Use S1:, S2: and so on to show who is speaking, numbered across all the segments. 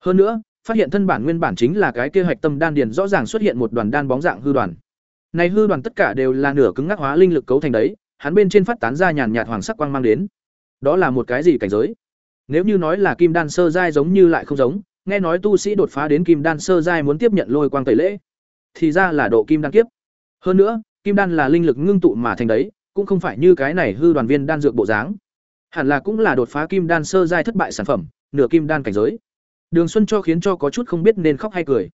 S1: Hơn nữa, phát hiện thân bản nguyên bản chính là cái kia hạch tâm đan điền rõ ràng xuất hiện một đoàn đan bóng dạng hư đoàn. Này hư đoàn tất cả đều là nửa cứng ngắc hóa linh lực cấu thành đấy, hắn bên trên phát tán ra nhàn nhạt hoàng sắc quang mang đến. Đó là một cái gì cảnh giới? Nếu như nói là kim đan sơ giai giống như lại không giống, nghe nói tu sĩ đột phá đến kim đan sơ giai muốn tiếp nhận lôi quang tẩy lễ, thì ra là độ kim đan kiếp. Hơn nữa, kim đan là linh lực ngưng tụ mà thành đấy, cũng không phải như cái này hư đoàn viên đan dược bộ dáng. Hẳn là cũng là đột phá kim đan sơ giai thất bại sản phẩm, nửa kim đan cảnh giới. Đường Xuân cho khiến cho có chút không biết nên khóc hay cười.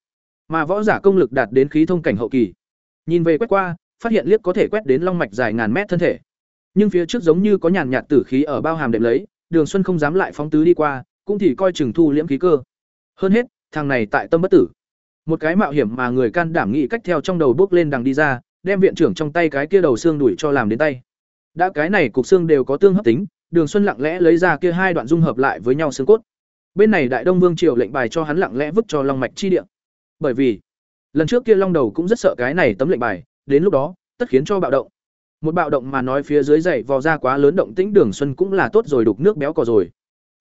S1: Mà võ giả công lực đạt đến khí thông cảnh hậu kỳ. Nhìn về quét qua, phát hiện liếc có thể quét đến long mạch dài ngàn mét thân thể. Nhưng phía trước giống như có nhàn nhạt tử khí ở bao hàm đệm lấy, Đường Xuân không dám lại phóng tứ đi qua, cũng thì coi chừng thu liễm khí cơ. Hơn hết, thằng này tại tâm bất tử. Một cái mạo hiểm mà người can đảm nghĩ cách theo trong đầu bước lên đằng đi ra, đem viện trưởng trong tay cái kia đầu xương đuổi cho làm đến tay. Đã cái này cục xương đều có tương hấp tính, Đường Xuân lặng lẽ lấy ra kia hai đoạn dung hợp lại với nhau xương cốt. Bên này Đại Đông Vương triều lệnh bài cho hắn lặng lẽ vứt cho Long mạch chi địa. Bởi vì, lần trước kia Long đầu cũng rất sợ cái này tấm lệnh bài, đến lúc đó, tất khiến cho bạo động. Một bạo động mà nói phía dưới dậy vò ra quá lớn động tĩnh Đường Xuân cũng là tốt rồi đục nước béo cò rồi.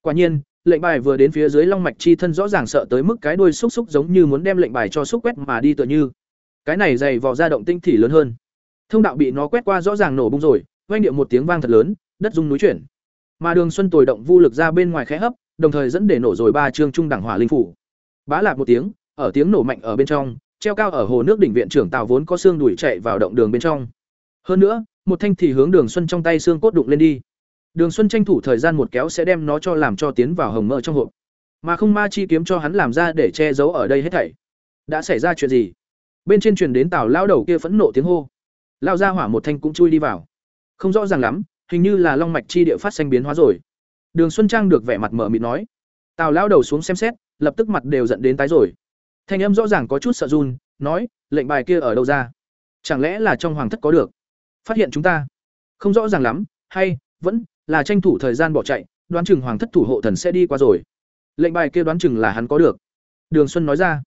S1: Quả nhiên, lệnh bài vừa đến phía dưới long mạch chi thân rõ ràng sợ tới mức cái đuôi xúc xúc giống như muốn đem lệnh bài cho xúc quét mà đi tựa như. Cái này dày vò ra động tinh thì lớn hơn. Thông đạo bị nó quét qua rõ ràng nổ bung rồi, vang điệu một tiếng vang thật lớn, đất rung núi chuyển. Mà Đường Xuân tồi động vô lực ra bên ngoài khẽ hấp, đồng thời dẫn để nổ rồi ba chương trung đẳng hỏa linh phủ. Bá lạc một tiếng, ở tiếng nổ mạnh ở bên trong, treo cao ở hồ nước đỉnh viện trưởng Tào vốn có xương đuổi chạy vào động đường bên trong. Hơn nữa, một thanh thì hướng Đường Xuân trong tay xương cốt đụng lên đi. Đường Xuân tranh thủ thời gian một kéo sẽ đem nó cho làm cho tiến vào hồng mơ trong hộp. Mà không ma chi kiếm cho hắn làm ra để che giấu ở đây hết thảy. Đã xảy ra chuyện gì? Bên trên truyền đến Tào lao đầu kia phẫn nộ tiếng hô. Lao ra hỏa một thanh cũng chui đi vào. Không rõ ràng lắm, hình như là long mạch chi địa phát sinh biến hóa rồi. Đường Xuân Trang được vẻ mặt mở mịt nói. Tào lao đầu xuống xem xét, lập tức mặt đều giận đến tái rồi. Thanh âm rõ ràng có chút sợ run, nói, lệnh bài kia ở đâu ra? Chẳng lẽ là trong hoàng thất có được? Phát hiện chúng ta? Không rõ ràng lắm, hay vẫn là tranh thủ thời gian bỏ chạy, đoán chừng hoàng thất thủ hộ thần sẽ đi qua rồi. Lệnh bài kia đoán chừng là hắn có được. Đường Xuân nói ra.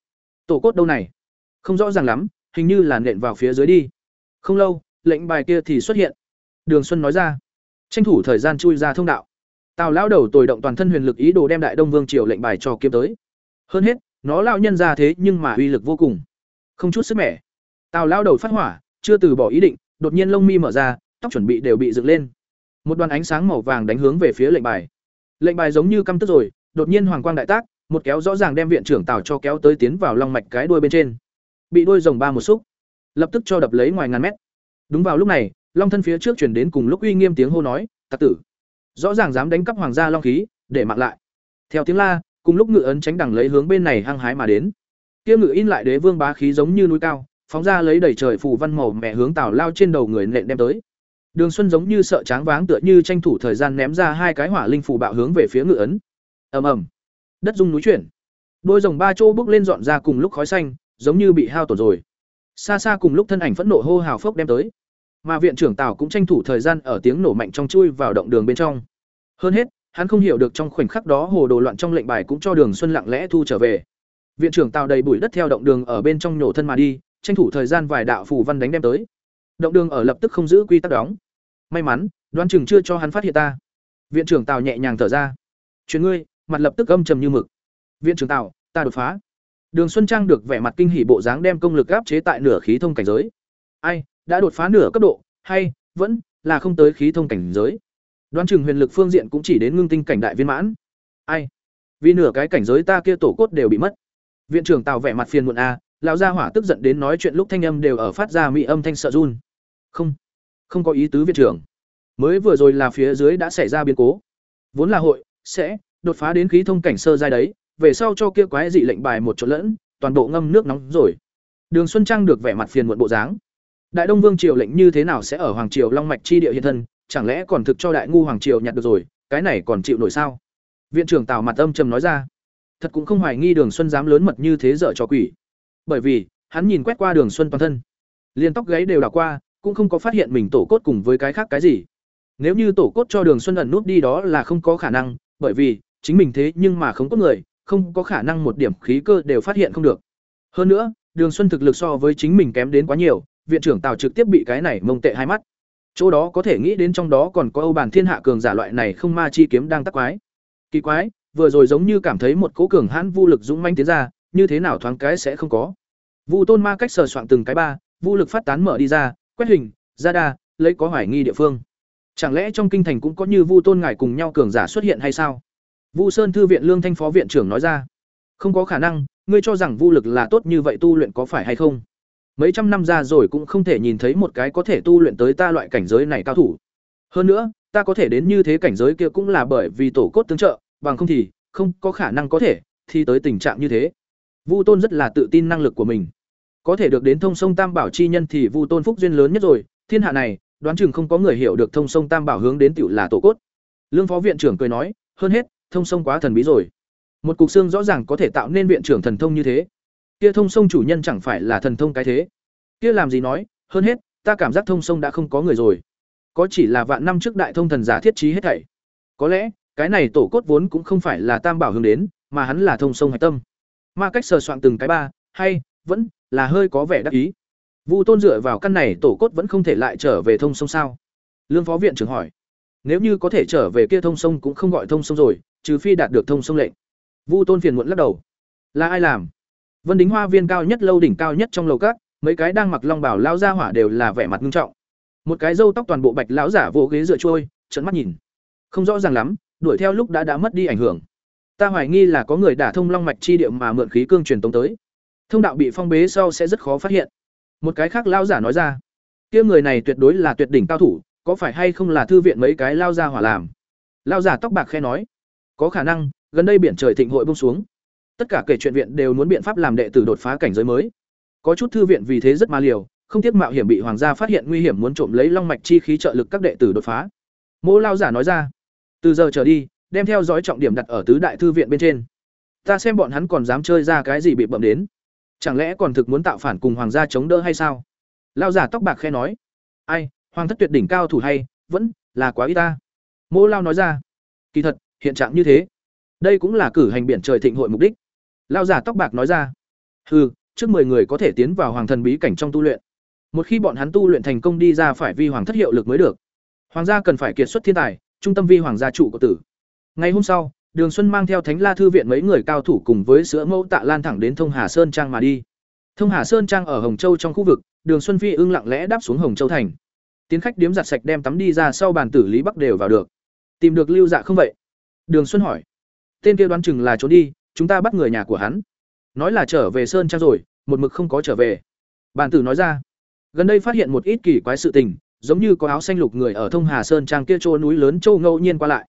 S1: Tổ cốt đâu này? Không rõ ràng lắm, hình như là nện vào phía dưới đi. Không lâu, lệnh bài kia thì xuất hiện. Đường Xuân nói ra. Tranh thủ thời gian chui ra thông đạo. Tào lão đầu tồi động toàn thân huyền lực ý đồ đem Đại Đông Vương triều lệnh bài cho kiếm tới. Hơn hết, nó lão nhân ra thế nhưng mà uy lực vô cùng, không chút sức mẻ. Tào lão đầu phát hỏa, chưa từ bỏ ý định, đột nhiên lông mi mở ra, tóc chuẩn bị đều bị dựng lên. Một đoàn ánh sáng màu vàng đánh hướng về phía lệnh bài. Lệnh bài giống như căm tức rồi đột nhiên hoàng quang đại tác một kéo rõ ràng đem viện trưởng tào cho kéo tới tiến vào long mạch cái đuôi bên trên. Bị đuôi rồng ba một xúc lập tức cho đập lấy ngoài ngàn mét. Đúng vào lúc này long thân phía trước chuyển đến cùng lúc uy nghiêm tiếng hô nói tặc tử rõ ràng dám đánh cắp hoàng gia long khí để mạng lại theo tiếng la cùng lúc ngự ấn tránh đằng lấy hướng bên này hăng hái mà đến kia ngự in lại đế vương bá khí giống như núi cao phóng ra lấy đẩy trời phù văn màu mẹ hướng tào lao trên đầu người nện đem tới Đường Xuân giống như sợ tráng váng tựa như tranh thủ thời gian ném ra hai cái hỏa linh phù bạo hướng về phía ngự ấn. Ầm ầm. Đất dung núi chuyển. Đôi rồng ba chỗ bước lên dọn ra cùng lúc khói xanh, giống như bị hao tổn rồi. Xa xa cùng lúc thân ảnh phẫn nộ hô hào phốc đem tới. Mà viện trưởng Tào cũng tranh thủ thời gian ở tiếng nổ mạnh trong chui vào động đường bên trong. Hơn hết, hắn không hiểu được trong khoảnh khắc đó hồ đồ loạn trong lệnh bài cũng cho Đường Xuân lặng lẽ thu trở về. Viện trưởng Tào đầy bụi đất theo động đường ở bên trong nhổ thân mà đi, tranh thủ thời gian vài đạo phù văn đánh đem tới. Động đường ở lập tức không giữ quy tắc đóng may mắn đoán chừng chưa cho hắn phát hiện ta viện trưởng tào nhẹ nhàng thở ra chuyện ngươi mặt lập tức âm trầm như mực viện trưởng tào ta đột phá đường xuân trang được vẻ mặt kinh hỉ bộ dáng đem công lực áp chế tại nửa khí thông cảnh giới ai, đã đột phá nửa cấp độ, hay, vẫn, là không tới khí thông cảnh giới. Đoán chừng huyền lực phương diện cũng chỉ đến ngưng tinh cảnh đại viên mãn. Ai, vì nửa cái cảnh giới ta kia tổ cốt đều bị mất. Viện trưởng tào vẻ mặt phiền muộn a, lão gia hỏa tức giận đến nói chuyện lúc thanh âm đều ở phát ra mỹ âm thanh sợ run. Không không có ý tứ viện trưởng. Mới vừa rồi là phía dưới đã xảy ra biến cố. Vốn là hội, sẽ, đột phá đến khí thông cảnh sơ giai đấy, về sau cho kia quái dị lệnh bài một chỗ lẫn, toàn bộ ngâm nước nóng rồi. Đường xuân trang được vẻ mặt phiền muộn bộ dáng đại đông vương triều lệnh như thế nào sẽ ở hoàng triều long mạch chi địa hiện thân chẳng lẽ còn thực cho đại ngu hoàng triều nhặt được rồi cái này còn chịu nổi sao viện trưởng tào mặt âm trầm nói ra thật cũng không hoài nghi đường xuân dám lớn mật như thế dở cho quỷ bởi vì hắn nhìn quét qua đường xuân toàn thân liền tóc gáy đều đảo qua cũng không có phát hiện mình tổ cốt cùng với cái khác cái gì. Nếu như tổ cốt cho Đường Xuân ẩn nút đi đó là không có khả năng, bởi vì chính mình thế nhưng mà không có người, không có khả năng một điểm khí cơ đều phát hiện không được. Hơn nữa, Đường Xuân thực lực so với chính mình kém đến quá nhiều, viện trưởng Tào trực tiếp bị cái này mông tệ hai mắt. Chỗ đó có thể nghĩ đến trong đó còn có Âu Bản Thiên Hạ cường giả loại này không ma chi kiếm đang tác quái. Kỳ quái, vừa rồi giống như cảm thấy một cố cường hãn vô lực dũng manh tiến ra như thế nào thoáng cái sẽ không có. Vu tôn ma cách sờ soạn từng cái ba vô lực phát tán mở đi ra quét hình ra đa lấy có hoài nghi địa phương. Chẳng lẽ trong kinh thành cũng có như vu tôn ngài cùng nhau cường giả xuất hiện hay sao? Vu sơn thư viện lương thanh phó viện trưởng nói ra. Không có khả năng ngươi cho rằng vô lực là tốt như vậy tu luyện có phải hay không? Mấy trăm năm ra rồi cũng không thể nhìn thấy một cái có thể tu luyện tới ta loại cảnh giới này cao thủ. Hơn nữa, ta có thể đến như thế cảnh giới kia cũng là bởi vì tổ cốt tương trợ, bằng không thì, không có khả năng có thể thì tới tình trạng như thế. Vu tôn rất là tự tin năng lực của mình. Có thể được đến thông sông tam bảo chi nhân thì vu tôn phúc duyên lớn nhất rồi. Thiên hạ này, đoán chừng không có người hiểu được thông sông tam bảo hướng đến tiểu là tổ cốt. Lương phó viện trưởng cười nói, hơn hết, thông sông quá thần bí rồi. Một cục xương rõ ràng có thể tạo nên viện trưởng thần thông như thế kia thông sông chủ nhân chẳng phải là thần thông cái thế. Kia làm gì nói, hơn hết, ta cảm giác thông sông đã không có người rồi. Có chỉ là vạn năm trước đại thông thần giả thiết trí hết thảy. Có lẽ, cái này tổ cốt vốn cũng không phải là tam bảo hướng đến, mà hắn là thông sông hạch tâm. Ma cách sờ soạn từng cái ba, hay, vẫn, là hơi có vẻ đắc ý. Vu tôn dựa vào căn này tổ cốt vẫn không thể lại trở về thông sông sao? Lương phó viện trưởng hỏi. Nếu như có thể trở về kia thông sông cũng không gọi thông sông rồi, trừ phi đạt được thông sông lệnh. Vu tôn phiền muộn lắc đầu. Là ai làm? Vân đính hoa viên cao nhất, lâu đỉnh cao nhất trong lầu các, mấy cái đang mặc long bảo lao ra hỏa đều là vẻ mặt nghiêm trọng. Một cái râu tóc toàn bộ bạch lão giả vỗ ghế dựa trôi, trợn mắt nhìn. Không rõ ràng lắm, đuổi theo lúc đã đã mất đi ảnh hưởng. Ta hoài nghi là có người đả thông long mạch chi địa mà mượn khí cương truyền tống tới. Thông đạo bị phong bế sau sẽ rất khó phát hiện. Một cái khác lao giả nói ra, kia người này tuyệt đối là tuyệt đỉnh cao thủ, có phải hay không là thư viện mấy cái lao ra hỏa làm? Lao giả tóc bạc khẽ nói, có khả năng, gần đây biển trời thịnh hội bông xuống tất cả kể chuyện viện đều muốn biện pháp làm đệ tử đột phá cảnh giới mới. Có chút thư viện vì thế rất ma liều, không tiếc mạo hiểm bị hoàng gia phát hiện nguy hiểm muốn trộm lấy long mạch chi khí trợ lực các đệ tử đột phá. Mỗ lao giả nói ra, từ giờ trở đi, đem theo dõi trọng điểm đặt ở tứ đại thư viện bên trên. Ta xem bọn hắn còn dám chơi ra cái gì bị bậm đến. Chẳng lẽ còn thực muốn tạo phản cùng hoàng gia chống đỡ hay sao? Lao giả tóc bạc khe nói, ai, hoàng thất tuyệt đỉnh cao thủ hay, vẫn là quá y ta. Mỗ lao nói ra, kỳ thật, hiện trạng như thế. Đây cũng là cử hành biển trời thịnh hội mục đích lao giả tóc bạc nói ra, hừ, trước mười người có thể tiến vào hoàng thần bí cảnh trong tu luyện. Một khi bọn hắn tu luyện thành công đi ra phải vi hoàng thất hiệu lực mới được. Hoàng gia cần phải kiệt xuất thiên tài, trung tâm vi hoàng gia trụ của tử. Ngày hôm sau, đường xuân mang theo thánh la thư viện mấy người cao thủ cùng với sữa mẫu tạ lan thẳng đến thông hà sơn trang mà đi. Thông hà sơn trang ở hồng châu trong khu vực, đường xuân phi ưng lặng lẽ đáp xuống hồng châu thành. Tiến khách điếm giặt sạch đem tắm đi ra sau bàn tử lý bắc đều vào được. Tìm được lưu dạ không vậy? Đường xuân hỏi. Tên kia đoán chừng là trốn đi chúng ta bắt người nhà của hắn. Nói là trở về sơn trang rồi, một mực không có trở về. Bàn tử nói ra, gần đây phát hiện một ít kỳ quái sự tình, giống như có áo xanh lục người ở thông hà sơn trang kia chỗ núi lớn châu ngẫu nhiên qua lại.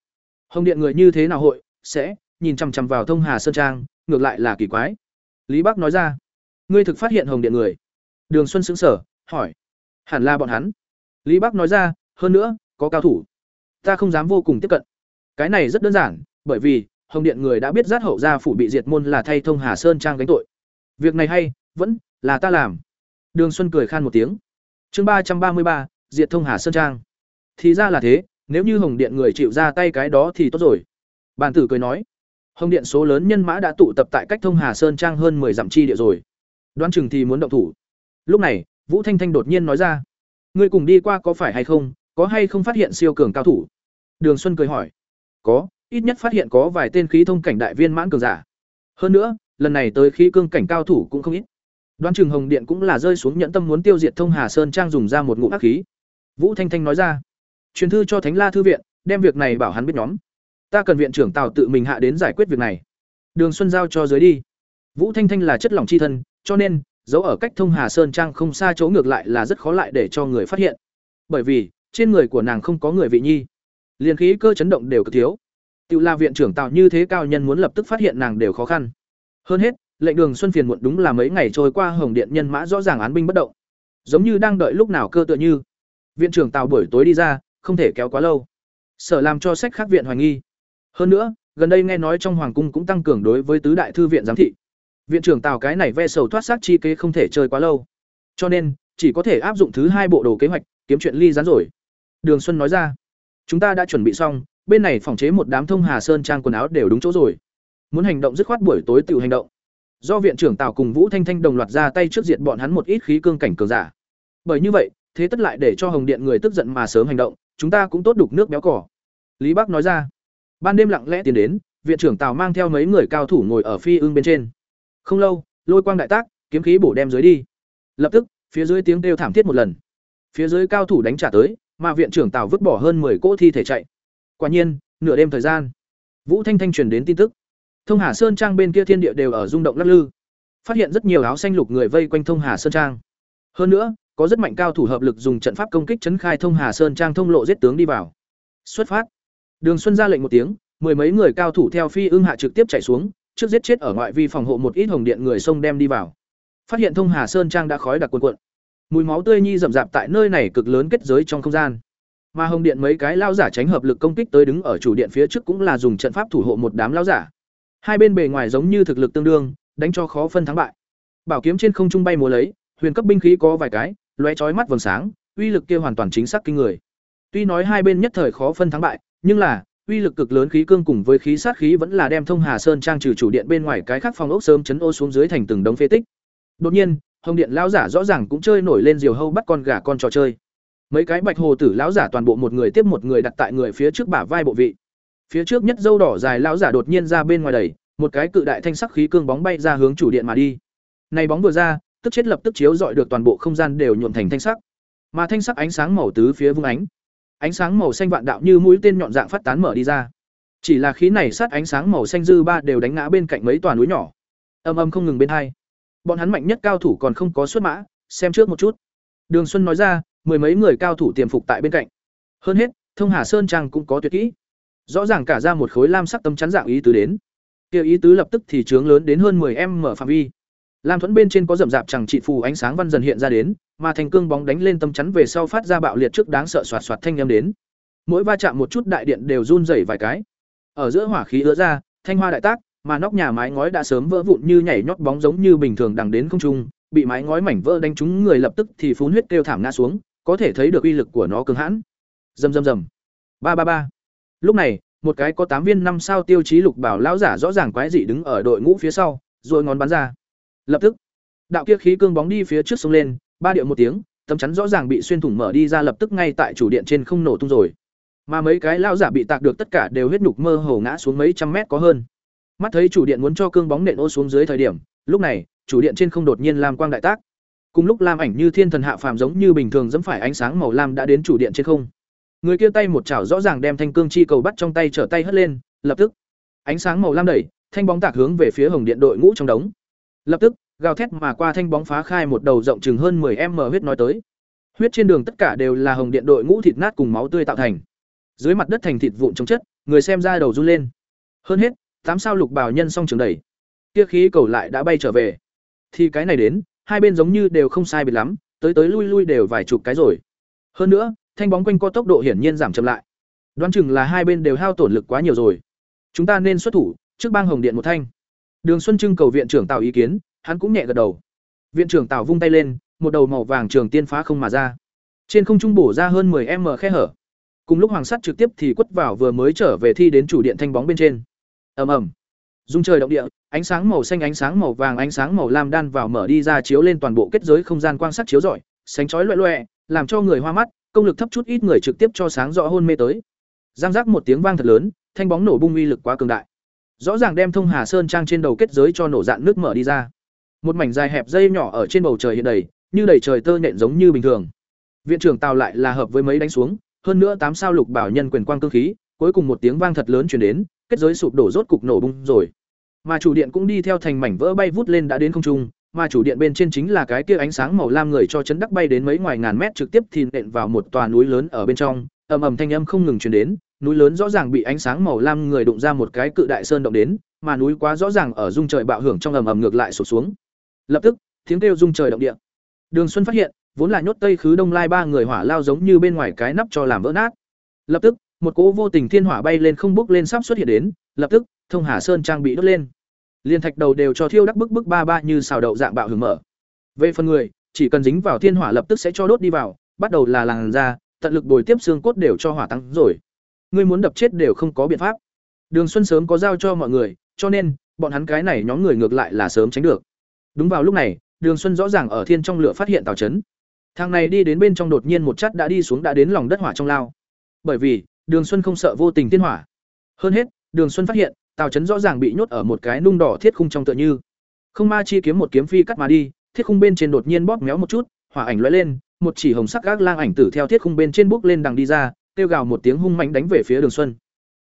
S1: Hồng điện người như thế nào hội, sẽ, nhìn chằm chằm vào thông hà sơn trang, ngược lại là kỳ quái. Lý bắc nói ra, ngươi thực phát hiện hồng điện người. Đường xuân xứng sở hỏi, hẳn là bọn hắn. Lý bắc nói ra, hơn nữa, có cao thủ. Ta không dám vô cùng tiếp cận. Cái này rất đơn giản, bởi vì hồng điện người đã biết giác hậu gia phủ bị diệt môn là thay thông hà sơn trang gánh tội. Việc này hay, vẫn là ta làm. Đường xuân cười khan một tiếng. Chương ba trăm ba mươi ba, diệt thông hà sơn trang. Thì ra là thế, nếu như hồng điện người chịu ra tay cái đó thì tốt rồi. Bàn tử cười nói. Hồng điện số lớn nhân mã đã tụ tập tại cách thông hà sơn trang hơn mười dặm chi địa rồi. Đoán chừng thì muốn động thủ. Lúc này, vũ thanh thanh đột nhiên nói ra. Ngươi cùng đi qua có phải hay không, có hay không phát hiện siêu cường cao thủ? Đường xuân cười hỏi. Có ít nhất phát hiện có vài tên khí thông cảnh đại viên mãn cường giả. Hơn nữa, lần này tới khí cương cảnh cao thủ cũng không ít. Đoan trường hồng điện cũng là rơi xuống nhẫn tâm muốn tiêu diệt thông hà sơn trang dùng ra một ngụm ác khí. Vũ thanh thanh nói ra, truyền thư cho thánh la thư viện, đem việc này bảo hắn biết nhóm. Ta cần viện trưởng tào tự mình hạ đến giải quyết việc này. Đường xuân giao cho dưới đi. Vũ thanh thanh là chất lỏng chi thân, cho nên giấu ở cách thông hà sơn trang không xa chỗ ngược lại là rất khó lại để cho người phát hiện. Bởi vì, trên người của nàng không có người vị nhi. Liền khí cơ chấn động đều cực thiếu tự là viện trưởng tào như thế cao nhân muốn lập tức phát hiện nàng đều khó khăn. Hơn hết, lệnh đường xuân phiền muộn đúng là mấy ngày trôi qua hồng điện nhân mã rõ ràng án binh bất động. Giống như đang đợi lúc nào cơ tựa như. Viện trưởng tào buổi tối đi ra, không thể kéo quá lâu. Sở làm cho sách khác viện hoài nghi. Hơn nữa, gần đây nghe nói trong hoàng cung cũng tăng cường đối với tứ đại thư viện giám thị. Viện trưởng tào cái này ve sầu thoát xác chi kế không thể chơi quá lâu. Cho nên, chỉ có thể áp dụng thứ hai bộ đồ kế hoạch, kiếm chuyện ly rán rồi. Đường xuân nói ra, chúng ta đã chuẩn bị xong bên này phòng chế một đám thông hà sơn trang quần áo đều đúng chỗ rồi muốn hành động dứt khoát buổi tối tự hành động do viện trưởng tào cùng vũ thanh thanh đồng loạt ra tay trước diện bọn hắn một ít khí cương cảnh cường giả bởi như vậy thế tất lại để cho hồng điện người tức giận mà sớm hành động chúng ta cũng tốt đục nước béo cỏ lý bắc nói ra ban đêm lặng lẽ tiến đến viện trưởng Tào mang theo mấy người cao thủ ngồi ở phi ương bên trên. Không lâu, lôi quang đại tác, kiếm khí bổ đem dưới đi. Lập tức, phía dưới tiếng kêu thảm thiết một lần. Phía dưới cao thủ đánh trả tới, mà viện trưởng Tào vứt bỏ hơn 10 cỗ thi thể chạy. Quả nhiên, nửa đêm thời gian, Vũ Thanh Thanh truyền đến tin tức. Thông Hà Sơn Trang bên kia thiên địa đều ở rung động lắc lư. Phát hiện rất nhiều áo xanh lục người vây quanh Thông Hà Sơn Trang. Hơn nữa, có rất mạnh cao thủ hợp lực dùng trận pháp công kích chấn khai Thông Hà Sơn Trang thông lộ giết tướng đi vào. Xuất phát. Đường Xuân ra lệnh một tiếng, mười mấy người cao thủ theo phi ưng hạ trực tiếp chạy xuống, trước giết chết ở ngoại vi phòng hộ một ít hồng điện người sông đem đi vào. Phát hiện Thông Hà Sơn Trang đã khói đặc quần cuộn. Mùi máu tươi nhi rậm rạp tại nơi này cực lớn kết giới trong không gian. Mà hồng điện mấy cái lao giả tránh hợp lực công kích tới đứng ở chủ điện phía trước cũng là dùng trận pháp thủ hộ một đám lao giả. Hai bên bề ngoài giống như thực lực tương đương, đánh cho khó phân thắng bại. Bảo kiếm trên không trung bay múa lấy, huyền cấp binh khí có vài cái, lóe chói mắt vầng sáng, uy lực kia hoàn toàn chính xác kinh người. Tuy nói hai bên nhất thời khó phân thắng bại, nhưng là uy lực cực lớn khí cương cùng với khí sát khí vẫn là đem thông Hà Sơn trang trừ chủ điện bên ngoài cái khác phòng ốc sớm chấn ô xuống dưới thành từng đống phế tích. Đột nhiên, Hồng Điện lao giả rõ ràng cũng chơi nổi lên diều hâu bắt con gà con trò chơi. Mấy cái bạch hồ tử lão giả toàn bộ một người tiếp một người đặt tại người phía trước bả vai bộ vị. Phía trước nhất dâu đỏ dài lão giả đột nhiên ra bên ngoài đẩy, một cái cự đại thanh sắc khí cương bóng bay ra hướng chủ điện mà đi. Này bóng vừa ra, tức chết lập tức chiếu dọi được toàn bộ không gian đều nhuộm thành thanh sắc. Mà thanh sắc ánh sáng màu tứ phía vung ánh. Ánh sáng màu xanh vạn đạo như mũi tên nhọn dạng phát tán mở đi ra. Chỉ là khí này sát ánh sáng màu xanh dư ba đều đánh ngã bên cạnh mấy tòa núi nhỏ. Âm âm không ngừng bên hai. Bọn hắn mạnh nhất cao thủ còn không có xuất mã, xem trước một chút. Đường Xuân nói ra, mười mấy người cao thủ tiềm phục tại bên cạnh. Hơn hết, Thông Hà Sơn trang cũng có tuyệt kỹ. Rõ ràng cả ra một khối lam sắc tấm chắn dạng ý tứ đến. Kia ý tứ lập tức thì trướng lớn đến hơn 10m mở phạm vi. Lam thuẫn bên trên có rậm rạp chẳng trị phù ánh sáng văn dần hiện ra đến, mà thành cương bóng đánh lên tấm chắn về sau phát ra bạo liệt trước đáng sợ xoạt xoạt thanh âm đến. Mỗi va chạm một chút đại điện đều run rẩy vài cái. Ở giữa hỏa khí ứa ra, thanh hoa đại tác, mà nóc nhà mái ngói đã sớm vỡ vụn như nhảy nhót bóng giống như bình thường đằng đến không trung, bị mái ngói mảnh vỡ đánh trúng người lập tức thì phun huyết kêu thảm ngã xuống, có thể thấy được uy lực của nó cường hãn. Rầm rầm rầm. Ba ba ba. Lúc này, một cái có tám viên năm sao tiêu chí lục bảo lão giả rõ ràng quái dị đứng ở đội ngũ phía sau, rồi ngón bắn ra. Lập tức, đạo kia khí cương bóng đi phía trước sông lên, ba điệu một tiếng, tấm chắn rõ ràng bị xuyên thủng mở đi ra lập tức ngay tại chủ điện trên không nổ tung rồi. Mà mấy cái lão giả bị tạc được tất cả đều huyết nhục mơ hồ ngã xuống mấy trăm mét có hơn. Mắt thấy chủ điện muốn cho cương bóng nện ô xuống dưới thời điểm, lúc này, chủ điện trên không đột nhiên làm quang đại tác. Cùng lúc lam ảnh như thiên thần hạ phàm giống như bình thường dẫm phải ánh sáng màu lam đã đến chủ điện trên không. Người kia tay một chảo rõ ràng đem thanh cương chi cầu bắt trong tay trở tay hất lên, lập tức, ánh sáng màu lam đẩy, thanh bóng tạc hướng về phía hồng điện đội ngũ trong đống. Lập tức, gào thét mà qua thanh bóng phá khai một đầu rộng chừng hơn 10m huyết nói tới. Huyết trên đường tất cả đều là hồng điện đội ngũ thịt nát cùng máu tươi tạo thành. Dưới mặt đất thành thịt vụn trong chất, người xem ra đầu run lên. Hơn hết, tám sao lục bào nhân song trường đẩy. Kia khí cầu lại đã bay trở về. Thì cái này đến, hai bên giống như đều không sai biệt lắm, tới tới lui lui đều vài chục cái rồi. Hơn nữa, thanh bóng quanh co tốc độ hiển nhiên giảm chậm lại. Đoán chừng là hai bên đều hao tổn lực quá nhiều rồi. Chúng ta nên xuất thủ, trước bang Hồng Điện một thanh. Đường Xuân Trưng cầu viện trưởng Tào ý kiến, hắn cũng nhẹ gật đầu. Viện trưởng Tào vung tay lên, một đầu màu vàng trường tiên phá không mà ra. Trên không trung bổ ra hơn 10m khe hở. Cùng lúc hoàng sắt trực tiếp thì quất vào vừa mới trở về thi đến chủ điện thanh bóng bên trên. Ầm ầm. Dung trời động địa, ánh sáng màu xanh ánh sáng màu vàng ánh sáng màu lam đan vào mở đi ra chiếu lên toàn bộ kết giới không gian quang sắc chiếu rọi, sánh chói loẹ loẹ làm cho người hoa mắt, công lực thấp chút ít người trực tiếp cho sáng rõ hôn mê tới. Giang giác một tiếng vang thật lớn, thanh bóng nổ bung uy lực quá cường đại. Rõ ràng đem Thông Hà Sơn trang trên đầu kết giới cho nổ dạn nước mở đi ra. Một mảnh dài hẹp dây nhỏ ở trên bầu trời hiện đầy, như đầy trời tơ nện giống như bình thường. Viện trưởng Tào lại là hợp với mấy đánh xuống, hơn nữa tám sao lục bảo nhân quyền quang cương khí, cuối cùng một tiếng vang thật lớn truyền đến, kết giới sụp đổ rốt cục nổ bung rồi. Mà chủ điện cũng đi theo thành mảnh vỡ bay vút lên đã đến không trung, mà chủ điện bên trên chính là cái kia ánh sáng màu lam người cho chấn đắc bay đến mấy ngoài ngàn mét trực tiếp thì nện vào một tòa núi lớn ở bên trong, ầm ầm thanh âm không ngừng truyền đến, núi lớn rõ ràng bị ánh sáng màu lam người đụng ra một cái cự đại sơn động đến, mà núi quá rõ ràng ở dung trời bạo hưởng trong ầm ầm ngược lại sụp xuống. Lập tức, tiếng kêu dung trời động địa. Đường Xuân phát hiện, vốn là nhốt Tây Khứ Đông Lai ba người hỏa lao giống như bên ngoài cái nắp cho làm vỡ nát. Lập tức, một cỗ vô tình thiên hỏa bay lên không bốc lên sắp xuất hiện đến, lập tức, Thông Hà Sơn trang bị đốt lên. Liên thạch đầu đều cho thiêu đắc bức bức ba ba như xào đậu dạng bạo hưởng mở. Về phần người, chỉ cần dính vào thiên hỏa lập tức sẽ cho đốt đi vào, bắt đầu là làn da, tận lực bồi tiếp xương cốt đều cho hỏa tăng rồi. Ngươi muốn đập chết đều không có biện pháp. Đường Xuân sớm có giao cho mọi người, cho nên bọn hắn cái này nhóm người ngược lại là sớm tránh được. Đúng vào lúc này, Đường Xuân rõ ràng ở thiên trong lửa phát hiện tàu chấn. Thằng này đi đến bên trong đột nhiên một chất đã đi xuống đã đến lòng đất hỏa trong lao. Bởi vì, Đường Xuân không sợ vô tình thiên hỏa. Hơn hết, Đường Xuân phát hiện, Tào Chấn rõ ràng bị nhốt ở một cái nung đỏ thiết khung trong tựa như. Không ma chi kiếm một kiếm phi cắt mà đi, thiết khung bên trên đột nhiên bóp méo một chút, hỏa ảnh lóe lên, một chỉ hồng sắc gác lang ảnh tử theo thiết khung bên trên bước lên đằng đi ra, kêu gào một tiếng hung mạnh đánh về phía Đường Xuân.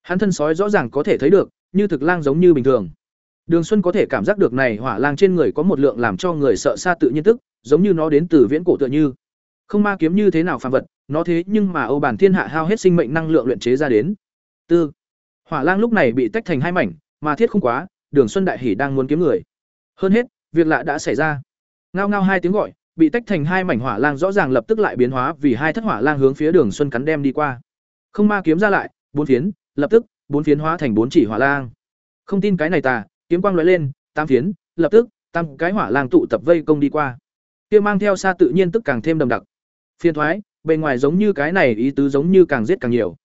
S1: Hắn thân sói rõ ràng có thể thấy được, như thực lang giống như bình thường. Đường Xuân có thể cảm giác được này hỏa lang trên người có một lượng làm cho người sợ xa tự nhiên tức, giống như nó đến từ viễn cổ tựa như. Không ma kiếm như thế nào phàm vật, nó thế nhưng mà Âu Bản Thiên Hạ hao hết sinh mệnh năng lượng luyện chế ra đến. Tư. Hỏa lang lúc này bị tách thành hai mảnh, mà thiết không quá, Đường Xuân đại hỉ đang muốn kiếm người. Hơn hết, việc lạ đã xảy ra. Ngao ngao hai tiếng gọi, bị tách thành hai mảnh hỏa lang rõ ràng lập tức lại biến hóa vì hai thất hỏa lang hướng phía Đường Xuân cắn đem đi qua. Không ma kiếm ra lại, bốn phiến, lập tức, bốn phiến hóa thành bốn chỉ hỏa lang. Không tin cái này ta, kiếm quang lóe lên, tam phiến, lập tức, tam cái hỏa lang tụ tập vây công đi qua. Kia mang theo xa tự nhiên tức càng thêm đậm đặc. Phiên thoái, bề ngoài giống như cái này ý tứ giống như càng giết càng nhiều.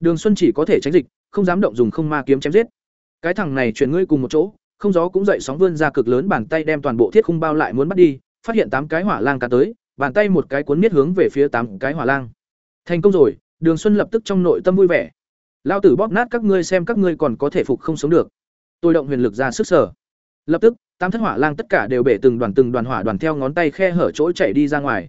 S1: Đường Xuân chỉ có thể tránh dịch, không dám động dùng không ma kiếm chém giết. Cái thằng này chuyển ngươi cùng một chỗ, không gió cũng dậy sóng vươn ra cực lớn bàn tay đem toàn bộ thiết khung bao lại muốn bắt đi, phát hiện tám cái hỏa lang cả tới, bàn tay một cái cuốn miết hướng về phía tám cái hỏa lang. Thành công rồi, Đường Xuân lập tức trong nội tâm vui vẻ. Lao tử bóp nát các ngươi xem các ngươi còn có thể phục không sống được. Tôi động huyền lực ra sức sở. Lập tức, tám thất hỏa lang tất cả đều bể từng đoàn từng đoàn hỏa đoàn theo ngón tay khe hở chỗ chạy đi ra ngoài.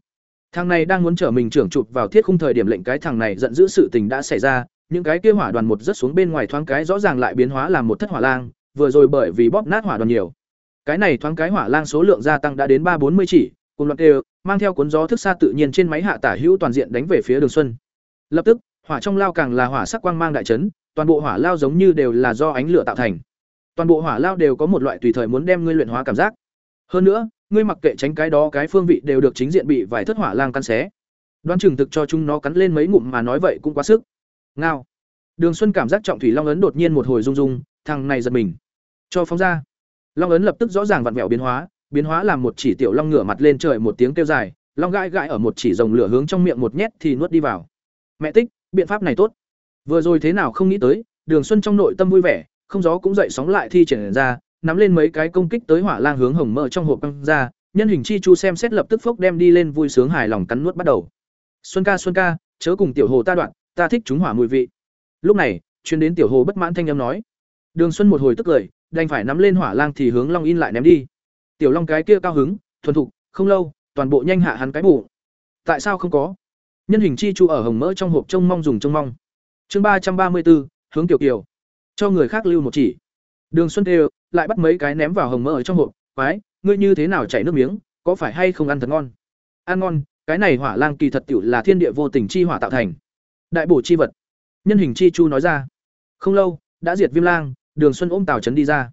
S1: Thằng này đang muốn trở mình trưởng chụp vào thiết khung thời điểm lệnh cái thằng này giận dữ sự tình đã xảy ra, những cái kia hỏa đoàn một rất xuống bên ngoài thoáng cái rõ ràng lại biến hóa làm một thất hỏa lang, vừa rồi bởi vì bóp nát hỏa đoàn nhiều. Cái này thoáng cái hỏa lang số lượng gia tăng đã đến ba bốn mươi chỉ, cùng loạt đều, mang theo cuốn gió thức xa tự nhiên trên máy hạ tả hữu toàn diện đánh về phía Đường Xuân. Lập tức, hỏa trong lao càng là hỏa sắc quang mang đại chấn, toàn bộ hỏa lao giống như đều là do ánh lửa tạo thành. Toàn bộ hỏa lao đều có một loại tùy thời muốn đem ngươi luyện hóa cảm giác. Hơn nữa, ngươi mặc kệ tránh cái đó cái phương vị đều được chính diện bị vài thất hỏa lang căn xé. Đoán chừng thực cho chúng nó cắn lên mấy ngụm mà nói vậy cũng quá sức. Ngao. Đường Xuân cảm giác trọng thủy long ấn đột nhiên một hồi rung rung, thằng này giật mình. Cho phóng ra. Long ấn lập tức rõ ràng vặn vẹo biến hóa, biến hóa làm một chỉ tiểu long ngửa mặt lên trời một tiếng kêu dài, long gãi gãi ở một chỉ rồng lửa hướng trong miệng một nhét thì nuốt đi vào. Mẹ tích, biện pháp này tốt. Vừa rồi thế nào không nghĩ tới, Đường Xuân trong nội tâm vui vẻ, không gió cũng dậy sóng lại thi triển ra, nắm lên mấy cái công kích tới hỏa lang hướng hồng mơ trong hộp căng ra, nhân hình chi chu xem xét lập tức phốc đem đi lên vui sướng hài lòng cắn nuốt bắt đầu. Xuân ca Xuân ca, chớ cùng tiểu hồ ta đoạn, ta thích chúng hỏa mùi vị. Lúc này, truyền đến tiểu hồ bất mãn thanh âm nói. Đường Xuân một hồi tức cười, đành phải nắm lên hỏa lang thì hướng Long In lại ném đi. Tiểu Long cái kia cao hứng, thuần thục, không lâu, toàn bộ nhanh hạ hắn cái bụng. Tại sao không có? Nhân hình chi chu ở hồng mỡ trong hộp trông mong dùng trông mong. Chương ba trăm ba mươi 334, hướng tiểu kiều. Cho người khác lưu một chỉ. Đường Xuân đều lại bắt mấy cái ném vào hồng mỡ ở trong hộp, "Quái, ngươi như thế nào chảy nước miếng, có phải hay không ăn thật ngon?" "Ăn ngon, cái này hỏa lang kỳ thật tiểu là thiên địa vô tình chi hỏa tạo thành. Đại bổ chi vật." Nhân hình chi chu nói ra. Không lâu, đã diệt Viêm Lang, Đường Xuân ôm Tào Chấn đi ra.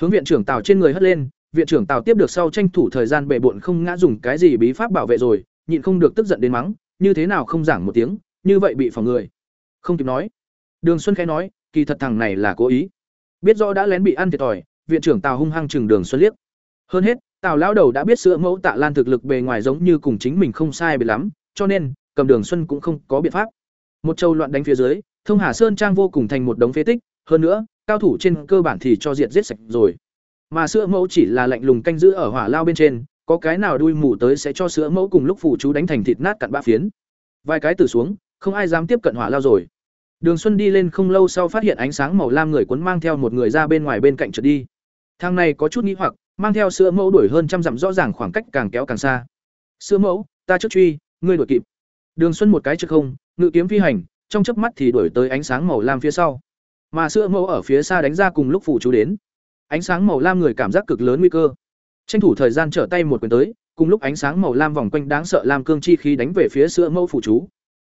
S1: Hướng viện trưởng Tào trên người hất lên, viện trưởng Tào tiếp được sau tranh thủ thời gian bệ bộn không ngã dùng cái gì bí pháp bảo vệ rồi, nhịn không được tức giận đến mắng, như thế nào không giảng một tiếng, như vậy bị phòng người. Không kịp nói. Đường Xuân khẽ nói, kỳ thật thằng này là cố ý. Biết rõ đã lén bị ăn thiệt thòi, viện trưởng Tào hung hăng chừng Đường Xuân liếc. Hơn hết, Tào lão đầu đã biết sữa mẫu Tạ Lan thực lực bề ngoài giống như cùng chính mình không sai bị lắm, cho nên, cầm Đường Xuân cũng không có biện pháp. Một châu loạn đánh phía dưới, Thông Hà Sơn trang vô cùng thành một đống phế tích, hơn nữa, cao thủ trên cơ bản thì cho diệt giết sạch rồi. Mà sữa mẫu chỉ là lạnh lùng canh giữ ở hỏa lao bên trên, có cái nào đuôi mù tới sẽ cho sữa mẫu cùng lúc phụ chú đánh thành thịt nát cặn bã phiến. Vài cái từ xuống, không ai dám tiếp cận hỏa lao rồi. Đường Xuân đi lên không lâu sau phát hiện ánh sáng màu lam người cuốn mang theo một người ra bên ngoài bên cạnh trượt đi. Thang này có chút nghi hoặc, mang theo sữa mẫu đuổi hơn trăm dặm rõ ràng khoảng cách càng kéo càng xa. Sữa mẫu, ta trước truy, ngươi đuổi kịp. Đường Xuân một cái trước không, ngự kiếm phi hành, trong chớp mắt thì đuổi tới ánh sáng màu lam phía sau. Mà sữa mẫu ở phía xa đánh ra cùng lúc phủ chú đến. Ánh sáng màu lam người cảm giác cực lớn nguy cơ. Tranh thủ thời gian trở tay một quyền tới, cùng lúc ánh sáng màu lam vòng quanh đáng sợ lam cương chi khí đánh về phía sữa mẫu phủ chú.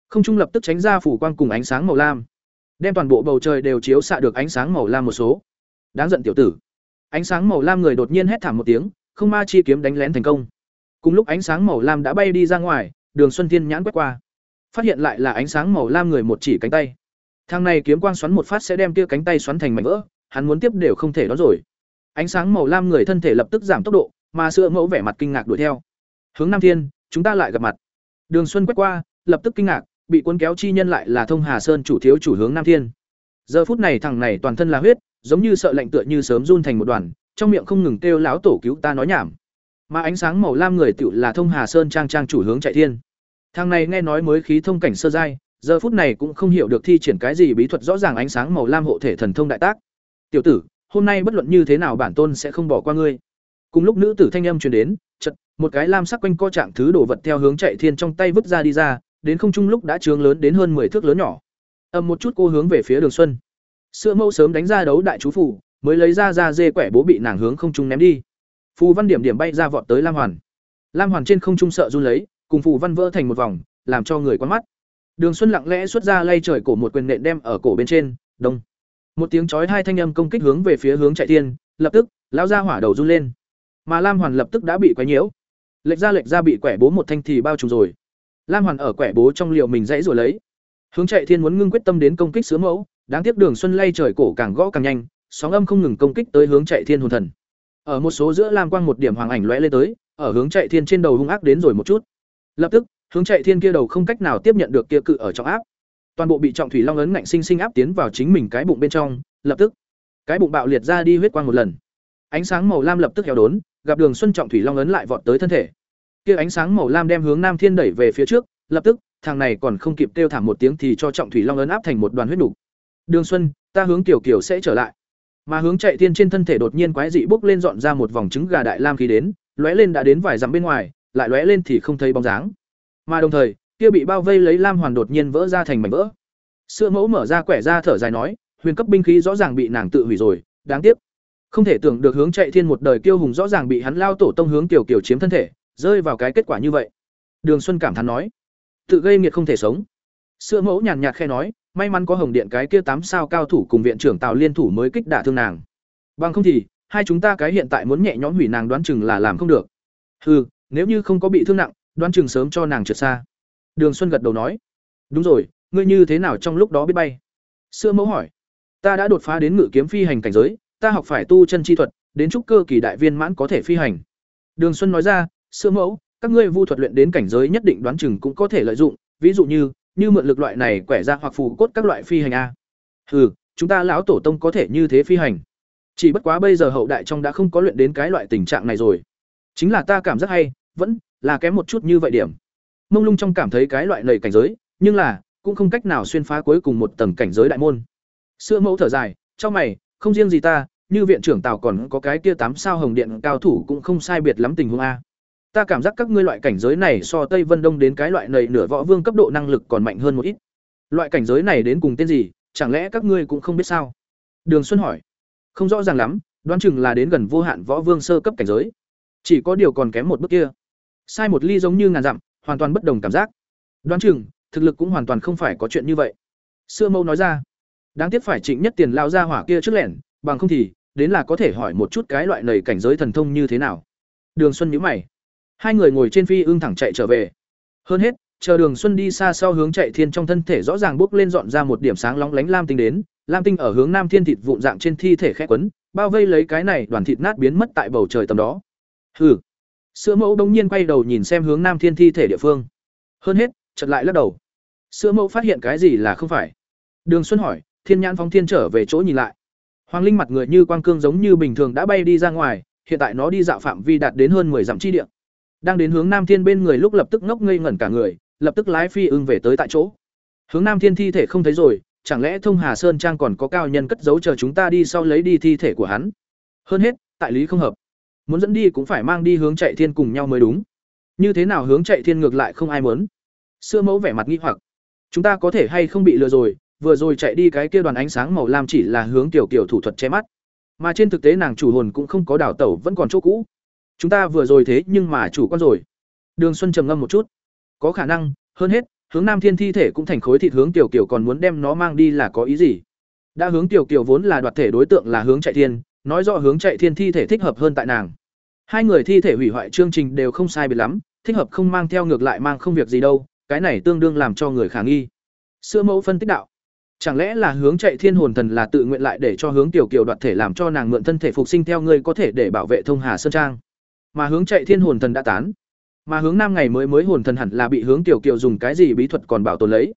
S1: Không trung lập tức tránh ra phủ quang cùng ánh sáng màu lam, đem toàn bộ bầu trời đều chiếu xạ được ánh sáng màu lam một số. Đáng giận tiểu tử. Ánh sáng màu lam người đột nhiên hét thảm một tiếng, không ma chi kiếm đánh lén thành công. Cùng lúc ánh sáng màu lam đã bay đi ra ngoài, Đường Xuân Thiên nhãn quét qua, phát hiện lại là ánh sáng màu lam người một chỉ cánh tay. Thang này kiếm quang xoắn một phát sẽ đem kia cánh tay xoắn thành mảnh vỡ, hắn muốn tiếp đều không thể đó rồi. Ánh sáng màu lam người thân thể lập tức giảm tốc độ, mà sữa mẫu vẻ mặt kinh ngạc đuổi theo. Hướng Nam Thiên, chúng ta lại gặp mặt. Đường Xuân quét qua, lập tức kinh ngạc, bị cuốn kéo chi nhân lại là Thông Hà Sơn chủ thiếu chủ hướng Nam Thiên. Giờ phút này thằng này toàn thân là huyết, giống như sợ lạnh tựa như sớm run thành một đoàn, trong miệng không ngừng kêu láo tổ cứu ta nói nhảm. Mà ánh sáng màu lam người tựu là Thông Hà Sơn trang trang chủ hướng chạy thiên. Thằng này nghe nói mới khí thông cảnh sơ giai, giờ phút này cũng không hiểu được thi triển cái gì bí thuật rõ ràng ánh sáng màu lam hộ thể thần thông đại tác. tiểu tử hôm nay bất luận như thế nào bản tôn sẽ không bỏ qua ngươi. Cùng lúc nữ tử thanh âm truyền đến chợt, một cái lam sắc quanh co trạng thứ đổ vật theo hướng chạy thiên trong tay vứt ra đi ra đến không trung lúc đã trướng lớn đến hơn 10 thước lớn nhỏ. Ầm một chút cô hướng về phía đường xuân. Sữa mẫu sớm đánh ra đấu đại chú phủ mới lấy ra ra dê quẻ bố bị nàng hướng không trung ném đi. Phù văn điểm điểm bay ra vọt tới lam hoàn. Lam hoàn trên không trung sợ run lấy cùng phù văn vỡ thành một vòng, làm cho người quan mắt. Đường xuân lặng lẽ xuất ra lay trời cổ một quyền nện đem ở cổ bên trên, đông. Một tiếng chói hai thanh âm công kích hướng về phía hướng chạy thiên, lập tức, lão ra hỏa đầu run lên. Mà lam hoàn lập tức đã bị quấy nhiễu. Lệch ra lệch ra bị quẻ bố một thanh thì bao trùm rồi. Lam hoàn ở quẻ bố trong liều mình dãy rồi lấy. Hướng chạy thiên muốn ngưng quyết tâm đến công kích sứa mẫu, đáng tiếc đường xuân lay trời cổ càng gõ càng nhanh, sóng âm không ngừng công kích tới hướng chạy thiên hồn thần. Ở một số giữa lam quang một điểm hoàng ảnh lóe lên tới, ở hướng chạy thiên trên đầu hung ác đến rồi một chút lập tức, hướng chạy thiên kia đầu không cách nào tiếp nhận được kia cự ở trong áp. Toàn bộ bị trọng thủy long ấn ngạnh sinh sinh áp tiến vào chính mình cái bụng bên trong, lập tức, cái bụng bạo liệt ra đi huyết quang một lần. Ánh sáng màu lam lập tức héo đốn, gặp đường xuân trọng thủy long ấn lại vọt tới thân thể. Kia ánh sáng màu lam đem hướng nam thiên đẩy về phía trước, lập tức, thằng này còn không kịp kêu thảm một tiếng thì cho trọng thủy long ấn áp thành một đoàn huyết đủ. đường xuân, ta hướng tiểu kiểu sẽ trở lại. Mà hướng chạy thiên trên thân thể đột nhiên quái dị bốc lên dọn ra một vòng trứng gà đại lam khí đến, lóe lên đã đến vài dặm bên ngoài lại lóe lên thì không thấy bóng dáng. Mà đồng thời, kia bị bao vây lấy lam hoàn đột nhiên vỡ ra thành mảnh vỡ. Sữa mẫu mở ra quẻ ra thở dài nói, huyền cấp binh khí rõ ràng bị nàng tự hủy rồi, đáng tiếc. Không thể tưởng được hướng chạy thiên một đời kiêu hùng rõ ràng bị hắn lao tổ tông hướng tiểu kiều chiếm thân thể, rơi vào cái kết quả như vậy. Đường xuân cảm thán nói, tự gây nghiệt không thể sống. Sữa mẫu nhàn nhạt khe nói, may mắn có hồng điện cái kia tám sao cao thủ cùng viện trưởng tào liên thủ mới kích đả thương nàng. Bằng không thì, hai chúng ta cái hiện tại muốn nhẹ nhõm hủy nàng đoán chừng là làm không được. Hừ nếu như không có bị thương nặng, đoán chừng sớm cho nàng trượt xa. Đường xuân gật đầu nói, đúng rồi, ngươi như thế nào trong lúc đó biết bay? Sữa mẫu hỏi, ta đã đột phá đến ngự kiếm phi hành cảnh giới, ta học phải tu chân chi thuật, đến trúc cơ kỳ đại viên mãn có thể phi hành. Đường xuân nói ra sữa mẫu, các ngươi vu thuật luyện đến cảnh giới nhất định đoán chừng cũng có thể lợi dụng, ví dụ như như mượn lực loại này quẻ ra hoặc phù cốt các loại phi hành a. Hừ, chúng ta lão tổ tông có thể như thế phi hành. Chỉ bất quá bây giờ hậu đại trong đã không có luyện đến cái loại tình trạng này rồi chính là ta cảm giác hay, vẫn là kém một chút như vậy điểm. Mông lung trong cảm thấy cái loại lầy cảnh giới, nhưng là cũng không cách nào xuyên phá cuối cùng một tầng cảnh giới đại môn. Sữa mẫu thở dài trong mày, không riêng gì ta, như viện trưởng tào còn có cái kia tám sao hồng điện cao thủ cũng không sai biệt lắm tình huống a. Ta cảm giác các ngươi loại cảnh giới này so tây vân đông đến cái loại lầy nửa võ vương cấp độ năng lực còn mạnh hơn một ít. Loại cảnh giới này đến cùng tên gì, chẳng lẽ các ngươi cũng không biết sao? Đường xuân hỏi. Không rõ ràng lắm, đoán chừng là đến gần vô hạn võ vương sơ cấp cảnh giới chỉ có điều còn kém một bước kia. Sai một ly giống như ngàn dặm, hoàn toàn bất đồng cảm giác. Đoán chừng, thực lực cũng hoàn toàn không phải có chuyện như vậy. Sưa mâu nói ra, đáng tiếc phải trịnh nhất tiền lao ra hỏa kia trước lẻn, bằng không thì, đến là có thể hỏi một chút cái loại nầy cảnh giới thần thông như thế nào. Đường xuân nhíu mày. Hai người ngồi trên phi ưng thẳng chạy trở về. Hơn hết, chờ đường xuân đi xa sau hướng chạy thiên trong thân thể rõ ràng bốc lên dọn ra một điểm sáng lóng lánh lam tinh đến. Lam tinh ở hướng nam thiên thịt vụn dạng trên thi thể khẽ quấn, bao vây lấy cái này đoàn thịt nát biến mất tại bầu trời tầm đó hừ. Sữa mẫu đông nhiên quay đầu nhìn xem hướng nam thiên thi thể địa phương. Hơn hết chật lại lắc đầu. Sữa mẫu phát hiện cái gì là không phải? Đường xuân hỏi, thiên nhãn phóng thiên trở về chỗ nhìn lại. Hoàng linh mặt người như quang cương giống như bình thường đã bay đi ra ngoài, hiện tại nó đi dạo phạm vi đạt đến hơn 10 dặm chi địa. Đang đến hướng nam thiên bên người lúc lập tức ngốc ngây ngẩn cả người, lập tức lái phi ưng về tới tại chỗ. Hướng nam thiên thi thể không thấy rồi, chẳng lẽ thông hà sơn trang còn có cao nhân cất giấu chờ chúng ta đi sau lấy đi thi thể của hắn? Hơn hết, tại lý không hợp muốn dẫn đi cũng phải mang đi hướng chạy thiên cùng nhau mới đúng. Như thế nào hướng chạy thiên ngược lại không ai muốn. Xưa mẫu vẻ mặt nghi hoặc. Chúng ta có thể hay không bị lừa rồi, vừa rồi chạy đi cái kia đoàn ánh sáng màu lam chỉ là hướng tiểu kiểu thủ thuật che mắt. Mà trên thực tế nàng chủ hồn cũng không có đảo tẩu vẫn còn chỗ cũ. Chúng ta vừa rồi thế nhưng mà chủ con rồi. Đường xuân trầm ngâm một chút. Có khả năng, hơn hết, hướng nam thiên thi thể cũng thành khối thịt hướng tiểu kiểu còn muốn đem nó mang đi là có ý gì? Đã hướng tiểu kiểu vốn là đoạt thể đối tượng là hướng chạy thiên nói rõ hướng chạy thiên thi thể thích hợp hơn tại nàng. Hai người thi thể hủy hoại chương trình đều không sai biệt lắm, thích hợp không mang theo ngược lại mang không việc gì đâu, cái này tương đương làm cho người khả nghi. Sữa mẫu phân tích đạo. Chẳng lẽ là hướng chạy thiên hồn thần là tự nguyện lại để cho hướng tiểu kiều đoạt thể làm cho nàng mượn thân thể phục sinh theo ngươi có thể để bảo vệ thông hà sơn trang? Mà hướng chạy thiên hồn thần đã tán. Mà hướng nam ngày mới mới hồn thần hẳn là bị hướng tiểu kiều dùng cái gì bí thuật còn bảo tồn lấy.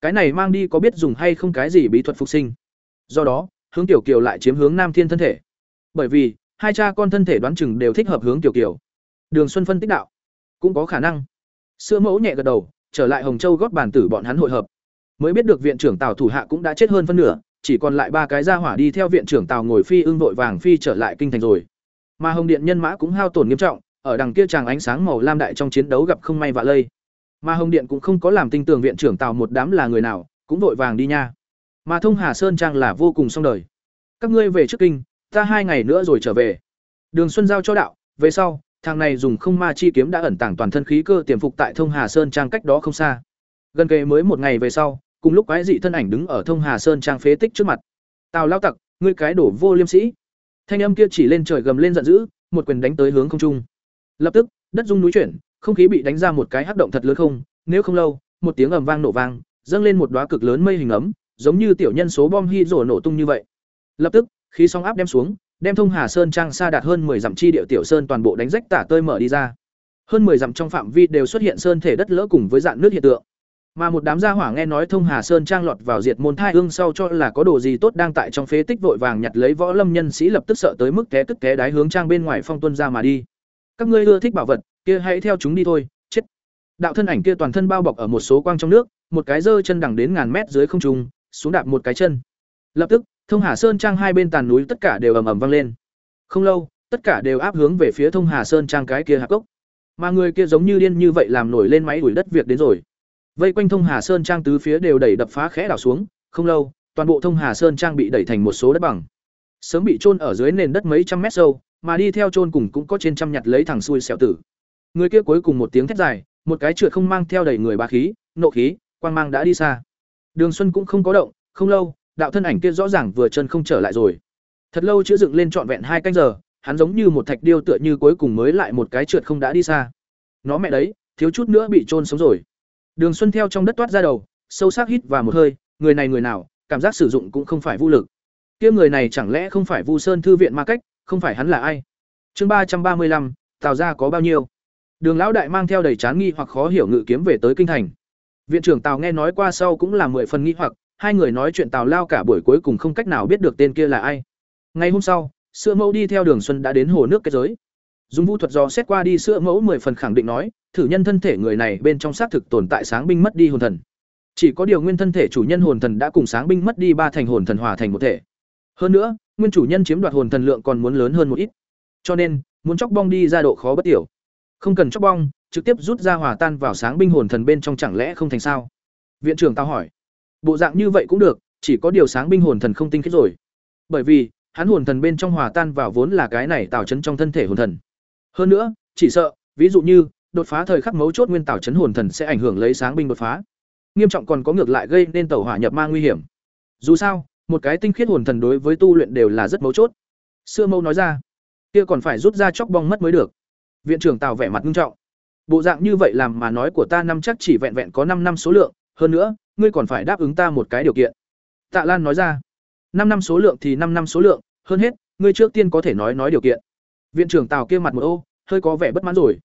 S1: Cái này mang đi có biết dùng hay không cái gì bí thuật phục sinh. Do đó, hướng tiểu kiều lại chiếm hướng nam thiên thân thể bởi vì hai cha con thân thể đoán chừng đều thích hợp hướng tiểu kiểu đường xuân phân tích đạo cũng có khả năng sữa mẫu nhẹ gật đầu trở lại hồng châu góp bàn tử bọn hắn hội hợp mới biết được viện trưởng tào thủ hạ cũng đã chết hơn phân nửa chỉ còn lại ba cái gia hỏa đi theo viện trưởng Tào ngồi phi ưng vội vàng phi trở lại kinh thành rồi. Mà Hồng Điện nhân mã cũng hao tổn nghiêm trọng, ở đằng kia chàng ánh sáng màu lam đại trong chiến đấu gặp không may vạ lây. Mà Hồng Điện cũng không có làm tinh tường viện trưởng Tào một đám là người nào, cũng vội vàng đi nha. Mà Thông Hà Sơn trang là vô cùng xong đời. Các ngươi về trước kinh, ta hai ngày nữa rồi trở về. Đường Xuân giao cho đạo, về sau, thằng này dùng không ma chi kiếm đã ẩn tàng toàn thân khí cơ tiềm phục tại Thông Hà Sơn trang cách đó không xa. Gần kề mới một ngày về sau, cùng lúc quái dị thân ảnh đứng ở Thông Hà Sơn trang phế tích trước mặt. Tào lao tặc, ngươi cái đổ vô liêm sĩ. Thanh âm kia chỉ lên trời gầm lên giận dữ, một quyền đánh tới hướng không trung. Lập tức, đất rung núi chuyển, không khí bị đánh ra một cái hắc động thật lớn không, nếu không lâu, một tiếng ầm vang nổ vang, dâng lên một đóa cực lớn mây hình ấm, giống như tiểu nhân số bom hy rổ nổ tung như vậy. Lập tức, khí sóng áp đem xuống, đem Thông Hà Sơn trang xa đạt hơn 10 dặm chi địa tiểu sơn toàn bộ đánh rách tả tơi mở đi ra. Hơn 10 dặm trong phạm vi đều xuất hiện sơn thể đất lỡ cùng với dạng nước hiện tượng. Mà một đám gia hỏa nghe nói Thông Hà Sơn trang lọt vào diệt môn thai hương sau cho là có đồ gì tốt đang tại trong phế tích vội vàng nhặt lấy võ lâm nhân sĩ lập tức sợ tới mức té tức té đái hướng trang bên ngoài phong tuân ra mà đi. Các ngươi ưa thích bảo vật, kia hãy theo chúng đi thôi, chết. Đạo thân ảnh kia toàn thân bao bọc ở một số quang trong nước, một cái dơ chân đằng đến ngàn mét dưới không trung, xuống đạp một cái chân. Lập tức, Thông Hà Sơn trang hai bên tàn núi tất cả đều ầm ầm vang lên. Không lâu, tất cả đều áp hướng về phía Thông Hà Sơn trang cái kia hạp cốc. Mà người kia giống như điên như vậy làm nổi lên máy đuổi đất việc đến rồi. Vây quanh Thông Hà Sơn trang tứ phía đều đẩy đập phá khẽ đảo xuống, không lâu, toàn bộ Thông Hà Sơn trang bị đẩy thành một số đất bằng. Sớm bị chôn ở dưới nền đất mấy trăm mét sâu, mà đi theo chôn cùng cũng có trên trăm nhặt lấy thằng xui xẹo tử. Người kia cuối cùng một tiếng thét dài, một cái trượt không mang theo đầy người bá khí, nộ khí, quang mang đã đi xa. Đường Xuân cũng không có động, không lâu, đạo thân ảnh kia rõ ràng vừa chân không trở lại rồi. Thật lâu chưa dựng lên trọn vẹn hai canh giờ, hắn giống như một thạch điêu tựa như cuối cùng mới lại một cái trượt không đã đi xa. Nó mẹ đấy, thiếu chút nữa bị chôn sống rồi. Đường Xuân theo trong đất toát ra đầu, sâu sắc hít vào một hơi, người này người nào, cảm giác sử dụng cũng không phải vô lực. Kia người này chẳng lẽ không phải Vu Sơn thư viện ma cách, không phải hắn là ai? Chương ba trăm ba mươi lăm, Tào gia có bao nhiêu? Đường lão đại mang theo đầy chán nghi hoặc khó hiểu ngự kiếm về tới kinh thành. Viện trưởng Tào nghe nói qua sau cũng là mười phần nghi hoặc, hai người nói chuyện Tào lao cả buổi cuối cùng không cách nào biết được tên kia là ai. Ngày hôm sau, Sữa Mẫu đi theo Đường Xuân đã đến hồ nước kết giới. Dùng vũ thuật do xét qua đi Sữa Mẫu mười phần khẳng định nói, thử nhân thân thể người này bên trong xác thực tồn tại sáng binh mất đi hồn thần. Chỉ có điều nguyên thân thể chủ nhân hồn thần đã cùng sáng binh mất đi ba thành hồn thần hòa thành một thể. Hơn nữa, nguyên chủ nhân chiếm đoạt hồn thần lượng còn muốn lớn hơn một ít. Cho nên, muốn chóc bong đi ra độ khó bất tiểu. Không cần chóc bong, trực tiếp rút ra hòa tan vào sáng binh hồn thần bên trong chẳng lẽ không thành sao? Viện trưởng tao hỏi. Bộ dạng như vậy cũng được, chỉ có điều sáng binh hồn thần không tinh khiết rồi. Bởi vì, hắn hồn thần bên trong hòa tan vào vốn là cái này tạo chấn trong thân thể hồn thần. Hơn nữa, chỉ sợ, ví dụ như, đột phá thời khắc mấu chốt nguyên tạo chấn hồn thần sẽ ảnh hưởng lấy sáng binh đột phá. Nghiêm trọng còn có ngược lại gây nên tẩu hỏa nhập ma nguy hiểm. Dù sao, một cái tinh khiết hồn thần đối với tu luyện đều là rất mấu chốt. Xưa Mâu nói ra, kia còn phải rút ra chóc bong mất mới được. Viện trưởng Tào vẻ mặt nghiêm trọng. Bộ dạng như vậy làm mà nói của ta năm chắc chỉ vẹn vẹn có năm năm số lượng, hơn nữa, ngươi còn phải đáp ứng ta một cái điều kiện. Tạ Lan nói ra, năm năm số lượng thì năm năm số lượng, hơn hết, ngươi trước tiên có thể nói nói điều kiện. Viện trưởng Tào kia mặt một ô, hơi có vẻ bất mãn rồi.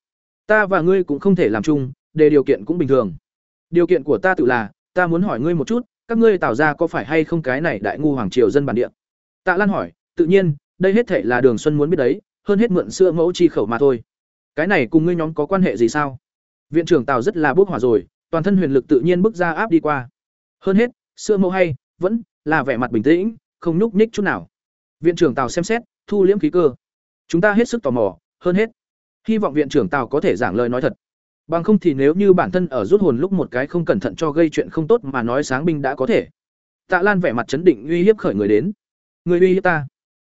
S1: Ta và ngươi cũng không thể làm chung, để điều kiện cũng bình thường. Điều kiện của ta tự là, ta muốn hỏi ngươi một chút, các ngươi tạo ra có phải hay không cái này đại ngu hoàng triều dân bản địa? Tạ Lan hỏi, tự nhiên, đây hết thể là Đường Xuân muốn biết đấy, hơn hết mượn xưa mẫu chi khẩu mà thôi. Cái này cùng ngươi nhóm có quan hệ gì sao? Viện trưởng Tào rất là bốc hỏa rồi, toàn thân huyền lực tự nhiên bước ra áp đi qua. Hơn hết, xưa mẫu hay, vẫn là vẻ mặt bình tĩnh, không nhúc nhích chút nào. Viện trưởng Tào xem xét, thu liễm khí cơ. Chúng ta hết sức tò mò, hơn hết, hy vọng viện trưởng Tào có thể giảng lời nói thật. Bằng không thì nếu như bản thân ở rút hồn lúc một cái không cẩn thận cho gây chuyện không tốt mà nói sáng binh đã có thể. Tạ Lan vẻ mặt chấn định uy hiếp khởi người đến. Người uy hiếp ta.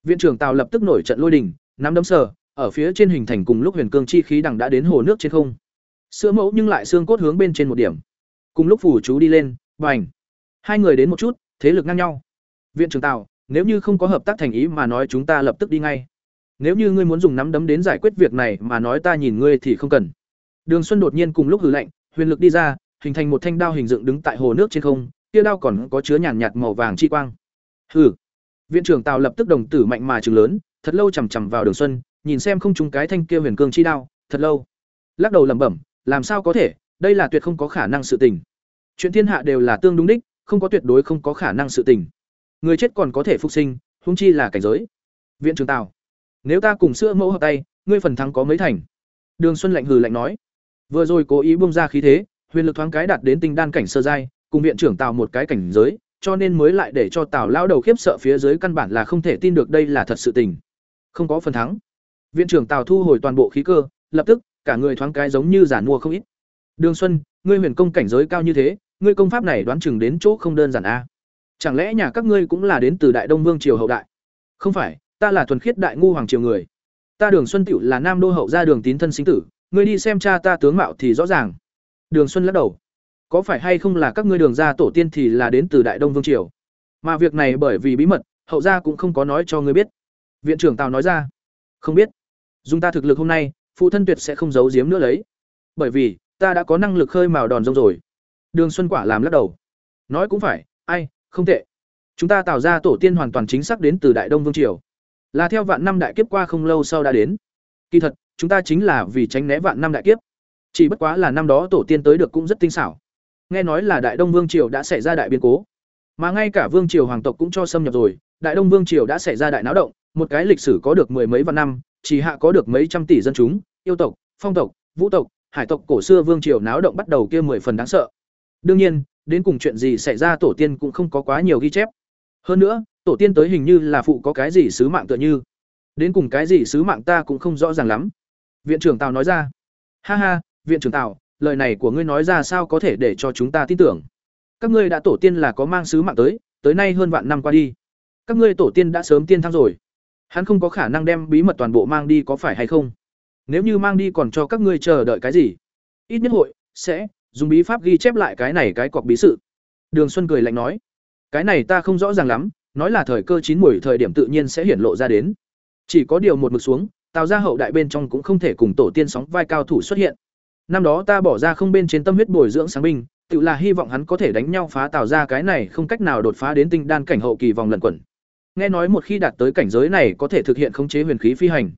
S1: Viện trưởng Tào lập tức nổi trận lôi đình, nắm đấm sờ, ở phía trên hình thành cùng lúc huyền cương chi khí đằng đã đến hồ nước trên không. Sữa mẫu nhưng lại xương cốt hướng bên trên một điểm. Cùng lúc phủ chú đi lên, ảnh, Hai người đến một chút, thế lực ngang nhau. Viện trưởng Tào, nếu như không có hợp tác thành ý mà nói chúng ta lập tức đi ngay. Nếu như ngươi muốn dùng nắm đấm đến giải quyết việc này mà nói ta nhìn ngươi thì không cần. Đường Xuân đột nhiên cùng lúc hử lạnh, huyền lực đi ra, hình thành một thanh đao hình dựng đứng tại hồ nước trên không, kia đao còn có chứa nhàn nhạt màu vàng chi quang. Hừ. Viện trưởng Tào lập tức đồng tử mạnh mà chừng lớn, thật lâu chằm chằm vào Đường Xuân, nhìn xem không trúng cái thanh kia huyền cương chi đao, thật lâu. Lắc đầu lẩm bẩm, làm sao có thể, đây là tuyệt không có khả năng sự tình. Chuyện thiên hạ đều là tương đúng đích, không có tuyệt đối không có khả năng sự tình. Người chết còn có thể phục sinh, hung chi là cảnh giới. Viện trưởng Tào, nếu ta cùng sữa mẫu hợp tay, ngươi phần thắng có mấy thành? Đường Xuân lạnh hừ lạnh nói. Vừa rồi cố ý bung ra khí thế, huyền lực thoáng cái đạt đến tinh đan cảnh sơ giai, cùng viện trưởng Tào một cái cảnh giới, cho nên mới lại để cho Tào lão đầu khiếp sợ phía dưới căn bản là không thể tin được đây là thật sự tình. Không có phần thắng. Viện trưởng Tào thu hồi toàn bộ khí cơ, lập tức, cả người thoáng cái giống như giản mua không ít. Đường Xuân, ngươi huyền công cảnh giới cao như thế, ngươi công pháp này đoán chừng đến chỗ không đơn giản a. Chẳng lẽ nhà các ngươi cũng là đến từ Đại Đông Vương triều hậu đại? Không phải, ta là thuần khiết đại ngu hoàng triều người. Ta Đường Xuân tiểu là Nam đô hậu gia Đường Tín thân sinh tử, ngươi đi xem cha ta tướng mạo thì rõ ràng. Đường Xuân lắc đầu. Có phải hay không là các ngươi Đường gia tổ tiên thì là đến từ Đại Đông Vương triều? Mà việc này bởi vì bí mật, hậu gia cũng không có nói cho ngươi biết. Viện trưởng Tào nói ra. Không biết. Dùng ta thực lực hôm nay, phụ thân tuyệt sẽ không giấu giếm nữa lấy. Bởi vì, ta đã có năng lực khơi mào đòn rông rồi. Đường Xuân Quả làm lắc đầu. Nói cũng phải, ai, không tệ. Chúng ta tạo ra tổ tiên hoàn toàn chính xác đến từ Đại Đông Vương triều. Là theo vạn năm đại kiếp qua không lâu sau đã đến. Kỳ thật, chúng ta chính là vì tránh né vạn năm đại kiếp. Chỉ bất quá là năm đó tổ tiên tới được cũng rất tinh xảo. Nghe nói là Đại Đông Vương triều đã xảy ra đại biến cố, mà ngay cả vương triều hoàng tộc cũng cho xâm nhập rồi, Đại Đông Vương triều đã xảy ra đại náo động, một cái lịch sử có được mười mấy vạn năm, chỉ hạ có được mấy trăm tỷ dân chúng, yêu tộc, phong tộc, vũ tộc, hải tộc cổ xưa vương triều náo động bắt đầu kia mười phần đáng sợ. Đương nhiên, đến cùng chuyện gì xảy ra tổ tiên cũng không có quá nhiều ghi chép. Hơn nữa, tổ tiên tới hình như là phụ có cái gì sứ mạng tựa như. Đến cùng cái gì sứ mạng ta cũng không rõ ràng lắm. Viện trưởng Tào nói ra. Ha ha, viện trưởng Tào, lời này của ngươi nói ra sao có thể để cho chúng ta tin tưởng? Các ngươi đã tổ tiên là có mang sứ mạng tới, tới nay hơn vạn năm qua đi. Các ngươi tổ tiên đã sớm tiên thăng rồi. Hắn không có khả năng đem bí mật toàn bộ mang đi có phải hay không? Nếu như mang đi còn cho các ngươi chờ đợi cái gì? Ít nhất hội sẽ dùng bí pháp ghi chép lại cái này cái cọc bí sự. Đường Xuân cười lạnh nói, cái này ta không rõ ràng lắm, nói là thời cơ chín muồi thời điểm tự nhiên sẽ hiển lộ ra đến. Chỉ có điều một mực xuống, tào ra hậu đại bên trong cũng không thể cùng tổ tiên sóng vai cao thủ xuất hiện. Năm đó ta bỏ ra không bên trên tâm huyết bồi dưỡng sáng binh, tự là hy vọng hắn có thể đánh nhau phá tào ra cái này không cách nào đột phá đến tinh đan cảnh hậu kỳ vòng lần quẩn. Nghe nói một khi đạt tới cảnh giới này có thể thực hiện khống chế huyền khí phi hành.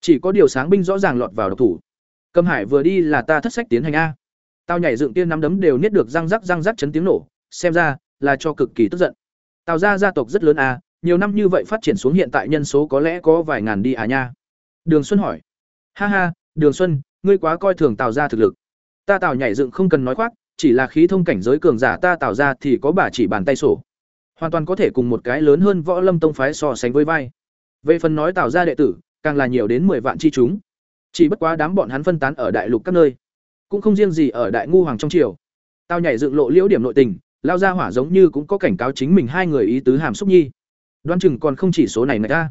S1: Chỉ có điều sáng binh rõ ràng lọt vào độc thủ. Cầm Hải vừa đi là ta thất sách tiến hành a. Tao nhảy dựng tiên nắm đấm đều niết được răng rắc răng rắc chấn tiếng nổ, xem ra là cho cực kỳ tức giận. Tào gia gia tộc rất lớn a, nhiều năm như vậy phát triển xuống hiện tại nhân số có lẽ có vài ngàn đi à nha. Đường Xuân hỏi. Ha ha, Đường Xuân, ngươi quá coi thường Tào gia thực lực. Ta Tào nhảy dựng không cần nói khoác, chỉ là khí thông cảnh giới cường giả ta Tào gia thì có bà chỉ bàn tay sổ. Hoàn toàn có thể cùng một cái lớn hơn Võ Lâm tông phái so sánh với vai. Về phần nói tạo ra đệ tử, càng là nhiều đến 10 vạn chi chúng. Chỉ bất quá đám bọn hắn phân tán ở đại lục các nơi, cũng không riêng gì ở đại ngu hoàng trong triều. Tao nhảy dựng lộ liễu điểm nội tình, lao ra hỏa giống như cũng có cảnh cáo chính mình hai người ý tứ hàm xúc nhi. Đoán chừng còn không chỉ số này này ra.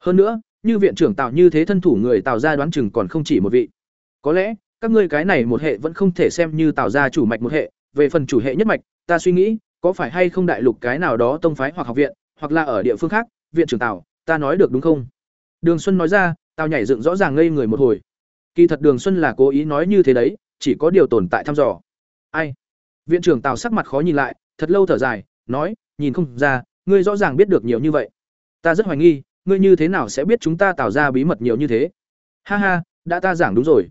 S1: Hơn nữa, như viện trưởng tạo như thế thân thủ người tạo ra đoán chừng còn không chỉ một vị. Có lẽ, các ngươi cái này một hệ vẫn không thể xem như tạo ra chủ mạch một hệ, về phần chủ hệ nhất mạch, ta suy nghĩ, có phải hay không đại lục cái nào đó tông phái hoặc học viện, hoặc là ở địa phương khác, viện trưởng tào ta nói được đúng không? Đường Xuân nói ra, tao nhảy dựng rõ ràng ngây người một hồi. Kỳ thật Đường Xuân là cố ý nói như thế đấy, chỉ có điều tồn tại thăm dò. Ai? Viện trưởng Tào sắc mặt khó nhìn lại, thật lâu thở dài, nói, nhìn không ra, ngươi rõ ràng biết được nhiều như vậy. Ta rất hoài nghi, ngươi như thế nào sẽ biết chúng ta tạo ra bí mật nhiều như thế? Ha ha, đã ta giảng đúng rồi.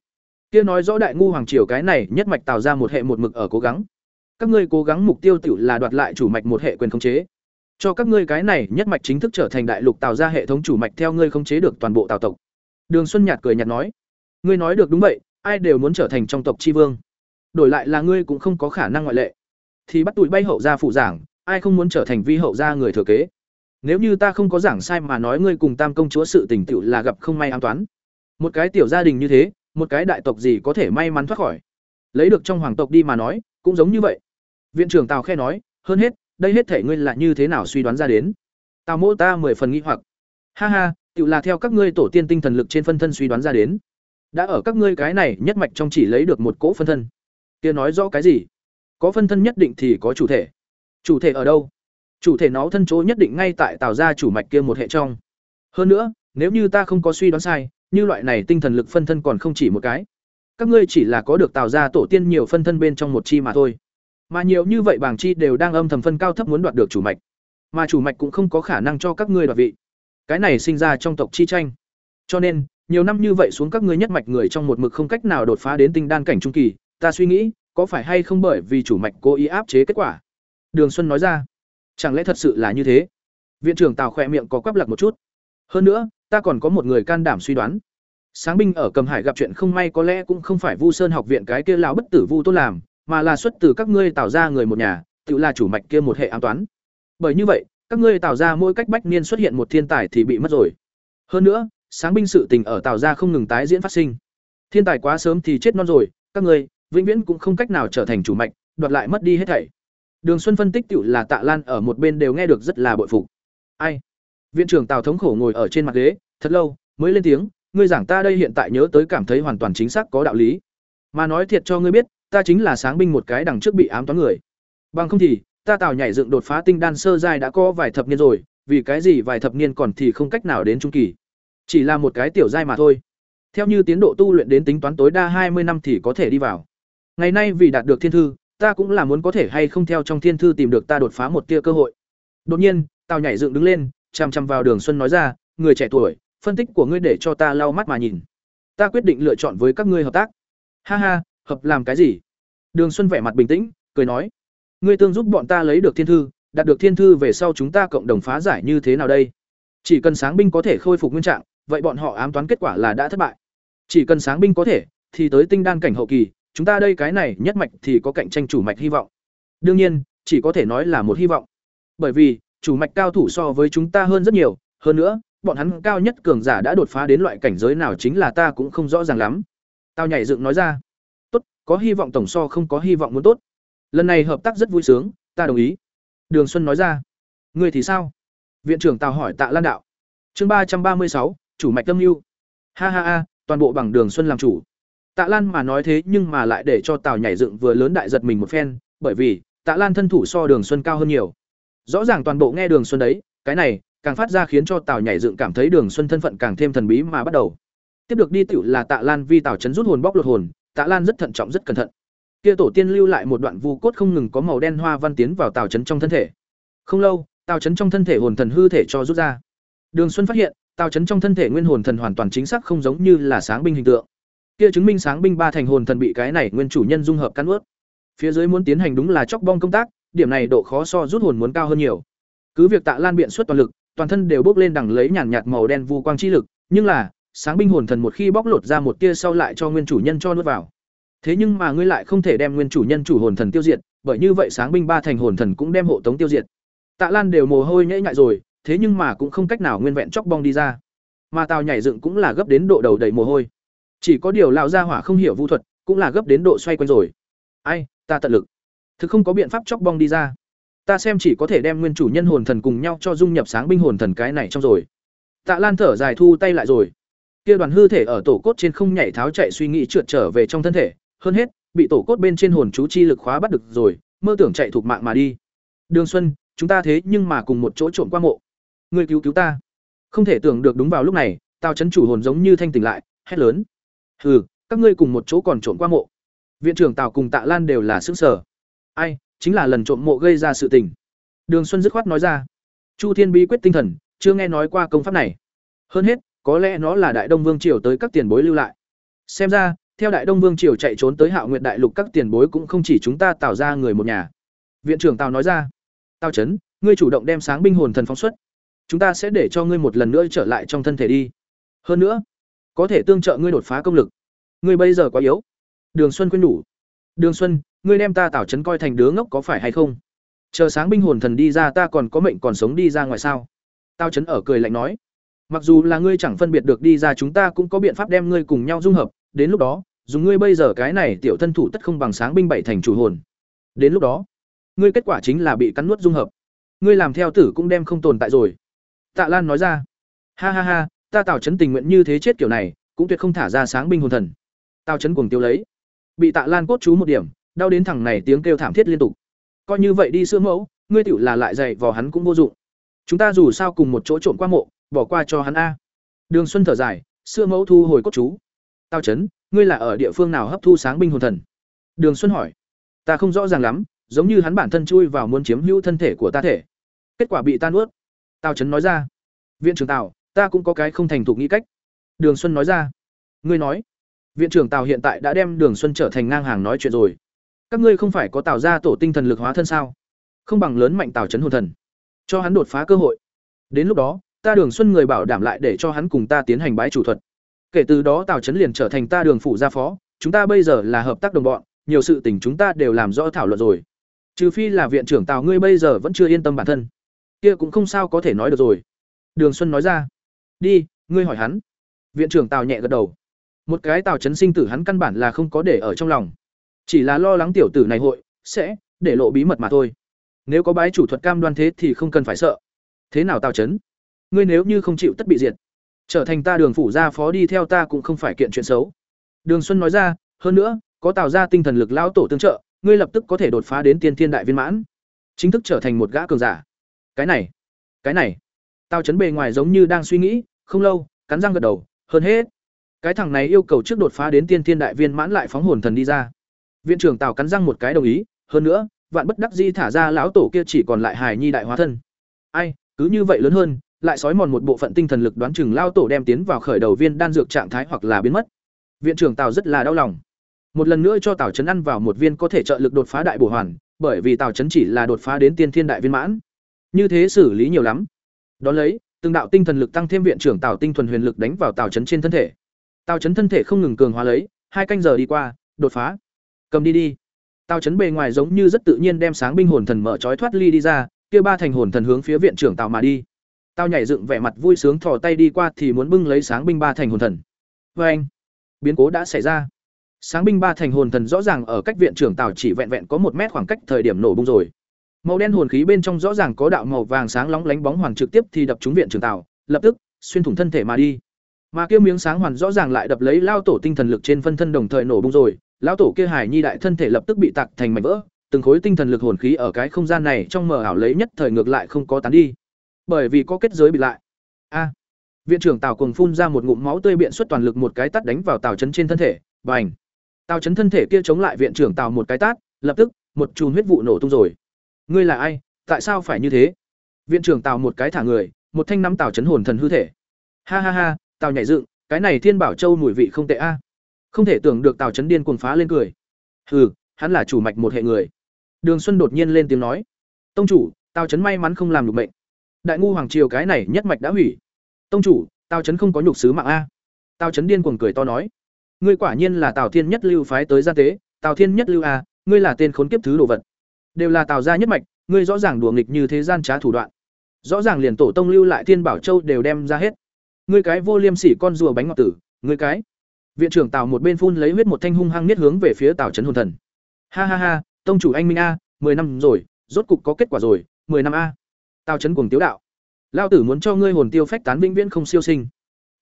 S1: Kia nói rõ đại ngu hoàng triều cái này nhất mạch tạo ra một hệ một mực ở cố gắng. Các ngươi cố gắng mục tiêu tiểu là đoạt lại chủ mạch một hệ quyền khống chế. Cho các ngươi cái này nhất mạch chính thức trở thành đại lục tạo ra hệ thống chủ mạch theo ngươi khống chế được toàn bộ tào tộc. Đường xuân nhạt cười nhạt nói, ngươi nói được đúng vậy, ai đều muốn trở thành trong tộc chi vương. Đổi lại là ngươi cũng không có khả năng ngoại lệ. Thì bắt tụi bay hậu gia phụ giảng, ai không muốn trở thành vi hậu gia người thừa kế? Nếu như ta không có giảng sai mà nói ngươi cùng tam công chúa sự tình tiểu là gặp không may an toán. Một cái tiểu gia đình như thế, một cái đại tộc gì có thể may mắn thoát khỏi? Lấy được trong hoàng tộc đi mà nói, cũng giống như vậy viện trưởng tào khe nói, hơn hết, đây hết thể ngươi là như thế nào suy đoán ra đến? Tào mỗ ta mười phần nghi hoặc. Ha ha tự là theo các ngươi tổ tiên tinh thần lực trên phân thân suy đoán ra đến. Đã ở các ngươi cái này nhất mạch trong chỉ lấy được một cỗ phân thân. Kia nói rõ cái gì? Có phân thân nhất định thì có chủ thể. Chủ thể ở đâu? Chủ thể nó thân chỗ nhất định ngay tại tạo ra chủ mạch kia một hệ trong. Hơn nữa, nếu như ta không có suy đoán sai, như loại này tinh thần lực phân thân còn không chỉ một cái. Các ngươi chỉ là có được tạo ra tổ tiên nhiều phân thân bên trong một chi mà thôi mà nhiều như vậy bảng chi đều đang âm thầm phân cao thấp muốn đoạt được chủ mạch. Mà chủ mạch cũng không có khả năng cho các ngươi đoạt vị. Cái này sinh ra trong tộc chi tranh. Cho nên, nhiều năm như vậy xuống các ngươi nhất mạch người trong một mực không cách nào đột phá đến tinh đan cảnh trung kỳ, ta suy nghĩ, có phải hay không bởi vì chủ mạch cố ý áp chế kết quả? Đường Xuân nói ra. Chẳng lẽ thật sự là như thế? Viện trưởng Tào khỏe miệng có quắp lật một chút. Hơn nữa, ta còn có một người can đảm suy đoán. Sáng binh ở Cầm Hải gặp chuyện không may có lẽ cũng không phải Vu Sơn học viện cái kia lão bất tử Vu Tôn làm, mà là xuất từ các ngươi tạo ra người một nhà, tự là chủ mạch kia một hệ an toán. bởi như vậy các ngươi tạo ra mỗi cách bách niên xuất hiện một thiên tài thì bị mất rồi. Hơn nữa sáng binh sự tình ở tạo ra không ngừng tái diễn phát sinh. Thiên tài quá sớm thì chết non rồi các ngươi vĩnh viễn cũng không cách nào trở thành chủ mạch đoạt lại mất đi hết thảy. Đường xuân phân tích tiểu là tạ lan ở một bên đều nghe được rất là bội phục. Ai? Viện trưởng tào thống khổ ngồi ở trên mặt ghế thật lâu mới lên tiếng ngươi giảng ta đây hiện tại nhớ tới cảm thấy hoàn toàn chính xác có đạo lý. Mà nói thiệt cho ngươi biết ta chính là sáng binh một cái đằng trước bị ám toán người. Bằng không thì, ta tào nhảy dựng đột phá tinh đan sơ giai đã có vài thập niên rồi, vì cái gì vài thập niên còn thì không cách nào đến trung kỳ. Chỉ là một cái tiểu giai mà thôi. Theo như tiến độ tu luyện đến tính toán tối đa hai mươi năm thì có thể đi vào. Ngày nay vì đạt được thiên thư, ta cũng là muốn có thể hay không theo trong thiên thư tìm được ta đột phá một tia cơ hội. Đột nhiên, tào nhảy dựng đứng lên, chằm chằm vào đường xuân nói ra, người trẻ tuổi, phân tích của ngươi để cho ta lau mắt mà nhìn. Ta quyết định lựa chọn với các ngươi hợp tác. Ha ha hợp làm cái gì? Đường xuân vẻ mặt bình tĩnh, cười nói, ngươi tương giúp bọn ta lấy được thiên thư, đạt được thiên thư về sau chúng ta cộng đồng phá giải như thế nào đây? Chỉ cần sáng binh có thể khôi phục nguyên trạng, vậy bọn họ ám toán kết quả là đã thất bại. Chỉ cần sáng binh có thể, thì tới tinh đan cảnh hậu kỳ, chúng ta đây cái này nhất mạch thì có cạnh tranh chủ mạch hy vọng. Đương nhiên, chỉ có thể nói là một hy vọng. Bởi vì, chủ mạch cao thủ so với chúng ta hơn rất nhiều, hơn nữa, bọn hắn cao nhất cường giả đã đột phá đến loại cảnh giới nào chính là ta cũng không rõ ràng lắm. Tao nhảy dựng nói ra có hy vọng tổng so không có hy vọng muốn tốt. Lần này hợp tác rất vui sướng, ta đồng ý. Đường xuân nói ra. Ngươi thì sao? Viện trưởng tào hỏi tạ lan đạo. Chương ba trăm ba mươi sáu, chủ mạch tâm mưu ha ha ha, toàn bộ bằng đường xuân làm chủ. Tạ lan mà nói thế nhưng mà lại để cho tào nhảy dựng vừa lớn đại giật mình một phen, bởi vì tạ lan thân thủ so đường xuân cao hơn nhiều. Rõ ràng toàn bộ nghe đường xuân đấy, cái này càng phát ra khiến cho tào nhảy dựng cảm thấy đường xuân thân phận càng thêm thần bí mà bắt đầu. Tiếp được đi tiểu là tạ lan vi tào chấn rút hồn bóc lột hồn tạ lan rất thận trọng, rất cẩn thận. Kia tổ tiên lưu lại một đoạn vu cốt không ngừng có màu đen hoa văn tiến vào tào chấn trong thân thể. Không lâu, tào chấn trong thân thể hồn thần hư thể cho rút ra. Đường xuân phát hiện, tào chấn trong thân thể nguyên hồn thần hoàn toàn chính xác không giống như là sáng binh hình tượng. Kia chứng minh sáng binh ba thành hồn thần bị cái này nguyên chủ nhân dung hợp cắn nuốt. phía dưới muốn tiến hành đúng là chóc bong công tác, điểm này độ khó so rút hồn muốn cao hơn nhiều. Cứ việc tạ lan biện suất toàn lực, toàn thân đều bốc lên đằng lấy nhàn nhạt màu đen vu quang chi lực, nhưng là sáng binh hồn thần một khi bóc lột ra một tia sau lại cho nguyên chủ nhân cho nuốt vào. Thế nhưng mà ngươi lại không thể đem nguyên chủ nhân chủ hồn thần tiêu diệt, bởi như vậy sáng binh ba thành hồn thần cũng đem hộ tống tiêu diệt. Tạ lan đều mồ hôi nhễ nhại rồi, thế nhưng mà cũng không cách nào nguyên vẹn chóc bong đi ra. Mà tào nhảy dựng cũng là gấp đến độ đầu đầy mồ hôi. Chỉ có điều lão gia hỏa không hiểu vũ thuật, cũng là gấp đến độ xoay quanh rồi. Ai, ta tận lực. Thực không có biện pháp chóc bong đi ra. Ta xem chỉ có thể đem nguyên chủ nhân hồn thần cùng nhau cho dung nhập sáng binh hồn thần cái này trong rồi. Tạ lan thở dài thu tay lại rồi kia đoàn hư thể ở tổ cốt trên không nhảy tháo chạy suy nghĩ trượt trở về trong thân thể, hơn hết, bị tổ cốt bên trên hồn chú chi lực khóa bắt được rồi, mơ tưởng chạy thuộc mạng mà đi. Đường xuân, chúng ta thế nhưng mà cùng một chỗ trộm qua mộ. Người cứu cứu ta. Không thể tưởng được đúng vào lúc này tao chấn chủ hồn giống như thanh tỉnh lại, hét lớn. Hừ, các ngươi cùng một chỗ còn trộm qua mộ. Viện trưởng tào cùng tạ lan đều là xứng sở ai, chính là lần trộm mộ gây ra sự tình. Đường xuân dứt khoát nói ra. Chu thiên bí quyết tinh thần, chưa nghe nói qua công pháp này. Hơn hết có lẽ nó là đại đông vương triều tới các tiền bối lưu lại. Xem ra, theo đại đông vương triều chạy trốn tới hạo nguyện đại lục các tiền bối cũng không chỉ chúng ta tạo ra người một nhà. Viện trưởng tào nói ra, tào trấn ngươi chủ động đem sáng binh hồn thần phóng xuất. Chúng ta sẽ để cho ngươi một lần nữa trở lại trong thân thể đi. Hơn nữa, có thể tương trợ ngươi đột phá công lực. Ngươi bây giờ quá yếu. Đường xuân quên nhủ đường xuân, ngươi đem ta tào trấn coi thành đứa ngốc có phải hay không? Chờ sáng binh hồn thần đi ra ta còn có mệnh còn sống đi ra ngoài sao? Tao trấn ở cười lạnh nói mặc dù là ngươi chẳng phân biệt được đi ra chúng ta cũng có biện pháp đem ngươi cùng nhau dung hợp, đến lúc đó, dùng ngươi bây giờ cái này tiểu thân thủ tất không bằng sáng binh bảy thành chủ hồn. Đến lúc đó, ngươi kết quả chính là bị cắn nuốt dung hợp. Ngươi làm theo tử cũng đem không tồn tại rồi. Tạ lan nói ra. Ha ha ha, ta tào trấn tình nguyện như thế chết kiểu này, cũng tuyệt không thả ra sáng binh hồn thần. Tào trấn cuồng tiêu lấy. Bị tạ lan cốt chú một điểm, đau đến thằng này tiếng kêu thảm thiết liên tục. Coi như vậy đi sữa mẫu, ngươi tiểu là lại dày vào hắn cũng vô dụng. Chúng ta dù sao cùng một chỗ trộm qua mộ bỏ qua cho hắn a. Đường xuân thở dài sữa mẫu thu hồi cốt chú. Tao chấn, ngươi là ở địa phương nào hấp thu sáng binh hồn thần? Đường xuân hỏi. Ta không rõ ràng lắm, giống như hắn bản thân chui vào muốn chiếm hữu thân thể của ta thể. Kết quả bị tan ướt tao chấn nói ra. Viện trưởng tào, ta cũng có cái không thành thục nghĩ cách. Đường xuân nói ra. Ngươi nói. Viện trưởng tào hiện tại đã đem đường xuân trở thành ngang hàng nói chuyện rồi. Các ngươi không phải có tạo ra tổ tinh thần lực hóa thân sao? Không bằng lớn mạnh tào chấn hồn thần, cho hắn đột phá cơ hội. Đến lúc đó ta đường xuân người bảo đảm lại để cho hắn cùng ta tiến hành bái chủ thuật. Kể từ đó tào Trấn liền trở thành ta đường phủ gia phó, chúng ta bây giờ là hợp tác đồng bọn, nhiều sự tình chúng ta đều làm rõ thảo luận rồi. Trừ phi là viện trưởng tào ngươi bây giờ vẫn chưa yên tâm bản thân. Kia cũng không sao có thể nói được rồi. Đường xuân nói ra. Đi, ngươi hỏi hắn. Viện trưởng tào nhẹ gật đầu. Một cái tào chấn sinh tử hắn căn bản là không có để ở trong lòng. Chỉ là lo lắng tiểu tử này hội, sẽ để lộ bí mật mà thôi. Nếu có bái chủ thuật cam đoan thế thì không cần phải sợ. Thế nào tào chấn? Ngươi nếu như không chịu tất bị diệt, trở thành ta đường phủ gia phó đi theo ta cũng không phải kiện chuyện xấu. Đường xuân nói ra, hơn nữa, có tạo ra tinh thần lực lão tổ tương trợ, ngươi lập tức có thể đột phá đến tiên thiên đại viên mãn. Chính thức trở thành một gã cường giả. Cái này cái này. Tao chấn bề ngoài giống như đang suy nghĩ, không lâu, cắn răng gật đầu, hơn hết. Cái thằng này yêu cầu trước đột phá đến tiên thiên đại viên mãn lại phóng hồn thần đi ra. Viện trưởng tào cắn răng một cái đồng ý, hơn nữa, vạn bất đắc di thả ra lão tổ kia chỉ còn lại hài nhi đại hóa thân. Ai, cứ như vậy lớn hơn lại sói mòn một bộ phận tinh thần lực đoán chừng lao tổ đem tiến vào khởi đầu viên đan dược trạng thái hoặc là biến mất. Viện trưởng tào rất là đau lòng. Một lần nữa cho tào trấn ăn vào một viên có thể trợ lực đột phá đại bổ hoàn, bởi vì tào trấn chỉ là đột phá đến tiên thiên đại viên mãn. Như thế xử lý nhiều lắm. Đón lấy, từng đạo tinh thần lực tăng thêm viện trưởng tào tinh thuần huyền lực đánh vào tào trấn trên thân thể. Tào trấn thân thể không ngừng cường hóa lấy, hai canh giờ đi qua, đột phá. Cầm đi đi. Tào trấn bề ngoài giống như rất tự nhiên đem sáng binh hồn thần mở trói thoát ly đi ra, kia ba thành hồn thần hướng phía viện trưởng tào mà đi tao nhảy dựng vẻ mặt vui sướng thò tay đi qua thì muốn bưng lấy sáng binh ba thành hồn thần. Vê anh. Biến cố đã xảy ra. Sáng binh ba thành hồn thần rõ ràng ở cách viện trưởng tào chỉ vẹn vẹn có một mét khoảng cách thời điểm nổ bung rồi. Màu đen hồn khí bên trong rõ ràng có đạo màu vàng sáng lóng lánh bóng hoàn trực tiếp thì đập trúng viện trưởng tào lập tức, xuyên thủng thân thể mà đi. Mà kia miếng sáng hoàn rõ ràng lại đập lấy lao tổ tinh thần lực trên phân thân đồng thời nổ bung rồi. Lão tổ kia hải nhi đại thân thể lập tức bị tạc thành mảnh vỡ, từng khối tinh thần lực hồn khí ở cái không gian này trong mờ ảo lấy nhất thời ngược lại không có tán đi bởi vì có kết giới bị lại. A. Viện trưởng tào cùng phun ra một ngụm máu tươi biện xuất toàn lực một cái tát đánh vào tào chấn trên thân thể b à n h tào chấn thân thể kia chống lại viện trưởng tào một cái tát, lập tức, một chùm huyết vụ nổ tung rồi. Ngươi là ai? Tại sao phải như thế? Viện trưởng tào một cái thả người, một thanh nắm tào chấn hồn thần hư thể. Ha ha ha, tào nhảy dựng, cái này thiên bảo châu mùi vị không tệ a. Không thể tưởng được tào chấn điên cuồng phá lên cười. Hừ, hắn là chủ mạch một hệ người. Đường xuân đột nhiên lên tiếng nói. Tông chủ, tào chấn may mắn không làm được mệnh đại ngu hoàng triều cái này nhất mạch đã hủy. Tông chủ, tào trấn không có nhục sứ mạng a. Tào trấn điên cuồng cười to nói. Ngươi quả nhiên là tào thiên nhất lưu phái tới gia tế, tào thiên nhất lưu a, ngươi là tên khốn kiếp thứ đồ vật. Đều là tào gia nhất mạch, ngươi rõ ràng đùa nghịch như thế gian trá thủ đoạn. Rõ ràng liền tổ tông lưu lại thiên bảo châu đều đem ra hết. Ngươi cái vô liêm sỉ con rùa bánh ngọt tử, ngươi cái. Viện trưởng tào một bên phun lấy huyết một thanh hung hăng nhất hướng về phía tào trấn hồn thần. Ha ha ha, tông chủ anh minh a, mười năm rồi, rốt cục có kết quả rồi, mười năm a tào chấn cuồng tiếu đạo. Lao tử muốn cho ngươi hồn tiêu phách tán vĩnh viễn không siêu sinh.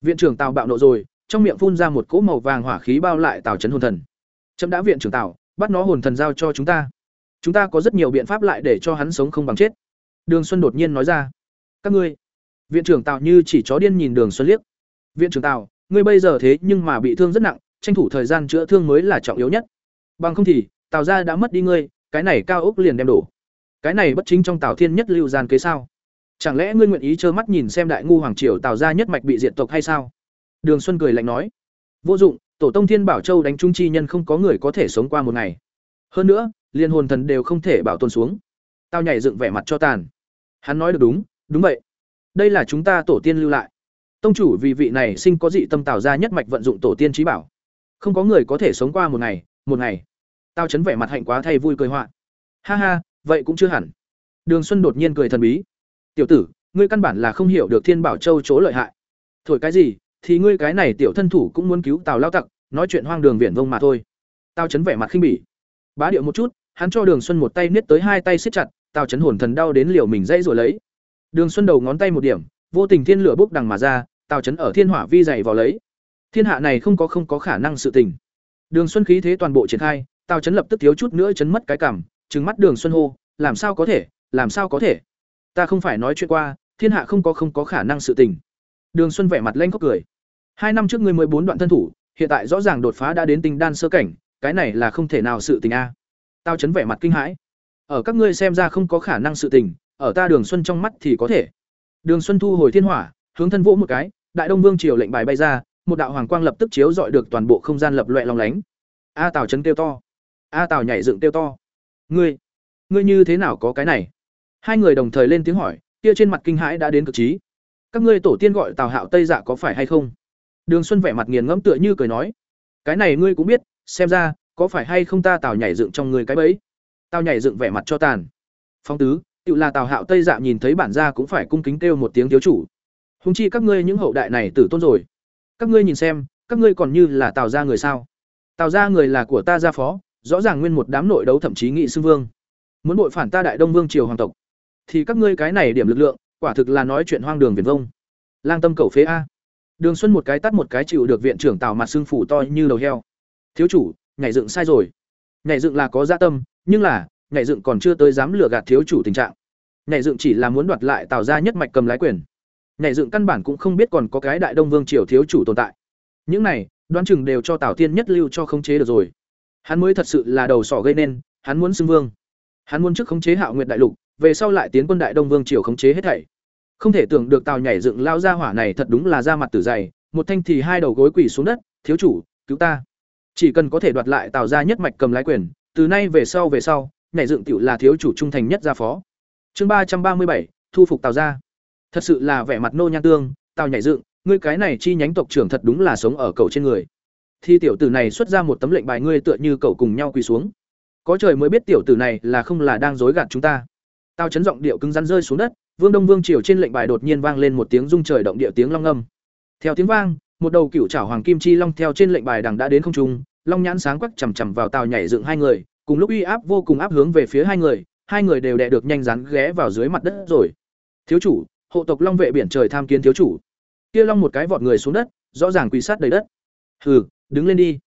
S1: Viện trưởng tào bạo nộ rồi, trong miệng phun ra một cỗ màu vàng hỏa khí bao lại tào chấn hồn thần. Trẫm đã viện trưởng tào, bắt nó hồn thần giao cho chúng ta. Chúng ta có rất nhiều biện pháp lại để cho hắn sống không bằng chết. Đường xuân đột nhiên nói ra. Các ngươi. Viện trưởng tào như chỉ chó điên nhìn đường xuân liếc. Viện trưởng tào, ngươi bây giờ thế nhưng mà bị thương rất nặng, tranh thủ thời gian chữa thương mới là trọng yếu nhất. Bằng không thì, tào gia đã mất đi ngươi, cái này cao ốc liền đem đổ cái này bất chính trong tào thiên nhất lưu gian kế sao? Chẳng lẽ ngươi nguyện ý trơ mắt nhìn xem đại ngu hoàng triều tào ra nhất mạch bị diệt tộc hay sao? Đường xuân cười lạnh nói. Vô dụng, tổ tông thiên bảo châu đánh trung chi nhân không có người có thể sống qua một ngày. Hơn nữa, liên hồn thần đều không thể bảo tồn xuống. Tao nhảy dựng vẻ mặt cho tàn. Hắn nói được đúng đúng vậy. Đây là chúng ta tổ tiên lưu lại. Tông chủ vì vị này sinh có dị tâm tạo ra nhất mạch vận dụng tổ tiên trí bảo. Không có người có thể sống qua một ngày một ngày. Tao chấn vẻ mặt hạnh quá thay vui cười họa. Ha ha vậy cũng chưa hẳn. Đường xuân đột nhiên cười thần bí. Tiểu tử, ngươi căn bản là không hiểu được thiên bảo châu chỗ lợi hại. Thổi cái gì, thì ngươi cái này tiểu thân thủ cũng muốn cứu tào lao tặc, nói chuyện hoang đường viển vông mà thôi. Tao chấn vẻ mặt khinh bỉ. Bá điệu một chút, hắn cho đường xuân một tay niết tới hai tay siết chặt tao chấn hồn thần đau đến liều mình dãy rồi lấy. Đường xuân đầu ngón tay một điểm, vô tình thiên lửa bốc đằng mà ra tao chấn ở thiên hỏa vi dày vào lấy. Thiên hạ này không có không có khả năng sự tình. Đường xuân khí thế toàn bộ triển khai tao chấn lập tức thiếu chút nữa chấn mất cái cảm trừng mắt đường xuân hô, làm sao có thể, làm sao có thể? Ta không phải nói chuyện qua, thiên hạ không có không có khả năng sự tình. Đường xuân vẻ mặt lanh khóc cười. Hai năm trước ngươi mới bốn đoạn thân thủ, hiện tại rõ ràng đột phá đã đến tinh đan sơ cảnh, cái này là không thể nào sự tình a. Tao chấn vẻ mặt kinh hãi. Ở các ngươi xem ra không có khả năng sự tình, ở ta đường xuân trong mắt thì có thể. Đường xuân thu hồi thiên hỏa, hướng thân vỗ một cái, đại đông vương triều lệnh bài bay ra, một đạo hoàng quang lập tức chiếu dọi được toàn bộ không gian lập loẹ long lánh. A tào chấn kêu to. A tào nhảy dựng kêu to ngươi ngươi như thế nào có cái này hai người đồng thời lên tiếng hỏi kia trên mặt kinh hãi đã đến cực trí các ngươi tổ tiên gọi tào hạo tây dạ có phải hay không đường xuân vẻ mặt nghiền ngẫm tựa như cười nói cái này ngươi cũng biết xem ra có phải hay không ta tào nhảy dựng trong người cái bẫy tao nhảy dựng vẻ mặt cho tàn phong tứ Tự là Tào Hạo Tây Dạ nhìn thấy bản gia cũng phải cung kính kêu một tiếng thiếu chủ. Hùng chi các ngươi những hậu đại này tử tôn rồi. Các ngươi nhìn xem, các ngươi còn như là Tào gia người sao? Tào gia người là của ta gia phó, rõ ràng nguyên một đám nội đấu thậm chí nghị xưng vương. Muốn bội phản ta đại đông vương triều hoàng tộc, thì các ngươi cái này điểm lực lượng, quả thực là nói chuyện hoang đường viển vông. Lang tâm cầu phế a. Đường Xuân một cái tắt một cái chịu được viện trưởng Tào mặt xương phủ to như đầu heo. Thiếu chủ, nhảy dựng sai rồi. Nhảy dựng là có gia tâm, nhưng là, nhảy dựng còn chưa tới dám lừa gạt thiếu chủ tình trạng. Nhảy dựng chỉ là muốn đoạt lại Tào gia nhất mạch cầm lái quyền. Nhảy dựng căn bản cũng không biết còn có cái Đại Đông Vương triều thiếu chủ tồn tại. Những này, đoán chừng đều cho Tào tiên nhất lưu cho khống chế được rồi. Hắn mới thật sự là đầu sỏ gây nên, hắn muốn xưng vương. Hắn muốn trước khống chế Hạo Nguyệt đại lục, về sau lại tiến quân Đại Đông Vương triều khống chế hết thảy. Không thể tưởng được Tào nhảy dựng lao ra hỏa này thật đúng là ra mặt tử dày, một thanh thì hai đầu gối quỳ xuống đất, "Thiếu chủ, cứu ta." Chỉ cần có thể đoạt lại Tào gia nhất mạch cầm lái quyền, từ nay về sau về sau, nhảy dựng tiểu là thiếu chủ trung thành nhất gia phó. Chương ba trăm ba mươi bảy thu phục Tào gia. Thật sự là vẻ mặt nô nhan tương, Tào nhảy dựng, ngươi cái này chi nhánh tộc trưởng thật đúng là sống ở cầu trên người. Thì tiểu tử này xuất ra một tấm lệnh bài ngươi tựa như cậu cùng nhau quỳ xuống. Có trời mới biết tiểu tử này là không là đang dối gạt chúng ta. Tào chấn giọng điệu cứng rắn rơi xuống đất, Vương Đông Vương triều trên lệnh bài đột nhiên vang lên một tiếng rung trời động địa tiếng long ngâm. Theo tiếng vang, một đầu cựu trảo hoàng kim chi long theo trên lệnh bài đằng đã đến không trung, long nhãn sáng quắc chằm chằm vào Tào nhảy dựng hai người, cùng lúc uy áp vô cùng áp hướng về phía hai người, hai người đều đè được nhanh rắn ghé vào dưới mặt đất rồi. Thiếu chủ, hộ tộc long vệ biển trời tham kiến thiếu chủ. Kia long một cái vọt người xuống đất, rõ ràng quỳ sát đầy đất. Hừ, đứng lên đi.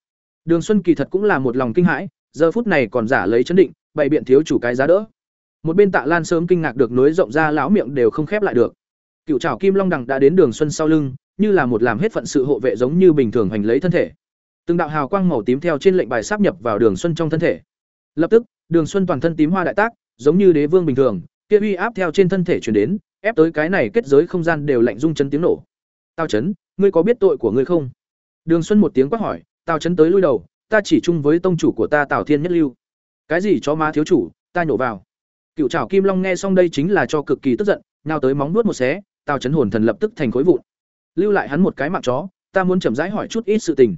S1: Đường Xuân kỳ thật cũng là một lòng kinh hãi, giờ phút này còn giả lấy chấn định, bày biện thiếu chủ cái giá đỡ. Một bên Tạ Lan sớm kinh ngạc được nối rộng ra lão miệng đều không khép lại được. Cựu trào kim long đằng đã đến Đường Xuân sau lưng, như là một làm hết phận sự hộ vệ giống như bình thường hành lấy thân thể. Từng đạo hào quang màu tím theo trên lệnh bài sáp nhập vào Đường Xuân trong thân thể. Lập tức, Đường Xuân toàn thân tím hoa đại tác, giống như đế vương bình thường, kia uy áp theo trên thân thể truyền đến, ép tới cái này kết giới không gian đều lạnh rung chấn tiếng nổ. Tao chấn, ngươi có biết tội của ngươi không? Đường Xuân một tiếng quát hỏi, Tào chấn tới lui đầu, ta chỉ chung với tông chủ của ta Tào Thiên Nhất Lưu. Cái gì chó má thiếu chủ, ta nhổ vào. Cựu Trảo Kim Long nghe xong đây chính là cho cực kỳ tức giận, nhào tới móng nuốt một xé, Tào chấn hồn thần lập tức thành khối vụn. Lưu lại hắn một cái mạng chó, ta muốn chậm rãi hỏi chút ít sự tình.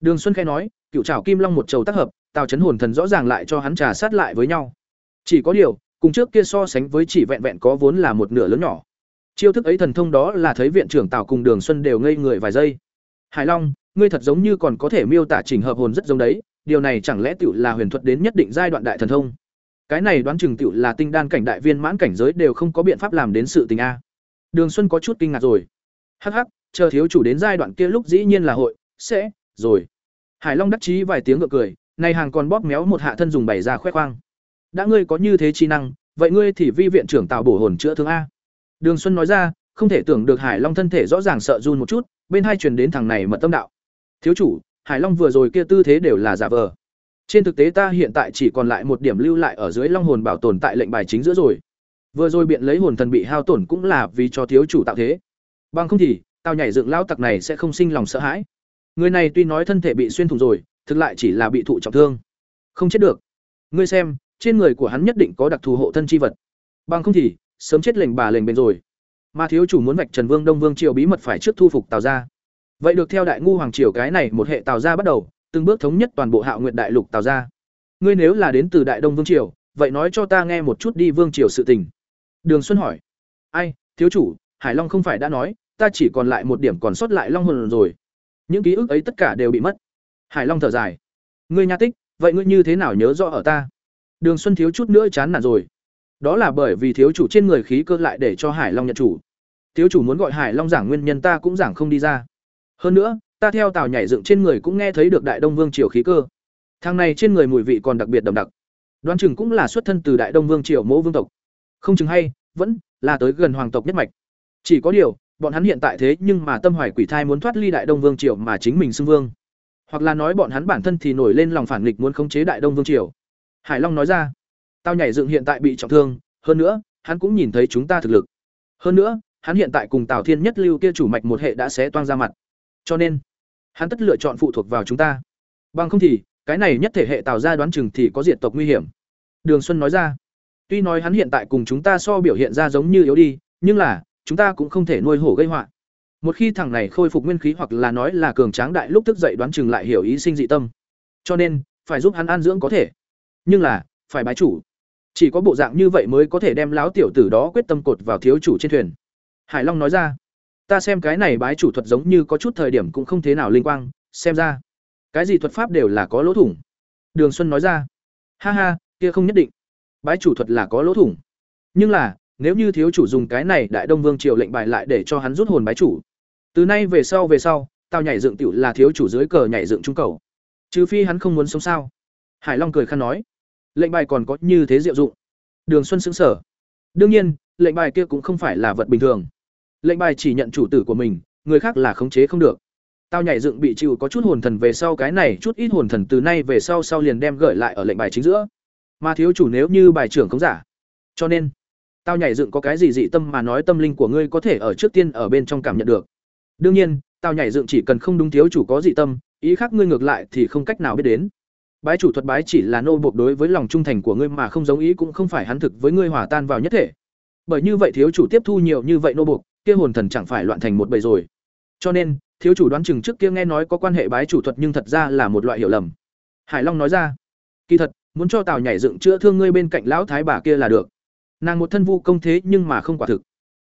S1: Đường Xuân khẽ nói, Cựu Trảo Kim Long một trầu tác hợp, Tào chấn hồn thần rõ ràng lại cho hắn trà sát lại với nhau. Chỉ có điều, cùng trước kia so sánh với chỉ vẹn vẹn có vốn là một nửa lớn nhỏ. Chiêu thức ấy thần thông đó là thấy viện trưởng Tào cùng Đường Xuân đều ngây người vài giây. Hải Long, ngươi thật giống như còn có thể miêu tả chỉnh hợp hồn rất giống đấy, điều này chẳng lẽ tiểu là huyền thuật đến nhất định giai đoạn đại thần thông? Cái này đoán chừng tiểu là tinh đan cảnh đại viên mãn cảnh giới đều không có biện pháp làm đến sự tình a. Đường Xuân có chút kinh ngạc rồi. Hắc hắc, chờ thiếu chủ đến giai đoạn kia lúc dĩ nhiên là hội sẽ rồi. Hải Long đắc chí vài tiếng ngượng cười, này hàng còn bóp méo một hạ thân dùng bày ra khoe khoang. Đã ngươi có như thế chi năng, vậy ngươi thì vi viện trưởng tạo bổ hồn chữa thương a. Đường Xuân nói ra, không thể tưởng được Hải Long thân thể rõ ràng sợ run một chút, bên hai truyền đến thằng này mật tâm đạo. Thiếu chủ, Hải Long vừa rồi kia tư thế đều là giả vờ. Trên thực tế ta hiện tại chỉ còn lại một điểm lưu lại ở dưới Long hồn bảo tồn tại lệnh bài chính giữa rồi. Vừa rồi biện lấy hồn thần bị hao tổn cũng là vì cho thiếu chủ tạo thế. Bằng không thì, tao nhảy dựng lao tặc này sẽ không sinh lòng sợ hãi. Người này tuy nói thân thể bị xuyên thủng rồi, thực lại chỉ là bị thụ trọng thương, không chết được. Ngươi xem, trên người của hắn nhất định có đặc thù hộ thân chi vật. Bằng không thì, sớm chết lệnh bà lệnh bền rồi. Mà thiếu chủ muốn vạch Trần Vương Đông Vương triều bí mật phải trước thu phục Tào gia. Vậy được theo Đại ngu hoàng triều cái này một hệ Tào gia bắt đầu, từng bước thống nhất toàn bộ Hạo nguyện đại lục Tào gia. Ngươi nếu là đến từ Đại Đông Vương triều, vậy nói cho ta nghe một chút đi Vương triều sự tình. Đường Xuân hỏi. Ai, thiếu chủ, Hải Long không phải đã nói, ta chỉ còn lại một điểm còn sót lại Long hồn rồi. Những ký ức ấy tất cả đều bị mất. Hải Long thở dài. Ngươi nha tích, vậy ngươi như thế nào nhớ rõ ở ta? Đường Xuân thiếu chút nữa chán nản rồi. Đó là bởi vì thiếu chủ trên người khí cơ lại để cho Hải Long nhận chủ. Thiếu chủ muốn gọi Hải Long giảng nguyên nhân ta cũng giảng không đi ra. Hơn nữa, ta theo tàu nhảy dựng trên người cũng nghe thấy được Đại Đông Vương triều khí cơ. Thằng này trên người mùi vị còn đặc biệt đậm đặc. Đoán chừng cũng là xuất thân từ Đại Đông Vương triều Mẫu Vương tộc. Không chừng hay, vẫn là tới gần hoàng tộc nhất mạch. Chỉ có điều, bọn hắn hiện tại thế nhưng mà tâm hoài quỷ thai muốn thoát ly Đại Đông Vương triều mà chính mình xưng vương. Hoặc là nói bọn hắn bản thân thì nổi lên lòng phản nghịch muốn khống chế Đại Đông Vương triều. Hải Long nói ra, tao nhảy dựng hiện tại bị trọng thương, hơn nữa, hắn cũng nhìn thấy chúng ta thực lực. Hơn nữa, hắn hiện tại cùng Tào Thiên Nhất Lưu kia chủ mạch một hệ đã xé toang ra mặt. Cho nên, hắn tất lựa chọn phụ thuộc vào chúng ta. Bằng không thì, cái này nhất thể hệ Tào gia đoán chừng thì có diệt tộc nguy hiểm. Đường Xuân nói ra. Tuy nói hắn hiện tại cùng chúng ta so biểu hiện ra giống như yếu đi, nhưng là, chúng ta cũng không thể nuôi hổ gây họa. Một khi thằng này khôi phục nguyên khí hoặc là nói là cường tráng đại lúc thức dậy đoán chừng lại hiểu ý sinh dị tâm. Cho nên, phải giúp hắn an dưỡng có thể. Nhưng là, phải bái chủ. chỉ có bộ dạng như vậy mới có thể đem láo tiểu tử đó quyết tâm cột vào thiếu chủ trên thuyền hải long nói ra, ta xem cái này bái chủ thuật giống như có chút thời điểm cũng không thế nào linh quang, xem ra cái gì thuật pháp đều là có lỗ thủng. Đường xuân nói ra, ha ha, kia không nhất định. Bái chủ thuật là có lỗ thủng. Nhưng là, nếu như thiếu chủ dùng cái này đại đông vương triều lệnh bài lại để cho hắn rút hồn bái chủ, từ nay về sau về sau, tao nhảy dựng tiểu là thiếu chủ dưới cờ nhảy dựng trung cầu. Trừ phi hắn không muốn sống sao. Hải long cười khăn nói, lệnh bài còn có như thế diệu dụng. Đường xuân sững sở đương nhiên, lệnh bài kia cũng không phải là vật bình thường lệnh bài chỉ nhận chủ tử của mình, người khác là khống chế không được. Tao nhảy dựng bị chịu có chút hồn thần về sau cái này chút ít hồn thần từ nay về sau sau liền đem gửi lại ở lệnh bài chính giữa. Mà thiếu chủ nếu như bài trưởng không giả. Cho nên, tao nhảy dựng có cái gì dị tâm mà nói tâm linh của ngươi có thể ở trước tiên ở bên trong cảm nhận được. Đương nhiên, tao nhảy dựng chỉ cần không đúng thiếu chủ có dị tâm, ý khác ngươi ngược lại thì không cách nào biết đến. Bái chủ thuật bái chỉ là nô buộc đối với lòng trung thành của ngươi mà không giống ý cũng không phải hắn thực với ngươi hòa tan vào nhất thể. Bởi như vậy thiếu chủ tiếp thu nhiều như vậy nô buộc kia hồn thần chẳng phải loạn thành một bầy rồi. Cho nên, thiếu chủ đoán chừng trước kia nghe nói có quan hệ bái chủ thuật nhưng thật ra là một loại hiểu lầm. Hải long nói ra, kỳ thật, muốn cho tào nhảy dựng chữa thương ngươi bên cạnh lão thái bà kia là được. Nàng một thân vu công thế nhưng mà không quả thực.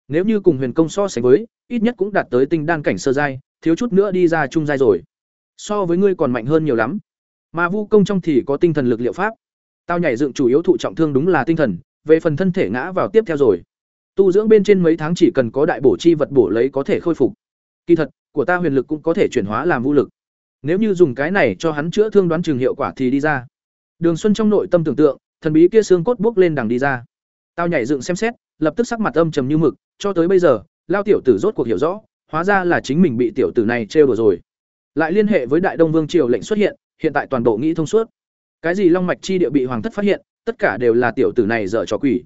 S1: Nếu như cùng huyền công so sánh với, ít nhất cũng đạt tới tinh đan cảnh sơ giai, thiếu chút nữa đi ra trung giai rồi. So với ngươi còn mạnh hơn nhiều lắm. Mà vu công trong thì có tinh thần lực liệu pháp. Tao nhảy dựng chủ yếu thụ trọng thương đúng là tinh thần, về phần thân thể ngã vào tiếp theo rồi tu dưỡng bên trên mấy tháng chỉ cần có đại bổ chi vật bổ lấy có thể khôi phục. Kỳ thật, của ta huyền lực cũng có thể chuyển hóa làm vũ lực. Nếu như dùng cái này cho hắn chữa thương đoán chừng hiệu quả thì đi ra. Đường xuân trong nội tâm tưởng tượng, thần bí kia xương cốt bước lên đằng đi ra. Tao nhảy dựng xem xét, lập tức sắc mặt âm trầm như mực, cho tới bây giờ, lao tiểu tử rốt cuộc hiểu rõ, hóa ra là chính mình bị tiểu tử này trêu đùa rồi. Lại liên hệ với đại đông vương triều lệnh xuất hiện hiện tại toàn bộ nghĩ thông suốt. Cái gì long mạch chi địa bị hoàng thất phát hiện, tất cả đều là tiểu tử này dở trò quỷ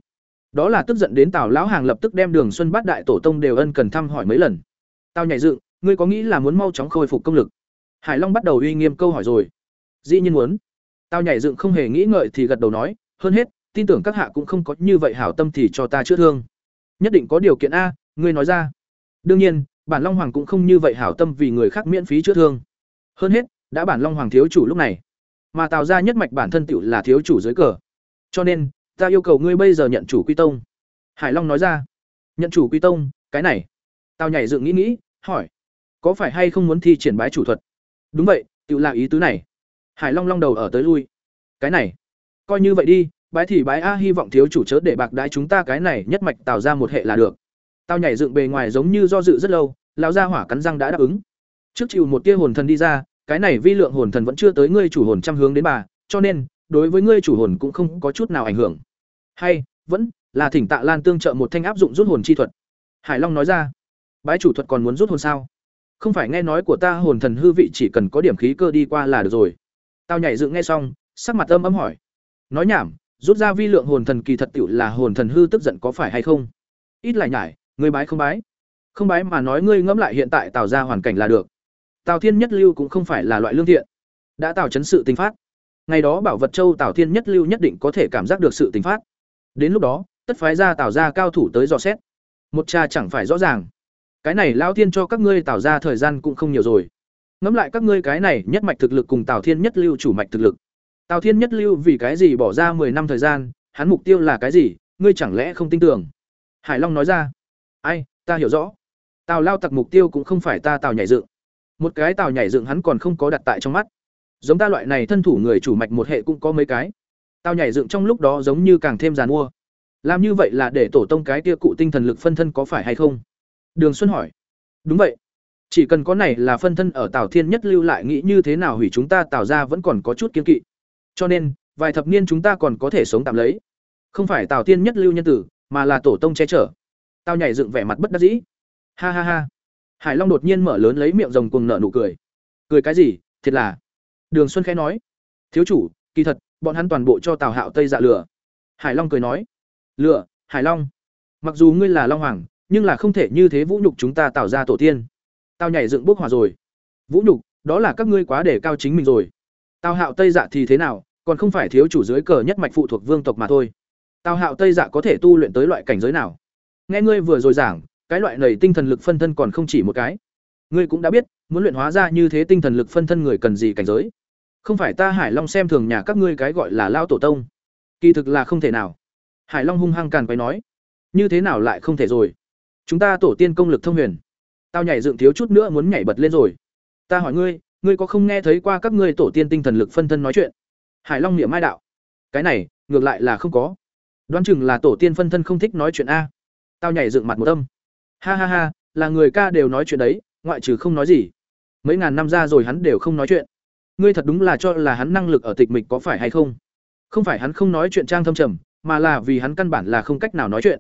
S1: đó là tức giận đến tào lão hàng lập tức đem đường xuân bát đại tổ tông đều ân cần thăm hỏi mấy lần. Tao nhảy dựng, ngươi có nghĩ là muốn mau chóng khôi phục công lực? Hải long bắt đầu uy nghiêm câu hỏi rồi. Dĩ nhiên muốn. Tao nhảy dựng không hề nghĩ ngợi thì gật đầu nói, hơn hết, tin tưởng các hạ cũng không có như vậy hảo tâm thì cho ta chữa thương. Nhất định có điều kiện a, ngươi nói ra. Đương nhiên, bản long hoàng cũng không như vậy hảo tâm vì người khác miễn phí chữa thương. Hơn hết, đã bản long hoàng thiếu chủ lúc này. Mà tạo ra nhất mạch bản thân tựu là thiếu chủ dưới cờ. Cho nên ta yêu cầu ngươi bây giờ nhận chủ quy tông. Hải long nói ra. Nhận chủ quy tông, cái này. Tao nhảy dựng nghĩ nghĩ, hỏi. Có phải hay không muốn thi triển bái chủ thuật? Đúng vậy, tự là ý tứ này. Hải long long đầu ở tới lui. Cái này. Coi như vậy đi, bái thì bái a, hy vọng thiếu chủ chớ để bạc đái chúng ta cái này nhất mạch tạo ra một hệ là được. Tao nhảy dựng bề ngoài giống như do dự rất lâu, lão gia hỏa cắn răng đã đáp ứng. Trước chịu một tia hồn thần đi ra, cái này vi lượng hồn thần vẫn chưa tới ngươi chủ hồn trăm hướng đến bà, cho nên đối với ngươi chủ hồn cũng không có chút nào ảnh hưởng. Hay, vẫn là thỉnh tạ lan tương trợ một thanh áp dụng rút hồn chi thuật. Hải long nói ra. Bái chủ thuật còn muốn rút hồn sao? Không phải nghe nói của ta hồn thần hư vị chỉ cần có điểm khí cơ đi qua là được rồi. Tao nhảy dựng nghe xong, sắc mặt âm ấm hỏi. Nói nhảm, rút ra vi lượng hồn thần kỳ thật tiểu là hồn thần hư tức giận có phải hay không? Ít lại nhải, ngươi bái không bái? Không bái mà nói ngươi ngẫm lại hiện tại tạo ra hoàn cảnh là được. Tào thiên nhất lưu cũng không phải là loại lương thiện. Đã tạo chấn sự tình phát ngày đó bảo vật châu tào thiên nhất lưu nhất định có thể cảm giác được sự tình phát. Đến lúc đó, tất phái ra tạo ra cao thủ tới dò xét. Một cha chẳng phải rõ ràng. Cái này lao thiên cho các ngươi tạo ra thời gian cũng không nhiều rồi. Ngẫm lại các ngươi cái này nhất mạch thực lực cùng tào thiên nhất lưu chủ mạch thực lực. Tào thiên nhất lưu vì cái gì bỏ ra 10 năm thời gian? Hắn mục tiêu là cái gì? Ngươi chẳng lẽ không tin tưởng? Hải long nói ra. Ai, ta hiểu rõ. Tào lao tặc mục tiêu cũng không phải ta tào nhảy dựng. Một cái tào nhảy dựng hắn còn không có đặt tại trong mắt giống ta loại này thân thủ người chủ mạch một hệ cũng có mấy cái. Tao nhảy dựng trong lúc đó giống như càng thêm giàn mua. Làm như vậy là để tổ tông cái kia cụ tinh thần lực phân thân có phải hay không? Đường xuân hỏi. Đúng vậy. Chỉ cần có này là phân thân ở tào thiên nhất lưu lại nghĩ như thế nào hủy chúng ta tạo ra vẫn còn có chút kiên kỵ. Cho nên, vài thập niên chúng ta còn có thể sống tạm lấy. Không phải tào thiên nhất lưu nhân tử, mà là tổ tông che chở. Tao nhảy dựng vẻ mặt bất đắc dĩ. Ha ha ha. Hải long đột nhiên mở lớn lấy miệng rồng cùng nợ nụ cười. Cười cái gì? Thiệt là đường xuân khẽ nói, thiếu chủ, kỳ thật, bọn hắn toàn bộ cho tào hạo tây dạ lửa. Hải long cười nói, lửa, hải long, mặc dù ngươi là long hoàng, nhưng là không thể như thế vũ nhục chúng ta tạo ra tổ tiên. Tao nhảy dựng bốc hỏa rồi. Vũ nhục, đó là các ngươi quá để cao chính mình rồi. Tào hạo tây dạ thì thế nào, còn không phải thiếu chủ dưới cờ nhất mạch phụ thuộc vương tộc mà thôi. Tào hạo tây dạ có thể tu luyện tới loại cảnh giới nào? Nghe ngươi vừa rồi giảng, cái loại này tinh thần lực phân thân còn không chỉ một cái. Ngươi cũng đã biết, muốn luyện hóa ra như thế tinh thần lực phân thân người cần gì cảnh giới không phải ta hải long xem thường nhà các ngươi cái gọi là lao tổ tông. Kỳ thực là không thể nào. Hải long hung hăng càn quay nói. Như thế nào lại không thể rồi? Chúng ta tổ tiên công lực thông huyền. Tao nhảy dựng thiếu chút nữa muốn nhảy bật lên rồi. Ta hỏi ngươi ngươi có không nghe thấy qua các ngươi tổ tiên tinh thần lực phân thân nói chuyện? Hải long niệm mai đạo. Cái này, ngược lại là không có. Đoán chừng là tổ tiên phân thân không thích nói chuyện a. Tao nhảy dựng mặt một âm. Ha ha ha, là người ca đều nói chuyện đấy, ngoại trừ không nói gì. Mấy ngàn năm ra rồi hắn đều không nói chuyện ngươi thật đúng là cho là hắn năng lực ở tịch mịch có phải hay không? Không phải hắn không nói chuyện trang thâm trầm, mà là vì hắn căn bản là không cách nào nói chuyện.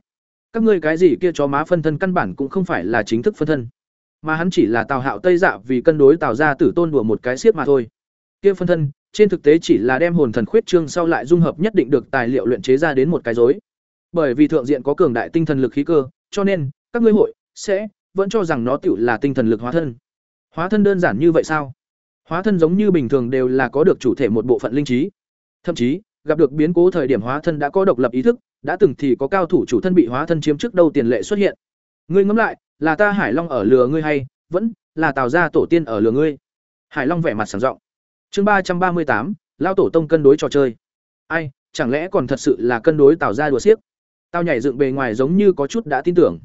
S1: Các ngươi cái gì kia chó má phân thân căn bản cũng không phải là chính thức phân thân. Mà hắn chỉ là tào hạo tây dạ vì cân đối tào ra tử tôn đùa một cái siết mà thôi. Kia phân thân, trên thực tế chỉ là đem hồn thần khuyết trương sau lại dung hợp nhất định được tài liệu luyện chế ra đến một cái dối bởi vì thượng diện có cường đại tinh thần lực khí cơ, cho nên, các ngươi hội, sẽ, vẫn cho rằng nó tựu là tinh thần lực hóa thân. Hóa thân đơn giản như vậy sao? Hóa thân giống như bình thường đều là có được chủ thể một bộ phận linh trí. Thậm chí, gặp được biến cố thời điểm hóa thân đã có độc lập ý thức, đã từng thì có cao thủ chủ thân bị hóa thân chiếm trước đâu tiền lệ xuất hiện. Ngươi ngẫm lại, là ta hải long ở lừa ngươi hay, vẫn là tào gia tổ tiên ở lừa ngươi? Hải long vẻ mặt sảng giọng. Chương ba trăm ba mươi tám lao tổ tông cân đối trò chơi. Ai, chẳng lẽ còn thật sự là cân đối tào gia đùa xiếc? Tao nhảy dựng bề ngoài giống như có chút đã tin tưởng.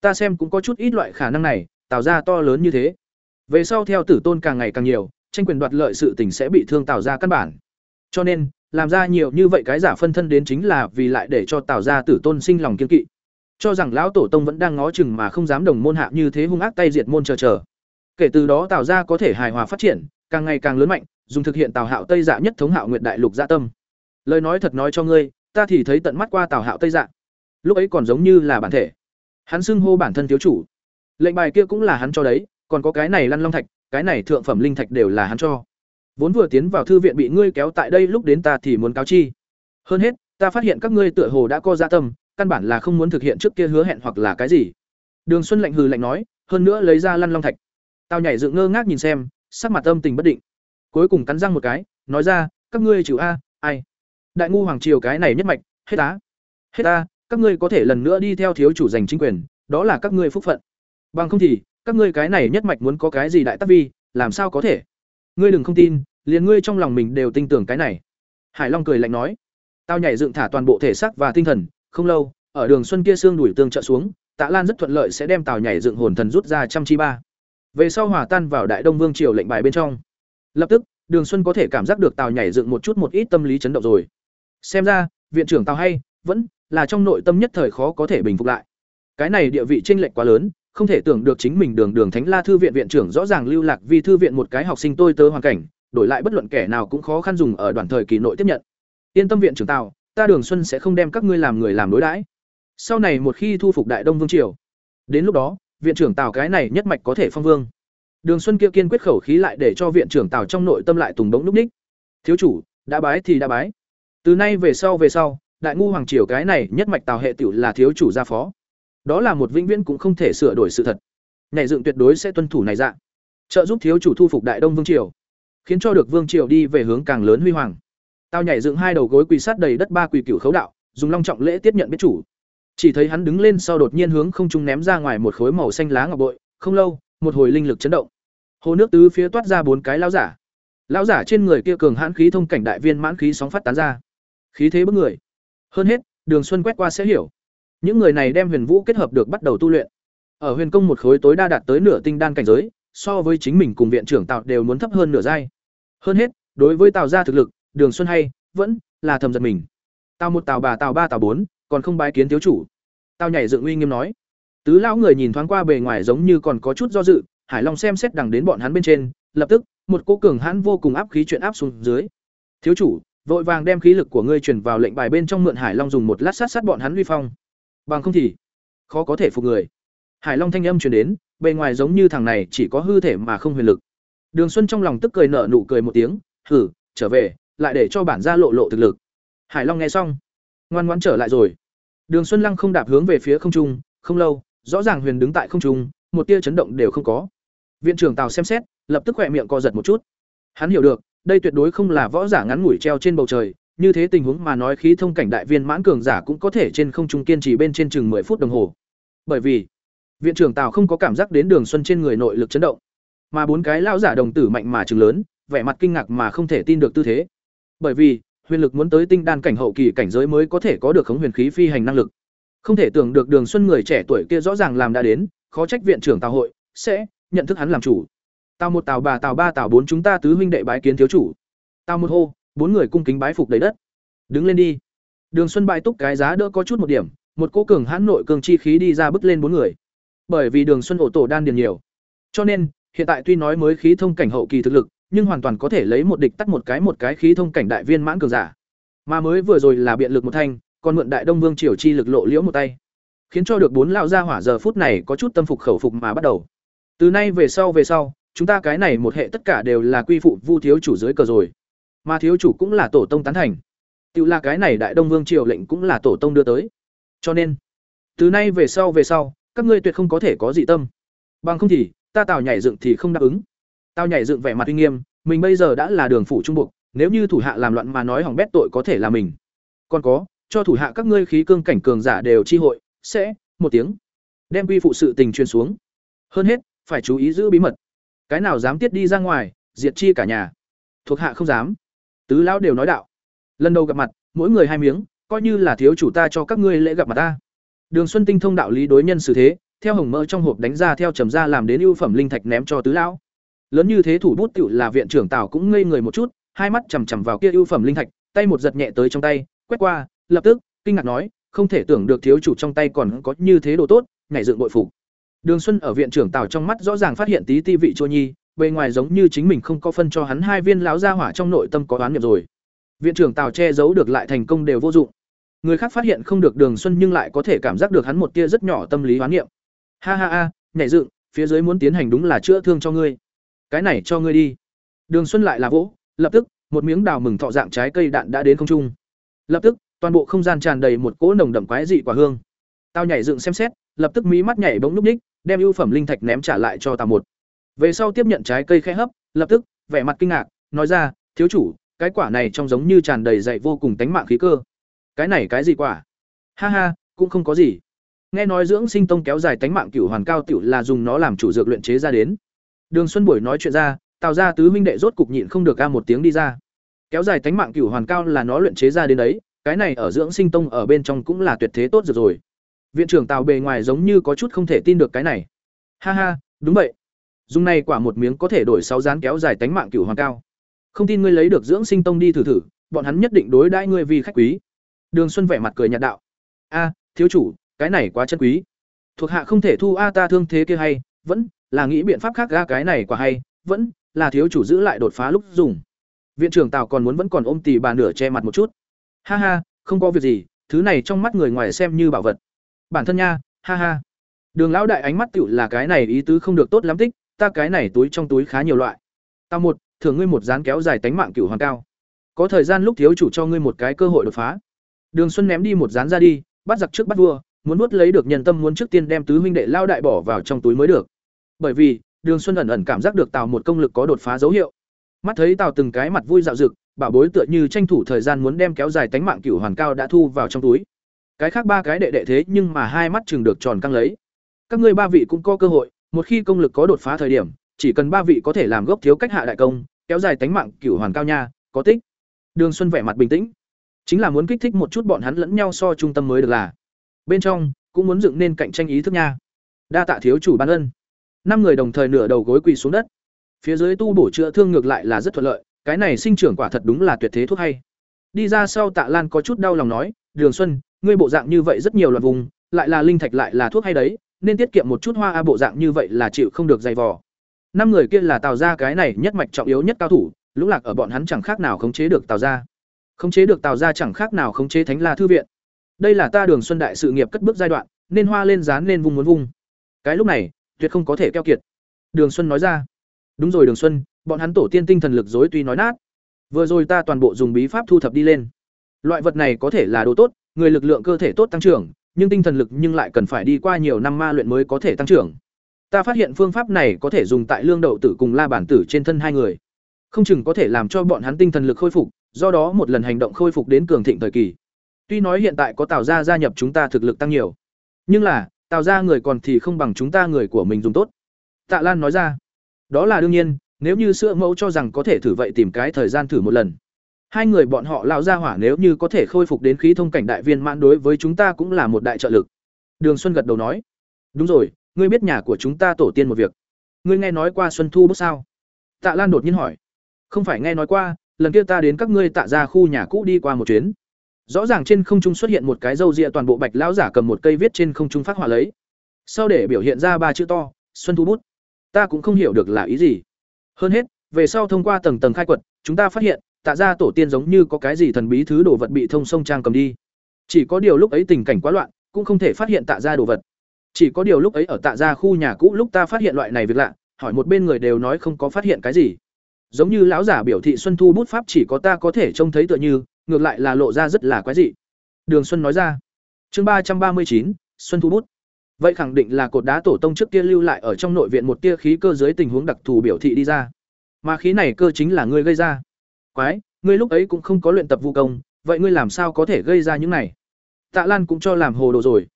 S1: Ta xem cũng có chút ít loại khả năng này, tào gia to lớn như thế. Về sau theo tử tôn càng ngày càng nhiều tranh quyền đoạt lợi sự tình sẽ bị thương tào gia căn bản. Cho nên, làm ra nhiều như vậy cái giả phân thân đến chính là vì lại để cho tào gia tử tôn sinh lòng kiên kỵ. Cho rằng lão tổ tông vẫn đang ngó chừng mà không dám đồng môn hạ như thế hung ác tay diệt môn chờ chờ. Kể từ đó tào gia có thể hài hòa phát triển, càng ngày càng lớn mạnh, dùng thực hiện tào hạo tây dạ nhất thống hạo nguyệt đại lục gia dạ tâm. Lời nói thật nói cho ngươi, ta thì thấy tận mắt qua tào hạo tây dạ. Lúc ấy còn giống như là bản thể. Hắn xưng hô bản thân thiếu chủ. Lệnh bài kia cũng là hắn cho đấy, còn có cái này lăn long thạch cái này thượng phẩm linh thạch đều là hắn cho. Vốn vừa tiến vào thư viện bị ngươi kéo tại đây lúc đến ta thì muốn cáo chi. Hơn hết, ta phát hiện các ngươi tựa hồ đã có dạ tâm, căn bản là không muốn thực hiện trước kia hứa hẹn hoặc là cái gì. Đường xuân lạnh hừ lạnh nói, hơn nữa lấy ra lăn long thạch. Tao nhảy dựng ngơ ngác nhìn xem, sắc mặt âm tình bất định. Cuối cùng cắn răng một cái, nói ra, các ngươi chịu a, ai? Đại ngu hoàng triều cái này nhất mạch, hết á. Hết a các ngươi có thể lần nữa đi theo thiếu chủ giành chính quyền, đó là các ngươi phúc phận. Bằng không thì các ngươi cái này nhất mạch muốn có cái gì đại tác vi, làm sao có thể? Ngươi đừng không tin, liền ngươi trong lòng mình đều tin tưởng cái này. Hải long cười lạnh nói. Tao nhảy dựng thả toàn bộ thể xác và tinh thần, không lâu, ở đường xuân kia xương đuổi tương trợ xuống, tạ lan rất thuận lợi sẽ đem tàu nhảy dựng hồn thần rút ra trăm chi ba. Về sau hòa tan vào đại đông vương triều lệnh bài bên trong. Lập tức, đường xuân có thể cảm giác được tàu nhảy dựng một chút một ít tâm lý chấn động rồi. Xem ra, viện trưởng tàu hay, vẫn là trong nội tâm nhất thời khó có thể bình phục lại. Cái này địa vị tranh lệch quá lớn không thể tưởng được chính mình đường đường thánh la thư viện viện trưởng rõ ràng lưu lạc vì thư viện một cái học sinh tôi tớ hoàn cảnh, đổi lại bất luận kẻ nào cũng khó khăn dùng ở đoạn thời kỳ nội tiếp nhận. Yên tâm viện trưởng tào, ta đường xuân sẽ không đem các ngươi làm người làm đối đãi. Sau này một khi thu phục đại đông vương triều, đến lúc đó, viện trưởng tào cái này nhất mạch có thể phong vương. Đường xuân kia kiên quyết khẩu khí lại để cho viện trưởng tào trong nội tâm lại tùng bỗng núp ních. Thiếu chủ, đã bái thì đã bái. Từ nay về sau về sau, đại ngu hoàng triều cái này nhất mạch tào hệ tiểu là thiếu chủ gia phó đó là một vĩnh viễn cũng không thể sửa đổi sự thật. Nhảy dựng tuyệt đối sẽ tuân thủ này dạng trợ giúp thiếu chủ thu phục đại đông vương triều, khiến cho được vương triều đi về hướng càng lớn huy hoàng. Tao nhảy dựng hai đầu gối quỳ sát đầy đất ba quỳ cửu khấu đạo, dùng long trọng lễ tiếp nhận biết chủ. Chỉ thấy hắn đứng lên sau đột nhiên hướng không trung ném ra ngoài một khối màu xanh lá ngọc bội, không lâu, một hồi linh lực chấn động. Hồ nước tứ phía toát ra bốn cái lão giả. Lão giả trên người kia cường hãn khí thông cảnh đại viên mãn khí sóng phát tán ra. Khí thế bức người. Hơn hết, đường xuân quét qua sẽ hiểu những người này đem huyền vũ kết hợp được bắt đầu tu luyện. Ở huyền công một khối tối đa đạt tới nửa tinh đan cảnh giới, so với chính mình cùng viện trưởng tạo đều muốn thấp hơn nửa giai. Hơn hết, đối với tào gia thực lực, đường xuân hay vẫn là thầm giật mình. Tào một, tào bà tào ba, tào bốn, còn không bái kiến thiếu chủ. Tào nhảy dựng uy nghiêm nói. Tứ lão người nhìn thoáng qua bề ngoài giống như còn có chút do dự, hải long xem xét đằng đến bọn hắn bên trên, lập tức, một cỗ cường hãn vô cùng áp khí chuyện áp xuống dưới. Thiếu chủ, vội vàng đem khí lực của ngươi chuyển vào lệnh bài bên trong mượn hải long dùng một lát sát sát bọn hắn uy phong bằng không thì khó có thể phục người. Hải long thanh âm truyền đến, bề ngoài giống như thằng này chỉ có hư thể mà không huyền lực. Đường xuân trong lòng tức cười nở nụ cười một tiếng, hử, trở về, lại để cho bản gia lộ lộ thực lực. Hải long nghe xong, ngoan ngoãn trở lại rồi. Đường xuân lăng không đạp hướng về phía không trung, không lâu, rõ ràng huyền đứng tại không trung, một tia chấn động đều không có. Viện trưởng tào xem xét, lập tức khỏe miệng co giật một chút. Hắn hiểu được, đây tuyệt đối không là võ giả ngắn ngủi treo trên bầu trời như thế tình huống mà nói khí thông cảnh đại viên mãn cường giả cũng có thể trên không trung kiên trì bên trên chừng 10 phút đồng hồ. Bởi vì, viện trưởng Tào không có cảm giác đến Đường Xuân trên người nội lực chấn động, mà bốn cái lão giả đồng tử mạnh mà trừng lớn, vẻ mặt kinh ngạc mà không thể tin được tư thế. Bởi vì, huyền lực muốn tới tinh đan cảnh hậu kỳ cảnh giới mới có thể có được khống huyền khí phi hành năng lực không thể tưởng được đường xuân người trẻ tuổi kia rõ ràng làm đã đến khó trách viện trưởng tào hội sẽ nhận thức hắn làm chủ tào một tào bà tào ba tào bốn chúng ta tứ huynh đệ bái kiến thiếu chủ tào một hô bốn người cung kính bái phục đầy đất. Đứng lên đi. Đường xuân bại túc cái giá đỡ có chút một điểm, một cỗ cường hãn nội cường chi khí đi ra bứt lên bốn người. Bởi vì đường xuân ổ tổ đan điền nhiều. Cho nên, hiện tại tuy nói mới khí thông cảnh hậu kỳ thực lực, nhưng hoàn toàn có thể lấy một địch tắt một cái một cái khí thông cảnh đại viên mãn cường giả. Mà mới vừa rồi là biện lực một thanh, còn mượn đại đông vương triều chi lực lộ liễu một tay. Khiến cho được bốn lão gia hỏa giờ phút này có chút tâm phục khẩu phục mà bắt đầu. Từ nay về sau về sau, chúng ta cái này một hệ tất cả đều là quy phụ vu thiếu chủ dưới cờ rồi mà thiếu chủ cũng là tổ tông tán thành. Tự là cái này đại đông vương triều lệnh cũng là tổ tông đưa tới. Cho nên, từ nay về sau về sau, các ngươi tuyệt không có thể có dị tâm. Bằng không thì, ta tào nhảy dựng thì không đáp ứng. Tao nhảy dựng vẻ mặt uy nghiêm, mình bây giờ đã là đường phủ trung buộc nếu như thủ hạ làm loạn mà nói hỏng bét tội có thể là mình. Còn có, cho thủ hạ các ngươi khí cương cảnh cường giả đều chi hội, sẽ, một tiếng, đem quy phụ sự tình truyền xuống. Hơn hết, phải chú ý giữ bí mật. Cái nào dám tiết đi ra ngoài, diệt chi cả nhà. Thuộc hạ không dám tứ lão đều nói đạo. Lần đầu gặp mặt, mỗi người hai miếng, coi như là thiếu chủ ta cho các ngươi lễ gặp mặt ta. Đường xuân tinh thông đạo lý đối nhân xử thế, theo hồng mơ trong hộp đánh ra theo trầm ra làm đến ưu phẩm linh thạch ném cho tứ lão. Lớn như thế thủ bút tiểu là viện trưởng tào cũng ngây người một chút, hai mắt chằm chằm vào kia ưu phẩm linh thạch, tay một giật nhẹ tới trong tay, quét qua, lập tức, kinh ngạc nói, không thể tưởng được thiếu chủ trong tay còn có như thế đồ tốt, nhảy dựng bội phục. Đường xuân ở viện trưởng tào trong mắt rõ ràng phát hiện tí ti vị chua nhi bề ngoài giống như chính mình không có phân cho hắn hai viên láo ra hỏa trong nội tâm có đoán nhập rồi. Viện trưởng tào che giấu được lại thành công đều vô dụng. Người khác phát hiện không được đường xuân nhưng lại có thể cảm giác được hắn một tia rất nhỏ tâm lý đoán niệm. Ha ha ha, nhảy dựng, phía dưới muốn tiến hành đúng là chữa thương cho ngươi. Cái này cho ngươi đi. Đường xuân lại là vỗ, lập tức, một miếng đào mừng thọ dạng trái cây đạn đã đến không trung. Lập tức, toàn bộ không gian tràn đầy một cỗ nồng đậm quái dị quả hương. Tao nhảy dựng xem xét, lập tức mí mắt nhảy bỗng núp ních đem ưu phẩm linh thạch ném trả lại cho tào một về sau tiếp nhận trái cây khẽ hấp, lập tức, vẻ mặt kinh ngạc, nói ra, thiếu chủ, cái quả này trông giống như tràn đầy dậy vô cùng tánh mạng khí cơ. Cái này cái gì quả? Ha ha, cũng không có gì. Nghe nói dưỡng sinh tông kéo dài tánh mạng cửu hoàn cao tiểu là dùng nó làm chủ dược luyện chế ra đến. Đường xuân buổi nói chuyện ra tạo ra tứ huynh đệ rốt cục nhịn không được a một tiếng đi ra. Kéo dài tánh mạng cửu hoàn cao là nó luyện chế ra đến đấy, cái này ở dưỡng sinh tông ở bên trong cũng là tuyệt thế tốt rồi rồi. Viện trưởng tào bề ngoài giống như có chút không thể tin được cái này. Ha ha, đúng vậy dùng này quả một miếng có thể đổi sáu rán kéo dài tánh mạng cửu hoàng cao. Không tin ngươi lấy được dưỡng sinh tông đi thử thử, bọn hắn nhất định đối đãi ngươi vì khách quý. Đường xuân vẻ mặt cười nhạt đạo. A, thiếu chủ, cái này quá chân quý. Thuộc hạ không thể thu a ta thương thế kia hay, vẫn là nghĩ biện pháp khác ga cái này quả hay, vẫn là thiếu chủ giữ lại đột phá lúc dùng. Viện trưởng tào còn muốn vẫn còn ôm tì bà nửa che mặt một chút. Ha ha, không có việc gì, thứ này trong mắt người ngoài xem như bảo vật. Bản thân nha, ha ha. Đường lão đại ánh mắt tựu là cái này ý tứ không được tốt lắm tích ta cái này túi trong túi khá nhiều loại. Tao một thưởng ngươi một dán kéo dài tánh mạng cửu hoàng cao. Có thời gian lúc thiếu chủ cho ngươi một cái cơ hội đột phá. Đường xuân ném đi một dán ra đi bắt giặc trước bắt vua muốn nuốt lấy được nhân tâm muốn trước tiên đem tứ huynh đệ lao đại bỏ vào trong túi mới được. Bởi vì đường xuân ẩn ẩn cảm giác được tào một công lực có đột phá dấu hiệu. Mắt thấy tào từng cái mặt vui dạo dực, bảo bối tựa như tranh thủ thời gian muốn đem kéo dài tánh mạng cửu hoàn cao đã thu vào trong túi. Cái khác ba cái đệ đệ thế nhưng mà hai mắt chừng được tròn căng lấy. Các ngươi ba vị cũng có cơ hội một khi công lực có đột phá thời điểm, chỉ cần ba vị có thể làm gốc thiếu cách hạ đại công, kéo dài tánh mạng cửu hoàn cao nha, có tích. Đường xuân vẻ mặt bình tĩnh. Chính là muốn kích thích một chút bọn hắn lẫn nhau so trung tâm mới được là. Bên trong, cũng muốn dựng nên cạnh tranh ý thức nha. Đa tạ thiếu chủ ban ân. Năm người đồng thời nửa đầu gối quỳ xuống đất. Phía dưới tu bổ chữa thương ngược lại là rất thuận lợi, cái này sinh trưởng quả thật đúng là tuyệt thế thuốc hay. Đi ra sau tạ lan có chút đau lòng nói, đường xuân, ngươi bộ dạng như vậy rất nhiều loạt vùng, lại là linh thạch lại là thuốc hay đấy nên tiết kiệm một chút hoa a, bộ dạng như vậy là chịu không được dày vò. Năm người kia là tào ra cái này nhất mạch trọng yếu nhất cao thủ lũng lạc ở bọn hắn chẳng khác nào khống chế được tào ra khống chế được tào ra chẳng khác nào khống chế thánh la thư viện. Đây là ta đường xuân đại sự nghiệp cất bước giai đoạn, nên hoa lên dán lên vùng muốn vùng cái lúc này, tuyệt không có thể keo kiệt. Đường xuân nói ra. Đúng rồi đường xuân, bọn hắn tổ tiên tinh thần lực dối tuy nói nát. Vừa rồi ta toàn bộ dùng bí pháp thu thập đi lên. Loại vật này có thể là đồ tốt, người lực lượng cơ thể tốt tăng trưởng nhưng tinh thần lực nhưng lại cần phải đi qua nhiều năm ma luyện mới có thể tăng trưởng. Ta phát hiện phương pháp này có thể dùng tại lương đậu tử cùng la bản tử trên thân hai người. Không chừng có thể làm cho bọn hắn tinh thần lực khôi phục, do đó một lần hành động khôi phục đến cường thịnh thời kỳ. Tuy nói hiện tại có tào gia gia nhập chúng ta thực lực tăng nhiều, nhưng là, tào gia người còn thì không bằng chúng ta người của mình dùng tốt. Tạ lan nói ra. Đó là đương nhiên, nếu như sữa mẫu cho rằng có thể thử vậy tìm cái thời gian thử một lần. Hai người bọn họ lão gia hỏa nếu như có thể khôi phục đến khí thông cảnh đại viên mãn đối với chúng ta cũng là một đại trợ lực. Đường Xuân gật đầu nói, "Đúng rồi, ngươi biết nhà của chúng ta tổ tiên một việc. Ngươi nghe nói qua Xuân Thu bút sao?" Tạ Lan đột nhiên hỏi. "Không phải nghe nói qua, lần kia ta đến các ngươi Tạ gia khu nhà cũ đi qua một chuyến." Rõ ràng trên không trung xuất hiện một cái râu ria toàn bộ bạch lão giả cầm một cây viết trên không trung phát hỏa lấy. Sau để biểu hiện ra ba chữ to, Xuân Thu bút. Ta cũng không hiểu được là ý gì. Hơn hết, về sau thông qua tầng tầng khai quật, chúng ta phát hiện, tạ ra tổ tiên giống như có cái gì thần bí thứ đồ vật bị thông sông trang cầm đi. Chỉ có điều lúc ấy tình cảnh quá loạn, cũng không thể phát hiện tạ ra đồ vật. Chỉ có điều lúc ấy ở tạ ra khu nhà cũ lúc ta phát hiện loại này việc lạ, hỏi một bên người đều nói không có phát hiện cái gì. Giống như lão giả biểu thị Xuân Thu bút pháp chỉ có ta có thể trông thấy tựa như, ngược lại là lộ ra rất là quái dị. Đường Xuân nói ra. Chương ba trăm ba mươi chín Xuân Thu bút. Vậy khẳng định là cột đá tổ tông trước kia lưu lại ở trong nội viện một tia khí cơ dưới tình huống đặc thù biểu thị đi ra. Mà khí này cơ chính là ngươi gây ra. Quái, ngươi lúc ấy cũng không có luyện tập vũ công, vậy ngươi làm sao có thể gây ra những này? Tạ Lan cũng cho làm hồ đồ rồi.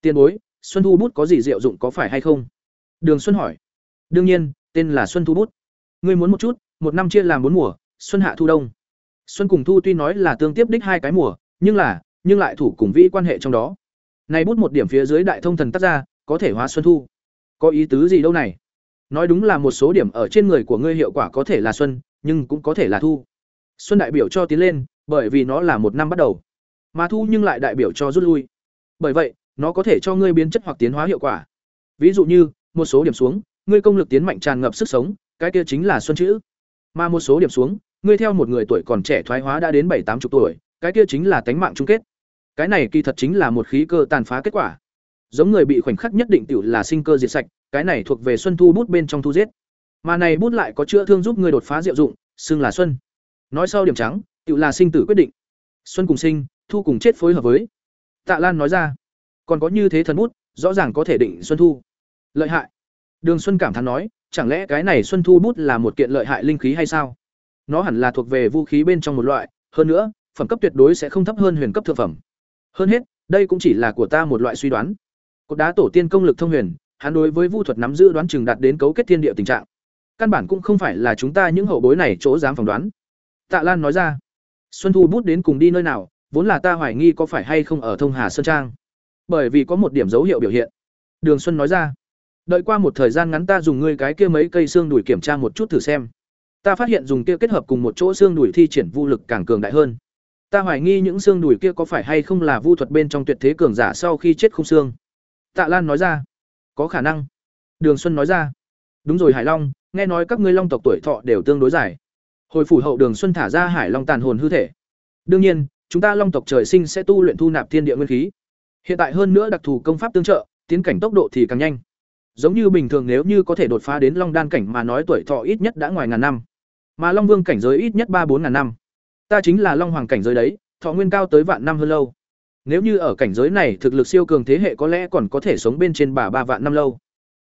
S1: Tiên bối, Xuân Thu bút có gì diệu dụng có phải hay không? Đường Xuân hỏi. Đương nhiên, tên là Xuân Thu bút. Ngươi muốn một chút, một năm chia làm bốn mùa, xuân hạ thu đông. Xuân cùng thu tuy nói là tương tiếp đích hai cái mùa, nhưng là, nhưng lại thủ cùng vĩ quan hệ trong đó. Này bút một điểm phía dưới đại thông thần tác ra, có thể hóa xuân thu. Có ý tứ gì đâu này? Nói đúng là một số điểm ở trên người của ngươi hiệu quả có thể là xuân, nhưng cũng có thể là thu. Xuân đại biểu cho tiến lên, bởi vì nó là một năm bắt đầu. Mà thu nhưng lại đại biểu cho rút lui. Bởi vậy, nó có thể cho ngươi biến chất hoặc tiến hóa hiệu quả. Ví dụ như, một số điểm xuống, ngươi công lực tiến mạnh tràn ngập sức sống, cái kia chính là xuân chữ. Mà một số điểm xuống, ngươi theo một người tuổi còn trẻ thoái hóa đã đến bảy tám chục tuổi, cái kia chính là tánh mạng chung kết. Cái này kỳ thật chính là một khí cơ tàn phá kết quả. Giống người bị khoảnh khắc nhất định tiểu là sinh cơ diệt sạch, cái này thuộc về xuân thu bút bên trong thu giết. Mà này bút lại có chữa thương giúp người đột phá diệu dụng, xưng là xuân. Nói sau điểm trắng, tự là sinh tử quyết định. Xuân cùng sinh, thu cùng chết phối hợp với. Tạ Lan nói ra, còn có như thế thần bút, rõ ràng có thể định xuân thu. Lợi hại. Đường Xuân cảm thán nói, chẳng lẽ cái này xuân thu bút là một kiện lợi hại linh khí hay sao? Nó hẳn là thuộc về vũ khí bên trong một loại, hơn nữa, phẩm cấp tuyệt đối sẽ không thấp hơn huyền cấp thượng phẩm. Hơn hết, đây cũng chỉ là của ta một loại suy đoán. Cột đá tổ tiên công lực thông huyền, hắn đối với vu thuật nắm giữ đoán chừng đạt đến cấu kết thiên địa tình trạng. Căn bản cũng không phải là chúng ta những hậu bối này chỗ dám phỏng đoán. Tạ Lan nói ra, Xuân Thu bút đến cùng đi nơi nào, vốn là ta hoài nghi có phải hay không ở Thông Hà Sơn Trang. Bởi vì có một điểm dấu hiệu biểu hiện. Đường Xuân nói ra, đợi qua một thời gian ngắn ta dùng ngươi cái kia mấy cây xương đùi kiểm tra một chút thử xem. Ta phát hiện dùng kia kết hợp cùng một chỗ xương đùi thi triển vu lực càng cường đại hơn. Ta hoài nghi những xương đùi kia có phải hay không là vu thuật bên trong tuyệt thế cường giả sau khi chết không xương. Tạ Lan nói ra, có khả năng. Đường Xuân nói ra, đúng rồi Hải Long, nghe nói các ngươi long tộc tuổi thọ đều tương đối dài. Hồi phủ hậu Đường Xuân thả ra Hải Long tàn hồn hư thể. Đương nhiên, chúng ta long tộc trời sinh sẽ tu luyện thu nạp thiên địa nguyên khí. Hiện tại hơn nữa đặc thù công pháp tương trợ, tiến cảnh tốc độ thì càng nhanh. Giống như bình thường nếu như có thể đột phá đến long đan cảnh mà nói tuổi thọ ít nhất đã ngoài ngàn năm, mà long vương cảnh giới ít nhất ba bốn ngàn năm. Ta chính là long hoàng cảnh giới đấy, thọ nguyên cao tới vạn năm hơn lâu. Nếu như ở cảnh giới này thực lực siêu cường thế hệ có lẽ còn có thể sống bên trên bà ba vạn năm lâu.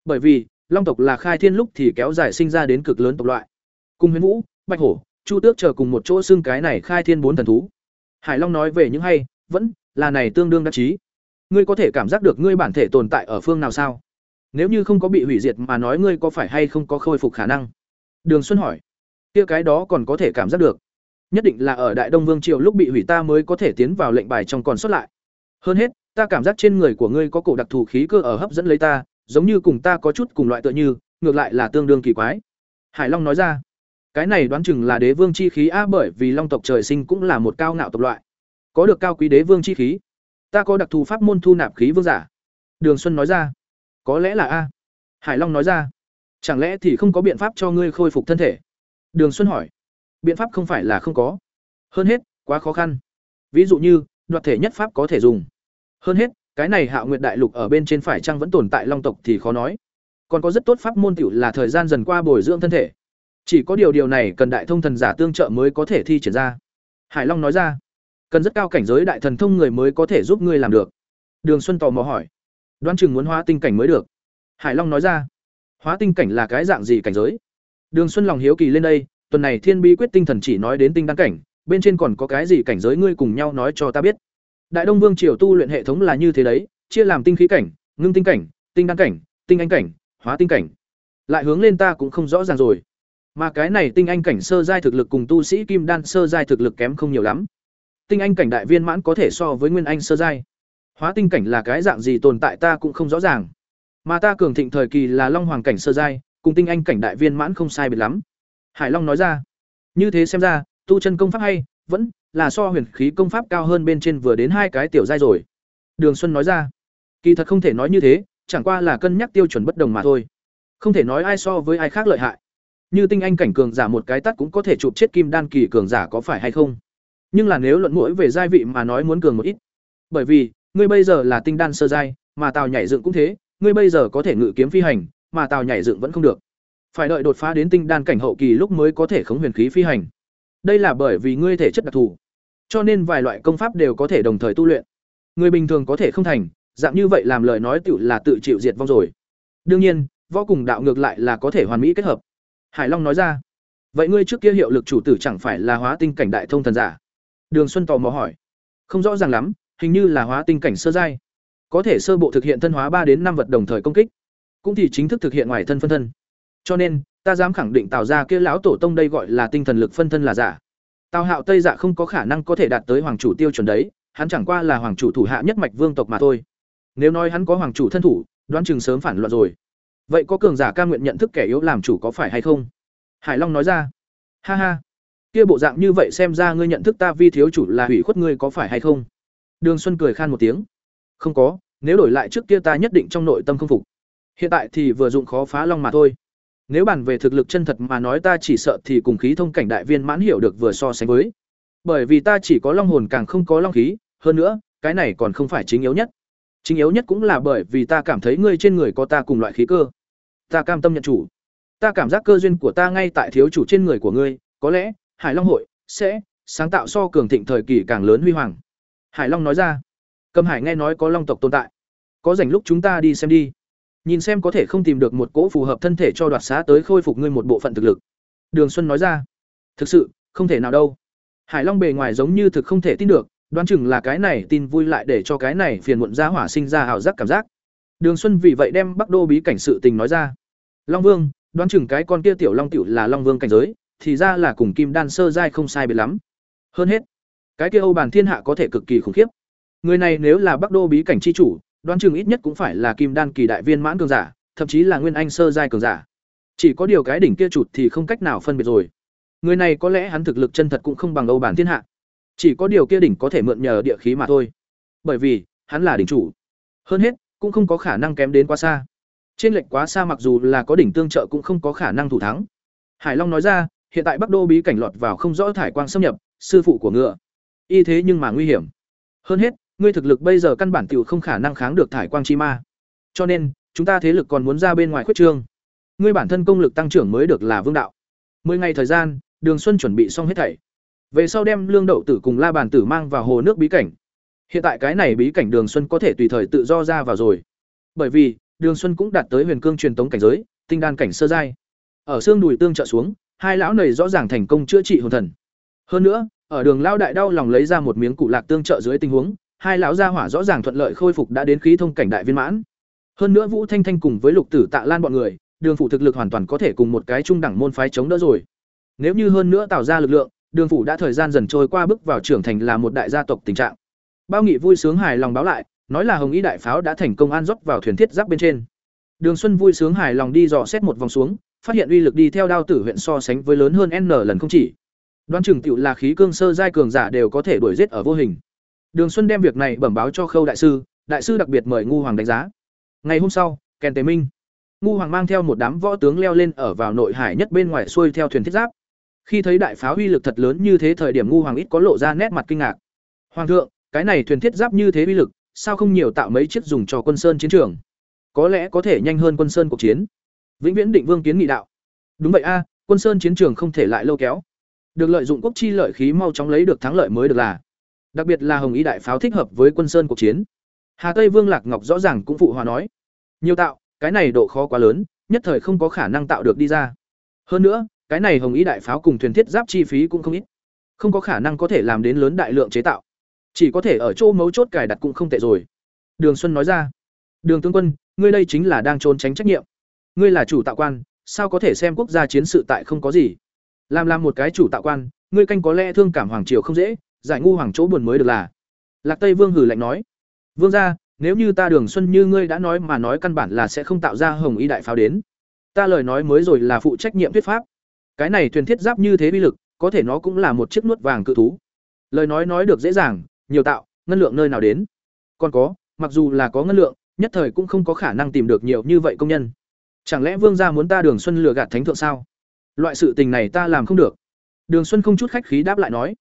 S1: Bởi vì, long tộc là khai thiên lúc thì kéo dài sinh ra đến cực lớn tộc loại. Cùng Huyền Vũ, Bạch Hổ, Chu Tước chờ cùng một chỗ xưng cái này khai thiên bốn thần thú. Hải Long nói về những hay, vẫn là này tương đương đắc chí. Ngươi có thể cảm giác được ngươi bản thể tồn tại ở phương nào sao? Nếu như không có bị hủy diệt mà nói ngươi có phải hay không có khôi phục khả năng? Đường Xuân hỏi. Kia cái đó còn có thể cảm giác được nhất định là ở đại đông vương triều lúc bị hủy ta mới có thể tiến vào lệnh bài trong còn sót lại hơn hết, ta cảm giác trên người của ngươi có cổ đặc thù khí cơ ở hấp dẫn lấy ta, giống như cùng ta có chút cùng loại tựa như, ngược lại là tương đương kỳ quái. Hải long nói ra, cái này đoán chừng là đế vương chi khí a bởi vì long tộc trời sinh cũng là một cao ngạo tộc loại. Có được cao quý đế vương chi khí, ta có đặc thù pháp môn thu nạp khí vương giả. Đường xuân nói ra, có lẽ là a. Hải long nói ra, chẳng lẽ thì không có biện pháp cho ngươi khôi phục thân thể? Đường xuân hỏi, biện pháp không phải là không có. Hơn hết, quá khó khăn. Ví dụ như, đoạt thể nhất pháp có thể dùng hơn hết, cái này hạo nguyệt đại lục ở bên trên phải chăng vẫn tồn tại long tộc thì khó nói. Còn có rất tốt pháp môn tiểu là thời gian dần qua bồi dưỡng thân thể. Chỉ có điều điều này cần đại thông thần giả tương trợ mới có thể thi triển ra. Hải long nói ra, cần rất cao cảnh giới đại thần thông người mới có thể giúp ngươi làm được. Đường xuân tò mò hỏi, đoán chừng muốn hóa tinh cảnh mới được. Hải long nói ra, hóa tinh cảnh là cái dạng gì cảnh giới? Đường xuân lòng hiếu kỳ lên đây, tuần này thiên bi quyết tinh thần chỉ nói đến tinh đăng cảnh, bên trên còn có cái gì cảnh giới ngươi cùng nhau nói cho ta biết? Đại đông vương triều tu luyện hệ thống là như thế đấy chia làm tinh khí cảnh ngưng tinh cảnh tinh đan cảnh tinh anh cảnh hóa tinh cảnh lại hướng lên ta cũng không rõ ràng rồi Mà cái này tinh anh cảnh sơ giai thực lực cùng tu sĩ kim đan sơ giai thực lực kém không nhiều lắm. Tinh anh cảnh đại viên mãn có thể so với nguyên anh sơ giai. Hóa tinh cảnh là cái dạng gì tồn tại ta cũng không rõ ràng. Mà ta cường thịnh thời kỳ là long hoàng cảnh sơ giai, cùng tinh anh cảnh đại viên mãn không sai biệt lắm. Hải Long nói ra. Như thế xem ra, tu chân công pháp hay, vẫn là so huyền khí công pháp cao hơn bên trên vừa đến hai cái tiểu giai rồi. Đường Xuân nói ra. Kỳ thật không thể nói như thế, chẳng qua là cân nhắc tiêu chuẩn bất đồng mà thôi. Không thể nói ai so với ai khác lợi hại. Như tinh anh cảnh cường giả một cái tắt cũng có thể chụp chết kim đan kỳ cường giả có phải hay không? Nhưng là nếu luận mũi về giai vị mà nói muốn cường một ít. Bởi vì, ngươi bây giờ là tinh đan sơ giai, mà tào nhảy dựng cũng thế, ngươi bây giờ có thể ngự kiếm phi hành, mà tào nhảy dựng vẫn không được. Phải đợi đột phá đến tinh đan cảnh hậu kỳ lúc mới có thể khống huyền khí phi hành. Đây là bởi vì ngươi thể chất đặc thù, cho nên vài loại công pháp đều có thể đồng thời tu luyện. Người bình thường có thể không thành, dạng như vậy làm lời nói tựu là tự chịu diệt vong rồi. Đương nhiên, võ cùng đạo ngược lại là có thể hoàn mỹ kết hợp. Hải Long nói ra. Vậy ngươi trước kia hiệu lực chủ tử chẳng phải là hóa tinh cảnh đại thông thần giả? Đường Xuân tò mò hỏi. Không rõ ràng lắm, hình như là hóa tinh cảnh sơ giai. Có thể sơ bộ thực hiện thân hóa ba đến năm vật đồng thời công kích, cũng thì chính thức thực hiện ngoài thân phân thân. Cho nên, ta dám khẳng định tạo ra kia lão tổ tông đây gọi là tinh thần lực phân thân là giả. Tào Hạo Tây Dạ không có khả năng có thể đạt tới hoàng chủ tiêu chuẩn đấy, hắn chẳng qua là hoàng chủ thủ hạ nhất mạch vương tộc mà thôi. Nếu nói hắn có hoàng chủ thân thủ, đoán chừng sớm phản loạn rồi. Vậy có cường giả ca nguyện nhận thức kẻ yếu làm chủ có phải hay không? Hải Long nói ra. Ha ha, kia bộ dạng như vậy xem ra ngươi nhận thức ta vi thiếu chủ là hủy khuất ngươi có phải hay không? Đường Xuân cười khan một tiếng. Không có, nếu đổi lại trước kia ta nhất định trong nội tâm không phục. Hiện tại thì vừa dụng khó phá long mà thôi. Nếu bàn về thực lực chân thật mà nói ta chỉ sợ thì cùng khí thông cảnh đại viên mãn hiểu được vừa so sánh với. Bởi vì ta chỉ có long hồn càng không có long khí, hơn nữa, cái này còn không phải chính yếu nhất. Chính yếu nhất cũng là bởi vì ta cảm thấy ngươi trên người có ta cùng loại khí cơ. Ta cam tâm nhận chủ. Ta cảm giác cơ duyên của ta ngay tại thiếu chủ trên người của ngươi, có lẽ, Hải Long hội sẽ sáng tạo so cường thịnh thời kỳ càng lớn huy hoàng. Hải Long nói ra. Cầm Hải nghe nói có long tộc tồn tại. Có rảnh lúc chúng ta đi xem đi. Nhìn xem có thể không tìm được một cỗ phù hợp thân thể cho đoạt xá tới khôi phục ngươi một bộ phận thực lực. Đường Xuân nói ra. Thực sự, không thể nào đâu. Hải Long bề ngoài giống như thực không thể tin được, đoán chừng là cái này tin vui lại để cho cái này phiền muộn ra hỏa sinh ra ảo giác cảm giác. Đường Xuân vì vậy đem Bắc Đô bí cảnh sự tình nói ra. Long Vương, đoán chừng cái con kia tiểu Long tiểu là Long Vương cảnh giới, thì ra là cùng Kim Đan sơ giai không sai biệt lắm. Hơn hết, cái kia Âu Bàn Thiên Hạ có thể cực kỳ khủng khiếp. Người này nếu là Bắc Đô bí cảnh chi chủ, đoán chừng ít nhất cũng phải là Kim Đan kỳ đại viên mãn cường giả, thậm chí là Nguyên Anh sơ giai cường giả. Chỉ có điều cái đỉnh kia chụt thì không cách nào phân biệt rồi. Người này có lẽ hắn thực lực chân thật cũng không bằng Âu Bản Thiên Hạ. Chỉ có điều kia đỉnh có thể mượn nhờ địa khí mà thôi. Bởi vì, hắn là đỉnh chủ. Hơn hết, cũng không có khả năng kém đến quá xa. Trên lệch quá xa mặc dù là có đỉnh tương trợ cũng không có khả năng thủ thắng. Hải Long nói ra, hiện tại Bắc Đô bí cảnh lọt vào không rõ thải quang xâm nhập, sư phụ của ngựa. Y thế nhưng mà nguy hiểm. Hơn hết, ngươi thực lực bây giờ căn bản tiểu không khả năng kháng được thải quang chi ma. Cho nên, chúng ta thế lực còn muốn ra bên ngoài khuyết trương. Ngươi bản thân công lực tăng trưởng mới được là vương đạo. Mười ngày thời gian, Đường Xuân chuẩn bị xong hết thảy. Về sau đem Lương Đậu Tử cùng La Bàn Tử mang vào hồ nước bí cảnh. Hiện tại cái này bí cảnh Đường Xuân có thể tùy thời tự do ra vào rồi. Bởi vì, Đường Xuân cũng đạt tới huyền cương truyền tống cảnh giới, tinh đan cảnh sơ giai. Ở xương đùi tương trợ xuống, hai lão này rõ ràng thành công chữa trị hồn thần. Hơn nữa, ở đường lao đại đau lòng lấy ra một miếng cụ lạc tương trợ dưới tình huống, hai lão gia hỏa rõ ràng thuận lợi khôi phục đã đến khí thông cảnh đại viên mãn. Hơn nữa Vũ Thanh Thanh cùng với Lục Tử Tạ Lan bọn người, đường phủ thực lực hoàn toàn có thể cùng một cái trung đẳng môn phái chống đỡ rồi. Nếu như hơn nữa tạo ra lực lượng, đường phủ đã thời gian dần trôi qua bước vào trưởng thành là một đại gia tộc tình trạng. Bao Nghị vui sướng hài lòng báo lại, nói là Hồng Y đại pháo đã thành công an rót vào thuyền thiết giáp bên trên. Đường Xuân vui sướng hài lòng đi dò xét một vòng xuống, phát hiện uy lực đi theo đao tử huyện so sánh với lớn hơn n lần không chỉ. Đoán chừng tiểu là khí cương sơ giai cường giả đều có thể đuổi giết ở vô hình. Đường Xuân đem việc này bẩm báo cho Khâu đại sư, đại sư đặc biệt mời ngu hoàng đánh giá. Ngày hôm sau, Kèn Tế Minh, ngu hoàng mang theo một đám võ tướng leo lên ở vào nội hải nhất bên ngoài xuôi theo thuyền thiết giáp. Khi thấy đại pháo uy lực thật lớn như thế thời điểm ngu hoàng ít có lộ ra nét mặt kinh ngạc. Hoàng thượng, cái này thuyền thiết giáp như thế uy lực, sao không nhiều tạo mấy chiếc dùng cho quân sơn chiến trường? Có lẽ có thể nhanh hơn quân sơn cuộc chiến. Vĩnh Viễn Định Vương kiến nghị đạo. Đúng vậy a, quân sơn chiến trường không thể lại lâu kéo. Được lợi dụng quốc chi lợi khí mau chóng lấy được thắng lợi mới được là. Đặc biệt là Hồng Ý đại pháo thích hợp với quân sơn cuộc chiến. Hà Tây Vương Lạc Ngọc rõ ràng cũng phụ hòa nói. Nhiều tạo, cái này độ khó quá lớn, nhất thời không có khả năng tạo được đi ra. Hơn nữa, cái này Hồng Ý đại pháo cùng thuyền thiết giáp chi phí cũng không ít. Không có khả năng có thể làm đến lớn đại lượng chế tạo. Chỉ có thể ở chỗ mấu chốt cài đặt cũng không tệ rồi. Đường Xuân nói ra. Đường tướng quân, ngươi đây chính là đang trốn tránh trách nhiệm. Ngươi là chủ tạo quan, sao có thể xem quốc gia chiến sự tại không có gì làm làm một cái chủ tạo quan ngươi canh có lẽ thương cảm hoàng triều không dễ giải ngu hoàng chỗ buồn mới được là. Lạc tây vương hử lạnh nói, vương gia, nếu như ta đường xuân như ngươi đã nói mà nói căn bản là sẽ không tạo ra hồng y đại pháo đến. Ta lời nói mới rồi là phụ trách nhiệm thuyết pháp. Cái này thuyền thiết giáp như thế bi lực, có thể nó cũng là một chiếc nuốt vàng cự thú. Lời nói nói được dễ dàng, nhiều tạo, ngân lượng nơi nào đến. Còn có, mặc dù là có ngân lượng, nhất thời cũng không có khả năng tìm được nhiều như vậy công nhân. Chẳng lẽ vương gia muốn ta đường xuân lừa gạt thánh thượng sao? Loại sự tình này ta làm không được. Đường xuân không chút khách khí đáp lại nói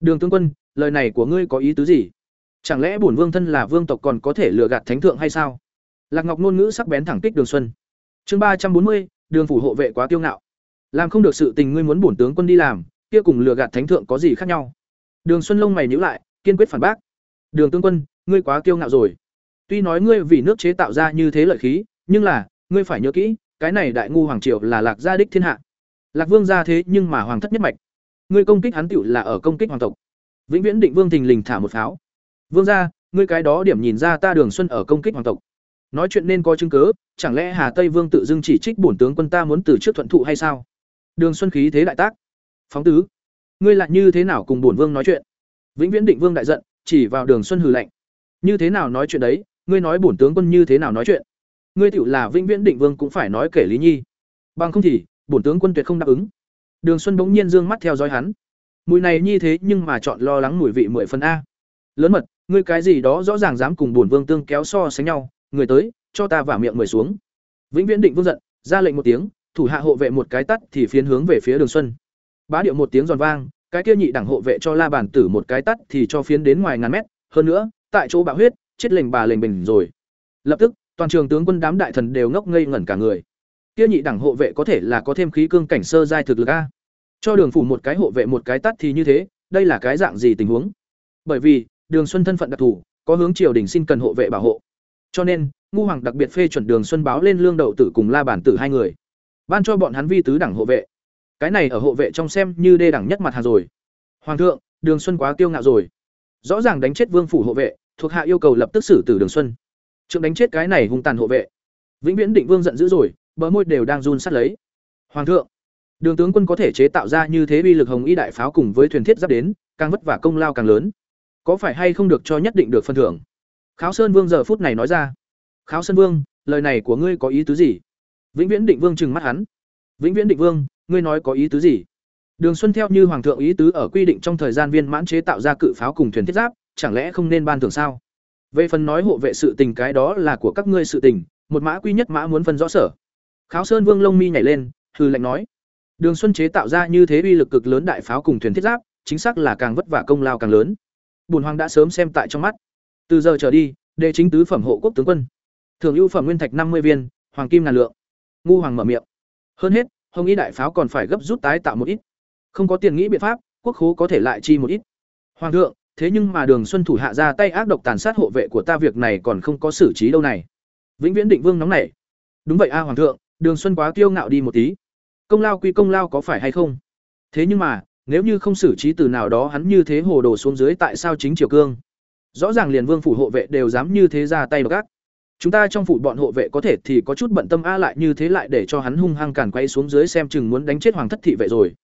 S1: đường tướng quân, lời này của ngươi có ý tứ gì? Chẳng lẽ bổn vương thân là vương tộc còn có thể lừa gạt thánh thượng hay sao? Lạc ngọc ngôn ngữ sắc bén thẳng kích đường xuân. Chương ba trăm bốn mươi, đường phủ hộ vệ quá kiêu ngạo. Làm không được sự tình ngươi muốn bổn tướng quân đi làm, kia cùng lừa gạt thánh thượng có gì khác nhau? Đường xuân lông mày nhíu lại, kiên quyết phản bác. Đường tướng quân, ngươi quá kiêu ngạo rồi. Tuy nói ngươi vì nước chế tạo ra như thế lợi khí, nhưng là, ngươi phải nhớ kỹ, cái này đại ngu hoàng triều là lạc gia đích thiên hạ. Lạc vương gia thế nhưng mà hoàng thất nhất mạch ngươi công kích hắn tựu là ở công kích hoàng tộc. Vĩnh viễn định vương thình lình thả một pháo. Vương gia, ngươi cái đó điểm nhìn ra ta đường xuân ở công kích hoàng tộc. Nói chuyện nên có chứng cớ chẳng lẽ hà tây vương tự dưng chỉ trích bổn tướng quân ta muốn từ trước thuận thụ hay sao? Đường xuân khí thế đại tác. Phóng tứ, ngươi lại như thế nào cùng bổn vương nói chuyện? Vĩnh viễn định vương đại giận, chỉ vào đường xuân hừ lạnh. Như thế nào nói chuyện đấy, ngươi nói bổn tướng quân như thế nào nói chuyện? Ngươi tựu là vĩnh viễn định vương cũng phải nói kể lý nhi. Bằng không thì, bổn tướng quân tuyệt không đáp ứng đường xuân bỗng nhiên dương mắt theo dõi hắn. Mùi này như thế nhưng mà chọn lo lắng mùi vị mười phần a. Lớn mật, ngươi cái gì đó rõ ràng dám cùng bổn vương tương kéo so sánh nhau, người tới, cho ta vả miệng mười xuống. Vĩnh viễn định vương giận, ra lệnh một tiếng, thủ hạ hộ vệ một cái tắt thì phiến hướng về phía đường xuân. Bá điệu một tiếng giòn vang, cái kia nhị đẳng hộ vệ cho la bàn tử một cái tắt thì cho phiến đến ngoài ngàn mét, hơn nữa, tại chỗ bạo huyết, chết lệnh bà lệnh bình rồi. Lập tức, toàn trường tướng quân đám đại thần đều ngốc ngây ngẩn cả người kia nhị đẳng hộ vệ có thể là có thêm khí cương cảnh sơ giai thực lực a. Cho đường phủ một cái hộ vệ một cái tắt thì như thế, đây là cái dạng gì tình huống? Bởi vì, đường xuân thân phận đặc thù, có hướng triều đình xin cần hộ vệ bảo hộ. Cho nên, ngu hoàng đặc biệt phê chuẩn đường xuân báo lên lương đậu tử cùng la bản tử hai người. Ban cho bọn hắn vi tứ đẳng hộ vệ. Cái này ở hộ vệ trong xem như đê đẳng nhất mặt hàng rồi. Hoàng thượng, đường xuân quá kiêu ngạo rồi. Rõ ràng đánh chết vương phủ hộ vệ, thuộc hạ yêu cầu lập tức xử tử đường xuân. Trượng đánh chết cái này hung tàn hộ vệ. Vĩnh viễn định vương giận dữ rồi bờ môi đều đang run sát lấy. Hoàng thượng, đường tướng quân có thể chế tạo ra như thế uy lực hồng y đại pháo cùng với thuyền thiết giáp đến, càng vất vả công lao càng lớn. Có phải hay không được cho nhất định được phân thưởng? Kháo sơn vương giờ phút này nói ra. Kháo sơn vương, lời này của ngươi có ý tứ gì? Vĩnh viễn định vương trừng mắt hắn. Vĩnh viễn định vương, ngươi nói có ý tứ gì? Đường xuân theo như hoàng thượng ý tứ ở quy định trong thời gian viên mãn chế tạo ra cự pháo cùng thuyền thiết giáp, chẳng lẽ không nên ban thưởng sao? Về phần nói hộ vệ sự tình cái đó là của các ngươi sự tình, một mã quy nhất mã muốn phân rõ sở kháo sơn vương lông mi nhảy lên hư lệnh nói. Đường xuân chế tạo ra như thế uy lực cực lớn đại pháo cùng thuyền thiết giáp, chính xác là càng vất vả công lao càng lớn. Bùn hoàng đã sớm xem tại trong mắt. Từ giờ trở đi đề chính tứ phẩm hộ quốc tướng quân. Thường ưu phẩm nguyên thạch năm mươi viên, hoàng kim ngàn lượng. Ngu hoàng mở miệng. Hơn hết, hồng y đại pháo còn phải gấp rút tái tạo một ít. Không có tiền nghĩ biện pháp, quốc khố có thể lại chi một ít. Hoàng thượng, thế nhưng mà đường xuân thủ hạ ra tay ác độc tàn sát hộ vệ của ta việc này còn không có xử trí đâu này. Vĩnh viễn định vương nóng nảy. Đúng vậy a hoàng thượng đường xuân quá kiêu ngạo đi một tí. Công lao quy công lao có phải hay không? Thế nhưng mà, nếu như không xử trí từ nào đó hắn như thế hồ đồ xuống dưới tại sao chính triều cương? Rõ ràng liền vương phủ hộ vệ đều dám như thế ra tay gác chúng ta trong phủ bọn hộ vệ có thể thì có chút bận tâm a lại như thế lại để cho hắn hung hăng càn quay xuống dưới xem chừng muốn đánh chết hoàng thất thị vệ rồi.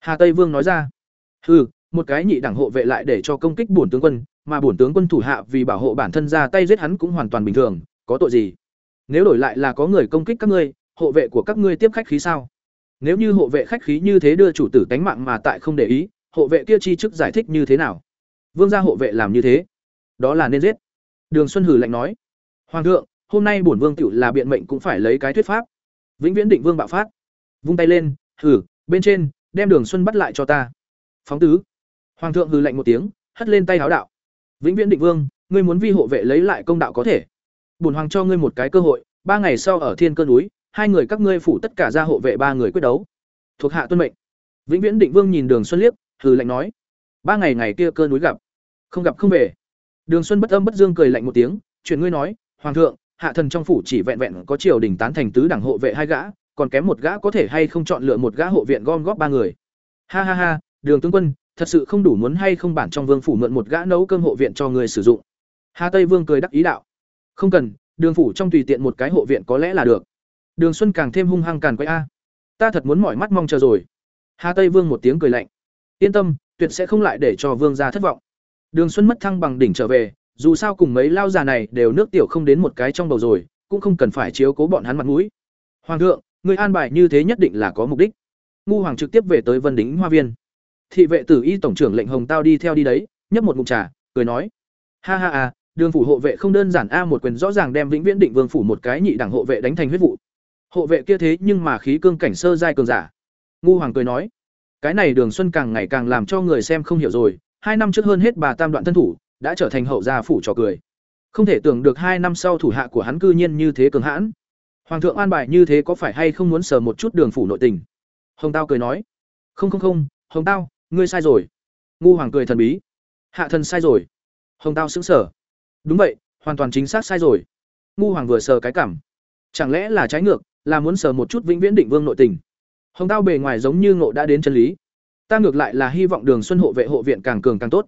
S1: Hà tây vương nói ra. Hừ, một cái nhị đẳng hộ vệ lại để cho công kích bổn tướng quân, mà bổn tướng quân thủ hạ vì bảo hộ bản thân ra tay giết hắn cũng hoàn toàn bình thường, có tội gì? Nếu đổi lại là có người công kích các ngươi hộ vệ của các ngươi tiếp khách khí sao? Nếu như hộ vệ khách khí như thế đưa chủ tử tánh mạng mà tại không để ý, hộ vệ kia chi chức giải thích như thế nào? Vương gia hộ vệ làm như thế, đó là nên giết. Đường xuân hử lạnh nói, hoàng thượng, hôm nay bổn vương tựu là biện mệnh cũng phải lấy cái thuyết pháp. Vĩnh viễn định vương bạo phát. Vung tay lên, hử, bên trên, đem đường xuân bắt lại cho ta. Phóng tứ. Hoàng thượng hừ lạnh một tiếng, hất lên tay háo đạo, vĩnh viễn định vương, ngươi muốn vi hộ vệ lấy lại công đạo có thể. Bổn hoàng cho ngươi một cái cơ hội, ba ngày sau ở thiên cơ núi hai người các ngươi phủ tất cả ra hộ vệ ba người quyết đấu. Thuộc hạ tuân mệnh. Vĩnh viễn định vương nhìn đường xuân liếc, hừ lạnh nói, ba ngày ngày kia cơ núi gặp, không gặp không về. Đường xuân bất âm bất dương cười lạnh một tiếng chuyển ngươi nói, hoàng thượng, hạ thần trong phủ chỉ vẹn vẹn có triều đình tán thành tứ đẳng hộ vệ hai gã, còn kém một gã có thể hay không chọn lựa một gã hộ viện gom góp ba người. Ha ha ha, đường tướng quân, thật sự không đủ muốn hay không bản trong vương phủ mượn một gã nấu cơm hộ viện cho người sử dụng. Hà tây vương cười đắc ý đạo, không cần, đường phủ trong tùy tiện một cái hộ viện có lẽ là được đường xuân càng thêm hung hăng càn quấy a. Ta thật muốn mỏi mắt mong chờ rồi. Hà tây vương một tiếng cười lạnh. Yên tâm, tuyệt sẽ không lại để cho vương gia thất vọng. Đường xuân mất thăng bằng đỉnh trở về, dù sao cùng mấy lao già này đều nước tiểu không đến một cái trong đầu rồi, cũng không cần phải chiếu cố bọn hắn mặt mũi. Hoàng thượng, người an bài như thế nhất định là có mục đích. Ngu hoàng trực tiếp về tới vân đỉnh hoa viên. Thị vệ tử y tổng trưởng lệnh hồng tao đi theo đi đấy, nhấp một ngụm trà, cười nói. Ha ha à đường phủ hộ vệ không đơn giản a, một quyền rõ ràng đem vĩnh viễn định vương phủ một cái nhị đẳng hộ vệ đánh thành huyết vụ hộ vệ kia thế nhưng mà khí cương cảnh sơ giai cường giả. Ngu hoàng cười nói, cái này đường xuân càng ngày càng làm cho người xem không hiểu rồi, hai năm trước hơn hết bà tam đoạn thân thủ, đã trở thành hậu gia phủ trò cười. Không thể tưởng được hai năm sau thủ hạ của hắn cư nhiên như thế cường hãn. Hoàng thượng an bài như thế có phải hay không muốn sờ một chút đường phủ nội tình? Hồng tao cười nói, không không không, hồng tao, ngươi sai rồi. Ngu hoàng cười thần bí, hạ thần sai rồi. Hồng tao xứng sở đúng vậy, hoàn toàn chính xác sai rồi. Ngu hoàng vừa sờ cái cảm, chẳng lẽ là trái ngược? Là muốn sờ một chút vĩnh viễn định vương nội tình. Hồng tao bề ngoài giống như ngộ đã đến chân lý. Ta ngược lại là hy vọng đường xuân hộ vệ hộ viện càng cường càng tốt.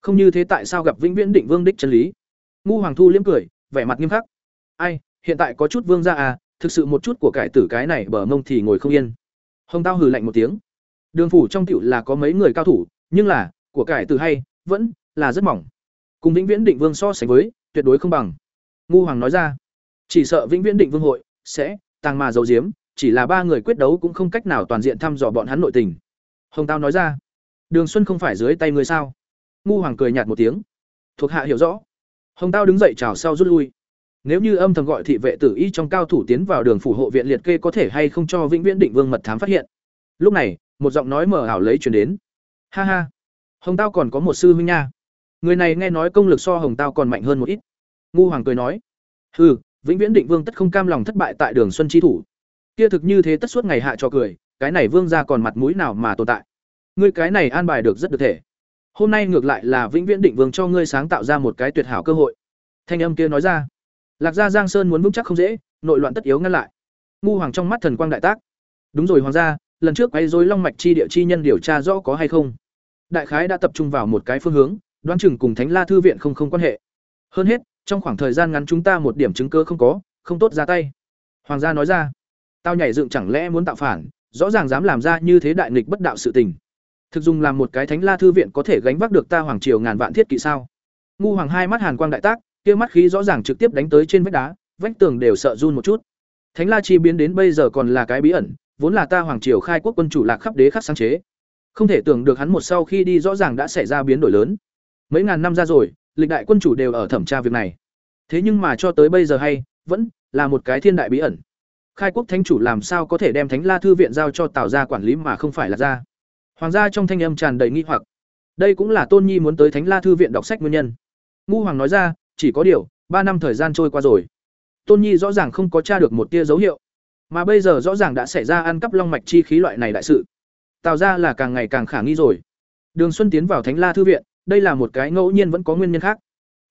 S1: Không như thế tại sao gặp vĩnh viễn định vương đích chân lý? Ngu hoàng thu liếm cười, vẻ mặt nghiêm khắc. Ai, hiện tại có chút vương ra à thực sự một chút của cải tử cái này bờ mông thì ngồi không yên. Hồng tao hừ lạnh một tiếng. Đường phủ trong cựu là có mấy người cao thủ, nhưng là, của cải tử hay, vẫn là rất mỏng. Cùng vĩnh viễn định vương so sánh với, tuyệt đối không bằng. Ngu hoàng nói ra. Chỉ sợ vĩnh viễn định vương hội, sẽ Tàng mà giấu giếm, chỉ là ba người quyết đấu cũng không cách nào toàn diện thăm dò bọn hắn nội tình. Hồng tao nói ra, đường xuân không phải dưới tay người sao? Ngu hoàng cười nhạt một tiếng, thuộc hạ hiểu rõ. Hồng tao đứng dậy chào sau rút lui. Nếu như âm thầm gọi thị vệ tử y trong cao thủ tiến vào đường phủ hộ viện liệt kê có thể hay không cho vĩnh viễn định vương mật thám phát hiện. Lúc này, một giọng nói mở ảo lấy chuyển đến, ha ha, hồng tao còn có một sư huynh nha. Người này nghe nói công lực so hồng tao còn mạnh hơn một ít. Ngu hoàng cười nói, hừ vĩnh viễn định vương tất không cam lòng thất bại tại đường xuân chi thủ. Kia thực như thế tất suốt ngày hạ cho cười, cái này vương ra còn mặt mũi nào mà tồn tại? Ngươi cái này an bài được rất được thể. Hôm nay ngược lại là vĩnh viễn định vương cho ngươi sáng tạo ra một cái tuyệt hảo cơ hội. Thanh âm kia nói ra. Lạc gia giang sơn muốn vững chắc không dễ, nội loạn tất yếu ngăn lại. Ngu hoàng trong mắt thần quang đại tác. Đúng rồi hoàng gia, lần trước quay dối long mạch chi địa chi nhân điều tra rõ có hay không? Đại khái đã tập trung vào một cái phương hướng, đoán chừng cùng thánh la thư viện không không quan hệ. Hơn hết trong khoảng thời gian ngắn chúng ta một điểm chứng cơ không có, không tốt ra tay. Hoàng gia nói ra, tao nhảy dựng chẳng lẽ muốn tạo phản, rõ ràng dám làm ra như thế đại nghịch bất đạo sự tình. Thực dùng làm một cái thánh la thư viện có thể gánh vác được ta hoàng triều ngàn vạn thiết kỵ sao? Ngu hoàng hai mắt hàn quang đại tác, kia mắt khí rõ ràng trực tiếp đánh tới trên vách đá, vách tường đều sợ run một chút. Thánh la chi biến đến bây giờ còn là cái bí ẩn, vốn là ta hoàng triều khai quốc quân chủ lạc khắp đế khắc sáng chế. Không thể tưởng được hắn một sau khi đi rõ ràng đã xảy ra biến đổi lớn. Mấy ngàn năm ra rồi lịch đại quân chủ đều ở thẩm tra việc này. Thế nhưng mà cho tới bây giờ hay, vẫn là một cái thiên đại bí ẩn. Khai quốc thánh chủ làm sao có thể đem thánh la thư viện giao cho tào gia quản lý mà không phải là ra? Hoàng gia trong thanh âm tràn đầy nghi hoặc. Đây cũng là tôn nhi muốn tới thánh la thư viện đọc sách nguyên nhân. Ngu hoàng nói ra, chỉ có điều, ba năm thời gian trôi qua rồi. Tôn nhi rõ ràng không có tra được một tia dấu hiệu. Mà bây giờ rõ ràng đã xảy ra ăn cắp long mạch chi khí loại này đại sự. Tạo ra là càng ngày càng khả nghi rồi. Đường xuân tiến vào thánh la thư viện đây là một cái ngẫu nhiên vẫn có nguyên nhân khác.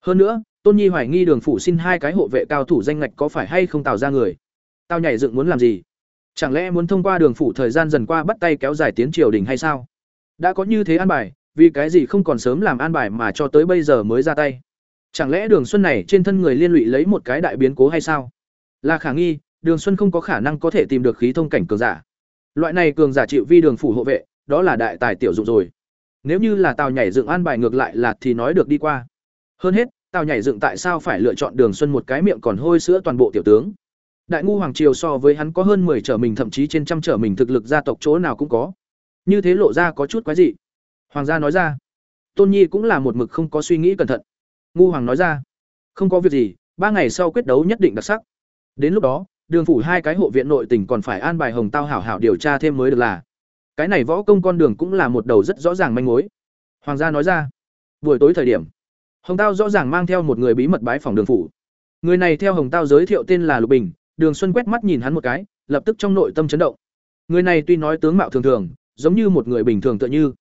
S1: Hơn nữa, tôn nhi hoài nghi đường phủ xin hai cái hộ vệ cao thủ danh ngạch có phải hay không tạo ra người. Tao nhảy dựng muốn làm gì? Chẳng lẽ muốn thông qua đường phủ thời gian dần qua bắt tay kéo dài tiến triều đình hay sao? Đã có như thế an bài, vì cái gì không còn sớm làm an bài mà cho tới bây giờ mới ra tay? Chẳng lẽ đường xuân này trên thân người liên lụy lấy một cái đại biến cố hay sao? Là khả nghi, đường xuân không có khả năng có thể tìm được khí thông cảnh cường giả. Loại này cường giả chịu vi đường phủ hộ vệ, đó là đại tài tiểu dụng rồi nếu như là tàu nhảy dựng an bài ngược lại là thì nói được đi qua. Hơn hết tàu nhảy dựng tại sao phải lựa chọn đường xuân một cái miệng còn hôi sữa toàn bộ tiểu tướng? Đại ngu hoàng triều so với hắn có hơn mười trở mình, thậm chí trên trăm trở mình thực lực gia tộc chỗ nào cũng có. Như thế lộ ra có chút quái dị. Hoàng gia nói ra. Tôn nhi cũng là một mực không có suy nghĩ cẩn thận. Ngu hoàng nói ra. Không có việc gì, ba ngày sau quyết đấu nhất định đặc sắc. Đến lúc đó, đường phủ hai cái hộ viện nội tỉnh còn phải an bài hồng tao hảo hảo điều tra thêm mới được là cái này võ công con đường cũng là một đầu rất rõ ràng manh mối. Hoàng gia nói ra, buổi tối thời điểm, hồng tao rõ ràng mang theo một người bí mật bái phòng đường phủ. Người này theo hồng tao giới thiệu tên là lục bình. Đường xuân quét mắt nhìn hắn một cái, lập tức trong nội tâm chấn động. Người này tuy nói tướng mạo thường thường, giống như một người bình thường tựa như,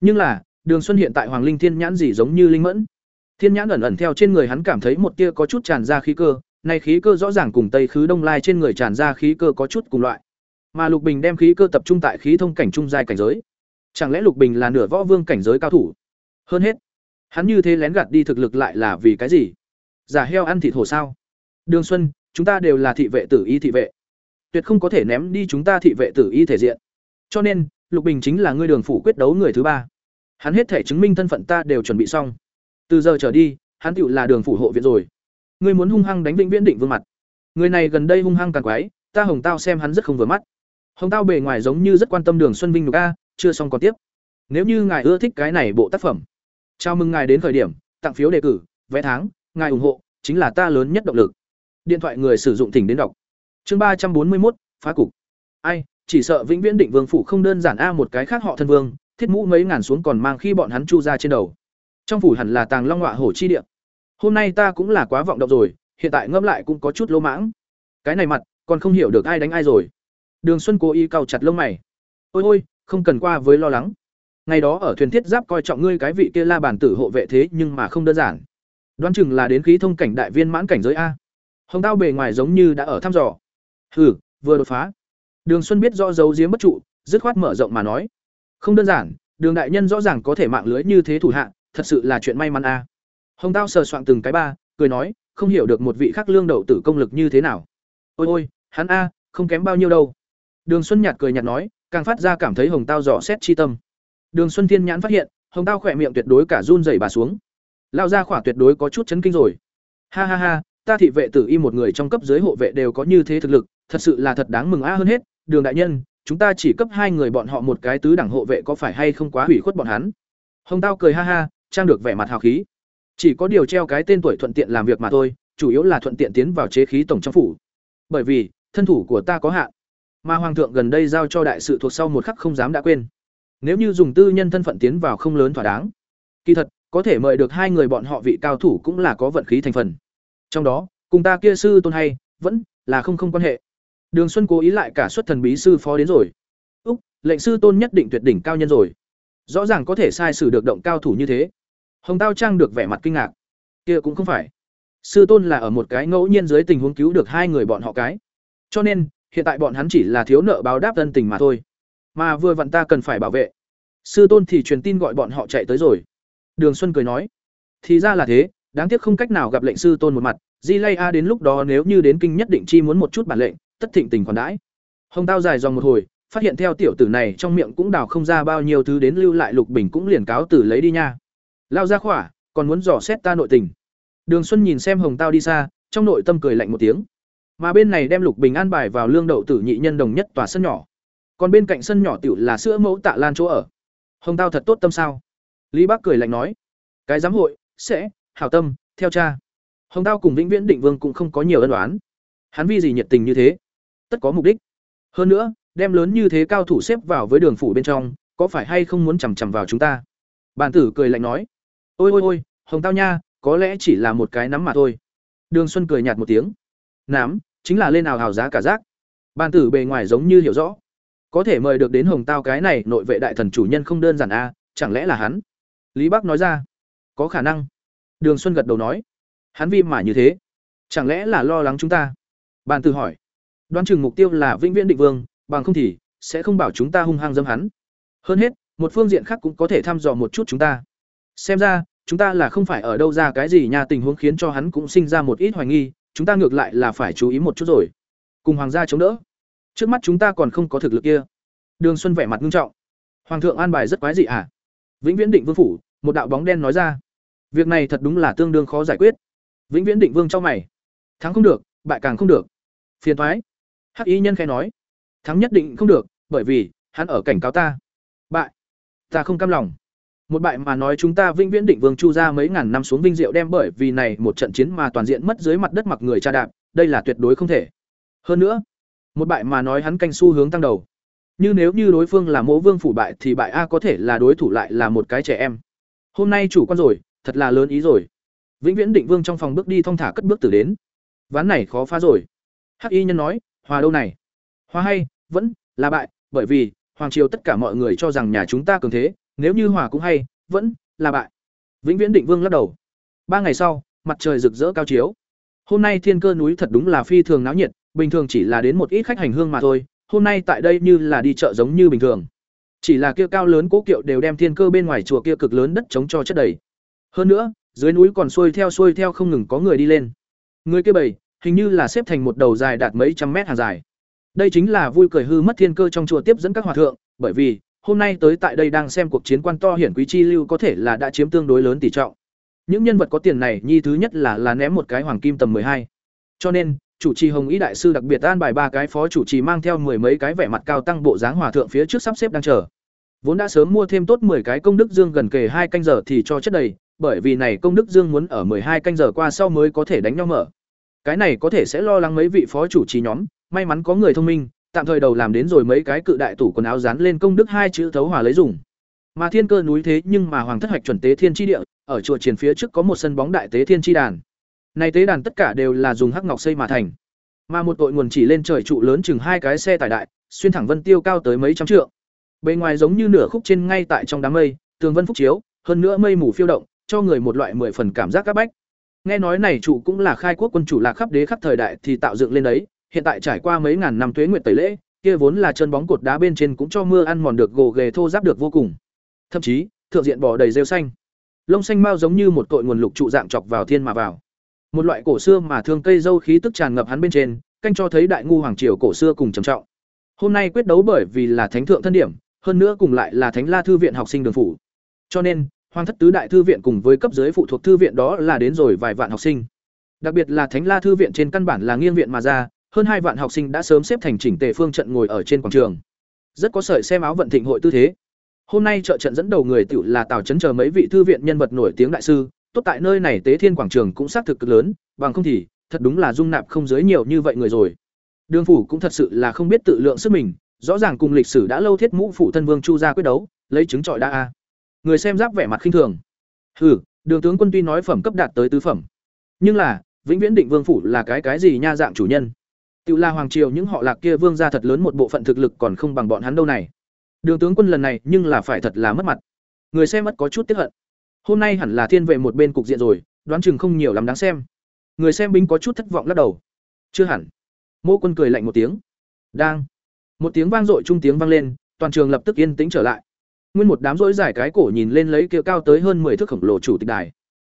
S1: nhưng là, đường xuân hiện tại hoàng linh thiên nhãn gì giống như linh mẫn. Thiên nhãn ẩn ẩn theo trên người hắn cảm thấy một tia có chút tràn ra khí cơ này khí cơ rõ ràng cùng tây khứ đông lai trên người tràn ra khí cơ có chút cùng loại mà lục bình đem khí cơ tập trung tại khí thông cảnh trung giai cảnh giới chẳng lẽ lục bình là nửa võ vương cảnh giới cao thủ hơn hết hắn như thế lén gạt đi thực lực lại là vì cái gì giả heo ăn thịt hổ sao đường xuân chúng ta đều là thị vệ tử y thị vệ tuyệt không có thể ném đi chúng ta thị vệ tử y thể diện. Cho nên, Lục Bình chính là ngươi đường phủ quyết đấu người thứ ba. Hắn hết thể chứng minh thân phận ta đều chuẩn bị xong. Từ giờ trở đi, hắn tựu là đường phủ hộ viện rồi. Ngươi muốn hung hăng đánh Vĩnh Viễn Định Vương mặt. Người này gần đây hung hăng càng quái, ta Hồng Tao xem hắn rất không vừa mắt. Hồng Tao bề ngoài giống như rất quan tâm Đường Xuân Vinh nhục a, chưa xong còn tiếp. Nếu như ngài ưa thích cái này bộ tác phẩm, chào mừng ngài đến khởi điểm, tặng phiếu đề cử, vé tháng, ngài ủng hộ chính là ta lớn nhất động lực. Điện thoại người sử dụng thỉnh đến đọc. Chương ba trăm bốn mươi một phá cục. Ai, chỉ sợ Vĩnh Viễn Định Vương phủ không đơn giản a một cái khác họ thân vương, thiết mũ mấy ngàn xuống còn mang khi bọn hắn chu ra trên đầu. Trong phủ hẳn là tàng long ngọa hổ chi địa. Hôm nay ta cũng là quá vọng động rồi, hiện tại ngẫm lại cũng có chút lỗ mãng. Cái này mặt, còn không hiểu được ai đánh ai rồi. Đường Xuân cố ý cau chặt lông mày. Ôi ôi, không cần qua với lo lắng. Ngày đó ở thuyền thiết giáp coi trọng ngươi cái vị kia la bản tử hộ vệ thế nhưng mà không đơn giản. Đoán chừng là đến khí thông cảnh đại viên mãn cảnh giới a. Hồng Tao bề ngoài giống như đã ở thăm dò. Hừ, vừa đột phá. Đường Xuân biết rõ dấu giếm bất trụ, dứt khoát mở rộng mà nói. Không đơn giản, Đường đại nhân rõ ràng có thể mạng lưới như thế thủ hạ, thật sự là chuyện may mắn a. Hồng Tao sờ soạng từng cái ba, cười nói, không hiểu được một vị khắc lương đậu tử công lực như thế nào. Ôi ôi, hắn a, không kém bao nhiêu đâu. Đường Xuân nhạt cười nhạt nói, càng phát ra cảm thấy Hồng Tao dò xét chi tâm. Đường Xuân Thiên nhãn phát hiện, Hồng Tao khỏe miệng tuyệt đối cả run rẩy bà xuống. Lao ra khỏa tuyệt đối có chút chấn kinh rồi. Ha ha ha, ta thị vệ tử y một người trong cấp dưới hộ vệ đều có như thế thực lực, thật sự là thật đáng mừng a hơn hết, Đường đại nhân, chúng ta chỉ cấp hai người bọn họ một cái tứ đẳng hộ vệ có phải hay không quá hủy khuất bọn hắn. Hồng Tao cười ha ha, trang được vẻ mặt hào khí. Chỉ có điều treo cái tên tuổi thuận tiện làm việc mà thôi, chủ yếu là thuận tiện tiến vào chế khí tổng trong phủ. Bởi vì, thân thủ của ta có hạn, mà hoàng thượng gần đây giao cho đại sự thuộc sau một khắc không dám đã quên. Nếu như dùng tư nhân thân phận tiến vào không lớn thỏa đáng. Kỳ thật, có thể mời được hai người bọn họ vị cao thủ cũng là có vận khí thành phần. Trong đó, cùng ta kia sư tôn hay, vẫn là không không quan hệ. Đường Xuân cố ý lại cả xuất thần bí sư phó đến rồi. Úc, lệnh sư tôn nhất định tuyệt đỉnh cao nhân rồi. Rõ ràng có thể sai sử được động cao thủ như thế. Hồng Tao Trang được vẻ mặt kinh ngạc. Kia cũng không phải. Sư tôn là ở một cái ngẫu nhiên dưới tình huống cứu được hai người bọn họ cái. Cho nên, hiện tại bọn hắn chỉ là thiếu nợ báo đáp ân tình mà thôi. Mà vừa vặn ta cần phải bảo vệ. Sư tôn thì truyền tin gọi bọn họ chạy tới rồi. Đường Xuân cười nói, thì ra là thế, đáng tiếc không cách nào gặp lệnh sư tôn một mặt, Di Lay A đến lúc đó nếu như đến kinh nhất định chi muốn một chút bản lệnh, tất thịnh tình còn đãi. Hồng Tao dài dòng một hồi, phát hiện theo tiểu tử này trong miệng cũng đào không ra bao nhiêu thứ đến lưu lại Lục Bình cũng liền cáo tử lấy đi nha. Lao ra khỏa, còn muốn dò xét ta nội tình. Đường Xuân nhìn xem Hồng Tao đi xa, trong nội tâm cười lạnh một tiếng. Mà bên này đem Lục Bình an bài vào lương đậu tử nhị nhân đồng nhất tòa sân nhỏ. Còn bên cạnh sân nhỏ tiểu là sữa mẫu Tạ Lan chỗ ở. Hồng Tao thật tốt tâm sao? Lý Bác cười lạnh nói, cái giám hội sẽ hảo tâm theo cha. Hồng Tao cùng Vĩnh Viễn Định Vương cũng không có nhiều ân oán. Hắn vì gì nhiệt tình như thế? Tất có mục đích. Hơn nữa, đem lớn như thế cao thủ xếp vào với đường phủ bên trong, có phải hay không muốn chằm chằm vào chúng ta? Bản tử cười lạnh nói, ôi ôi ôi, Hồng Tao nha, có lẽ chỉ là một cái nắm mà thôi. Đường Xuân cười nhạt một tiếng. Nắm, chính là lên nào hào giá cả rác. Ban tử bề ngoài giống như hiểu rõ. Có thể mời được đến Hồng Tao cái này nội vệ đại thần chủ nhân không đơn giản a, chẳng lẽ là hắn? Lý Bắc nói ra, có khả năng. Đường Xuân gật đầu nói, hắn vi mà như thế, chẳng lẽ là lo lắng chúng ta? Bàn tử hỏi, đoán chừng mục tiêu là Vĩnh Viễn Định Vương, bằng không thì sẽ không bảo chúng ta hung hăng dâm hắn. Hơn hết, một phương diện khác cũng có thể thăm dò một chút chúng ta. Xem ra, chúng ta là không phải ở đâu ra cái gì nha tình huống khiến cho hắn cũng sinh ra một ít hoài nghi, chúng ta ngược lại là phải chú ý một chút rồi. Cùng hoàng gia chống đỡ. Trước mắt chúng ta còn không có thực lực kia. Đường Xuân vẻ mặt nghiêm trọng. Hoàng thượng an bài rất quái dị à? Vĩnh Viễn Định Vương phủ, một đạo bóng đen nói ra việc này thật đúng là tương đương khó giải quyết vĩnh viễn định vương cho mày thắng không được bại càng không được phiền thoái hắc y nhân khai nói thắng nhất định không được bởi vì hắn ở cảnh cáo ta bại ta không cam lòng một bại mà nói chúng ta vĩnh viễn định vương chu ra mấy ngàn năm xuống vinh diệu đem bởi vì này một trận chiến mà toàn diện mất dưới mặt đất mặc người cha đạp, đây là tuyệt đối không thể. Hơn nữa, một bại mà nói hắn canh xu hướng tăng đầu. Như nếu như đối phương là mẫu vương phủ bại thì bại a có thể là đối thủ lại là một cái trẻ em. Hôm nay chủ quan rồi, thật là lớn ý rồi. Vĩnh viễn định vương trong phòng bước đi thong thả cất bước tử đến. Ván này khó phá rồi. Hắc y nhân nói, hòa đâu này? Hòa hay, vẫn là bại, bởi vì hoàng triều tất cả mọi người cho rằng nhà chúng ta cường thế nếu như hòa cũng hay vẫn là bại vĩnh viễn định vương lắc đầu ba ngày sau mặt trời rực rỡ cao chiếu hôm nay thiên cơ núi thật đúng là phi thường náo nhiệt bình thường chỉ là đến một ít khách hành hương mà thôi hôm nay tại đây như là đi chợ giống như bình thường chỉ là kia cao lớn cố kiệu đều đem thiên cơ bên ngoài chùa kia cực lớn đất chống cho chất đầy. Hơn nữa, dưới núi còn xuôi theo xuôi theo không ngừng có người đi lên. Người kia bầy, hình như là xếp thành một đầu dài đạt mấy trăm mét hàng dài. Đây chính là vui cười hư mất thiên cơ trong chùa tiếp dẫn các hòa thượng, bởi vì hôm nay tới tại đây đang xem cuộc chiến quan to hiển quý chi lưu có thể là đã chiếm tương đối lớn tỷ trọng. Những nhân vật có tiền này nhi thứ nhất là là ném một cái hoàng kim tầm hai. Cho nên, chủ trì Hồng Ý đại sư đặc biệt an bài ba cái phó chủ trì mang theo mười mấy cái vẻ mặt cao tăng bộ dáng hòa thượng phía trước sắp xếp đang chờ. Vốn đã sớm mua thêm tốt 10 cái công đức dương gần kề hai canh giờ thì cho chất đầy, bởi vì này công đức dương muốn ở 12 canh giờ qua sau mới có thể đánh nhau mở. Cái này có thể sẽ lo lắng mấy vị phó chủ trì nhóm, may mắn có người thông minh, tạm thời đầu làm đến rồi mấy cái cự đại tủ quần áo dán lên công đức hai chữ thấu hòa lấy dùng. Mà thiên cơ núi thế nhưng mà hoàng thất hoạch chuẩn tế thiên chi địa, ở chùa triển phía trước có một sân bóng đại tế thiên chi đàn. Này tế đàn tất cả đều là dùng hắc ngọc xây mà thành. Mà một tội nguồn chỉ lên trời trụ lớn chừng hai cái xe tải đại, xuyên thẳng vân tiêu cao tới mấy trăm trượng. Bề ngoài giống như nửa khúc trên ngay tại trong đám mây, tường vân phúc chiếu, hơn nữa mây mù phiêu động, cho người một loại mười phần cảm giác các bách. Nghe nói này trụ cũng là khai quốc quân chủ lạc khắp đế khắp thời đại thì tạo dựng lên đấy, hiện tại trải qua mấy ngàn năm tuế nguyệt tẩy lễ, kia vốn là chân bóng cột đá bên trên cũng cho mưa ăn mòn được gồ ghề thô ráp được vô cùng. Thậm chí, thượng diện bò đầy rêu xanh. Lông xanh mao giống như một cội nguồn lục trụ dạng chọc vào thiên mà vào. Một loại cổ xưa mà thương cây dâu khí tức tràn ngập hắn bên trên, canh cho thấy đại ngu hoàng triều cổ xưa cùng trầm trọng. Hôm nay quyết đấu bởi vì là thánh thượng thân điểm, hơn nữa cùng lại là Thánh La thư viện học sinh đường phủ. Cho nên, Hoàng thất tứ đại thư viện cùng với cấp dưới phụ thuộc thư viện đó là đến rồi vài vạn học sinh. Đặc biệt là Thánh La thư viện trên căn bản là nghiêng viện mà ra, hơn hai vạn học sinh đã sớm xếp thành chỉnh tề phương trận ngồi ở trên quảng trường. Rất có sợi xem áo vận thịnh hội tư thế. Hôm nay trợ trận dẫn đầu người tiểu là Tào Chấn chờ mấy vị thư viện nhân vật nổi tiếng đại sư, tốt tại nơi này Tế Thiên quảng trường cũng xác thực cực lớn, bằng không thì thật đúng là dung nạp không dưới nhiều như vậy người rồi. Đường phủ cũng thật sự là không biết tự lượng sức mình, rõ ràng cùng lịch sử đã lâu thiết mũ phủ thân vương chu ra quyết đấu lấy chứng trọi đa a người xem giáp vẻ mặt khinh thường hừ đường tướng quân tuy nói phẩm cấp đạt tới tứ phẩm nhưng là vĩnh viễn định vương phủ là cái cái gì nha dạng chủ nhân tự là hoàng triều những họ lạc kia vương ra thật lớn một bộ phận thực lực còn không bằng bọn hắn đâu này. Đường tướng quân lần này nhưng là phải thật là mất mặt. Người xem mất có chút tiếp hận. Hôm nay hẳn là thiên về một bên cục diện rồi, đoán chừng không nhiều lắm đáng xem. Người xem binh có chút thất vọng lắc đầu. Chưa hẳn. Mô quân cười lạnh một tiếng. Đang. Một tiếng vang dội trung tiếng vang lên, toàn trường lập tức yên tĩnh trở lại. Nguyên một đám rỗi giải cái cổ nhìn lên lấy kia cao tới hơn 10 thước khổng lồ chủ tịch đài.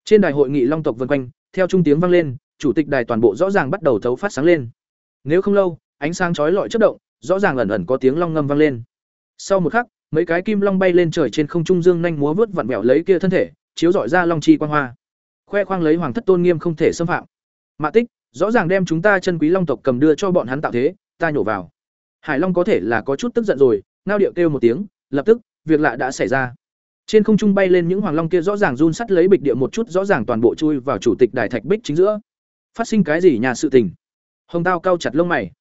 S1: Trên đài hội nghị long tộc vân quanh, theo trung tiếng vang lên, chủ tịch đài toàn bộ rõ ràng bắt đầu thấu phát sáng lên nếu không lâu ánh sáng chói lọi chất động rõ ràng ẩn ẩn có tiếng long ngâm vang lên sau một khắc mấy cái kim long bay lên trời trên không trung dương nhanh múa vớt vặn vẹo lấy kia thân thể chiếu rọi ra long chi quang hoa khoe khoang lấy hoàng thất tôn nghiêm không thể xâm phạm mạ tích rõ ràng đem chúng ta chân quý long tộc cầm đưa cho bọn hắn tạo thế ta nhổ vào Hải Long có thể là có chút tức giận rồi, ngao điệu kêu một tiếng, lập tức, việc lạ đã xảy ra. Trên không trung bay lên những hoàng long kia rõ ràng run sắt lấy bịch địa một chút rõ ràng toàn bộ chui vào chủ tịch đài thạch bích chính giữa. Phát sinh cái gì nhà sự tình? Hồng Tao cau chặt lông mày.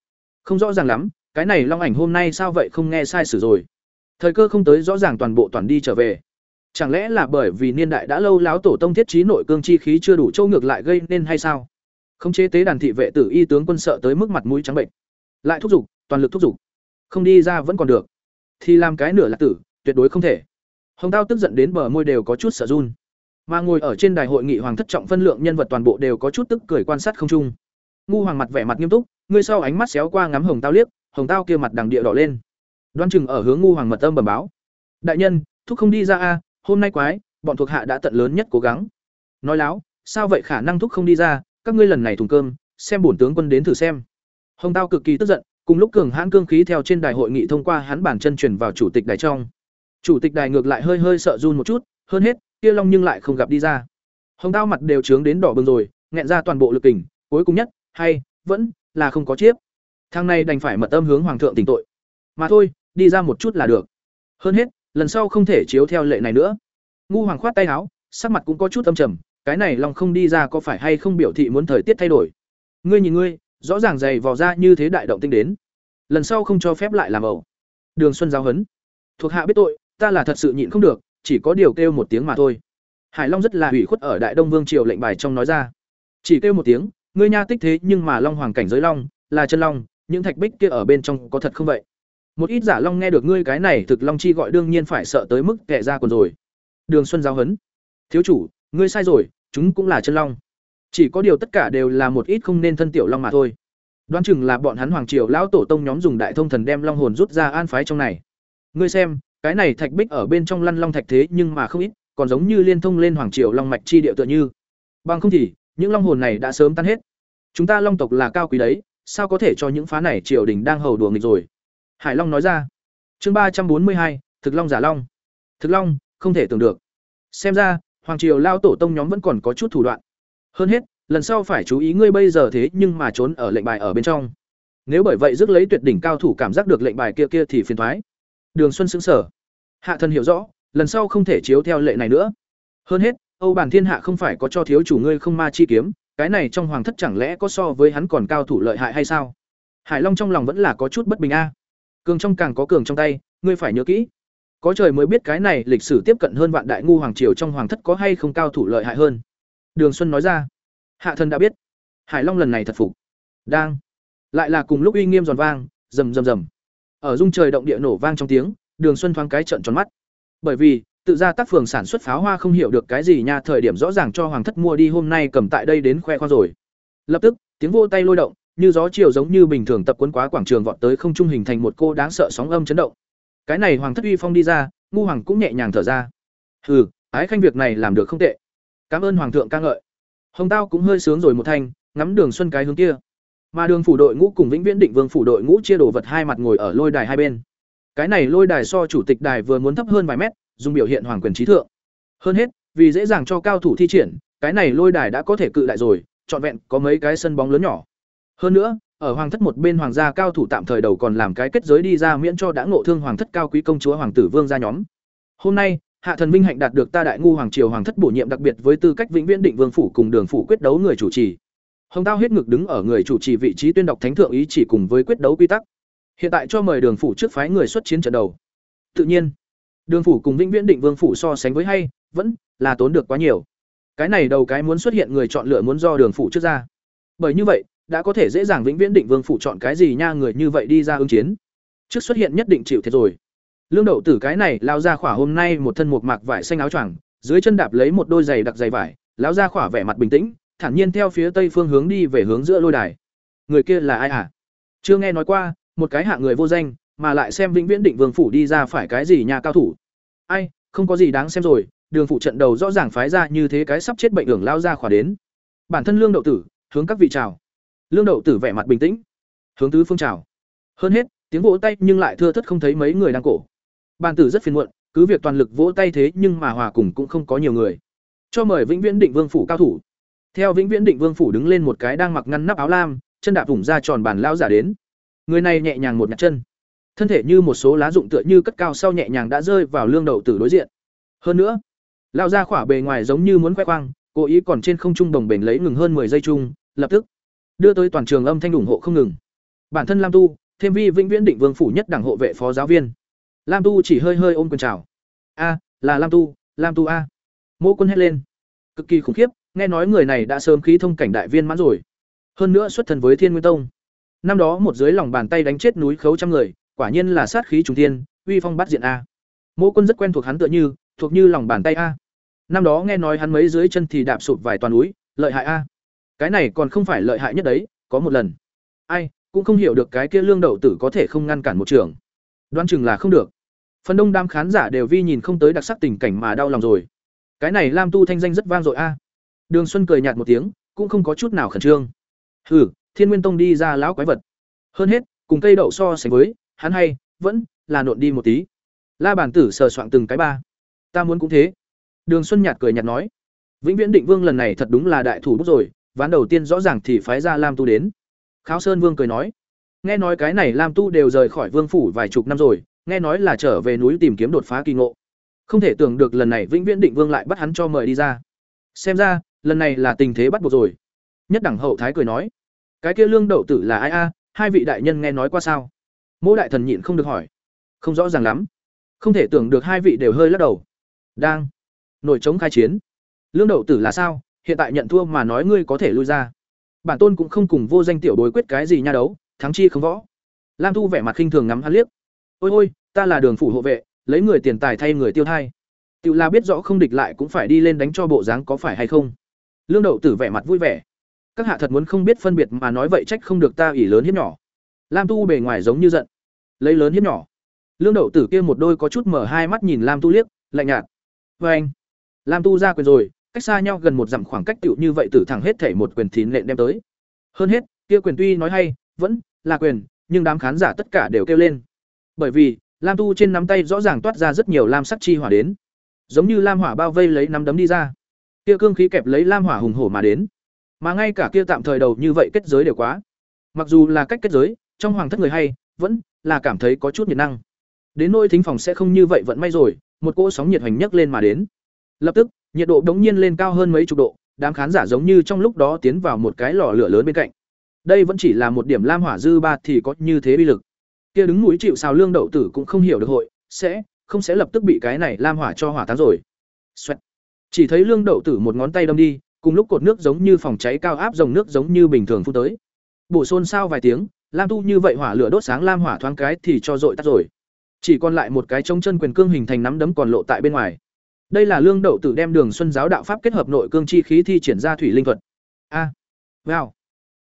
S1: Không rõ ràng lắm, cái này long ảnh hôm nay sao vậy không nghe sai sử rồi. Thời cơ không tới rõ ràng toàn bộ toàn đi trở về. Chẳng lẽ là bởi vì niên đại đã lâu láo tổ tông thiết trí nội cương chi khí chưa đủ châu ngược lại gây nên hay sao? Không chế tế đàn thị vệ tử y tướng quân sợ tới mức mặt mũi trắng bệnh. Lại thúc giục, toàn lực thúc giục không đi ra vẫn còn được thì làm cái nửa là tử tuyệt đối không thể hồng tao tức giận đến bờ môi đều có chút sợ run mà ngồi ở trên đài hội nghị hoàng thất trọng phân lượng nhân vật toàn bộ đều có chút tức cười quan sát không trung ngu hoàng mặt vẻ mặt nghiêm túc ngươi sau ánh mắt xéo qua ngắm hồng tao liếc hồng tao kia mặt đằng địa đỏ lên đoan chừng ở hướng ngu hoàng mật âm bẩm báo đại nhân thúc không đi ra a hôm nay quái bọn thuộc hạ đã tận lớn nhất cố gắng nói láo sao vậy khả năng thúc không đi ra các ngươi lần này thùng cơm xem bổn tướng quân đến thử xem hồng tao cực kỳ tức giận Cùng lúc cường hãn cương khí theo trên đài hội nghị thông qua hắn bản chân truyền vào chủ tịch đài trong. Chủ tịch đài ngược lại hơi hơi sợ run một chút, hơn hết, kia long nhưng lại không gặp đi ra. Hồng Tao mặt đều trướng đến đỏ bừng rồi, nghẹn ra toàn bộ lực tỉnh, cuối cùng nhất, hay vẫn là không có chiếp. Thằng này đành phải mật âm hướng hoàng thượng tỉnh tội. Mà thôi, đi ra một chút là được. Hơn hết, lần sau không thể chiếu theo lệ này nữa. Ngu hoàng khoát tay áo, sắc mặt cũng có chút âm trầm, cái này long không đi ra có phải hay không biểu thị muốn thời tiết thay đổi. Ngươi nhìn ngươi, rõ ràng dày vò ra như thế đại động tinh đến lần sau không cho phép lại làm ẩu đường xuân giáo huấn thuộc hạ biết tội ta là thật sự nhịn không được chỉ có điều kêu một tiếng mà thôi hải long rất là hủy khuất ở đại đông vương triều lệnh bài trong nói ra chỉ kêu một tiếng ngươi nha tích thế nhưng mà long hoàng cảnh giới long là chân long những thạch bích kia ở bên trong có thật không vậy một ít giả long nghe được ngươi cái này thực long chi gọi đương nhiên phải sợ tới mức kệ ra còn rồi đường xuân giáo huấn thiếu chủ ngươi sai rồi chúng cũng là chân long chỉ có điều tất cả đều là một ít không nên thân tiểu long mà thôi. Đoán chừng là bọn hắn hoàng triều lão tổ tông nhóm dùng đại thông thần đem long hồn rút ra an phái trong này. Ngươi xem, cái này thạch bích ở bên trong lăn long thạch thế nhưng mà không ít, còn giống như liên thông lên hoàng triều long mạch chi địa tựa như. Bằng không thì, những long hồn này đã sớm tan hết. Chúng ta long tộc là cao quý đấy, sao có thể cho những phá này triều đình đang hầu đùa nghịch rồi? Hải long nói ra. Chương ba trăm bốn mươi hai thực long giả long. Thực long không thể tưởng được. Xem ra hoàng triều lao tổ tông nhóm vẫn còn có chút thủ đoạn. Hơn hết lần sau phải chú ý ngươi bây giờ thế nhưng mà trốn ở lệnh bài ở bên trong. Nếu bởi vậy rước lấy tuyệt đỉnh cao thủ cảm giác được lệnh bài kia kia thì phiền thoái. Đường xuân xứng sở hạ thần hiểu rõ lần sau không thể chiếu theo lệ này nữa. Hơn hết âu bản thiên hạ không phải có cho thiếu chủ ngươi không ma chi kiếm, cái này trong hoàng thất chẳng lẽ có so với hắn còn cao thủ lợi hại hay sao? Hải long trong lòng vẫn là có chút bất bình a. Cường trong càng có cường trong tay, ngươi phải nhớ kỹ. Có trời mới biết cái này lịch sử tiếp cận hơn vạn đại ngu hoàng triều trong hoàng thất có hay không cao thủ lợi hại hơn. Đường xuân nói ra. Hạ thần đã biết. Hải long lần này thật phục. Đang. Lại là cùng lúc uy nghiêm giòn vang, rầm rầm rầm. Ở dung trời động địa nổ vang trong tiếng, đường xuân thoáng cái trợn tròn mắt. Bởi vì tự ra tác phường sản xuất pháo hoa không hiểu được cái gì nha, thời điểm rõ ràng cho hoàng thất mua đi, hôm nay cầm tại đây đến khoe khoang rồi. Lập tức, tiếng vô tay lôi động, như gió chiều giống như bình thường tập quấn quá quảng trường vọt tới không trung hình thành một cô đáng sợ sóng âm chấn động. Cái này hoàng thất uy phong đi ra, ngu hoàng cũng nhẹ nhàng thở ra. Hừ, ái khanh việc này làm được không tệ. Cảm ơn hoàng thượng ca ngợi. Hồng tao cũng hơi sướng rồi một thanh, ngắm đường xuân cái hướng kia. Mà đường phủ đội ngũ cùng vĩnh viễn định vương phủ đội ngũ chia đồ vật hai mặt ngồi ở lôi đài hai bên. Cái này lôi đài so chủ tịch đài vừa muốn thấp hơn vài mét dùng biểu hiện hoàng quyền trí thượng. Hơn hết, vì dễ dàng cho cao thủ thi triển, cái này lôi đài đã có thể cự đại rồi, trọn vẹn có mấy cái sân bóng lớn nhỏ. Hơn nữa, ở hoàng thất một bên hoàng gia cao thủ tạm thời đầu còn làm cái kết giới đi ra miễn cho đã ngộ thương hoàng thất cao quý công chúa hoàng tử vương gia nhóm. Hôm nay, hạ thần vinh hạnh đạt được ta đại ngu hoàng triều hoàng thất bổ nhiệm đặc biệt với tư cách vĩnh viễn định vương phủ cùng đường phủ quyết đấu người chủ trì. Hồng tao hết ngực đứng ở người chủ trì vị trí tuyên đọc thánh thượng ý chỉ cùng với quyết đấu quy tắc. Hiện tại cho mời đường phủ trước phái người xuất chiến trận đầu. Tự nhiên đường phủ cùng vĩnh viễn định vương phủ so sánh với hay, vẫn là tốn được quá nhiều. Cái này đầu cái muốn xuất hiện người chọn lựa muốn do đường phủ trước ra. Bởi như vậy, đã có thể dễ dàng vĩnh viễn định vương phủ chọn cái gì nha người như vậy đi ra ứng chiến. Trước xuất hiện nhất định chịu thiệt rồi. Lương đậu tử cái này lao ra khỏa hôm nay một thân một mạc vải xanh áo choàng, dưới chân đạp lấy một đôi giày đặc giày vải lão ra khỏa vẻ mặt bình tĩnh, thản nhiên theo phía tây phương hướng đi về hướng giữa lôi đài. Người kia là ai hả? Chưa nghe nói qua, một cái hạ người vô danh mà lại xem vĩnh viễn định vương phủ đi ra phải cái gì nhà cao thủ. Ai, không có gì đáng xem rồi, đường phủ trận đầu rõ ràng phái ra như thế cái sắp chết bệnh ưởng lao ra khỏa đến. Bản thân lương đậu tử, hướng các vị chào. Lương đậu tử vẻ mặt bình tĩnh. Hướng tứ phương chào. Hơn hết, tiếng vỗ tay nhưng lại thưa thất không thấy mấy người đang cổ. Bàn tử rất phiền muộn, cứ việc toàn lực vỗ tay thế nhưng mà hòa cùng cũng không có nhiều người. Cho mời vĩnh viễn định vương phủ cao thủ. Theo vĩnh viễn định vương phủ đứng lên một cái đang mặc ngăn nắp áo lam, chân đạp vùng ra tròn bàn lao giả đến. Người này nhẹ nhàng một nhặt chân thân thể như một số lá dụng tựa như cất cao sau nhẹ nhàng đã rơi vào lương đầu tử đối diện. Hơn nữa lao ra khỏa bề ngoài giống như muốn khoe khoang, cố ý còn trên không trung đồng bền lấy ngừng hơn 10 giây chung, lập tức đưa tới toàn trường âm thanh ủng hộ không ngừng. Bản thân lam tu, thêm vi vĩnh viễn định vương phủ nhất đảng hộ vệ phó giáo viên. Lam tu chỉ hơi hơi ôm quần chào. A, là lam tu lam tu a. Mô quân hét lên. Cực kỳ khủng khiếp, nghe nói người này đã sớm khí thông cảnh đại viên mãn rồi. Hơn nữa xuất thần với thiên nguyên tông. Năm đó một dưới lòng bàn tay đánh chết núi khấu trăm người quả nhiên là sát khí trùng thiên, uy phong bắt diện a. Mộ quân rất quen thuộc hắn tựa như, thuộc như lòng bàn tay a. Năm đó nghe nói hắn mấy dưới chân thì đạp sụp vài toàn núi, lợi hại a. Cái này còn không phải lợi hại nhất đấy, có một lần. Ai, cũng không hiểu được cái kia lương đậu tử có thể không ngăn cản một trường. Đoán chừng là không được. Phần đông đám khán giả đều vi nhìn không tới đặc sắc tình cảnh mà đau lòng rồi. Cái này lam tu thanh danh rất vang dội a. Đường xuân cười nhạt một tiếng, cũng không có chút nào khẩn trương. Hừ, thiên nguyên tông đi ra lão quái vật. Hơn hết, cùng cây đậu so sánh với hắn hay, vẫn là nộn đi một tí. La bản tử sờ soạng từng cái ba. Ta muốn cũng thế. Đường xuân nhạt cười nhạt nói. Vĩnh viễn định vương lần này thật đúng là đại thủ bút rồi, ván đầu tiên rõ ràng thì phái ra lam tu đến. Kháo sơn vương cười nói. Nghe nói cái này lam tu đều rời khỏi vương phủ vài chục năm rồi, nghe nói là trở về núi tìm kiếm đột phá kỳ ngộ. Không thể tưởng được lần này vĩnh viễn định vương lại bắt hắn cho mời đi ra. Xem ra, lần này là tình thế bắt buộc rồi. Nhất đẳng hậu thái cười nói. Cái kia lương đậu tử là ai a? Hai vị đại nhân nghe nói qua sao? Mỗ đại thần nhịn không được hỏi. Không rõ ràng lắm. Không thể tưởng được hai vị đều hơi lắc đầu. Đang. Nổi chống khai chiến. Lương đậu tử là sao? Hiện tại nhận thua mà nói ngươi có thể lui ra. Bản tôn cũng không cùng vô danh tiểu đối quyết cái gì nha đấu, thắng chi không võ. Lam thu vẻ mặt khinh thường ngắm hắn liếc. Ôi ôi, ta là đường phủ hộ vệ, lấy người tiền tài thay người tiêu thai. Tiểu là biết rõ không địch lại cũng phải đi lên đánh cho bộ dáng có phải hay không. Lương đậu tử vẻ mặt vui vẻ. Các hạ thật muốn không biết phân biệt mà nói vậy trách không được ta ỷ lớn hiếp nhỏ lam tu bề ngoài giống như giận lấy lớn hiếp nhỏ lương đậu tử kia một đôi có chút mở hai mắt nhìn lam tu liếc lạnh nhạt vê anh lam tu ra quyền rồi cách xa nhau gần một dặm khoảng cách tựu như vậy tử thẳng hết thể một quyền thín lệnh đem tới hơn hết kia quyền tuy nói hay vẫn là quyền, nhưng đám khán giả tất cả đều kêu lên. Bởi vì, lam tu trên nắm tay rõ ràng toát ra rất nhiều lam sắc chi hỏa đến, giống như lam hỏa bao vây lấy nắm đấm đi ra. Kia cương khí kẹp lấy lam hỏa hùng hổ mà đến. Mà ngay cả kia tạm thời đầu như vậy kết giới đều quá. Mặc dù là cách kết giới, trong hoàng thất người hay, vẫn là cảm thấy có chút nhiệt năng. Đến nôi thính phòng sẽ không như vậy vẫn may rồi, một cỗ sóng nhiệt hoành nhấc lên mà đến. Lập tức, nhiệt độ đống nhiên lên cao hơn mấy chục độ, đám khán giả giống như trong lúc đó tiến vào một cái lò lửa lớn bên cạnh. Đây vẫn chỉ là một điểm lam hỏa dư ba thì có như thế uy lực. Kia đứng núi chịu xào lương đậu tử cũng không hiểu được hội, sẽ không sẽ lập tức bị cái này lam hỏa cho hỏa táng rồi. Xoẹt. Chỉ thấy lương đậu tử một ngón tay đâm đi, cùng lúc cột nước giống như phòng cháy cao áp dòng nước giống như bình thường phun tới. Bổ xôn sao vài tiếng, lam tu như vậy hỏa lửa đốt sáng lam hỏa thoáng cái thì cho dội tắt rồi. Chỉ còn lại một cái trống chân quyền cương hình thành nắm đấm còn lộ tại bên ngoài. Đây là lương đậu tử đem Đường Xuân giáo đạo pháp kết hợp nội cương chi khí thi triển ra thủy linh thuật. A. wow.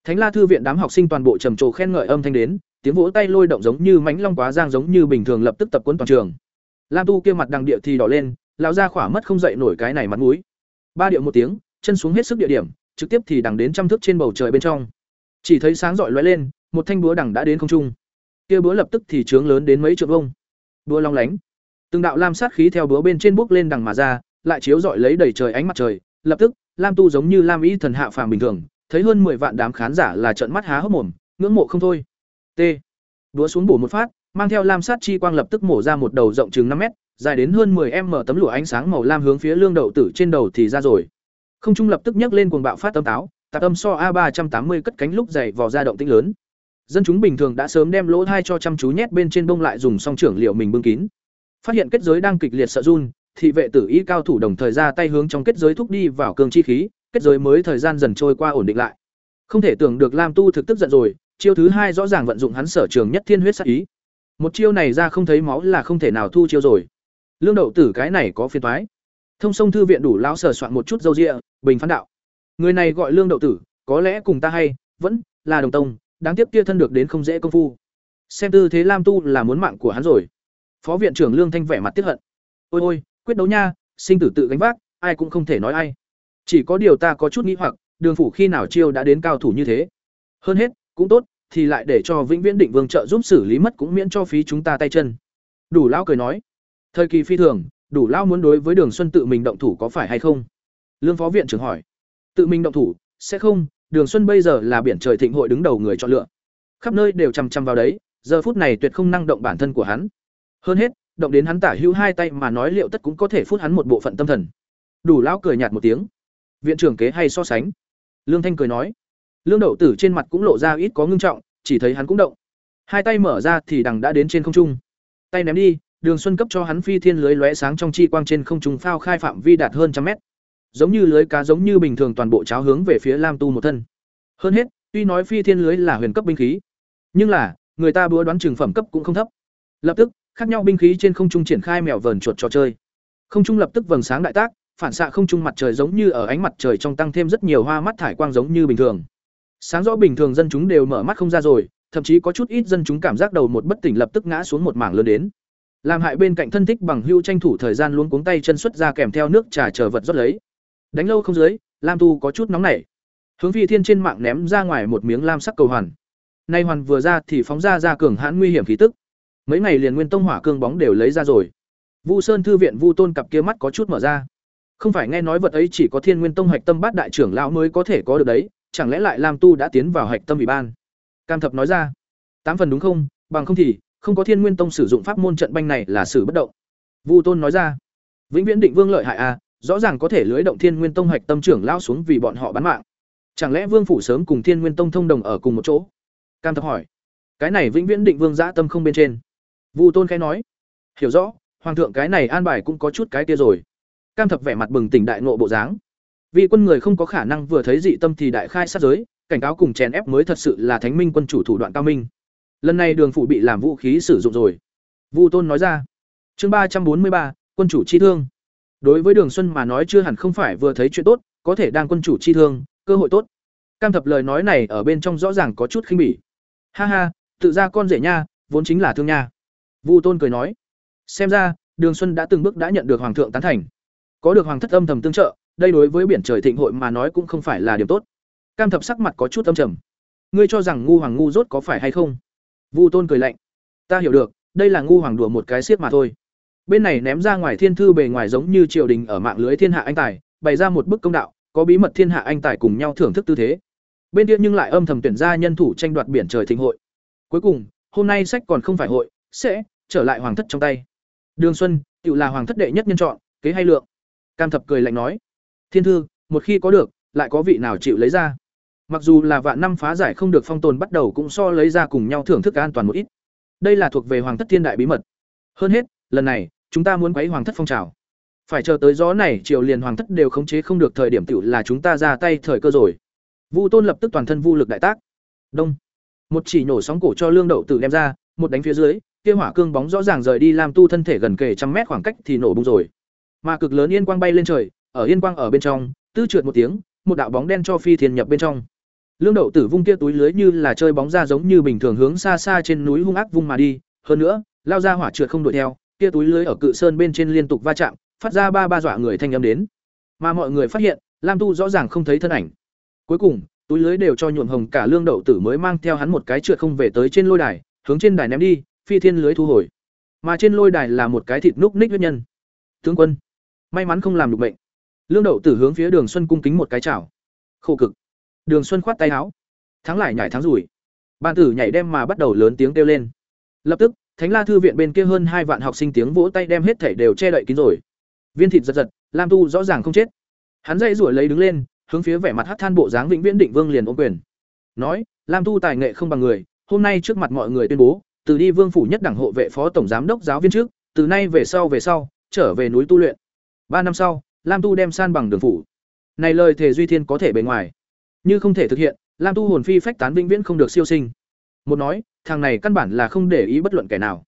S1: Thánh La thư viện đám học sinh toàn bộ trầm trồ khen ngợi âm thanh đến, tiếng vỗ tay lôi động giống như mánh long quá giang giống như bình thường lập tức tập cuốn toàn trường. Lam Tu kia mặt đằng địa thì đỏ lên, lão ra khỏa mất không dậy nổi cái này mặt mũi. Ba điệu một tiếng, chân xuống hết sức địa điểm, trực tiếp thì đằng đến trăm thước trên bầu trời bên trong. Chỉ thấy sáng rọi lóe lên, một thanh búa đằng đã đến không trung. Kia búa lập tức thì trướng lớn đến mấy trượng vông. Búa long lánh, từng đạo lam sát khí theo búa bên trên bước lên đằng mà ra, lại chiếu rọi lấy đầy trời ánh mặt trời, lập tức, lam tu giống như lam ý thần hạ phàm bình thường, thấy hơn 10 vạn đám khán giả là trợn mắt há hốc mồm, ngưỡng mộ không thôi. T. Búa xuống bổ một phát, mang theo lam sát chi quang lập tức mổ ra một đầu rộng chừng năm mét, dài đến hơn 10m tấm lụa ánh sáng màu lam hướng phía lương đậu tử trên đầu thì ra rồi. Không trung lập tức nhấc lên cuồng bạo phát tâm táo, tạp âm so A380 cất cánh lúc dày vò ra động tĩnh lớn. Dân chúng bình thường đã sớm đem lỗ thai cho chăm chú nhét bên trên bông lại dùng song trưởng liệu mình bưng kín. Phát hiện kết giới đang kịch liệt sợ run, thị vệ tử y cao thủ đồng thời ra tay hướng trong kết giới thúc đi vào cường chi khí, kết giới mới thời gian dần trôi qua ổn định lại. Không thể tưởng được Lam Tu thực tức giận rồi, chiêu thứ hai rõ ràng vận dụng hắn sở trường nhất thiên huyết sát ý. Một chiêu này ra không thấy máu là không thể nào thu chiêu rồi. Lương đậu tử cái này có phiền thoái Thông sông thư viện đủ lão sở soạn một chút dâu rịa bình phán đạo. Người này gọi Lương đậu tử, có lẽ cùng ta hay, vẫn là đồng tông, đáng tiếc kia thân được đến không dễ công phu. Xem tư thế Lam Tu là muốn mạng của hắn rồi. Phó viện trưởng Lương Thanh vẻ mặt tiếc hận. Ôi ôi, quyết đấu nha, sinh tử tự gánh vác, ai cũng không thể nói ai. Chỉ có điều ta có chút nghĩ hoặc, Đường phủ khi nào chiêu đã đến cao thủ như thế. Hơn hết, cũng tốt, thì lại để cho Vĩnh Viễn Định Vương trợ giúp xử lý mất cũng miễn cho phí chúng ta tay chân. Đủ lão cười nói, thời kỳ phi thường, đủ lão muốn đối với Đường Xuân tự mình động thủ có phải hay không? Lương phó viện trưởng hỏi. Tự mình động thủ, sẽ không, Đường Xuân bây giờ là biển trời thịnh hội đứng đầu người chọn lựa. Khắp nơi đều chằm chằm vào đấy, giờ phút này tuyệt không năng động bản thân của hắn. Hơn hết, động đến hắn tả hữu hai tay mà nói liệu tất cũng có thể phút hắn một bộ phận tâm thần. Đủ lão cười nhạt một tiếng. Viện trưởng kế hay so sánh. Lương Thanh cười nói. Lương Đậu Tử trên mặt cũng lộ ra ít có ngưng trọng, chỉ thấy hắn cũng động. Hai tay mở ra thì đằng đã đến trên không trung. Tay ném đi, Đường Xuân cấp cho hắn phi thiên lưới lóe sáng trong chi quang trên không trung phao khai phạm vi đạt hơn trăm mét. Giống như lưới cá giống như bình thường toàn bộ cháo hướng về phía Lam Tu một thân. Hơn hết, tuy nói phi thiên lưới là huyền cấp binh khí, nhưng là, người ta búa đoán trường phẩm cấp cũng không thấp. Lập tức, khác nhau binh khí trên không trung triển khai mèo vờn chuột trò chơi. Không trung lập tức vầng sáng đại tác, phản xạ không trung mặt trời giống như ở ánh mặt trời trong tăng thêm rất nhiều hoa mắt thải quang giống như bình thường. Sáng rõ bình thường dân chúng đều mở mắt không ra rồi, thậm chí có chút ít dân chúng cảm giác đầu một bất tỉnh lập tức ngã xuống một mảng lớn đến. Làm hại bên cạnh thân thích bằng hưu tranh thủ thời gian luôn cuống tay chân xuất ra kèm theo nước trà chờ vật rót lấy. Đánh lâu không dưới, Lam Tu có chút nóng nảy. Hướng Phi Thiên trên mạng ném ra ngoài một miếng lam sắc cầu hoàn. Nay hoàn vừa ra thì phóng ra ra cường hãn nguy hiểm khí tức. Mấy ngày liền nguyên tông hỏa cương bóng đều lấy ra rồi. Vu Sơn thư viện Vu Tôn cặp kia mắt có chút mở ra. Không phải nghe nói vật ấy chỉ có Thiên Nguyên Tông Hạch Tâm Bát đại trưởng lão mới có thể có được đấy, chẳng lẽ lại Lam Tu đã tiến vào Hạch Tâm ủy ban? Cam Thập nói ra. Tám phần đúng không, bằng không thì không có Thiên Nguyên Tông sử dụng pháp môn trận banh này là xử bất động. Vu Tôn nói ra. Vĩnh Viễn Định Vương lợi hại à, rõ ràng có thể lưới động Thiên Nguyên Tông Hạch Tâm trưởng lão xuống vì bọn họ bán mạng. Chẳng lẽ Vương phủ sớm cùng Thiên Nguyên Tông thông đồng ở cùng một chỗ? Cam Thập hỏi. Cái này Vĩnh Viễn Định Vương dã tâm không bên trên. Vu Tôn khẽ nói. Hiểu rõ, hoàng thượng cái này an bài cũng có chút cái kia rồi cam thập vẻ mặt bừng tỉnh đại nộ bộ dáng vì quân người không có khả năng vừa thấy dị tâm thì đại khai sát giới cảnh cáo cùng chèn ép mới thật sự là thánh minh quân chủ thủ đoạn cao minh lần này đường phụ bị làm vũ khí sử dụng rồi vu tôn nói ra chương ba trăm bốn mươi ba quân chủ chi thương đối với đường xuân mà nói chưa hẳn không phải vừa thấy chuyện tốt, có thể đang quân chủ chi thương, cơ hội tốt. Cam thập lời nói này ở bên trong rõ ràng có chút khinh bỉ. Ha ha, tự ra con rể nha, vốn chính là thương nha. Vu tôn cười nói. Xem ra, đường xuân đã từng bước đã nhận được hoàng thượng tán thành. Có được hoàng thất âm thầm tương trợ, đây đối với biển trời thịnh hội mà nói cũng không phải là điều tốt. Cam thập sắc mặt có chút âm trầm. Ngươi cho rằng ngu hoàng ngu dốt có phải hay không? Vu tôn cười lạnh. Ta hiểu được, đây là ngu hoàng đùa một cái siết mà thôi bên này ném ra ngoài thiên thư bề ngoài giống như triều đình ở mạng lưới thiên hạ anh tài, bày ra một bức công đạo, có bí mật thiên hạ anh tài cùng nhau thưởng thức tư thế. Bên kia nhưng lại âm thầm tuyển ra nhân thủ tranh đoạt biển trời thịnh hội. Cuối cùng, hôm nay sách còn không phải hội, sẽ trở lại hoàng thất trong tay. Đường xuân tự là hoàng thất đệ nhất nhân chọn, kế hay lượng. Cam thập cười lạnh nói, thiên thư, một khi có được, lại có vị nào chịu lấy ra? Mặc dù là vạn năm phá giải không được phong tồn bắt đầu cũng so lấy ra cùng nhau thưởng thức an toàn một ít. Đây là thuộc về hoàng thất thiên đại bí mật. Hơn hết, lần này chúng ta muốn quấy hoàng thất phong trào. Phải chờ tới gió này, triều liền hoàng thất đều khống chế không được thời điểm tiểu là chúng ta ra tay thời cơ rồi. Vu tôn lập tức toàn thân vu lực đại tác. Đông. Một chỉ nổ sóng cổ cho lương đậu tử đem ra, một đánh phía dưới, kia hỏa cương bóng rõ ràng rời đi làm tu thân thể gần kề trăm mét khoảng cách thì nổ bung rồi. Mà cực lớn yên quang bay lên trời, ở yên quang ở bên trong tư trượt một tiếng, một đạo bóng đen cho phi thiền nhập bên trong. Lương đậu tử vung kia túi lưới như là chơi bóng ra giống như bình thường hướng xa xa trên núi hung ác vung mà đi, hơn nữa, lao ra hỏa trượt không đuổi theo kia túi lưới ở cự sơn bên trên liên tục va chạm, phát ra ba ba dọa người thanh âm đến. Mà mọi người phát hiện, lam tu rõ ràng không thấy thân ảnh. Cuối cùng, túi lưới đều cho nhuộm hồng cả lương đậu tử mới mang theo hắn một cái trượt không về tới trên lôi đài, hướng trên đài ném đi, phi thiên lưới thu hồi. Mà trên lôi đài là một cái thịt núc ních huyết nhân. Tướng quân, may mắn không làm được bệnh. Lương đậu tử hướng phía đường xuân cung kính một cái chào khổ cực. Đường xuân khoát tay áo. Thắng lại nhảy thắng rủi. Ban tử nhảy đem mà bắt đầu lớn tiếng kêu lên. Lập tức thánh la thư viện bên kia hơn hai vạn học sinh tiếng vỗ tay đem hết thảy đều che đậy kín rồi. Viên thịt giật giật, lam tu rõ ràng không chết. Hắn dây rủi lấy đứng lên, hướng phía vẻ mặt hắc than bộ dáng vĩnh viễn định vương liền ôm quyền. Nói, lam tu tài nghệ không bằng người, hôm nay trước mặt mọi người tuyên bố, từ đi vương phủ nhất đẳng hộ vệ phó tổng giám đốc giáo viên trước, từ nay về sau về sau, trở về núi tu luyện. Ba năm sau, lam tu đem san bằng đường phủ. Này lời thể duy thiên có thể bề ngoài như không thể thực hiện, lam tu hồn phi phách tán vĩnh viễn không được siêu sinh một nói, thằng này căn bản là không để ý bất luận kẻ nào.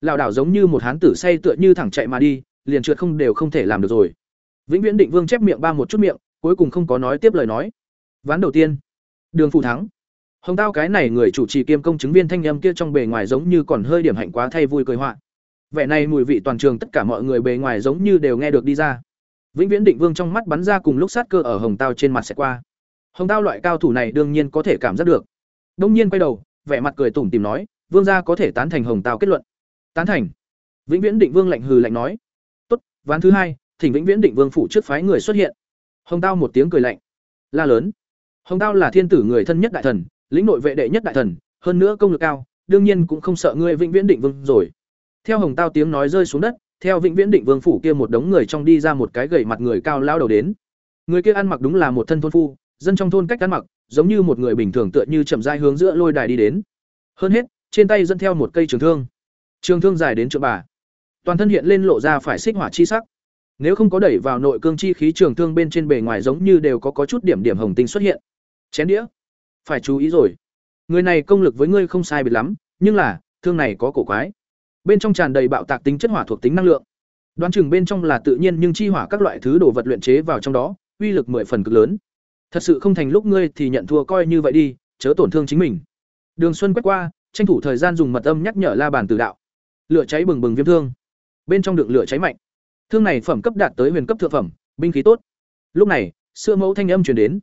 S1: Lảo đảo giống như một hán tử say tựa như thẳng chạy mà đi, liền trượt không đều không thể làm được rồi. Vĩnh viễn định vương chép miệng ba một chút miệng, cuối cùng không có nói tiếp lời nói. Ván đầu tiên, đường phủ thắng. Hồng tao cái này người chủ trì kiêm công chứng viên thanh âm kia trong bề ngoài giống như còn hơi điểm hạnh quá thay vui cười họa. Vẻ này mùi vị toàn trường tất cả mọi người bề ngoài giống như đều nghe được đi ra. Vĩnh viễn định vương trong mắt bắn ra cùng lúc sát cơ ở hồng tao trên mặt sẽ qua. Hồng tao loại cao thủ này đương nhiên có thể cảm giác được. Đông nhiên quay đầu vẻ mặt cười tủm tìm nói, vương gia có thể tán thành hồng tao kết luận. Tán thành? Vĩnh viễn định vương lạnh hừ lạnh nói. Tốt, ván thứ hai, thỉnh vĩnh viễn định vương phủ trước phái người xuất hiện. Hồng tao một tiếng cười lạnh. La lớn. Hồng tao là thiên tử người thân nhất đại thần, lĩnh nội vệ đệ nhất đại thần, hơn nữa công lực cao, đương nhiên cũng không sợ ngươi vĩnh viễn định vương rồi. Theo hồng tao tiếng nói rơi xuống đất, theo vĩnh viễn định vương phủ kia một đống người trong đi ra một cái gầy mặt người cao lao đầu đến. Người kia ăn mặc đúng là một thân thôn phu, dân trong thôn cách ăn mặc giống như một người bình thường tựa như chậm rãi hướng giữa lôi đài đi đến. Hơn hết, trên tay dẫn theo một cây trường thương. Trường thương dài đến chỗ bà. Toàn thân hiện lên lộ ra phải xích hỏa chi sắc. Nếu không có đẩy vào nội cương chi khí, trường thương bên trên bề ngoài giống như đều có có chút điểm điểm hồng tinh xuất hiện. Chén đĩa. Phải chú ý rồi. Người này công lực với ngươi không sai biệt lắm, nhưng là, thương này có cổ quái. Bên trong tràn đầy bạo tạc tính chất hỏa thuộc tính năng lượng. Đoán chừng bên trong là tự nhiên, nhưng chi hỏa các loại thứ đồ vật luyện chế vào trong đó, uy lực mười phần cực lớn thật sự không thành lúc ngươi thì nhận thua coi như vậy đi, chớ tổn thương chính mình. Đường xuân quét qua, tranh thủ thời gian dùng mật âm nhắc nhở la bàn từ đạo. Lửa cháy bừng bừng viêm thương. Bên trong đựng lửa cháy mạnh. Thương này phẩm cấp đạt tới huyền cấp thượng phẩm, binh khí tốt. Lúc này, sữa mẫu thanh âm truyền đến.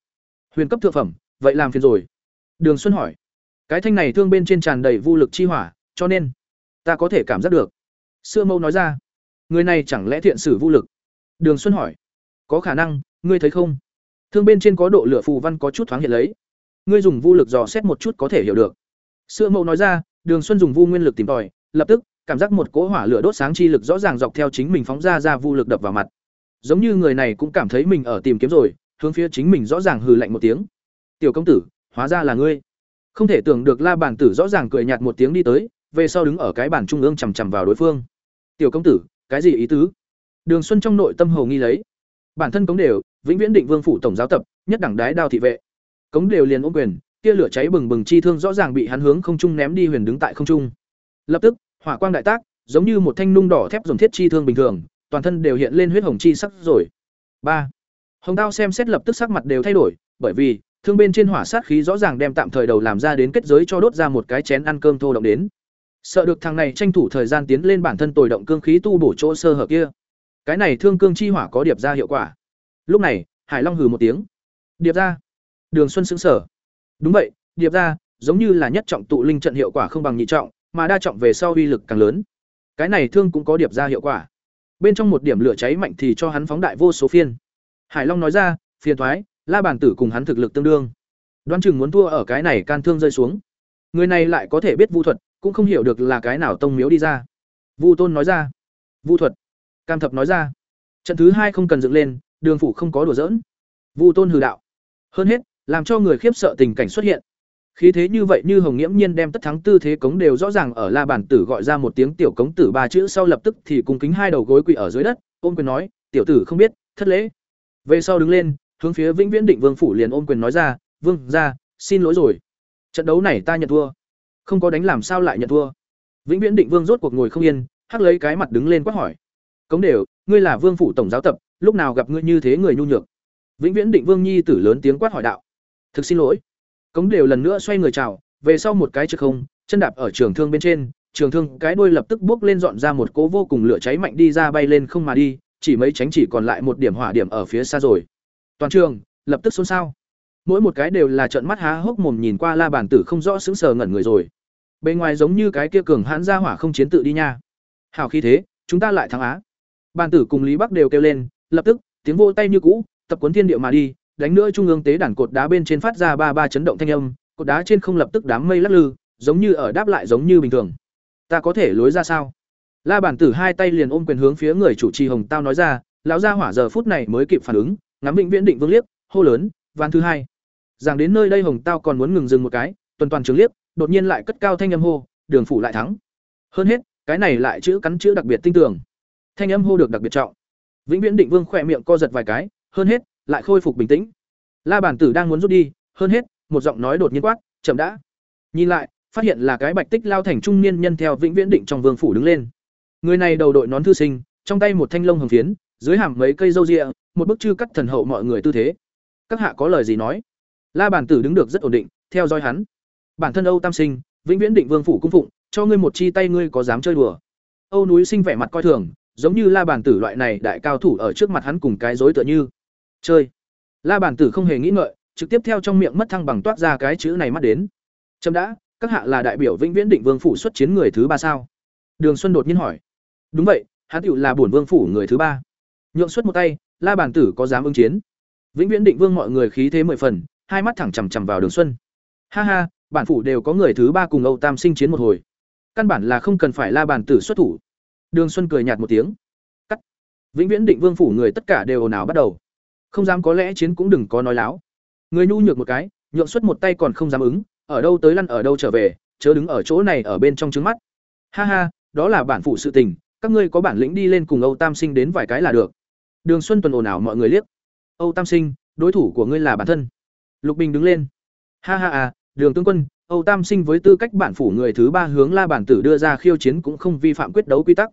S1: Huyền cấp thượng phẩm, vậy làm phiền rồi. Đường xuân hỏi. Cái thanh này thương bên trên tràn đầy vô lực chi hỏa, cho nên ta có thể cảm giác được. Sữa mẫu nói ra. Người này chẳng lẽ thiện sử vô lực? Đường xuân hỏi. Có khả năng, ngươi thấy không? Thương bên trên có độ lửa phù văn có chút thoáng hiện lấy. Ngươi dùng vu lực dò xét một chút có thể hiểu được. Sữa mẫu nói ra, đường xuân dùng vu nguyên lực tìm tòi, lập tức, cảm giác một cỗ hỏa lửa đốt sáng chi lực rõ ràng dọc theo chính mình phóng ra ra vu lực đập vào mặt. Giống như người này cũng cảm thấy mình ở tìm kiếm rồi, hướng phía chính mình rõ ràng hừ lạnh một tiếng. Tiểu công tử, hóa ra là ngươi. Không thể tưởng được la bản tử rõ ràng cười nhạt một tiếng đi tới, về sau đứng ở cái bản trung ương chằm chằm vào đối phương. Tiểu công tử, cái gì ý tứ? Đường xuân trong nội tâm hầu nghi lấy. Bản thân cống đều vĩnh viễn định vương phủ tổng giáo tập, nhất đẳng đái đao thị vệ. Cống đều liền ôm quyền kia lửa cháy bừng bừng chi thương rõ ràng bị hắn hướng không trung ném đi huyền đứng tại không trung. Lập tức, hỏa quang đại tác, giống như một thanh nung đỏ thép dồn thiết chi thương bình thường, toàn thân đều hiện lên huyết hồng chi sắc rồi. Ba. Hồng đao xem xét lập tức sắc mặt đều thay đổi, bởi vì, thương bên trên hỏa sát khí rõ ràng đem tạm thời đầu làm ra đến kết giới cho đốt ra một cái chén ăn cơm thô động đến. Sợ được thằng này tranh thủ thời gian tiến lên bản thân tồi động cương khí tu bổ chỗ sơ hở kia. Cái này thương cương chi hỏa có điệp ra hiệu quả lúc này hải long hừ một tiếng điệp ra đường xuân xứng sở đúng vậy điệp ra giống như là nhất trọng tụ linh trận hiệu quả không bằng nhị trọng, mà đa trọng về sau uy lực càng lớn. Cái này thương cũng có điệp ra hiệu quả. Bên trong một điểm lửa cháy mạnh thì cho hắn phóng đại vô số phiên. Hải Long nói ra, phiền thoái, La bản tử cùng hắn thực lực tương đương. Đoán chừng muốn thua ở cái này can thương rơi xuống. Người này lại có thể biết vu thuật, cũng không hiểu được là cái nào tông miếu đi ra. Vu Tôn nói ra, vu thuật. Cam Thập nói ra, trận thứ hai không cần dựng lên, đường phủ không có đùa giỡn. Vu Tôn hừ đạo. Hơn hết, làm cho người khiếp sợ tình cảnh xuất hiện. Khí thế như vậy như Hồng Nghiễm Nhiên đem tất thắng tư thế cống đều rõ ràng ở La bản tử gọi ra một tiếng tiểu cống tử ba chữ sau lập tức thì cung kính hai đầu gối quỳ ở dưới đất, ôm quyền nói, "Tiểu tử không biết, thất lễ." Về sau đứng lên, hướng phía Vĩnh Viễn Định Vương phủ liền ôm quyền nói ra, "Vương gia, xin lỗi rồi. Trận đấu này ta nhận thua." Không có đánh làm sao lại nhận thua? Vĩnh Viễn Định Vương rốt cuộc ngồi không yên, hắc lấy cái mặt đứng lên quát hỏi. "Cống đều, ngươi là Vương phủ tổng giáo tập, lúc nào gặp ngươi như thế người nhu nhược?" Vĩnh Viễn Định Vương nhi tử lớn tiếng quát hỏi đạo. "Thực xin lỗi." Cống đều lần nữa xoay người chào, về sau một cái trực không, chân đạp ở trường thương bên trên, trường thương cái đuôi lập tức bước lên dọn ra một cỗ vô cùng lửa cháy mạnh đi ra bay lên không mà đi, chỉ mấy tránh chỉ còn lại một điểm hỏa điểm ở phía xa rồi. Toàn trường lập tức xôn xao. Mỗi một cái đều là trợn mắt há hốc mồm nhìn qua La bản tử không rõ sững sờ ngẩn người rồi. bề ngoài giống như cái kia cường hãn ra hỏa không chiến tự đi nha. Hảo khí thế, chúng ta lại thắng á. bàn tử cùng Lý Bắc đều kêu lên, lập tức, tiếng vỗ tay như cũ, tập cuốn thiên địa mà đi, đánh nữa trung ương tế đàn cột đá bên trên phát ra ba ba chấn động thanh âm, cột đá trên không lập tức đám mây lắc lư, giống như ở đáp lại giống như bình thường. Ta có thể lối ra sao? La bản tử hai tay liền ôm quyền hướng phía người chủ trì Hồng Tao nói ra, lão gia hỏa giờ phút này mới kịp phản ứng, ngắm Vĩnh Viễn Định Vương liếc, hô lớn, "Ván thứ hai." Giảng đến nơi đây Hồng Tao còn muốn ngừng dừng một cái, tuần toàn trường liếc, đột nhiên lại cất cao thanh âm hô, "Đường phủ lại thắng." Hơn hết, cái này lại chữ cắn chữ đặc biệt tinh tường. Thanh âm hô được đặc biệt trọng. Vĩnh Viễn Định Vương khỏe miệng co giật vài cái, hơn hết, lại khôi phục bình tĩnh. La bản tử đang muốn rút đi, hơn hết, một giọng nói đột nhiên quát, "Chậm đã." Nhìn lại, phát hiện là cái bạch tích lao thành trung niên nhân theo Vĩnh Viễn Định trong vương phủ đứng lên. Người này đầu đội nón thư sinh, trong tay một thanh lông hồng phiến, dưới hàm mấy cây râu ria, một bức chư cắt thần hậu mọi người tư thế. Các hạ có lời gì nói? La bản tử đứng được rất ổn định, theo dõi hắn. Bản thân Âu Tam Sinh, Vĩnh Viễn Định Vương phủ cung phụng, cho ngươi một chi tay ngươi có dám chơi đùa? Âu núi sinh vẻ mặt coi thường, giống như La Bàn tử loại này đại cao thủ ở trước mặt hắn cùng cái rối tựa như. Chơi. La Bàn tử không hề nghĩ ngợi, trực tiếp theo trong miệng mất thăng bằng toát ra cái chữ này mắt đến. Chấm đã, các hạ là đại biểu Vĩnh Viễn Định Vương phủ xuất chiến người thứ ba sao? Đường Xuân đột nhiên hỏi. Đúng vậy, hắn tựu là bổn vương phủ người thứ ba. Nhượng xuất một tay, La Bàn tử có dám ứng chiến. Vĩnh Viễn Định Vương mọi người khí thế mười phần, hai mắt thẳng chằm chằm vào Đường Xuân. Ha ha, bản phủ đều có người thứ ba cùng Âu Tam sinh chiến một hồi. Căn bản là không cần phải La Bàn tử xuất thủ. Đường Xuân cười nhạt một tiếng. Cắt. Vĩnh Viễn Định Vương phủ người tất cả đều ồn ào bắt đầu. Không dám có lẽ chiến cũng đừng có nói láo. Người nhu nhược một cái, nhượng xuất một tay còn không dám ứng, ở đâu tới lăn ở đâu trở về, chớ đứng ở chỗ này ở bên trong trứng mắt. Ha ha, đó là bản phụ sự tình, các ngươi có bản lĩnh đi lên cùng Âu Tam Sinh đến vài cái là được. Đường Xuân tuần ồn ào mọi người liếc. Âu Tam Sinh, đối thủ của ngươi là bản thân. Lục Bình đứng lên. Ha ha à, Đường tướng quân, Âu Tam Sinh với tư cách bản phủ người thứ ba hướng La bản tử đưa ra khiêu chiến cũng không vi phạm quyết đấu quy tắc.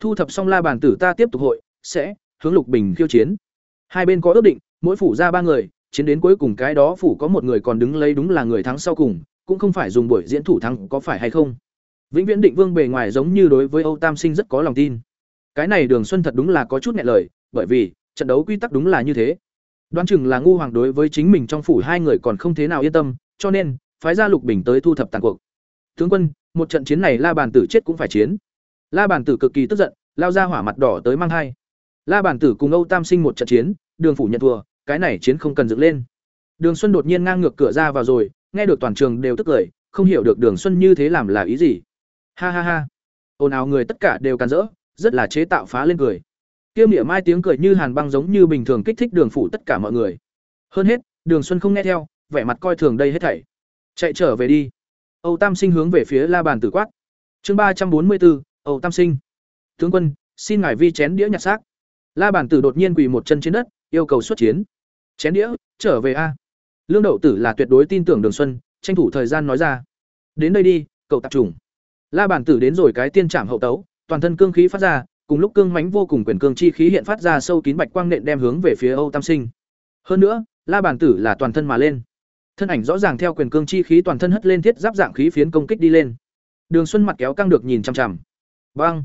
S1: Thu thập xong La bản tử ta tiếp tục hội sẽ hướng Lục Bình khiêu chiến. Hai bên có ước định, mỗi phủ ra ba người, chiến đến cuối cùng cái đó phủ có một người còn đứng lấy đúng là người thắng sau cùng, cũng không phải dùng buổi diễn thủ thắng có phải hay không. Vĩnh Viễn Định Vương bề ngoài giống như đối với Âu Tam Sinh rất có lòng tin. Cái này Đường Xuân thật đúng là có chút nghẹn lời, bởi vì trận đấu quy tắc đúng là như thế. Đoán chừng là ngu hoàng đối với chính mình trong phủ hai người còn không thế nào yên tâm, cho nên phái ra Lục Bình tới thu thập tàn cuộc. Tướng quân, một trận chiến này La Bàn Tử chết cũng phải chiến. La Bàn Tử cực kỳ tức giận, lao ra hỏa mặt đỏ tới mang hai. La Bàn Tử cùng Âu Tam Sinh một trận chiến, Đường phủ nhận thua, cái này chiến không cần dựng lên. Đường Xuân đột nhiên ngang ngược cửa ra vào rồi, nghe được toàn trường đều tức cười, không hiểu được Đường Xuân như thế làm là ý gì. Ha ha ha. Ồn ào người tất cả đều càn rỡ, rất là chế tạo phá lên cười. Kiêm nghĩa Mai tiếng cười như hàn băng giống như bình thường kích thích Đường phủ tất cả mọi người. Hơn hết, Đường Xuân không nghe theo, vẻ mặt coi thường đây hết thảy. Chạy trở về đi. Âu Tam Sinh hướng về phía La bàn tử quát. Chương ba trăm bốn mươi bốn Âu Tam Sinh. Tướng quân, xin ngài vi chén đĩa nhặt xác. La bàn tử đột nhiên quỳ một chân trên đất, yêu cầu xuất chiến. Chén đĩa, trở về a. Lương Đậu Tử là tuyệt đối tin tưởng Đường Xuân, tranh thủ thời gian nói ra. Đến đây đi, cậu tạp trùng. La Bàn tử đến rồi cái tiên trảm hậu tấu, toàn thân cương khí phát ra, cùng lúc cương mãnh vô cùng quyền cương chi khí hiện phát ra sâu kín bạch quang nện đem hướng về phía Âu Tam Sinh. Hơn nữa, La Bàn tử là toàn thân mà lên. Thân ảnh rõ ràng theo quyền cương chi khí toàn thân hất lên thiết giáp dạng khí phiến công kích đi lên. Đường Xuân mặt kéo căng được nhìn chằm chằm. băng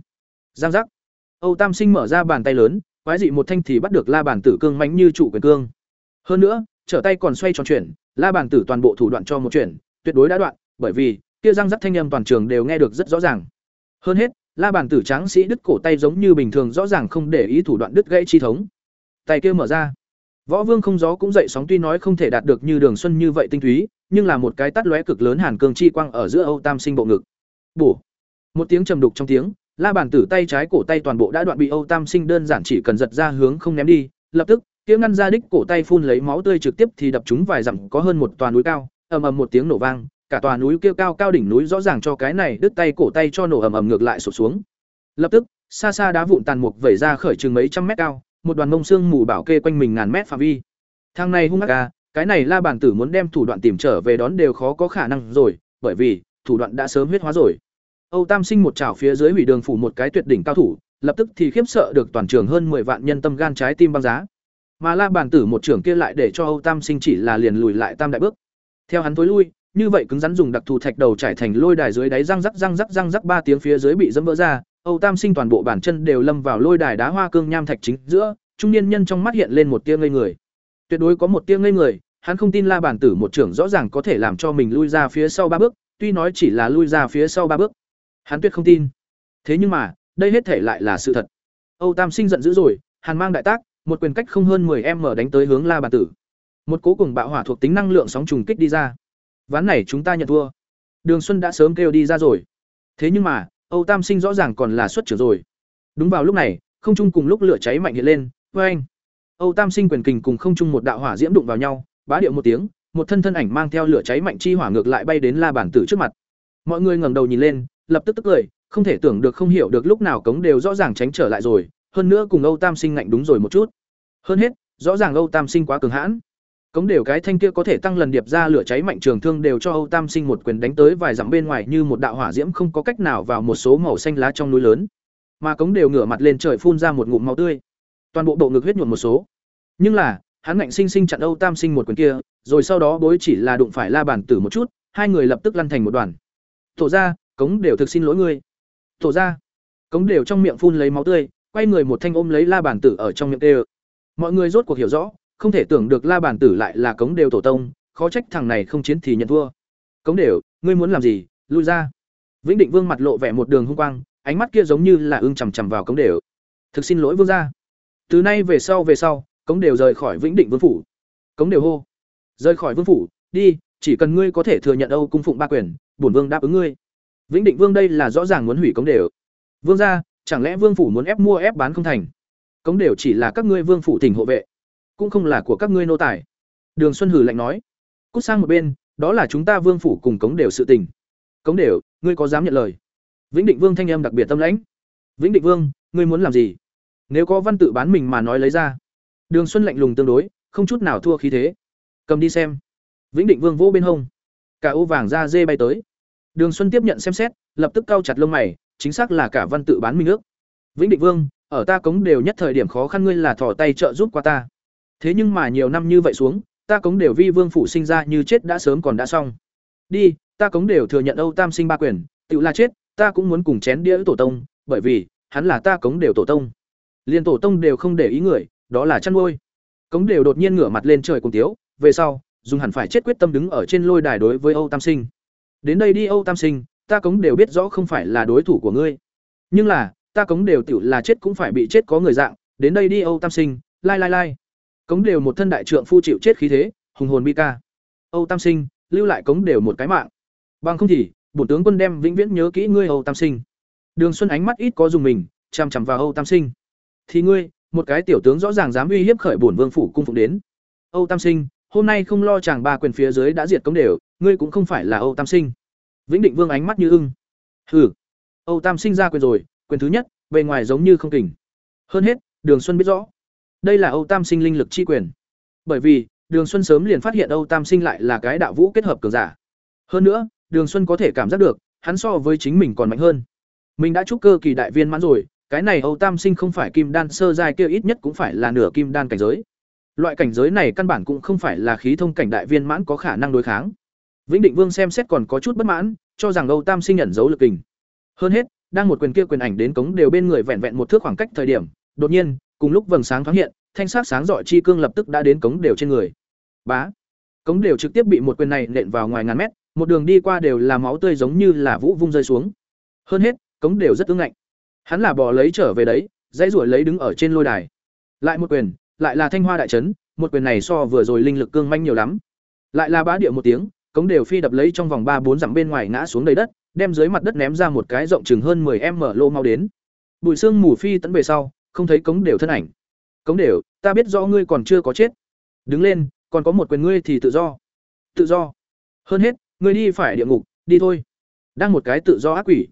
S1: Giang giác! Âu Tam Sinh mở ra bàn tay lớn, quái dị một thanh thì bắt được La bàn tử cương mãnh như trụ quyền cương. Hơn nữa, trở tay còn xoay tròn chuyển, La bàn tử toàn bộ thủ đoạn cho một chuyển, tuyệt đối đã đoạn, bởi vì kia răng rắc thanh âm toàn trường đều nghe được rất rõ ràng. Hơn hết, La bàn tử tráng sĩ đứt cổ tay giống như bình thường rõ ràng không để ý thủ đoạn đứt gãy chi thống. Tay kia mở ra. Võ Vương không gió cũng dậy sóng tuy nói không thể đạt được như Đường Xuân như vậy tinh túy, nhưng là một cái tát lóe cực lớn hàn cương chi quang ở giữa Âu Tam Sinh bộ ngực. Bổ. Một tiếng trầm đục trong tiếng, La bản tử tay trái cổ tay toàn bộ đã đoạn bị Âu Tam Sinh đơn giản chỉ cần giật ra hướng không ném đi, lập tức, kiếm ngăn ra đích cổ tay phun lấy máu tươi trực tiếp thì đập chúng vài dặm có hơn một tòa núi cao, ầm ầm một tiếng nổ vang, cả tòa núi kia cao cao đỉnh núi rõ ràng cho cái này đứt tay cổ tay cho nổ ầm ầm ngược lại sụp xuống. Lập tức, xa xa đá vụn tàn mục vẩy ra khởi chừng mấy trăm mét cao, một đoàn mông xương mù bảo kê quanh mình ngàn mét phạm vi. Thang này hung ác à, cái này La bản tử muốn đem thủ đoạn tìm trở về đón đều khó có khả năng rồi, bởi vì thủ đoạn đã sớm huyết hóa rồi. Âu Tam Sinh một chảo phía dưới hủy đường phủ một cái tuyệt đỉnh cao thủ, lập tức thì khiếp sợ được toàn trường hơn 10 vạn nhân tâm gan trái tim băng giá. Mà La bản tử một trưởng kia lại để cho Âu Tam Sinh chỉ là liền lùi lại tam đại bước. Theo hắn tối lui, như vậy cứng rắn dùng đặc thù thạch đầu trải thành lôi đài dưới đáy răng rắc răng rắc răng rắc ba tiếng phía dưới bị dẫm vỡ ra, Âu Tam Sinh toàn bộ bản chân đều lâm vào lôi đài đá hoa cương nham thạch chính giữa, trung niên nhân trong mắt hiện lên một tia ngây người. Tuyệt đối có một tia ngây người, hắn không tin La bản tử một trưởng rõ ràng có thể làm cho mình lui ra phía sau ba bước, tuy nói chỉ là lui ra phía sau ba bước. Hắn tuyệt không tin. Thế nhưng mà, đây hết thể lại là sự thật. Âu Tam Sinh giận dữ rồi, hàn mang đại tác, một quyền cách không hơn 10m đánh tới hướng La bản tử. Một cố cùng bạo hỏa thuộc tính năng lượng sóng trùng kích đi ra. Ván này chúng ta nhận thua. Đường Xuân đã sớm kêu đi ra rồi. Thế nhưng mà, Âu Tam Sinh rõ ràng còn là xuất trưởng rồi. Đúng vào lúc này, không trung cùng lúc lửa cháy mạnh hiện lên, oeng. Âu Tam Sinh quyền kình cùng không trung một đạo hỏa diễm đụng vào nhau, bá điệu một tiếng, một thân thân ảnh mang theo lửa cháy mạnh chi hỏa ngược lại bay đến La bản tử trước mặt. Mọi người ngẩng đầu nhìn lên, lập tức tức cười, không thể tưởng được không hiểu được lúc nào cống đều rõ ràng tránh trở lại rồi, hơn nữa cùng Âu Tam Sinh ngạnh đúng rồi một chút. Hơn hết, rõ ràng Âu Tam Sinh quá cường hãn. Cống đều cái thanh kia có thể tăng lần điệp ra lửa cháy mạnh trường thương đều cho Âu Tam Sinh một quyền đánh tới vài dặm bên ngoài như một đạo hỏa diễm không có cách nào vào một số màu xanh lá trong núi lớn. Mà cống đều ngửa mặt lên trời phun ra một ngụm máu tươi. Toàn bộ bộ ngực huyết nhuộm một số. Nhưng là, hắn ngạnh sinh sinh chặn Âu Tam Sinh một quyền kia, rồi sau đó bối chỉ là đụng phải La Bản Tử một chút, hai người lập tức lăn thành một đoàn. Tổ ra, cống đều thực xin lỗi ngươi. Tổ ra. Cống đều trong miệng phun lấy máu tươi, quay người một thanh ôm lấy La Bản Tử ở trong miệng tê. Mọi người rốt cuộc hiểu rõ, không thể tưởng được La Bản Tử lại là cống đều tổ tông, khó trách thằng này không chiến thì nhận thua. Cống đều, ngươi muốn làm gì? Lui ra. Vĩnh Định Vương mặt lộ vẻ một đường hung quang, ánh mắt kia giống như là ưng chằm chằm vào cống đều. Thực xin lỗi vương gia. Từ nay về sau về sau, cống đều rời khỏi Vĩnh Định Vương phủ. Cống đều hô, rời khỏi vương phủ, đi, chỉ cần ngươi có thể thừa nhận Âu cung phụng ba quyền, bổn vương đáp ứng ngươi. Vĩnh Định Vương đây là rõ ràng muốn hủy cống đều. Vương gia, chẳng lẽ vương phủ muốn ép mua ép bán không thành? Cống đều chỉ là các ngươi vương phủ tỉnh hộ vệ cũng không là của các ngươi nô tài. Đường xuân hử lạnh nói. Cút sang một bên, đó là chúng ta vương phủ cùng cống đều sự tình. Cống đều, ngươi có dám nhận lời? Vĩnh định vương thanh em đặc biệt tâm lãnh. Vĩnh định vương, ngươi muốn làm gì? Nếu có văn tự bán mình mà nói lấy ra. Đường xuân lạnh lùng tương đối, không chút nào thua khí thế. Cầm đi xem. Vĩnh định vương vỗ bên hông. Cả ô vàng da dê bay tới. Đường xuân tiếp nhận xem xét, lập tức cau chặt lông mày, chính xác là cả văn tự bán mình ước. Vĩnh định vương, ở ta cống đều nhất thời điểm khó khăn ngươi là thỏ tay trợ giúp qua ta. Thế nhưng mà nhiều năm như vậy xuống, ta cống đều vi vương phủ sinh ra như chết đã sớm còn đã xong. Đi, ta cống đều thừa nhận Âu Tam sinh ba quyền, tự là chết, ta cũng muốn cùng chén đĩa tổ tông, bởi vì hắn là ta cống đều tổ tông. liền tổ tông đều không để ý người, đó là chăn nuôi. Cống đều đột nhiên ngửa mặt lên trời cùng tiếu, về sau, dùng hẳn phải chết quyết tâm đứng ở trên lôi đài đối với Âu Tam sinh. Đến đây đi Âu Tam sinh, ta cống đều biết rõ không phải là đối thủ của ngươi. Nhưng là, ta cống đều tự là chết cũng phải bị chết có người dạng, đến đây đi Âu Tam sinh, lai lai lai. Cống đều một thân đại trượng phu chịu chết khí thế, hùng hồn bi ca. Âu Tam Sinh, lưu lại cống đều một cái mạng. Bằng không thì, bổn tướng quân đem vĩnh viễn nhớ kỹ ngươi Âu Tam Sinh. Đường Xuân ánh mắt ít có dùng mình, chằm chằm vào Âu Tam Sinh. Thì ngươi, một cái tiểu tướng rõ ràng dám uy hiếp khởi bổn vương phủ cung phụng đến. Âu Tam Sinh, hôm nay không lo chàng ba quyền phía dưới đã diệt cống đều, ngươi cũng không phải là Âu Tam Sinh. Vĩnh Định Vương ánh mắt như ưng. Hừ. Âu Tam Sinh ra quyền rồi, quyền thứ nhất, bề ngoài giống như không kình. Hơn hết, Đường Xuân biết rõ, đây là Âu Tam Sinh linh lực chi quyền. Bởi vì, Đường Xuân sớm liền phát hiện Âu Tam Sinh lại là cái đạo vũ kết hợp cường giả. Hơn nữa, Đường Xuân có thể cảm giác được, hắn so với chính mình còn mạnh hơn. Mình đã trúc cơ kỳ đại viên mãn rồi, cái này Âu Tam Sinh không phải kim đan sơ giai kia ít nhất cũng phải là nửa kim đan cảnh giới. Loại cảnh giới này căn bản cũng không phải là khí thông cảnh đại viên mãn có khả năng đối kháng. Vĩnh Định Vương xem xét còn có chút bất mãn, cho rằng Âu Tam Sinh nhận dấu lực kình. Hơn hết, đang một quyền kia quyền ảnh đến cống đều bên người vẹn vẹn một thước khoảng cách thời điểm, đột nhiên, cùng lúc vầng sáng thoáng hiện, thanh sắc sáng rọi chi cương lập tức đã đến cống đều trên người. Bá! Cống đều trực tiếp bị một quyền này nện vào ngoài ngàn mét, một đường đi qua đều là máu tươi giống như là vũ vung rơi xuống. Hơn hết, cống đều rất ương ngạnh. Hắn là bỏ lấy trở về đấy, dãy ruổi lấy đứng ở trên lôi đài. Lại một quyền, lại là thanh hoa đại trấn một quyền này so vừa rồi linh lực cương manh nhiều lắm. Lại là bá địa một tiếng, cống đều phi đập lấy trong vòng ba bốn dặm bên ngoài ngã xuống đầy đất, đem dưới mặt đất ném ra một cái rộng chừng hơn 10 m lô mau đến. Bụi xương mù phi tấn về sau không thấy cống đều thân ảnh. Cống đều, ta biết rõ ngươi còn chưa có chết. Đứng lên, còn có một quyền ngươi thì tự do. Tự do. Hơn hết, ngươi đi phải địa ngục, đi thôi. Đang một cái tự do ác quỷ.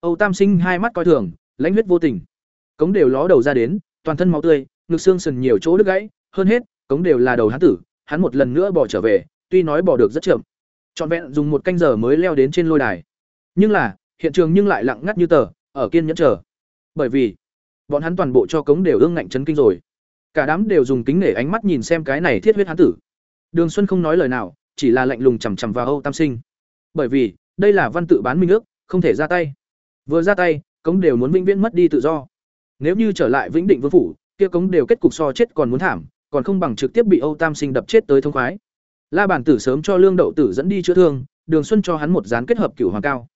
S1: Âu tam sinh hai mắt coi thường, lãnh huyết vô tình. Cống đều ló đầu ra đến, toàn thân máu tươi, ngực xương sần nhiều chỗ đứt gãy. Hơn hết, cống đều là đầu hắn tử, hắn một lần nữa bỏ trở về, tuy nói bỏ được rất chậm. Trọn vẹn dùng một canh giờ mới leo đến trên lôi đài. Nhưng là, hiện trường nhưng lại lặng ngắt như tờ, ở kiên nhẫn chờ. Bởi vì bọn hắn toàn bộ cho cống đều ương ngạnh chấn kinh rồi. Cả đám đều dùng kính nể ánh mắt nhìn xem cái này thiết huyết hán tử. Đường xuân không nói lời nào, chỉ là lạnh lùng chằm chằm vào âu tam sinh. Bởi vì, đây là văn tự bán minh ước, không thể ra tay. Vừa ra tay, cống đều muốn vĩnh viễn mất đi tự do. Nếu như trở lại vĩnh định vương phủ, kia cống đều kết cục so chết còn muốn thảm, còn không bằng trực tiếp bị âu tam sinh đập chết tới thông khoái. La bản tử sớm cho lương đậu tử dẫn đi chữa thương, đường xuân cho hắn một dán kết hợp cửu hoàng cao.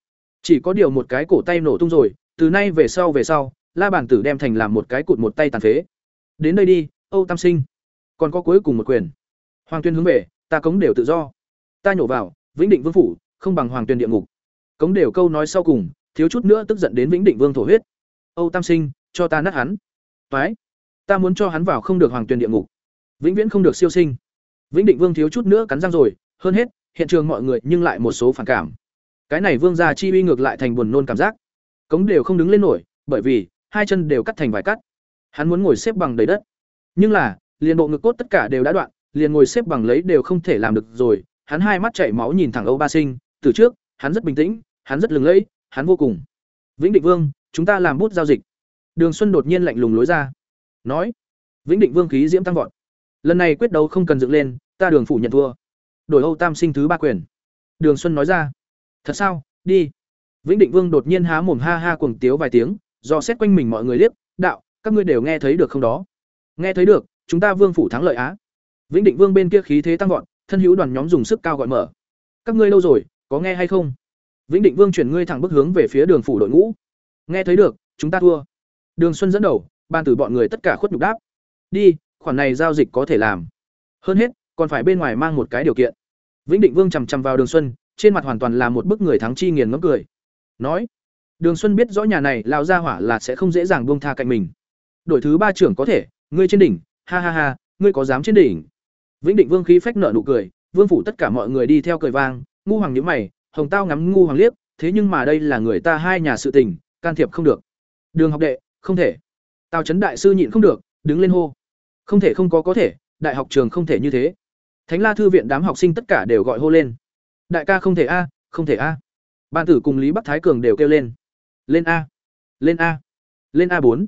S1: Chỉ có điều một cái cổ tay nổ tung rồi, từ nay về sau về sau la bản tử đem thành làm một cái cụt một tay tàn phế. Đến đây đi, âu tam sinh. Còn có cuối cùng một quyền. Hoàng tuyên hướng về, ta cống đều tự do. Ta nhổ vào, vĩnh định vương phủ, không bằng hoàng tuyên địa ngục. Cống đều câu nói sau cùng, thiếu chút nữa tức giận đến vĩnh định vương thổ huyết. Âu tam sinh, cho ta nát hắn. Toái. Ta muốn cho hắn vào không được hoàng tuyên địa ngục. Vĩnh viễn không được siêu sinh. Vĩnh định vương thiếu chút nữa cắn răng rồi, hơn hết, hiện trường mọi người nhưng lại một số phản cảm. Cái này vương gia chi uy ngược lại thành buồn nôn cảm giác. Cống đều không đứng lên nổi, bởi vì hai chân đều cắt thành vài cắt. Hắn muốn ngồi xếp bằng đầy đất. Nhưng là, liền bộ ngực cốt tất cả đều đã đoạn, liền ngồi xếp bằng lấy đều không thể làm được rồi. Hắn hai mắt chảy máu nhìn thẳng âu ba sinh. Từ trước, hắn rất bình tĩnh, hắn rất lừng lẫy, hắn vô cùng. Vĩnh định vương, chúng ta làm bút giao dịch. Đường xuân đột nhiên lạnh lùng lối ra. Nói, vĩnh định vương khí diễm tăng vọt. Lần này quyết đấu không cần dựng lên, ta đường phủ nhận thua. Đổi âu tam sinh thứ ba quyền. Đường xuân nói ra. Thật sao? Đi. Vĩnh định vương đột nhiên há mồm ha ha cuồng tiếu vài tiếng do xét quanh mình mọi người liếc, đạo, các ngươi đều nghe thấy được không đó? Nghe thấy được, chúng ta vương phủ thắng lợi á. Vĩnh định vương bên kia khí thế tăng vọt, thân hữu đoàn nhóm dùng sức cao gọi mở. Các ngươi lâu rồi, có nghe hay không? Vĩnh định vương chuyển ngươi thẳng bước hướng về phía đường phủ đội ngũ. Nghe thấy được, chúng ta thua. Đường xuân dẫn đầu, ban tử bọn người tất cả khuất nhục đáp. Đi, khoản này giao dịch có thể làm. Hơn hết, còn phải bên ngoài mang một cái điều kiện. Vĩnh định vương chằm chằm vào đường xuân, trên mặt hoàn toàn là một bức người thắng chi nghiền ngấm cười. Nói đường xuân biết rõ nhà này lão gia hỏa là sẽ không dễ dàng buông tha cạnh mình. Đổi thứ ba trưởng có thể, ngươi trên đỉnh, ha ha ha, ngươi có dám trên đỉnh. Vĩnh định vương khí phách nợ nụ cười, vương phủ tất cả mọi người đi theo cười vang, ngu hoàng nhíu mày, hồng tao ngắm ngu hoàng liếc, thế nhưng mà đây là người ta hai nhà sự tình, can thiệp không được. Đường học đệ, không thể. Tào trấn đại sư nhịn không được, đứng lên hô. Không thể không có có thể, đại học trường không thể như thế. Thánh la thư viện đám học sinh tất cả đều gọi hô lên. Đại ca không thể a, không thể a. Ban tử cùng lý bắc thái cường đều kêu lên lên a. Lên a. Lên a bốn.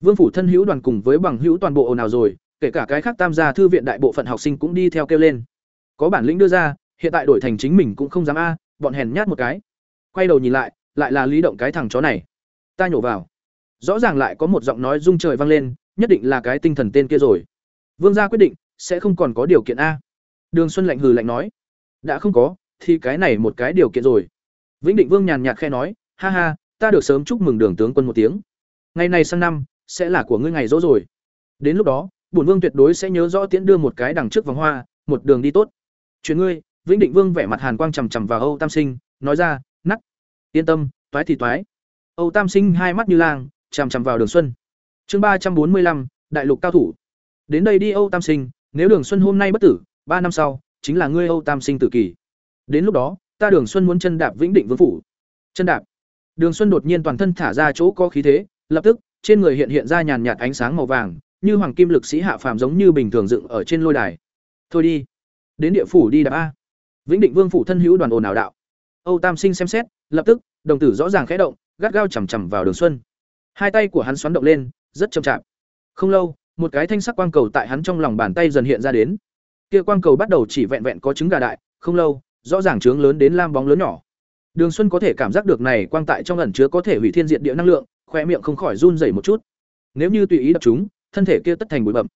S1: Vương phủ thân hữu đoàn cùng với bằng hữu toàn bộ ồn ào rồi, kể cả cái khác tam gia thư viện đại bộ phận học sinh cũng đi theo kêu lên. Có bản lĩnh đưa ra, hiện tại đổi thành chính mình cũng không dám a, bọn hèn nhát một cái. Quay đầu nhìn lại lại là lý động cái thằng chó này. Ta nhổ vào. Rõ ràng lại có một giọng nói rung trời vang lên, nhất định là cái tinh thần tên kia rồi. Vương gia quyết định, sẽ không còn có điều kiện a. Đường xuân lạnh hừ lạnh nói. Đã không có, thì cái này một cái điều kiện rồi. Vĩnh định vương nhàn nhạt khe nói, ha ha ta được sớm chúc mừng đường tướng quân một tiếng. Ngày này sang năm, sẽ là của ngươi ngày rỗ rồi. Đến lúc đó, bổn vương tuyệt đối sẽ nhớ rõ tiễn đưa một cái đằng trước vòng hoa, một đường đi tốt. Chuyện ngươi, vĩnh định vương vẻ mặt hàn quang trầm trầm vào âu tam sinh, nói ra, nắc, yên tâm, toái thì toái. Âu tam sinh hai mắt như lang, chằm chằm vào đường xuân. Chương ba trăm bốn mươi lăm, đại lục cao thủ. Đến đây đi âu tam sinh, nếu đường xuân hôm nay bất tử, ba năm sau, chính là ngươi âu tam sinh tử kỳ. Đến lúc đó, ta đường xuân muốn chân đạp vĩnh định vương phủ. Chân đạp đường xuân đột nhiên toàn thân thả ra chỗ có khí thế, lập tức, trên người hiện hiện ra nhàn nhạt ánh sáng màu vàng, như hoàng kim lực sĩ hạ phàm giống như bình thường dựng ở trên lôi đài. Thôi đi, đến địa phủ đi đạp a. Vĩnh định vương phủ thân hữu đoàn ồn ào đạo. Âu tam sinh xem xét, lập tức, đồng tử rõ ràng khẽ động, gắt gao chằm chằm vào đường xuân. Hai tay của hắn xoắn động lên, rất chậm chạp. Không lâu, một cái thanh sắc quang cầu tại hắn trong lòng bàn tay dần hiện ra đến. Kia quang cầu bắt đầu chỉ vẹn vẹn có trứng gà đại, không lâu, rõ ràng trướng lớn đến lam bóng lớn nhỏ đường xuân có thể cảm giác được này quang tại trong ẩn chứa có thể hủy thiên diệt địa năng lượng khoe miệng không khỏi run rẩy một chút nếu như tùy ý đập chúng thân thể kia tất thành bụi bậm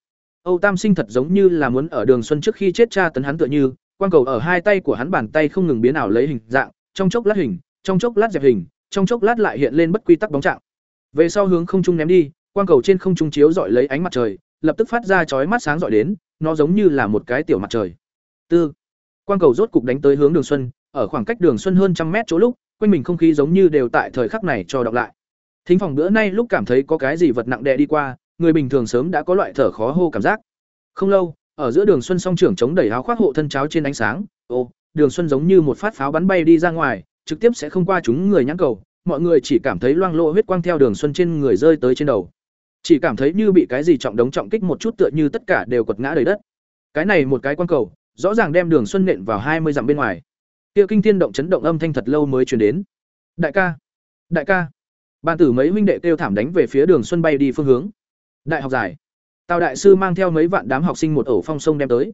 S1: âu tam sinh thật giống như là muốn ở đường xuân trước khi chết cha tấn hắn tựa như quang cầu ở hai tay của hắn bàn tay không ngừng biến ảo lấy hình dạng, trong chốc lát hình, trong chốc lát dẹp hình, trong chốc lát lại hiện lên bất quy tắc bóng trạng. Về sau hướng không trung ném đi, quang cầu trên không trung chiếu dọi lấy ánh mặt trời, lập tức phát ra chói mắt sáng rọi đến, nó giống như là một cái tiểu mặt trời. Tư. Quang cầu rốt cục đánh tới hướng Đường Xuân, ở khoảng cách Đường Xuân hơn trăm mét chỗ lúc, quanh mình không khí giống như đều tại thời khắc này cho đọc lại. Thính phòng bữa nay lúc cảm thấy có cái gì vật nặng đè đi qua, người bình thường sớm đã có loại thở khó hô cảm giác. Không lâu, ở giữa Đường Xuân song trưởng chống đẩy áo khoác hộ thân cháo trên ánh sáng, ô, Đường Xuân giống như một phát pháo bắn bay đi ra ngoài, trực tiếp sẽ không qua chúng người nhãn cầu, mọi người chỉ cảm thấy loang lộ huyết quang theo Đường Xuân trên người rơi tới trên đầu. Chỉ cảm thấy như bị cái gì trọng đống trọng kích một chút tựa như tất cả đều quật ngã đầy đất. Cái này một cái quang cầu, rõ ràng đem Đường Xuân nện vào hai mươi dặm bên ngoài. Kia kinh thiên động chấn động âm thanh thật lâu mới truyền đến. Đại ca, đại ca. bàn tử mấy huynh đệ kêu thảm đánh về phía Đường Xuân bay đi phương hướng. Đại học giải. Tào đại sư mang theo mấy vạn đám học sinh một ổ phong sông đem tới.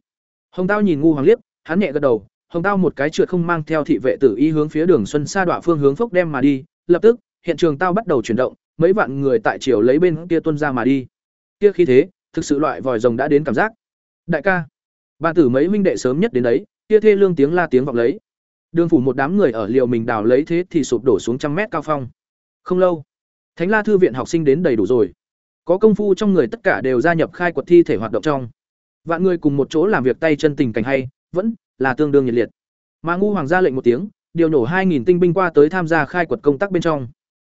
S1: Hồng Tao nhìn ngu hoàng liếc, hắn nhẹ gật đầu, Hồng Tao một cái trượt không mang theo thị vệ tử y hướng phía Đường Xuân xa đoạn phương hướng phốc đem mà đi, lập tức, hiện trường tao bắt đầu chuyển động, mấy vạn người tại chiều lấy bên kia tuân ra mà đi. Kia khí thế, thực sự loại vòi rồng đã đến cảm giác. Đại ca, bàn tử mấy huynh đệ sớm nhất đến đấy, kia thê lương tiếng la tiếng vọng lấy. Đường phủ một đám người ở liều mình đào lấy thế thì sụp đổ xuống trăm mét cao phong. Không lâu, Thánh La thư viện học sinh đến đầy đủ rồi. Có công phu trong người tất cả đều gia nhập khai quật thi thể hoạt động trong. Vạn người cùng một chỗ làm việc tay chân tình cảnh hay, vẫn là tương đương nhiệt liệt. Mà ngu hoàng gia lệnh một tiếng, điều nổ 2000 tinh binh qua tới tham gia khai quật công tác bên trong.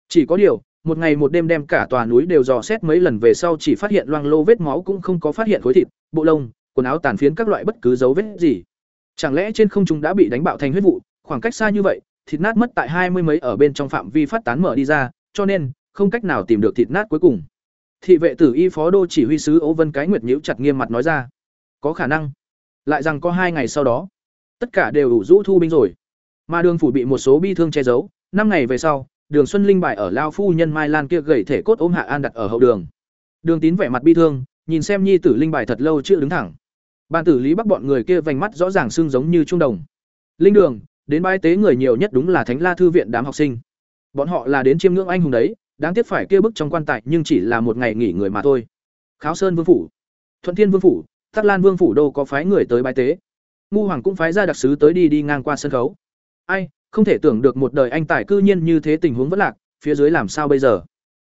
S1: Chỉ có điều, một ngày một đêm đem cả tòa núi đều dò xét mấy lần về sau chỉ phát hiện loang lô vết máu cũng không có phát hiện khối thịt, bộ lông, quần áo tàn phiến các loại bất cứ dấu vết gì. Chẳng lẽ trên không trung đã bị đánh bạo thành huyết vụ, khoảng cách xa như vậy, thịt nát mất tại hai mươi mấy ở bên trong phạm vi phát tán mở đi ra, cho nên không cách nào tìm được thịt nát cuối cùng. Thị vệ tử y phó đô chỉ huy sứ Âu Vân cái nguyệt nhíu chặt nghiêm mặt nói ra, có khả năng. Lại rằng có hai ngày sau đó, tất cả đều đủ rũ thu binh rồi. Mà Đường phủ bị một số bi thương che giấu, năm ngày về sau, Đường Xuân Linh bài ở lao phu nhân Mai Lan kia gầy thể cốt ôm Hạ An đặt ở hậu đường. Đường Tín vẻ mặt bi thương, nhìn xem nhi tử linh bài thật lâu chưa đứng thẳng. Ban tử Lý Bắc bọn người kia vành mắt rõ ràng xương giống như trung đồng. Linh Đường, đến bái tế người nhiều nhất đúng là Thánh La thư viện đám học sinh. Bọn họ là đến chiêm ngưỡng anh hùng đấy, đáng tiếc phải kia bức trong quan tài nhưng chỉ là một ngày nghỉ người mà thôi. Kháo Sơn Vương phủ, Thuận Thiên Vương phủ, Tắc Lan Vương phủ đô có phái người tới bái tế. Ngu Hoàng cũng phái ra đặc sứ tới đi đi ngang qua sân khấu. Ai, không thể tưởng được một đời anh tài cư nhiên như thế tình huống vẫn lạc, phía dưới làm sao bây giờ?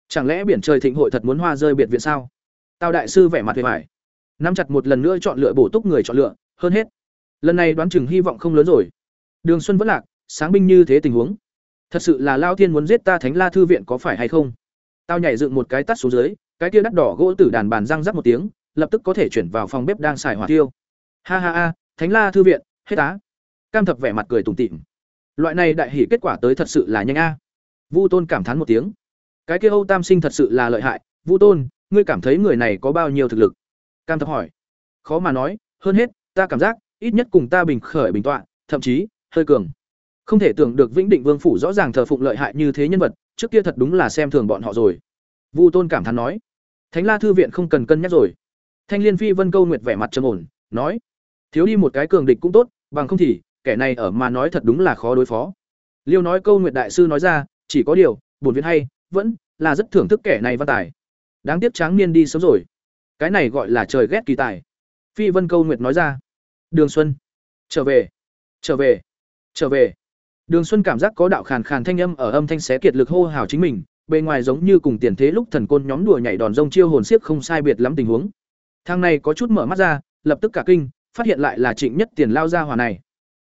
S1: Chẳng lẽ biển trời thịnh hội thật muốn hoa rơi biệt viện sao? Tào đại sư vẻ mặt vẻ vải. Nắm chặt một lần nữa chọn lựa bổ túc người chọn lựa, hơn hết. Lần này đoán chừng hy vọng không lớn rồi. Đường Xuân vẫn lạc, sáng binh như thế tình huống. Thật sự là Lao Thiên muốn giết ta Thánh La thư viện có phải hay không? Tao nhảy dựng một cái tắt xuống dưới, cái kia đắt đỏ gỗ tử đàn bàn răng rắc một tiếng, lập tức có thể chuyển vào phòng bếp đang xài hỏa tiêu. Ha ha ha, Thánh La thư viện, hết á. Cam Thập vẻ mặt cười tủm tỉm. Loại này đại hỉ kết quả tới thật sự là nhanh a. Vu Tôn cảm thán một tiếng. Cái kia Âu Tam Sinh thật sự là lợi hại, Vu Tôn, ngươi cảm thấy người này có bao nhiêu thực lực? Cam Thập hỏi. Khó mà nói, hơn hết, ta cảm giác, ít nhất cùng ta bình khởi bình tọa, thậm chí hơi cường. Không thể tưởng được Vĩnh Định Vương phủ rõ ràng thờ phụng lợi hại như thế nhân vật, trước kia thật đúng là xem thường bọn họ rồi. Vu Tôn cảm thán nói. Thánh La thư viện không cần cân nhắc rồi. Thanh Liên Phi Vân Câu Nguyệt vẻ mặt trầm ổn, nói: "Thiếu đi một cái cường địch cũng tốt, bằng không thì, kẻ này ở mà nói thật đúng là khó đối phó." Liêu nói câu Nguyệt đại sư nói ra, chỉ có điều, buồn viện hay, vẫn là rất thưởng thức kẻ này văn tài. Đáng tiếc tráng niên đi sớm rồi. Cái này gọi là trời ghét kỳ tài. Phi Vân Câu Nguyệt nói ra. Đường Xuân, trở về, trở về, trở về. Đường Xuân cảm giác có đạo khàn khàn thanh âm ở âm thanh xé kiệt lực hô hào chính mình, bề ngoài giống như cùng tiền thế lúc thần côn nhóm đùa nhảy đòn rông chiêu hồn siếc không sai biệt lắm tình huống. Thang này có chút mở mắt ra, lập tức cả kinh, phát hiện lại là Trịnh Nhất Tiền lao ra hỏa này.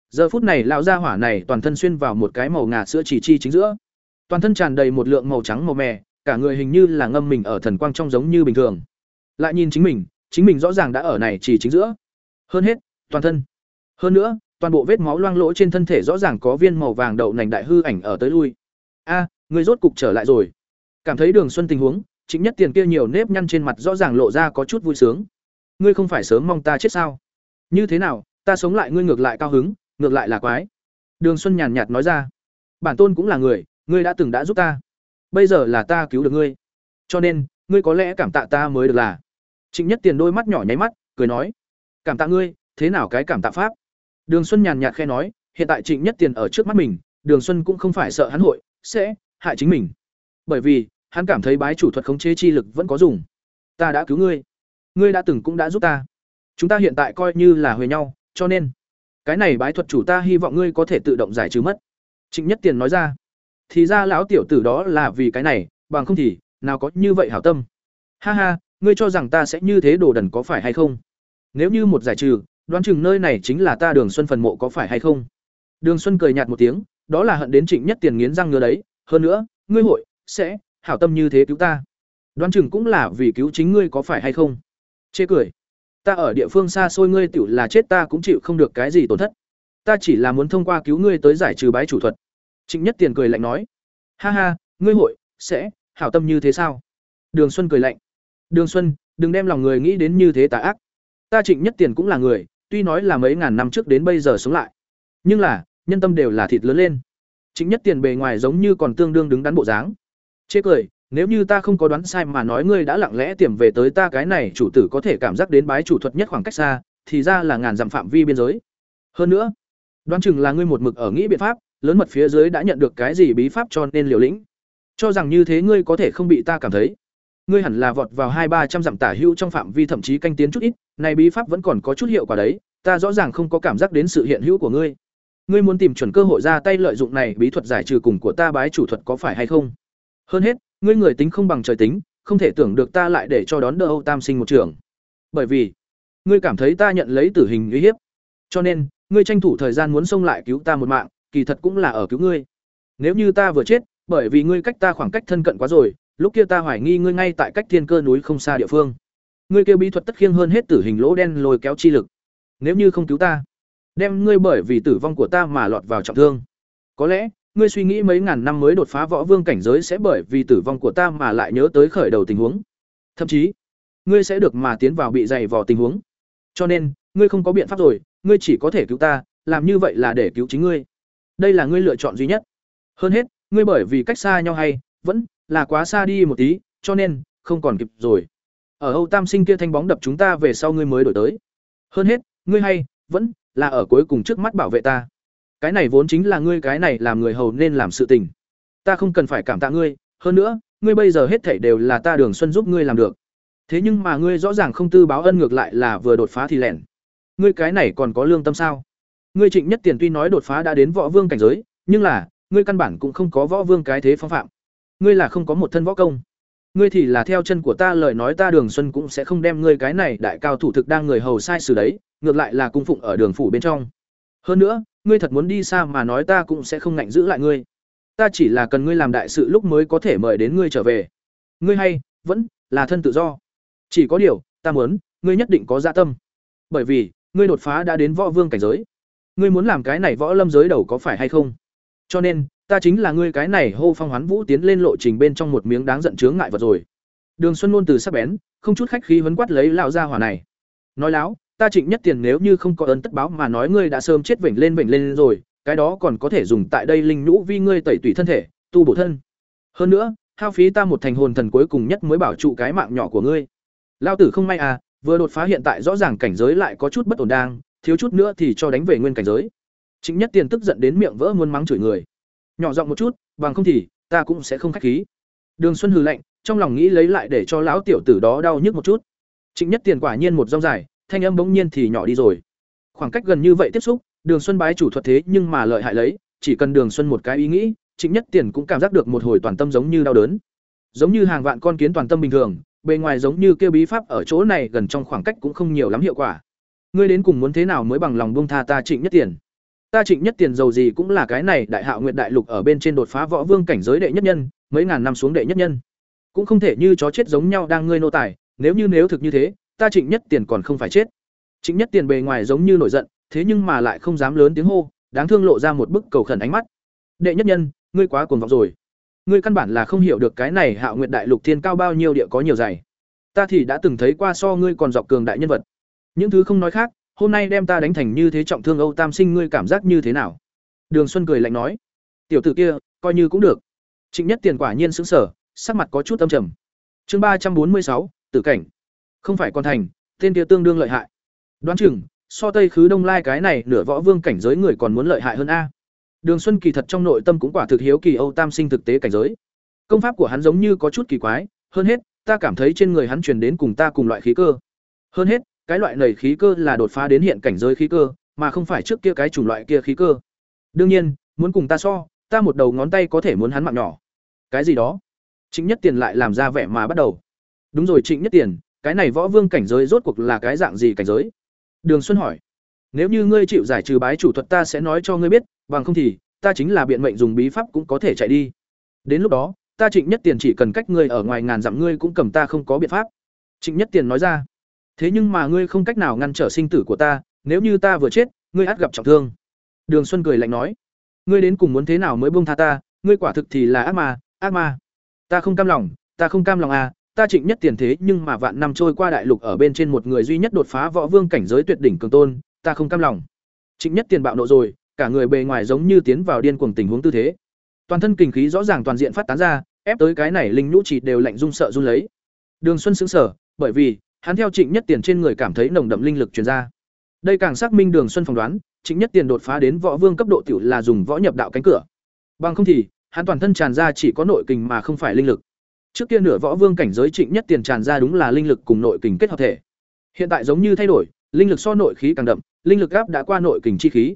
S1: Giờ phút này lao ra hỏa này toàn thân xuyên vào một cái màu ngà sữa chỉ chi chính giữa. Toàn thân tràn đầy một lượng màu trắng màu mè, cả người hình như là ngâm mình ở thần quang trong giống như bình thường. Lại nhìn chính mình, chính mình rõ ràng đã ở này chỉ chính giữa. Hơn hết, toàn thân. Hơn nữa, toàn bộ vết máu loang lỗ trên thân thể rõ ràng có viên màu vàng đậu nành đại hư ảnh ở tới lui. A, người rốt cục trở lại rồi. Cảm thấy Đường Xuân tình huống, chính nhất tiền kia nhiều nếp nhăn trên mặt rõ ràng lộ ra có chút vui sướng. Ngươi không phải sớm mong ta chết sao? Như thế nào, ta sống lại ngươi ngược lại cao hứng, ngược lại là quái. Đường Xuân nhàn nhạt nói ra, bản tôn cũng là người, ngươi đã từng đã giúp ta, bây giờ là ta cứu được ngươi, cho nên ngươi có lẽ cảm tạ ta mới được là. Trịnh Nhất Tiền đôi mắt nhỏ nháy mắt, cười nói, cảm tạ ngươi, thế nào cái cảm tạ pháp? Đường Xuân nhàn nhạt khẽ nói, hiện tại Trịnh Nhất Tiền ở trước mắt mình, Đường Xuân cũng không phải sợ hắn hội sẽ hại chính mình. Bởi vì, hắn cảm thấy bái chủ thuật khống chế chi lực vẫn có dùng. Ta đã cứu ngươi, ngươi đã từng cũng đã giúp ta. Chúng ta hiện tại coi như là huề nhau, cho nên cái này bái thuật chủ ta hy vọng ngươi có thể tự động giải trừ mất trịnh nhất tiền nói ra thì ra lão tiểu tử đó là vì cái này bằng không thì nào có như vậy hảo tâm ha ha ngươi cho rằng ta sẽ như thế đồ đần có phải hay không? Nếu như một giải trừ, đoán chừng nơi này chính là ta đường xuân phần mộ có phải hay không? Đường xuân cười nhạt một tiếng, đó là hận đến trịnh nhất tiền nghiến răng ngứa đấy. Hơn nữa, ngươi hội, sẽ, hảo tâm như thế cứu ta. Đoán chừng cũng là vì cứu chính ngươi có phải hay không? Chê cười. Ta ở địa phương xa xôi ngươi tiểu là chết ta cũng chịu không được cái gì tổn thất. Ta chỉ là muốn thông qua cứu ngươi tới giải trừ bái chủ thuật. Trịnh nhất tiền cười lạnh nói. Ha ha, ngươi hội, sẽ, hảo tâm như thế sao? Đường xuân cười lạnh đường xuân, đừng đem lòng người nghĩ đến như thế tà ác. Ta trịnh nhất tiền cũng là người, tuy nói là mấy ngàn năm trước đến bây giờ sống lại. Nhưng là, nhân tâm đều là thịt lớn lên. Trịnh nhất tiền bề ngoài giống như còn tương đương đứng đắn bộ dáng. Chê cười, nếu như ta không có đoán sai mà nói ngươi đã lặng lẽ tiềm về tới ta cái này, chủ tử có thể cảm giác đến bái chủ thuật nhất khoảng cách xa, thì ra là ngàn dặm phạm vi biên giới. Hơn nữa, đoán chừng là ngươi một mực ở nghĩ biện pháp, lớn mật phía dưới đã nhận được cái gì bí pháp cho nên liều lĩnh. Cho rằng như thế ngươi có thể không bị ta cảm thấy ngươi hẳn là vọt vào hai ba trăm dặm tả hữu trong phạm vi thậm chí canh tiến chút ít, này bí pháp vẫn còn có chút hiệu quả đấy, ta rõ ràng không có cảm giác đến sự hiện hữu của ngươi. Ngươi muốn tìm chuẩn cơ hội ra tay lợi dụng này bí thuật giải trừ cùng của ta bái chủ thuật có phải hay không? Hơn hết, ngươi người tính không bằng trời tính, không thể tưởng được ta lại để cho đón đỡ âu tam sinh một trường. Bởi vì, ngươi cảm thấy ta nhận lấy tử hình uy hiếp. Cho nên, ngươi tranh thủ thời gian muốn xông lại cứu ta một mạng, kỳ thật cũng là ở cứu ngươi. Nếu như ta vừa chết, bởi vì ngươi cách ta khoảng cách thân cận quá rồi lúc kia ta hoài nghi ngươi ngay tại cách thiên cơ núi không xa địa phương. Ngươi kêu bí thuật tất khiêng hơn hết tử hình lỗ đen lôi kéo chi lực. Nếu như không cứu ta, đem ngươi bởi vì tử vong của ta mà lọt vào trọng thương. Có lẽ, ngươi suy nghĩ mấy ngàn năm mới đột phá võ vương cảnh giới sẽ bởi vì tử vong của ta mà lại nhớ tới khởi đầu tình huống. Thậm chí, ngươi sẽ được mà tiến vào bị dày vò tình huống. Cho nên, ngươi không có biện pháp rồi, ngươi chỉ có thể cứu ta, làm như vậy là để cứu chính ngươi. Đây là ngươi lựa chọn duy nhất. Hơn hết, ngươi bởi vì cách xa nhau hay, vẫn là quá xa đi một tí, cho nên, không còn kịp rồi. Ở âu tam sinh kia thanh bóng đập chúng ta về sau ngươi mới đổi tới. Hơn hết, ngươi hay, vẫn là ở cuối cùng trước mắt bảo vệ ta. Cái này vốn chính là ngươi, cái này làm người hầu nên làm sự tình. Ta không cần phải cảm tạ ngươi, hơn nữa, ngươi bây giờ hết thảy đều là ta đường xuân giúp ngươi làm được. Thế nhưng mà ngươi rõ ràng không tư báo ân ngược lại là vừa đột phá thì lẻn. Ngươi cái này còn có lương tâm sao? Ngươi trịnh nhất tiền tuy nói đột phá đã đến võ vương cảnh giới, nhưng là, ngươi căn bản cũng không có võ vương cái thế phong phạm ngươi là không có một thân võ công. Ngươi thì là theo chân của ta, lời nói ta đường xuân cũng sẽ không đem ngươi cái này đại cao thủ thực đang người hầu sai xử đấy, ngược lại là cung phụng ở đường phủ bên trong. Hơn nữa, ngươi thật muốn đi xa mà nói ta cũng sẽ không ngạnh giữ lại ngươi. Ta chỉ là cần ngươi làm đại sự lúc mới có thể mời đến ngươi trở về. Ngươi hay, vẫn là thân tự do. Chỉ có điều, ta muốn, ngươi nhất định có dạ tâm. Bởi vì, ngươi đột phá đã đến võ vương cảnh giới. Ngươi muốn làm cái này võ lâm giới đầu có phải hay không? Cho nên ta chính là ngươi cái này hô phong hoán vũ tiến lên lộ trình bên trong một miếng đáng giận chướng ngại vật rồi. Đường xuân luôn từ sắc bén, không chút khách khí vấn quát lấy lão gia hỏa này. Nói láo, ta trịnh nhất tiền nếu như không có ơn tất báo mà nói ngươi đã sớm chết vểnh lên vểnh lên rồi, cái đó còn có thể dùng tại đây linh nhũ vi ngươi tẩy tủy thân thể, tu bổ thân. Hơn nữa, hao phí ta một thành hồn thần cuối cùng nhất mới bảo trụ cái mạng nhỏ của ngươi. Lao tử không may à vừa đột phá hiện tại rõ ràng cảnh giới lại có chút bất ổn đang, thiếu chút nữa thì cho đánh về nguyên cảnh giới. Trịnh nhất tiền tức giận đến miệng vỡ muốn mắng chửi người nhỏ giọng một chút, bằng không thì, ta cũng sẽ không khách khí. Đường xuân hừ lạnh, trong lòng nghĩ lấy lại để cho lão tiểu tử đó đau nhức một chút. Trịnh nhất tiền quả nhiên một rong dài, thanh âm bỗng nhiên thì nhỏ đi rồi. Khoảng cách gần như vậy tiếp xúc, đường xuân bái chủ thuật thế nhưng mà lợi hại lấy, chỉ cần đường xuân một cái ý nghĩ, trịnh nhất tiền cũng cảm giác được một hồi toàn tâm giống như đau đớn. Giống như hàng vạn con kiến toàn tâm bình thường, bề ngoài giống như kêu bí pháp ở chỗ này gần trong khoảng cách cũng không nhiều lắm hiệu quả. Ngươi đến cùng muốn thế nào mới bằng lòng buông tha ta trịnh nhất tiền? Ta trịnh nhất tiền giàu gì cũng là cái này đại hạo nguyện đại lục ở bên trên đột phá võ vương cảnh giới đệ nhất nhân, mấy ngàn năm xuống đệ nhất nhân. Cũng không thể như chó chết giống nhau đang ngươi nô tài, nếu như nếu thực như thế, ta trịnh nhất tiền còn không phải chết. Trịnh nhất tiền bề ngoài giống như nổi giận, thế nhưng mà lại không dám lớn tiếng hô, đáng thương lộ ra một bức cầu khẩn ánh mắt. Đệ nhất nhân, ngươi quá cuồng vọng rồi. Ngươi căn bản là không hiểu được cái này hạo nguyện đại lục thiên cao bao nhiêu địa có nhiều dày. Ta thì đã từng thấy qua so ngươi còn dọc cường đại nhân vật. Những thứ không nói khác hôm nay đem ta đánh thành như thế trọng thương âu tam sinh, ngươi cảm giác như thế nào? Đường xuân cười lạnh nói. Tiểu tử kia, coi như cũng được. Trịnh nhất tiền quả nhiên xứng sở sắc mặt có chút âm trầm. Chương ba trăm bốn mươi sáu, tử cảnh. Không phải con thành, tên kia tương đương lợi hại. Đoán chừng, so tây khứ đông lai cái này nửa võ vương cảnh giới người còn muốn lợi hại hơn a. Đường xuân kỳ thật trong nội tâm cũng quả thực hiếu kỳ âu tam sinh thực tế cảnh giới. Công pháp của hắn giống như có chút kỳ quái, hơn hết, ta cảm thấy trên người hắn truyền đến cùng ta cùng loại khí cơ. Hơn hết cái loại nầy khí cơ là đột phá đến hiện cảnh giới khí cơ mà không phải trước kia cái chủng loại kia khí cơ. Đương nhiên, muốn cùng ta so, ta một đầu ngón tay có thể muốn hắn mạng nhỏ. Cái gì đó? Trịnh Nhất Tiền lại làm ra vẻ mà bắt đầu. Đúng rồi Trịnh Nhất Tiền, cái này võ vương cảnh giới rốt cuộc là cái dạng gì cảnh giới? Đường Xuân hỏi. Nếu như ngươi chịu giải trừ bái chủ thuật ta sẽ nói cho ngươi biết, bằng không thì ta chính là biện mệnh dùng bí pháp cũng có thể chạy đi. Đến lúc đó, ta Trịnh Nhất Tiền chỉ cần cách ngươi ở ngoài ngàn dặm ngươi cũng cầm ta không có biện pháp. Trịnh Nhất Tiền nói ra. Thế nhưng mà ngươi không cách nào ngăn trở sinh tử của ta, nếu như ta vừa chết, ngươi ắt gặp trọng thương. Đường Xuân cười lạnh nói. Ngươi đến cùng muốn thế nào mới buông tha ta, ngươi quả thực thì là ác ma, ác ma. Ta không cam lòng, ta không cam lòng à, ta Trịnh Nhất Tiền thế nhưng mà vạn năm trôi qua đại lục ở bên trên một người duy nhất đột phá võ vương cảnh giới tuyệt đỉnh cường tôn, ta không cam lòng. Trịnh Nhất Tiền bạo nộ rồi, cả người bề ngoài giống như tiến vào điên cuồng tình huống tư thế. Toàn thân kinh khí rõ ràng toàn diện phát tán ra, ép tới cái này linh nhũ chỉ đều lạnh run sợ run lấy. Đường Xuân sững sờ, bởi vì hắn theo Trịnh Nhất Tiền trên người cảm thấy nồng đậm linh lực truyền ra. Đây càng xác minh Đường Xuân phỏng đoán, Trịnh Nhất Tiền đột phá đến võ vương cấp độ tiểu là dùng võ nhập đạo cánh cửa. Bằng không thì, hắn toàn thân tràn ra chỉ có nội kình mà không phải linh lực. Trước kia nửa võ vương cảnh giới Trịnh Nhất Tiền tràn ra đúng là linh lực cùng nội kình kết hợp thể. Hiện tại giống như thay đổi, linh lực so nội khí càng đậm, linh lực áp đã qua nội kình chi khí.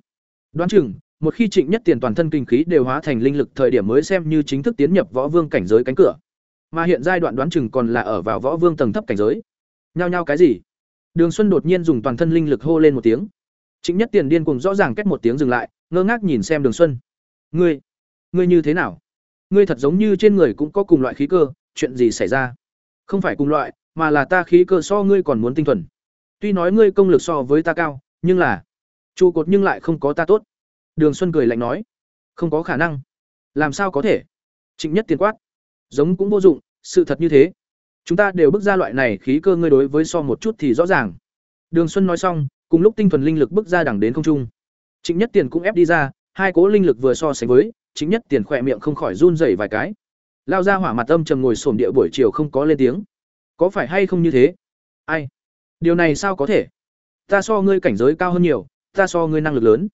S1: Đoán chừng, một khi Trịnh Nhất Tiền toàn thân kinh khí đều hóa thành linh lực thời điểm mới xem như chính thức tiến nhập võ vương cảnh giới cánh cửa. Mà hiện giai đoạn đoán chừng còn là ở vào võ vương tầng thấp cảnh giới. Nhao nhao cái gì? Đường Xuân đột nhiên dùng toàn thân linh lực hô lên một tiếng. chính Nhất Tiền điên cuồng rõ ràng kết một tiếng dừng lại, ngơ ngác nhìn xem Đường Xuân. "Ngươi, ngươi như thế nào? Ngươi thật giống như trên người cũng có cùng loại khí cơ, chuyện gì xảy ra?" "Không phải cùng loại, mà là ta khí cơ so ngươi còn muốn tinh thuần. Tuy nói ngươi công lực so với ta cao, nhưng là trụ cột nhưng lại không có ta tốt." Đường Xuân cười lạnh nói, "Không có khả năng. Làm sao có thể?" Trịnh Nhất Tiền quát, "Giống cũng vô dụng, sự thật như thế. Chúng ta đều bước ra loại này khí cơ ngươi đối với so một chút thì rõ ràng." Đường Xuân nói xong, cùng lúc tinh thuần linh lực bước ra đẳng đến không trung. Trịnh Nhất Tiền cũng ép đi ra, hai cố linh lực vừa so sánh với, chính Nhất Tiền khỏe miệng không khỏi run rẩy vài cái. Lao ra hỏa mặt âm trầm ngồi sổm địa buổi chiều không có lên tiếng. Có phải hay không như thế? Ai? Điều này sao có thể? Ta so ngươi cảnh giới cao hơn nhiều, ta so ngươi năng lực lớn.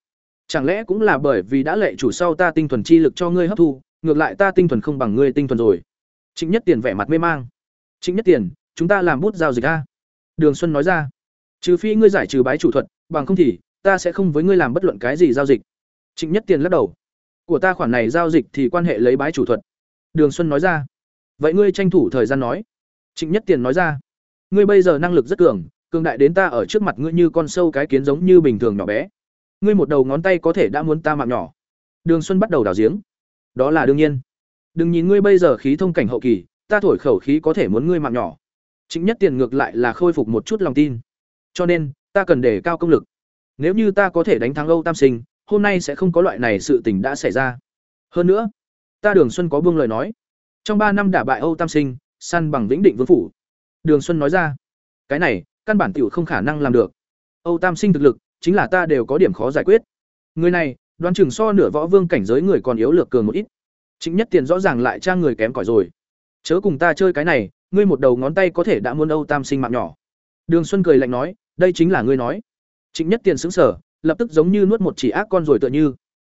S1: Chẳng lẽ cũng là bởi vì đã lệ chủ sau ta tinh thuần chi lực cho ngươi hấp thu, ngược lại ta tinh thuần không bằng ngươi tinh thuần rồi. Trịnh Nhất Tiền vẻ mặt mê mang. Trịnh Nhất Tiền, chúng ta làm bút giao dịch a. Đường Xuân nói ra. Trừ phi ngươi giải trừ bái chủ thuật, bằng không thì ta sẽ không với ngươi làm bất luận cái gì giao dịch. Trịnh Nhất Tiền lắc đầu. Của ta khoản này giao dịch thì quan hệ lấy bái chủ thuật. Đường Xuân nói ra. Vậy ngươi tranh thủ thời gian nói. Trịnh Nhất Tiền nói ra. Ngươi bây giờ năng lực rất cường, cường đại đến ta ở trước mặt ngươi như con sâu cái kiến giống như bình thường nhỏ bé. Ngươi một đầu ngón tay có thể đã muốn ta mạng nhỏ. Đường Xuân bắt đầu đào giếng. Đó là đương nhiên. Đừng nhìn ngươi bây giờ khí thông cảnh hậu kỳ, ta thổi khẩu khí có thể muốn ngươi mạng nhỏ. chính Nhất Tiền ngược lại là khôi phục một chút lòng tin. Cho nên, ta cần để cao công lực. Nếu như ta có thể đánh thắng Âu Tam Sinh, hôm nay sẽ không có loại này sự tình đã xảy ra. Hơn nữa, ta Đường Xuân có buông lời nói. Trong ba năm đả bại Âu Tam Sinh, săn bằng Vĩnh Định Vương phủ. Đường Xuân nói ra, cái này, căn bản tiểu không khả năng làm được. Âu Tam Sinh thực lực, chính là ta đều có điểm khó giải quyết. Người này, đoán chừng so nửa võ vương cảnh giới người còn yếu lược cường một ít. Chính nhất tiền rõ ràng lại trang người kém cỏi rồi. Chớ cùng ta chơi cái này, ngươi một đầu ngón tay có thể đã muốn Âu Tam Sinh mạng nhỏ. Đường Xuân cười lạnh nói, đây chính là ngươi nói. Trịnh nhất tiền xứng sở lập tức giống như nuốt một chỉ ác con rồi tựa như.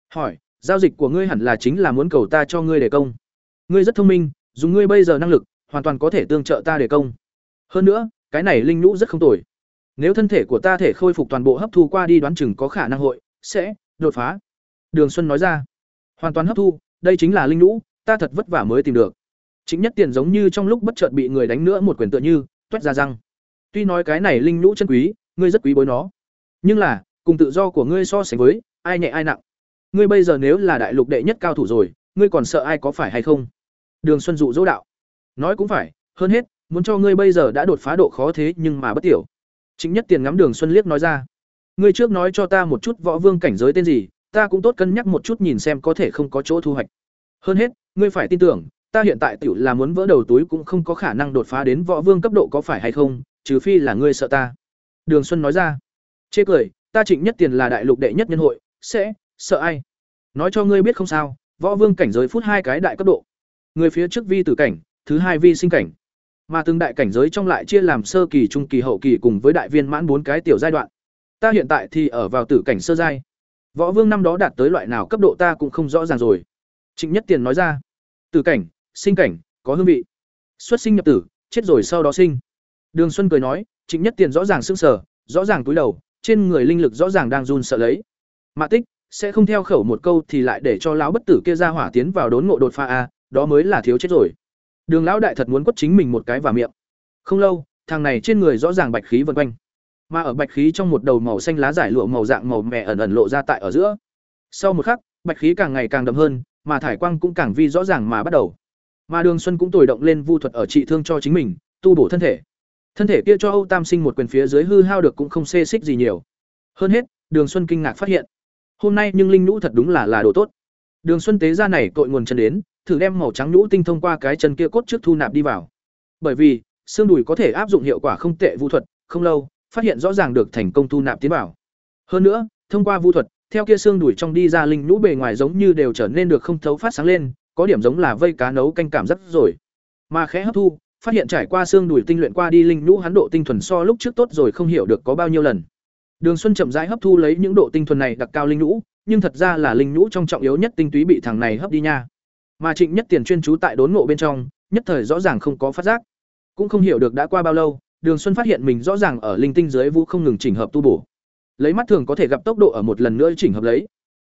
S1: Hỏi giao dịch của ngươi hẳn là chính là muốn cầu ta cho ngươi đề công. Ngươi rất thông minh dùng ngươi bây giờ năng lực hoàn toàn có thể tương trợ ta đề công. Hơn nữa cái này linh nhũ rất không tồi. Nếu thân thể của ta thể khôi phục toàn bộ hấp thu qua đi đoán chừng có khả năng hội sẽ đột phá. Đường xuân nói ra. Hoàn toàn hấp thu đây chính là linh nhũ ta thật vất vả mới tìm được chính nhất tiền giống như trong lúc bất chợt bị người đánh nữa một quyền tựa như toét ra răng Tuy nói cái này linh nhũ chân quý, ngươi rất quý bối nó, nhưng là, cùng tự do của ngươi so sánh với, ai nhẹ ai nặng. Ngươi bây giờ nếu là đại lục đệ nhất cao thủ rồi, ngươi còn sợ ai có phải hay không? Đường Xuân dụ dỗ đạo. Nói cũng phải, hơn hết, muốn cho ngươi bây giờ đã đột phá độ khó thế nhưng mà bất tiểu. Chính nhất tiền ngắm Đường Xuân liếc nói ra. Ngươi trước nói cho ta một chút võ vương cảnh giới tên gì, ta cũng tốt cân nhắc một chút nhìn xem có thể không có chỗ thu hoạch. Hơn hết, ngươi phải tin tưởng, ta hiện tại tiểu là muốn vỡ đầu túi cũng không có khả năng đột phá đến võ vương cấp độ có phải hay không, trừ phi là ngươi sợ ta. Đường xuân nói ra. Chê cười ta trịnh nhất tiền là đại lục đệ nhất nhân hội sẽ sợ ai? Nói cho ngươi biết không sao võ vương cảnh giới phút hai cái đại cấp độ. Người phía trước vi tử cảnh thứ hai vi sinh cảnh. Mà từng đại cảnh giới trong lại chia làm sơ kỳ trung kỳ hậu kỳ cùng với đại viên mãn bốn cái tiểu giai đoạn. Ta hiện tại thì ở vào tử cảnh sơ giai. Võ vương năm đó đạt tới loại nào cấp độ ta cũng không rõ ràng rồi. Trịnh nhất tiền nói ra. Tử cảnh sinh cảnh có hương vị xuất sinh nhập tử chết rồi sau đó sinh Đường Xuân cười nói, Trịnh Nhất Tiền rõ ràng sững sờ, rõ ràng túi đầu, trên người linh lực rõ ràng đang run sợ lấy. Mã Tích sẽ không theo khẩu một câu thì lại để cho lão bất tử kia ra hỏa tiến vào đốn ngộ đột phá a, đó mới là thiếu chết rồi. Đường lão đại thật muốn quất chính mình một cái vào miệng. Không lâu, thằng này trên người rõ ràng bạch khí vần quanh. Mà ở bạch khí trong một đầu màu xanh lá giải lụa màu dạng màu mè ẩn ẩn lộ ra tại ở giữa. Sau một khắc, bạch khí càng ngày càng đậm hơn, mà thải quang cũng càng vi rõ ràng mà bắt đầu. Mà Đường Xuân cũng tồi động lên vu thuật ở trị thương cho chính mình, tu bổ thân thể. Thân thể kia cho Âu Tam Sinh một quyền phía dưới hư hao được cũng không xê xích gì nhiều. Hơn hết, Đường Xuân kinh ngạc phát hiện, hôm nay nhưng linh nhũ thật đúng là là đồ tốt. Đường Xuân tế ra này cội nguồn chân đến, thử đem màu trắng nhũ tinh thông qua cái chân kia cốt trước thu nạp đi vào. Bởi vì, xương đùi có thể áp dụng hiệu quả không tệ vu thuật, không lâu, phát hiện rõ ràng được thành công thu nạp tiến vào. Hơn nữa, thông qua vu thuật, theo kia xương đùi trong đi ra linh nhũ bề ngoài giống như đều trở nên được không thấu phát sáng lên, có điểm giống là vây cá nấu canh cảm rất rồi. Mà khẽ hấp thu, phát hiện trải qua xương đùi tinh luyện qua đi linh nhũ hắn độ tinh thuần so lúc trước tốt rồi không hiểu được có bao nhiêu lần. Đường Xuân chậm rãi hấp thu lấy những độ tinh thuần này đặc cao linh nhũ, nhưng thật ra là linh nhũ trong trọng yếu nhất tinh túy bị thằng này hấp đi nha. Mà Trịnh Nhất Tiền chuyên chú tại đốn ngộ bên trong, nhất thời rõ ràng không có phát giác. Cũng không hiểu được đã qua bao lâu, Đường Xuân phát hiện mình rõ ràng ở linh tinh dưới vũ không ngừng chỉnh hợp tu bổ. Lấy mắt thường có thể gặp tốc độ ở một lần nữa chỉnh hợp lấy.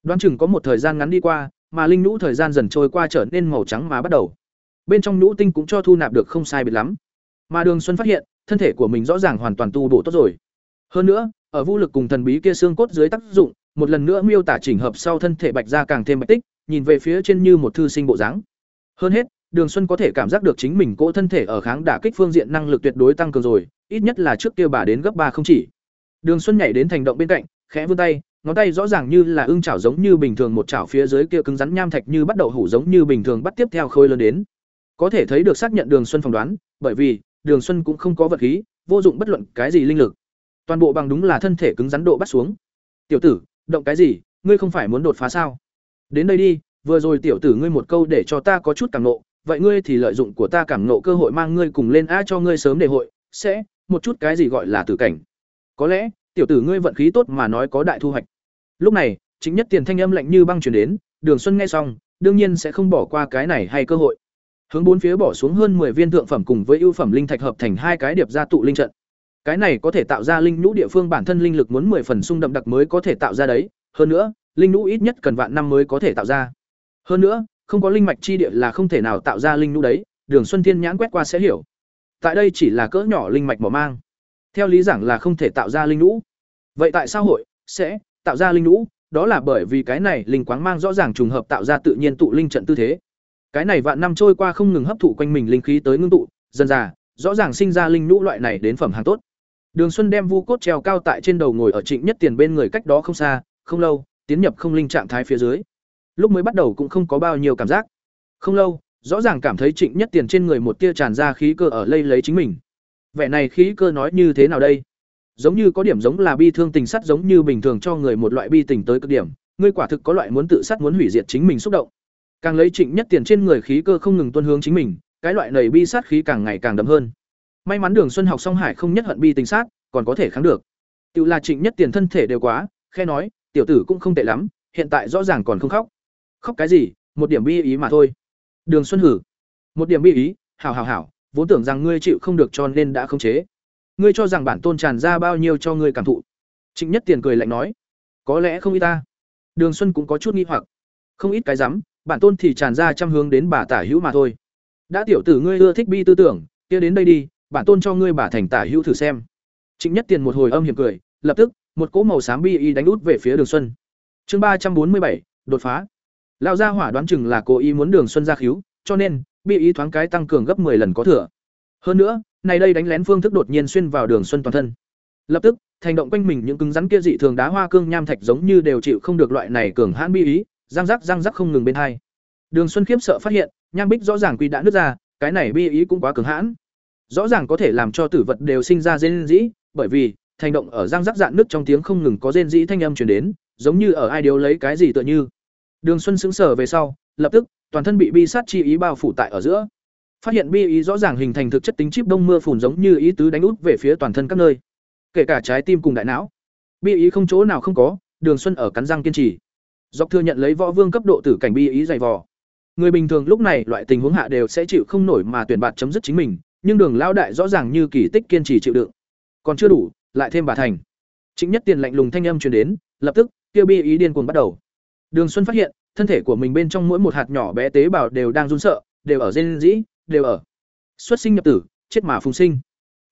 S1: Đoán chừng có một thời gian ngắn đi qua, mà linh nhũ thời gian dần trôi qua trở nên màu trắng mà bắt đầu. Bên trong nhũ tinh cũng cho thu nạp được không sai biệt lắm. Mà Đường Xuân phát hiện, thân thể của mình rõ ràng hoàn toàn tu bổ tốt rồi. Hơn nữa, ở vũ lực cùng thần bí kia xương cốt dưới tác dụng, một lần nữa miêu tả chỉnh hợp sau thân thể bạch ra càng thêm bạch tích, nhìn về phía trên như một thư sinh bộ dáng. Hơn hết, Đường Xuân có thể cảm giác được chính mình cỗ thân thể ở kháng đả kích phương diện năng lực tuyệt đối tăng cường rồi, ít nhất là trước kia bà đến gấp ba không chỉ. Đường Xuân nhảy đến thành động bên cạnh, khẽ vươn tay, ngón tay rõ ràng như là ưng chảo giống như bình thường một chảo phía dưới kia cứng rắn nham thạch như bắt đầu hủ giống như bình thường bắt tiếp theo khôi lớn đến. Có thể thấy được xác nhận Đường Xuân phỏng đoán, bởi vì Đường Xuân cũng không có vật khí, vô dụng bất luận cái gì linh lực. Toàn bộ bằng đúng là thân thể cứng rắn độ bắt xuống. "Tiểu tử, động cái gì, ngươi không phải muốn đột phá sao? Đến đây đi, vừa rồi tiểu tử ngươi một câu để cho ta có chút cảm nộ, vậy ngươi thì lợi dụng của ta cảm nộ cơ hội mang ngươi cùng lên a cho ngươi sớm đề hội, sẽ một chút cái gì gọi là tử cảnh. Có lẽ, tiểu tử ngươi vận khí tốt mà nói có đại thu hoạch. Lúc này, chính nhất tiền thanh âm lạnh như băng truyền đến, Đường Xuân nghe xong, đương nhiên sẽ không bỏ qua cái này hay cơ hội. Hướng bốn phía bỏ xuống hơn 10 viên thượng phẩm cùng với ưu phẩm linh thạch hợp thành hai cái điệp gia tụ linh trận. Cái này có thể tạo ra linh nhũ địa phương bản thân linh lực muốn 10 phần sung đậm đặc mới có thể tạo ra đấy, hơn nữa, linh nhũ ít nhất cần vạn năm mới có thể tạo ra. Hơn nữa, không có linh mạch chi địa là không thể nào tạo ra linh nhũ đấy, Đường Xuân Thiên nhãn quét qua sẽ hiểu. Tại đây chỉ là cỡ nhỏ linh mạch bỏ mang. Theo lý giảng là không thể tạo ra linh nhũ. Vậy tại sao hội sẽ tạo ra linh nhũ? Đó là bởi vì cái này linh quáng mang rõ ràng trùng hợp tạo ra tự nhiên tụ linh trận tư thế. Cái này vạn năm trôi qua không ngừng hấp thụ quanh mình linh khí tới ngưng tụ, dần dà, rõ ràng sinh ra linh nhũ loại này đến phẩm hàng tốt. Đường Xuân đem vu cốt treo cao tại trên đầu ngồi ở Trịnh Nhất Tiền bên người cách đó không xa, không lâu, tiến nhập không linh trạng thái phía dưới. Lúc mới bắt đầu cũng không có bao nhiêu cảm giác. Không lâu, rõ ràng cảm thấy Trịnh Nhất Tiền trên người một tia tràn ra khí cơ ở lây lấy chính mình. Vẻ này khí cơ nói như thế nào đây? Giống như có điểm giống là bi thương tình sắt giống như bình thường cho người một loại bi tình tới cực điểm, ngươi quả thực có loại muốn tự sát muốn hủy diệt chính mình xúc động. Càng lấy Trịnh Nhất Tiền trên người khí cơ không ngừng tuôn hướng chính mình, cái loại nảy bi sát khí càng ngày càng đậm hơn. May mắn Đường Xuân học song hải không nhất hận bi tình sát, còn có thể kháng được. tự là Trịnh Nhất Tiền thân thể đều quá, khe nói, tiểu tử cũng không tệ lắm, hiện tại rõ ràng còn không khóc. Khóc cái gì, một điểm bi ý mà thôi. Đường Xuân hử. Một điểm bi ý, hảo hảo hảo, vốn tưởng rằng ngươi chịu không được cho nên đã khống chế. Ngươi cho rằng bản tôn tràn ra bao nhiêu cho ngươi cảm thụ. Trịnh Nhất Tiền cười lạnh nói, có lẽ không ít ta. Đường Xuân cũng có chút nghi hoặc. Không ít cái rắm, bản tôn thì tràn ra trăm hướng đến bà tả hữu mà thôi. Đã tiểu tử ngươi ưa thích bi tư tưởng, kia đến đây đi, bản tôn cho ngươi bà thành tả hữu thử xem. Trịnh Nhất Tiền một hồi âm hiểm cười, lập tức, một cỗ màu xám bi y đánh út về phía Đường Xuân. Chương ba trăm bốn mươi bảy, đột phá. Lão gia hỏa đoán chừng là cố ý muốn Đường Xuân ra khiếu, cho nên, bị ý thoáng cái tăng cường gấp 10 lần có thừa. Hơn nữa, này đây đánh lén phương thức đột nhiên xuyên vào Đường Xuân toàn thân. Lập tức, thành động quanh mình những cứng rắn kia dị thường đá hoa cương nham thạch giống như đều chịu không được loại này cường hãn bi ý, răng rắc răng rắc không ngừng bên hai. Đường Xuân khiếp sợ phát hiện, nham bích rõ ràng quy đã nứt ra, cái này bi ý cũng quá cường hãn. Rõ ràng có thể làm cho tử vật đều sinh ra rên rỉ, bởi vì thành động ở răng rắc dạn nứt trong tiếng không ngừng có rên rỉ thanh âm truyền đến, giống như ở ai điều lấy cái gì tựa như. Đường Xuân sững sờ về sau, lập tức, toàn thân bị bi sát chi ý bao phủ tại ở giữa. Phát hiện bi ý rõ ràng hình thành thực chất tính chip đông mưa phùn giống như ý tứ đánh út về phía toàn thân các nơi, kể cả trái tim cùng đại não. Bi ý không chỗ nào không có, Đường Xuân ở cắn răng kiên trì. Dọc thừa nhận lấy võ vương cấp độ tử cảnh bi ý dày vò. Người bình thường lúc này loại tình huống hạ đều sẽ chịu không nổi mà tuyển bạt chấm dứt chính mình, nhưng Đường lão đại rõ ràng như kỳ tích kiên trì chịu đựng. Còn chưa đủ, lại thêm bà thành. Trịnh Nhất Tiền lạnh lùng thanh âm truyền đến, lập tức, tiêu bi ý điên cuồng bắt đầu. Đường Xuân phát hiện, thân thể của mình bên trong mỗi một hạt nhỏ bé tế bào đều đang run sợ, đều ở rên rỉ, đều ở xuất sinh nhập tử, chết mà phùng sinh.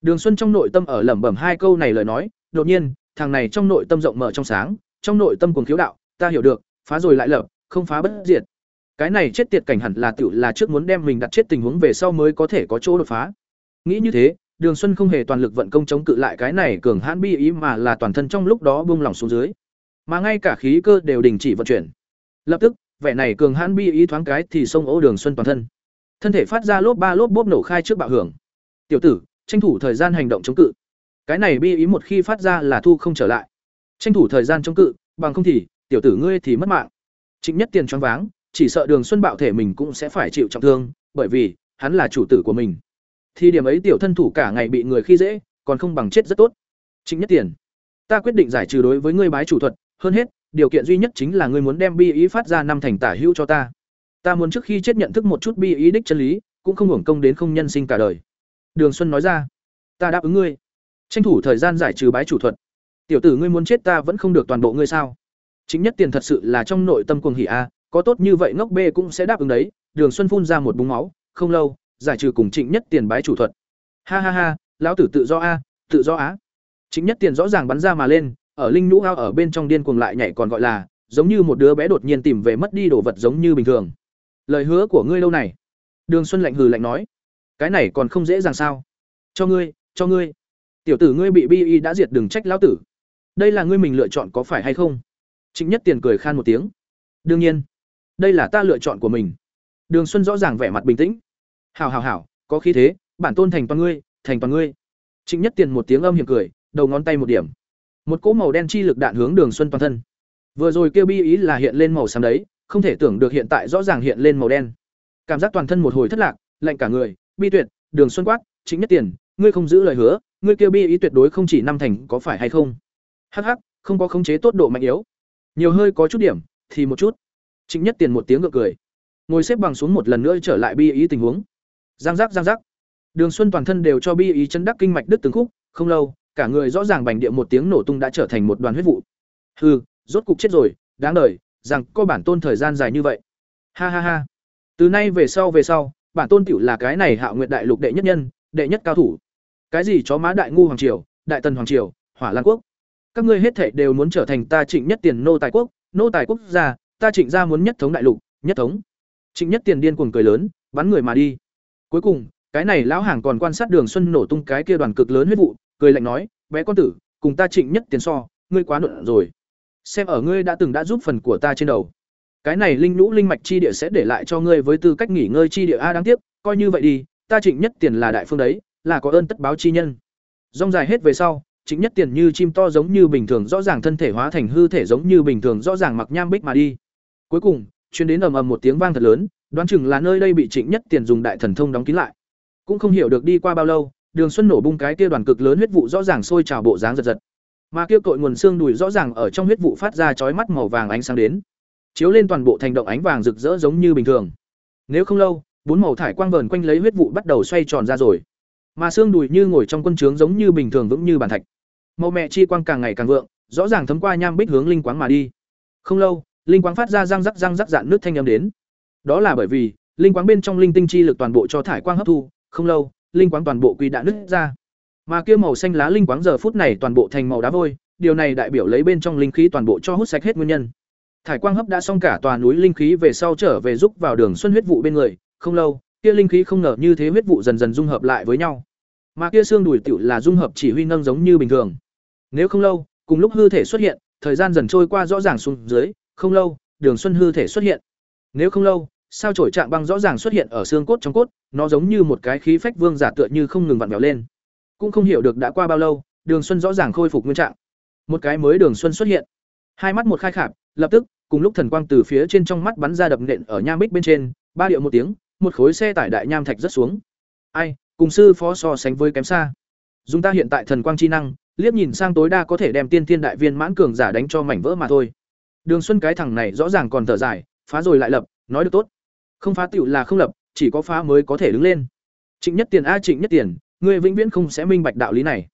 S1: Đường Xuân trong nội tâm ở lẩm bẩm hai câu này lời nói, đột nhiên, thằng này trong nội tâm rộng mở trong sáng, trong nội tâm cuồng khiếu đạo, ta hiểu được, phá rồi lại lập, không phá bất diệt. Cái này chết tiệt cảnh hẳn là tiểu là trước muốn đem mình đặt chết tình huống về sau mới có thể có chỗ đột phá. Nghĩ như thế, Đường Xuân không hề toàn lực vận công chống cự lại cái này cường hãn bi ý mà là toàn thân trong lúc đó buông lỏng xuống dưới, mà ngay cả khí cơ đều đình chỉ vận chuyển. Lập tức, vẻ này cường hãn bi ý thoáng cái thì xông ố Đường Xuân toàn thân. Thân thể phát ra lốp ba lốp bốp nổ khai trước bạo hưởng. Tiểu tử, tranh thủ thời gian hành động chống cự. Cái này bi ý một khi phát ra là thu không trở lại. Tranh thủ thời gian chống cự, bằng không thì, tiểu tử ngươi thì mất mạng. Trịnh Nhất Tiền choáng váng, chỉ sợ Đường Xuân bạo thể mình cũng sẽ phải chịu trọng thương, bởi vì hắn là chủ tử của mình thì điểm ấy tiểu thân thủ cả ngày bị người khi dễ còn không bằng chết rất tốt chính nhất tiền ta quyết định giải trừ đối với ngươi bái chủ thuật hơn hết điều kiện duy nhất chính là ngươi muốn đem bi ý phát ra năm thành tả hữu cho ta. Ta muốn trước khi chết nhận thức một chút bi ý đích chân lý cũng không hưởng công đến không nhân sinh cả đời. Đường xuân nói ra ta đáp ứng ngươi. Tranh thủ thời gian giải trừ bái chủ thuật. Tiểu tử ngươi muốn chết ta vẫn không được toàn bộ ngươi sao? Chính nhất tiền thật sự là trong nội tâm cuồng hỉ a có tốt như vậy ngốc b cũng sẽ đáp ứng đấy. Đường xuân phun ra một búng máu không lâu giải trừ cùng Trịnh Nhất Tiền bái chủ thuật. Ha ha ha, lão tử tự do a, tự do á. Chính Nhất Tiền rõ ràng bắn ra mà lên, ở linh nhũ ao ở bên trong điên cuồng lại nhảy còn gọi là, giống như một đứa bé đột nhiên tìm về mất đi đồ vật giống như bình thường. Lời hứa của ngươi lâu này. Đường Xuân lạnh hừ lạnh nói, cái này còn không dễ dàng sao? Cho ngươi, cho ngươi. Tiểu tử ngươi bị bi Y đã diệt đừng trách lão tử. Đây là ngươi mình lựa chọn có phải hay không? Trịnh Nhất Tiền cười khan một tiếng. Đương nhiên, đây là ta lựa chọn của mình. Đường Xuân rõ ràng vẻ mặt bình tĩnh. Hảo hảo hảo, có khí thế, bản tôn thành toàn ngươi, thành toàn ngươi. Trịnh Nhất Tiền một tiếng âm hiểm cười, đầu ngón tay một điểm. Một cỗ màu đen chi lực đạn hướng Đường Xuân toàn thân. Vừa rồi kêu bi ý là hiện lên màu xám đấy, không thể tưởng được hiện tại rõ ràng hiện lên màu đen. Cảm giác toàn thân một hồi thất lạc, lạnh cả người, bi tuyệt, Đường Xuân quát, chính Nhất Tiền, ngươi không giữ lời hứa, ngươi kêu bi ý tuyệt đối không chỉ năm thành có phải hay không? Hắc hắc, không có khống chế tốt độ mạnh yếu. Nhiều hơi có chút điểm, thì một chút. chính Nhất Tiền một tiếng gượng cười. Ngồi xếp bằng xuống một lần nữa trở lại bi ý tình huống. Giang giác giang giác. Đường Xuân toàn thân đều cho bi ý chân đắc kinh mạch đứt từng khúc, không lâu, cả người rõ ràng bành địa một tiếng nổ tung đã trở thành một đoàn huyết vụ. Hừ, rốt cục chết rồi, đáng đời, rằng có bản tôn thời gian dài như vậy. Ha ha ha. Từ nay về sau về sau, bản tôn tiểu là cái này Hạo Nguyệt đại lục đệ nhất nhân, đệ nhất cao thủ. Cái gì chó má đại ngu hoàng triều, đại tần hoàng triều, hỏa lan quốc. Các ngươi hết thảy đều muốn trở thành ta Trịnh Nhất Tiền nô tài quốc, nô tài quốc gia, ta Trịnh gia muốn nhất thống đại lục, nhất thống. Trịnh Nhất Tiền điên cuồng cười lớn, bắn người mà đi. Cuối cùng, cái này lão hàng còn quan sát Đường Xuân nổ tung cái kia đoàn cực lớn huyết vụ, cười lạnh nói, "Bé con tử, cùng ta Trịnh nhất tiền so, ngươi quá nộn rồi. Xem ở ngươi đã từng đã giúp phần của ta trên đầu. Cái này linh nhũ linh mạch chi địa sẽ để lại cho ngươi với tư cách nghỉ ngơi chi địa a đáng tiếc, coi như vậy đi, ta Trịnh nhất tiền là đại phương đấy, là có ơn tất báo chi nhân." Rong dài hết về sau, Trịnh nhất tiền như chim to giống như bình thường rõ ràng thân thể hóa thành hư thể giống như bình thường rõ ràng mặc nham bích mà đi. Cuối cùng, truyền đến ầm ầm một tiếng vang thật lớn, đoán chừng là nơi đây bị Trịnh Nhất Tiền dùng đại thần thông đóng kín lại. Cũng không hiểu được đi qua bao lâu, Đường Xuân nổ bung cái kia đoàn cực lớn huyết vụ rõ ràng sôi trào bộ dáng giật giật. Mà kia cội nguồn xương đùi rõ ràng ở trong huyết vụ phát ra chói mắt màu vàng ánh sáng đến, chiếu lên toàn bộ thành động ánh vàng rực rỡ giống như bình thường. Nếu không lâu, bốn màu thải quang vờn quanh lấy huyết vụ bắt đầu xoay tròn ra rồi. Mà xương đùi như ngồi trong quân trướng giống như bình thường vững như bàn thạch. Màu mẹ chi quang càng ngày càng vượng, rõ ràng thấm qua nham bích hướng linh quáng mà đi. Không lâu, linh quáng phát ra răng rắc răng rắc dạn nước thanh âm đến. Đó là bởi vì, linh quáng bên trong linh tinh chi lực toàn bộ cho thải quang hấp thu, không lâu, linh quáng toàn bộ quy đã nứt ra. Mà kia màu xanh lá linh quáng giờ phút này toàn bộ thành màu đá vôi, điều này đại biểu lấy bên trong linh khí toàn bộ cho hút sạch hết nguyên nhân. Thải quang hấp đã xong cả tòa núi linh khí về sau trở về giúp vào đường xuân huyết vụ bên người, không lâu, kia linh khí không ngờ như thế huyết vụ dần dần dung hợp lại với nhau. Mà kia xương đùi tiểu là dung hợp chỉ huy nâng giống như bình thường. Nếu không lâu, cùng lúc hư thể xuất hiện, thời gian dần trôi qua rõ ràng xuống dưới, không lâu, đường xuân hư thể xuất hiện. Nếu không lâu, sao chổi trạng băng rõ ràng xuất hiện ở xương cốt trong cốt, nó giống như một cái khí phách vương giả tựa như không ngừng vặn vẹo lên. Cũng không hiểu được đã qua bao lâu, Đường Xuân rõ ràng khôi phục nguyên trạng. Một cái mới Đường Xuân xuất hiện. Hai mắt một khai khạp, lập tức, cùng lúc thần quang từ phía trên trong mắt bắn ra đập nện ở nham bích bên trên, ba điệu một tiếng, một khối xe tải đại nham thạch rất xuống. Ai, cùng sư phó so sánh với kém xa. Dùng ta hiện tại thần quang chi năng, liếc nhìn sang tối đa có thể đem tiên thiên đại viên mãn cường giả đánh cho mảnh vỡ mà thôi. Đường Xuân cái thằng này rõ ràng còn thở dài, phá rồi lại lập, nói được tốt không phá tựu là không lập, chỉ có phá mới có thể đứng lên. Trịnh nhất tiền a, trịnh nhất tiền, ngươi vĩnh viễn không sẽ minh bạch đạo lý này.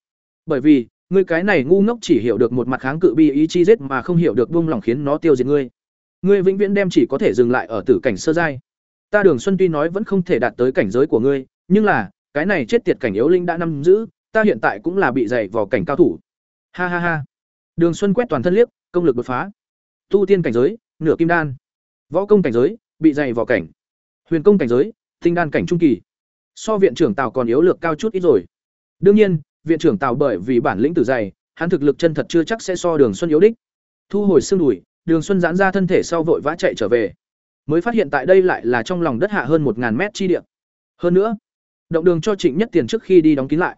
S1: Bởi vì, ngươi cái này ngu ngốc chỉ hiểu được một mặt kháng cự bi ý chi giết mà không hiểu được buông lỏng khiến nó tiêu diệt ngươi. Ngươi vĩnh viễn đem chỉ có thể dừng lại ở tử cảnh sơ giai. Ta đường xuân tuy nói vẫn không thể đạt tới cảnh giới của ngươi, nhưng là, cái này chết tiệt cảnh yếu linh đã nắm giữ, ta hiện tại cũng là bị dày vào cảnh cao thủ. Ha ha ha. Đường xuân quét toàn thân liếc, công lực đột phá. Tu tiên cảnh giới, nửa kim đan. Võ công cảnh giới bị dày vào cảnh. Huyền công cảnh giới, tinh đan cảnh trung kỳ. So viện trưởng tào còn yếu lược cao chút ít rồi. Đương nhiên, viện trưởng tào bởi vì bản lĩnh tử dày, hắn thực lực chân thật chưa chắc sẽ so đường xuân yếu đích. Thu hồi xương đùi, đường xuân giãn ra thân thể sau vội vã chạy trở về. Mới phát hiện tại đây lại là trong lòng đất hạ hơn một mét chi địa. Hơn nữa, động đường cho trịnh nhất tiền trước khi đi đóng kín lại.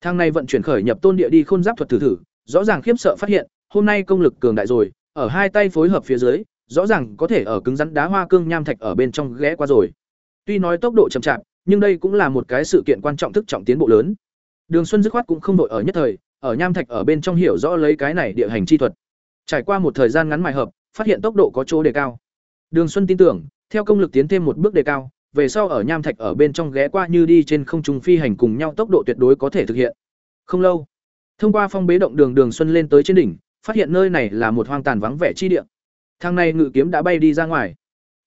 S1: Thang này vận chuyển khởi nhập tôn địa đi khôn giáp thuật thử thử, rõ ràng khiếp sợ phát hiện, hôm nay công lực cường đại rồi, ở hai tay phối hợp phía dưới rõ ràng có thể ở cứng rắn đá hoa cương nham thạch ở bên trong ghé qua rồi. Tuy nói tốc độ chậm chạp, nhưng đây cũng là một cái sự kiện quan trọng thức trọng tiến bộ lớn. Đường xuân dứt khoát cũng không đội ở nhất thời, ở nham thạch ở bên trong hiểu rõ lấy cái này địa hành chi thuật. Trải qua một thời gian ngắn mài hợp, phát hiện tốc độ có chỗ đề cao. Đường xuân tin tưởng, theo công lực tiến thêm một bước đề cao, về sau ở nham thạch ở bên trong ghé qua như đi trên không trung phi hành cùng nhau tốc độ tuyệt đối có thể thực hiện. Không lâu, thông qua phong bế động đường đường xuân lên tới trên đỉnh, phát hiện nơi này là một hoang tàn vắng vẻ chi địa thang này ngự kiếm đã bay đi ra ngoài.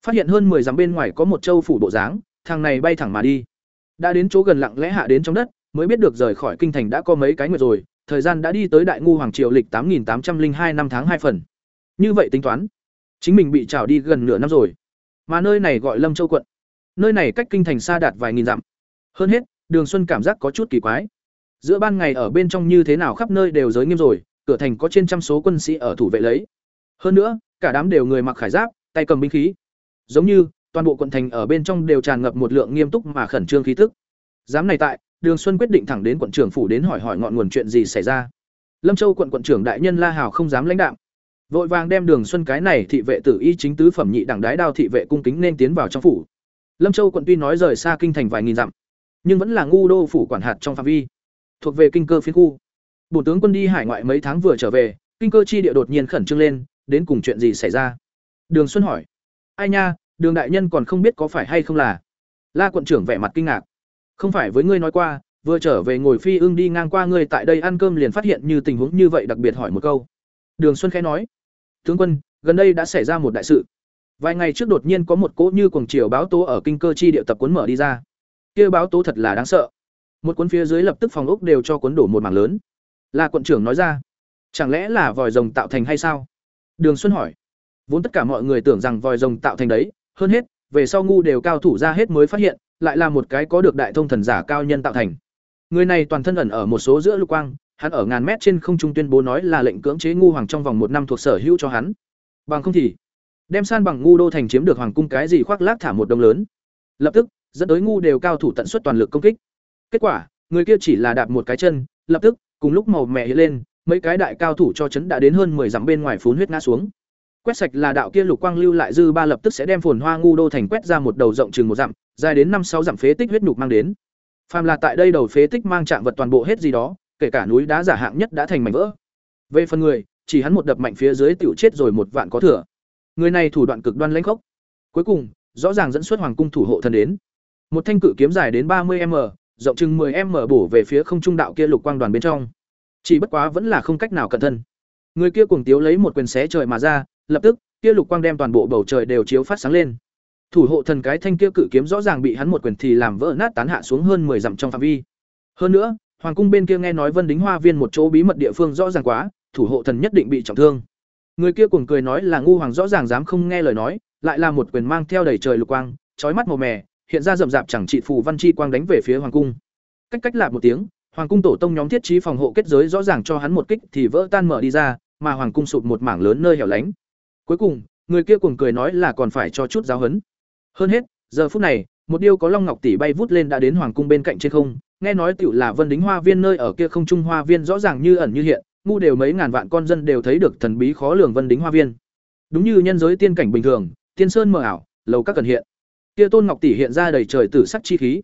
S1: Phát hiện hơn 10 dặm bên ngoài có một châu phủ bộ dáng, thằng này bay thẳng mà đi. Đã đến chỗ gần lặng lẽ hạ đến trong đất, mới biết được rời khỏi kinh thành đã có mấy cái nguyệt rồi, thời gian đã đi tới đại ngu hoàng triều lịch tám nghìn tám trăm linh hai năm tháng hai phần. Như vậy tính toán, chính mình bị trào đi gần nửa năm rồi. Mà nơi này gọi lâm châu quận. Nơi này cách kinh thành xa đạt vài nghìn dặm. Hơn hết, đường xuân cảm giác có chút kỳ quái. Giữa ban ngày ở bên trong như thế nào khắp nơi đều giới nghiêm rồi, cửa thành có trên trăm số quân sĩ ở thủ vệ lấy. Hơn nữa cả đám đều người mặc khải giáp, tay cầm binh khí. Giống như, toàn bộ quận thành ở bên trong đều tràn ngập một lượng nghiêm túc mà khẩn trương khí tức. Dám này tại, đường xuân quyết định thẳng đến quận trưởng phủ đến hỏi hỏi ngọn nguồn chuyện gì xảy ra. Lâm châu quận quận trưởng đại nhân la hào không dám lãnh đạo vội vàng đem đường xuân cái này thị vệ tử y chính tứ phẩm nhị đẳng đái đao thị vệ cung kính nên tiến vào trong phủ. Lâm châu quận tuy nói rời xa kinh thành vài nghìn dặm, nhưng vẫn là ngu đô phủ quản hạt trong phạm vi, thuộc về kinh cơ phiên khu. Bộ tướng quân đi hải ngoại mấy tháng vừa trở về, kinh cơ chi địa đột nhiên khẩn trương lên đến cùng chuyện gì xảy ra? Đường xuân hỏi. Ai nha, đường đại nhân còn không biết có phải hay không là? La quận trưởng vẻ mặt kinh ngạc. Không phải với ngươi nói qua, vừa trở về ngồi phi ưng đi ngang qua ngươi tại đây ăn cơm liền phát hiện như tình huống như vậy đặc biệt hỏi một câu. Đường xuân khẽ nói. Tướng quân, gần đây đã xảy ra một đại sự. Vài ngày trước đột nhiên có một cỗ như cuồng triều báo tố ở kinh cơ chi địa tập cuốn mở đi ra. Kia báo tố thật là đáng sợ. Một cuốn phía dưới lập tức phòng ốc đều cho cuốn đổ một mảng lớn. Là quận trưởng nói ra. Chẳng lẽ là vòi rồng tạo thành hay sao? Đường xuân hỏi. Vốn tất cả mọi người tưởng rằng vòi rồng tạo thành đấy, hơn hết, về sau ngu đều cao thủ ra hết mới phát hiện, lại là một cái có được đại thông thần giả cao nhân tạo thành. Người này toàn thân ẩn ở một số giữa lục quang, hắn ở ngàn mét trên không trung tuyên bố nói là lệnh cưỡng chế ngu hoàng trong vòng một năm thuộc sở hữu cho hắn. Bằng không thì, đem san bằng ngu đô thành chiếm được hoàng cung cái gì khoác lác thả một đồng lớn. Lập tức, dẫn tới ngu đều cao thủ tận suất toàn lực công kích. Kết quả, người kia chỉ là đạp một cái chân, lập tức, cùng lúc màu mẹ hiện lên mấy cái đại cao thủ cho chấn đã đến hơn 10 dặm bên ngoài phún huyết ngã xuống. Quét sạch là đạo kia lục quang lưu lại dư ba lập tức sẽ đem phồn hoa ngu đô thành quét ra một đầu rộng chừng một dặm, dài đến năm sáu dặm phế tích huyết nhục mang đến. Phàm là tại đây đầu phế tích mang trạng vật toàn bộ hết gì đó, kể cả núi đá giả hạng nhất đã thành mảnh vỡ. Về phần người, chỉ hắn một đập mạnh phía dưới tiểu chết rồi một vạn có thừa. Người này thủ đoạn cực đoan lãnh khốc. Cuối cùng, rõ ràng dẫn xuất hoàng cung thủ hộ thần đến. Một thanh cự kiếm dài đến ba mươi m, rộng chừng 10 m bổ về phía không trung đạo kia lục quang đoàn bên trong chỉ bất quá vẫn là không cách nào cẩn thân. Người kia cuồng tiếu lấy một quyền xé trời mà ra, lập tức, kia lục quang đem toàn bộ bầu trời đều chiếu phát sáng lên. Thủ hộ thần cái thanh kia cự kiếm rõ ràng bị hắn một quyền thì làm vỡ nát tán hạ xuống hơn 10 dặm trong phạm vi. Hơn nữa, hoàng cung bên kia nghe nói vân đính hoa viên một chỗ bí mật địa phương rõ ràng quá, thủ hộ thần nhất định bị trọng thương. Người kia cuồng cười nói là ngu hoàng rõ ràng dám không nghe lời nói, lại là một quyền mang theo đầy trời lục quang, chói mắt màu mè, hiện ra rậm rạp chẳng trị phù văn chi quang đánh về phía hoàng cung. Cách cách lạp một tiếng hoàng cung tổ tông nhóm thiết trí phòng hộ kết giới rõ ràng cho hắn một kích thì vỡ tan mở đi ra, mà hoàng cung sụp một mảng lớn nơi hẻo lánh. Cuối cùng, người kia cuồng cười nói là còn phải cho chút giáo hấn hơn hết, giờ phút này, một điêu có long ngọc tỷ bay vút lên đã đến hoàng cung bên cạnh trên không, nghe nói tiểu là vân đính hoa viên nơi ở kia không trung hoa viên rõ ràng như ẩn như hiện, ngu đều mấy ngàn vạn con dân đều thấy được thần bí khó lường vân đính hoa viên. Đúng như nhân giới tiên cảnh bình thường, tiên sơn mờ ảo, lầu các cần hiện. Kia tôn ngọc tỷ hiện ra đầy trời tử sắc chi khí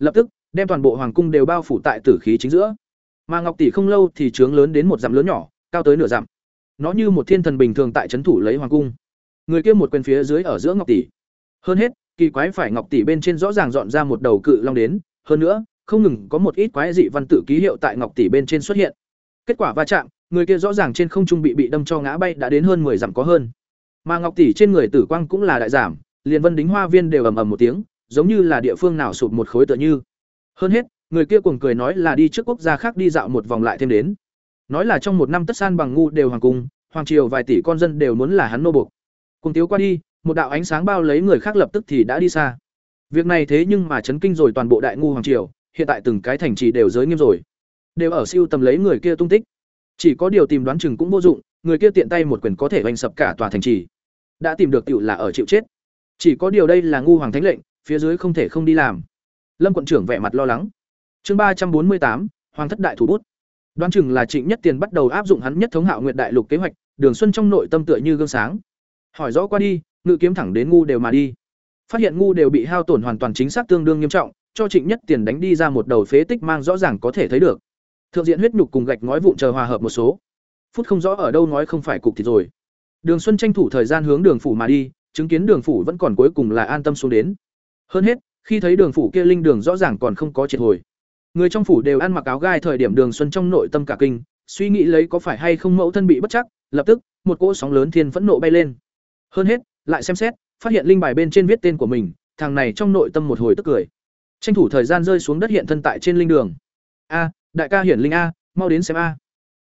S1: lập tức, đem toàn bộ hoàng cung đều bao phủ tại tử khí chính giữa. Mà ngọc tỷ không lâu thì trướng lớn đến một dặm lớn nhỏ, cao tới nửa dặm. Nó như một thiên thần bình thường tại trấn thủ lấy hoàng cung. Người kia một quyền phía dưới ở giữa ngọc tỷ. Hơn hết, kỳ quái phải ngọc tỷ bên trên rõ ràng dọn ra một đầu cự long đến. Hơn nữa, không ngừng có một ít quái dị văn tự ký hiệu tại ngọc tỷ bên trên xuất hiện. Kết quả va chạm, người kia rõ ràng trên không trung bị bị đâm cho ngã bay đã đến hơn 10 dặm có hơn. Mà ngọc tỷ trên người tử quang cũng là đại giảm, liền vân đính hoa viên đều ầm ầm một tiếng giống như là địa phương nào sụp một khối tựa như. Hơn hết, người kia cuồng cười nói là đi trước quốc gia khác đi dạo một vòng lại thêm đến. Nói là trong một năm tất san bằng ngu đều hoàng cung, hoàng triều vài tỷ con dân đều muốn là hắn nô buộc. Cùng thiếu qua đi, một đạo ánh sáng bao lấy người khác lập tức thì đã đi xa. Việc này thế nhưng mà chấn kinh rồi toàn bộ đại ngu hoàng triều, hiện tại từng cái thành trì đều giới nghiêm rồi. Đều ở siêu tầm lấy người kia tung tích. Chỉ có điều tìm đoán chừng cũng vô dụng, người kia tiện tay một quyền có thể hoành sập cả tòa thành trì. Đã tìm được tiểu là ở chịu chết. Chỉ có điều đây là ngu hoàng thánh lệnh phía dưới không thể không đi làm. Lâm quận trưởng vẻ mặt lo lắng. Chương ba trăm bốn mươi tám, hoàng thất đại thủ bút. Đoán chừng là trịnh nhất tiền bắt đầu áp dụng hắn nhất thống hạo nguyện đại lục kế hoạch, đường xuân trong nội tâm tựa như gương sáng. Hỏi rõ qua đi, ngự kiếm thẳng đến ngu đều mà đi. Phát hiện ngu đều bị hao tổn hoàn toàn chính xác tương đương nghiêm trọng, cho trịnh nhất tiền đánh đi ra một đầu phế tích mang rõ ràng có thể thấy được. Thượng diện huyết nhục cùng gạch ngói vụn chờ hòa hợp một số. Phút không rõ ở đâu nói không phải cục thì rồi. Đường xuân tranh thủ thời gian hướng đường phủ mà đi, chứng kiến đường phủ vẫn còn cuối cùng là an tâm xuống đến hơn hết, khi thấy đường phủ kia linh đường rõ ràng còn không có triệt hồi. Người trong phủ đều ăn mặc áo gai thời điểm đường xuân trong nội tâm cả kinh, suy nghĩ lấy có phải hay không mẫu thân bị bất chắc, lập tức, một cỗ sóng lớn thiên phẫn nộ bay lên. Hơn hết, lại xem xét, phát hiện linh bài bên trên viết tên của mình, thằng này trong nội tâm một hồi tức cười. Tranh thủ thời gian rơi xuống đất hiện thân tại trên linh đường. A, đại ca hiển linh a, mau đến xem a.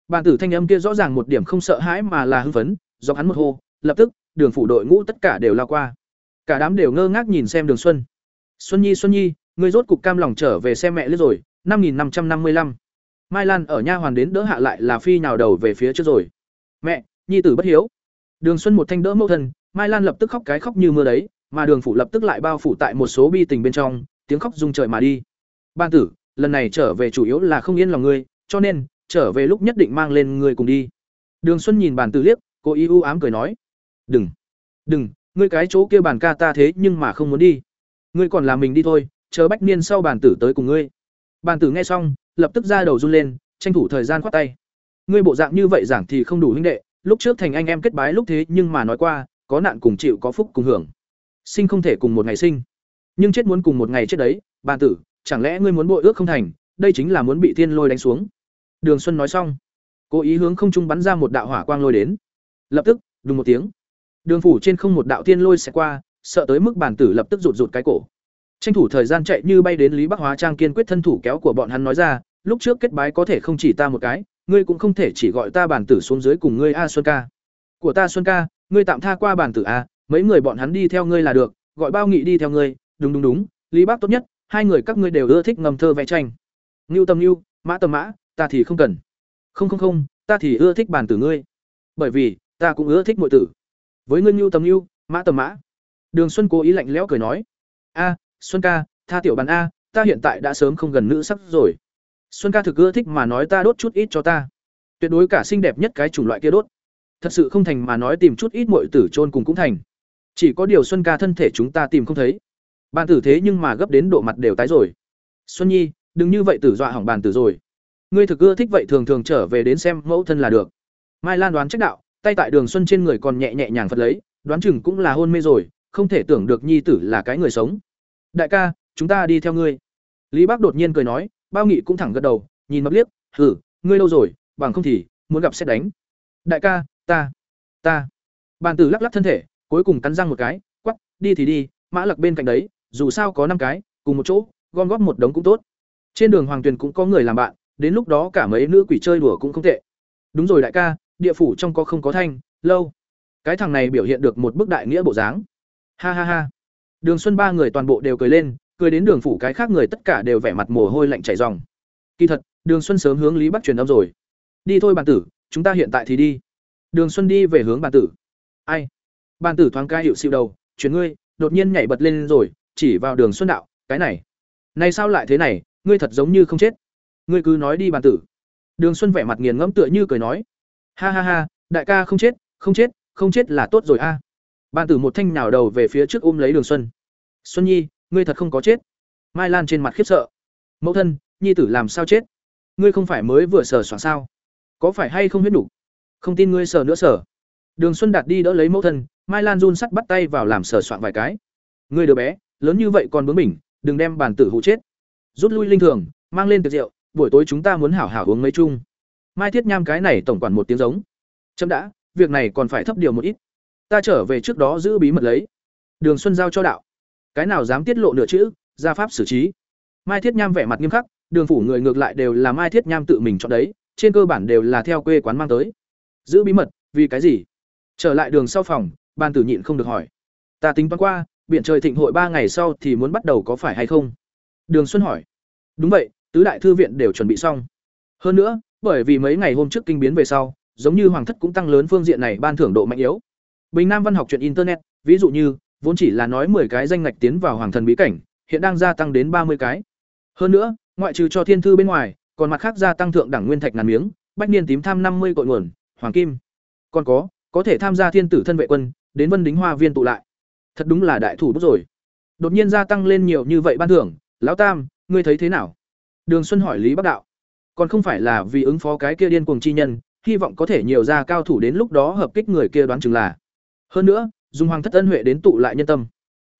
S1: Bàn tử thanh âm kia rõ ràng một điểm không sợ hãi mà là hưng phấn do hắn một hô, lập tức, đường phủ đội ngũ tất cả đều lao qua. Cả đám đều ngơ ngác nhìn xem đường xuân xuân nhi xuân nhi, ngươi rốt cục cam lòng trở về xem mẹ lướt rồi, năm nghìn năm trăm năm mươi lăm. Mai lan ở nha hoàn đến đỡ hạ lại là phi nào đầu về phía trước rồi. Mẹ, nhi tử bất hiếu. Đường xuân một thanh đỡ mẫu thân, mai lan lập tức khóc cái khóc như mưa đấy, mà đường phủ lập tức lại bao phủ tại một số bi tình bên trong, tiếng khóc rung trời mà đi. Ban tử, lần này trở về chủ yếu là không yên lòng ngươi, cho nên, trở về lúc nhất định mang lên ngươi cùng đi. Đường xuân nhìn bàn tử liếc cô ý u ám cười nói. Đừng đừng, ngươi cái chỗ kia bàn ca ta thế nhưng mà không muốn đi ngươi còn là mình đi thôi, chờ bách niên sau bàn tử tới cùng ngươi. Bàn tử nghe xong, lập tức ra đầu run lên, tranh thủ thời gian khoát tay. Ngươi bộ dạng như vậy giảng thì không đủ huynh đệ, lúc trước thành anh em kết bái lúc thế nhưng mà nói qua, có nạn cùng chịu có phúc cùng hưởng. Sinh không thể cùng một ngày sinh. Nhưng chết muốn cùng một ngày chết đấy bàn tử, chẳng lẽ ngươi muốn bội ước không thành, đây chính là muốn bị thiên lôi đánh xuống. Đường xuân nói xong, cố ý hướng không trung bắn ra một đạo hỏa quang lôi đến. Lập tức, đùng một tiếng. Đường phủ trên không một đạo thiên lôi xẹt qua sợ tới mức bản tử lập tức rụt rụt cái cổ. Tranh thủ thời gian chạy như bay đến lý bắc hóa trang kiên quyết thân thủ kéo của bọn hắn nói ra, lúc trước kết bái có thể không chỉ ta một cái, ngươi cũng không thể chỉ gọi ta bản tử xuống dưới cùng ngươi a xuân ca. Của ta xuân ca, ngươi tạm tha qua bản tử a, mấy người bọn hắn đi theo ngươi là được, gọi bao nghị đi theo ngươi. Đúng đúng đúng, lý bác tốt nhất, hai người các ngươi đều ưa thích ngầm thơ vẽ tranh. Ngưu tâm ngưu, mã tâm mã, ta thì không cần. Không không không, ta thì ưa thích bản tử ngươi, bởi vì ta cũng ưa thích mọi tử. Với ngươi ngưu tâm ngưu, mã tâm mã đường xuân cố ý lạnh lẽo cười nói, a, xuân ca, tha tiểu bàn a, ta hiện tại đã sớm không gần nữ sắc rồi. Xuân ca thực ưa thích mà nói ta đốt chút ít cho ta. Tuyệt đối cả xinh đẹp nhất cái chủng loại kia đốt. Thật sự không thành mà nói tìm chút ít muội tử chôn cùng cũng thành. Chỉ có điều xuân ca thân thể chúng ta tìm không thấy. Bàn tử thế nhưng mà gấp đến độ mặt đều tái rồi. Xuân nhi, đừng như vậy tử dọa hỏng bàn tử rồi. Ngươi thực ưa thích vậy thường thường trở về đến xem mẫu thân là được. Mai lan đoán trách đạo, tay tại đường xuân trên người còn nhẹ nhẹ nhàng phật lấy, đoán chừng cũng là hôn mê rồi không thể tưởng được nhi tử là cái người sống. Đại ca, chúng ta đi theo ngươi. Lý bác đột nhiên cười nói, bao nghị cũng thẳng gật đầu, nhìn mập liếc, hử, ngươi lâu rồi, bằng không thì muốn gặp xét đánh. Đại ca, ta ta. Bàn tử lắc lắc thân thể, cuối cùng cắn răng một cái quắp đi thì đi, mã lặc bên cạnh đấy, dù sao có năm cái, cùng một chỗ, gom góp một đống cũng tốt. Trên đường hoàng tuyền cũng có người làm bạn, đến lúc đó cả mấy nữ quỷ chơi đùa cũng không tệ. Đúng rồi đại ca, địa phủ trong có không có thanh, lâu. Cái thằng này biểu hiện được một bức đại nghĩa bộ dáng ha ha ha. Đường xuân ba người toàn bộ đều cười lên, cười đến đường phủ cái khác người tất cả đều vẻ mặt mồ hôi lạnh chảy ròng. Kỳ thật, đường xuân sớm hướng lý bắc truyền âm rồi. Đi thôi bàn tử, chúng ta hiện tại thì đi. Đường xuân đi về hướng bàn tử. Ai? Bàn tử thoáng ca hiệu xịu đầu, chuyển ngươi, đột nhiên nhảy bật lên rồi, chỉ vào đường xuân đạo, cái này này sao lại thế này, ngươi thật giống như không chết. Ngươi cứ nói đi bàn tử. Đường xuân vẻ mặt nghiền ngẫm tựa như cười nói, ha ha ha, đại ca không chết không chết không chết là tốt rồi a bàn tử một thanh nhào đầu về phía trước ôm lấy đường xuân. Xuân nhi, ngươi thật không có chết. Mai lan trên mặt khiếp sợ. Mẫu thân, nhi tử làm sao chết? Ngươi không phải mới vừa sờ soạn sao? Có phải hay không huyết đủ? Không tin ngươi sờ nữa sờ. Đường xuân đạt đi đỡ lấy mẫu thân, mai lan run sắt bắt tay vào làm sờ soạn vài cái. Ngươi đứa bé, lớn như vậy còn bướng mình đừng đem bàn tử hụ chết. Rút lui linh thường, mang lên tiệc rượu, buổi tối chúng ta muốn hảo hảo uống mấy chung. Mai thiết nham cái này tổng quản một tiếng giống. Chấm đã, việc này còn phải thấp điều một ít ta trở về trước đó giữ bí mật lấy. Đường xuân giao cho đạo. Cái nào dám tiết lộ nửa chữ, ra pháp xử trí. Mai thiết nham vẻ mặt nghiêm khắc, đường phủ người ngược lại đều là mai thiết nham tự mình chọn đấy, trên cơ bản đều là theo quê quán mang tới. Giữ bí mật, vì cái gì? Trở lại đường sau phòng ban tử nhịn không được hỏi. Ta tính toán qua biện trời thịnh hội ba ngày sau thì muốn bắt đầu có phải hay không? Đường xuân hỏi. Đúng vậy, tứ đại thư viện đều chuẩn bị xong. Hơn nữa, bởi vì mấy ngày hôm trước kinh biến về sau, giống như hoàng thất cũng tăng lớn phương diện này ban thưởng độ mạnh yếu bình nam văn học chuyện internet, ví dụ như, vốn chỉ là nói 10 cái danh ngạch tiến vào hoàng thần bí cảnh, hiện đang gia tăng đến ba mươi cái. Hơn nữa, ngoại trừ cho thiên thư bên ngoài, còn mặt khác gia tăng thượng đẳng nguyên thạch ngàn miếng, bách niên tím tham năm mươi cội nguồn, hoàng kim. Còn có có thể tham gia thiên tử thân vệ quân, đến vân đính hoa viên tụ lại. Thật đúng là đại thủ bút rồi. Đột nhiên gia tăng lên nhiều như vậy ban thưởng, lão tam, ngươi thấy thế nào? Đường xuân hỏi lý bắc đạo. Còn không phải là vì ứng phó cái kia điên cuồng chi nhân, hy vọng có thể nhiều ra cao thủ đến lúc đó hợp kích người kia đoán chừng là hơn nữa, dùng hoàng thất ân huệ đến tụ lại nhân tâm.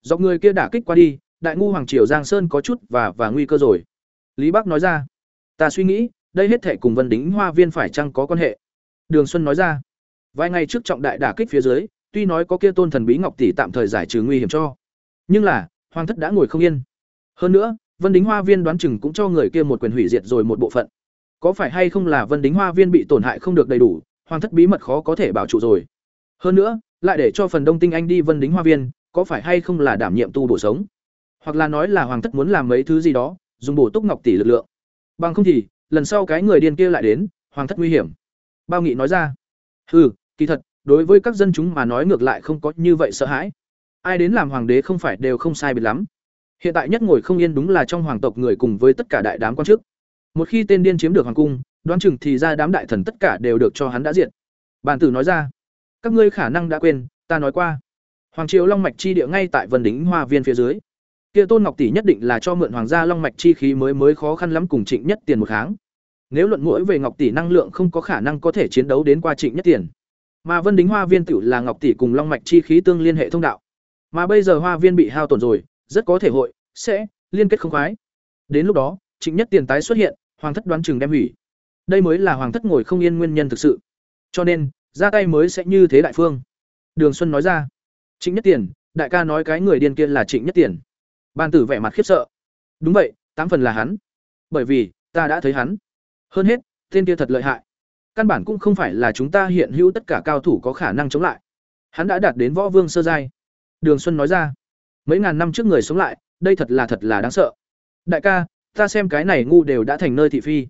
S1: Dọc người kia đả kích qua đi, đại ngu hoàng triều giang sơn có chút và và nguy cơ rồi. Lý bắc nói ra, ta suy nghĩ, đây hết thệ cùng vân đính hoa viên phải chăng có quan hệ? Đường xuân nói ra, vài ngày trước trọng đại đả kích phía dưới, tuy nói có kia tôn thần bí ngọc tỷ tạm thời giải trừ nguy hiểm cho, nhưng là, hoàng thất đã ngồi không yên. Hơn nữa, vân đính hoa viên đoán chừng cũng cho người kia một quyền hủy diệt rồi một bộ phận. Có phải hay không là vân đính hoa viên bị tổn hại không được đầy đủ, hoàng thất bí mật khó có thể bảo trụ rồi. Hơn nữa lại để cho phần đông tinh anh đi vân đính hoa viên, có phải hay không là đảm nhiệm tu bổ sống? Hoặc là nói là hoàng thất muốn làm mấy thứ gì đó, dùng bổ túc ngọc tỷ lực lượng. Bằng không thì, lần sau cái người điên kia lại đến, hoàng thất nguy hiểm. Bao nghị nói ra. Ừ kỳ thật, đối với các dân chúng mà nói ngược lại không có như vậy sợ hãi. Ai đến làm hoàng đế không phải đều không sai biệt lắm. Hiện tại nhất ngồi không yên đúng là trong hoàng tộc người cùng với tất cả đại đám quan chức. Một khi tên điên chiếm được hoàng cung, đoán chừng thì ra đám đại thần tất cả đều được cho hắn đã diện bản tử nói ra các ngươi khả năng đã quên, ta nói qua. Hoàng triều long mạch chi địa ngay tại vân đính hoa viên phía dưới. Kia tôn ngọc tỷ nhất định là cho mượn hoàng gia long mạch chi khí mới mới khó khăn lắm cùng trịnh nhất tiền một tháng nếu luận mũi về ngọc tỷ năng lượng không có khả năng có thể chiến đấu đến qua trịnh nhất tiền. Mà vân đính hoa viên tiểu là ngọc tỷ cùng long mạch chi khí tương liên hệ thông đạo. Mà bây giờ hoa viên bị hao tổn rồi, rất có thể hội, sẽ liên kết không khoái. Đến lúc đó, trịnh nhất tiền tái xuất hiện, hoàng thất đoán chừng đem hủy. Đây mới là hoàng thất ngồi không yên nguyên nhân thực sự. Cho nên ra tay mới sẽ như thế đại phương. Đường xuân nói ra. Trịnh nhất tiền, đại ca nói cái người điên kia là trịnh nhất tiền. Ban tử vẻ mặt khiếp sợ. Đúng vậy, tám phần là hắn. Bởi vì, ta đã thấy hắn. Hơn hết, tên kia thật lợi hại. Căn bản cũng không phải là chúng ta hiện hữu tất cả cao thủ có khả năng chống lại. Hắn đã đạt đến võ vương sơ giai. Đường xuân nói ra. Mấy ngàn năm trước người sống lại, đây thật là thật là đáng sợ. Đại ca, ta xem cái này ngu đều đã thành nơi thị phi.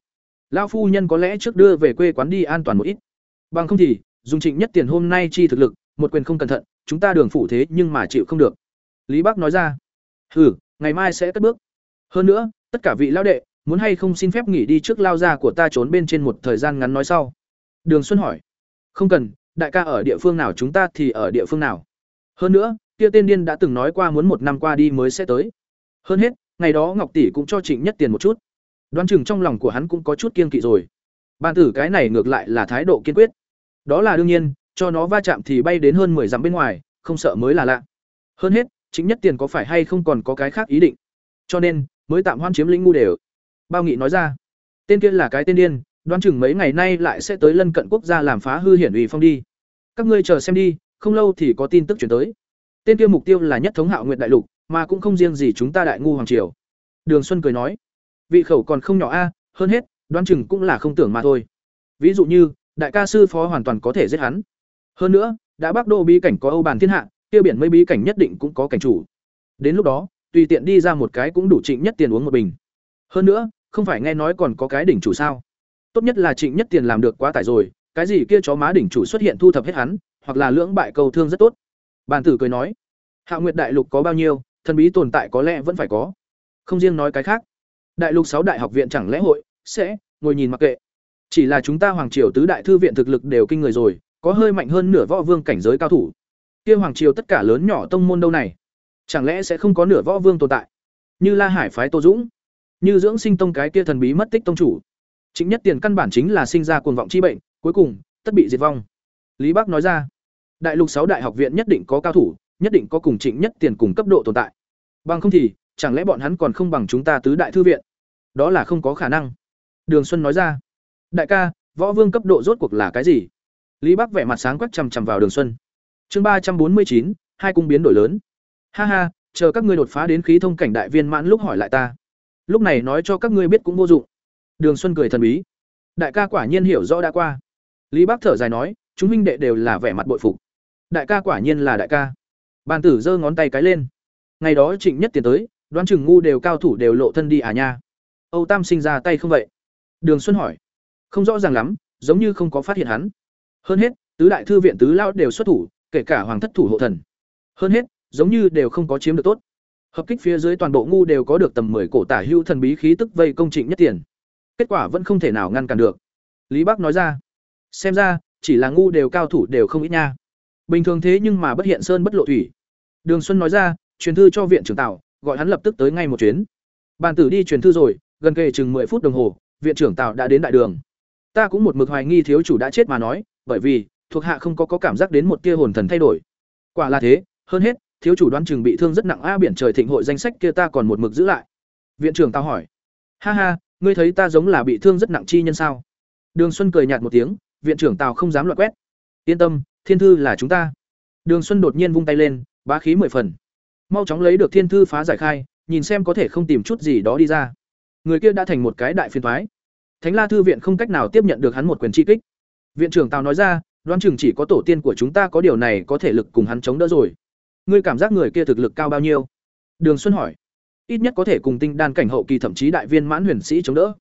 S1: Lão phu nhân có lẽ trước đưa về quê quán đi an toàn một ít. Bằng không thì dùng trịnh nhất tiền hôm nay chi thực lực, một quyền không cẩn thận, chúng ta đường phủ thế nhưng mà chịu không được. Lý bắc nói ra, hừ, ngày mai sẽ cất bước. Hơn nữa, tất cả vị lão đệ muốn hay không xin phép nghỉ đi trước lao ra của ta trốn bên trên một thời gian ngắn nói sau. Đường xuân hỏi, không cần, đại ca ở địa phương nào chúng ta thì ở địa phương nào. Hơn nữa, kia tên điên đã từng nói qua muốn một năm qua đi mới sẽ tới. Hơn hết, ngày đó ngọc tỷ cũng cho trịnh nhất tiền một chút. Đoán chừng trong lòng của hắn cũng có chút kiên kỵ rồi. Ban tử cái này ngược lại là thái độ kiên quyết đó là đương nhiên, cho nó va chạm thì bay đến hơn mười dặm bên ngoài, không sợ mới là lạ. Hơn hết, chính nhất tiền có phải hay không còn có cái khác ý định. Cho nên, mới tạm hoan chiếm lĩnh ngu đều. Bao nghị nói ra, tên kia là cái tên điên, đoán chừng mấy ngày nay lại sẽ tới lân cận quốc gia làm phá hư hiển ủy phong đi. Các ngươi chờ xem đi, không lâu thì có tin tức chuyển tới. Tên kia mục tiêu là nhất thống hạo nguyện đại lục, mà cũng không riêng gì chúng ta đại ngu hoàng triều. Đường xuân cười nói, vị khẩu còn không nhỏ a, hơn hết, đoán chừng cũng là không tưởng mà thôi. Ví dụ như đại ca sư phó hoàn toàn có thể giết hắn. Hơn nữa, đã bắc đô bí cảnh có âu bàn thiên hạ, kia biển mây bí cảnh nhất định cũng có cảnh chủ. Đến lúc đó, tùy tiện đi ra một cái cũng đủ trịnh nhất tiền uống một bình. Hơn nữa, không phải nghe nói còn có cái đỉnh chủ sao? Tốt nhất là trịnh nhất tiền làm được quá tải rồi, cái gì kia chó má đỉnh chủ xuất hiện thu thập hết hắn, hoặc là lưỡng bại cầu thương rất tốt. Bàn tử cười nói, hạ nguyệt đại lục có bao nhiêu, thần bí tồn tại có lẽ vẫn phải có. Không riêng nói cái khác, đại lục sáu đại học viện chẳng lẽ hội sẽ ngồi nhìn mặc kệ chỉ là chúng ta hoàng triều tứ đại thư viện thực lực đều kinh người rồi, có hơi mạnh hơn nửa võ vương cảnh giới cao thủ. Kia hoàng triều tất cả lớn nhỏ tông môn đâu này? Chẳng lẽ sẽ không có nửa võ vương tồn tại? Như la hải phái tô dũng, như dưỡng sinh tông cái kia thần bí mất tích tông chủ. Chính nhất tiền căn bản chính là sinh ra cuồng vọng chi bệnh, cuối cùng, tất bị diệt vong. Lý bắc nói ra, đại lục sáu đại học viện nhất định có cao thủ, nhất định có cùng trịnh nhất tiền cùng cấp độ tồn tại. Bằng không thì, chẳng lẽ bọn hắn còn không bằng chúng ta tứ đại thư viện? Đó là không có khả năng. Đường xuân nói ra đại ca, võ vương cấp độ rốt cuộc là cái gì? Lý bắc vẻ mặt sáng quắc chằm chằm vào đường xuân. Chương ba trăm bốn mươi chín, hai cung biến đổi lớn. Ha ha, chờ các ngươi đột phá đến khí thông cảnh đại viên mãn lúc hỏi lại ta. Lúc này nói cho các ngươi biết cũng vô dụng. Đường xuân cười thần bí. Đại ca quả nhiên hiểu rõ đã qua. Lý bắc thở dài nói, chúng minh đệ đều là vẻ mặt bội phục. Đại ca quả nhiên là đại ca. Bàn tử giơ ngón tay cái lên. Ngày đó trịnh nhất tiền tới, đoán chừng ngu đều cao thủ đều lộ thân đi à nha. Âu tam sinh ra tay không vậy? Đường xuân hỏi không rõ ràng lắm, giống như không có phát hiện hắn. Hơn hết, tứ đại thư viện tứ lao đều xuất thủ, kể cả hoàng thất thủ hộ thần. Hơn hết, giống như đều không có chiếm được tốt. Hợp kích phía dưới toàn bộ ngu đều có được tầm 10 cổ tả hưu thần bí khí tức vây công trịnh nhất tiền. Kết quả vẫn không thể nào ngăn cản được. Lý bắc nói ra, xem ra, chỉ là ngu đều cao thủ đều không ít nha. Bình thường thế nhưng mà bất hiện sơn bất lộ thủy. Đường xuân nói ra, truyền thư cho viện trưởng tào, gọi hắn lập tức tới ngay một chuyến. Bàn tử đi truyền thư rồi, gần kề chừng 10 phút đồng hồ, viện trưởng tào đã đến đại đường ta cũng một mực hoài nghi thiếu chủ đã chết mà nói bởi vì thuộc hạ không có, có cảm giác đến một tia hồn thần thay đổi. Quả là thế hơn hết thiếu chủ đoán chừng bị thương rất nặng a biển trời thịnh hội danh sách kia ta còn một mực giữ lại. Viện trưởng tao hỏi. Ha ha ngươi thấy ta giống là bị thương rất nặng chi nhân sao? Đường xuân cười nhạt một tiếng viện trưởng tào không dám loại quét. Yên tâm thiên thư là chúng ta. Đường xuân đột nhiên vung tay lên bá khí mười phần. Mau chóng lấy được thiên thư phá giải khai nhìn xem có thể không tìm chút gì đó đi ra. Người kia đã thành một cái đại phiền thoái thánh la thư viện không cách nào tiếp nhận được hắn một quyền chi kích. Viện trưởng tào nói ra, đoán chừng chỉ có tổ tiên của chúng ta có điều này có thể lực cùng hắn chống đỡ rồi. Ngươi cảm giác người kia thực lực cao bao nhiêu? Đường xuân hỏi. Ít nhất có thể cùng tinh đan cảnh hậu kỳ thậm chí đại viên mãn huyền sĩ chống đỡ.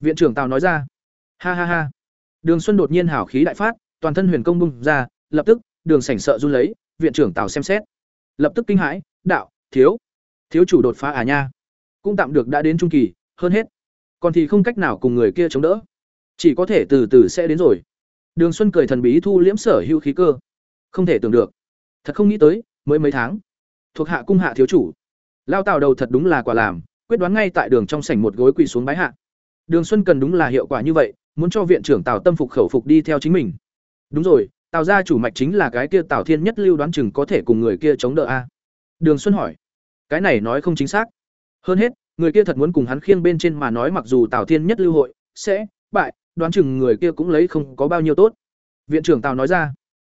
S1: Viện trưởng tào nói ra. Ha ha ha. Đường xuân đột nhiên hảo khí đại phát, toàn thân huyền công bung ra, lập tức, đường sảnh sợ run lấy, viện trưởng tào xem xét. Lập tức kinh hãi, đạo, thiếu. Thiếu chủ đột phá à nha. Cũng tạm được đã đến trung kỳ, hơn hết còn thì không cách nào cùng người kia chống đỡ. Chỉ có thể từ từ sẽ đến rồi. Đường xuân cười thần bí thu liễm sở hữu khí cơ. Không thể tưởng được. Thật không nghĩ tới, mới mấy tháng, thuộc hạ cung hạ thiếu chủ. Lao tào đầu thật đúng là quả làm, quyết đoán ngay tại đường trong sảnh một gối quỳ xuống bái hạ. Đường xuân cần đúng là hiệu quả như vậy, muốn cho viện trưởng tào tâm phục khẩu phục đi theo chính mình. Đúng rồi, tào gia chủ mạch chính là cái kia tào thiên nhất lưu đoán chừng có thể cùng người kia chống đỡ a. Đường xuân hỏi. Cái này nói không chính xác. Hơn hết người kia thật muốn cùng hắn khiêng bên trên mà nói mặc dù tào thiên nhất lưu hội, sẽ, bại, đoán chừng người kia cũng lấy không có bao nhiêu tốt. Viện trưởng tào nói ra,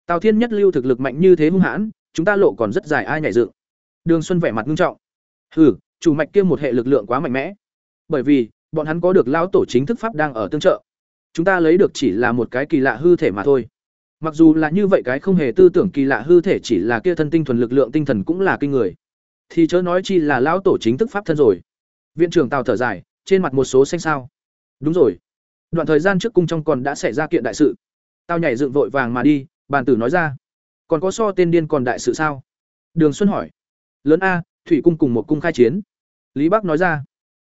S1: tào thiên nhất lưu thực lực mạnh như thế hung hãn, chúng ta lộ còn rất dài ai nhảy dựng. Đường xuân vẻ mặt nghiêm trọng. Hừ, chủ mạch kia một hệ lực lượng quá mạnh mẽ. Bởi vì, bọn hắn có được lao tổ chính thức pháp đang ở tương trợ. Chúng ta lấy được chỉ là một cái kỳ lạ hư thể mà thôi. Mặc dù là như vậy cái không hề tư tưởng kỳ lạ hư thể chỉ là kia thân tinh thuần lực lượng tinh thần cũng là kinh người. Thì chớ nói chi là lão tổ chính thức pháp thân rồi viện trưởng tào thở dài, trên mặt một số xanh sao đúng rồi. Đoạn thời gian trước cung trong còn đã xảy ra kiện đại sự. Tao nhảy dựng vội vàng mà đi, bàn tử nói ra. Còn có so tên điên còn đại sự sao? Đường xuân hỏi. Lớn a, thủy cung cùng một cung khai chiến. Lý bắc nói ra.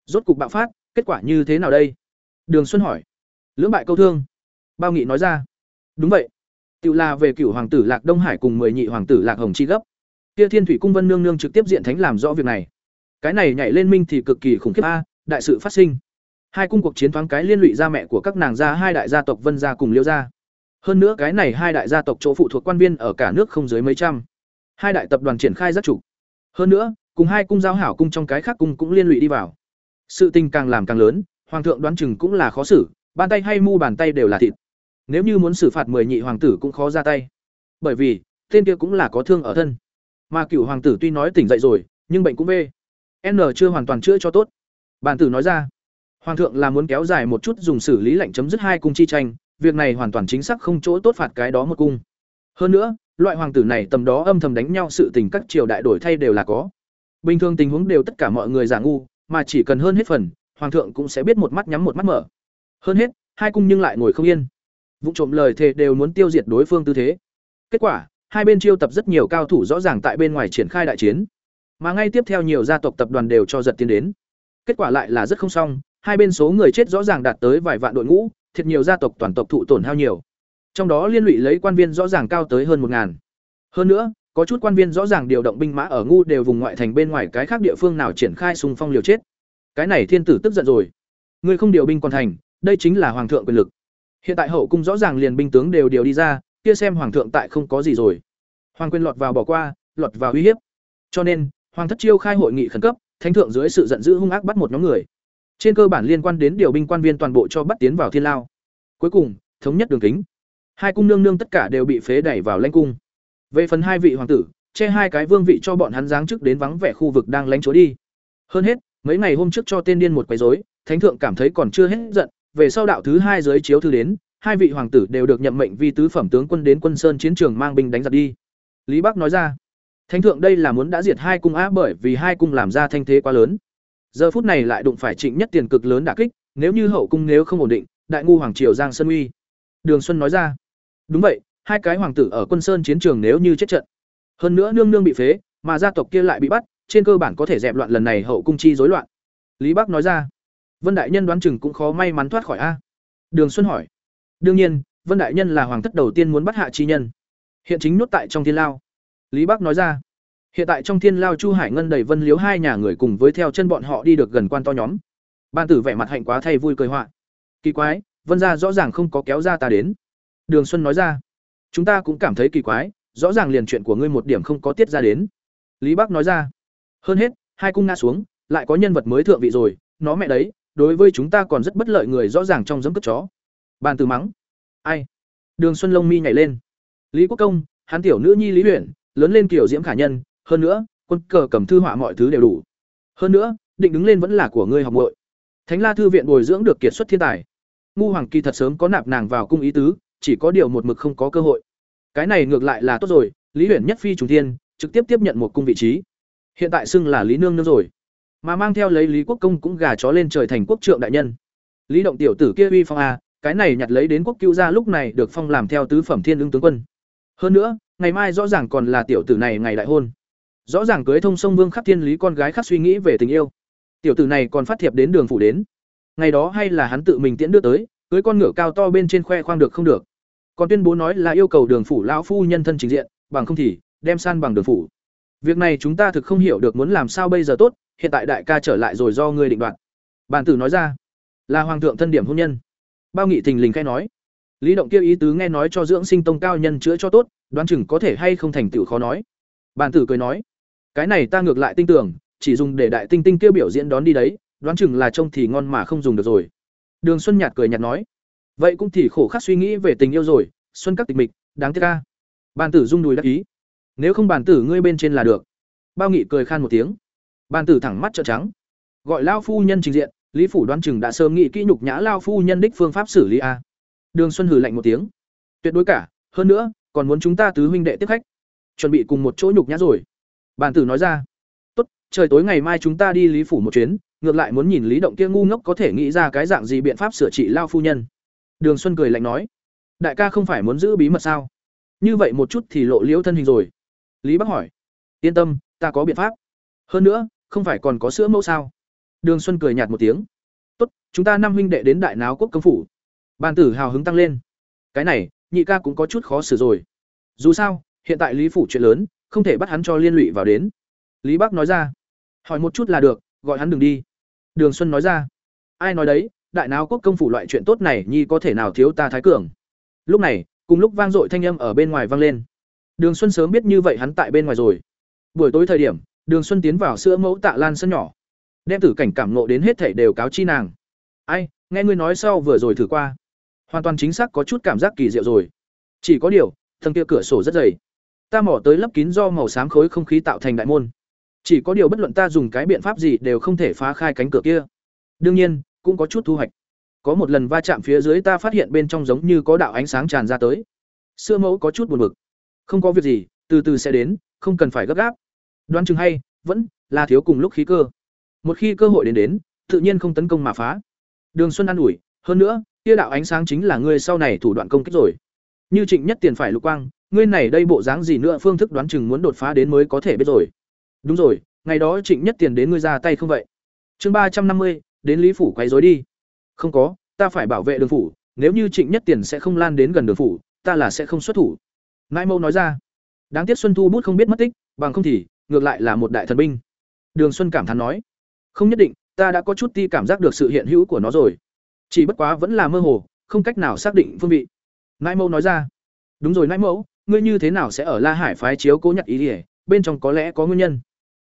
S1: Rốt cục bạo phát, kết quả như thế nào đây? Đường xuân hỏi. Lưỡng bại câu thương. Bao nghị nói ra. Đúng vậy. Tự là về cửu hoàng tử lạc đông hải cùng mười nhị hoàng tử lạc hồng chi gấp. Kia thiên thủy cung vân nương nương trực tiếp diện thánh làm rõ việc này cái này nhảy lên minh thì cực kỳ khủng khiếp a, đại sự phát sinh. Hai cung cuộc chiến thoáng cái liên lụy ra mẹ của các nàng gia, hai đại gia tộc vân gia cùng liêu gia. Hơn nữa cái này hai đại gia tộc chỗ phụ thuộc quan viên ở cả nước không dưới mấy trăm. Hai đại tập đoàn triển khai rất chủ. Hơn nữa, cùng hai cung giao hảo cung trong cái khác cung cũng liên lụy đi vào. Sự tình càng làm càng lớn, hoàng thượng đoán chừng cũng là khó xử, bàn tay hay mu bàn tay đều là thịt. Nếu như muốn xử phạt mười nhị hoàng tử cũng khó ra tay. Bởi vì, tên kia cũng là có thương ở thân. Mà cựu hoàng tử tuy nói tỉnh dậy rồi, nhưng bệnh cũng bê n chưa hoàn toàn chữa cho tốt. Bản tử nói ra, hoàng thượng là muốn kéo dài một chút dùng xử lý lệnh chấm dứt hai cung chi tranh, việc này hoàn toàn chính xác không chỗ tốt phạt cái đó một cung. Hơn nữa, loại hoàng tử này tầm đó âm thầm đánh nhau sự tình các triều đại đổi thay đều là có. Bình thường tình huống đều tất cả mọi người giả ngu, mà chỉ cần hơn hết phần, hoàng thượng cũng sẽ biết một mắt nhắm một mắt mở. Hơn hết, hai cung nhưng lại ngồi không yên. Vụ trộm lời thề đều muốn tiêu diệt đối phương tư thế. Kết quả, hai bên chiêu tập rất nhiều cao thủ rõ ràng tại bên ngoài triển khai đại chiến mà ngay tiếp theo nhiều gia tộc tập đoàn đều cho giật tiến đến. Kết quả lại là rất không xong, hai bên số người chết rõ ràng đạt tới vài vạn đội ngũ, thiệt nhiều gia tộc toàn tộc thụ tổn hao nhiều. Trong đó liên lụy lấy quan viên rõ ràng cao tới hơn một ngàn. Hơn nữa, có chút quan viên rõ ràng điều động binh mã ở ngu đều vùng ngoại thành bên ngoài cái khác địa phương nào triển khai xung phong liều chết. Cái này thiên tử tức giận rồi. Người không điều binh còn thành, đây chính là hoàng thượng quyền lực. Hiện tại hậu cung rõ ràng liền binh tướng đều điều đi ra, kia xem hoàng thượng tại không có gì rồi. Hoàng quyền lọt vào bỏ qua, lọt vào uy hiếp. Cho nên hoàng thất chiêu khai hội nghị khẩn cấp thánh thượng dưới sự giận dữ hung ác bắt một nhóm người trên cơ bản liên quan đến điều binh quan viên toàn bộ cho bắt tiến vào thiên lao cuối cùng thống nhất đường kính. Hai cung nương nương tất cả đều bị phế đẩy vào lãnh cung. Về phần hai vị hoàng tử, che hai cái vương vị cho bọn hắn giáng chức đến vắng vẻ khu vực đang lánh chúa đi. Hơn hết, mấy ngày hôm trước cho tên điên một quấy rối, thánh thượng cảm thấy còn chưa hết giận, về sau đạo thứ hai giới chiếu thư đến, hai vị hoàng tử đều được nhậm mệnh vi tứ phẩm tướng quân đến quân sơn chiến trường mang binh đánh giặc đi. Lý Bắc nói ra, thánh thượng đây là muốn đã diệt hai cung á bởi vì hai cung làm ra thanh thế quá lớn. Giờ phút này lại đụng phải Trịnh Nhất tiền cực lớn đả kích, nếu như hậu cung nếu không ổn định, đại ngu hoàng triều giang sơn uy. Đường Xuân nói ra, đúng vậy, hai cái hoàng tử ở quân sơn chiến trường nếu như chết trận, hơn nữa nương nương bị phế, mà gia tộc kia lại bị bắt, trên cơ bản có thể dẹp loạn lần này hậu cung chi rối loạn. Lý Bắc nói ra, Vân đại nhân đoán chừng cũng khó may mắn thoát khỏi a. Đường Xuân hỏi, đương nhiên, Vân đại nhân là hoàng thất đầu tiên muốn bắt hạ chi nhân, hiện chính nốt tại trong thiên lao. Lý Bắc nói ra, hiện tại trong thiên lao Chu Hải Ngân đầy Vân Liếu hai nhà người cùng với theo chân bọn họ đi được gần quan to nhóm. Ban tử vẻ mặt hạnh quá thay vui cười họa. Kỳ quái, Vân gia rõ ràng không có kéo ra ta đến. Đường Xuân nói ra, chúng ta cũng cảm thấy kỳ quái, rõ ràng liền chuyện của ngươi một điểm không có tiết ra đến. Lý Bắc nói ra, hơn hết, hai cung ngã xuống, lại có nhân vật mới thượng vị rồi, nó mẹ đấy, đối với chúng ta còn rất bất lợi người rõ ràng trong giấm cất chó. Bàn từ mắng. Ai? Đường Xuân Lông mi nhảy lên. Lý Quốc Công, hắn tiểu nữ nhi Lý Uyển lớn lên kiểu diễm khả nhân, hơn nữa, quân cờ cầm thư họa mọi thứ đều đủ. Hơn nữa, định đứng lên vẫn là của ngươi học muội. Thánh La thư viện bồi dưỡng được kiệt xuất thiên tài. Ngu Hoàng Kỳ thật sớm có nạp nàng vào cung ý tứ, chỉ có điều một mực không có cơ hội. Cái này ngược lại là tốt rồi, Lý Huyền nhất phi trùng thiên, trực tiếp tiếp nhận một cung vị trí. Hiện tại xưng là Lý Nương nương rồi, mà mang theo lấy Lý Quốc công cũng gà chó lên trời thành quốc trượng đại nhân. Lý Động tiểu tử kia uy phong a, cái này nhặt lấy đến quốc cứu gia lúc này được phong làm theo tứ phẩm thiên ứng tướng quân. Hơn nữa, ngày mai rõ ràng còn là tiểu tử này ngày đại hôn. Rõ ràng cưới thông sông Vương Khắc Thiên Lý con gái khác suy nghĩ về tình yêu. Tiểu tử này còn phát thiệp đến đường phủ đến. Ngày đó hay là hắn tự mình tiễn đưa tới, cưới con ngựa cao to bên trên khoe khoang được không được. Còn tuyên bố nói là yêu cầu đường phủ lão phu nhân thân trình diện, bằng không thì đem san bằng đường phủ. Việc này chúng ta thực không hiểu được muốn làm sao bây giờ tốt, hiện tại đại ca trở lại rồi do ngươi định đoạt. Bản tử nói ra, là hoàng thượng thân điểm hôn nhân. Bao Nghị thình lình khai nói, Lý Động kia ý tứ nghe nói cho dưỡng sinh tông cao nhân chữa cho tốt, đoán chừng có thể hay không thành tựu khó nói. Bản tử cười nói, cái này ta ngược lại tin tưởng, chỉ dùng để đại tinh tinh kia biểu diễn đón đi đấy, đoán chừng là trông thì ngon mà không dùng được rồi. Đường Xuân nhạt cười nhạt nói, vậy cũng thì khổ khắc suy nghĩ về tình yêu rồi, Xuân các tịch mịch, đáng tiếc ca. Bản tử rung đùi đắc ý, nếu không bản tử ngươi bên trên là được. Bao Nghị cười khan một tiếng. Bản tử thẳng mắt trợn trắng. Gọi lao phu nhân trình diện, Lý phủ đoán chừng đã sớm nghĩ kỹ nhục nhã lao phu nhân đích phương pháp xử lý a. Đường Xuân hừ lạnh một tiếng. Tuyệt đối cả, hơn nữa, còn muốn chúng ta tứ huynh đệ tiếp khách. Chuẩn bị cùng một chỗ nhục nhã rồi. bàn tử nói ra. Tốt, trời tối ngày mai chúng ta đi Lý phủ một chuyến, ngược lại muốn nhìn Lý động kia ngu ngốc có thể nghĩ ra cái dạng gì biện pháp sửa trị lao phu nhân. Đường Xuân cười lạnh nói. Đại ca không phải muốn giữ bí mật sao? Như vậy một chút thì lộ liễu thân hình rồi. Lý Bắc hỏi. Yên tâm, ta có biện pháp. Hơn nữa, không phải còn có sữa mẫu sao? Đường Xuân cười nhạt một tiếng. "Tốt, chúng ta năm huynh đệ đến Đại Náo quốc công phủ." Bàn tử hào hứng tăng lên. Cái này, nhị ca cũng có chút khó xử rồi. Dù sao, hiện tại Lý phủ chuyện lớn, không thể bắt hắn cho liên lụy vào đến. Lý Bắc nói ra. "Hỏi một chút là được, gọi hắn đừng đi." Đường Xuân nói ra. "Ai nói đấy, Đại Náo quốc công phủ loại chuyện tốt này nhi có thể nào thiếu ta thái cường?" Lúc này, cùng lúc vang dội thanh âm ở bên ngoài vang lên. Đường Xuân sớm biết như vậy hắn tại bên ngoài rồi. Buổi tối thời điểm, Đường Xuân tiến vào sữa mẫu Tạ Lan sân nhỏ, đem tử cảnh cảm nộ đến hết thảy đều cáo chi nàng. Ai, nghe ngươi nói sau vừa rồi thử qua, hoàn toàn chính xác có chút cảm giác kỳ diệu rồi. Chỉ có điều, thần kia cửa sổ rất dày. Ta mỏ tới lấp kín do màu xám khối không khí tạo thành đại môn. Chỉ có điều bất luận ta dùng cái biện pháp gì đều không thể phá khai cánh cửa kia. Đương nhiên, cũng có chút thu hoạch. Có một lần va chạm phía dưới ta phát hiện bên trong giống như có đạo ánh sáng tràn ra tới. Sữa mẫu có chút buồn bực. Không có việc gì, từ từ sẽ đến, không cần phải gấp gáp. Đoán chừng hay, vẫn là thiếu cùng lúc khí cơ. Một khi cơ hội đến đến, tự nhiên không tấn công mà phá. Đường Xuân an ủi, hơn nữa, kia đạo ánh sáng chính là ngươi sau này thủ đoạn công kích rồi. Như Trịnh Nhất Tiền phải lục quang, ngươi này đây bộ dáng gì nữa phương thức đoán chừng muốn đột phá đến mới có thể biết rồi. Đúng rồi, ngày đó Trịnh Nhất Tiền đến ngươi ra tay không vậy? Chương ba trăm năm mươi, đến Lý phủ quấy rối đi. Không có, ta phải bảo vệ đường phủ, nếu như Trịnh Nhất Tiền sẽ không lan đến gần đường phủ, ta là sẽ không xuất thủ. Nãi Mâu nói ra. Đáng tiếc Xuân Thu bút không biết mất tích, bằng không thì ngược lại là một đại thần binh. Đường Xuân cảm thán nói. Không nhất định, ta đã có chút ti cảm giác được sự hiện hữu của nó rồi. Chỉ bất quá vẫn là mơ hồ, không cách nào xác định phương vị. Nãi Mẫu nói ra. Đúng rồi Nãi Mẫu, ngươi như thế nào sẽ ở La Hải phái chiếu cố nhặt ý ỉa bên trong có lẽ có nguyên nhân.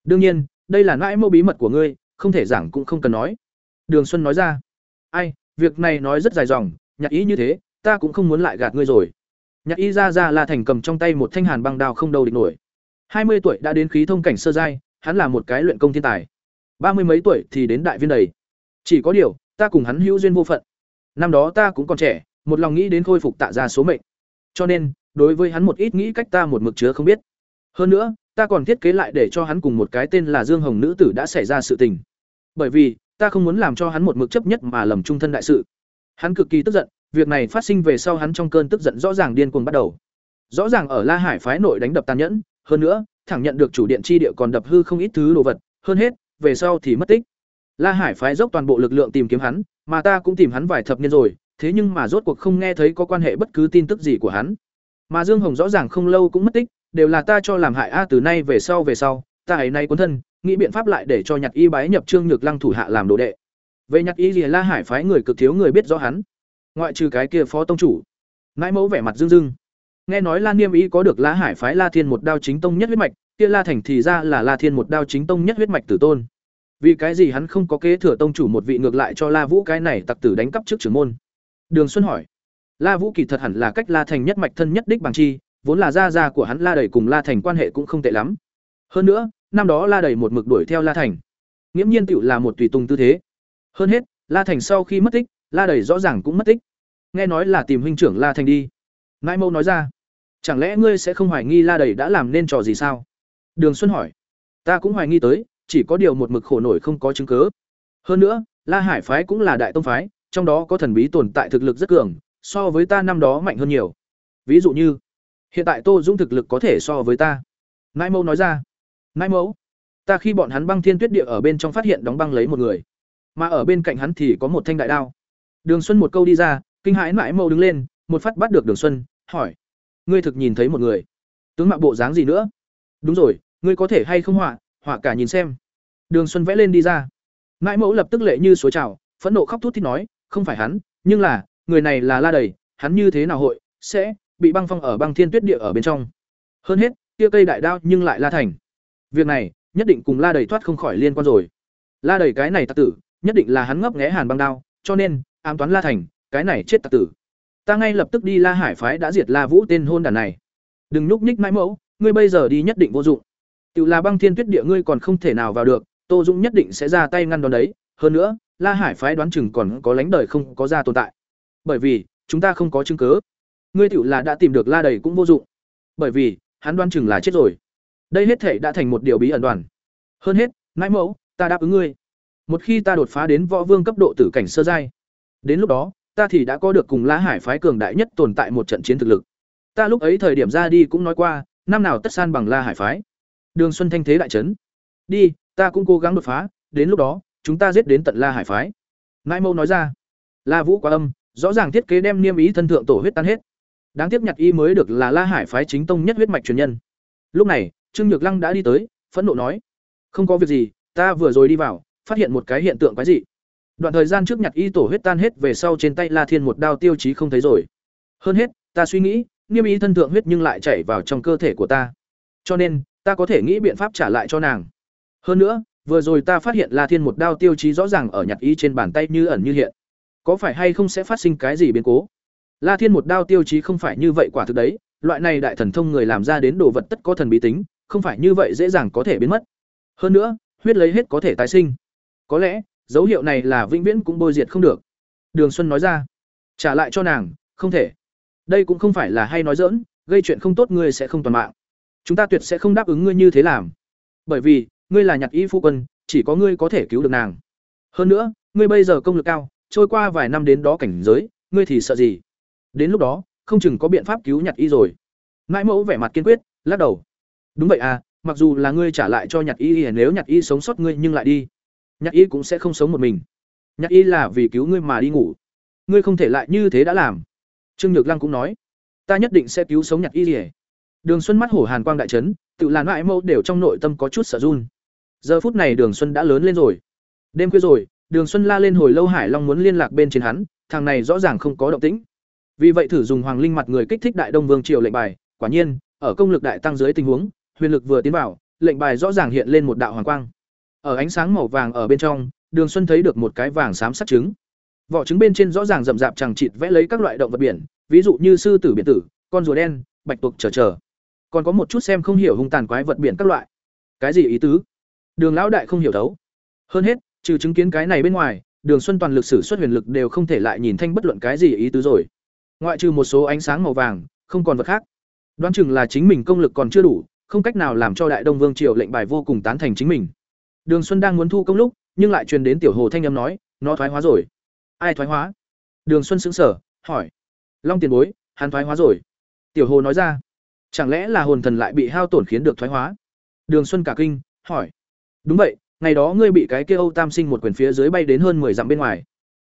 S1: Đương nhiên, đây là Nãi Mẫu bí mật của ngươi, không thể giảng cũng không cần nói. Đường Xuân nói ra. Ai, việc này nói rất dài dòng, nhặt ý như thế, ta cũng không muốn lại gạt ngươi rồi nhạc ý ra ra la thành cầm trong tay một thanh hàn băng đao không đâu địch nổi hai mươi tuổi đã đến khí thông cảnh sơ giai hắn là một cái luyện công thiên tài ba mươi mấy tuổi thì đến đại viên đầy chỉ có điều ta cùng hắn hữu duyên vô phận. Năm đó ta cũng còn trẻ, một lòng nghĩ đến khôi phục tạ ra số mệnh. Cho nên, đối với hắn một ít nghĩ cách ta một mực chứa không biết. Hơn nữa, ta còn thiết kế lại để cho hắn cùng một cái tên là dương hồng nữ tử đã xảy ra sự tình. Bởi vì, ta không muốn làm cho hắn một mực chấp nhất mà lầm trung thân đại sự. Hắn cực kỳ tức giận, việc này phát sinh về sau hắn trong cơn tức giận rõ ràng điên cuồng bắt đầu. Rõ ràng ở la hải phái nội đánh đập tàn nhẫn, hơn nữa, thẳng nhận được chủ điện chi địa còn đập hư không ít thứ đồ vật, hơn hết, về sau thì mất tích la hải phái dốc toàn bộ lực lượng tìm kiếm hắn, mà ta cũng tìm hắn vài thập niên rồi, thế nhưng mà rốt cuộc không nghe thấy có quan hệ bất cứ tin tức gì của hắn. Mà dương hồng rõ ràng không lâu cũng mất tích, đều là ta cho làm hại a từ nay về sau về sau, ta ấy nay cuốn thân, nghĩ biện pháp lại để cho Nhạc y bái nhập trương nhược lăng thủ hạ làm đồ đệ. Về Nhạc y gì la hải phái người cực thiếu người biết rõ hắn, ngoại trừ cái kia phó tông chủ. Ngãi mẫu vẻ mặt dương dương. nghe nói la niêm y có được la hải phái la thiên một đao chính tông nhất huyết mạch, kia la thành thì ra là la thiên một đao chính tông nhất huyết mạch tử tôn vì cái gì hắn không có kế thừa tông chủ một vị ngược lại cho la vũ cái này tặc tử đánh cắp trước trưởng môn? Đường xuân hỏi. La vũ kỳ thật hẳn là cách la thành nhất mạch thân nhất đích bằng chi, vốn là gia gia của hắn la đầy cùng la thành quan hệ cũng không tệ lắm. Hơn nữa, năm đó la đầy một mực đuổi theo la thành. Nghiễm nhiên tựu là một tùy tùng tư thế. Hơn hết, la thành sau khi mất tích, la đầy rõ ràng cũng mất tích. Nghe nói là tìm huynh trưởng la thành đi. Nãi mâu nói ra. Chẳng lẽ ngươi sẽ không hoài nghi la đầy đã làm nên trò gì sao? Đường xuân hỏi. Ta cũng hoài nghi tới chỉ có điều một mực khổ nổi không có chứng cứ. hơn nữa, la hải phái cũng là đại tông phái, trong đó có thần bí tồn tại thực lực rất cường, so với ta năm đó mạnh hơn nhiều. Ví dụ như, hiện tại tô dũng thực lực có thể so với ta. Nai mẫu nói ra "Nai mẫu, ta khi bọn hắn băng thiên tuyết địa ở bên trong phát hiện đóng băng lấy một người, mà ở bên cạnh hắn thì có một thanh đại đao. Đường xuân một câu đi ra, kinh hãi Nai mẫu đứng lên, một phát bắt được đường xuân, hỏi, ngươi thực nhìn thấy một người? Tướng mạo bộ dáng gì nữa? Đúng rồi, ngươi có thể hay không họa họa cả nhìn xem. Đường xuân vẽ lên đi ra. Mãi mẫu lập tức lệ như suối trào, phẫn nộ khóc thút thít nói, không phải hắn, nhưng là, người này là la đầy, hắn như thế nào hội sẽ bị băng phong ở băng thiên tuyết địa ở bên trong? Hơn hết tia cây đại đao nhưng lại la thành. Việc này, nhất định cùng la đầy thoát không khỏi liên quan rồi. La đầy cái này tặc tử, nhất định là hắn ngấp nghé hàn băng đao, cho nên, ám toán la thành, cái này chết tặc tử. Ta ngay lập tức đi la hải phái đã diệt la vũ tên hôn đàn này. Đừng nhúc nhích mãi mẫu, ngươi bây giờ đi nhất định vô dụng. Tiểu là băng thiên tuyết địa ngươi còn không thể nào vào được, tô dũng nhất định sẽ ra tay ngăn đón đấy. Hơn nữa, la hải phái đoán chừng còn có lánh đời không có ra tồn tại. Bởi vì, chúng ta không có chứng cứ. ngươi Tiểu là đã tìm được la đầy cũng vô dụng. Bởi vì, hắn đoán chừng là chết rồi. Đây hết thể đã thành một điều bí ẩn đoàn. Hơn hết, nãi mẫu, ta đáp ứng ngươi. Một khi ta đột phá đến võ vương cấp độ tử cảnh sơ giai, đến lúc đó, ta thì đã có được cùng la hải phái cường đại nhất tồn tại một trận chiến thực lực. Ta lúc ấy thời điểm ra đi cũng nói qua, năm nào tất san bằng la hải phái đường xuân thanh thế đại chấn, đi ta cũng cố gắng đột phá đến lúc đó chúng ta giết đến tận la hải phái. Nãi Mâu nói ra. La vũ quá âm rõ ràng thiết kế đem niêm ý thân thượng tổ huyết tan hết. Đáng tiếc nhặt y mới được là la hải phái chính tông nhất huyết mạch truyền nhân. Lúc này trương nhược lăng đã đi tới phẫn nộ nói. Không có việc gì ta vừa rồi đi vào phát hiện một cái hiện tượng quái dị. Đoạn thời gian trước nhặt y tổ huyết tan hết về sau trên tay la thiên một đao tiêu chí không thấy rồi. Hơn hết ta suy nghĩ niêm ý thân thượng huyết nhưng lại chảy vào trong cơ thể của ta. Cho nên ta có thể nghĩ biện pháp trả lại cho nàng. Hơn nữa, vừa rồi ta phát hiện la thiên một đao tiêu chí rõ ràng ở nhặt y trên bàn tay như ẩn như hiện. Có phải hay không sẽ phát sinh cái gì biến cố? La thiên một đao tiêu chí không phải như vậy quả thực đấy, loại này đại thần thông người làm ra đến đồ vật tất có thần bí tính, không phải như vậy dễ dàng có thể biến mất. Hơn nữa, huyết lấy hết có thể tái sinh. Có lẽ, dấu hiệu này là vĩnh viễn cũng bôi diệt không được. Đường xuân nói ra, trả lại cho nàng, không thể. Đây cũng không phải là hay nói dỡn gây chuyện không tốt ngươi sẽ không toàn mạng chúng ta tuyệt sẽ không đáp ứng ngươi như thế làm. Bởi vì, ngươi là Nhạc y phu quân, chỉ có ngươi có thể cứu được nàng. Hơn nữa, ngươi bây giờ công lực cao, trôi qua vài năm đến đó cảnh giới, ngươi thì sợ gì? Đến lúc đó, không chừng có biện pháp cứu Nhạc y rồi. Mãi mẫu vẻ mặt kiên quyết, lắc đầu. Đúng vậy à mặc dù là ngươi trả lại cho Nhạc y nếu Nhạc y sống sót ngươi nhưng lại đi. Nhạc y cũng sẽ không sống một mình. Nhạc y là vì cứu ngươi mà đi ngủ. Ngươi không thể lại như thế đã làm. Trương nhược lăng cũng nói, ta nhất định sẽ cứu sống Nhạc y rỉa đường xuân mắt hổ hàn quang đại trấn tự làn ngoại mâu đều trong nội tâm có chút sợ run. Giờ phút này đường xuân đã lớn lên rồi. Đêm khuya rồi, đường xuân la lên hồi lâu hải long muốn liên lạc bên trên hắn, thằng này rõ ràng không có động tĩnh. Vì vậy thử dùng hoàng linh mặt người kích thích đại đông vương triều lệnh bài, quả nhiên, ở công lực đại tăng dưới tình huống, huyền lực vừa tiến vào, lệnh bài rõ ràng hiện lên một đạo hoàng quang. Ở ánh sáng màu vàng ở bên trong, đường xuân thấy được một cái vàng xám sắc trứng. Vỏ trứng bên trên rõ ràng rậm rạp chẳng chịt vẽ lấy các loại động vật biển, ví dụ như sư tử biển tử, con rùa đen, bạch tuộc trở trở còn có một chút xem không hiểu hung tàn quái vật biển các loại. Cái gì ý tứ? Đường lão đại không hiểu thấu. Hơn hết, trừ chứng kiến cái này bên ngoài, đường xuân toàn lực sử xuất huyền lực đều không thể lại nhìn thanh bất luận cái gì ý tứ rồi. Ngoại trừ một số ánh sáng màu vàng, không còn vật khác. Đoán chừng là chính mình công lực còn chưa đủ, không cách nào làm cho đại đông vương triều lệnh bài vô cùng tán thành chính mình. Đường xuân đang muốn thu công lúc, nhưng lại truyền đến tiểu hồ thanh âm nói, nó thoái hóa rồi. Ai thoái hóa? Đường xuân sững sờ, hỏi. Long tiền bối, hắn thoái hóa rồi. Tiểu hồ nói ra chẳng lẽ là hồn thần lại bị hao tổn khiến được thoái hóa? Đường xuân cả kinh, hỏi. Đúng vậy, ngày đó ngươi bị cái kia âu tam sinh một quyền phía dưới bay đến hơn mười dặm bên ngoài.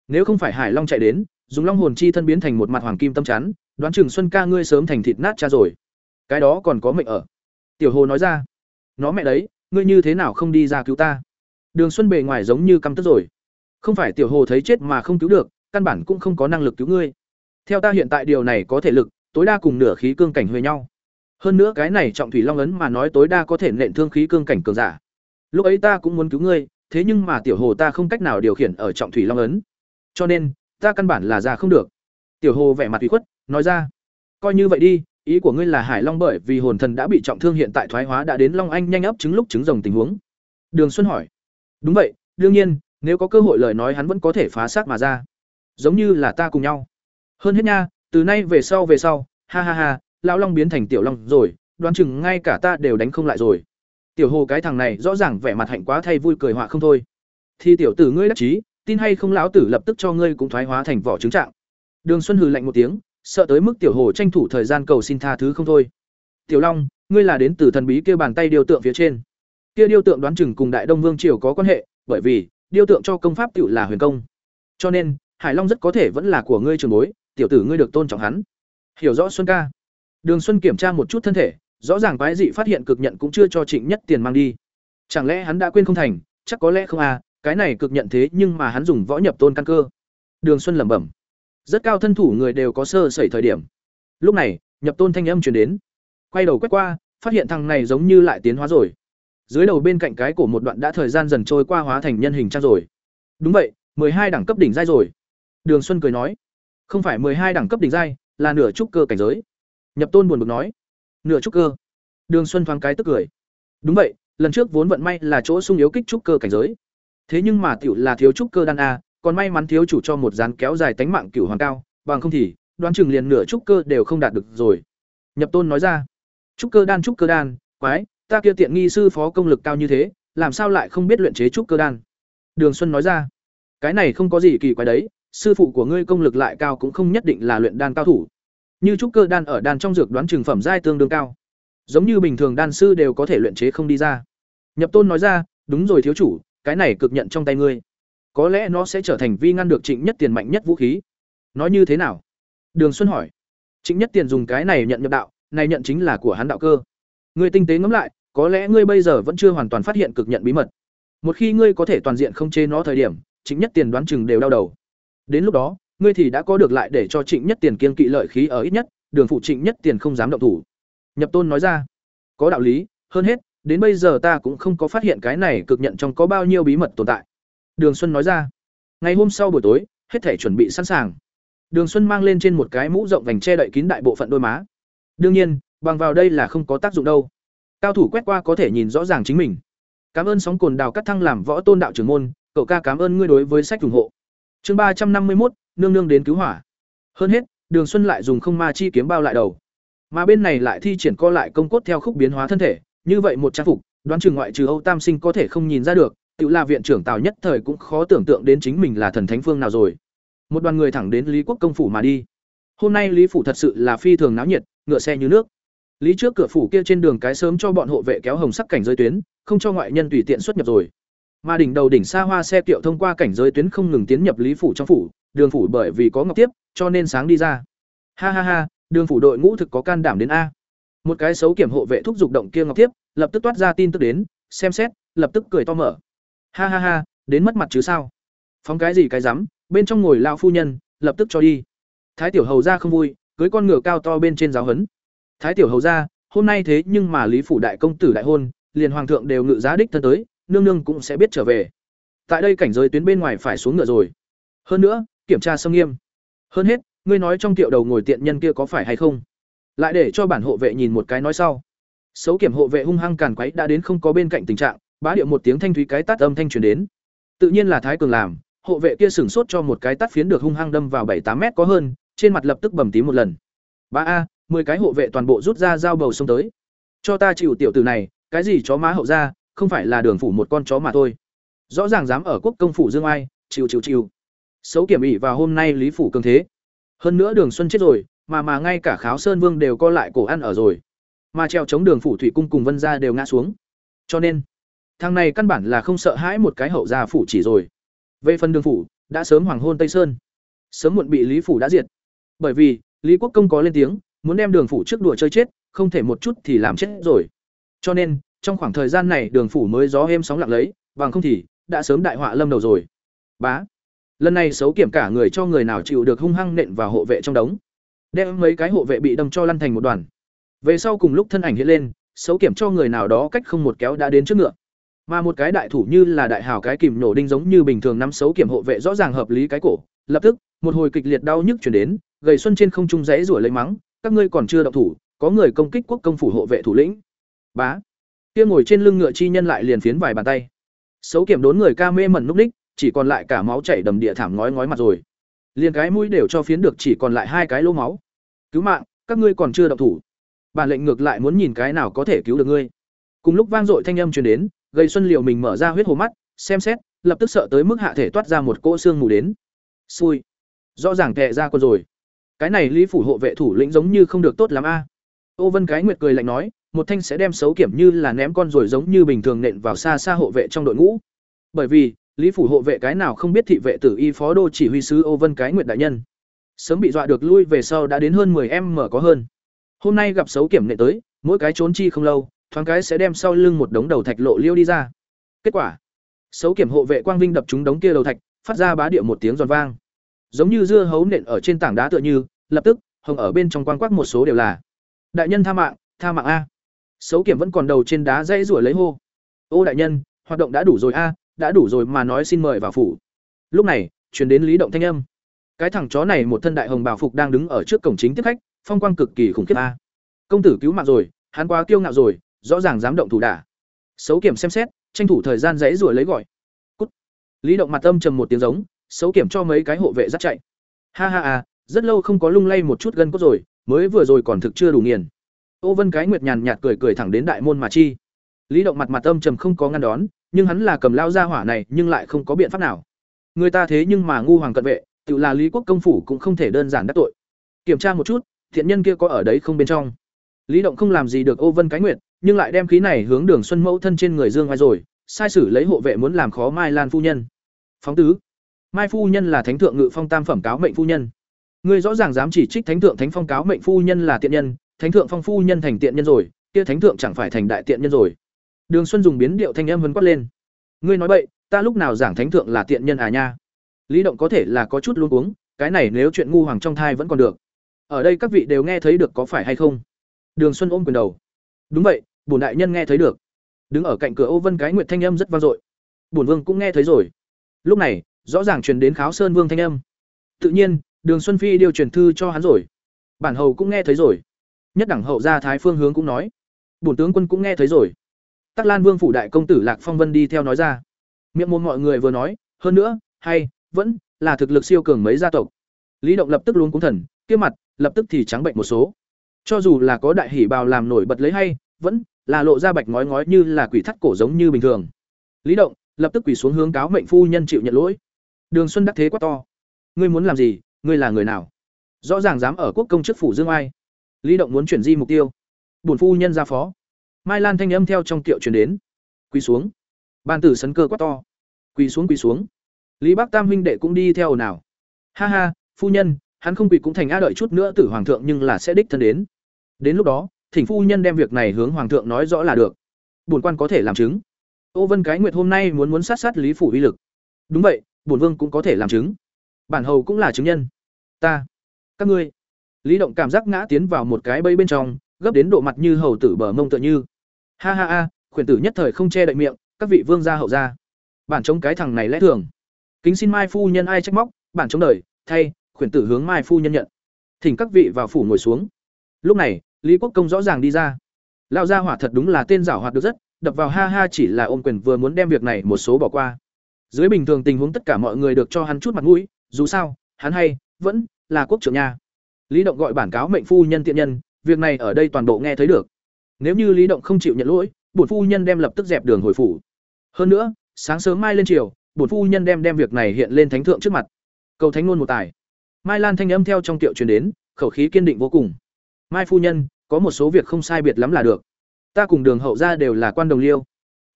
S1: Nếu không phải hải long chạy đến, dùng long hồn chi thân biến thành một mặt hoàng kim tâm chắn, đoán chừng xuân ca ngươi sớm thành thịt nát cha rồi. Cái đó còn có mệnh ở. Tiểu hồ nói ra. Nó mẹ đấy, ngươi như thế nào không đi ra cứu ta? Đường xuân bề ngoài giống như căm tức rồi. Không phải tiểu hồ thấy chết mà không cứu được, căn bản cũng không có năng lực cứu ngươi. Theo ta hiện tại điều này có thể lực, tối đa cùng nửa khí cương cảnh huề nhau hơn nữa cái này trọng thủy long ấn mà nói tối đa có thể nện thương khí cương cảnh cường giả. Lúc ấy ta cũng muốn cứu ngươi, thế nhưng mà tiểu hồ ta không cách nào điều khiển ở trọng thủy long ấn. Cho nên, ta căn bản là ra không được. Tiểu hồ vẻ mặt ủy khuất, nói ra, coi như vậy đi, ý của ngươi là hải long bởi vì hồn thần đã bị trọng thương hiện tại thoái hóa đã đến long anh nhanh ấp trứng lúc trứng rồng tình huống. Đường xuân hỏi, đúng vậy, đương nhiên, nếu có cơ hội lời nói hắn vẫn có thể phá xác mà ra. Giống như là ta cùng nhau. Hơn hết nha, từ nay về sau về sau, ha ha ha lão long biến thành tiểu long rồi, đoán chừng ngay cả ta đều đánh không lại rồi. Tiểu hồ cái thằng này rõ ràng vẻ mặt hạnh quá thay vui cười họa không thôi. Thì tiểu tử ngươi đắc chí, tin hay không lão tử lập tức cho ngươi cũng thoái hóa thành vỏ trứng trạng. Đường xuân hừ lạnh một tiếng, sợ tới mức tiểu hồ tranh thủ thời gian cầu xin tha thứ không thôi. Tiểu long, ngươi là đến từ thần bí kia bàn tay điêu tượng phía trên. Kia điêu tượng đoán chừng cùng đại đông vương triều có quan hệ, bởi vì, điêu tượng cho công pháp tiểu là huyền công. Cho nên, hải long rất có thể vẫn là của ngươi trường bối, tiểu tử ngươi được tôn trọng hắn. Hiểu rõ xuân ca đường xuân kiểm tra một chút thân thể, rõ ràng quái dị phát hiện cực nhận cũng chưa cho trịnh nhất tiền mang đi. Chẳng lẽ hắn đã quên không thành? Chắc có lẽ không à cái này cực nhận thế nhưng mà hắn dùng võ nhập tôn căn cơ. Đường xuân lẩm bẩm. Rất cao thân thủ người đều có sơ sẩy thời điểm. Lúc này, nhập tôn thanh âm truyền đến. Quay đầu quét qua, phát hiện thằng này giống như lại tiến hóa rồi. Dưới đầu bên cạnh cái cổ một đoạn đã thời gian dần trôi qua hóa thành nhân hình trang rồi. Đúng vậy hai đẳng cấp đỉnh giai rồi. Đường xuân cười nói. Không phải hai đẳng cấp đỉnh giai, là nửa trúc cơ cảnh giới nhập tôn buồn bực nói, nửa trúc cơ. Đường xuân thoáng cái tức cười, đúng vậy, lần trước vốn vận may là chỗ sung yếu kích trúc cơ cảnh giới. Thế nhưng mà tiểu là thiếu trúc cơ đan a, còn may mắn thiếu chủ cho một dán kéo dài tánh mạng cửu hoàng cao, bằng không thì, đoán chừng liền nửa trúc cơ đều không đạt được rồi. Nhập tôn nói ra, trúc cơ đan, trúc cơ đan, quái, ta kia tiện nghi sư phó công lực cao như thế, làm sao lại không biết luyện chế trúc cơ đan? Đường xuân nói ra, cái này không có gì kỳ quái đấy, sư phụ của ngươi công lực lại cao cũng không nhất định là luyện đan cao thủ như trúc cơ đan ở đan trong dược đoán trường phẩm giai tương đương cao. Giống như bình thường đan sư đều có thể luyện chế không đi ra. Nhập tôn nói ra, đúng rồi thiếu chủ, cái này cực nhận trong tay ngươi. Có lẽ nó sẽ trở thành vi ngăn được trịnh nhất tiền mạnh nhất vũ khí. Nói như thế nào? Đường xuân hỏi. Trịnh nhất tiền dùng cái này nhận nhập đạo, này nhận chính là của hắn đạo cơ. Ngươi tinh tế ngẫm lại, có lẽ ngươi bây giờ vẫn chưa hoàn toàn phát hiện cực nhận bí mật. Một khi ngươi có thể toàn diện không chế nó thời điểm, trịnh nhất tiền đoán chừng đều đau đầu. Đến lúc đó ngươi thì đã có được lại để cho trịnh nhất tiền kiên kỵ lợi khí ở ít nhất, đường phụ trịnh nhất tiền không dám động thủ. Nhập tôn nói ra, có đạo lý, hơn hết, đến bây giờ ta cũng không có phát hiện cái này cực nhận trong có bao nhiêu bí mật tồn tại. Đường xuân nói ra, ngày hôm sau buổi tối, hết thể chuẩn bị sẵn sàng. Đường xuân mang lên trên một cái mũ rộng vành che đậy kín đại bộ phận đôi má. Đương nhiên, bằng vào đây là không có tác dụng đâu. Cao thủ quét qua có thể nhìn rõ ràng chính mình. Cảm ơn sóng cồn đào cắt thăng làm võ tôn đạo trưởng môn, cậu ca cảm ơn ngươi đối với sách ủng hộ. Chương ba trăm năm mươi một nương nương đến cứu hỏa. Hơn hết, đường xuân lại dùng không ma chi kiếm bao lại đầu. Mà bên này lại thi triển co lại công cốt theo khúc biến hóa thân thể, như vậy một trang phục, đoán chừng ngoại trừ âu tam sinh có thể không nhìn ra được, tự là viện trưởng tào nhất thời cũng khó tưởng tượng đến chính mình là thần thánh phương nào rồi. Một đoàn người thẳng đến lý quốc công phủ mà đi. Hôm nay lý phủ thật sự là phi thường náo nhiệt, ngựa xe như nước. Lý trước cửa phủ kia trên đường cái sớm cho bọn hộ vệ kéo hồng sắc cảnh giới tuyến, không cho ngoại nhân tùy tiện xuất nhập rồi. Mà đỉnh đầu đỉnh xa hoa xe kiệu thông qua cảnh giới tuyến không ngừng tiến nhập lý phủ trong phủ đường phủ bởi vì có ngọc tiếp, cho nên sáng đi ra. Ha ha ha, đường phủ đội ngũ thực có can đảm đến a. Một cái xấu kiểm hộ vệ thúc giục động kia ngọc tiếp, lập tức toát ra tin tức đến, xem xét, lập tức cười to mở. Ha ha ha, đến mất mặt chứ sao? Phóng cái gì cái rắm, bên trong ngồi lao phu nhân, lập tức cho đi. Thái tiểu hầu ra không vui, cưới con ngựa cao to bên trên giáo hấn thái tiểu hầu ra, hôm nay thế nhưng mà lý phủ đại công tử đại hôn, liền hoàng thượng đều ngự giá đích thân tới, nương nương cũng sẽ biết trở về. Tại đây cảnh giới tuyến bên ngoài phải xuống ngựa rồi. Hơn nữa kiểm tra xâm nghiêm. Hơn hết, ngươi nói trong tiệu đầu ngồi tiện nhân kia có phải hay không? Lại để cho bản hộ vệ nhìn một cái nói sau. Xấu kiểm hộ vệ hung hăng càn quấy đã đến không có bên cạnh tình trạng, bá điệu một tiếng thanh thúy cái tát âm thanh truyền đến. Tự nhiên là thái cường làm, hộ vệ kia sửng sốt cho một cái tát phiến được hung hăng đâm vào bảy tám mét có hơn, trên mặt lập tức bầm tím một lần. Ba a, mười cái hộ vệ toàn bộ rút ra dao bầu xông tới. Cho ta chịu tiểu tử này, cái gì chó má hậu ra, không phải là đường phủ một con chó mà thôi. Rõ ràng dám ở quốc công phủ dương ai, chịu chịu chịu xấu kiểm ỉ vào hôm nay lý phủ cường thế. Hơn nữa đường xuân chết rồi, mà mà ngay cả kháo sơn vương đều co lại cổ ăn ở rồi. Mà treo chống đường phủ thủy cung cùng vân gia đều ngã xuống. Cho nên, thằng này căn bản là không sợ hãi một cái hậu gia phủ chỉ rồi. Về phần đường phủ, đã sớm hoàng hôn tây sơn. Sớm muộn bị lý phủ đã diệt. Bởi vì, lý quốc công có lên tiếng, muốn đem đường phủ trước đùa chơi chết, không thể một chút thì làm chết rồi. Cho nên, trong khoảng thời gian này đường phủ mới gió êm sóng lặng lấy, bằng không thì, đã sớm đại họa lâm đầu rồi. Bá lần này xấu kiểm cả người cho người nào chịu được hung hăng nện vào hộ vệ trong đống. Đem mấy cái hộ vệ bị đâm cho lăn thành một đoàn. Về sau cùng lúc thân ảnh hiện lên, xấu kiểm cho người nào đó cách không một kéo đã đến trước ngựa. Mà một cái đại thủ như là đại hào cái kìm nổ đinh giống như bình thường nắm xấu kiểm hộ vệ rõ ràng hợp lý cái cổ. Lập tức, một hồi kịch liệt đau nhức chuyển đến, gầy xuân trên không trung rẽ rủa lấy mắng, các ngươi còn chưa động thủ, có người công kích quốc công phủ hộ vệ thủ lĩnh. Bá. Kia ngồi trên lưng ngựa chi nhân lại liền phiến vài bàn tay. Xấu kiểm đốn người ca mê mẩn núp ních chỉ còn lại cả máu chảy đầm địa thảm ngói ngói mặt rồi. Liền cái mũi đều cho phiến được chỉ còn lại hai cái lỗ máu. Cứu mạng, các ngươi còn chưa động thủ. Bản lệnh ngược lại muốn nhìn cái nào có thể cứu được ngươi. Cùng lúc vang dội thanh âm truyền đến gây xuân liệu mình mở ra huyết hồ mắt, xem xét, lập tức sợ tới mức hạ thể toát ra một cỗ xương mù đến. Xui. Rõ ràng tệ ra con rồi. Cái này lý phủ hộ vệ thủ lĩnh giống như không được tốt lắm a. Ô vân cái nguyệt cười lạnh nói, một thanh sẽ đem xấu kiểm như là ném con rồi giống như bình thường nện vào xa xa hộ vệ trong đội ngũ. Bởi vì lý phủ hộ vệ cái nào không biết thị vệ tử y phó đô chỉ huy sứ ô vân cái nguyệt đại nhân. Sớm bị dọa được lui về sau đã đến hơn 10 em mở có hơn. Hôm nay gặp xấu kiểm nệ tới, mỗi cái trốn chi không lâu, thoáng cái sẽ đem sau lưng một đống đầu thạch lộ liêu đi ra. Kết quả, xấu kiểm hộ vệ quang vinh đập trúng đống kia đầu thạch, phát ra bá địa một tiếng giòn vang. Giống như dưa hấu nện ở trên tảng đá tựa như, lập tức, hồng ở bên trong quang quắc một số đều là, đại nhân tha mạng tha mạng a. Xấu kiểm vẫn còn đầu trên đá dây rủa lấy hô, ô đại nhân, hoạt động đã đủ rồi a đã đủ rồi mà nói xin mời vào phủ. Lúc này chuyển đến lý động thanh âm. Cái thằng chó này một thân đại hồng bào phục đang đứng ở trước cổng chính tiếp khách, phong quang cực kỳ khủng khiếp a. Công tử cứu mạng rồi, hắn quá kiêu ngạo rồi, rõ ràng dám động thủ đả. Xấu kiểm xem xét, tranh thủ thời gian dãy rồi lấy gọi. Cút. Lý động mặt âm trầm một tiếng giống, xấu kiểm cho mấy cái hộ vệ dắt chạy. Ha ha à rất lâu không có lung lay một chút gân cốt rồi, mới vừa rồi còn thực chưa đủ nghiền. Ô vân cái nguyệt nhàn nhạt cười cười thẳng đến đại môn mà chi lý động mặt mặt âm trầm không có ngăn đón, nhưng hắn là cầm lao ra hỏa này nhưng lại không có biện pháp nào. Người ta thế nhưng mà ngu hoàng cận vệ, tự là lý quốc công phủ cũng không thể đơn giản đắc tội. Kiểm tra một chút, thiện nhân kia có ở đấy không bên trong? Lý động không làm gì được ô vân cái nguyệt, nhưng lại đem khí này hướng đường xuân mẫu thân trên người dương ngoài rồi, sai sử lấy hộ vệ muốn làm khó mai lan phu nhân. Phóng tứ. Mai phu nhân là thánh thượng ngự phong tam phẩm cáo mệnh phu nhân. Ngươi rõ ràng dám chỉ trích thánh thượng thánh phong cáo mệnh phu nhân là tiện nhân, thánh thượng phong phu nhân thành tiện nhân rồi, kia thánh thượng chẳng phải thành đại tiện nhân rồi đường xuân dùng biến điệu thanh âm vân quát lên. Ngươi nói bậy ta lúc nào giảng thánh thượng là tiện nhân à nha? Lý động có thể là có chút luống cuống, cái này nếu chuyện ngu hoàng trong thai vẫn còn được. Ở đây các vị đều nghe thấy được có phải hay không? Đường xuân ôm quyền đầu. Đúng vậy bổn đại nhân nghe thấy được. Đứng ở cạnh cửa ô vân cái nguyệt thanh âm rất vang dội. Bổn vương cũng nghe thấy rồi. Lúc này rõ ràng truyền đến kháo sơn vương thanh âm. Tự nhiên đường xuân phi điều truyền thư cho hắn rồi. Bản hầu cũng nghe thấy rồi. Nhất đẳng hậu gia thái phương hướng cũng nói. Bổn tướng quân cũng nghe thấy rồi tắc lan vương phủ đại công tử lạc phong vân đi theo nói ra. Miệng môn mọi người vừa nói, hơn nữa, hay, vẫn là thực lực siêu cường mấy gia tộc. Lý động lập tức luôn cúng thần, kia mặt, lập tức thì trắng bệnh một số. Cho dù là có đại hỉ bào làm nổi bật lấy hay, vẫn là lộ ra bạch ngói ngói như là quỷ thắt cổ giống như bình thường. Lý động lập tức quỳ xuống hướng cáo mệnh phu nhân chịu nhận lỗi. Đường xuân đắc thế quá to, ngươi muốn làm gì? Ngươi là người nào? Rõ ràng dám ở quốc công chức phủ dương ai. Lý động muốn chuyển di mục tiêu. Bổn phu nhân ra phó mai lan thanh âm theo trong tiệu truyền đến. Quỳ xuống. Ban tử sấn cơ quá to. Quỳ xuống quỳ xuống. Lý bắc tam huynh đệ cũng đi theo nào. Ha ha, phu nhân, hắn không quỳ cũng thành a đợi chút nữa tử hoàng thượng nhưng là sẽ đích thân đến. Đến lúc đó, thỉnh phu nhân đem việc này hướng hoàng thượng nói rõ là được. Bổn quan có thể làm chứng. Ô vân cái nguyệt hôm nay muốn muốn sát sát lý phủ uy lực. Đúng vậy, bổn vương cũng có thể làm chứng. Bản hầu cũng là chứng nhân. Ta, các ngươi. Lý động cảm giác ngã tiến vào một cái bẫy bên trong, gấp đến độ mặt như hầu tử bờ mông tựa như ha ha ha, khuyển tử nhất thời không che đậy miệng, các vị vương gia hậu gia. Bản chống cái thằng này lẽ thường. Kính xin mai phu nhân ai trách móc, bản chống đời, thay, khuyển tử hướng mai phu nhân nhận. Thỉnh các vị vào phủ ngồi xuống. Lúc này, lý quốc công rõ ràng đi ra. Lão gia hỏa thật đúng là tên giảo hoạt được rất, đập vào ha ha chỉ là ôm quyền vừa muốn đem việc này một số bỏ qua. Dưới bình thường tình huống tất cả mọi người được cho hắn chút mặt mũi, dù sao, hắn hay, vẫn là quốc trưởng nha. Lý động gọi bản cáo mệnh phu nhân tiện nhân, việc này ở đây toàn bộ nghe thấy được nếu như lý động không chịu nhận lỗi, bổn phu nhân đem lập tức dẹp đường hồi phủ. Hơn nữa, sáng sớm mai lên chiều bổn phu nhân đem đem việc này hiện lên thánh thượng trước mặt. Cầu thánh ngôn một tài. Mai lan thanh âm theo trong tiệu truyền đến, khẩu khí kiên định vô cùng. Mai phu nhân, có một số việc không sai biệt lắm là được. Ta cùng đường hậu gia đều là quan đồng liêu.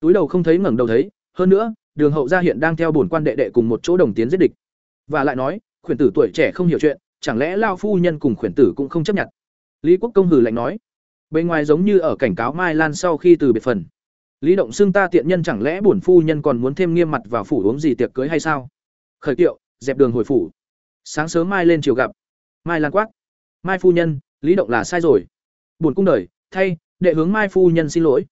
S1: Túi đầu không thấy ngẩng đầu thấy, hơn nữa, đường hậu gia hiện đang theo bổn quan đệ đệ cùng một chỗ đồng tiến giết địch. Và lại nói, khuyển tử tuổi trẻ không hiểu chuyện, chẳng lẽ lao phu nhân cùng khuyển tử cũng không chấp nhận? Lý quốc công hử lạnh nói bên ngoài giống như ở cảnh cáo mai lan sau khi từ biệt phần. Lý động xưng ta tiện nhân chẳng lẽ bổn phu nhân còn muốn thêm nghiêm mặt vào phủ uống gì tiệc cưới hay sao? Khởi kiệu, dẹp đường hồi phủ. Sáng sớm mai lên chiều gặp. Mai lan quát. Mai phu nhân, lý động là sai rồi. Bổn cung đời, thay, đệ hướng mai phu nhân xin lỗi.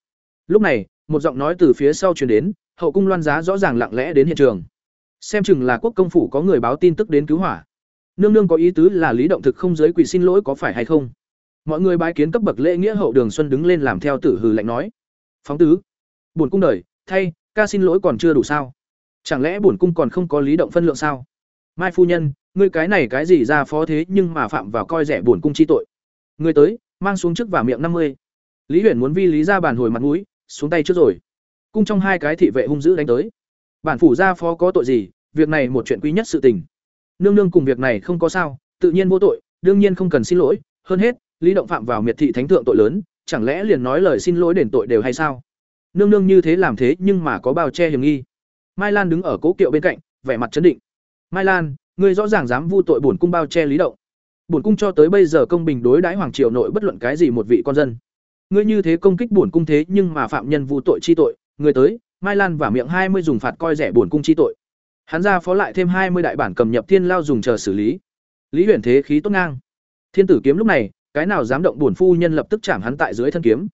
S1: Lúc này, một giọng nói từ phía sau truyền đến, hậu cung loan giá rõ ràng lặng lẽ đến hiện trường. Xem chừng là quốc công phủ có người báo tin tức đến cứu hỏa. Nương nương có ý tứ là lý động thực không giới quỷ xin lỗi có phải hay không? Mọi người bái kiến cấp bậc lễ nghĩa hậu đường xuân đứng lên làm theo tử hừ lạnh nói. Phóng tứ. Bổn cung đời, thay, ca xin lỗi còn chưa đủ sao? Chẳng lẽ bổn cung còn không có lý động phân lượng sao? Mai phu nhân, ngươi cái này cái gì ra phó thế nhưng mà phạm vào coi rẻ bổn cung chi tội. Ngươi tới, mang xuống trước và miệng năm mươi. Lý huyền muốn vi lý ra bàn hồi mặt mũi, xuống tay trước rồi. Cung trong hai cái thị vệ hung dữ đánh tới. Bản phủ gia phó có tội gì, việc này một chuyện quý nhất sự tình. Nương nương cùng việc này không có sao, tự nhiên vô tội, đương nhiên không cần xin lỗi, hơn hết lý động phạm vào miệt thị thánh thượng tội lớn, chẳng lẽ liền nói lời xin lỗi đền tội đều hay sao? Nương nương như thế làm thế nhưng mà có bao che hiểm nghi. Mai lan đứng ở cố kiệu bên cạnh, vẻ mặt chấn định. Mai lan, ngươi rõ ràng dám vu tội bổn cung bao che lý động. Bổn cung cho tới bây giờ công bình đối đãi hoàng triều nội bất luận cái gì một vị con dân. Ngươi như thế công kích bổn cung thế nhưng mà phạm nhân vu tội chi tội người tới, mai lan và miệng hai mươi dùng phạt coi rẻ bổn cung chi tội. Hắn ra phó lại thêm hai mươi đại bản cầm nhập thiên lao dùng chờ xử lý. Lý huyền thế khí tốt ngang. Thiên tử kiếm lúc này cái nào dám động bổn phu nhân lập tức chạm hắn tại dưới thân kiếm.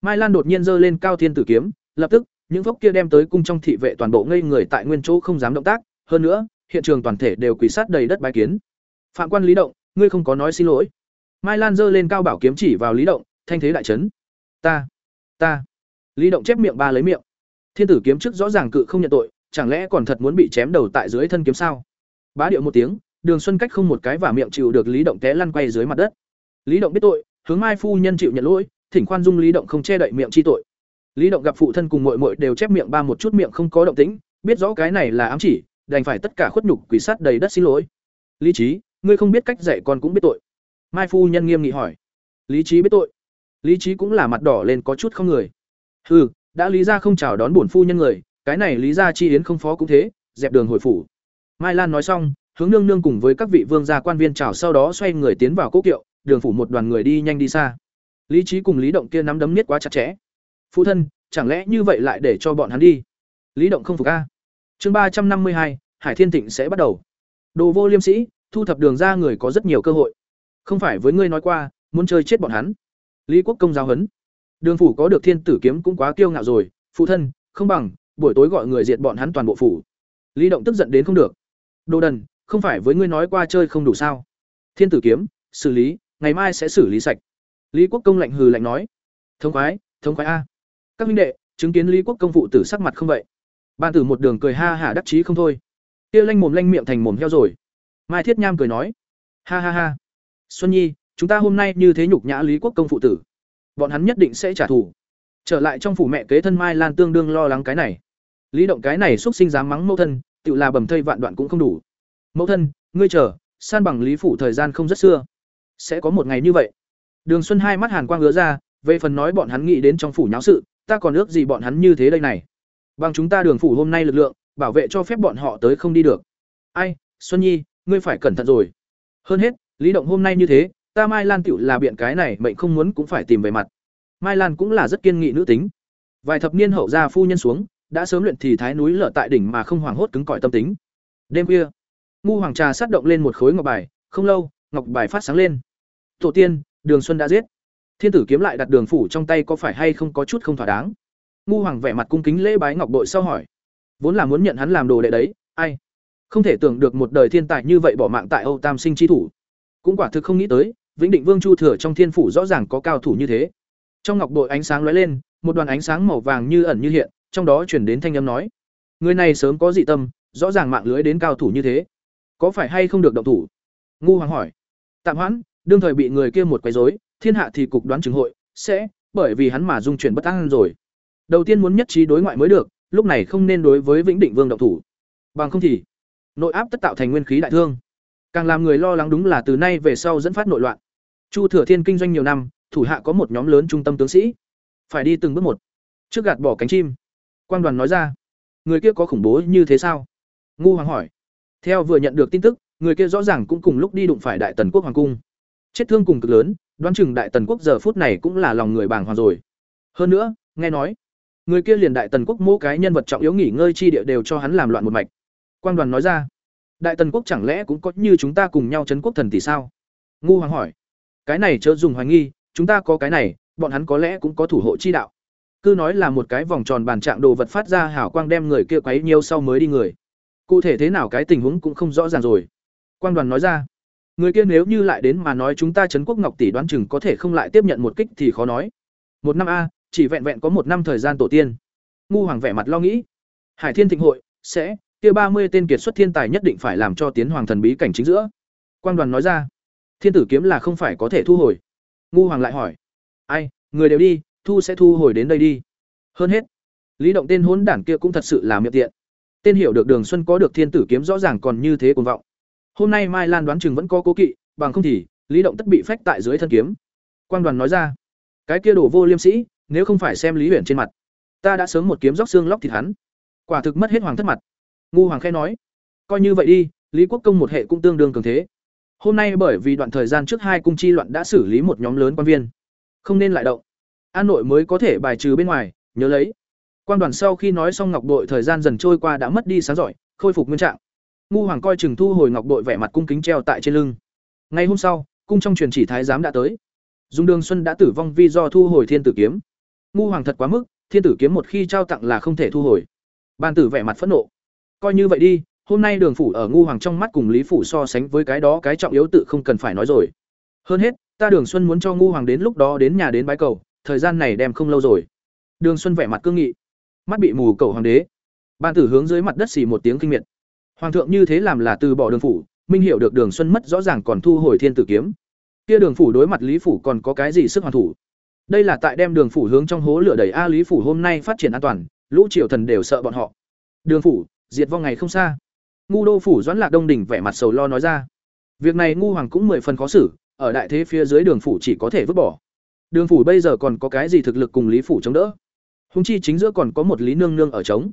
S1: Mai lan đột nhiên giơ lên cao thiên tử kiếm, lập tức, những vốc kia đem tới cung trong thị vệ toàn bộ ngây người tại nguyên chỗ không dám động tác. Hơn nữa, hiện trường toàn thể đều quỳ sát đầy đất bái kiến. Phạm quan lý động, ngươi không có nói xin lỗi. Mai lan giơ lên cao bảo kiếm chỉ vào lý động, thanh thế đại chấn. Ta ta. Lý động chép miệng ba lấy miệng. Thiên tử kiếm trước rõ ràng cự không nhận tội, chẳng lẽ còn thật muốn bị chém đầu tại dưới thân kiếm sao? Bá điệu một tiếng, đường xuân cách không một cái và miệng chịu được lý động té lăn quay dưới mặt đất lý động biết tội, hướng mai phu nhân chịu nhận lỗi, thỉnh khoan dung lý động không che đậy miệng chi tội. Lý động gặp phụ thân cùng muội muội đều chép miệng ba một chút miệng không có động tĩnh, biết rõ cái này là ám chỉ, đành phải tất cả khuất nhục quỷ sát đầy đất xin lỗi. Lý trí ngươi không biết cách dạy con cũng biết tội. Mai phu nhân nghiêm nghị hỏi. Lý trí biết tội. Lý trí cũng là mặt đỏ lên có chút không người. Hừ, đã lý ra không chào đón bổn phu nhân người, cái này lý ra chi yến không phó cũng thế, dẹp đường hồi phủ. Mai lan nói xong, hướng nương nương cùng với các vị vương gia quan viên chào sau đó xoay người tiến vào cố kiệu đường phủ một đoàn người đi nhanh đi xa. Lý trí cùng lý động kia nắm đấm niết quá chặt chẽ. Phụ thân, chẳng lẽ như vậy lại để cho bọn hắn đi? Lý động không phục a. Chương ba trăm năm mươi hai, hải thiên thịnh sẽ bắt đầu. Đồ vô liêm sĩ thu thập đường ra người có rất nhiều cơ hội. Không phải với ngươi nói qua, muốn chơi chết bọn hắn. Lý quốc công giáo huấn đường phủ có được thiên tử kiếm cũng quá kiêu ngạo rồi. Phụ thân, không bằng, buổi tối gọi người diệt bọn hắn toàn bộ phủ. Lý động tức giận đến không được. Đồ đần, không phải với ngươi nói qua chơi không đủ sao? Thiên tử kiếm, xử lý ngày mai sẽ xử lý sạch. Lý quốc công lạnh hừ lạnh nói. Thống khoái thống khoái a. Các minh đệ, chứng kiến lý quốc công phụ tử sắc mặt không vậy? Ban tử một đường cười ha hả đắc chí không thôi. Kia lanh mồm lanh miệng thành mồm heo rồi. Mai thiết nham cười nói. Ha ha ha. Xuân nhi, chúng ta hôm nay như thế nhục nhã lý quốc công phụ tử. Bọn hắn nhất định sẽ trả thù. Trở lại trong phủ mẹ kế thân mai lan tương đương lo lắng cái này. Lý động cái này xúc sinh dám mắng mẫu thân, tự là bầm thây vạn đoạn cũng không đủ. Mẫu thân, ngươi chờ, san bằng lý phủ thời gian không rất xưa sẽ có một ngày như vậy. Đường xuân hai mắt hàn quang ngứa ra, về phần nói bọn hắn nghĩ đến trong phủ nháo sự, ta còn ước gì bọn hắn như thế đây này. Bằng chúng ta đường phủ hôm nay lực lượng, bảo vệ cho phép bọn họ tới không đi được. Ai, xuân nhi, ngươi phải cẩn thận rồi. Hơn hết, lý động hôm nay như thế, ta mai lan tựu là biện cái này, mệnh không muốn cũng phải tìm về mặt. Mai lan cũng là rất kiên nghị nữ tính. Vài thập niên hậu gia phu nhân xuống, đã sớm luyện thì thái núi lở tại đỉnh mà không hoảng hốt cứng cỏi tâm tính. Đêm khuya, ngu hoàng trà sát động lên một khối ngọc bài, không lâu ngọc bài phát sáng lên tổ tiên đường xuân đã giết thiên tử kiếm lại đặt đường phủ trong tay có phải hay không có chút không thỏa đáng ngu hoàng vẻ mặt cung kính lễ bái ngọc bội sau hỏi vốn là muốn nhận hắn làm đồ đệ đấy ai Không thể tưởng được một đời thiên tài như vậy bỏ mạng tại Âu Tam Sinh chi thủ. Cũng quả thực không nghĩ tới, Vĩnh Định Vương Chu Thừa trong thiên phủ rõ ràng có cao thủ như thế. Trong ngọc bội ánh sáng lóe lên, một đoàn ánh sáng màu vàng như ẩn như hiện, trong đó truyền đến thanh âm nói: "Người này sớm có dị tâm, rõ ràng mạng lưới đến cao thủ như thế, có phải hay không được động thủ?" Ngu Hoàng hỏi. Tạm hoãn, đương thời bị người kia một quấy rối, thiên hạ thì cục đoán chứng hội sẽ bởi vì hắn mà dung chuyển bất an rồi. Đầu tiên muốn nhất trí đối ngoại mới được, lúc này không nên đối với Vĩnh Định Vương động thủ. Bằng không thì nội áp tất tạo thành nguyên khí đại thương. Càng làm người lo lắng đúng là từ nay về sau dẫn phát nội loạn. Chu Thừa Thiên kinh doanh nhiều năm, thủ hạ có một nhóm lớn trung tâm tướng sĩ, phải đi từng bước một. Trước gạt bỏ cánh chim, Quang Đoàn nói ra, người kia có khủng bố như thế sao? Ngu Hoàng hỏi. Theo vừa nhận được tin tức, người kia rõ ràng cũng cùng lúc đi đụng phải Đại Tần quốc hoàng cung. Chết thương cùng cực lớn, đoán chừng Đại Tần quốc giờ phút này cũng là lòng người bàng hoàng rồi. Hơn nữa, nghe nói, người kia liền Đại Tần quốc mỗi cái nhân vật trọng yếu nghỉ ngơi chi địa đều cho hắn làm loạn một mạch. Quang Đoàn nói ra, Đại Tần quốc chẳng lẽ cũng có như chúng ta cùng nhau chấn quốc thần tỷ sao? Ngu Hoàng hỏi. Cái này chớ dùng hoài nghi, chúng ta có cái này, bọn hắn có lẽ cũng có thủ hộ chi đạo. Cứ nói là một cái vòng tròn bàn trạng đồ vật phát ra hào quang đem người kia quấy nhiều sau mới đi người. Cụ thể thế nào cái tình huống cũng không rõ ràng rồi. Quang đoàn nói ra, người kia nếu như lại đến mà nói chúng ta trấn quốc ngọc tỷ đoán chừng có thể không lại tiếp nhận một kích thì khó nói. Một năm a, chỉ vẹn vẹn có một năm thời gian tổ tiên. Ngu Hoàng vẻ mặt lo nghĩ. Hải Thiên Thịnh hội sẽ kia ba mươi tên kiệt xuất thiên tài nhất định phải làm cho tiến hoàng thần bí cảnh chính giữa. Quang đoàn nói ra, thiên tử kiếm là không phải có thể thu hồi. Ngu Hoàng lại hỏi, ai, người đều đi, thu sẽ thu hồi đến đây đi. Hơn hết, Lý Động tên hốn đản kia cũng thật sự là miệng tiện. Tên hiểu được Đường Xuân có được thiên tử kiếm rõ ràng còn như thế cuồng vọng. Hôm nay Mai Lan đoán chừng vẫn có cố kỵ, bằng không thì Lý Động tất bị phách tại dưới thân kiếm. Quang đoàn nói ra, cái kia đổ vô liêm sĩ, nếu không phải xem Lý Huyền trên mặt, ta đã sớm một kiếm róc xương lóc thịt hắn. Quả thực mất hết hoàng thất mặt. Ngu Hoàng khẽ nói, coi như vậy đi, Lý Quốc công một hệ cũng tương đương cường thế. Hôm nay bởi vì đoạn thời gian trước hai cung chi loạn đã xử lý một nhóm lớn quan viên, không nên lại động. An nội mới có thể bài trừ bên ngoài, nhớ lấy. Quan đoàn sau khi nói xong ngọc đội thời gian dần trôi qua đã mất đi sáng giỏi, khôi phục nguyên trạng. Ngu Hoàng coi chừng thu hồi ngọc đội vẻ mặt cung kính treo tại trên lưng. Ngày hôm sau, cung trong truyền chỉ thái giám đã tới. Dung Đường Xuân đã tử vong vì do thu hồi thiên tử kiếm. Ngu Hoàng thật quá mức, thiên tử kiếm một khi trao tặng là không thể thu hồi. Ban tử vẻ mặt phẫn nộ. Coi như vậy đi, hôm nay Đường phủ ở Ngu Hoàng trong mắt cùng Lý phủ so sánh với cái đó cái trọng yếu tự không cần phải nói rồi. Hơn hết, ta Đường Xuân muốn cho Ngu Hoàng đến lúc đó đến nhà đến bái cầu, thời gian này đem không lâu rồi. Đường Xuân vẻ mặt cương nghị, mắt bị mù cầu hoàng đế. Ban tử hướng dưới mặt đất xì một tiếng kinh miệt. Hoàng thượng như thế làm là từ bỏ Đường phủ, minh hiểu được Đường Xuân mất rõ ràng còn thu hồi thiên tử kiếm. Kia Đường phủ đối mặt Lý phủ còn có cái gì sức hoàn thủ? Đây là tại đem Đường phủ hướng trong hố lửa đẩy a Lý phủ hôm nay phát triển an toàn, lũ triều thần đều sợ bọn họ. Đường phủ, diệt vong ngày không xa ngu đô phủ doãn lạc đông đỉnh vẻ mặt sầu lo nói ra việc này ngu hoàng cũng mười phần khó xử ở đại thế phía dưới đường phủ chỉ có thể vứt bỏ đường phủ bây giờ còn có cái gì thực lực cùng lý phủ chống đỡ Hùng chi chính giữa còn có một lý nương nương ở chống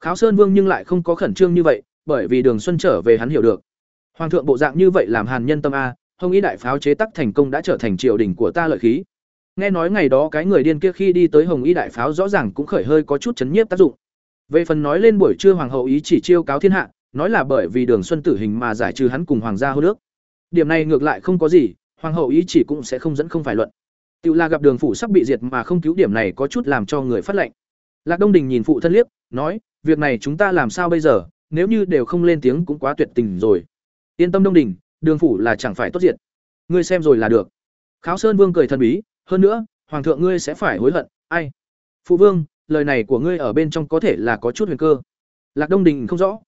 S1: kháo sơn vương nhưng lại không có khẩn trương như vậy bởi vì đường xuân trở về hắn hiểu được hoàng thượng bộ dạng như vậy làm hàn nhân tâm a hồng ý đại pháo chế tắc thành công đã trở thành triều đình của ta lợi khí nghe nói ngày đó cái người điên kia khi đi tới hồng y đại pháo rõ ràng cũng khởi hơi có chút chấn nhiếp tác dụng về phần nói lên buổi trưa hoàng hậu ý chỉ chiêu cáo thiên hạ, nói là bởi vì Đường Xuân tử hình mà giải trừ hắn cùng hoàng gia hô nước. Điểm này ngược lại không có gì, hoàng hậu ý chỉ cũng sẽ không dẫn không phải luận. Tiểu là gặp Đường phủ sắp bị diệt mà không cứu điểm này có chút làm cho người phát lệnh. Lạc Đông Đình nhìn phụ thân liếc, nói, việc này chúng ta làm sao bây giờ, nếu như đều không lên tiếng cũng quá tuyệt tình rồi. Yên tâm Đông Đình, Đường phủ là chẳng phải tốt diệt. Ngươi xem rồi là được. Kháo Sơn Vương cười thần bí, hơn nữa, hoàng thượng ngươi sẽ phải hối hận, ai? Phụ vương, lời này của ngươi ở bên trong có thể là có chút huyền cơ lạc đông đình không rõ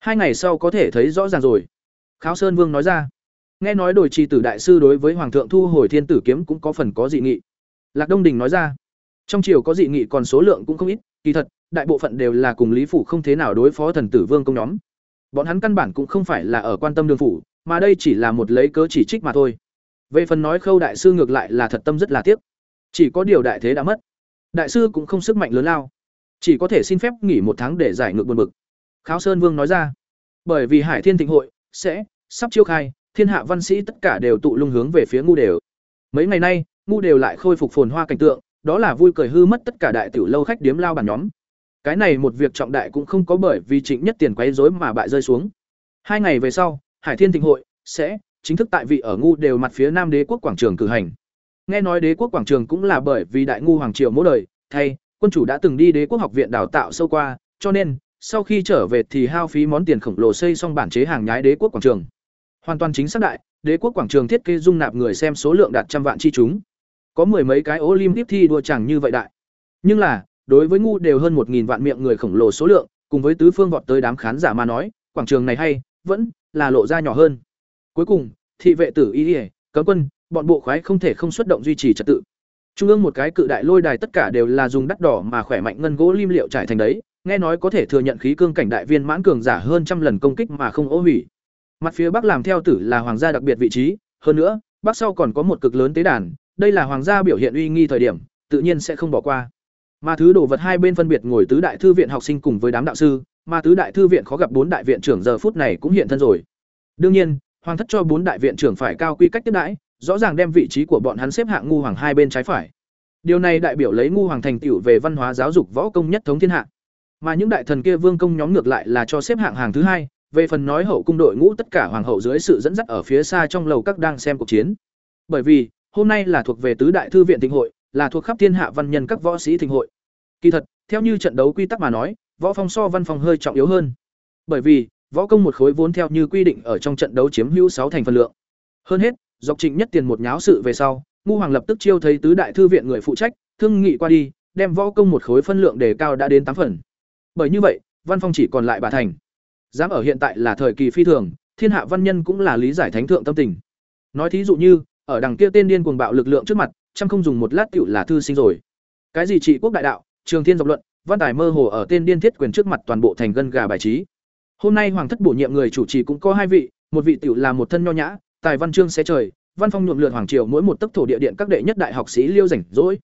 S1: hai ngày sau có thể thấy rõ ràng rồi kháo sơn vương nói ra nghe nói đổi trì tử đại sư đối với hoàng thượng thu hồi thiên tử kiếm cũng có phần có dị nghị lạc đông đình nói ra trong triều có dị nghị còn số lượng cũng không ít, kỳ thật, đại bộ phận đều là cùng lý phủ không thế nào đối phó thần tử vương công nhóm. Bọn hắn căn bản cũng không phải là ở quan tâm đường phủ, mà đây chỉ là một lấy cớ chỉ trích mà thôi. Về phần nói khâu đại sư ngược lại là thật tâm rất là tiếc. Chỉ có điều đại thế đã mất. Đại sư cũng không sức mạnh lớn lao. Chỉ có thể xin phép nghỉ một tháng để giải ngược buồn bực. Kháo sơn vương nói ra, bởi vì hải thiên thịnh hội sẽ sắp chiêu khai, thiên hạ văn sĩ tất cả đều tụ lung hướng về phía ngu đều. Mấy ngày nay, ngu đều lại khôi phục phồn hoa cảnh tượng đó là vui cười hư mất tất cả đại tiểu lâu khách điếm lao bản nhóm cái này một việc trọng đại cũng không có bởi vì trịnh nhất tiền quấy rối mà bại rơi xuống hai ngày về sau hải thiên thịnh hội sẽ chính thức tại vị ở ngu đều mặt phía nam đế quốc quảng trường cử hành Nghe nói đế quốc quảng trường cũng là bởi vì đại ngu hoàng triều mỗi đời, thay quân chủ đã từng đi đế quốc học viện đào tạo sâu qua, cho nên sau khi trở về thì hao phí món tiền khổng lồ xây xong bản chế hàng nhái đế quốc quảng trường. Hoàn toàn chính xác đại, đế quốc quảng trường thiết kế dung nạp người xem số lượng đạt trăm vạn chi chúng. Có mười mấy cái Olympic thi đua chẳng như vậy đại. Nhưng là, đối với ngu đều hơn một nghìn vạn miệng người khổng lồ số lượng, cùng với tứ phương vọt tới đám khán giả mà nói, quảng trường này hay, vẫn là lộ ra nhỏ hơn. Cuối cùng, thị vệ tử y, cấm quân, bọn bộ khoái không thể không xuất động duy trì trật tự. Trung ương một cái cự đại lôi đài tất cả đều là dùng đắt đỏ mà khỏe mạnh ngân gỗ lim liệu trải thành đấy, nghe nói có thể thừa nhận khí cương cảnh đại viên mãn cường giả hơn trăm lần công kích mà không ố hủy. Mặt phía bắc làm theo tử là hoàng gia đặc biệt vị trí, hơn nữa, bắc sau còn có một cực lớn tế đàn, đây là hoàng gia biểu hiện uy nghi thời điểm, tự nhiên sẽ không bỏ qua. Mà thứ đồ vật hai bên phân biệt ngồi tứ đại thư viện học sinh cùng với đám đạo sư, mà tứ đại thư viện khó gặp bốn đại viện trưởng giờ phút này cũng hiện thân rồi. Đương nhiên, hoàng thất cho bốn đại viện trưởng phải cao quy cách tiếp đãi, rõ ràng đem vị trí của bọn hắn xếp hạng ngu hoàng hai bên trái phải. Điều này đại biểu lấy ngu hoàng thành tựu về văn hóa giáo dục võ công nhất thống thiên hạ. Mà những đại thần kia vương công nhóm ngược lại là cho xếp hạng hàng thứ hai, về phần nói hậu cung đội ngũ tất cả hoàng hậu dưới sự dẫn dắt ở phía xa trong lầu các đang xem cuộc chiến. Bởi vì, hôm nay là thuộc về tứ đại thư viện thịnh hội, là thuộc khắp thiên hạ văn nhân các võ sĩ thịnh hội. Kỳ thật, theo như trận đấu quy tắc mà nói, võ phong so văn phòng hơi trọng yếu hơn. Bởi vì, võ công một khối vốn theo như quy định ở trong trận đấu chiếm hữu sáu thành phần lượng. Hơn hết, dọc trịnh nhất tiền một nháo sự về sau, ngu hoàng lập tức chiêu thấy tứ đại thư viện người phụ trách, thương nghị qua đi, đem võ công một khối phân lượng đề cao đã đến tám phần. Bởi như vậy, văn phong chỉ còn lại bà thành. Dám ở hiện tại là thời kỳ phi thường, thiên hạ văn nhân cũng là lý giải thánh thượng tâm tình. Nói thí dụ như, ở đằng kia tên điên cuồng bạo lực lượng trước mặt, chẳng không dùng một lát tiểu là thư sinh rồi. Cái gì trị quốc đại đạo, trường thiên dọc luận, văn tài mơ hồ ở tên điên thiết quyền trước mặt toàn bộ thành gân gà bài trí. Hôm nay hoàng thất bổ nhiệm người chủ trì cũng có hai vị, một vị tiểu là một thân nho nhã, tài văn chương xé trời, văn phong nhuộm lượn hoàng triều mỗi một tấc thổ địa điện các đệ nhất đại học sĩ liêu rảnh rỗi.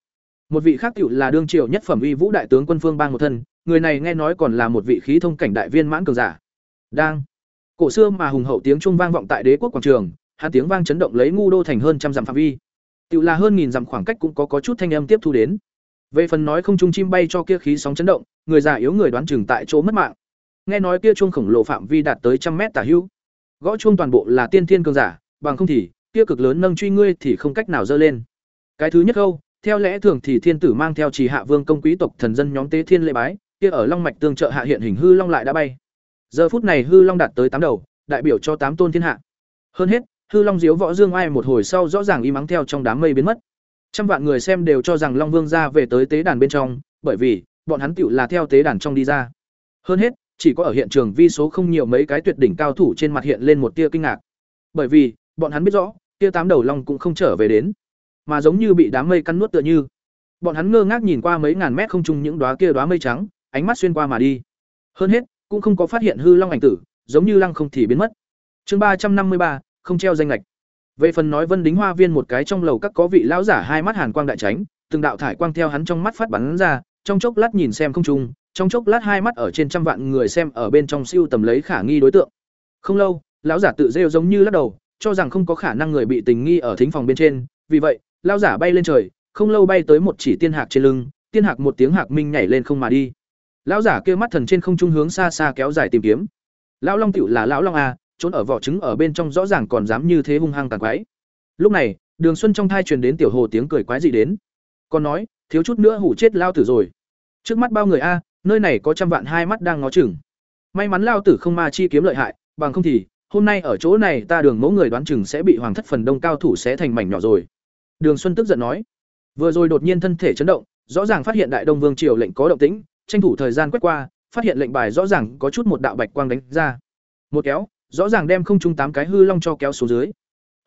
S1: Một vị khác tiểu là đương triều nhất phẩm uy vũ đại tướng quân phương bang một thân, người này nghe nói còn là một vị khí thông cảnh đại viên mãn cường giả. Đang cổ xưa mà hùng hậu tiếng trung vang vọng tại đế quốc quảng trường, hắn tiếng vang chấn động lấy ngu đô thành hơn trăm dặm phạm vi. tự là hơn nghìn dặm khoảng cách cũng có có chút thanh âm tiếp thu đến. Về phần nói không trung chim bay cho kia khí sóng chấn động, người già yếu người đoán chừng tại chỗ mất mạng. Nghe nói kia chuông khổng lồ phạm vi đạt tới trăm mét tả hữu. Gõ chuông toàn bộ là tiên thiên cường giả, bằng không thì kia cực lớn nâng truy ngươi thì không cách nào dơ lên. Cái thứ nhất câu, theo lẽ thường thì thiên tử mang theo chỉ hạ vương công quý tộc thần dân nhóm tế thiên lễ bái, kia ở long mạch tương trợ hạ hiện hình hư long lại đã bay. Giờ phút này hư long đạt tới tám đầu, đại biểu cho tám tôn thiên hạ. Hơn hết, hư long diếu võ dương ai một hồi sau rõ ràng im mắng theo trong đám mây biến mất. Trăm vạn người xem đều cho rằng Long Vương ra về tới tế đàn bên trong, bởi vì bọn hắn tựu là theo tế đàn trong đi ra. Hơn hết, chỉ có ở hiện trường vi số không nhiều mấy cái tuyệt đỉnh cao thủ trên mặt hiện lên một tia kinh ngạc. Bởi vì, bọn hắn biết rõ, kia tám đầu long cũng không trở về đến, mà giống như bị đám mây cắn nuốt tựa như. Bọn hắn ngơ ngác nhìn qua mấy ngàn mét không trung những đóa kia đóa mây trắng, ánh mắt xuyên qua mà đi. Hơn hết, cũng không có phát hiện hư long ảnh tử, giống như lăng không thì biến mất. Chương ba trăm năm mươi ba không treo danh lệch. Về phần nói Vân Đính Hoa Viên một cái trong lầu các có vị lão giả hai mắt hàn quang đại tránh, từng đạo thải quang theo hắn trong mắt phát bắn ra, trong chốc lát nhìn xem không trung, trong chốc lát hai mắt ở trên trăm vạn người xem ở bên trong siêu tầm lấy khả nghi đối tượng. Không lâu, lão giả tự rêu giống như lắc đầu, cho rằng không có khả năng người bị tình nghi ở thính phòng bên trên, vì vậy, lão giả bay lên trời, không lâu bay tới một chỉ tiên hạc trên lưng, tiên hạc một tiếng hạc minh nhảy lên không mà đi. Lão giả kia mắt thần trên không trung hướng xa xa kéo dài tìm kiếm. Lão Long tựu là lão Long a, trốn ở vỏ trứng ở bên trong rõ ràng còn dám như thế hung hăng tàn quái. Lúc này, Đường Xuân trong thai truyền đến tiểu hồ tiếng cười quái dị đến. Còn nói, thiếu chút nữa hủ chết lao tử rồi. Trước mắt bao người a, nơi này có trăm vạn hai mắt đang ngó chừng. May mắn lao tử không ma chi kiếm lợi hại, bằng không thì hôm nay ở chỗ này ta đường mẫu người đoán chừng sẽ bị hoàng thất phần đông cao thủ sẽ thành mảnh nhỏ rồi. Đường Xuân tức giận nói. Vừa rồi đột nhiên thân thể chấn động, rõ ràng phát hiện Đại Đông Vương triều lệnh có động tĩnh, tranh thủ thời gian quét qua, phát hiện lệnh bài rõ ràng có chút một đạo bạch quang đánh ra. Một kéo, rõ ràng đem không trung tám cái hư long cho kéo xuống dưới.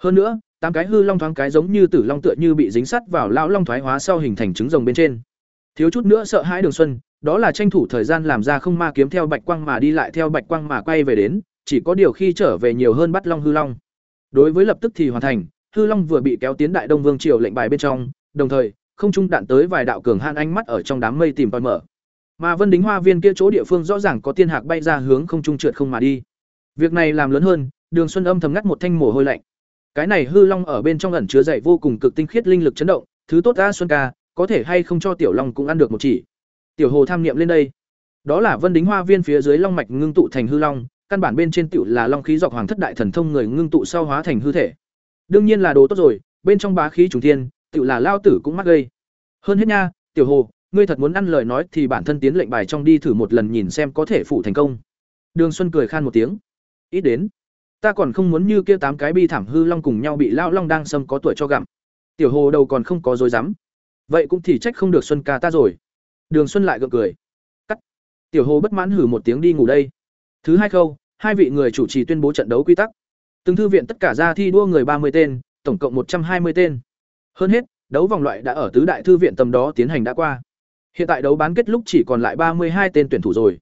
S1: Hơn nữa, tám cái hư long thoáng cái giống như tử long tựa như bị dính sắt vào lão long thoái hóa sau hình thành trứng rồng bên trên. Thiếu chút nữa sợ hãi Đường Xuân, đó là tranh thủ thời gian làm ra không ma kiếm theo bạch quang mà đi lại theo bạch quang mà quay về đến, chỉ có điều khi trở về nhiều hơn bắt long hư long. Đối với lập tức thì hoàn thành, hư long vừa bị kéo tiến đại đông vương triều lệnh bài bên trong, đồng thời, không trung đạn tới vài đạo cường han ánh mắt ở trong đám mây tìm tòi mở. Mà Vân Đính Hoa Viên kia chỗ địa phương rõ ràng có tiên hạc bay ra hướng không trung trượt không mà đi. Việc này làm lớn hơn, Đường Xuân âm thầm ngắt một thanh mồ hôi lạnh. Cái này hư long ở bên trong ẩn chứa dày vô cùng cực tinh khiết linh lực chấn động, thứ tốt a Xuân ca, có thể hay không cho tiểu long cũng ăn được một chỉ. Tiểu Hồ tham niệm lên đây. Đó là Vân Đính Hoa Viên phía dưới long mạch ngưng tụ thành hư long, căn bản bên trên tiểu là long khí dọc hoàng thất đại thần thông người ngưng tụ sau hóa thành hư thể. Đương nhiên là đồ tốt rồi, bên trong bá khí trùng thiên, tiểu là lao tử cũng mắc gây. Hơn hết nha, tiểu hồ, ngươi thật muốn ăn lời nói thì bản thân tiến lệnh bài trong đi thử một lần nhìn xem có thể phụ thành công đường xuân cười khan một tiếng ít đến. Ta còn không muốn như kia tám cái bi thảm hư long cùng nhau bị lao long đang xâm có tuổi cho gặm. Tiểu hồ đầu còn không có dối rắm. Vậy cũng thì trách không được xuân ca ta rồi. Đường xuân lại gượng cười. Cắt. Tiểu hồ bất mãn hử một tiếng đi ngủ đây. Thứ hai khâu, hai vị người chủ trì tuyên bố trận đấu quy tắc. Từng thư viện tất cả ra thi đua người ba mươi tên, tổng cộng một trăm hai mươi tên. Hơn hết, đấu vòng loại đã ở tứ đại thư viện tầm đó tiến hành đã qua. Hiện tại đấu bán kết lúc chỉ còn lại ba mươi hai tên tuyển thủ rồi.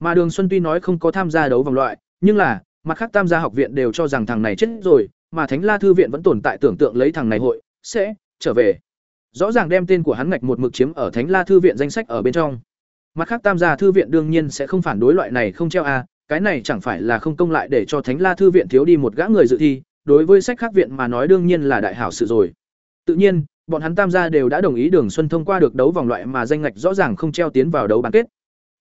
S1: Mà đường xuân tuy nói không có tham gia đấu vòng loại, nhưng là mặt khác tam gia học viện đều cho rằng thằng này chết rồi, mà thánh la thư viện vẫn tồn tại tưởng tượng lấy thằng này hội, sẽ trở về. Rõ ràng đem tên của hắn ngạch một mực chiếm ở thánh la thư viện danh sách ở bên trong. Mặt khác tam gia thư viện đương nhiên sẽ không phản đối loại này không treo a cái này chẳng phải là không công lại để cho thánh la thư viện thiếu đi một gã người dự thi, đối với sách khác viện mà nói đương nhiên là đại hảo sự rồi. Tự nhiên, bọn hắn tam gia đều đã đồng ý đường xuân thông qua được đấu vòng loại mà danh ngạch rõ ràng không treo tiến vào đấu bán kết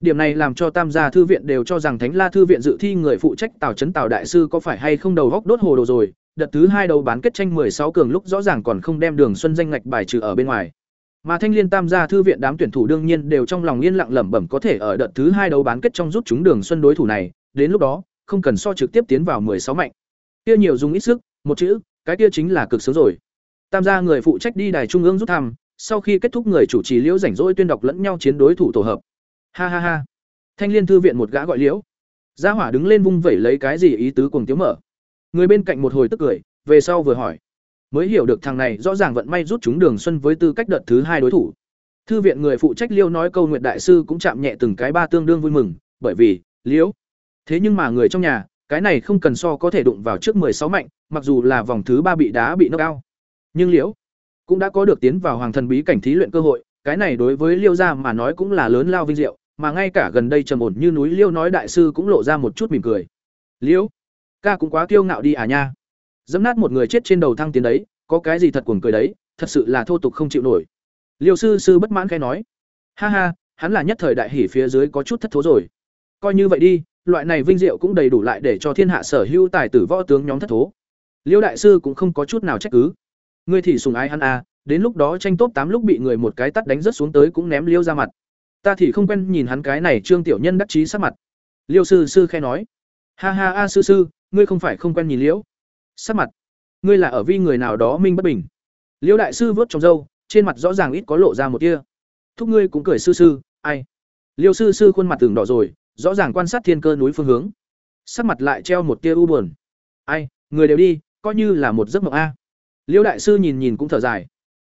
S1: điểm này làm cho tam gia thư viện đều cho rằng thánh la thư viện dự thi người phụ trách tào trấn tào đại sư có phải hay không đầu góc đốt hồ đồ rồi. Đợt thứ hai đầu bán kết tranh sáu cường lúc rõ ràng còn không đem đường xuân danh ngạch bài trừ ở bên ngoài. Mà thanh liên tam gia thư viện đám tuyển thủ đương nhiên đều trong lòng yên lặng lẩm bẩm có thể ở đợt thứ hai đấu bán kết trong rút chúng đường xuân đối thủ này. Đến lúc đó, không cần so trực tiếp tiến vào sáu mạnh. Kia nhiều dùng ít sức, một chữ, cái kia chính là cực sướng rồi. Tam gia người phụ trách đi đài trung ương rút thăm, sau khi kết thúc người chủ trì liễu rảnh rỗi tuyên đọc lẫn nhau chiến đối thủ tổ hợp ha ha ha. Thanh liên thư viện một gã gọi liễu. Gia hỏa đứng lên vung vẩy lấy cái gì ý tứ cùng tiếng mở. Người bên cạnh một hồi tức cười, về sau vừa hỏi. Mới hiểu được thằng này rõ ràng vận may rút chúng đường xuân với tư cách đợt thứ hai đối thủ. Thư viện người phụ trách liêu nói câu nguyện đại sư cũng chạm nhẹ từng cái ba tương đương vui mừng, bởi vì, liễu. Thế nhưng mà người trong nhà, cái này không cần so có thể đụng vào trước sáu mạnh, mặc dù là vòng thứ ba bị đá bị nâng cao. Nhưng liễu cũng đã có được tiến vào hoàng thần bí cảnh thí luyện cơ hội, cái này đối với liêu gia mà nói cũng là lớn lao vinh diệu mà ngay cả gần đây trầm ổn như núi liêu nói đại sư cũng lộ ra một chút mỉm cười. Liễu ca cũng quá kiêu ngạo đi à nha. Dẫm nát một người chết trên đầu thăng tiến đấy, có cái gì thật cuồng cười đấy, thật sự là thô tục không chịu nổi. Liêu sư sư bất mãn khai nói. Ha ha, hắn là nhất thời đại hỉ phía dưới có chút thất thố rồi. Coi như vậy đi, loại này vinh diệu cũng đầy đủ lại để cho thiên hạ sở hữu tài tử võ tướng nhóm thất thố. Liêu đại sư cũng không có chút nào trách cứ. Ngươi thì sùng ai hắn à đến lúc đó tranh tốt tám lúc bị người một cái tắt đánh rất xuống tới cũng ném liêu ra mặt ta thì không quen nhìn hắn cái này trương tiểu nhân đắc chí sắc mặt. Liêu sư sư khe nói. Ha ha a sư sư, ngươi không phải không quen nhìn liễu. Sắc mặt. Ngươi là ở vi người nào đó minh bất bình. Liễu đại sư vớt trong râu, trên mặt rõ ràng ít có lộ ra một tia. Thúc ngươi cũng cười sư sư, ai? Liêu sư sư khuôn mặt tường đỏ rồi, rõ ràng quan sát thiên cơ núi phương hướng. Sắc mặt lại treo một tia u buồn. Ai, người đều đi, coi như là một giấc mộng a. Liêu đại sư nhìn nhìn cũng thở dài.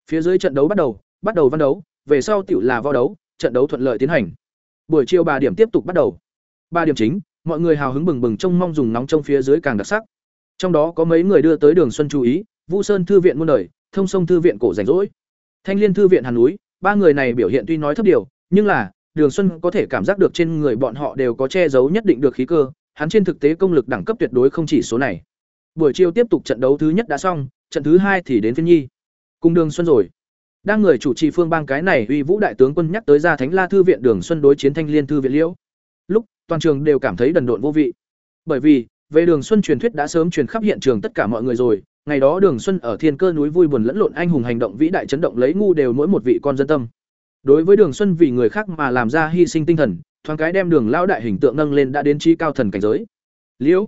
S1: Phía dưới trận đấu bắt đầu bắt đầu văn đấu, về sau tựu là vo đấu trận đấu thuận lợi tiến hành. Buổi chiều ba điểm tiếp tục bắt đầu. Ba điểm chính, mọi người hào hứng bừng bừng trông mong dùng nóng trong phía dưới càng đặc sắc. Trong đó có mấy người đưa tới đường xuân chú ý, vu sơn thư viện muôn đời, thông sông thư viện cổ rảnh rỗi. Thanh liên thư viện hàn núi, ba người này biểu hiện tuy nói thấp điều, nhưng là, đường xuân có thể cảm giác được trên người bọn họ đều có che giấu nhất định được khí cơ, hắn trên thực tế công lực đẳng cấp tuyệt đối không chỉ số này. Buổi chiều tiếp tục trận đấu thứ nhất đã xong, trận thứ hai thì đến phiên nhi. Cùng đường xuân rồi đang người chủ trì phương bang cái này, uy vũ đại tướng quân nhắc tới ra thánh la thư viện đường xuân đối chiến thanh liên thư viện liễu. Lúc, toàn trường đều cảm thấy đần độn vô vị. Bởi vì, về đường xuân truyền thuyết đã sớm truyền khắp hiện trường tất cả mọi người rồi, ngày đó đường xuân ở thiên cơ núi vui buồn lẫn lộn anh hùng hành động vĩ đại chấn động lấy ngu đều mỗi một vị con dân tâm. Đối với đường xuân vì người khác mà làm ra hy sinh tinh thần, thoáng cái đem đường lao đại hình tượng nâng lên đã đến trí cao thần cảnh giới. Liễu,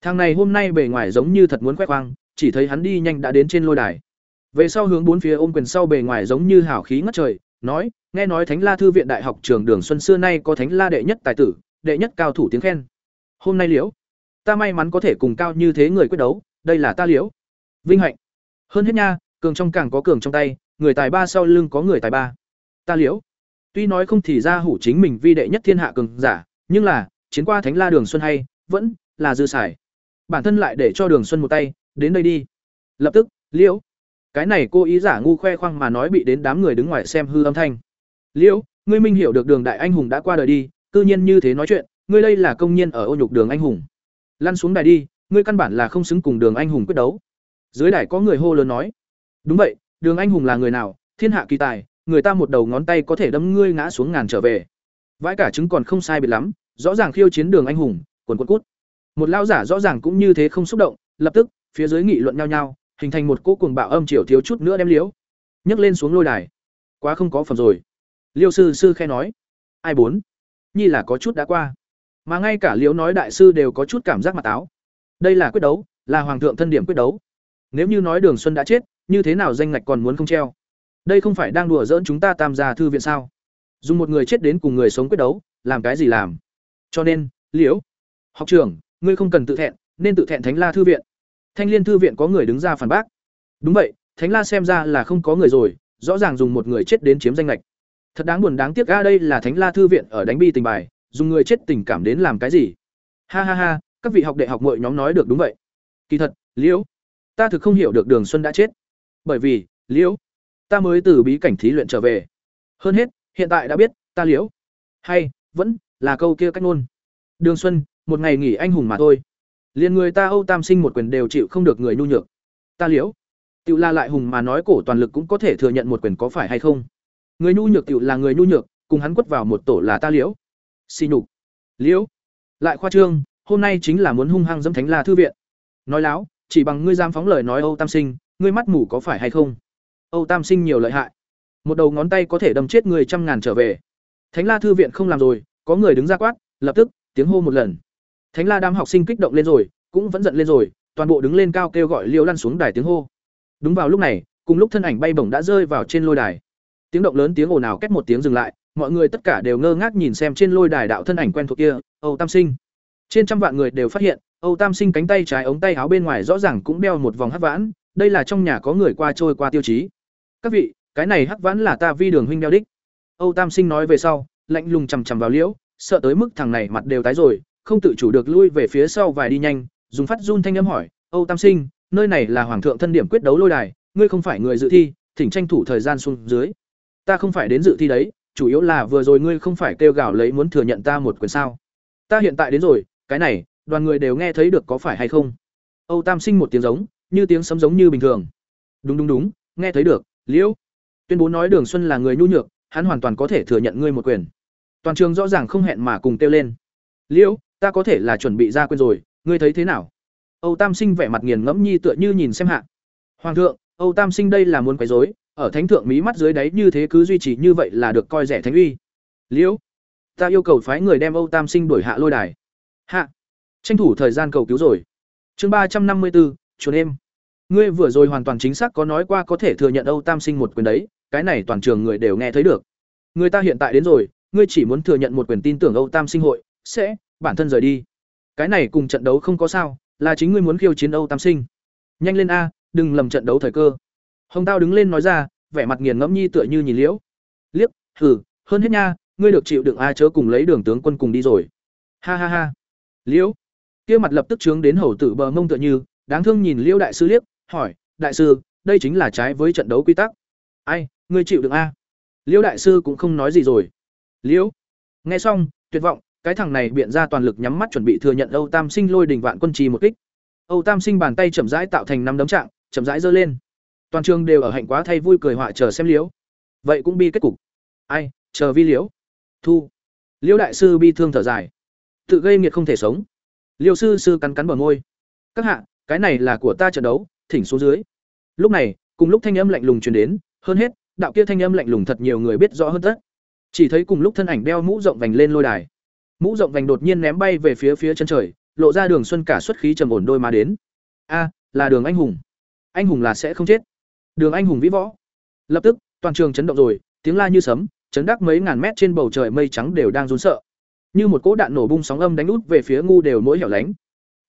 S1: thằng này hôm nay bề ngoài giống như thật muốn khoe khoang, chỉ thấy hắn đi nhanh đã đến trên lôi đài về sau hướng bốn phía ôm quyền sau bề ngoài giống như hào khí ngất trời, nói, nghe nói thánh la thư viện đại học trường đường xuân xưa nay có thánh la đệ nhất tài tử, đệ nhất cao thủ tiếng khen. Hôm nay liễu, ta may mắn có thể cùng cao như thế người quyết đấu, đây là ta liễu. Vinh hạnh. Hơn hết nha, cường trong càng có cường trong tay, người tài ba sau lưng có người tài ba. Ta liễu. Tuy nói không thì ra hủ chính mình vi đệ nhất thiên hạ cường giả, nhưng là, chiến qua thánh la đường xuân hay, vẫn là dư xài bản thân lại để cho đường xuân một tay, đến đây đi. Lập tức, liễu cái này cô ý giả ngu khoe khoang mà nói bị đến đám người đứng ngoài xem hư âm thanh. Liễu ngươi minh hiểu được đường đại anh hùng đã qua đời đi, cư nhiên như thế nói chuyện, ngươi đây là công nhân ở ô nhục đường anh hùng. Lăn xuống đài đi, ngươi căn bản là không xứng cùng đường anh hùng quyết đấu. Dưới đài có người hô lớn nói. Đúng vậy, đường anh hùng là người nào, thiên hạ kỳ tài, người ta một đầu ngón tay có thể đâm ngươi ngã xuống ngàn trở về. Vãi cả chứng còn không sai biệt lắm, rõ ràng khiêu chiến đường anh hùng, quần quần cút. Một lao giả rõ ràng cũng như thế không xúc động, lập tức, phía dưới nghị luận nhau nhau hình thành một cỗ cuồng bạo âm chiều thiếu chút nữa đem liếu nhấc lên xuống lôi đài. Quá không có phẩm rồi. Liêu sư sư khe nói. Ai bốn? Nhi là có chút đã qua. Mà ngay cả liễu nói đại sư đều có chút cảm giác mặt táo đây là quyết đấu, là hoàng thượng thân điểm quyết đấu. Nếu như nói đường xuân đã chết, như thế nào danh ngạch còn muốn không treo? Đây không phải đang đùa dỡn chúng ta tam gia thư viện sao? Dùng một người chết đến cùng người sống quyết đấu, làm cái gì làm? Cho nên, liễu, học trưởng, ngươi không cần tự thẹn, nên tự thẹn thánh la thư viện thanh liên thư viện có người đứng ra phản bác. Đúng vậy, thánh la xem ra là không có người rồi, rõ ràng dùng một người chết đến chiếm danh lệch thật đáng buồn đáng tiếc ga đây là thánh la thư viện ở đánh bi tình bài, dùng người chết tình cảm đến làm cái gì? Ha ha ha, các vị học đệ học muội nhóm nói được đúng vậy. Kỳ thật, liễu, ta thực không hiểu được đường xuân đã chết. Bởi vì, liễu, ta mới từ bí cảnh thí luyện trở về. Hơn hết, hiện tại đã biết, ta liễu. Hay, vẫn là câu kia cách ngôn. Đường xuân, một ngày nghỉ anh hùng mà thôi liền người ta âu tam sinh một quyền đều chịu không được người nhu nhược. Ta liễu tự la lại hùng mà nói cổ toàn lực cũng có thể thừa nhận một quyền có phải hay không. Người nhu nhược tự là người nhu nhược, cùng hắn quất vào một tổ là ta liễu xì nhục. Liễu lại khoa trương, hôm nay chính là muốn hung hăng dẫm thánh la thư viện. Nói láo, chỉ bằng ngươi giam phóng lời nói âu tam sinh, ngươi mắt mù có phải hay không? Âu tam sinh nhiều lợi hại. Một đầu ngón tay có thể đâm chết người trăm ngàn trở về. Thánh la thư viện không làm rồi, có người đứng ra quát, lập tức, tiếng hô một lần thánh la đám học sinh kích động lên rồi, cũng vẫn giận lên rồi, toàn bộ đứng lên cao kêu gọi liêu lăn xuống đài tiếng hô. Đúng vào lúc này, cùng lúc thân ảnh bay bổng đã rơi vào trên lôi đài. Tiếng động lớn tiếng ồn ào kết một tiếng dừng lại, mọi người tất cả đều ngơ ngác nhìn xem trên lôi đài đạo thân ảnh quen thuộc kia, âu tam sinh. Trên trăm vạn người đều phát hiện, âu tam sinh cánh tay trái ống tay áo bên ngoài rõ ràng cũng đeo một vòng hắc vãn, đây là trong nhà có người qua trôi qua tiêu chí. Các vị, cái này hắc vãn là ta vi đường huynh đeo đích. Âu tam sinh nói về sau, lạnh lùng chằm chằm vào liễu, sợ tới mức thằng này mặt đều tái rồi không tự chủ được lui về phía sau vài đi nhanh, dùng phát run thanh âm hỏi, âu tam sinh, nơi này là hoàng thượng thân điểm quyết đấu lôi đài, ngươi không phải người dự thi, thỉnh tranh thủ thời gian xuống dưới. Ta không phải đến dự thi đấy, chủ yếu là vừa rồi ngươi không phải kêu gào lấy muốn thừa nhận ta một quyền sao? Ta hiện tại đến rồi, cái này, đoàn người đều nghe thấy được có phải hay không? Âu tam sinh một tiếng giống, như tiếng sấm giống như bình thường. Đúng đúng đúng, nghe thấy được, liễu. Tuyên bố nói đường xuân là người nhu nhược, hắn hoàn toàn có thể thừa nhận ngươi một quyền. Toàn trường rõ ràng không hẹn mà cùng kêu lên. Liễu ta có thể là chuẩn bị ra quyền rồi, ngươi thấy thế nào? Âu tam sinh vẻ mặt nghiền ngẫm nhi tựa như nhìn xem hạ. Hoàng thượng, âu tam sinh đây là muốn quấy rối, ở thánh thượng mí mắt dưới đáy như thế cứ duy trì như vậy là được coi rẻ thánh uy. Liễu, ta yêu cầu phái người đem âu tam sinh đuổi hạ lôi đài. Hạ, tranh thủ thời gian cầu cứu rồi. Chương ba trăm năm mươi bốn chuồn em ngươi vừa rồi hoàn toàn chính xác có nói qua có thể thừa nhận âu tam sinh một quyền đấy, cái này toàn trường người đều nghe thấy được. Người ta hiện tại đến rồi, ngươi chỉ muốn thừa nhận một quyền tin tưởng âu tam sinh hội, sẽ bản thân rời đi. Cái này cùng trận đấu không có sao là chính ngươi muốn khiêu chiến âu tam sinh. Nhanh lên a đừng lầm trận đấu thời cơ. Hồng tao đứng lên nói ra vẻ mặt nghiền ngẫm nhi tựa như nhìn liễu. Liếc thử, hơn hết nha ngươi được chịu đựng a chớ cùng lấy đường tướng quân cùng đi rồi. Ha ha ha. Liễu kia mặt lập tức trướng đến hầu tử bờ mông tựa như đáng thương nhìn liễu đại sư liếc hỏi đại sư đây chính là trái với trận đấu quy tắc. Ai ngươi chịu đựng a. Liễu đại sư cũng không nói gì rồi. Liễu nghe xong tuyệt vọng cái thằng này biện ra toàn lực nhắm mắt chuẩn bị thừa nhận âu tam sinh lôi đình vạn quân trì một kích. Âu tam sinh bàn tay chậm rãi tạo thành năm đấm trạng, chậm rãi giơ lên. Toàn trường đều ở hạnh quá thay vui cười họa chờ xem liễu. Vậy cũng bi kết cục. Ai, chờ vi liễu. Thu. Liễu đại sư bi thương thở dài. Tự gây nghiệt không thể sống. Liêu sư sư cắn cắn bờ môi. Các hạ, cái này là của ta trận đấu, thỉnh xuống dưới. Lúc này, cùng lúc thanh âm lạnh lùng truyền đến, hơn hết, đạo kia thanh âm lạnh lùng thật nhiều người biết rõ hơn tất. Chỉ thấy cùng lúc thân ảnh đeo mũ rộng vành lên lôi đài mũ rộng vành đột nhiên ném bay về phía phía chân trời, lộ ra đường xuân cả xuất khí trầm ổn đôi má đến. A, là đường anh hùng. Anh hùng là sẽ không chết. Đường anh hùng vĩ võ. Lập tức, toàn trường chấn động rồi, tiếng la như sấm, chấn đắc mấy ngàn mét trên bầu trời mây trắng đều đang run sợ. Như một cỗ đạn nổ bung sóng âm đánh út về phía ngu đều mỗi hẻo lánh.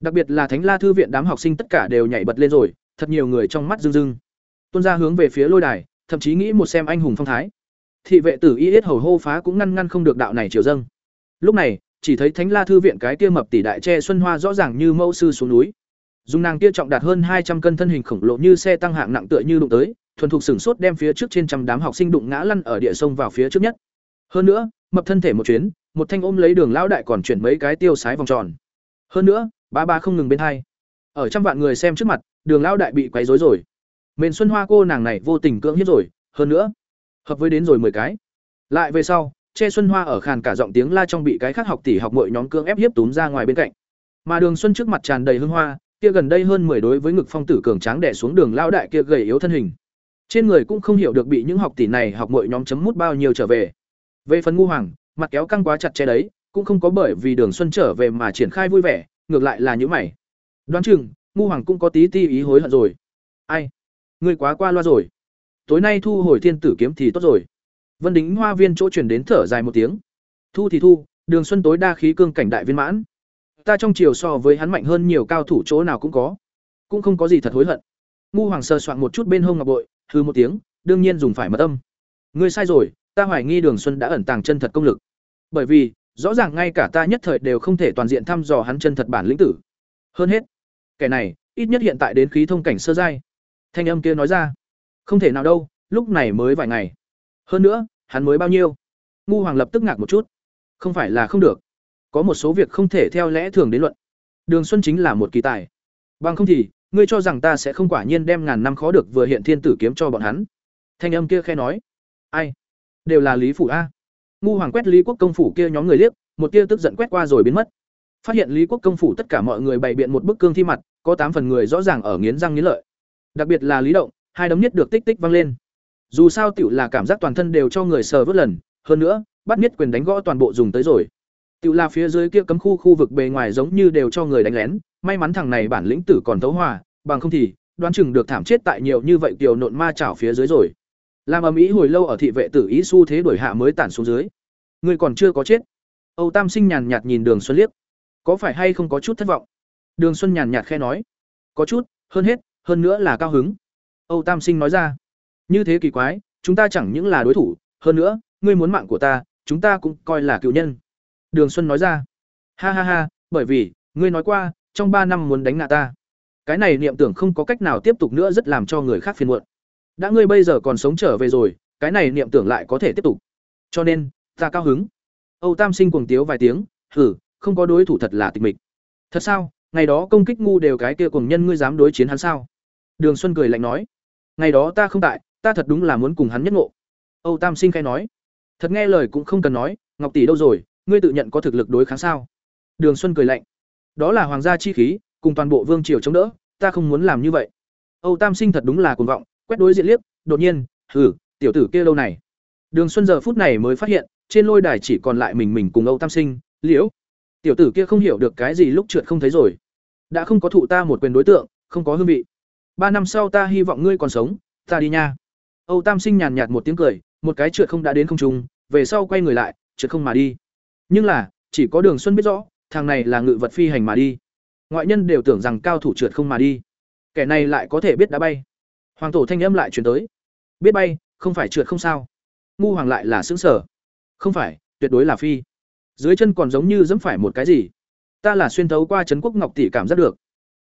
S1: Đặc biệt là thánh la thư viện đám học sinh tất cả đều nhảy bật lên rồi, thật nhiều người trong mắt rưng rưng. Tuôn ra hướng về phía lôi đài, thậm chí nghĩ một xem anh hùng phong thái. Thị vệ tử y yết hầu hô phá cũng ngăn ngăn không được đạo này chiều dâng lúc này, chỉ thấy thánh la thư viện cái kia mập tỷ đại tre xuân hoa rõ ràng như mẫu sư xuống núi. Dùng nàng kia trọng đạt hơn hai trăm cân thân hình khổng lồ như xe tăng hạng nặng tựa như đụng tới, thuần thục sửng sốt đem phía trước trên trăm đám học sinh đụng ngã lăn ở địa sông vào phía trước nhất. Hơn nữa, mập thân thể một chuyến, một thanh ôm lấy đường lão đại còn chuyển mấy cái tiêu sái vòng tròn. Hơn nữa, ba ba không ngừng bên hai. Ở trăm vạn người xem trước mặt, đường lão đại bị quấy rối rồi. Mền xuân hoa cô nàng này vô tình cưỡng hiếp rồi, hơn nữa, hợp với đến rồi mười cái. Lại về sau che xuân hoa ở khàn cả giọng tiếng la trong bị cái khác học tỷ học mọi nhóm cưỡng ép hiếp túm ra ngoài bên cạnh. Mà đường xuân trước mặt tràn đầy hương hoa, kia gần đây hơn mười đối với ngực phong tử cường tráng đẻ xuống đường lao đại kia gầy yếu thân hình. Trên người cũng không hiểu được bị những học tỷ này học mọi nhóm chấm mút bao nhiêu trở về. Về phần ngu hoàng, mặt kéo căng quá chặt che đấy, cũng không có bởi vì đường xuân trở về mà triển khai vui vẻ, ngược lại là những mày. Đoán chừng, ngu hoàng cũng có tí ti ý hối hận rồi. Ai? Ngươi quá qua loa rồi. Tối nay thu hồi thiên tử kiếm thì tốt rồi vân đính hoa viên chỗ truyền đến thở dài một tiếng. Thu thì thu, đường xuân tối đa khí cương cảnh đại viên mãn. Ta trong chiều so với hắn mạnh hơn nhiều cao thủ chỗ nào cũng có. Cũng không có gì thật hối hận. Ngu hoàng sờ soạn một chút bên hông ngọc bội, hừ một tiếng, đương nhiên dùng phải mật âm. Ngươi sai rồi, ta hoài nghi đường xuân đã ẩn tàng chân thật công lực. Bởi vì, rõ ràng ngay cả ta nhất thời đều không thể toàn diện thăm dò hắn chân thật bản lĩnh tử. Hơn hết, kẻ này, ít nhất hiện tại đến khí thông cảnh sơ giai. Thanh âm kia nói ra, không thể nào đâu, lúc này mới vài ngày hơn nữa, hắn mới bao nhiêu? Ngu hoàng lập tức ngạc một chút. Không phải là không được. Có một số việc không thể theo lẽ thường đến luận. Đường xuân chính là một kỳ tài. Bằng không thì, ngươi cho rằng ta sẽ không quả nhiên đem ngàn năm khó được vừa hiện thiên tử kiếm cho bọn hắn? Thanh âm kia khe nói. Ai? Đều là lý phủ a. Ngu hoàng quét lý quốc công phủ kia nhóm người liếc, một tia tức giận quét qua rồi biến mất. Phát hiện lý quốc công phủ tất cả mọi người bày biện một bức cương thi mặt, có tám phần người rõ ràng ở nghiến răng nghiến lợi. Đặc biệt là lý động, hai đấm nhất được tích tích vang lên dù sao tiểu là cảm giác toàn thân đều cho người sờ vớt lần, hơn nữa, bắt nhất quyền đánh gõ toàn bộ dùng tới rồi. Tiểu là phía dưới kia cấm khu khu vực bề ngoài giống như đều cho người đánh lén, may mắn thằng này bản lĩnh tử còn thấu hòa, bằng không thì, đoán chừng được thảm chết tại nhiều như vậy tiểu nộn ma chảo phía dưới rồi. Làm ầm ĩ hồi lâu ở thị vệ tử ý xu thế đuổi hạ mới tản xuống dưới. Người còn chưa có chết. Âu tam sinh nhàn nhạt nhìn đường xuân liếc. Có phải hay không có chút thất vọng? Đường xuân nhàn nhạt khe nói. Có chút, hơn hết, hơn nữa là cao hứng. Âu tam sinh nói ra như thế kỳ quái, chúng ta chẳng những là đối thủ, hơn nữa, ngươi muốn mạng của ta, chúng ta cũng coi là cựu nhân. Đường xuân nói ra. Ha ha ha, bởi vì, ngươi nói qua, trong ba năm muốn đánh ngã ta. Cái này niệm tưởng không có cách nào tiếp tục nữa rất làm cho người khác phiền muộn. Đã ngươi bây giờ còn sống trở về rồi, cái này niệm tưởng lại có thể tiếp tục. Cho nên, ta cao hứng. Âu tam sinh cuồng tiếu vài tiếng, hử, không có đối thủ thật là tịch mịch. Thật sao? Ngày đó công kích ngu đều cái kia cuồng nhân ngươi dám đối chiến hắn sao? Đường xuân cười lạnh nói. Ngày đó ta không tại ta thật đúng là muốn cùng hắn nhất ngộ. Âu tam sinh khai nói. Thật nghe lời cũng không cần nói, ngọc tỷ đâu rồi, ngươi tự nhận có thực lực đối kháng sao? Đường xuân cười lạnh. Đó là hoàng gia chi khí, cùng toàn bộ vương triều chống đỡ, ta không muốn làm như vậy. Âu tam sinh thật đúng là cuồng vọng, quét đối diện liếc, đột nhiên, hừ, tiểu tử kia lâu này. Đường xuân giờ phút này mới phát hiện, trên lôi đài chỉ còn lại mình mình cùng âu tam sinh, liễu. Tiểu tử kia không hiểu được cái gì lúc trượt không thấy rồi. Đã không có thụ ta một quyền đối tượng, không có hương vị. Ba năm sau ta hy vọng ngươi còn sống, ta đi nha âu tam sinh nhàn nhạt một tiếng cười, một cái trượt không đã đến không trung, về sau quay người lại, trượt không mà đi. Nhưng là, chỉ có đường xuân biết rõ, thằng này là ngự vật phi hành mà đi. Ngoại nhân đều tưởng rằng cao thủ trượt không mà đi. Kẻ này lại có thể biết đã bay. Hoàng tổ thanh âm lại truyền tới. Biết bay, không phải trượt không sao. Ngu hoàng lại là sững sở không phải, tuyệt đối là phi. Dưới chân còn giống như giẫm phải một cái gì. Ta là xuyên thấu qua trấn quốc ngọc tỷ cảm giác được.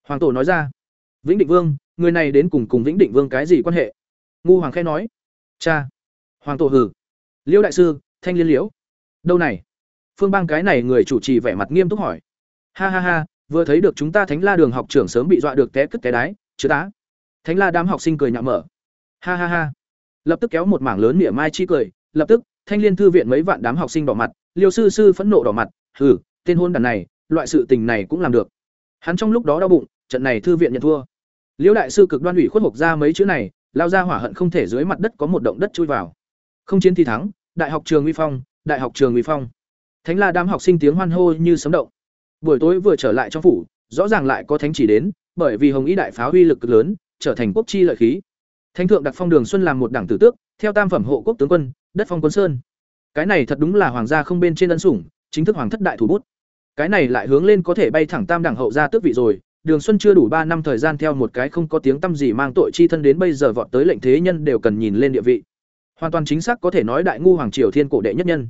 S1: Hoàng tổ nói ra. Vĩnh định vương, người này đến cùng cùng vĩnh định vương cái gì quan hệ? Ngu hoàng khẽ nói. Cha. Hoàng tổ hử. Liễu đại sư, thanh liên liễu. Đâu này? Phương bang cái này người chủ trì vẻ mặt nghiêm túc hỏi. Ha ha ha, vừa thấy được chúng ta thánh la đường học trưởng sớm bị dọa được té cất té đái chứ tá. Thánh la đám học sinh cười nhạo mở. Ha ha ha. Lập tức kéo một mảng lớn mỉa mai chi cười, lập tức, thanh liên thư viện mấy vạn đám học sinh đỏ mặt, liêu sư sư phẫn nộ đỏ mặt. Hừ, tên hôn đàn này, loại sự tình này cũng làm được. Hắn trong lúc đó đau bụng, trận này thư viện nhận thua. Liễu đại sư cực đoan ủy khuất hộp ra mấy chữ này lao ra hỏa hận không thể dưới mặt đất có một động đất chui vào. Không chiến thì thắng, đại học trường uy phong, đại học trường uy phong. Thánh la đám học sinh tiếng hoan hô như sấm động. Buổi tối vừa trở lại trong phủ, rõ ràng lại có thánh chỉ đến, bởi vì hồng ý đại pháo uy lực cực lớn, trở thành quốc chi lợi khí. Thánh thượng đặc phong đường xuân làm một đảng tử tước, theo tam phẩm hộ quốc tướng quân, đất phong quân sơn. Cái này thật đúng là hoàng gia không bên trên ân sủng, chính thức hoàng thất đại thủ bút. Cái này lại hướng lên có thể bay thẳng tam đảng hậu gia tước vị rồi đường xuân chưa đủ ba năm thời gian theo một cái không có tiếng tăm gì mang tội chi thân đến bây giờ vọt tới lệnh thế nhân đều cần nhìn lên địa vị. Hoàn toàn chính xác có thể nói đại ngu hoàng triều thiên cổ đệ nhất nhân.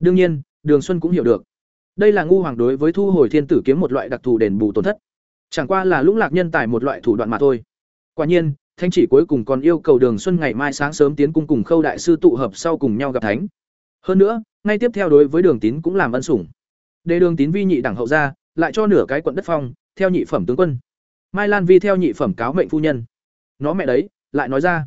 S1: Đương nhiên, đường xuân cũng hiểu được. Đây là ngu hoàng đối với thu hồi thiên tử kiếm một loại đặc thù đền bù tổn thất. Chẳng qua là lũng lạc nhân tài một loại thủ đoạn mà thôi. Quả nhiên, thánh chỉ cuối cùng còn yêu cầu đường xuân ngày mai sáng sớm tiến cung cùng khâu đại sư tụ hợp sau cùng nhau gặp thánh. Hơn nữa, ngay tiếp theo đối với đường tín cũng làm ân sủng. Để đường tín vi nhị đẳng hậu gia, lại cho nửa cái quận đất phong theo nhị phẩm tướng quân. Mai lan vi theo nhị phẩm cáo mệnh phu nhân. Nó mẹ đấy, lại nói ra.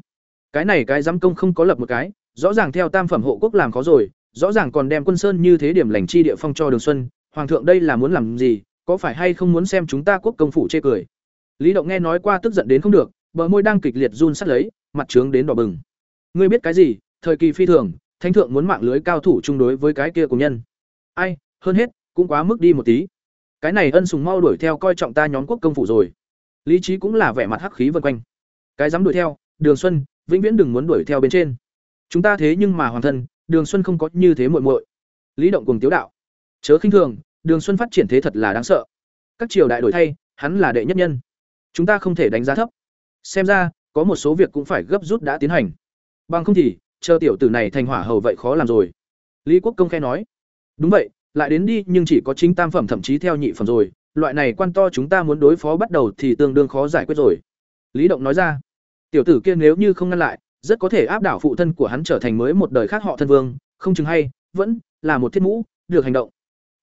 S1: Cái này cái giám công không có lập một cái, rõ ràng theo tam phẩm hộ quốc làm khó rồi, rõ ràng còn đem quân sơn như thế điểm lành chi địa phong cho đường xuân, hoàng thượng đây là muốn làm gì, có phải hay không muốn xem chúng ta quốc công phủ chê cười. Lý động nghe nói qua tức giận đến không được, bờ môi đang kịch liệt run sắt lấy, mặt trướng đến đỏ bừng. Ngươi biết cái gì, thời kỳ phi thường, thánh thượng muốn mạng lưới cao thủ chung đối với cái kia của nhân. Ai, hơn hết, cũng quá mức đi một tí cái này ân sùng mau đuổi theo coi trọng ta nhóm quốc công phủ rồi. Lý trí cũng là vẻ mặt hắc khí vân quanh. Cái dám đuổi theo, đường xuân, vĩnh viễn đừng muốn đuổi theo bên trên. Chúng ta thế nhưng mà hoàng thân, đường xuân không có như thế muội muội. Lý động cùng tiếu đạo. Chớ khinh thường, đường xuân phát triển thế thật là đáng sợ. Các triều đại đổi thay, hắn là đệ nhất nhân. Chúng ta không thể đánh giá thấp. Xem ra, có một số việc cũng phải gấp rút đã tiến hành. Bằng không thì, chờ tiểu tử này thành hỏa hầu vậy khó làm rồi. Lý quốc công khe nói. Đúng vậy lại đến đi, nhưng chỉ có chính tam phẩm thậm chí theo nhị phẩm rồi. Loại này quan to chúng ta muốn đối phó bắt đầu thì tương đương khó giải quyết rồi. Lý động nói ra. Tiểu tử kia nếu như không ngăn lại, rất có thể áp đảo phụ thân của hắn trở thành mới một đời khác họ thân vương. Không chừng hay, vẫn là một thiết mũ, được hành động.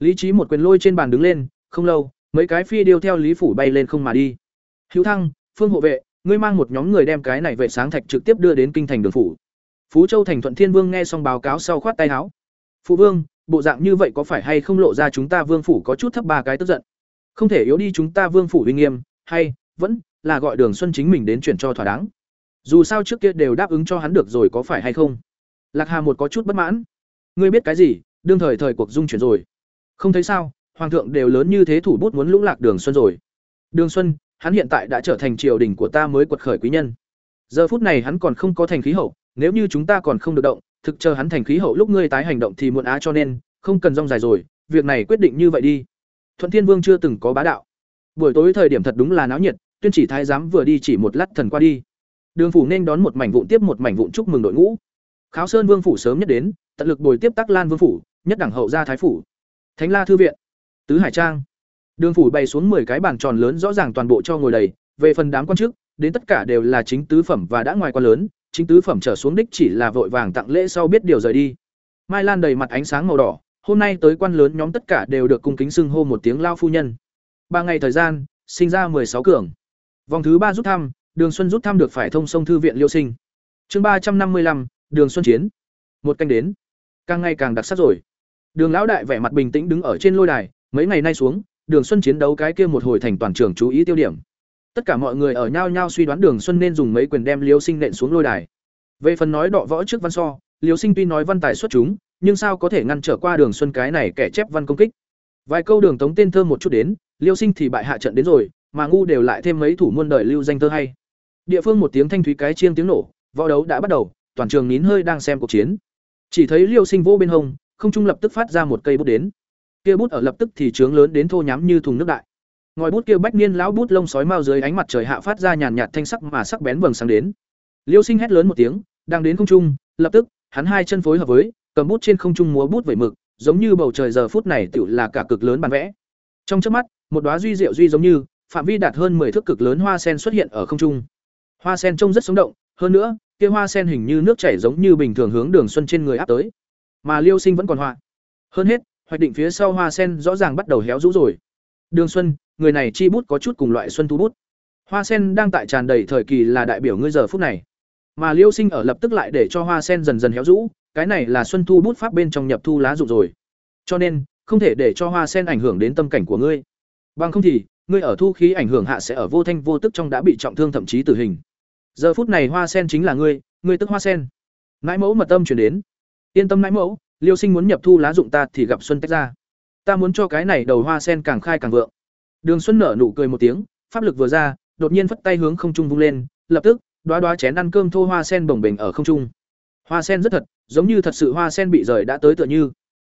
S1: Lý trí một quyền lôi trên bàn đứng lên, không lâu, mấy cái phi điêu theo lý phủ bay lên không mà đi. Hữu thăng, phương hộ vệ, ngươi mang một nhóm người đem cái này vệ sáng thạch trực tiếp đưa đến kinh thành đường phủ. Phú châu thành thuận thiên vương nghe xong báo cáo sau khoát tay áo. Phụ vương bộ dạng như vậy có phải hay không lộ ra chúng ta vương phủ có chút thấp ba cái tức giận? Không thể yếu đi chúng ta vương phủ uy nghiêm, hay vẫn là gọi đường xuân chính mình đến chuyển cho thỏa đáng. Dù sao trước kia đều đáp ứng cho hắn được rồi có phải hay không? Lạc hà một có chút bất mãn. Ngươi biết cái gì? Đương thời thời cuộc dung chuyển rồi. Không thấy sao, hoàng thượng đều lớn như thế thủ bút muốn lũng lạc đường xuân rồi. Đường xuân, hắn hiện tại đã trở thành triều đình của ta mới quật khởi quý nhân. Giờ phút này hắn còn không có thành khí hậu, nếu như chúng ta còn không được động thực chờ hắn thành khí hậu lúc ngươi tái hành động thì muộn á cho nên, không cần rong dài rồi, việc này quyết định như vậy đi. Thuận thiên vương chưa từng có bá đạo. Buổi tối thời điểm thật đúng là náo nhiệt, tuyên chỉ thái giám vừa đi chỉ một lát thần qua đi. Đường phủ nên đón một mảnh vụn tiếp một mảnh vụn chúc mừng đội ngũ. Kháo sơn vương phủ sớm nhất đến, tận lực bồi tiếp tắc lan vương phủ, nhất đẳng hậu gia thái phủ. Thánh la thư viện. Tứ hải trang. Đường phủ bày xuống 10 cái bàn tròn lớn rõ ràng toàn bộ cho ngồi đầy, về phần đám quan chức, đến tất cả đều là chính tứ phẩm và đã ngoài quan lớn chính tứ phẩm trở xuống đích chỉ là vội vàng tặng lễ sau biết điều rời đi. Mai lan đầy mặt ánh sáng màu đỏ, hôm nay tới quan lớn nhóm tất cả đều được cung kính xưng hô một tiếng lao phu nhân. Ba ngày thời gian, sinh ra sáu cường. Vòng thứ ba rút thăm, đường xuân rút thăm được phải thông sông thư viện liêu sinh. Chương ba trăm năm mươi lăm, đường xuân chiến. Một canh đến. Càng ngày càng đặc sắc rồi. Đường lão đại vẻ mặt bình tĩnh đứng ở trên lôi đài, mấy ngày nay xuống, đường xuân chiến đấu cái kia một hồi thành toàn trường chú ý tiêu điểm tất cả mọi người ở nhau nhau suy đoán đường xuân nên dùng mấy quyền đem liêu sinh nện xuống lôi đài. Về phần nói đọ võ trước văn so, liêu sinh tuy nói văn tài xuất chúng, nhưng sao có thể ngăn trở qua đường xuân cái này kẻ chép văn công kích? Vài câu đường tống tên thơ một chút đến, liêu sinh thì bại hạ trận đến rồi, mà ngu đều lại thêm mấy thủ muôn đời lưu danh thơ hay. Địa phương một tiếng thanh thúy cái chiêng tiếng nổ, võ đấu đã bắt đầu, toàn trường nín hơi đang xem cuộc chiến. Chỉ thấy liêu sinh vô bên hông, không trung lập tức phát ra một cây bút đến. Kia bút ở lập tức thì trướng lớn đến thô nhám như thùng nước đại ngòi bút kia bách niên lão bút lông sói mao dưới ánh mặt trời hạ phát ra nhàn nhạt thanh sắc mà sắc bén vầng sáng đến. Liêu sinh hét lớn một tiếng, đang đến không trung, lập tức, hắn hai chân phối hợp với, cầm bút trên không trung múa bút vẩy mực, giống như bầu trời giờ phút này tựu là cả cực lớn bản vẽ. Trong trước mắt, một đóa duy diệu duy giống như, phạm vi đạt hơn 10 thước cực lớn hoa sen xuất hiện ở không trung. Hoa sen trông rất sống động, hơn nữa, kia hoa sen hình như nước chảy giống như bình thường hướng đường xuân trên người áp tới. Mà liêu sinh vẫn còn hoa. Hơn hết, hoạch định phía sau hoa sen rõ ràng bắt đầu héo rũ rồi. Đường xuân người này chi bút có chút cùng loại xuân thu bút. Hoa sen đang tại tràn đầy thời kỳ là đại biểu ngươi giờ phút này. Mà liêu sinh ở lập tức lại để cho hoa sen dần dần héo rũ, cái này là xuân thu bút pháp bên trong nhập thu lá dụng rồi. Cho nên, không thể để cho hoa sen ảnh hưởng đến tâm cảnh của ngươi. Bằng không thì, ngươi ở thu khí ảnh hưởng hạ sẽ ở vô thanh vô tức trong đã bị trọng thương thậm chí tử hình. Giờ phút này hoa sen chính là ngươi ngươi tức hoa sen. Nãi mẫu mật tâm chuyển đến. Yên tâm nãi mẫu, liêu sinh muốn nhập thu lá dụng ta thì gặp xuân tách ra. Ta muốn cho cái này đầu hoa sen càng khai càng vượng đường xuân nở nụ cười một tiếng, pháp lực vừa ra, đột nhiên phất tay hướng không trung vung lên, lập tức, đóa đóa chén ăn cơm thô hoa sen bồng bềnh ở không trung. Hoa sen rất thật, giống như thật sự hoa sen bị rời đã tới tựa như.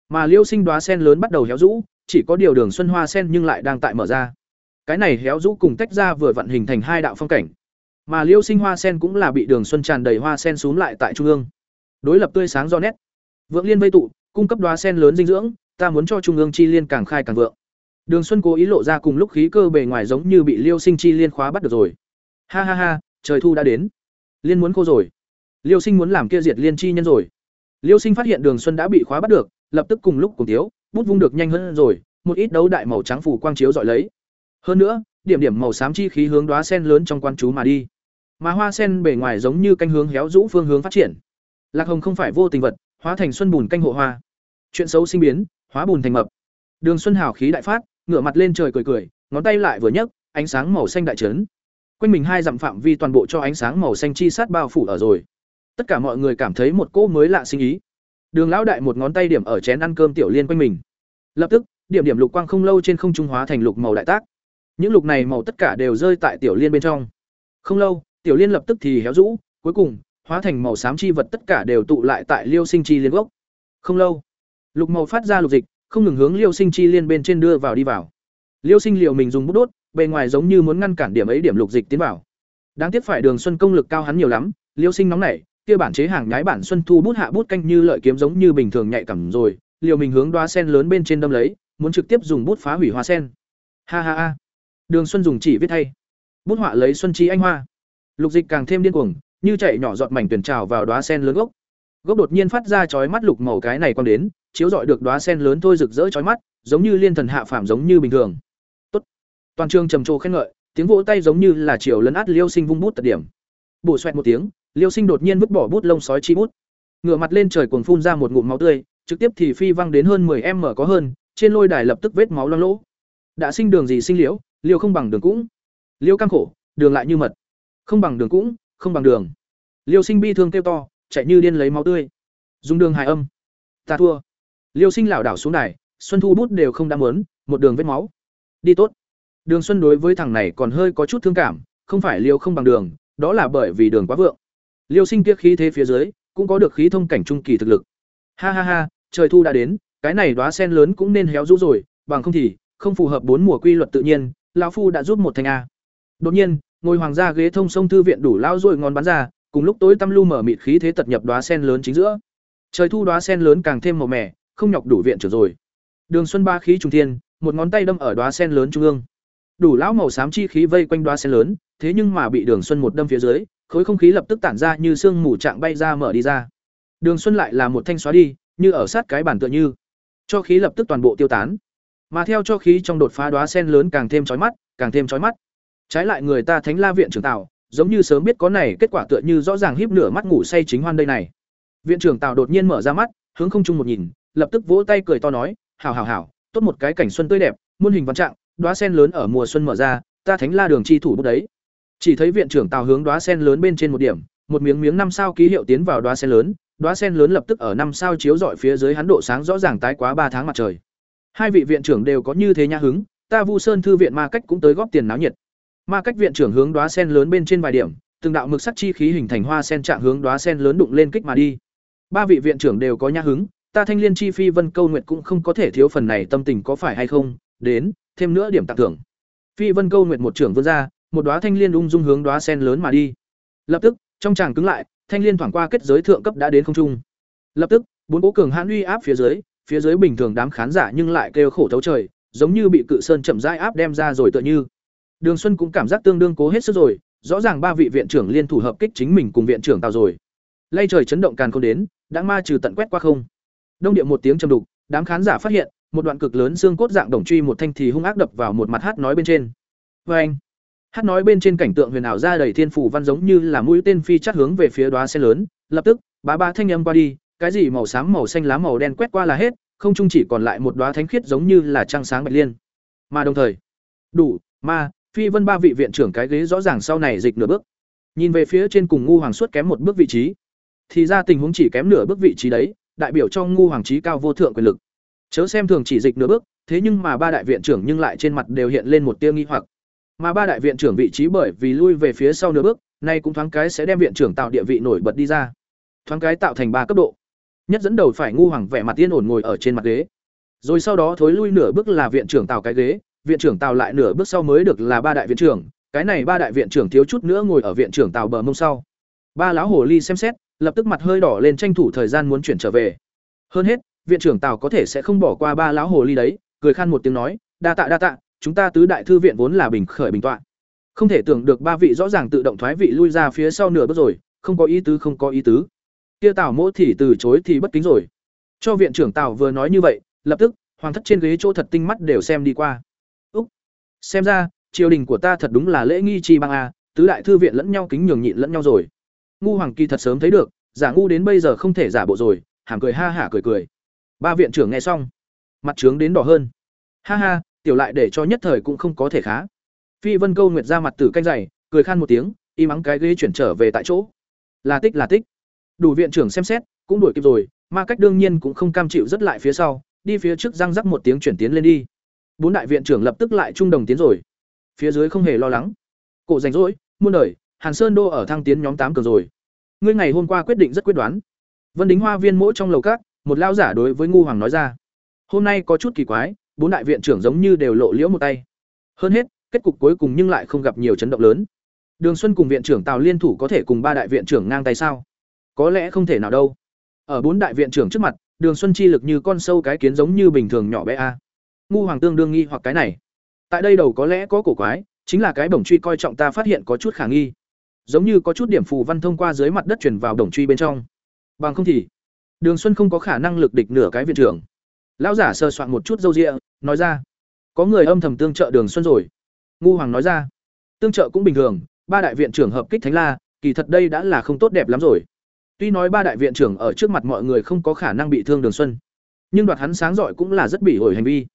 S1: Mà liêu sinh đóa sen lớn bắt đầu héo rũ, chỉ có điều đường xuân hoa sen nhưng lại đang tại mở ra. Cái này héo rũ cùng tách ra vừa vận hình thành hai đạo phong cảnh. Mà liêu sinh hoa sen cũng là bị đường xuân tràn đầy hoa sen xuống lại tại trung ương. Đối lập tươi sáng do nét. Vượng liên vây tụ, cung cấp đóa sen lớn dinh dưỡng, ta muốn cho trung ương chi liên càng khai càng vượng đường xuân cố ý lộ ra cùng lúc khí cơ bề ngoài giống như bị liêu sinh chi liên khóa bắt được rồi. Ha ha ha trời thu đã đến. Liên muốn cô rồi. Liêu sinh muốn làm kia diệt liên chi nhân rồi. Liêu sinh phát hiện đường xuân đã bị khóa bắt được lập tức cùng lúc cùng thiếu, bút vung được nhanh hơn rồi một ít đấu đại màu trắng phủ quang chiếu dọi lấy. Hơn nữa điểm điểm màu xám chi khí hướng đóa sen lớn trong quan chú mà đi. Mà hoa sen bề ngoài giống như canh hướng héo rũ phương hướng phát triển. Lạc hồng không phải vô tình vật hóa thành xuân bùn canh hộ hoa. Chuyện xấu sinh biến hóa bùn thành mập. Đường xuân hào khí đại phát ngửa mặt lên trời cười cười, ngón tay lại vừa nhấc, ánh sáng màu xanh đại trấn. Quanh mình hai dặm phạm vi toàn bộ cho ánh sáng màu xanh chi sát bao phủ ở rồi. Tất cả mọi người cảm thấy một cỗ mới lạ sinh ý. Đường lão đại một ngón tay điểm ở chén ăn cơm tiểu liên quanh mình. Lập tức, điểm điểm lục quang không lâu trên không trung hóa thành lục màu đại tác. Những lục này màu tất cả đều rơi tại tiểu liên bên trong. Không lâu, tiểu liên lập tức thì héo rũ, cuối cùng, hóa thành màu xám chi vật tất cả đều tụ lại tại liêu sinh chi liên gốc. Không lâu, lục màu phát ra lục dịch không ngừng hướng liêu sinh chi liên bên trên đưa vào đi vào. Liêu sinh liệu mình dùng bút đốt, bề ngoài giống như muốn ngăn cản điểm ấy điểm lục dịch tiến vào. Đáng tiếc phải đường xuân công lực cao hắn nhiều lắm, liêu sinh nóng nảy, kia bản chế hàng nhái bản xuân thu bút hạ bút canh như lợi kiếm giống như bình thường nhạy cảm rồi liều mình hướng đoá sen lớn bên trên đâm lấy, muốn trực tiếp dùng bút phá hủy hoa sen. Ha ha ha. Đường xuân dùng chỉ viết thay. Bút họa lấy xuân chi anh hoa. Lục dịch càng thêm điên cuồng, như chạy nhỏ giọt mảnh tuyển trào vào đóa sen lớn gốc. Gốc đột nhiên phát ra chói mắt lục màu cái này quang đến chiếu rọi được đóa sen lớn thôi rực rỡ chói mắt, giống như liên thần hạ phàm giống như bình thường. Tốt. Toàn trường trầm trồ khen ngợi, tiếng vỗ tay giống như là chiều lấn át liêu sinh vung bút tật điểm. Bổ xoẹt một tiếng, liêu sinh đột nhiên vứt bỏ bút lông sói chi bút. Ngửa mặt lên trời cuồng phun ra một ngụm máu tươi, trực tiếp thì phi văng đến hơn 10 m có hơn, trên lôi đài lập tức vết máu loang lỗ. Đã sinh đường gì sinh liễu liễu không bằng đường cũng. Liêu cam khổ, đường lại như mật. Không bằng đường cũng, không bằng đường. Liêu sinh bi thương kêu to, chạy như điên lấy máu tươi. Dùng đường hài âm. Ta thua liêu sinh lảo đảo xuống đài, xuân thu bút đều không đam muốn, một đường vết máu. Đi tốt. Đường xuân đối với thằng này còn hơi có chút thương cảm, không phải liêu không bằng đường, đó là bởi vì đường quá vượng. Liêu sinh tiếc khí thế phía dưới, cũng có được khí thông cảnh trung kỳ thực lực. Ha ha ha, trời thu đã đến, cái này đóa sen lớn cũng nên héo rũ rồi, bằng không thì, không phù hợp bốn mùa quy luật tự nhiên, lão phu đã giúp một thành a. Đột nhiên ngồi hoàng gia ghế thông sông thư viện đủ lao rồi ngon bắn ra, cùng lúc tối tăm lu mở mịt khí thế tật nhập đóa sen lớn chính giữa. Trời thu đóa sen lớn càng thêm màu mẻ không nhọc đủ viện trưởng rồi. Đường xuân ba khí trung thiên, một ngón tay đâm ở đóa sen lớn trung ương. Đủ lão màu xám chi khí vây quanh đóa sen lớn, thế nhưng mà bị đường xuân một đâm phía dưới, khối không khí lập tức tản ra như sương mù trạng bay ra mở đi ra. Đường xuân lại là một thanh xóa đi, như ở sát cái bản tựa như. Cho khí lập tức toàn bộ tiêu tán. Mà theo cho khí trong đột phá đóa sen lớn càng thêm chói mắt, càng thêm chói mắt. Trái lại người ta thánh la viện trưởng tào, giống như sớm biết có này kết quả tựa như rõ ràng híp nửa mắt ngủ say chính hoan đây này. Viện trưởng tào đột nhiên mở ra mắt, hướng không trung một nhìn lập tức vỗ tay cười to nói, hảo hảo hảo, tốt một cái cảnh xuân tươi đẹp, muôn hình vạn trạng, đóa sen lớn ở mùa xuân mở ra, ta thánh la đường chi thủ bút đấy. Chỉ thấy viện trưởng tào hướng đóa sen lớn bên trên một điểm, một miếng miếng năm sao ký hiệu tiến vào đóa sen lớn, đóa sen lớn lập tức ở năm sao chiếu rọi phía dưới hắn độ sáng rõ ràng tái quá ba tháng mặt trời. Hai vị viện trưởng đều có như thế nhã hứng, ta vu sơn thư viện ma cách cũng tới góp tiền náo nhiệt. Ma cách viện trưởng hướng đóa sen lớn bên trên vài điểm, từng đạo mực sắc chi khí hình thành hoa sen trạng hướng đóa sen lớn đụng lên kích mà đi. Ba vị viện trưởng đều có nhã hứng ta thanh liên chi phi vân câu nguyệt cũng không có thể thiếu phần này tâm tình có phải hay không? Đến, thêm nữa điểm tặng thưởng. Phi vân câu nguyệt một trưởng vươn ra, một đóa thanh liên ung dung hướng đóa sen lớn mà đi. Lập tức, trong tràng cứng lại, thanh liên thoảng qua kết giới thượng cấp đã đến không trung. Lập tức, bốn cố cường hãn uy áp phía dưới phía dưới bình thường đám khán giả nhưng lại kêu khổ thấu trời, giống như bị cự sơn chậm rãi áp đem ra rồi tựa như. Đường xuân cũng cảm giác tương đương cố hết sức rồi, rõ ràng ba vị viện trưởng liên thủ hợp kích chính mình cùng viện trưởng tào rồi. Lay trời chấn động càn không đến, đã ma trừ tận quét qua không đông điệu một tiếng trầm đục, đám khán giả phát hiện, một đoạn cực lớn xương cốt dạng đồng truy một thanh thì hung ác đập vào một mặt hát nói bên trên. Và anh, hát nói bên trên cảnh tượng huyền ảo ra đầy thiên phủ văn giống như là mũi tên phi chát hướng về phía đóa xe lớn, lập tức, bá ba thanh âm qua đi, cái gì màu xám, màu xanh lá, màu đen quét qua là hết, không chung chỉ còn lại một đóa thánh khiết giống như là trăng sáng bạch liên. Mà đồng thời, đủ, ma, phi vân ba vị viện trưởng cái ghế rõ ràng sau này dịch nửa bước. Nhìn về phía trên cùng ngu hoàng suốt kém một bước vị trí, thì ra tình huống chỉ kém nửa bước vị trí đấy đại biểu cho ngu hoàng trí cao vô thượng quyền lực. Chớ xem thường chỉ dịch nửa bước, thế nhưng mà ba đại viện trưởng nhưng lại trên mặt đều hiện lên một tia nghi hoặc. Mà ba đại viện trưởng vị trí bởi vì lui về phía sau nửa bước, nay cũng thoáng cái sẽ đem viện trưởng tạo địa vị nổi bật đi ra. Thoáng cái tạo thành ba cấp độ. Nhất dẫn đầu phải ngu hoàng vẻ mặt yên ổn ngồi ở trên mặt ghế. Rồi sau đó thối lui nửa bước là viện trưởng tạo cái ghế, viện trưởng tạo lại nửa bước sau mới được là ba đại viện trưởng. Cái này ba đại viện trưởng thiếu chút nữa ngồi ở viện trưởng tạo bờ mông sau. Ba lão hồ ly xem xét lập tức mặt hơi đỏ lên tranh thủ thời gian muốn chuyển trở về. Hơn hết, viện trưởng tào có thể sẽ không bỏ qua ba lão hồ ly đấy, cười khan một tiếng nói, đa tạ đa tạ, chúng ta tứ đại thư viện vốn là bình khởi bình tọa. Không thể tưởng được ba vị rõ ràng tự động thoái vị lui ra phía sau nửa bước rồi, không có ý tứ, không có ý tứ. Kia tào mỗ thì từ chối thì bất kính rồi. Cho viện trưởng tào vừa nói như vậy, lập tức, hoàng thất trên ghế chỗ thật tinh mắt đều xem đi qua. Xem ra, triều đình của ta thật đúng là lễ nghi chi bang a, tứ đại thư viện lẫn nhau kính nhường nhịn lẫn nhau rồi ngu hoàng kỳ thật sớm thấy được, giả ngu đến bây giờ không thể giả bộ rồi, hàm cười ha hả cười cười. Ba viện trưởng nghe xong, mặt trướng đến đỏ hơn. Ha ha, tiểu lại để cho nhất thời cũng không có thể khá. Phi vân câu nguyệt ra mặt tử canh dày, cười khan một tiếng im ắng cái ghế chuyển trở về tại chỗ. Là tích là tích. Đủ viện trưởng xem xét, cũng đuổi kịp rồi, ma cách đương nhiên cũng không cam chịu rất lại phía sau, đi phía trước răng rắc một tiếng chuyển tiến lên đi. Bốn đại viện trưởng lập tức lại trung đồng tiến rồi. Phía dưới không hề lo lắng. Cổ rảnh rỗi, muôn đời hàn sơn đô ở thăng tiến nhóm tám cờ rồi. Ngươi ngày hôm qua quyết định rất quyết đoán. Vân đính hoa viên mỗi trong lầu các, một lao giả đối với ngu hoàng nói ra. Hôm nay có chút kỳ quái, bốn đại viện trưởng giống như đều lộ liễu một tay. Hơn hết, kết cục cuối cùng nhưng lại không gặp nhiều chấn động lớn. Đường xuân cùng viện trưởng tào liên thủ có thể cùng ba đại viện trưởng ngang tay sao? Có lẽ không thể nào đâu. Ở bốn đại viện trưởng trước mặt, đường xuân chi lực như con sâu cái kiến giống như bình thường nhỏ bé a. Ngu hoàng tương đương nghi hoặc cái này. Tại đây đầu có lẽ có cổ quái, chính là cái bổng truy coi trọng ta phát hiện có chút khả nghi giống như có chút điểm phù văn thông qua dưới mặt đất chuyển vào đồng truy bên trong. Bằng không thì, đường xuân không có khả năng lực địch nửa cái viện trưởng. Lão giả sơ soạn một chút râu rịa nói ra, có người âm thầm tương trợ đường xuân rồi. Ngu hoàng nói ra, tương trợ cũng bình thường, ba đại viện trưởng hợp kích thánh la, kỳ thật đây đã là không tốt đẹp lắm rồi. Tuy nói ba đại viện trưởng ở trước mặt mọi người không có khả năng bị thương đường xuân, nhưng đoạt hắn sáng giỏi cũng là rất bỉ ổi hành vi.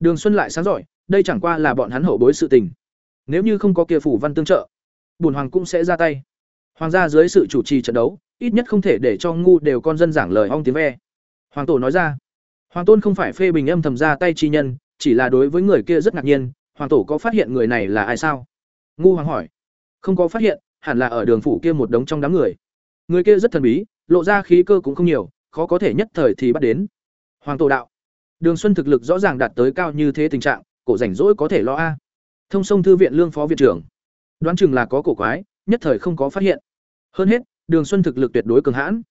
S1: Đường xuân lại sáng giỏi, đây chẳng qua là bọn hắn hậu bối sự tình. Nếu như không có kia phủ văn tương trợ bùn hoàng cũng sẽ ra tay. Hoàng gia dưới sự chủ trì trận đấu, ít nhất không thể để cho ngu đều con dân giảng lời ong tiếng ve. Hoàng tổ nói ra, hoàng tôn không phải phê bình âm thầm ra tay chi nhân, chỉ là đối với người kia rất ngạc nhiên, hoàng tổ có phát hiện người này là ai sao? Ngu hoàng hỏi. Không có phát hiện, hẳn là ở đường phủ kia một đống trong đám người. Người kia rất thần bí, lộ ra khí cơ cũng không nhiều, khó có thể nhất thời thì bắt đến. Hoàng tổ đạo, đường xuân thực lực rõ ràng đạt tới cao như thế tình trạng, cổ rảnh rỗi có thể lo a. Thông sông thư viện lương phó viện trưởng đoán chừng là có cổ quái, nhất thời không có phát hiện. Hơn hết, đường xuân thực lực tuyệt đối cường hãn.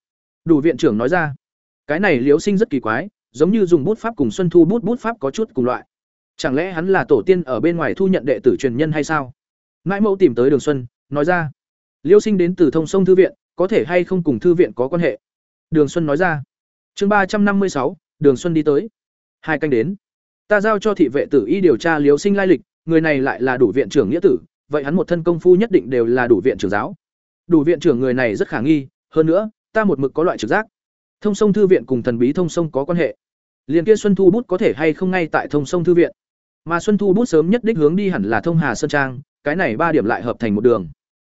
S1: Đủ viện trưởng nói ra, cái này liễu sinh rất kỳ quái, giống như dùng bút pháp cùng xuân thu bút bút pháp có chút cùng loại. Chẳng lẽ hắn là tổ tiên ở bên ngoài thu nhận đệ tử truyền nhân hay sao? Mãi mẫu tìm tới đường xuân, nói ra liễu sinh đến từ thông sông thư viện, có thể hay không cùng thư viện có quan hệ? Đường xuân nói ra, chương ba trăm năm mươi sáu, đường xuân đi tới. Hai canh đến. Ta giao cho thị vệ tử y điều tra liễu sinh lai lịch, người này lại là đủ viện trưởng nghĩa tử vậy hắn một thân công phu nhất định đều là đủ viện trưởng giáo. Đủ viện trưởng người này rất khả nghi, hơn nữa, ta một mực có loại trực giác. Thông sông thư viện cùng thần bí thông sông có quan hệ. Liền kia xuân thu bút có thể hay không ngay tại thông sông thư viện. Mà xuân thu bút sớm nhất đích hướng đi hẳn là thông hà sơn trang, cái này ba điểm lại hợp thành một đường.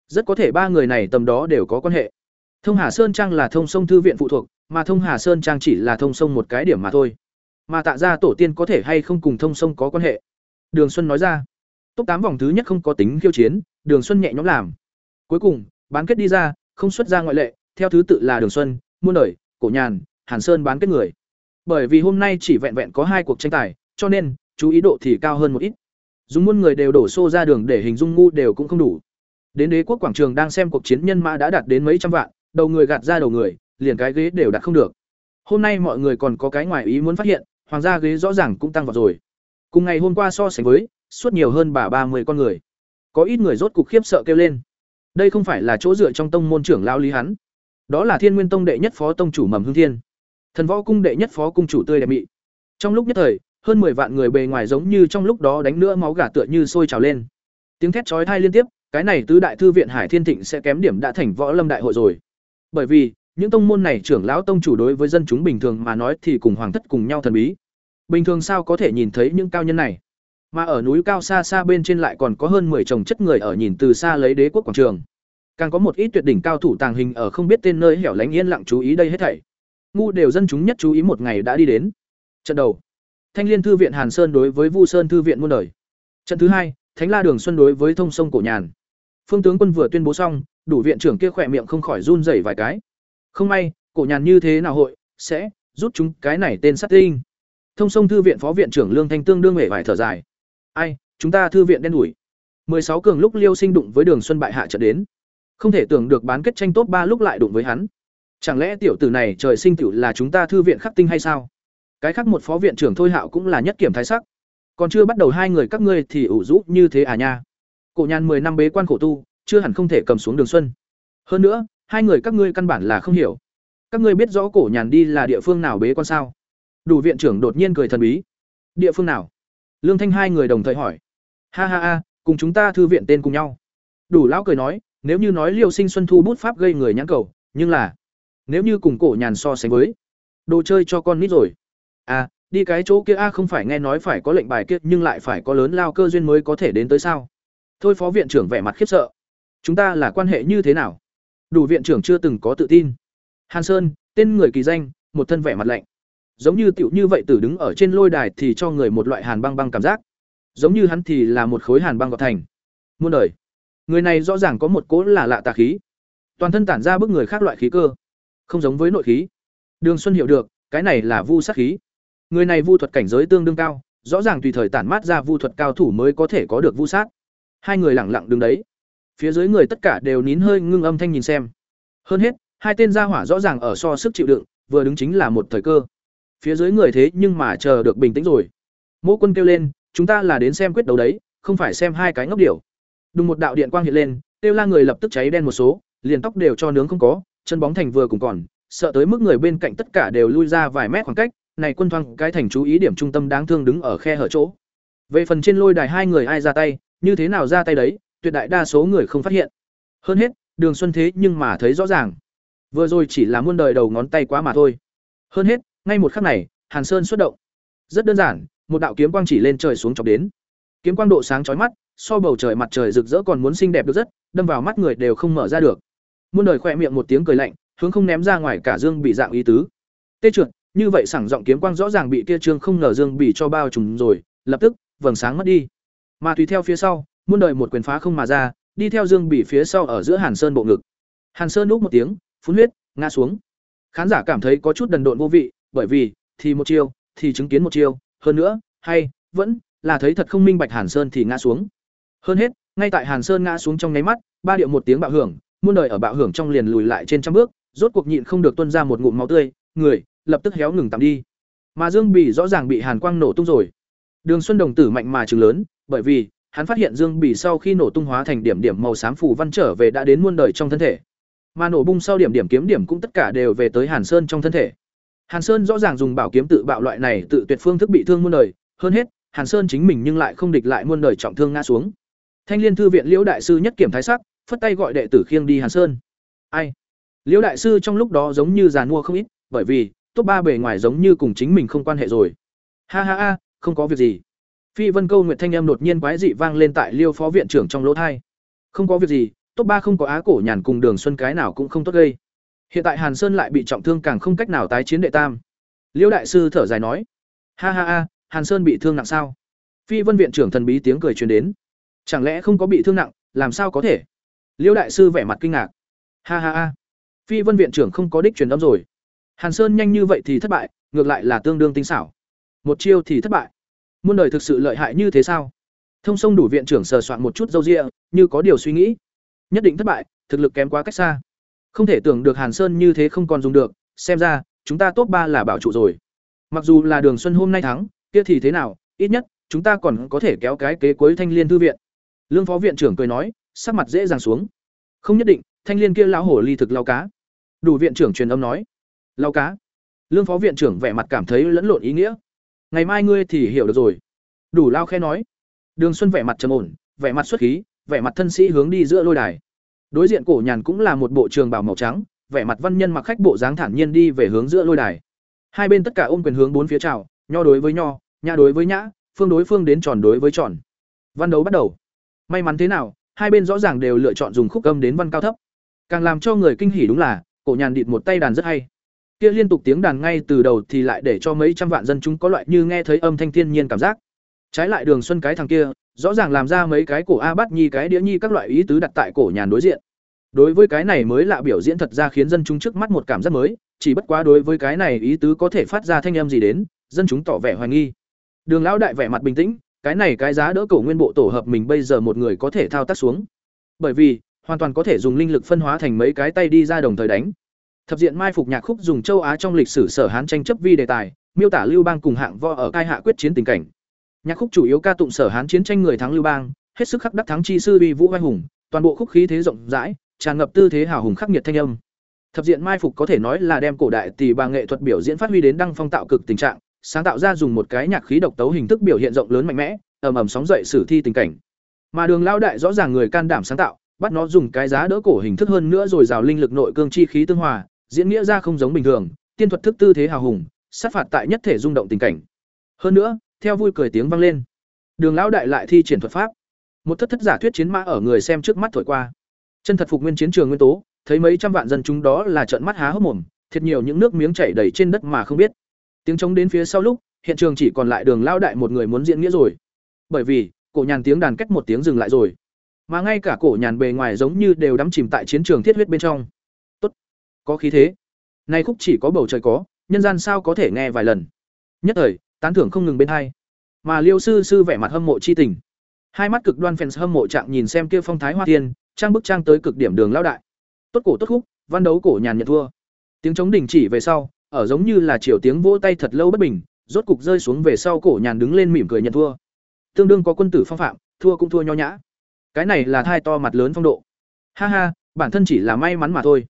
S1: Rất có thể ba người này tầm đó đều có quan hệ. Thông hà sơn trang là thông sông thư viện phụ thuộc, mà thông hà sơn trang chỉ là thông sông một cái điểm mà thôi. Mà tạ ra tổ tiên có thể hay không cùng thông sông có quan hệ? Đường xuân nói ra top tám vòng thứ nhất không có tính khiêu chiến, đường xuân nhẹ nhõm làm. Cuối cùng, bán kết đi ra, không xuất ra ngoại lệ, theo thứ tự là đường xuân, muôn đời, cổ nhàn, hàn sơn bán kết người. Bởi vì hôm nay chỉ vẹn vẹn có hai cuộc tranh tài, cho nên, chú ý độ thì cao hơn một ít. Dùng muôn người đều đổ xô ra đường để hình dung ngu đều cũng không đủ. Đến đế quốc quảng trường đang xem cuộc chiến nhân mã đã đạt đến mấy trăm vạn, đầu người gạt ra đầu người, liền cái ghế đều đặt không được. Hôm nay mọi người còn có cái ngoài ý muốn phát hiện, hoàng gia ghế rõ ràng cũng tăng vào rồi. Cùng ngày hôm qua so sánh với suốt nhiều hơn bà ba mươi con người. Có ít người rốt cục khiếp sợ kêu lên. Đây không phải là chỗ dựa trong tông môn trưởng lão lý hắn đó là thiên nguyên tông đệ nhất phó tông chủ mầm hương thiên. Thần võ cung đệ nhất phó cung chủ tươi đẹp mị. Trong lúc nhất thời, hơn mười vạn người bề ngoài giống như trong lúc đó đánh nữa máu gà tựa như sôi trào lên. Tiếng thét chói tai liên tiếp, cái này tứ đại thư viện hải thiên thịnh sẽ kém điểm đã thành võ lâm đại hội rồi. Bởi vì, những tông môn này trưởng lão tông chủ đối với dân chúng bình thường mà nói thì cùng hoàng thất cùng nhau thần bí. Bình thường sao có thể nhìn thấy những cao nhân này? Mà ở núi cao xa xa bên trên lại còn có hơn 10 chồng chất người ở nhìn từ xa lấy đế quốc quảng trường. Càng có một ít tuyệt đỉnh cao thủ tàng hình ở không biết tên nơi hẻo lánh yên lặng chú ý đây hết thảy. Ngu đều dân chúng nhất chú ý một ngày đã đi đến. Trận đầu. Thanh Liên thư viện Hàn Sơn đối với Vu Sơn thư viện muôn đời. Trận thứ hai, Thánh La Đường Xuân đối với Thông Sông Cổ Nhàn. Phương tướng quân vừa tuyên bố xong, đủ viện trưởng kia khỏe miệng không khỏi run rẩy vài cái. Không may, Cổ Nhàn như thế nào hội sẽ rút chúng cái này tên sát tinh. Thông Sông thư viện phó viện trưởng Lương Thanh tương đương hề vài thở dài ai, chúng ta thư viện đen đủi. Mười sáu cường lúc liêu sinh đụng với đường xuân bại hạ trận đến. Không thể tưởng được bán kết tranh top ba lúc lại đụng với hắn. Chẳng lẽ tiểu tử này trời sinh tiểu là chúng ta thư viện khắc tinh hay sao? Cái khác một phó viện trưởng thôi hạo cũng là nhất kiểm thái sắc. Còn chưa bắt đầu hai người các ngươi thì ủ rũ như thế à nha. Cổ nhàn mười năm bế quan khổ tu, chưa hẳn không thể cầm xuống đường xuân. Hơn nữa, hai người các ngươi căn bản là không hiểu. Các ngươi biết rõ cổ nhàn đi là địa phương nào bế quan sao? Đủ viện trưởng đột nhiên cười thần bí. Địa phương nào? Lương thanh hai người đồng thời hỏi. Ha ha ha, cùng chúng ta thư viện tên cùng nhau. Đủ lão cười nói, nếu như nói liêu sinh xuân thu bút pháp gây người nhãn cầu, nhưng là, nếu như cùng cổ nhàn so sánh với, đồ chơi cho con nít rồi. À đi cái chỗ kia a, không phải nghe nói phải có lệnh bài kia, nhưng lại phải có lớn lao cơ duyên mới có thể đến tới sao? Thôi phó viện trưởng vẻ mặt khiếp sợ. Chúng ta là quan hệ như thế nào? Đủ viện trưởng chưa từng có tự tin. Hàn sơn, tên người kỳ danh, một thân vẻ mặt lạnh giống như tiểu như vậy tử đứng ở trên lôi đài thì cho người một loại hàn băng băng cảm giác. Giống như hắn thì là một khối hàn băng gọt thành. Muôn đời. Người này rõ ràng có một cỗ là lạ tà khí. Toàn thân tản ra bức người khác loại khí cơ. Không giống với nội khí. Đường xuân hiểu được, cái này là vu sát khí. Người này vu thuật cảnh giới tương đương cao, rõ ràng tùy thời tản mát ra vu thuật cao thủ mới có thể có được vu sát. Hai người lẳng lặng đứng đấy. Phía dưới người tất cả đều nín hơi ngưng âm thanh nhìn xem. Hơn hết, hai tên gia hỏa rõ ràng ở so sức chịu đựng, vừa đứng chính là một thời cơ phía dưới người thế nhưng mà chờ được bình tĩnh rồi. Mỗ quân kêu lên, chúng ta là đến xem quyết đấu đấy, không phải xem hai cái ngốc điểu. Đùng một đạo điện quang hiện lên, kêu la người lập tức cháy đen một số, liền tóc đều cho nướng không có, chân bóng thành vừa cùng còn, sợ tới mức người bên cạnh tất cả đều lui ra vài mét khoảng cách, này quân thoang cái thành chú ý điểm trung tâm đáng thương đứng ở khe hở chỗ. Về phần trên lôi đài hai người ai ra tay, như thế nào ra tay đấy, tuyệt đại đa số người không phát hiện. Hơn hết, đường xuân thế nhưng mà thấy rõ ràng. Vừa rồi chỉ là muôn đời đầu ngón tay quá mà thôi. Hơn hết ngay một khắc này, hàn sơn xuất động. Rất đơn giản, một đạo kiếm quang chỉ lên trời xuống chọc đến. Kiếm quang độ sáng chói mắt, so bầu trời mặt trời rực rỡ còn muốn xinh đẹp được rất, đâm vào mắt người đều không mở ra được. Muôn đời khỏe miệng một tiếng cười lạnh, hướng không ném ra ngoài cả dương bị dạng ý tứ. Tê trượt, như vậy sẳng giọng kiếm quang rõ ràng bị kia trương không ngờ dương bị cho bao trùm rồi, lập tức, vầng sáng mất đi. Mà tùy theo phía sau, muôn đời một quyền phá không mà ra, đi theo dương bị phía sau ở giữa hàn sơn bộ ngực. Hàn sơn lúc một tiếng, phun huyết, ngã xuống. Khán giả cảm thấy có chút đần độn vô vị bởi vì, thì một chiêu, thì chứng kiến một chiêu, hơn nữa, hay, vẫn, là thấy thật không minh bạch hàn sơn thì ngã xuống. Hơn hết, ngay tại hàn sơn ngã xuống trong nháy mắt, ba điệu một tiếng bạo hưởng, muôn đời ở bạo hưởng trong liền lùi lại trên trăm bước, rốt cuộc nhịn không được tuôn ra một ngụm máu tươi, người, lập tức héo ngừng tạm đi. Mà dương bỉ rõ ràng bị hàn quang nổ tung rồi. Đường xuân đồng tử mạnh mà trừng lớn, bởi vì, hắn phát hiện dương bỉ sau khi nổ tung hóa thành điểm điểm màu xám phủ văn trở về đã đến muôn đời trong thân thể. Mà nổ bung sau điểm điểm kiếm điểm cũng tất cả đều về tới hàn sơn trong thân thể hàn sơn rõ ràng dùng bảo kiếm tự bạo loại này tự tuyệt phương thức bị thương muôn đời, hơn hết, hàn sơn chính mình nhưng lại không địch lại muôn đời trọng thương ngã xuống. Thanh liên thư viện liễu đại sư nhất kiểm thái sắc, phất tay gọi đệ tử khiêng đi hàn sơn. Ai? Liễu đại sư trong lúc đó giống như giàn mua không ít, bởi vì, top ba bề ngoài giống như cùng chính mình không quan hệ rồi. Ha ha ha, không có việc gì. Phi vân câu Nguyệt thanh âm đột nhiên quái dị vang lên tại liêu phó viện trưởng trong lỗ tai. không có việc gì, top ba không có á cổ nhàn cùng đường xuân cái nào cũng không tốt gây hiện tại hàn sơn lại bị trọng thương càng không cách nào tái chiến đệ tam. Liêu đại sư thở dài nói, ha ha ha, hàn sơn bị thương nặng sao? Phi vân viện trưởng thần bí tiếng cười truyền đến, chẳng lẽ không có bị thương nặng, làm sao có thể? Liêu đại sư vẻ mặt kinh ngạc, ha ha ha, phi vân viện trưởng không có đích truyền âm rồi. Hàn sơn nhanh như vậy thì thất bại, ngược lại là tương đương tinh xảo. Một chiêu thì thất bại. Muôn đời thực sự lợi hại như thế sao? Thông sông đủ viện trưởng sờ soạn một chút dâu rịa như có điều suy nghĩ. Nhất định thất bại, thực lực kém quá cách xa không thể tưởng được hàn sơn như thế không còn dùng được, xem ra, chúng ta top ba là bảo trụ rồi. Mặc dù là đường xuân hôm nay thắng, kia thì thế nào, ít nhất, chúng ta còn có thể kéo cái kế cuối thanh liên thư viện. Lương phó viện trưởng cười nói, sắc mặt dễ dàng xuống. Không nhất định, thanh liên kia lão hổ ly thực lao cá. Đủ viện trưởng truyền âm nói. Lao cá. Lương phó viện trưởng vẻ mặt cảm thấy lẫn lộn ý nghĩa. Ngày mai ngươi thì hiểu được rồi. Đủ lao khe nói. Đường xuân vẻ mặt trầm ổn, vẻ mặt xuất khí, vẻ mặt thân sĩ hướng đi giữa lôi đài đối diện cổ nhàn cũng là một bộ trường bảo màu trắng, vẻ mặt văn nhân mặc khách bộ dáng thản nhiên đi về hướng giữa lôi đài. Hai bên tất cả ôm quyền hướng bốn phía trào nho đối với nho, nhã đối với nhã, phương đối phương đến tròn đối với tròn. Văn đấu bắt đầu. May mắn thế nào, hai bên rõ ràng đều lựa chọn dùng khúc âm đến văn cao thấp. Càng làm cho người kinh hỉ đúng là, cổ nhàn địt một tay đàn rất hay. Kia liên tục tiếng đàn ngay từ đầu thì lại để cho mấy trăm vạn dân chúng có loại như nghe thấy âm thanh thiên nhiên cảm giác. Trái lại đường xuân cái thằng kia rõ ràng làm ra mấy cái cổ a bát nhi, cái đĩa nhi các loại ý tứ đặt tại cổ nhàn đối diện. Đối với cái này mới lạ biểu diễn thật ra khiến dân chúng trước mắt một cảm giác mới, chỉ bất quá đối với cái này ý tứ có thể phát ra thanh âm gì đến, dân chúng tỏ vẻ hoài nghi. Đường lão đại vẻ mặt bình tĩnh, cái này cái giá đỡ cổ nguyên bộ tổ hợp mình bây giờ một người có thể thao tác xuống. Bởi vì, hoàn toàn có thể dùng linh lực phân hóa thành mấy cái tay đi ra đồng thời đánh. Thập diện mai phục nhạc khúc dùng châu á trong lịch sử sở hán tranh chấp vi đề tài, miêu tả lưu bang cùng hạng vo ở cai hạ quyết chiến tình cảnh nhạc khúc chủ yếu ca tụng sở hán chiến tranh người thắng lưu bang, hết sức khắc đắc thắng chi sư uy vũ oai hùng, toàn bộ khúc khí thế rộng rãi, tràn ngập tư thế hào hùng khắc nghiệt thanh âm. Thập diện mai phục có thể nói là đem cổ đại tỷ bà nghệ thuật biểu diễn phát huy đến đăng phong tạo cực tình trạng, sáng tạo ra dùng một cái nhạc khí độc tấu hình thức biểu hiện rộng lớn mạnh mẽ, ầm ầm sóng dậy sử thi tình cảnh. Mà đường lao đại rõ ràng người can đảm sáng tạo, bắt nó dùng cái giá đỡ cổ hình thức hơn nữa rồi rào linh lực nội cương chi khí tương hòa, diễn nghĩa ra không giống bình thường, tiên thuật thức tư thế hào hùng, sát phạt tại nhất thể rung động tình cảnh. Hơn nữa theo vui cười tiếng vang lên. Đường lão đại lại thi triển thuật pháp. Một thất thất giả thuyết chiến mã ở người xem trước mắt thổi qua. Chân thật phục nguyên chiến trường nguyên tố, thấy mấy trăm vạn dân chúng đó là trợn mắt há hốc mồm, thiệt nhiều những nước miếng chảy đầy trên đất mà không biết. Tiếng trống đến phía sau lúc, hiện trường chỉ còn lại đường lão đại một người muốn diễn nghĩa rồi. Bởi vì, cổ nhàn tiếng đàn cách một tiếng dừng lại rồi. Mà ngay cả cổ nhàn bề ngoài giống như đều đắm chìm tại chiến trường thiết huyết bên trong. Tốt, có khí thế. Nay khúc chỉ có bầu trời có, nhân gian sao có thể nghe vài lần. Nhất thời tán thưởng không ngừng bên hai. Mà liêu sư sư vẻ mặt hâm mộ chi tình. Hai mắt cực đoan fans hâm mộ trạng nhìn xem kia phong thái hoa tiên, trang bức trang tới cực điểm đường lao đại. Tốt cổ tốt khúc, văn đấu cổ nhàn nhận thua. Tiếng chống đình chỉ về sau, ở giống như là chiều tiếng vỗ tay thật lâu bất bình, rốt cục rơi xuống về sau cổ nhàn đứng lên mỉm cười nhận thua. Tương đương có quân tử phong phạm, thua cũng thua nho nhã. Cái này là thai to mặt lớn phong độ. Ha ha, bản thân chỉ là may mắn mà thôi.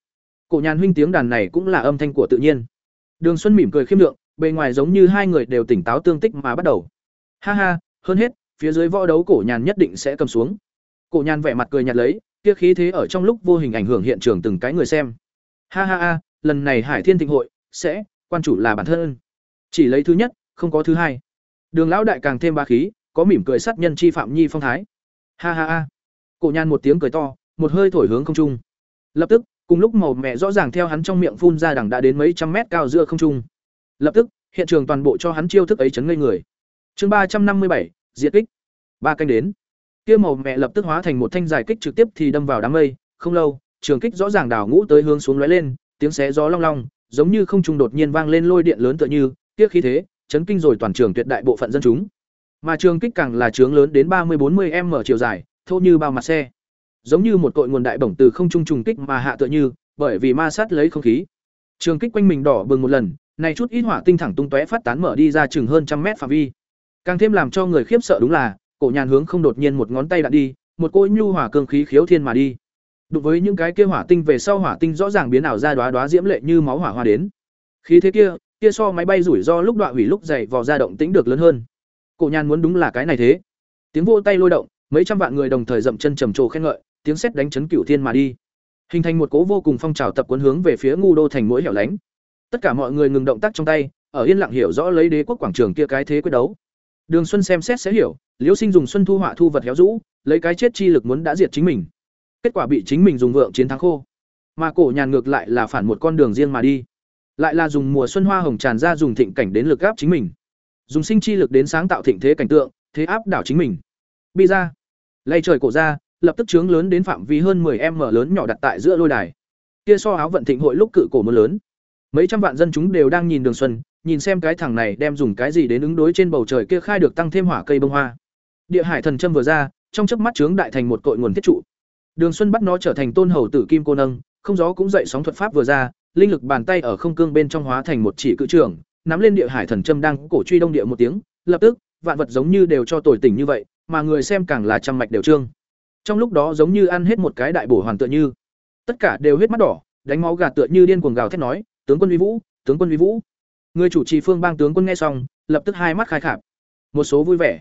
S1: Cổ nhàn huynh tiếng đàn này cũng là âm thanh của tự nhiên. Đường xuân mỉm cười khiêm lượng bề ngoài giống như hai người đều tỉnh táo tương tích mà bắt đầu. Ha ha, hơn hết, phía dưới võ đấu cổ nhàn nhất định sẽ cầm xuống. Cổ nhàn vẻ mặt cười nhạt lấy, kia khí thế ở trong lúc vô hình ảnh hưởng hiện trường từng cái người xem. Ha ha ha, lần này hải thiên thịnh hội sẽ, quan chủ là bản thân. Chỉ lấy thứ nhất, không có thứ hai. Đường lão đại càng thêm ba khí, có mỉm cười sát nhân chi phạm nhi phong thái. Ha ha ha. Cổ nhàn một tiếng cười to, một hơi thổi hướng không trung. Lập tức, cùng lúc màu mẹ rõ ràng theo hắn trong miệng phun ra đằng đã đến mấy trăm mét cao giữa không trung lập tức hiện trường toàn bộ cho hắn chiêu thức ấy chấn ngây người chương ba trăm năm mươi bảy diệt kích ba canh đến kia màu mẹ lập tức hóa thành một thanh dài kích trực tiếp thì đâm vào đám mây không lâu trường kích rõ ràng đảo ngũ tới hướng xuống lóe lên tiếng xé gió long long giống như không trung đột nhiên vang lên lôi điện lớn tựa như tiếc khí thế chấn kinh rồi toàn trường tuyệt đại bộ phận dân chúng mà trường kích càng là trướng lớn đến ba mươi bốn mươi m chiều dài thô như bao mặt xe giống như một cội nguồn đại bổng từ không trung trùng kích mà hạ tựa như bởi vì ma sát lấy không khí trường kích quanh mình đỏ bừng một lần này chút ít hỏa tinh thẳng tung tóe phát tán mở đi ra chừng hơn trăm mét phạm vi. Càng thêm làm cho người khiếp sợ đúng là, cổ nhàn hướng không đột nhiên một ngón tay đạn đi, một cỗ nhu hỏa cương khí khiếu thiên mà đi. Đụng với những cái kia hỏa tinh về sau hỏa tinh rõ ràng biến ảo ra đóa đóa diễm lệ như máu hỏa hoa đến. Khí thế kia kia so máy bay rủi ro lúc đoạn hủy lúc dày vò ra động tĩnh được lớn hơn. Cổ nhàn muốn đúng là cái này thế. Tiếng vô tay lôi động, mấy trăm vạn người đồng thời dậm chân trầm trồ khen ngợi, tiếng sét đánh chấn cửu thiên mà đi. Hình thành một cố vô cùng phong trào tập cuốn hướng về phía ngu đô thành mỗi hẻo lánh tất cả mọi người ngừng động tác trong tay, ở yên lặng hiểu rõ lấy đế quốc quảng trường kia cái thế quyết đấu. Đường xuân xem xét sẽ hiểu, liễu sinh dùng xuân thu họa thu vật héo rũ, lấy cái chết chi lực muốn đã diệt chính mình. Kết quả bị chính mình dùng vượng chiến thắng khô. Mà cổ nhàn ngược lại là phản một con đường riêng mà đi. Lại là dùng mùa xuân hoa hồng tràn ra dùng thịnh cảnh đến lực gáp chính mình. Dùng sinh chi lực đến sáng tạo thịnh thế cảnh tượng, thế áp đảo chính mình. Bi ra. Lay trời cổ ra, lập tức trướng lớn đến phạm vi hơn 10 m lớn nhỏ đặt tại giữa lôi đài. Kia so áo vận thịnh hội lúc cự cổ mưa lớn mấy trăm vạn dân chúng đều đang nhìn đường xuân, nhìn xem cái thằng này đem dùng cái gì đến ứng đối trên bầu trời kia khai được tăng thêm hỏa cây bông hoa. Địa hải thần châm vừa ra, trong chớp mắt trướng đại thành một cội nguồn thiết trụ. Đường xuân bắt nó trở thành tôn hầu tử kim cô nâng, không gió cũng dậy sóng thuật pháp vừa ra, linh lực bàn tay ở không cương bên trong hóa thành một chỉ cự trưởng, nắm lên địa hải thần châm đang cổ truy đông địa một tiếng, lập tức, vạn vật giống như đều cho tồi tỉnh như vậy, mà người xem càng là trăm mạch đều trương. Trong lúc đó giống như ăn hết một cái đại bổ hoàn tựa như. Tất cả đều huyết mắt đỏ, đánh máu gà tựa như điên cuồng gào thét nói tướng quân uy vũ, tướng quân uy vũ. Người chủ trì phương bang tướng quân nghe xong, lập tức hai mắt khai khạp một số vui vẻ.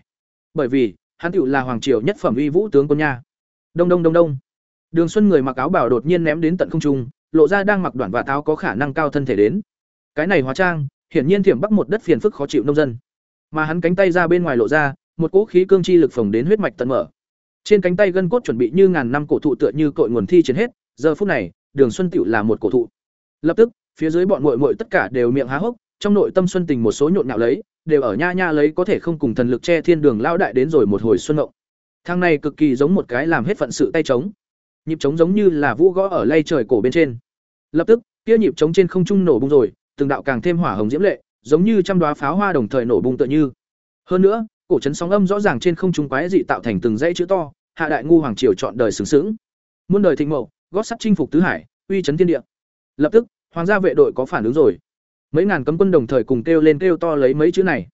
S1: Bởi vì, hắn tựu là hoàng triều nhất phẩm uy vũ tướng quân nha. Đông đông đông đông. Đường xuân người mặc áo bảo đột nhiên ném đến tận không trung, lộ ra đang mặc đoạn và táo có khả năng cao thân thể đến. Cái này hóa trang, hiển nhiên thiểm bắc một đất phiền phức khó chịu nông dân. Mà hắn cánh tay ra bên ngoài lộ ra, một cỗ khí cương chi lực phồng đến huyết mạch tận mở. Trên cánh tay gân cốt chuẩn bị như ngàn năm cổ thụ tựa như cội nguồn thi chiến hết, giờ phút này, đường xuân tựu là một cổ thụ. Lập tức phía dưới bọn muội muội tất cả đều miệng há hốc, trong nội tâm xuân tình một số nhộn nhạo lấy, đều ở nha nha lấy có thể không cùng thần lực che thiên đường lao đại đến rồi một hồi xuân ngộng. Thang này cực kỳ giống một cái làm hết phận sự tay trống. Nhịp trống giống như là vũ gõ ở lay trời cổ bên trên. Lập tức, kia nhịp trống trên không trung nổ bung rồi, từng đạo càng thêm hỏa hồng diễm lệ, giống như trăm đoá pháo hoa đồng thời nổ bung tựa như. Hơn nữa, cổ trấn sóng âm rõ ràng trên không trung quái dị tạo thành từng dãy chữ to, hạ đại ngu hoàng triều chọn đời sướng sướng muôn đời thịnh mậu, gót sắt chinh phục tứ hải, uy chấn thiên địa. Lập tức hoàng gia vệ đội có phản ứng rồi. Mấy ngàn cấm quân đồng thời cùng kêu lên kêu to lấy mấy chữ này.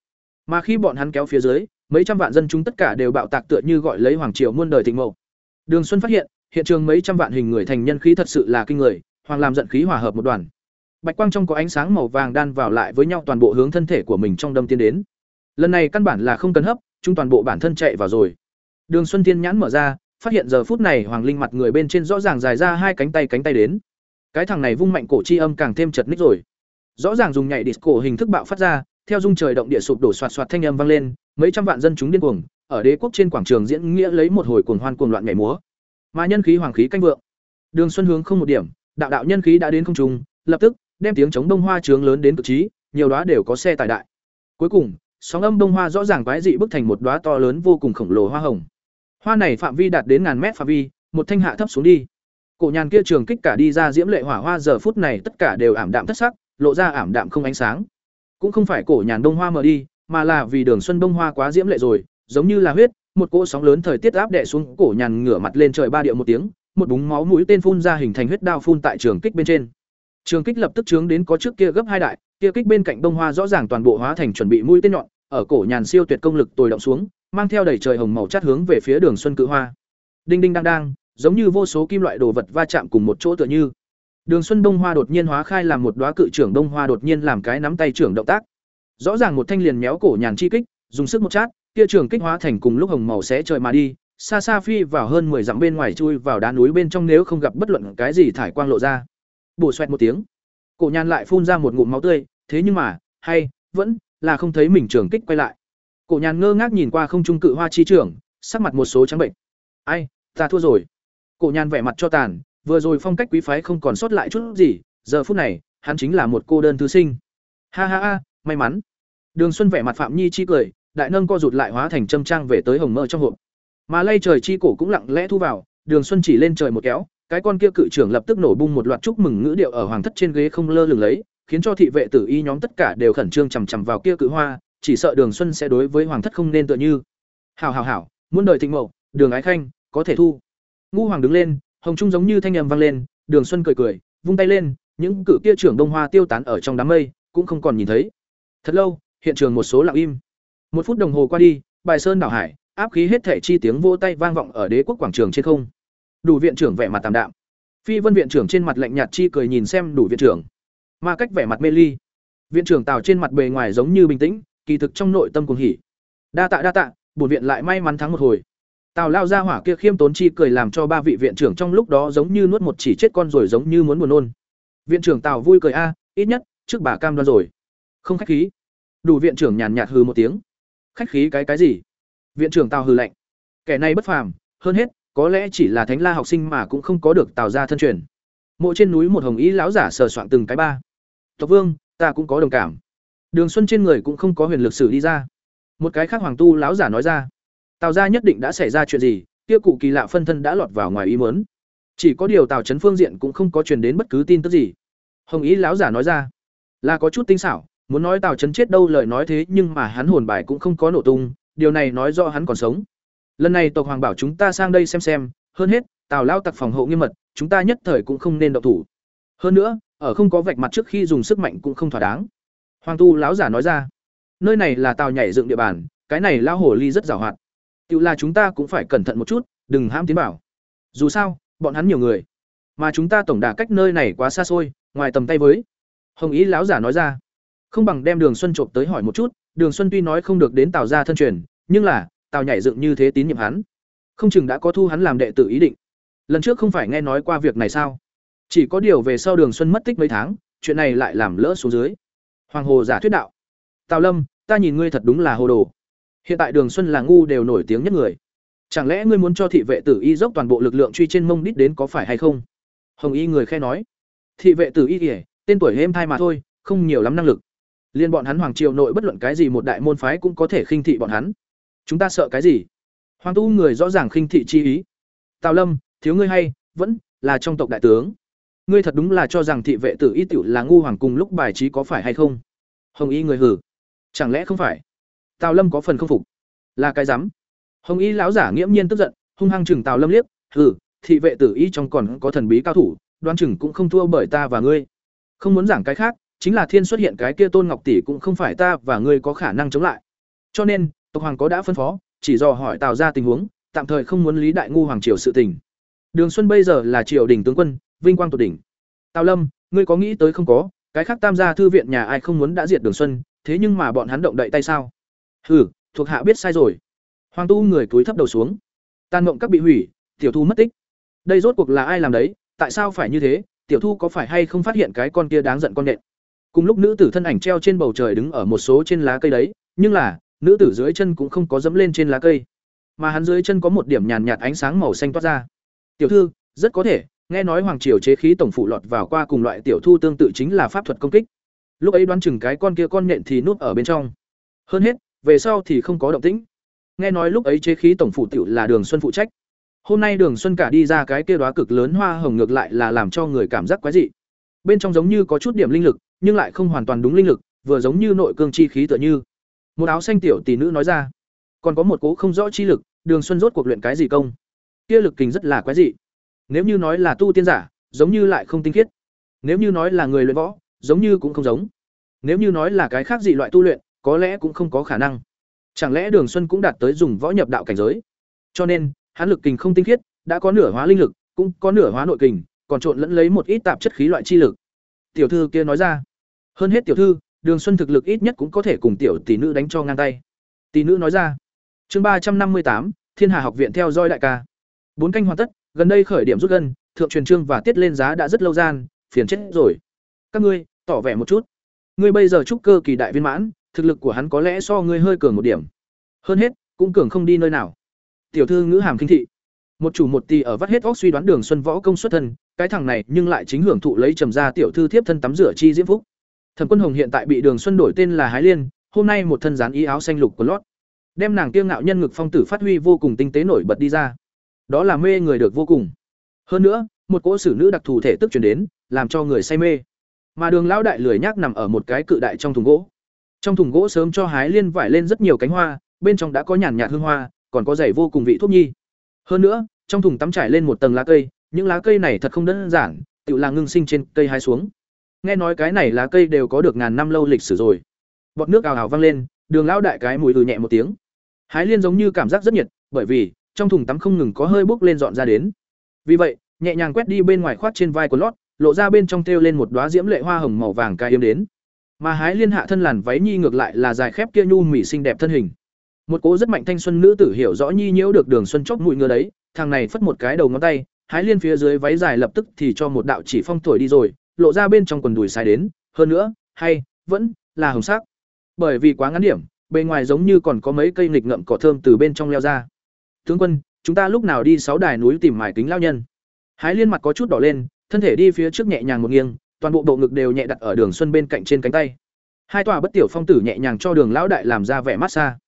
S1: Mà khi bọn hắn kéo phía dưới, mấy trăm vạn dân chúng tất cả đều bạo tạc tựa như gọi lấy hoàng triều muôn đời thịnh mộ. đường xuân phát hiện hiện trường mấy trăm vạn hình người thành nhân khí thật sự là kinh người, hoàng làm giận khí hòa hợp một đoàn. Bạch quang trong có ánh sáng màu vàng đan vào lại với nhau toàn bộ hướng thân thể của mình trong đâm tiến đến. Lần này căn bản là không cần hấp, chúng toàn bộ bản thân chạy vào rồi. Đường xuân tiên nhãn mở ra, phát hiện giờ phút này hoàng linh mặt người bên trên rõ ràng dài ra hai cánh tay cánh tay đến cái thằng này vung mạnh cổ chi âm càng thêm chật ních rồi rõ ràng dùng nhảy disco hình thức bạo phát ra theo dung trời động địa sụp đổ soạt soạt thanh âm vang lên mấy trăm vạn dân chúng điên cuồng ở đế quốc trên quảng trường diễn nghĩa lấy một hồi cuồng hoan cuồng loạn nhảy múa mà nhân khí hoàng khí canh vượng đường xuân hướng không một điểm đạo đạo nhân khí đã đến không trung lập tức đem tiếng chống đông hoa trướng lớn đến cực trí, nhiều đóa đều có xe tải đại. Cuối cùng, sóng âm đông hoa rõ ràng quái dị bức thành một đóa to lớn vô cùng khổng lồ hoa hồng. Hoa này phạm vi đạt đến ngàn mét phạm vi, một thanh hạ thấp xuống đi. Cổ nhàn kia trường kích cả đi ra diễm lệ hỏa hoa giờ phút này tất cả đều ảm đạm thất sắc, lộ ra ảm đạm không ánh sáng. Cũng không phải cổ nhàn đông hoa mờ đi, mà là vì đường xuân đông hoa quá diễm lệ rồi, giống như là huyết, một cỗ sóng lớn thời tiết áp đè xuống cổ nhàn ngửa mặt lên trời ba điệu một tiếng, một búng máu mũi tên phun ra hình thành huyết đao phun tại trường kích bên trên. Trường kích lập tức trướng đến có trước kia gấp hai đại, kia kích bên cạnh đông hoa rõ ràng toàn bộ hóa thành chuẩn bị mũi tên nhọn, ở cổ nhàn siêu tuyệt công lực tồi động xuống, mang theo đầy trời hồng màu chát hướng về phía Đường Xuân Cự Hoa. Đinh đinh đang đang, giống như vô số kim loại đồ vật va chạm cùng một chỗ tựa như. Đường Xuân Đông Hoa đột nhiên hóa khai làm một đóa cự trưởng Đông Hoa đột nhiên làm cái nắm tay trưởng động tác. Rõ ràng một thanh liền méo cổ nhàn chi kích, dùng sức một chát, kia trưởng kích hóa thành cùng lúc hồng màu xé trời mà đi, xa xa phi vào hơn 10 dặm bên ngoài chui vào đá núi bên trong nếu không gặp bất luận cái gì thải quang lộ ra. Bổ xoẹt một tiếng, cổ nhàn lại phun ra một ngụm máu tươi, thế nhưng mà, hay vẫn là không thấy mình trưởng kích quay lại. Cổ nhàn ngơ ngác nhìn qua không trung cự hoa chi trưởng, sắc mặt một số trắng bệnh. Ai, ta thua rồi. Cổ nhàn vẻ mặt cho tàn, vừa rồi phong cách quý phái không còn sót lại chút gì, giờ phút này, hắn chính là một cô đơn thư sinh. Ha ha ha, may mắn. Đường Xuân vẻ mặt Phạm Nhi chi cười, đại nâng co rụt lại hóa thành châm trang về tới hồng mơ trong hộp. Mà lay trời chi cổ cũng lặng lẽ thu vào, Đường Xuân chỉ lên trời một kéo, cái con kia cự trưởng lập tức nổ bung một loạt chúc mừng ngữ điệu ở hoàng thất trên ghế không lơ lửng lấy, khiến cho thị vệ tử y nhóm tất cả đều khẩn trương chằm chằm vào kia cự hoa, chỉ sợ Đường Xuân sẽ đối với hoàng thất không nên tựa như. Hảo hảo hảo, muốn đời thịnh mộ, Đường Ái Khanh, có thể thu. Ngu hoàng đứng lên, hồng trung giống như thanh âm vang lên, Đường Xuân cười cười, vung tay lên, những cự kia trưởng đông hoa tiêu tán ở trong đám mây, cũng không còn nhìn thấy. Thật lâu, hiện trường một số lặng im. Một phút đồng hồ qua đi, bài sơn đảo hải, áp khí hết thể chi tiếng vỗ tay vang vọng ở đế quốc quảng trường trên không. Đủ viện trưởng vẻ mặt tạm đạm. Phi Vân viện trưởng trên mặt lạnh nhạt chi cười nhìn xem đủ viện trưởng. Mà cách vẻ mặt mê ly. Viện trưởng Tào trên mặt bề ngoài giống như bình tĩnh, kỳ thực trong nội tâm cuồng hỉ. Đa tạ đa tạ, bổn viện lại may mắn thắng một hồi. Tào lao ra hỏa kia khiêm tốn chi cười làm cho ba vị viện trưởng trong lúc đó giống như nuốt một chỉ chết con rồi giống như muốn buồn nôn. Viện trưởng Tào vui cười a, ít nhất trước bà cam đoan rồi. Không khách khí. Đủ viện trưởng nhàn nhạt hừ một tiếng. Khách khí cái cái gì? Viện trưởng Tào hừ lạnh. Kẻ này bất phàm, hơn hết, có lẽ chỉ là thánh la học sinh mà cũng không có được Tào gia thân truyền. Mộ trên núi một hồng ý lão giả sờ soạn từng cái ba. Tộc Vương, ta cũng có đồng cảm. Đường Xuân trên người cũng không có huyền lực sử đi ra. Một cái khác hoàng tu lão giả nói ra, Tào gia nhất định đã xảy ra chuyện gì, kia cụ kỳ lạ phân thân đã lọt vào ngoài ý muốn. Chỉ có điều Tào Trấn Phương diện cũng không có truyền đến bất cứ tin tức gì. Hồng ý lão giả nói ra, là có chút tinh xảo, muốn nói Tào Trấn chết đâu lời nói thế nhưng mà hắn hồn bài cũng không có nổ tung, điều này nói rõ hắn còn sống. Lần này tộc hoàng bảo chúng ta sang đây xem xem, hơn hết, Tào lao tặc phòng hộ nghiêm mật, chúng ta nhất thời cũng không nên động thủ. Hơn nữa, ở không có vạch mặt trước khi dùng sức mạnh cũng không thỏa đáng. Hoàng tu lão giả nói ra, nơi này là Tào nhảy dựng địa bàn, cái này lao Hổ ly rất giàu hoạt. Tiểu là chúng ta cũng phải cẩn thận một chút, đừng ham tiến bảo. Dù sao, bọn hắn nhiều người, mà chúng ta tổng đà cách nơi này quá xa xôi, ngoài tầm tay với. Hồng ý lão giả nói ra, không bằng đem Đường Xuân trộm tới hỏi một chút, Đường Xuân tuy nói không được đến Tào gia thân truyền, nhưng là, Tào nhảy dựng như thế tín nhiệm hắn, không chừng đã có thu hắn làm đệ tử ý định. Lần trước không phải nghe nói qua việc này sao? Chỉ có điều về sau Đường Xuân mất tích mấy tháng, chuyện này lại làm lỡ xuống dưới. Hoàng Hồ giả thuyết đạo: "Tào Lâm, ta nhìn ngươi thật đúng là hồ đồ. Hiện tại Đường Xuân là ngu đều nổi tiếng nhất người. Chẳng lẽ ngươi muốn cho thị vệ tử y dốc toàn bộ lực lượng truy trên mông đít đến có phải hay không?" Hồng Y người khe nói: "Thị vệ tử y kìa, tên tuổi êm thai mà thôi, không nhiều lắm năng lực. Liên bọn hắn hoàng triều nội bất luận cái gì một đại môn phái cũng có thể khinh thị bọn hắn. Chúng ta sợ cái gì? Hoàng tu người rõ ràng khinh thị chi ý. Tào Lâm, thiếu ngươi hay, vẫn là trong tộc đại tướng. Ngươi thật đúng là cho rằng thị vệ tử y tiểu là ngu hoàng cùng lúc bài trí có phải hay không? Hồng Y người hử. Chẳng lẽ không phải? Tào Lâm có phần không phục. Là cái rắm. Hồng Y lão giả nghiễm nhiên tức giận, hung hăng chừng Tào Lâm liếc, hử, thị vệ tử y trong còn có thần bí cao thủ, đoan chừng cũng không thua bởi ta và ngươi. Không muốn giảng cái khác, chính là thiên xuất hiện cái kia tôn ngọc tỷ cũng không phải ta và ngươi có khả năng chống lại cho nên tộc hoàng có đã phân phó chỉ dò hỏi tào ra tình huống tạm thời không muốn lý đại ngu hoàng triều sự tình đường xuân bây giờ là triều đình tướng quân vinh quang tột đỉnh tào lâm ngươi có nghĩ tới không có cái khác tam gia thư viện nhà ai không muốn đã diệt đường xuân thế nhưng mà bọn hắn động đậy tay sao hừ, thuộc hạ biết sai rồi. Hoàng tu người cúi thấp đầu xuống. Tan mộng các bị hủy, tiểu thu mất tích. Đây rốt cuộc là ai làm đấy? Tại sao phải như thế? Tiểu thu có phải hay không phát hiện cái con kia đáng giận con nện cùng lúc nữ tử thân ảnh treo trên bầu trời đứng ở một số trên lá cây đấy, nhưng là, nữ tử dưới chân cũng không có dẫm lên trên lá cây. Mà hắn dưới chân có một điểm nhàn nhạt ánh sáng màu xanh toát ra. Tiểu thư, rất có thể, nghe nói hoàng triều chế khí tổng phủ lọt vào qua cùng loại tiểu thu tương tự chính là pháp thuật công kích. Lúc ấy đoán chừng cái con kia con nện thì núp ở bên trong. Hơn hết về sau thì không có động tĩnh. Nghe nói lúc ấy chế khí tổng phủ tiểu là đường xuân phụ trách. Hôm nay đường xuân cả đi ra cái kia đoá cực lớn hoa hồng ngược lại là làm cho người cảm giác quái dị. Bên trong giống như có chút điểm linh lực, nhưng lại không hoàn toàn đúng linh lực, vừa giống như nội cương chi khí tựa như. Một áo xanh tiểu tỷ nữ nói ra, còn có một cố không rõ chi lực, đường xuân rốt cuộc luyện cái gì công? Kia lực kình rất là quái dị. Nếu như nói là tu tiên giả, giống như lại không tinh khiết. Nếu như nói là người luyện võ, giống như cũng không giống. Nếu như nói là cái khác dị loại tu luyện có lẽ cũng không có khả năng. Chẳng lẽ đường xuân cũng đạt tới dùng võ nhập đạo cảnh giới? Cho nên, hắn lực kình không tinh khiết, đã có nửa hóa linh lực, cũng có nửa hóa nội kình, còn trộn lẫn lấy một ít tạp chất khí loại chi lực. Tiểu thư kia nói ra. Hơn hết tiểu thư, đường xuân thực lực ít nhất cũng có thể cùng tiểu tỷ nữ đánh cho ngang tay. Tỷ nữ nói ra. Chương ba trăm năm mươi tám, thiên hà học viện theo dõi đại ca. Bốn canh hoàn tất, gần đây khởi điểm rút gân, thượng truyền trương và tiết lên giá đã rất lâu gian, phiền chết rồi. Các ngươi, tỏ vẻ một chút. Ngươi bây giờ trúc cơ kỳ đại viên mãn thực lực của hắn có lẽ so ngươi hơi cường một điểm. Hơn hết, cũng cường không đi nơi nào. Tiểu thư ngữ hàm kinh thị. Một chủ một tỳ ở vắt hết óc suy đoán đường xuân võ công xuất thân, cái thằng này nhưng lại chính hưởng thụ lấy trầm ra tiểu thư thiếp thân tắm rửa chi diễm phúc. Thẩm quân hồng hiện tại bị đường xuân đổi tên là hái liên, hôm nay một thân dán ý áo xanh lục của lót. Đem nàng kiêng ngạo nhân ngực phong tử phát huy vô cùng tinh tế nổi bật đi ra. Đó là mê người được vô cùng. Hơn nữa, một cỗ xử nữ đặc thù thể tức chuyển đến, làm cho người say mê. Mà đường lão đại lười nhác nằm ở một cái cự đại trong thùng gỗ trong thùng gỗ sớm cho hái liên vải lên rất nhiều cánh hoa, bên trong đã có nhàn nhạt hương hoa, còn có dày vô cùng vị thuốc nhi. Hơn nữa, trong thùng tắm trải lên một tầng lá cây, những lá cây này thật không đơn giản, tự là ngưng sinh trên cây hai xuống. Nghe nói cái này lá cây đều có được ngàn năm lâu lịch sử rồi. Bọt nước ào ào văng lên, đường lão đại cái mùi từ nhẹ một tiếng. Hái liên giống như cảm giác rất nhiệt, bởi vì, trong thùng tắm không ngừng có hơi bốc lên dọn ra đến. Vì vậy, nhẹ nhàng quét đi bên ngoài khoát trên vai của lót, lộ ra bên trong thêu lên một đóa diễm lệ hoa hồng màu vàng cài yếm đến mà hái liên hạ thân làn váy nhi ngược lại là dài khép kia nhu mỉ xinh đẹp thân hình. Một cố rất mạnh thanh xuân nữ tử hiểu rõ nhi nhiễu được đường xuân chóc mũi ngựa đấy, thằng này phất một cái đầu ngón tay, hái liên phía dưới váy dài lập tức thì cho một đạo chỉ phong thổi đi rồi, lộ ra bên trong quần đùi sai đến, hơn nữa, hay, vẫn là hồng sắc. Bởi vì quá ngắn điểm, bề ngoài giống như còn có mấy cây nghịch ngậm cỏ thơm từ bên trong leo ra. Tướng quân, chúng ta lúc nào đi sáu đài núi tìm mải kính lao nhân? Hái liên mặt có chút đỏ lên, thân thể đi phía trước nhẹ nhàng một nghiêng toàn bộ bộ ngực đều nhẹ đặt ở đường xuân bên cạnh trên cánh tay. Hai tòa bất tiểu phong tử nhẹ nhàng cho đường lão đại làm ra vẻ mát xa.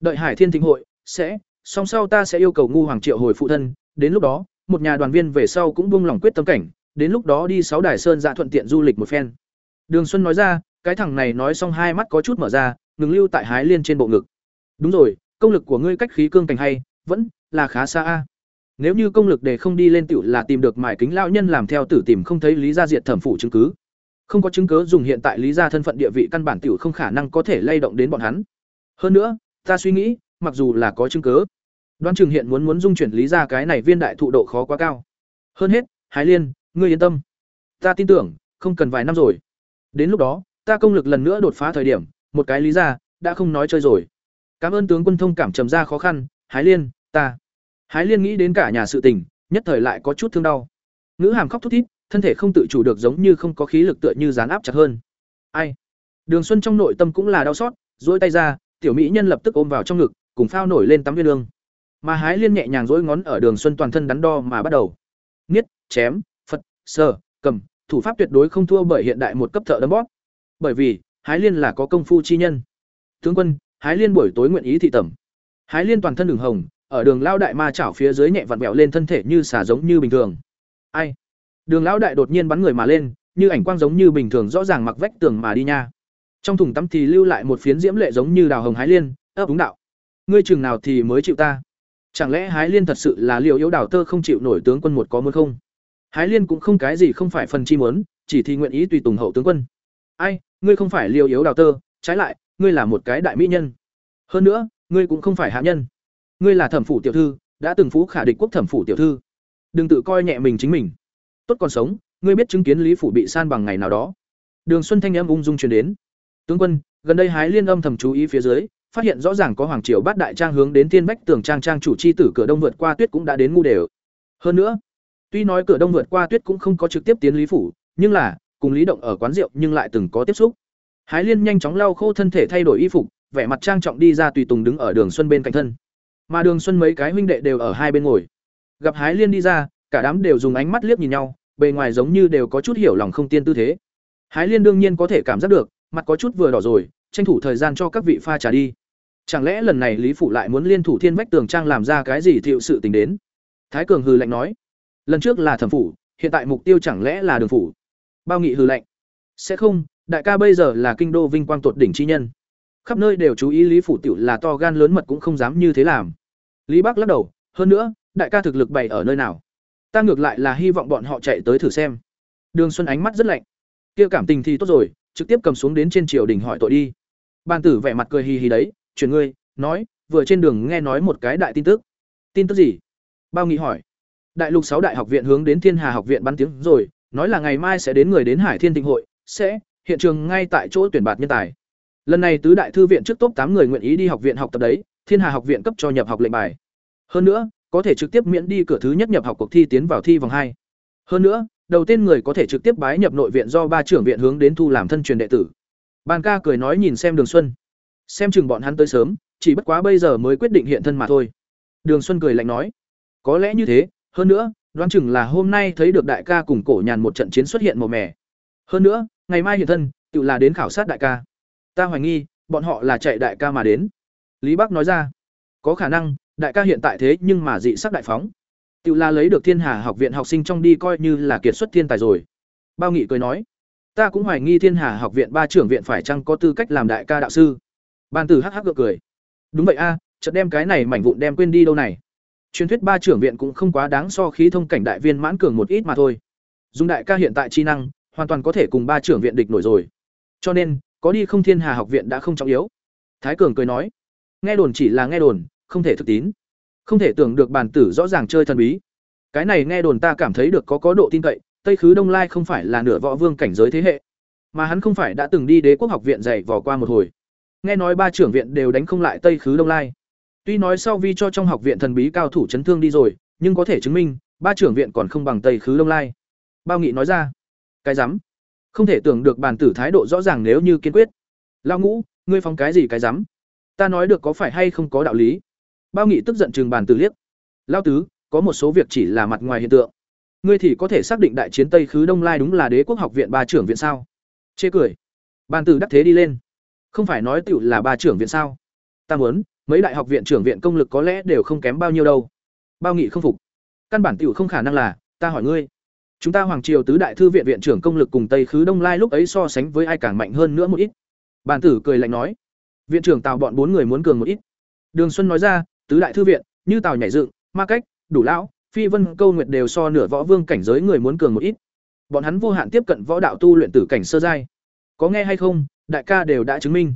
S1: Đợi hải thiên thịnh hội, sẽ, song sau ta sẽ yêu cầu ngu hoàng triệu hồi phụ thân, đến lúc đó, một nhà đoàn viên về sau cũng buông lòng quyết tâm cảnh, đến lúc đó đi sáu đài sơn dạ thuận tiện du lịch một phen. Đường xuân nói ra, cái thằng này nói xong hai mắt có chút mở ra, ngừng lưu tại hái liên trên bộ ngực. Đúng rồi, công lực của ngươi cách khí cương cảnh hay, vẫn là khá xa a nếu như công lực để không đi lên tiểu là tìm được mải kính lão nhân làm theo tử tìm không thấy lý gia diệt thẩm phủ chứng cứ. Không có chứng cứ dùng hiện tại lý gia thân phận địa vị căn bản tiểu không khả năng có thể lay động đến bọn hắn. Hơn nữa, ta suy nghĩ, mặc dù là có chứng cứ đoan trường hiện muốn muốn dung chuyển lý gia cái này viên đại thụ độ khó quá cao. Hơn hết hái liên, ngươi yên tâm. Ta tin tưởng, không cần vài năm rồi. Đến lúc đó, ta công lực lần nữa đột phá thời điểm, một cái lý gia, đã không nói chơi rồi. Cảm ơn tướng quân thông cảm trầm ra khó khăn hái liên, ta hái liên nghĩ đến cả nhà sự tình, nhất thời lại có chút thương đau. Ngữ hàm khóc thút thít, thân thể không tự chủ được giống như không có khí lực tựa như dán áp chặt hơn. Ai? Đường xuân trong nội tâm cũng là đau xót dỗi tay ra, tiểu mỹ nhân lập tức ôm vào trong ngực, cùng phao nổi lên tắm viên lương. Mà hái liên nhẹ nhàng dỗi ngón ở đường xuân toàn thân đắn đo mà bắt đầu. Niết, chém, phật, sờ, cầm, thủ pháp tuyệt đối không thua bởi hiện đại một cấp thợ đấm bóp. Bởi vì, hái liên là có công phu chi nhân. Tướng quân, hái liên buổi tối nguyện ý thị tẩm. Hái liên toàn thân đường hồng ở đường lao đại ma chảo phía dưới nhẹ vặn vẹo lên thân thể như xả giống như bình thường. Ai? Đường lão đại đột nhiên bắn người mà lên, như ảnh quang giống như bình thường rõ ràng mặc vách tường mà đi nha. Trong thùng tắm thì lưu lại một phiến diễm lệ giống như đào hồng hái liên, ấp đúng đạo. Ngươi chừng nào thì mới chịu ta? Chẳng lẽ hái liên thật sự là liệu yếu đào tơ không chịu nổi tướng quân một có muốn không? Hái liên cũng không cái gì không phải phần chi muốn, chỉ thì nguyện ý tùy tùng hậu tướng quân. Ai, ngươi không phải liều yếu đào tơ, trái lại, ngươi là một cái đại mỹ nhân. Hơn nữa, ngươi cũng không phải hạ nhân ngươi là thẩm phủ tiểu thư, đã từng phú khả địch quốc thẩm phủ tiểu thư. Đừng tự coi nhẹ mình chính mình. Tốt còn sống, ngươi biết chứng kiến lý phủ bị san bằng ngày nào đó. Đường xuân thanh âm ung dung truyền đến. Tướng quân, gần đây hái liên âm thầm chú ý phía dưới, phát hiện rõ ràng có hoàng triều bát đại trang hướng đến tiên bách tường trang trang chủ chi tử cửa đông vượt qua tuyết cũng đã đến ngu đều. Hơn nữa, tuy nói cửa đông vượt qua tuyết cũng không có trực tiếp tiến lý phủ, nhưng là, cùng lý động ở quán rượu nhưng lại từng có tiếp xúc. Hái liên nhanh chóng lau khô thân thể thay đổi y phục, vẻ mặt trang trọng đi ra tùy tùng đứng ở đường xuân bên cạnh thân mà đường xuân mấy cái huynh đệ đều ở hai bên ngồi. Gặp hái liên đi ra, cả đám đều dùng ánh mắt liếc nhìn nhau, bề ngoài giống như đều có chút hiểu lòng không tiên tư thế. Hái liên đương nhiên có thể cảm giác được, mặt có chút vừa đỏ rồi, tranh thủ thời gian cho các vị pha trà đi. Chẳng lẽ lần này lý phụ lại muốn liên thủ thiên vách tường trang làm ra cái gì thiệu sự tình đến? Thái cường hừ lạnh nói. Lần trước là thẩm phủ, hiện tại mục tiêu chẳng lẽ là đường phủ? Bao nghị hừ lạnh. Sẽ không, đại ca bây giờ là kinh đô vinh quang tột đỉnh chi nhân. Khắp nơi đều chú ý lý phủ tiểu là to gan lớn mật cũng không dám như thế làm lý Bác lắc đầu, hơn nữa, đại ca thực lực bày ở nơi nào? Ta ngược lại là hy vọng bọn họ chạy tới thử xem. Đường xuân ánh mắt rất lạnh. Kia cảm tình thì tốt rồi, trực tiếp cầm xuống đến trên triều đình hỏi tội đi. Ban tử vẻ mặt cười hì hì đấy chuyển ngươi, nói, vừa trên đường nghe nói một cái đại tin tức. Tin tức gì? Bao nghị hỏi. Đại lục sáu đại học viện hướng đến thiên hà học viện bắn tiếng rồi, nói là ngày mai sẽ đến người đến hải thiên tịnh hội, sẽ, hiện trường ngay tại chỗ tuyển bạt nhân tài. Lần này tứ đại thư viện trước top tám người nguyện ý đi học viện học tập đấy thiên hà học viện cấp cho nhập học lệnh bài. Hơn nữa, có thể trực tiếp miễn đi cửa thứ nhất nhập học cuộc thi tiến vào thi vòng hai. Hơn nữa, đầu tiên người có thể trực tiếp bái nhập nội viện do ba trưởng viện hướng đến thu làm thân truyền đệ tử. Ban ca cười nói nhìn xem đường xuân. Xem chừng bọn hắn tới sớm, chỉ bất quá bây giờ mới quyết định hiện thân mà thôi. Đường xuân cười lạnh nói. Có lẽ như thế, hơn nữa, đoán chừng là hôm nay thấy được đại ca cùng cổ nhàn một trận chiến xuất hiện màu mẻ hơn nữa, ngày mai hiện thân, tự là đến khảo sát đại ca. Ta hoài nghi, bọn họ là chạy đại ca mà đến lý Bác nói ra có khả năng đại ca hiện tại thế nhưng mà dị sắc đại phóng. Tiểu La lấy được thiên hà học viện học sinh trong đi coi như là kiệt xuất thiên tài rồi. Bao nghị cười nói ta cũng hoài nghi thiên hà học viện ba trưởng viện phải chăng có tư cách làm đại ca đạo sư? Ban tử hắc hắc cười đúng vậy a à, chợt đem cái này mảnh vụn đem quên đi đâu này. Truyền thuyết ba trưởng viện cũng không quá đáng so khí thông cảnh đại viên mãn cường một ít mà thôi. Dùng đại ca hiện tại chi năng hoàn toàn có thể cùng ba trưởng viện địch nổi rồi. Cho nên có đi không thiên hà học viện đã không trọng yếu. Thái cường cười nói nghe đồn chỉ là nghe đồn, không thể thực tín. Không thể tưởng được bản tử rõ ràng chơi thần bí. Cái này nghe đồn ta cảm thấy được có có độ tin cậy, tây khứ đông lai không phải là nửa võ vương cảnh giới thế hệ, mà hắn không phải đã từng đi đế quốc học viện dạy vò qua một hồi. Nghe nói ba trưởng viện đều đánh không lại tây khứ đông lai. Tuy nói sau vi cho trong học viện thần bí cao thủ chấn thương đi rồi, nhưng có thể chứng minh, ba trưởng viện còn không bằng tây khứ đông lai. Bao nghị nói ra. Cái rắm không thể tưởng được bàn tử thái độ rõ ràng nếu như kiên quyết. Lao ngũ, ngươi phóng cái gì cái rắm ta nói được có phải hay không có đạo lý? Bao nghị tức giận chừng bàn từ liếc. Lao tứ, có một số việc chỉ là mặt ngoài hiện tượng. Ngươi thì có thể xác định đại chiến tây khứ đông lai đúng là đế quốc học viện ba trưởng viện sao? Chê cười. Bàn tử đắc thế đi lên. Không phải nói tựu là ba trưởng viện sao? Ta muốn, mấy đại học viện trưởng viện công lực có lẽ đều không kém bao nhiêu đâu. Bao nghị không phục. Căn bản tựu không khả năng là, ta hỏi ngươi. Chúng ta hoàng triều tứ đại thư viện viện trưởng công lực cùng tây khứ đông lai lúc ấy so sánh với ai càng mạnh hơn nữa một ít. Bàn tử cười lạnh nói viện trưởng tào bọn bốn người muốn cường một ít. Đường xuân nói ra tứ đại thư viện như tào nhảy dựng ma cách đủ lão phi vân câu nguyệt đều so nửa võ vương cảnh giới người muốn cường một ít. Bọn hắn vô hạn tiếp cận võ đạo tu luyện tử cảnh sơ giai. Có nghe hay không? Đại ca đều đã chứng minh.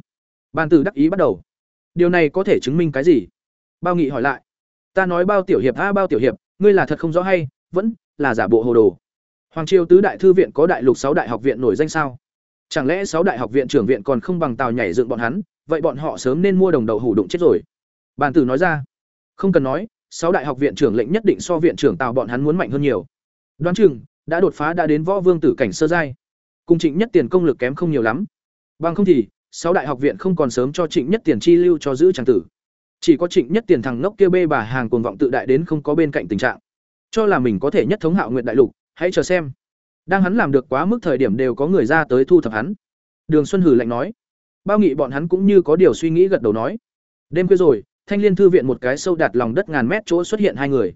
S1: Bàn tử đắc ý bắt đầu. Điều này có thể chứng minh cái gì? Bao nghị hỏi lại. Ta nói bao tiểu hiệp a bao tiểu hiệp ngươi là thật không rõ hay vẫn là giả bộ hồ đồ. Hoàng Triều tứ đại thư viện có đại lục sáu đại học viện nổi danh sao? Chẳng lẽ sáu đại học viện trưởng viện còn không bằng Tào nhảy dựng bọn hắn, vậy bọn họ sớm nên mua đồng đầu hủ đụng chết rồi. Bàn tử nói ra, không cần nói, sáu đại học viện trưởng lệnh nhất định so viện trưởng Tào bọn hắn muốn mạnh hơn nhiều. Đoán chừng đã đột phá đã đến võ vương tử cảnh sơ giai. Cùng Trịnh Nhất Tiền công lực kém không nhiều lắm. Bằng không thì, sáu đại học viện không còn sớm cho Trịnh Nhất Tiền chi lưu cho giữ chàng tử. Chỉ có Trịnh Nhất Tiền thằng ngốc kia bê bà hàng cuồng vọng tự đại đến không có bên cạnh tình trạng. Cho là mình có thể nhất thống Hạo nguyện đại lục, hãy chờ xem đang hắn làm được quá mức thời điểm đều có người ra tới thu thập hắn đường xuân hử lạnh nói bao nghị bọn hắn cũng như có điều suy nghĩ gật đầu nói. Đêm khuya rồi, thanh liên thư viện một cái sâu đạt lòng đất ngàn mét chỗ xuất hiện hai người.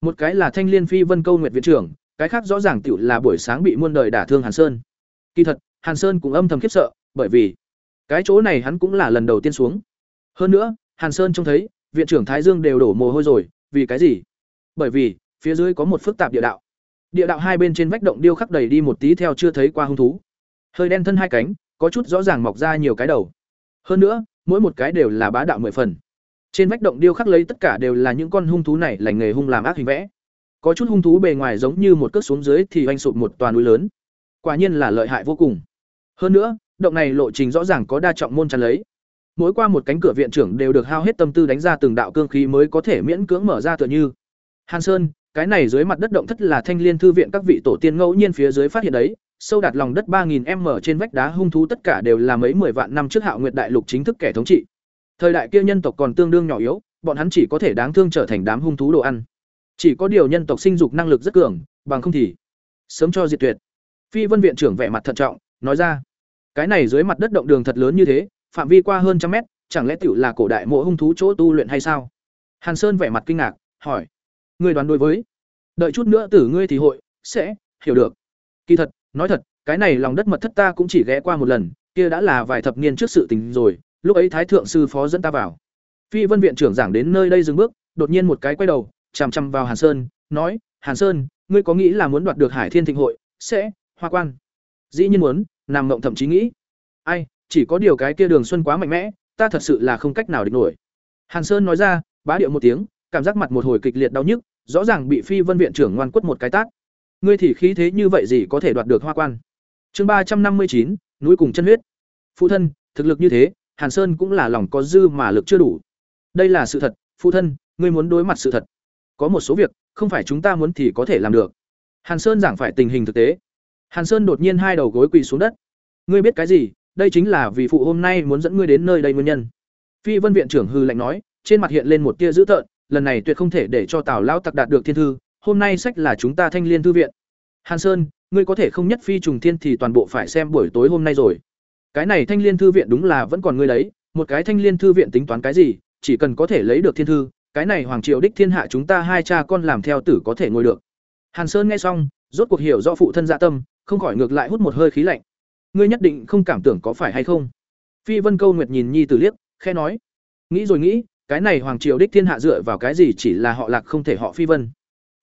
S1: Một cái là thanh liên phi vân câu nguyệt viện trưởng, cái khác rõ ràng tựu là buổi sáng bị muôn đời đả thương hàn sơn. Kỳ thật, hàn sơn cũng âm thầm khiếp sợ, bởi vì cái chỗ này hắn cũng là lần đầu tiên xuống. Hơn nữa, hàn sơn trông thấy, viện trưởng thái dương đều đổ mồ hôi rồi, vì cái gì? Bởi vì, phía dưới có một phức tạp địa đạo. Địa đạo hai bên trên vách động điêu khắc đầy đi một tí theo chưa thấy qua hung thú. Hơi đen thân hai cánh có chút rõ ràng mọc ra nhiều cái đầu. Hơn nữa, mỗi một cái đều là bá đạo mười phần. Trên vách động điêu khắc lấy tất cả đều là những con hung thú này lành nghề hung làm ác hình vẽ. Có chút hung thú bề ngoài giống như một cước xuống dưới thì oanh sụp một toàn núi lớn. Quả nhiên là lợi hại vô cùng. Hơn nữa, động này lộ trình rõ ràng có đa trọng môn chắn lấy. Mỗi qua một cánh cửa viện trưởng đều được hao hết tâm tư đánh ra từng đạo cương khí mới có thể miễn cưỡng mở ra tựa như. Hàn sơn, cái này dưới mặt đất động thất là thanh liên thư viện các vị tổ tiên ngẫu nhiên phía dưới phát hiện đấy sâu đạt lòng đất ba nghìn m trên vách đá hung thú tất cả đều là mấy mười vạn năm trước hạo nguyệt đại lục chính thức kẻ thống trị thời đại kia nhân tộc còn tương đương nhỏ yếu bọn hắn chỉ có thể đáng thương trở thành đám hung thú đồ ăn Chỉ có điều nhân tộc sinh dục năng lực rất cường, bằng không thì sớm cho diệt tuyệt. Phi Vân viện trưởng vẻ mặt thận trọng, nói ra: "Cái này dưới mặt đất động đường thật lớn như thế, phạm vi qua hơn trăm mét, chẳng lẽ tiểu là cổ đại mộ hung thú chỗ tu luyện hay sao?" Hàn Sơn vẻ mặt kinh ngạc, hỏi: "Ngươi đoán đối với? Đợi chút nữa tử ngươi thì hội sẽ hiểu được." Kỳ thật, nói thật, cái này lòng đất mật thất ta cũng chỉ ghé qua một lần, kia đã là vài thập niên trước sự tình rồi, lúc ấy thái thượng sư phó dẫn ta vào. Phi Vân viện trưởng giảng đến nơi đây dừng bước, đột nhiên một cái quay đầu, chằm chằm vào Hàn Sơn, nói: "Hàn Sơn, ngươi có nghĩ là muốn đoạt được Hải Thiên Thịnh hội, sẽ hoa quan?" Dĩ nhiên muốn, nằm mộng thậm chí nghĩ. Ai, chỉ có điều cái kia Đường Xuân quá mạnh mẽ, ta thật sự là không cách nào địch nổi. Hàn Sơn nói ra, bá điệu một tiếng, cảm giác mặt một hồi kịch liệt đau nhức, rõ ràng bị Phi Vân viện trưởng ngoan quất một cái tát. Ngươi thì khí thế như vậy gì có thể đoạt được hoa quan? Chương ba trăm năm mươi chín, núi cùng chân huyết. Phụ thân, thực lực như thế, Hàn Sơn cũng là lòng có dư mà lực chưa đủ. Đây là sự thật, phụ thân, ngươi muốn đối mặt sự thật. Có một số việc, không phải chúng ta muốn thì có thể làm được. Hàn Sơn giảng phải tình hình thực tế. Hàn Sơn đột nhiên hai đầu gối quỳ xuống đất. Ngươi biết cái gì? Đây chính là vì phụ hôm nay muốn dẫn ngươi đến nơi đây nguyên nhân. Phi Vân viện trưởng hư lạnh nói, trên mặt hiện lên một tia dữ tợn, lần này tuyệt không thể để cho Tào lão tặc đạt được thiên thư, hôm nay sách là chúng ta Thanh Liên thư viện. Hàn Sơn, ngươi có thể không nhất phi trùng thiên thì toàn bộ phải xem buổi tối hôm nay rồi. Cái này Thanh Liên thư viện đúng là vẫn còn ngươi đấy, một cái Thanh Liên thư viện tính toán cái gì, chỉ cần có thể lấy được thiên thư, cái này hoàng triều đích thiên hạ chúng ta hai cha con làm theo tử có thể ngồi được. Hàn Sơn nghe xong, rốt cuộc hiểu do phụ thân dạ tâm, không khỏi ngược lại hút một hơi khí lạnh. Ngươi nhất định không cảm tưởng có phải hay không? Phi Vân Câu Nguyệt nhìn Nhi Tử liếc, khe nói: "Nghĩ rồi nghĩ, cái này hoàng triều đích thiên hạ dựa vào cái gì chỉ là họ Lạc không thể họ Phi Vân.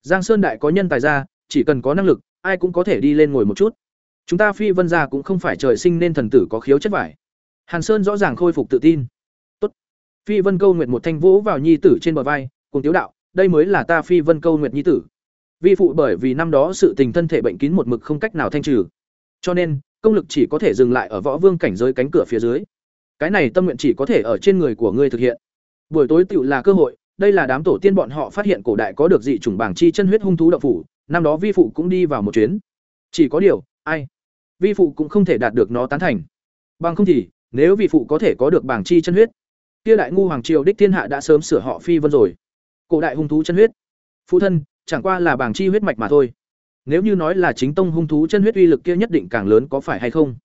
S1: Giang Sơn đại có nhân tài ra, chỉ cần có năng lực, ai cũng có thể đi lên ngồi một chút. Chúng ta Phi Vân gia cũng không phải trời sinh nên thần tử có khiếu chất vải." Hàn Sơn rõ ràng khôi phục tự tin. Tốt. Phi Vân Câu Nguyệt một thanh vũ vào nhi tử trên bờ vai, cùng tiếu đạo, đây mới là ta Phi Vân Câu Nguyệt nhi tử. Vi phụ bởi vì năm đó sự tình thân thể bệnh kín một mực không cách nào thanh trừ. Cho nên, công lực chỉ có thể dừng lại ở võ vương cảnh giới cánh cửa phía dưới. Cái này tâm nguyện chỉ có thể ở trên người của ngươi thực hiện. Buổi tối tựu là cơ hội, đây là đám tổ tiên bọn họ phát hiện cổ đại có được dị chủng bảng chi chân huyết hung thú động phủ, năm đó vi phụ cũng đi vào một chuyến. Chỉ có điều, ai? Vi phụ cũng không thể đạt được nó tán thành. Bằng không thì, nếu vi phụ có thể có được bảng chi chân huyết, kia đại ngu hoàng triều đích thiên hạ đã sớm sửa họ phi vân rồi cổ đại hung thú chân huyết phụ thân chẳng qua là bảng chi huyết mạch mà thôi nếu như nói là chính tông hung thú chân huyết uy lực kia nhất định càng lớn có phải hay không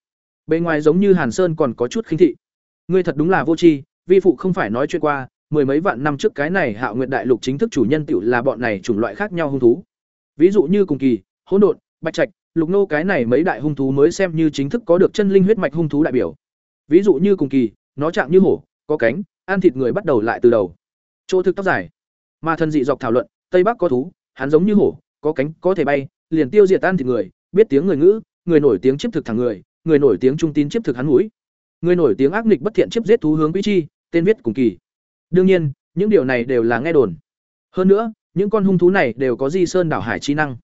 S1: bề ngoài giống như hàn sơn còn có chút khinh thị ngươi thật đúng là vô tri vi phụ không phải nói chuyện qua mười mấy vạn năm trước cái này hạo nguyện đại lục chính thức chủ nhân tiểu là bọn này chủng loại khác nhau hung thú. Ví dụ như cùng kỳ, hỗn độn, bạch trạch, lục nô cái này mấy đại hung thú mới xem như chính thức có được chân linh huyết mạch hung thú đại biểu. Ví dụ như cùng kỳ, nó chạm như hổ, có cánh, ăn thịt người bắt đầu lại từ đầu. Chỗ thực tóc dài. Mà thần dị dọc thảo luận, tây bắc có thú, hắn giống như hổ, có cánh, có thể bay, liền tiêu diệt ăn thịt người, biết tiếng người ngữ, người nổi tiếng chiếp thực thẳng người người nổi tiếng trung tín chiếp thực hắn mũi. Người nổi tiếng ác nghịch bất thiện chiếp giết thú hướng quý chi, tên viết cùng kỳ đương nhiên, những điều này đều là nghe đồn. Hơn nữa, những con hung thú này đều có di sơn đảo hải chi năng.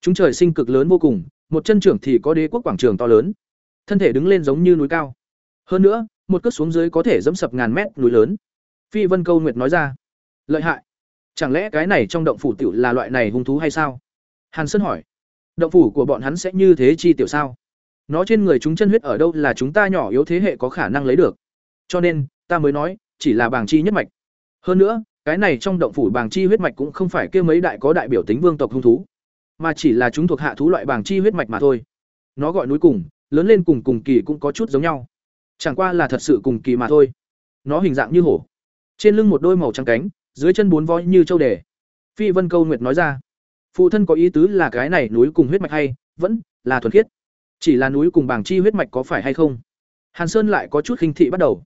S1: Chúng trời sinh cực lớn vô cùng, một chân trưởng thì có đế quốc quảng trường to lớn. Thân thể đứng lên giống như núi cao. Hơn nữa, một cước xuống dưới có thể dẫm sập ngàn mét núi lớn. Phi vân câu nguyệt nói ra, lợi hại. Chẳng lẽ cái này trong động phủ tiểu là loại này hung thú hay sao? Hàn sơn hỏi, động phủ của bọn hắn sẽ như thế chi tiểu sao? Nó trên người chúng chân huyết ở đâu là chúng ta nhỏ yếu thế hệ có khả năng lấy được? Cho nên, ta mới nói chỉ là bảng chi nhất mạch hơn nữa cái này trong động phủ bảng chi huyết mạch cũng không phải kia mấy đại có đại biểu tính vương tộc hung thú mà chỉ là chúng thuộc hạ thú loại bảng chi huyết mạch mà thôi nó gọi núi cùng lớn lên cùng cùng kỳ cũng có chút giống nhau Chẳng qua là thật sự cùng kỳ mà thôi. Nó hình dạng như hổ, trên lưng một đôi màu trắng cánh, dưới chân bốn voi như châu đề. Phi Vân Câu Nguyệt nói ra, phụ thân có ý tứ là cái này núi cùng huyết mạch hay, vẫn là thuần khiết. Chỉ là núi cùng bảng chi huyết mạch có phải hay không? Hàn Sơn lại có chút khinh thị bắt đầu.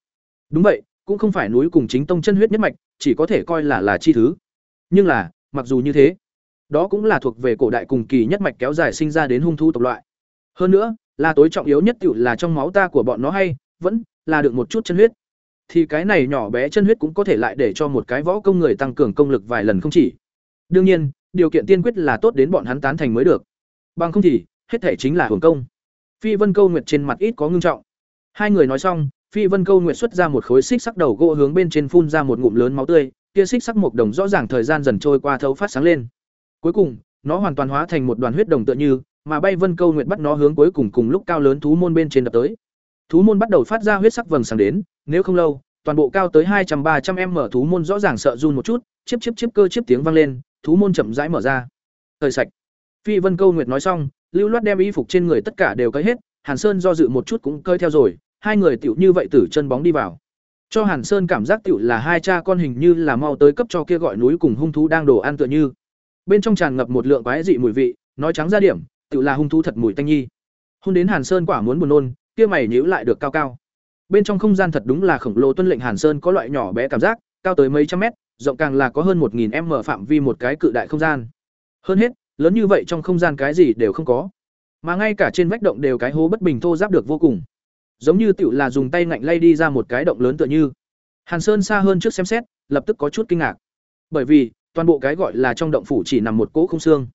S1: Đúng vậy, cũng không phải núi cùng chính tông chân huyết nhất mạch, chỉ có thể coi là là chi thứ. Nhưng là, mặc dù như thế, đó cũng là thuộc về cổ đại cùng kỳ nhất mạch kéo dài sinh ra đến hung thú tộc loại. Hơn nữa, là tối trọng yếu nhất tiểu là trong máu ta của bọn nó hay, vẫn là được một chút chân huyết. Thì cái này nhỏ bé chân huyết cũng có thể lại để cho một cái võ công người tăng cường công lực vài lần không chỉ. Đương nhiên điều kiện tiên quyết là tốt đến bọn hắn tán thành mới được. Bằng không thì hết thể chính là hưởng công. Phi vân câu nguyệt trên mặt ít có ngưng trọng. Hai người nói xong phi vân câu nguyệt xuất ra một khối xích sắc đầu gỗ hướng bên trên phun ra một ngụm lớn máu tươi kia xích sắc mộc đồng rõ ràng thời gian dần trôi qua thấu phát sáng lên cuối cùng nó hoàn toàn hóa thành một đoàn huyết đồng tựa như mà bay vân câu nguyệt bắt nó hướng cuối cùng cùng lúc cao lớn thú môn bên trên đập tới Thú môn bắt đầu phát ra huyết sắc vầng sáng đến, nếu không lâu, toàn bộ cao tới hai trăm ba trăm m thú môn rõ ràng sợ run một chút, chiếp chiếp chiếp cơ chiếp tiếng vang lên, thú môn chậm rãi mở ra. Thời sạch. Phi Vân Câu Nguyệt nói xong, lưu loát đem y phục trên người tất cả đều cởi hết, Hàn Sơn do dự một chút cũng cơi theo rồi, hai người tiểu như vậy tử chân bóng đi vào. Cho Hàn Sơn cảm giác tiểu là hai cha con hình như là mau tới cấp cho kia gọi núi cùng hung thú đang đồ ăn tựa như. Bên trong tràn ngập một lượng quái dị mùi vị, nói trắng ra điểm, tiểu là hung thú thật mùi tanh nhi. Hôn đến Hàn Sơn quả muốn buồn nôn, kia mày nhíu lại được cao cao. Bên trong không gian thật đúng là khổng lồ tuân lệnh Hàn Sơn có loại nhỏ bé cảm giác, cao tới mấy trăm mét, rộng càng là có hơn một nghìn m phạm vi một cái cự đại không gian. Hơn hết, lớn như vậy trong không gian cái gì đều không có, mà ngay cả trên vách động đều cái hố bất bình thô giáp được vô cùng. Giống như tiểu là dùng tay ngạnh lay đi ra một cái động lớn tựa như. Hàn Sơn xa hơn trước xem xét, lập tức có chút kinh ngạc. Bởi vì, toàn bộ cái gọi là trong động phủ chỉ nằm một cỗ không xương.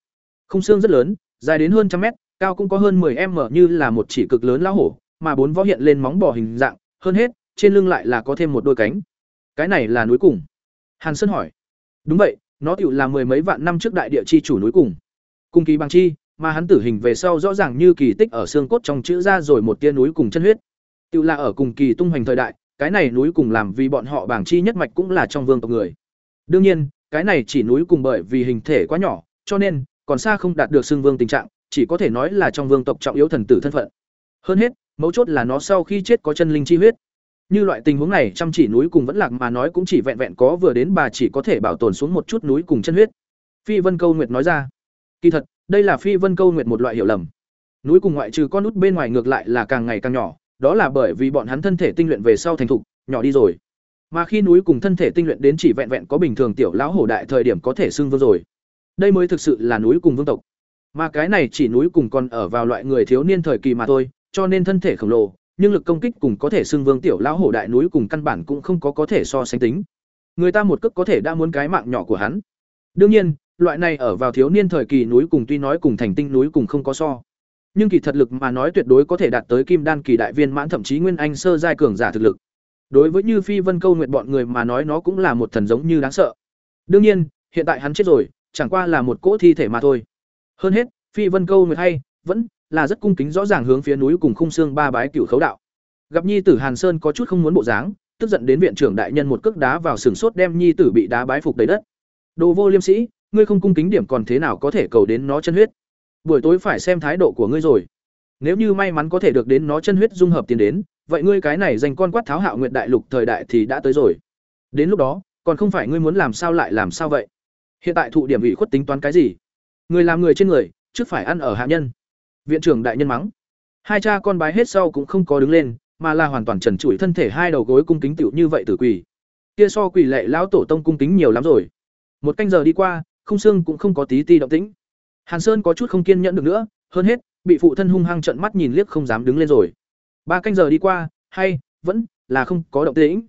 S1: Không xương rất lớn, dài đến hơn trăm mét, cao cũng có hơn 10m như là một chỉ cực lớn lão hổ, mà bốn vó hiện lên móng bò hình dạng, hơn hết, trên lưng lại là có thêm một đôi cánh. Cái này là núi cùng. Hàn Sơn hỏi. Đúng vậy, nó tiểu là mười mấy vạn năm trước đại địa chi chủ núi cùng. Cùng kỳ bằng chi, mà hắn tử hình về sau rõ ràng như kỳ tích ở xương cốt trong chữ ra rồi một tia núi cùng chân huyết. Tự là ở cùng kỳ tung hoành thời đại, cái này núi cùng làm vì bọn họ bảng chi nhất mạch cũng là trong vương tộc người. Đương nhiên, cái này chỉ núi cùng bởi vì hình thể quá nhỏ, cho nên còn xa không đạt được xưng vương tình trạng, chỉ có thể nói là trong vương tộc trọng yếu thần tử thân phận. Hơn hết, mấu chốt là nó sau khi chết có chân linh chi huyết. Như loại tình huống này, chăm chỉ núi cùng vẫn lạc mà nói cũng chỉ vẹn vẹn có vừa đến bà chỉ có thể bảo tồn xuống một chút núi cùng chân huyết. Phi Vân Câu Nguyệt nói ra. Kỳ thật, đây là Phi Vân Câu Nguyệt một loại hiểu lầm. Núi cùng ngoại trừ con nút bên ngoài ngược lại là càng ngày càng nhỏ, đó là bởi vì bọn hắn thân thể tinh luyện về sau thành thục, nhỏ đi rồi. Mà khi núi cùng thân thể tinh luyện đến chỉ vẹn vẹn có bình thường tiểu lão hổ đại thời điểm có thể xưng vương rồi. Đây mới thực sự là núi cùng vương tộc. Mà cái này chỉ núi cùng còn ở vào loại người thiếu niên thời kỳ mà thôi, cho nên thân thể khổng lồ, nhưng lực công kích cùng có thể xưng vương tiểu lão hổ đại núi cùng căn bản cũng không có có thể so sánh tính. Người ta một cước có thể đã muốn cái mạng nhỏ của hắn. Đương nhiên, loại này ở vào thiếu niên thời kỳ núi cùng tuy nói cùng thành tinh núi cùng không có so. Nhưng kỳ thật lực mà nói tuyệt đối có thể đạt tới kim đan kỳ đại viên mãn thậm chí nguyên anh sơ giai cường giả thực lực. Đối với Như Phi Vân Câu nguyện bọn người mà nói nó cũng là một thần giống như đáng sợ. Đương nhiên, hiện tại hắn chết rồi, chẳng qua là một cỗ thi thể mà thôi. Hơn hết, Phi Vân Câu nguyện hay, vẫn là rất cung kính rõ ràng hướng phía núi cùng khung xương ba bái cửu khấu đạo. Gặp nhi tử Hàn Sơn có chút không muốn bộ dáng, tức giận đến viện trưởng đại nhân một cước đá vào sừng sốt đem nhi tử bị đá bái phục đầy đất. Đồ vô liêm sĩ, ngươi không cung kính điểm còn thế nào có thể cầu đến nó chân huyết? Buổi tối phải xem thái độ của ngươi rồi. Nếu như may mắn có thể được đến nó chân huyết dung hợp tiến đến, vậy ngươi cái này dành con quát tháo hạo nguyệt đại lục thời đại thì đã tới rồi. Đến lúc đó, còn không phải ngươi muốn làm sao lại làm sao vậy? Hiện tại thụ điểm ủy khuất tính toán cái gì? Người làm người trên người, trước phải ăn ở hạ nhân viện trưởng đại nhân mắng hai cha con bái hết sau cũng không có đứng lên mà là hoàn toàn trần trụi thân thể hai đầu gối cung kính tựu như vậy tử quỳ kia so quỳ lệ lão tổ tông cung kính nhiều lắm rồi một canh giờ đi qua không xương cũng không có tí ti động tĩnh hàn sơn có chút không kiên nhẫn được nữa hơn hết bị phụ thân hung hăng trận mắt nhìn liếc không dám đứng lên rồi. Ba canh giờ đi qua hay vẫn là không có động tĩnh.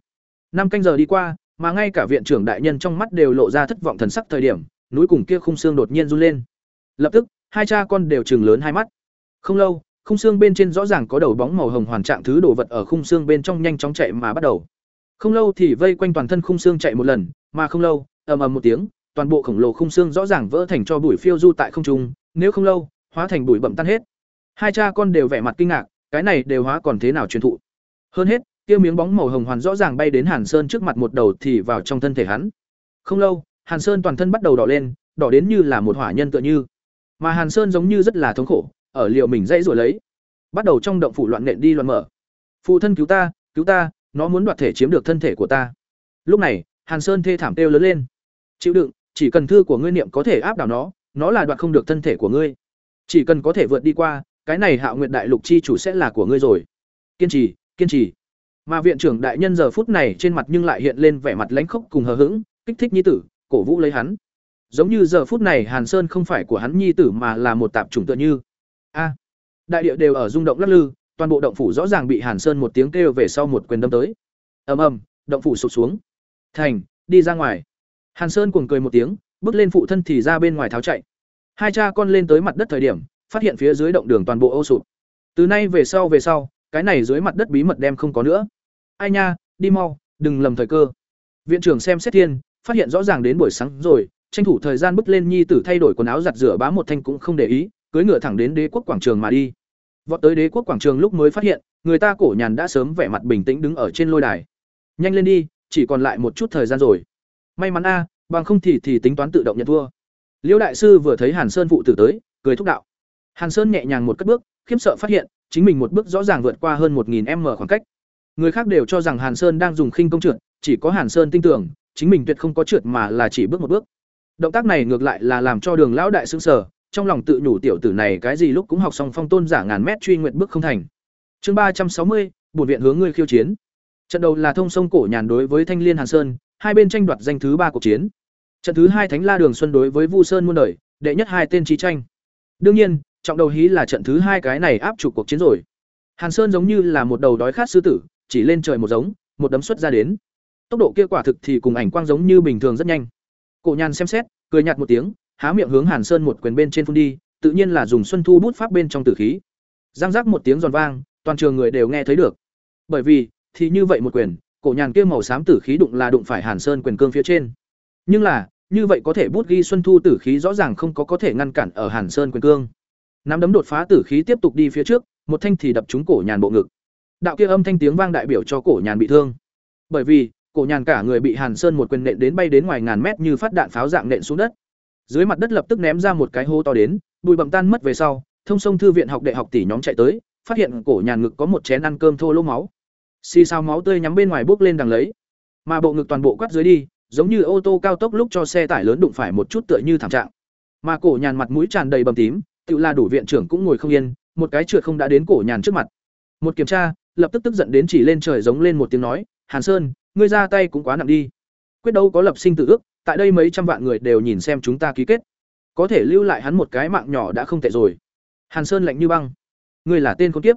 S1: Năm canh giờ đi qua mà ngay cả viện trưởng đại nhân trong mắt đều lộ ra thất vọng thần sắc thời điểm núi cùng kia khung xương đột nhiên run lên. Lập tức hai cha con đều trừng lớn hai mắt. Không lâu, khung xương bên trên rõ ràng có đầu bóng màu hồng hoàn trạng thứ đồ vật ở khung xương bên trong nhanh chóng chạy mà bắt đầu. Không lâu thì vây quanh toàn thân khung xương chạy một lần, mà không lâu, ầm ầm một tiếng, toàn bộ khổng lồ khung xương rõ ràng vỡ thành cho bụi phiêu du tại không trung, nếu không lâu, hóa thành bụi bậm tan hết. Hai cha con đều vẻ mặt kinh ngạc, cái này đều hóa còn thế nào truyền thụ. Hơn hết, kia miếng bóng màu hồng hoàn rõ ràng bay đến Hàn Sơn trước mặt một đầu thì vào trong thân thể hắn. Không lâu, Hàn Sơn toàn thân bắt đầu đỏ lên, đỏ đến như là một hỏa nhân tựa như. Mà Hàn Sơn giống như rất là thống khổ, ở liệu mình dãy rồi lấy bắt đầu trong động phủ loạn nện đi loạn mở phụ thân cứu ta cứu ta nó muốn đoạt thể chiếm được thân thể của ta lúc này hàn sơn thê thảm kêu lớn lên chịu đựng chỉ cần thư của ngươi niệm có thể áp đảo nó nó là đoạt không được thân thể của ngươi. Chỉ cần có thể vượt đi qua, cái này hạo nguyệt đại lục chi chủ sẽ là của ngươi rồi. Kiên trì kiên trì. Mà viện trưởng đại nhân giờ phút này trên mặt nhưng lại hiện lên vẻ mặt lãnh khốc cùng hờ hững, kích thích nhi tử, cổ vũ lấy hắn. Giống như giờ phút này hàn sơn không phải của hắn nhi tử mà là một tạp chủng tựa như. A. À, đại địa đều ở rung động lắc lư, toàn bộ động phủ rõ ràng bị hàn sơn một tiếng kêu về sau một quyền đâm tới. Ầm ầm, động phủ sụp xuống. Thành, đi ra ngoài hàn sơn cuồng cười một tiếng, bước lên phụ thân thì ra bên ngoài tháo chạy. Hai cha con lên tới mặt đất thời điểm, phát hiện phía dưới động đường toàn bộ ô sụp. Từ nay về sau về sau, cái này dưới mặt đất bí mật đem không có nữa. Ai nha, đi mau, đừng lầm thời cơ. Viện trưởng xem xét thiên, phát hiện rõ ràng đến buổi sáng rồi, tranh thủ thời gian bước lên nhi tử thay đổi quần áo giặt rửa bá một thanh cũng không để ý, cưỡi ngựa thẳng đến đế quốc quảng trường mà đi. Vọt tới đế quốc quảng trường lúc mới phát hiện, người ta cổ nhàn đã sớm vẻ mặt bình tĩnh đứng ở trên lôi đài. Nhanh lên đi, chỉ còn lại một chút thời gian rồi may mắn a, bằng không thì thì tính toán tự động nhận thua. Liễu đại sư vừa thấy hàn sơn phụ tử tới, cười thúc đạo. Hàn sơn nhẹ nhàng một cất bước, khiếp sợ phát hiện, chính mình một bước rõ ràng vượt qua hơn một nghìn m khoảng cách. Người khác đều cho rằng hàn sơn đang dùng khinh công trượt, chỉ có hàn sơn tin tưởng, chính mình tuyệt không có trượt mà là chỉ bước một bước. Động tác này ngược lại là làm cho đường lão đại xứng sở trong lòng tự nhủ tiểu tử này cái gì lúc cũng học xong phong tôn giả ngàn mét truy nguyện bước không thành. Chương ba trăm sáu mươi, bổn viện hướng ngươi khiêu chiến. Trận đầu là thông sông cổ nhàn đối với thanh liên hàn sơn hai bên tranh đoạt danh thứ ba cuộc chiến. Trận thứ hai thánh la đường xuân đối với vu sơn muôn đời, đệ nhất hai tên trí tranh. Đương nhiên, trọng đầu hí là trận thứ hai cái này áp chủ cuộc chiến rồi. Hàn sơn giống như là một đầu đói khát sư tử, chỉ lên trời một giống, một đấm xuất ra đến. Tốc độ kia quả thực thì cùng ảnh quang giống như bình thường rất nhanh. Cổ nhàn xem xét, cười nhạt một tiếng, há miệng hướng hàn sơn một quyền bên trên phun đi, tự nhiên là dùng xuân thu bút pháp bên trong tử khí. Giang giác một tiếng giòn vang, toàn trường người đều nghe thấy được. Bởi vì, thì như vậy một quyền cổ nhàn kia màu xám tử khí đụng là đụng phải hàn sơn quyền cương phía trên. Nhưng là, như vậy có thể bút ghi xuân thu tử khí rõ ràng không có có thể ngăn cản ở hàn sơn quyền cương. Nắm đấm đột phá tử khí tiếp tục đi phía trước, một thanh thì đập trúng cổ nhàn bộ ngực. Đạo kia âm thanh tiếng vang đại biểu cho cổ nhàn bị thương. Bởi vì, cổ nhàn cả người bị hàn sơn một quyền nện đến bay đến ngoài ngàn mét như phát đạn pháo dạng nện xuống đất. Dưới mặt đất lập tức ném ra một cái hố to đến, bụi bặm tan mất về sau, thông sông thư viện học đệ học tỷ nhóm chạy tới, phát hiện cổ nhàn ngực có một chén ăn cơm thô lỗ máu xì sao máu tươi nhắm bên ngoài bước lên đằng lấy. Mà bộ ngực toàn bộ quát dưới đi, giống như ô tô cao tốc lúc cho xe tải lớn đụng phải một chút tựa như thảm trạng. Mà cổ nhàn mặt mũi tràn đầy bầm tím, tự là đủ viện trưởng cũng ngồi không yên, một cái trượt không đã đến cổ nhàn trước mặt. Một kiểm tra, lập tức tức giận đến chỉ lên trời giống lên một tiếng nói, hàn sơn, ngươi ra tay cũng quá nặng đi. Quyết đâu có lập sinh tự ước, tại đây mấy trăm vạn người đều nhìn xem chúng ta ký kết. Có thể lưu lại hắn một cái mạng nhỏ đã không tệ rồi. Hàn sơn lạnh như băng. Ngươi là tên con kiếp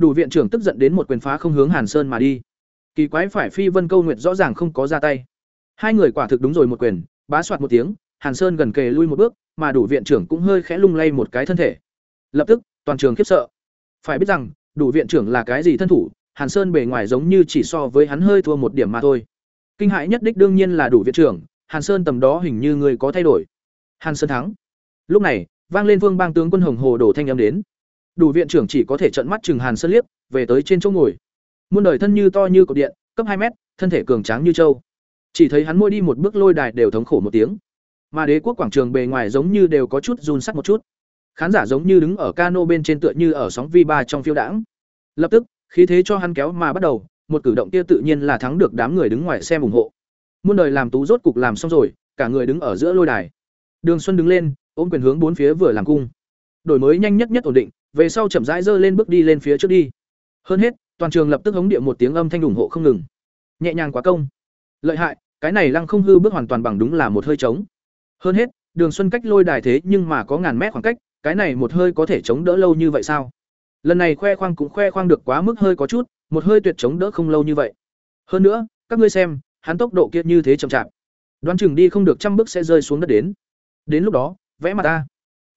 S1: đủ viện trưởng tức giận đến một quyền phá không hướng hàn sơn mà đi. Kỳ quái phải phi vân câu nguyệt rõ ràng không có ra tay. Hai người quả thực đúng rồi một quyền, bá soạt một tiếng, hàn sơn gần kề lui một bước, mà đủ viện trưởng cũng hơi khẽ lung lay một cái thân thể. Lập tức, toàn trường khiếp sợ. Phải biết rằng, đủ viện trưởng là cái gì thân thủ, hàn sơn bề ngoài giống như chỉ so với hắn hơi thua một điểm mà thôi. Kinh hãi nhất đích đương nhiên là đủ viện trưởng, hàn sơn tầm đó hình như người có thay đổi. Hàn sơn thắng. Lúc này, vang lên vương bang tướng quân hồng hồ đổ thanh âm đến đủ viện trưởng chỉ có thể trợn mắt chừng hàn sơn liếc về tới trên chỗ ngồi. Muôn đời thân như to như cột điện, cấp hai mét, thân thể cường tráng như trâu. Chỉ thấy hắn môi đi một bước lôi đài đều thống khổ một tiếng. Mà đế quốc quảng trường bề ngoài giống như đều có chút run sắc một chút. Khán giả giống như đứng ở cano bên trên tựa như ở sóng vi ba trong phiêu đãng. Lập tức, khí thế cho hắn kéo mà bắt đầu, một cử động kia tự nhiên là thắng được đám người đứng ngoài xem ủng hộ. Muôn đời làm tú rốt cục làm xong rồi, cả người đứng ở giữa lôi đài. Đường xuân đứng lên, ôm quyền hướng bốn phía vừa làm cung. Đổi mới nhanh nhất nhất ổn định về sau chậm rãi dơ lên bước đi lên phía trước đi. Hơn hết, toàn trường lập tức hống địa một tiếng âm thanh ủng hộ không ngừng. Nhẹ nhàng quá công. Lợi hại, cái này lăng không hư bước hoàn toàn bằng đúng là một hơi trống. Hơn hết, đường xuân cách lôi đài thế nhưng mà có ngàn mét khoảng cách, cái này một hơi có thể chống đỡ lâu như vậy sao? Lần này khoe khoang cũng khoe khoang được quá mức hơi có chút, một hơi tuyệt chống đỡ không lâu như vậy. Hơn nữa, các ngươi xem, hắn tốc độ kia như thế chậm chạp. Đoán chừng đi không được trăm bước sẽ rơi xuống đất đến. Đến lúc đó, vẽ mặt ta.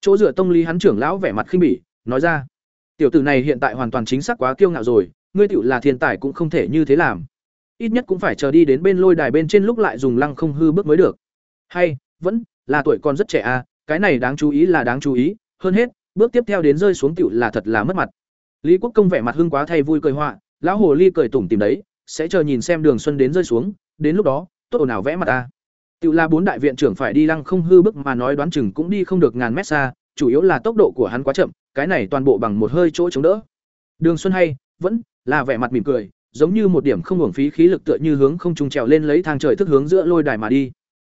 S1: Chỗ dựa tông lý hắn trưởng lão vẻ mặt khinh bỉ nói ra. Tiểu tử này hiện tại hoàn toàn chính xác quá kiêu ngạo rồi, ngươi tựu là thiên tài cũng không thể như thế làm. Ít nhất cũng phải chờ đi đến bên lôi đài bên trên lúc lại dùng lăng không hư bước mới được. Hay, vẫn, là tuổi còn rất trẻ à cái này đáng chú ý là đáng chú ý, hơn hết, bước tiếp theo đến rơi xuống tựu là thật là mất mặt. Lý quốc công vẻ mặt hưng quá thay vui cười họa, lão hồ ly cười tủm tìm đấy, sẽ chờ nhìn xem đường xuân đến rơi xuống, đến lúc đó, tốt ồn nào vẽ mặt ta. Tựu là bốn đại viện trưởng phải đi lăng không hư bước mà nói đoán chừng cũng đi không được ngàn mét xa chủ yếu là tốc độ của hắn quá chậm, cái này toàn bộ bằng một hơi chỗ chống đỡ. Đường xuân hay, vẫn là vẻ mặt mỉm cười, giống như một điểm không hưởng phí khí lực tựa như hướng không trùng trèo lên lấy thang trời thức hướng giữa lôi đài mà đi.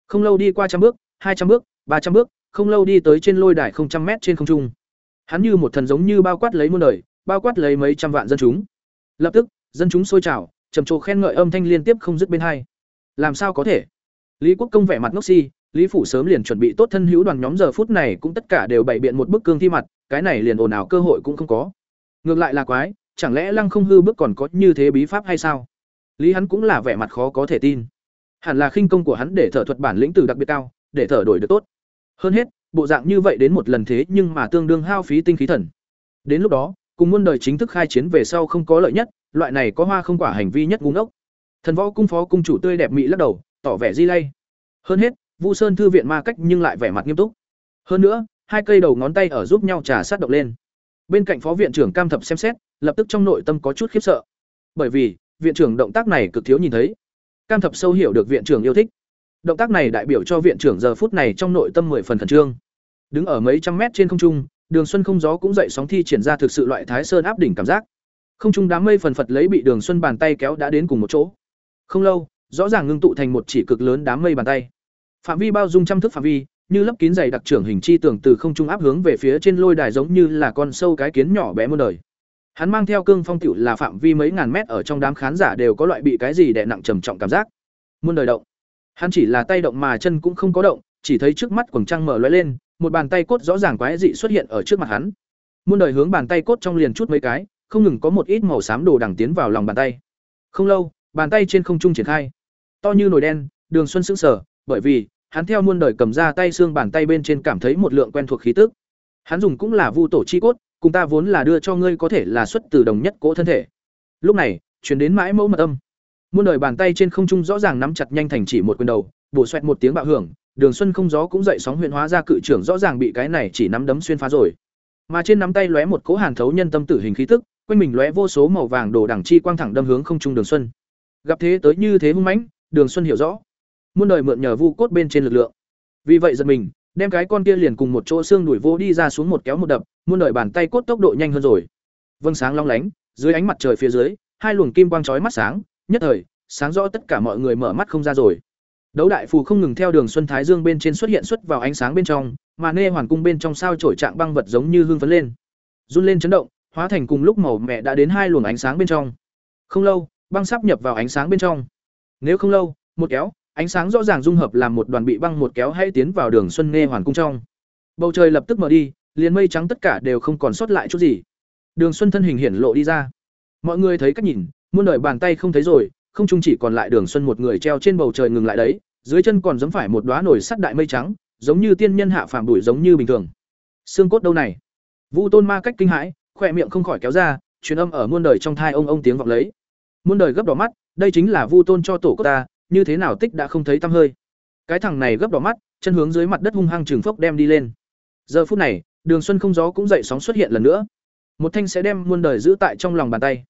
S1: Không lâu đi qua trăm bước, hai trăm bước, ba trăm bước, không lâu đi tới trên lôi đài không trăm mét trên không trung. Hắn như một thần giống như bao quát lấy muôn đời, bao quát lấy mấy trăm vạn dân chúng. Lập tức, dân chúng sôi trào, trầm trồ khen ngợi âm thanh liên tiếp không dứt bên hai. Làm sao có thể? Lý quốc công vẻ mặt ngốc si lý phủ sớm liền chuẩn bị tốt thân hữu đoàn nhóm, giờ phút này cũng tất cả đều bày biện một bức cương thi mặt, cái này liền ồn ào cơ hội cũng không có. Ngược lại là quái, chẳng lẽ lăng không hư bước còn có như thế bí pháp hay sao? Lý hắn cũng là vẻ mặt khó có thể tin. Hẳn là khinh công của hắn để thở thuật bản lĩnh từ đặc biệt cao, để thở đổi được tốt. Hơn hết, bộ dạng như vậy đến một lần thế nhưng mà tương đương hao phí tinh khí thần. Đến lúc đó, cùng muôn đời chính thức khai chiến về sau không có lợi nhất, loại này có hoa không quả hành vi nhất ngu ngốc. Thần võ cung phó cung chủ tươi đẹp mỹ lắc đầu, tỏ vẻ di lay. Hơn hết vu sơn thư viện ma cách nhưng lại vẻ mặt nghiêm túc hơn nữa hai cây đầu ngón tay ở giúp nhau trà sát động lên bên cạnh phó viện trưởng cam thập xem xét lập tức trong nội tâm có chút khiếp sợ bởi vì viện trưởng động tác này cực thiếu nhìn thấy cam thập sâu hiểu được viện trưởng yêu thích Động tác này đại biểu cho viện trưởng giờ phút này trong nội tâm mười phần khẩn trương. Đứng ở mấy trăm mét trên không trung, Đường Xuân không gió cũng dậy sóng thi triển ra thực sự loại Thái Sơn áp đỉnh cảm giác. Không trung đám mây phần phật lấy bị Đường Xuân bàn tay kéo đã đến cùng một chỗ. Không lâu, rõ ràng ngưng tụ thành một chỉ cực lớn đám mây bàn tay. Phạm vi bao dung trăm thước phạm vi, như lấp kín dày đặc trưởng hình chi tưởng từ không trung áp hướng về phía trên lôi đài giống như là con sâu cái kiến nhỏ bé muôn đời. Hắn mang theo cương phong tiểu là phạm vi mấy ngàn mét ở trong đám khán giả đều có loại bị cái gì đè nặng trầm trọng cảm giác. Muôn đời động. Hắn chỉ là tay động mà chân cũng không có động, chỉ thấy trước mắt quầng trăng mở lóe lên, một bàn tay cốt rõ ràng quái dị xuất hiện ở trước mặt hắn. Muôn đời hướng bàn tay cốt trong liền chút mấy cái, không ngừng có một ít màu xám đồ đằng tiến vào lòng bàn tay. Không lâu, bàn tay trên không trung triển khai, to như nồi đen, Đường Xuân sững sờ, bởi vì hắn theo muôn đời cầm ra tay xương bàn tay bên trên cảm thấy một lượng quen thuộc khí tức. Hắn dùng cũng là vu tổ chi cốt, cùng ta vốn là đưa cho ngươi có thể là xuất từ đồng nhất cỗ thân thể. Lúc này, truyền đến mãi mẫu mật âm. Muôn đời bàn tay trên không trung rõ ràng nắm chặt nhanh thành chỉ một quyền đầu, bổ xoẹt một tiếng bạo hưởng, Đường Xuân không gió cũng dậy sóng huyền hóa ra cự trưởng rõ ràng bị cái này chỉ nắm đấm xuyên phá rồi. Mà trên nắm tay lóe một cỗ hàn thấu nhân tâm tử hình khí tức, quanh mình lóe vô số màu vàng đồ đẳng chi quang thẳng đâm hướng không trung Đường Xuân. Gặp thế tới như thế hung mãnh, Đường Xuân hiểu rõ, muôn đời mượn nhờ vu cốt bên trên lực lượng. Vì vậy giật mình, đem cái con kia liền cùng một chỗ xương đuổi vô đi ra xuống một kéo một đập, muôn đời bàn tay cốt tốc độ nhanh hơn rồi. Vâng sáng long lánh, dưới ánh mặt trời phía dưới, hai luồng kim quang chói mắt sáng, nhất thời, sáng rõ tất cả mọi người mở mắt không ra rồi. Đấu đại phù không ngừng theo đường xuân thái dương bên trên xuất hiện xuất vào ánh sáng bên trong, mà nê hoàn cung bên trong sao chổi trạng băng vật giống như hương phấn lên. Run lên chấn động, hóa thành cùng lúc màu mẹ đã đến hai luồng ánh sáng bên trong. Không lâu, băng sắp nhập vào ánh sáng bên trong. Nếu không lâu, một kéo, ánh sáng rõ ràng dung hợp làm một đoàn bị băng một kéo hay tiến vào đường xuân nghe hoàn cung trong. Bầu trời lập tức mở đi, liền mây trắng tất cả đều không còn sót lại chút gì. Đường xuân thân hình hiển lộ đi ra. Mọi người thấy cách nhìn, muôn đời bàn tay không thấy rồi, không chung chỉ còn lại đường xuân một người treo trên bầu trời ngừng lại đấy, dưới chân còn giấm phải một đóa nổi sắt đại mây trắng, giống như tiên nhân hạ phàm đuổi giống như bình thường. Xương cốt đâu này? Vu tôn ma cách kinh hãi, khỏe miệng không khỏi kéo ra, truyền âm ở muôn đời trong thai ông ông tiếng vọng lấy. Muôn đời gấp đỏ mắt, đây chính là vu tôn cho tổ cốt ta như thế nào tích đã không thấy tăm hơi. Cái thằng này gấp đỏ mắt, chân hướng dưới mặt đất hung hăng trừng phốc đem đi lên. Giờ phút này, đường xuân không gió cũng dậy sóng xuất hiện lần nữa. Một thanh sẽ đem muôn đời giữ tại trong lòng bàn tay.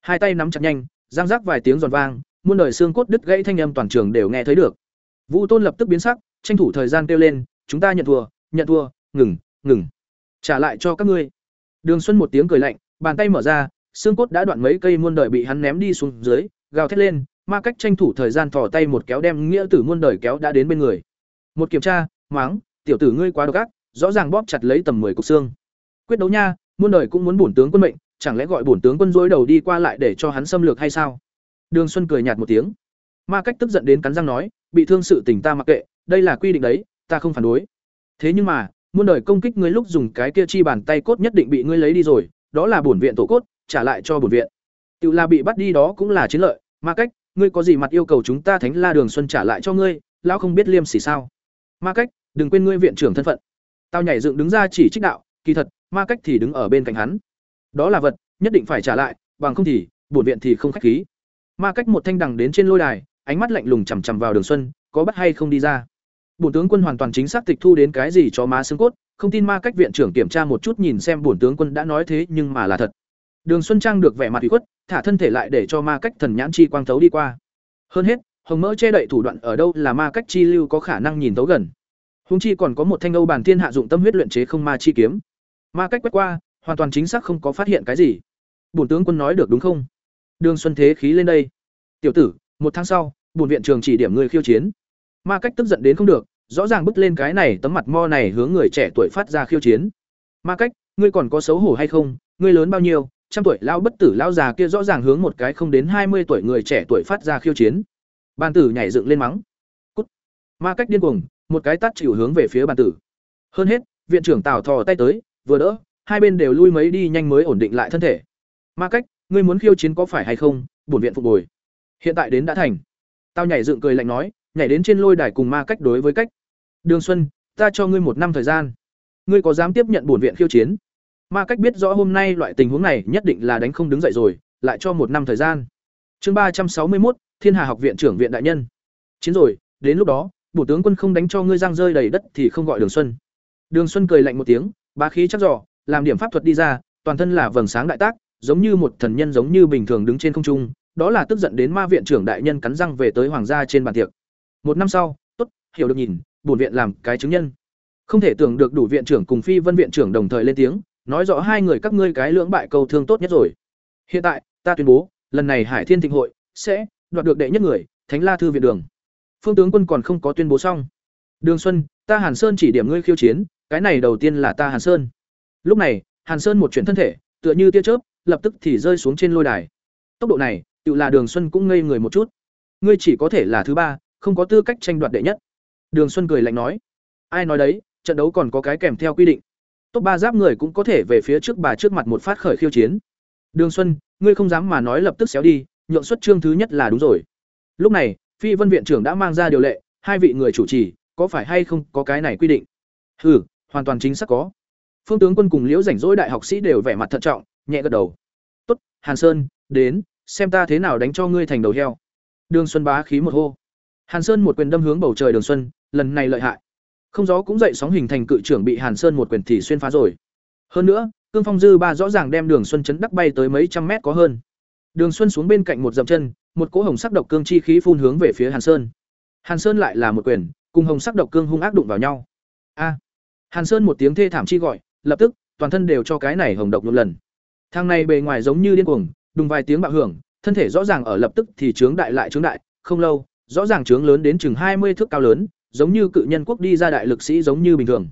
S1: Hai tay nắm chặt nhanh, giang rác vài tiếng giòn vang, muôn đời xương cốt đứt gãy thanh âm toàn trường đều nghe thấy được. Vũ tôn lập tức biến sắc, tranh thủ thời gian kêu lên, chúng ta nhận thua nhận thua, ngừng ngừng. Trả lại cho các ngươi. Đường xuân một tiếng cười lạnh, bàn tay mở ra, xương cốt đã đoạn mấy cây muôn đời bị hắn ném đi xuống dưới, gào thét lên ma cách tranh thủ thời gian thò tay một kéo đem nghĩa tử muôn đời kéo đã đến bên người. Một kiểm tra, máng, tiểu tử ngươi quá độc ác, rõ ràng bóp chặt lấy tầm mười cục xương. Quyết đấu nha, muôn đời cũng muốn bổn tướng quân mệnh, chẳng lẽ gọi bổn tướng quân dối đầu đi qua lại để cho hắn xâm lược hay sao? Đường xuân cười nhạt một tiếng. Ma cách tức giận đến cắn răng nói, bị thương sự tình ta mặc kệ, đây là quy định đấy, ta không phản đối. Thế nhưng mà, muôn đời công kích ngươi lúc dùng cái kia chi bàn tay cốt nhất định bị ngươi lấy đi rồi, đó là bổn viện tổ cốt, trả lại cho bổn viện. Tự là bị bắt đi đó cũng là chiến lợi, ma cách ngươi có gì mặt yêu cầu chúng ta thánh la đường xuân trả lại cho ngươi, lão không biết liêm sỉ sao? Ma cách, đừng quên ngươi viện trưởng thân phận. Tao nhảy dựng đứng ra chỉ trích đạo, kỳ thật, ma cách thì đứng ở bên cạnh hắn. Đó là vật, nhất định phải trả lại, bằng không thì, bổn viện thì không khách khí. Ma cách một thanh đằng đến trên lôi đài, ánh mắt lạnh lùng chằm chằm vào đường xuân, có bắt hay không đi ra. Bổn tướng quân hoàn toàn chính xác tịch thu đến cái gì cho má xương cốt, không tin ma cách viện trưởng kiểm tra một chút nhìn xem bổn tướng quân đã nói thế nhưng mà là thật. Đường xuân trang được vẻ mặt ủy khuất thả thân thể lại để cho ma cách thần nhãn chi quang thấu đi qua. Hơn hết, hồng mỡ che đậy thủ đoạn ở đâu là ma cách chi lưu có khả năng nhìn thấu gần. Húng chi còn có một thanh âu bàn thiên hạ dụng tâm huyết luyện chế không ma chi kiếm. Ma cách quét qua, hoàn toàn chính xác không có phát hiện cái gì. Bổn tướng quân nói được đúng không? Đường xuân thế khí lên đây. Tiểu tử, một tháng sau, bổn viện trường chỉ điểm người khiêu chiến. Ma cách tức giận đến không được, rõ ràng bứt lên cái này tấm mặt mo này hướng người trẻ tuổi phát ra khiêu chiến. Ma cách, ngươi còn có xấu hổ hay không? Ngươi lớn bao nhiêu? Trăm tuổi lao bất tử lao già kia rõ ràng hướng một cái không đến hai mươi tuổi người trẻ tuổi phát ra khiêu chiến. Bàn tử nhảy dựng lên mắng. Cút. Ma cách điên cuồng, một cái tát chịu hướng về phía bàn tử. Hơn hết, viện trưởng tào thò tay tới, vừa đỡ, hai bên đều lui mấy đi nhanh mới ổn định lại thân thể. Ma cách, ngươi muốn khiêu chiến có phải hay không? Bổn viện phục hồi. Hiện tại đến đã thành. Tao nhảy dựng cười lạnh nói, nhảy đến trên lôi đài cùng ma cách đối với cách. Đường xuân, ta cho ngươi một năm thời gian. Ngươi có dám tiếp nhận bổn viện khiêu chiến? Ma cách biết rõ hôm nay loại tình huống này nhất định là đánh không đứng dậy rồi, lại cho một năm thời gian. Chương ba trăm sáu mươi một, Thiên Hà học viện trưởng viện đại nhân. Chiến rồi, đến lúc đó, bổ tướng quân không đánh cho ngươi răng rơi đầy đất thì không gọi Đường Xuân. Đường Xuân cười lạnh một tiếng, bá khí chắc rõ, làm điểm pháp thuật đi ra, toàn thân là vầng sáng đại tác, giống như một thần nhân giống như bình thường đứng trên không trung, đó là tức giận đến ma viện trưởng đại nhân cắn răng về tới hoàng gia trên bàn tiệc. Một năm sau, tốt, hiểu được nhìn bổn viện làm cái chứng nhân không thể tưởng được đủ viện trưởng cùng phi vân viện trưởng đồng thời lên tiếng nói rõ hai người các ngươi cái lưỡng bại câu thương tốt nhất rồi. Hiện tại, ta tuyên bố, lần này hải thiên thịnh hội sẽ đoạt được đệ nhất người, thánh la thư viện đường. Phương tướng quân còn không có tuyên bố xong. Đường xuân, ta hàn sơn chỉ điểm ngươi khiêu chiến, cái này đầu tiên là ta hàn sơn. Lúc này, hàn sơn một chuyển thân thể, tựa như tia chớp, lập tức thì rơi xuống trên lôi đài. Tốc độ này, tự là đường xuân cũng ngây người một chút. Ngươi chỉ có thể là thứ ba, không có tư cách tranh đoạt đệ nhất. Đường xuân cười lạnh nói. Ai nói đấy, trận đấu còn có cái kèm theo quy định top ba giáp người cũng có thể về phía trước bà trước mặt một phát khởi khiêu chiến. Đường xuân, ngươi không dám mà nói lập tức xéo đi, nhượng xuất chương thứ nhất là đúng rồi. Lúc này, phi vân viện trưởng đã mang ra điều lệ, hai vị người chủ trì, có phải hay không có cái này quy định? Ừ hoàn toàn chính xác có. Phương tướng quân cùng liễu rảnh rỗi đại học sĩ đều vẻ mặt thận trọng, nhẹ gật đầu. Tốt, hàn sơn, đến, xem ta thế nào đánh cho ngươi thành đầu heo. Đường xuân bá khí một hô. Hàn sơn một quyền đâm hướng bầu trời đường xuân, lần này lợi hại không gió cũng dậy sóng hình thành cự trưởng bị hàn sơn một quyền thì xuyên phá rồi. Hơn nữa, cương phong dư ba rõ ràng đem đường xuân chấn đắc bay tới mấy trăm mét có hơn. Đường xuân xuống bên cạnh một dậm chân, một cỗ hồng sắc độc cương chi khí phun hướng về phía hàn sơn. Hàn sơn lại là một quyền, cùng hồng sắc độc cương hung ác đụng vào nhau. A! Hàn sơn một tiếng thê thảm chi gọi, lập tức, toàn thân đều cho cái này hồng độc một lần. Thang này bề ngoài giống như điên cuồng, đùng vài tiếng bạo hưởng, thân thể rõ ràng ở lập tức thì trướng đại lại trướng đại, không lâu, rõ ràng trướng lớn đến chừng hai mươi thước cao lớn giống như cự nhân quốc đi ra đại lực sĩ giống như bình thường.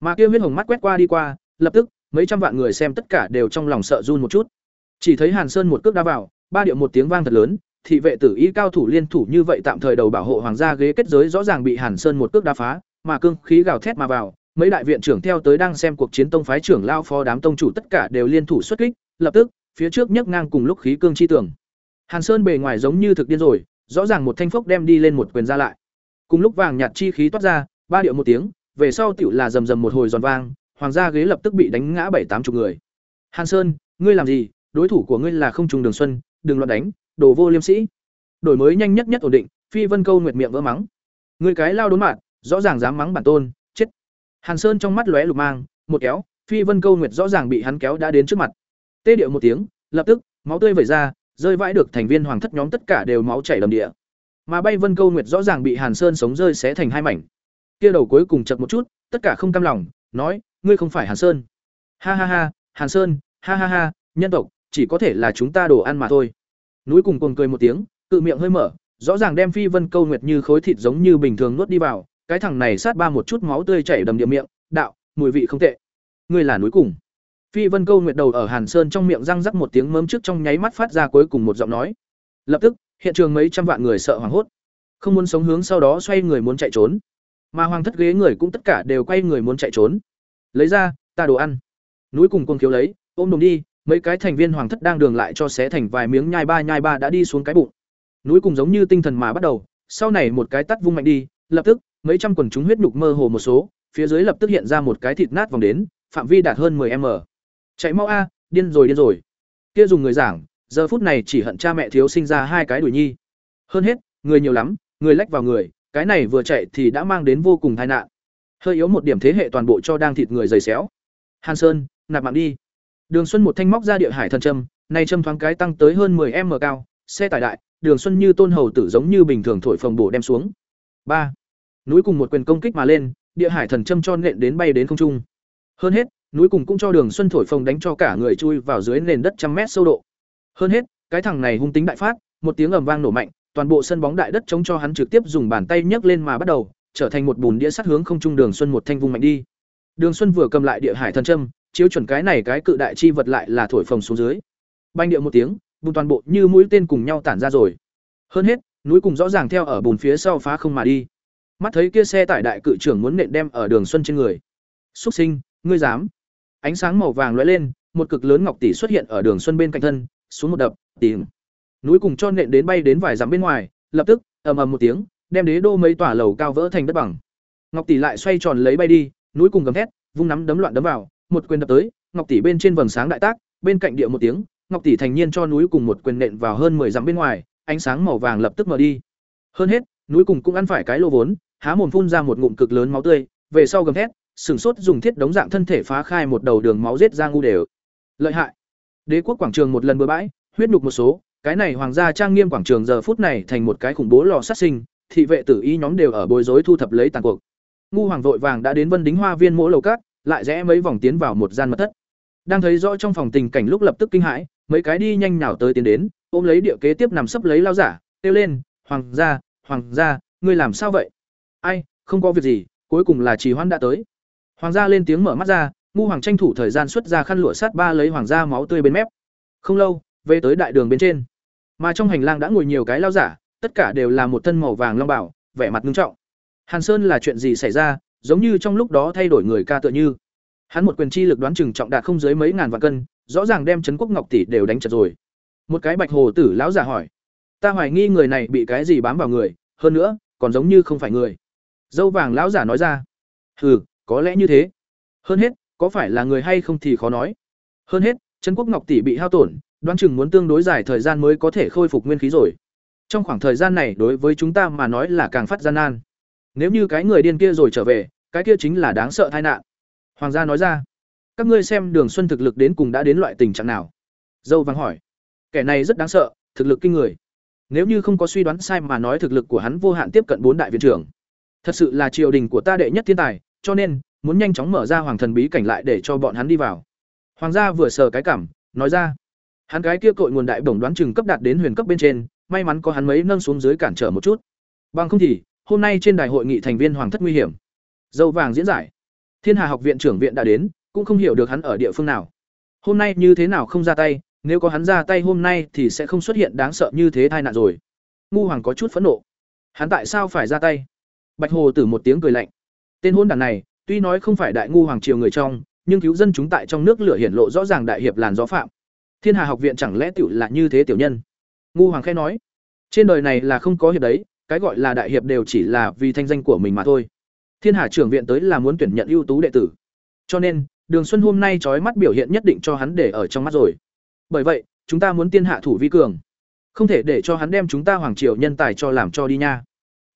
S1: Mà kia huyết hồng mắt quét qua đi qua, lập tức, mấy trăm vạn người xem tất cả đều trong lòng sợ run một chút. Chỉ thấy hàn sơn một cước đá vào, ba điệu một tiếng vang thật lớn, thị vệ tử y cao thủ liên thủ như vậy tạm thời đầu bảo hộ hoàng gia ghế kết giới rõ ràng bị hàn sơn một cước đá phá, mà cương khí gào thét mà vào, mấy đại viện trưởng theo tới đang xem cuộc chiến tông phái trưởng lao phó đám tông chủ tất cả đều liên thủ xuất kích, lập tức, phía trước nhấc ngang cùng lúc khí cương chi tưởng hàn sơn bề ngoài giống như thực điên rồi, rõ ràng một thanh phốc đem đi lên một quyền ra lại cùng lúc vàng nhạt chi khí toát ra, ba điệu một tiếng, về sau tựu là rầm rầm một hồi giòn vang, hoàng gia ghế lập tức bị đánh ngã bảy tám chục người. Hàn sơn, ngươi làm gì? Đối thủ của ngươi là không trùng đường xuân, đừng loạn đánh, đồ vô liêm sĩ đổi mới nhanh nhất nhất ổn định, phi vân câu nguyệt miệng vỡ mắng. Ngươi cái lao đốn mạn, rõ ràng dám mắng bản tôn, chết. Hàn sơn trong mắt lóe lục mang, một kéo, phi vân câu nguyệt rõ ràng bị hắn kéo đã đến trước mặt. Tê điệu một tiếng, lập tức, máu tươi vẩy ra, rơi vãi được thành viên hoàng thất nhóm tất cả đều máu chảy đầm địa mà bay vân câu nguyệt rõ ràng bị hàn sơn sống rơi xé thành hai mảnh. Kia đầu cuối cùng chật một chút, tất cả không cam lòng, nói, ngươi không phải hàn sơn. Ha ha ha, hàn sơn, ha ha ha, nhân tộc, chỉ có thể là chúng ta đồ ăn mà thôi. Núi cùng cuồng cười một tiếng, cự miệng hơi mở, rõ ràng đem phi vân câu nguyệt như khối thịt giống như bình thường nuốt đi vào, cái thằng này sát ba một chút máu tươi chảy đầm địa miệng, đạo, mùi vị không tệ. Ngươi là núi cùng. Phi vân câu nguyệt đầu ở hàn sơn trong miệng răng rắc một tiếng mớm trước trong nháy mắt phát ra cuối cùng một giọng nói. Lập tức hiện trường mấy trăm vạn người sợ hoảng hốt, không muốn sống hướng sau đó xoay người muốn chạy trốn. Mà hoàng thất ghế người cũng tất cả đều quay người muốn chạy trốn. Lấy ra, ta đồ ăn. Núi cùng quân thiếu lấy, ôm đồng đi, mấy cái thành viên hoàng thất đang đường lại cho xé thành vài miếng nhai ba nhai ba đã đi xuống cái bụng. Núi cùng giống như tinh thần mà bắt đầu, sau này một cái tắt vung mạnh đi, lập tức, mấy trăm quần chúng huyết nhục mơ hồ một số, phía dưới lập tức hiện ra một cái thịt nát vòng đến, phạm vi đạt hơn 10 m. Chạy mau a, điên rồi điên rồi. Kia dùng người giảng giờ phút này chỉ hận cha mẹ thiếu sinh ra hai cái đuổi nhi. Hơn hết, người nhiều lắm, người lách vào người, cái này vừa chạy thì đã mang đến vô cùng tai nạn. Hơi yếu một điểm thế hệ toàn bộ cho đang thịt người dày xéo. Hàn sơn, nạp mạng đi. Đường xuân một thanh móc ra địa hải thần trâm nay châm thoáng cái tăng tới hơn 10 m cao, xe tải đại, đường xuân như tôn hầu tử giống như bình thường thổi phồng bổ đem xuống. Ba. Núi cùng một quyền công kích mà lên, địa hải thần châm cho nện đến bay đến không trung. Hơn hết, núi cùng cũng cho đường xuân thổi phồng đánh cho cả người chui vào dưới nền đất trăm mét sâu độ hơn hết, cái thằng này hung tính đại phát, một tiếng ầm vang nổ mạnh, toàn bộ sân bóng đại đất chống cho hắn trực tiếp dùng bàn tay nhấc lên mà bắt đầu, trở thành một bùn đĩa sắt hướng không trung đường xuân một thanh vung mạnh đi. Đường xuân vừa cầm lại địa hải thần châm, chiếu chuẩn cái này cái cự đại chi vật lại là thổi phồng xuống dưới. Banh điệu một tiếng, bùn toàn bộ như mũi tên cùng nhau tản ra rồi. Hơn hết, núi cùng rõ ràng theo ở bùn phía sau phá không mà đi. Mắt thấy kia xe tải đại cự trưởng muốn nện đem ở đường xuân trên người. Xuất sinh, ngươi dám? Ánh sáng màu vàng lóe lên, một cực lớn ngọc tỷ xuất hiện ở đường xuân bên cạnh thân xuống một đập, tìm. Núi cùng cho nện đến bay đến vài dặm bên ngoài, lập tức, ầm ầm một tiếng, đem đế đô mấy tòa lầu cao vỡ thành đất bằng. Ngọc tỷ lại xoay tròn lấy bay đi, núi cùng gầm thét, vung nắm đấm loạn đấm vào, một quyền đập tới, ngọc tỷ bên trên vầng sáng đại tác, bên cạnh địa một tiếng, ngọc tỷ thành nhiên cho núi cùng một quyền nện vào hơn mười dặm bên ngoài, ánh sáng màu vàng lập tức mở đi. Hơn hết, núi cùng cũng ăn phải cái lô vốn, há mồm phun ra một ngụm cực lớn máu tươi, về sau gầm thét sửng sốt dùng thiết đống dạng thân thể phá khai một đầu đường máu giết ra ngu đều. Lợi hại đế quốc quảng trường một lần bừa bãi huyết nhục một số cái này hoàng gia trang nghiêm quảng trường giờ phút này thành một cái khủng bố lò sát sinh thị vệ tử y nhóm đều ở bối rối thu thập lấy tàn cuộc. Ngu Hoàng vội vàng đã đến Vân Đính Hoa Viên mỗi lầu cát, lại rẽ mấy vòng tiến vào một gian mật thất. Đang thấy rõ trong phòng tình cảnh lúc lập tức kinh hãi, mấy cái đi nhanh nào tới tiến đến, ôm lấy địa kế tiếp nằm sấp lấy lao giả, kêu lên, "Hoàng gia, hoàng gia, ngươi làm sao vậy?" "Ai, không có việc gì, cuối cùng là Trì Hoan đã tới." Hoàng gia lên tiếng mở mắt ra, ngu hoàng tranh thủ thời gian xuất ra khăn lụa sát ba lấy hoàng gia máu tươi bên mép. Không lâu, về tới đại đường bên trên. Mà trong hành lang đã ngồi nhiều cái lao giả, tất cả đều là một thân màu vàng long bảo, vẻ mặt nghiêm trọng. Hàn Sơn là chuyện gì xảy ra, giống như trong lúc đó thay đổi người ca tựa như. Hắn một quyền chi lực đoán chừng trọng đạt không dưới mấy ngàn vạn cân, rõ ràng đem trấn quốc ngọc tỷ đều đánh chật rồi. Một cái bạch hồ tử lão giả hỏi: "Ta hoài nghi người này bị cái gì bám vào người, hơn nữa, còn giống như không phải người." Dâu vàng lão giả nói ra: "Hừ, có lẽ như thế. Hơn hết, có phải là người hay không thì khó nói. Hơn hết, trấn quốc ngọc tỷ bị hao tổn, đoán chừng muốn tương đối dài thời gian mới có thể khôi phục nguyên khí rồi. Trong khoảng thời gian này đối với chúng ta mà nói là càng phát gian nan. Nếu như cái người điên kia rồi trở về, cái kia chính là đáng sợ tai nạn. Hoàng gia nói ra. Các ngươi xem Đường Xuân thực lực đến cùng đã đến loại tình trạng nào? Dâu vàng hỏi. Kẻ này rất đáng sợ, thực lực kinh người. Nếu như không có suy đoán sai mà nói thực lực của hắn vô hạn tiếp cận bốn đại viện trưởng. Thật sự là triều đình của ta đệ nhất thiên tài, cho nên muốn nhanh chóng mở ra hoàng thần bí cảnh lại để cho bọn hắn đi vào. Hoàng gia vừa sờ cái cảm, nói ra. Hắn cái kia cội nguồn đại bổng đoán chừng cấp đạt đến huyền cấp bên trên, may mắn có hắn mấy nâng xuống dưới cản trở một chút. Bằng không thì, hôm nay trên đài hội nghị thành viên hoàng thất nguy hiểm. Dâu vàng diễn giải. Thiên Hà học viện trưởng viện đã đến, cũng không hiểu được hắn ở địa phương nào. Hôm nay như thế nào không ra tay, nếu có hắn ra tay hôm nay thì sẽ không xuất hiện đáng sợ như thế tai nạn rồi. Ngu Hoàng có chút phẫn nộ. Hắn tại sao phải ra tay? Bạch Hồ Tử một tiếng cười lạnh. Tên hôn đàn này, tuy nói không phải đại ngu hoàng triều người trong, nhưng cứu dân chúng tại trong nước lửa hiển lộ rõ ràng đại hiệp làn gió phạm. Thiên Hà học viện chẳng lẽ tiểu là như thế tiểu nhân? Ngu hoàng khẽ nói, trên đời này là không có hiệp đấy, cái gọi là đại hiệp đều chỉ là vì thanh danh của mình mà thôi. Thiên Hà trưởng viện tới là muốn tuyển nhận ưu tú đệ tử. Cho nên, Đường Xuân hôm nay trói mắt biểu hiện nhất định cho hắn để ở trong mắt rồi. Bởi vậy, chúng ta muốn tiên hạ thủ vi cường. Không thể để cho hắn đem chúng ta hoàng triều nhân tài cho làm cho đi nha.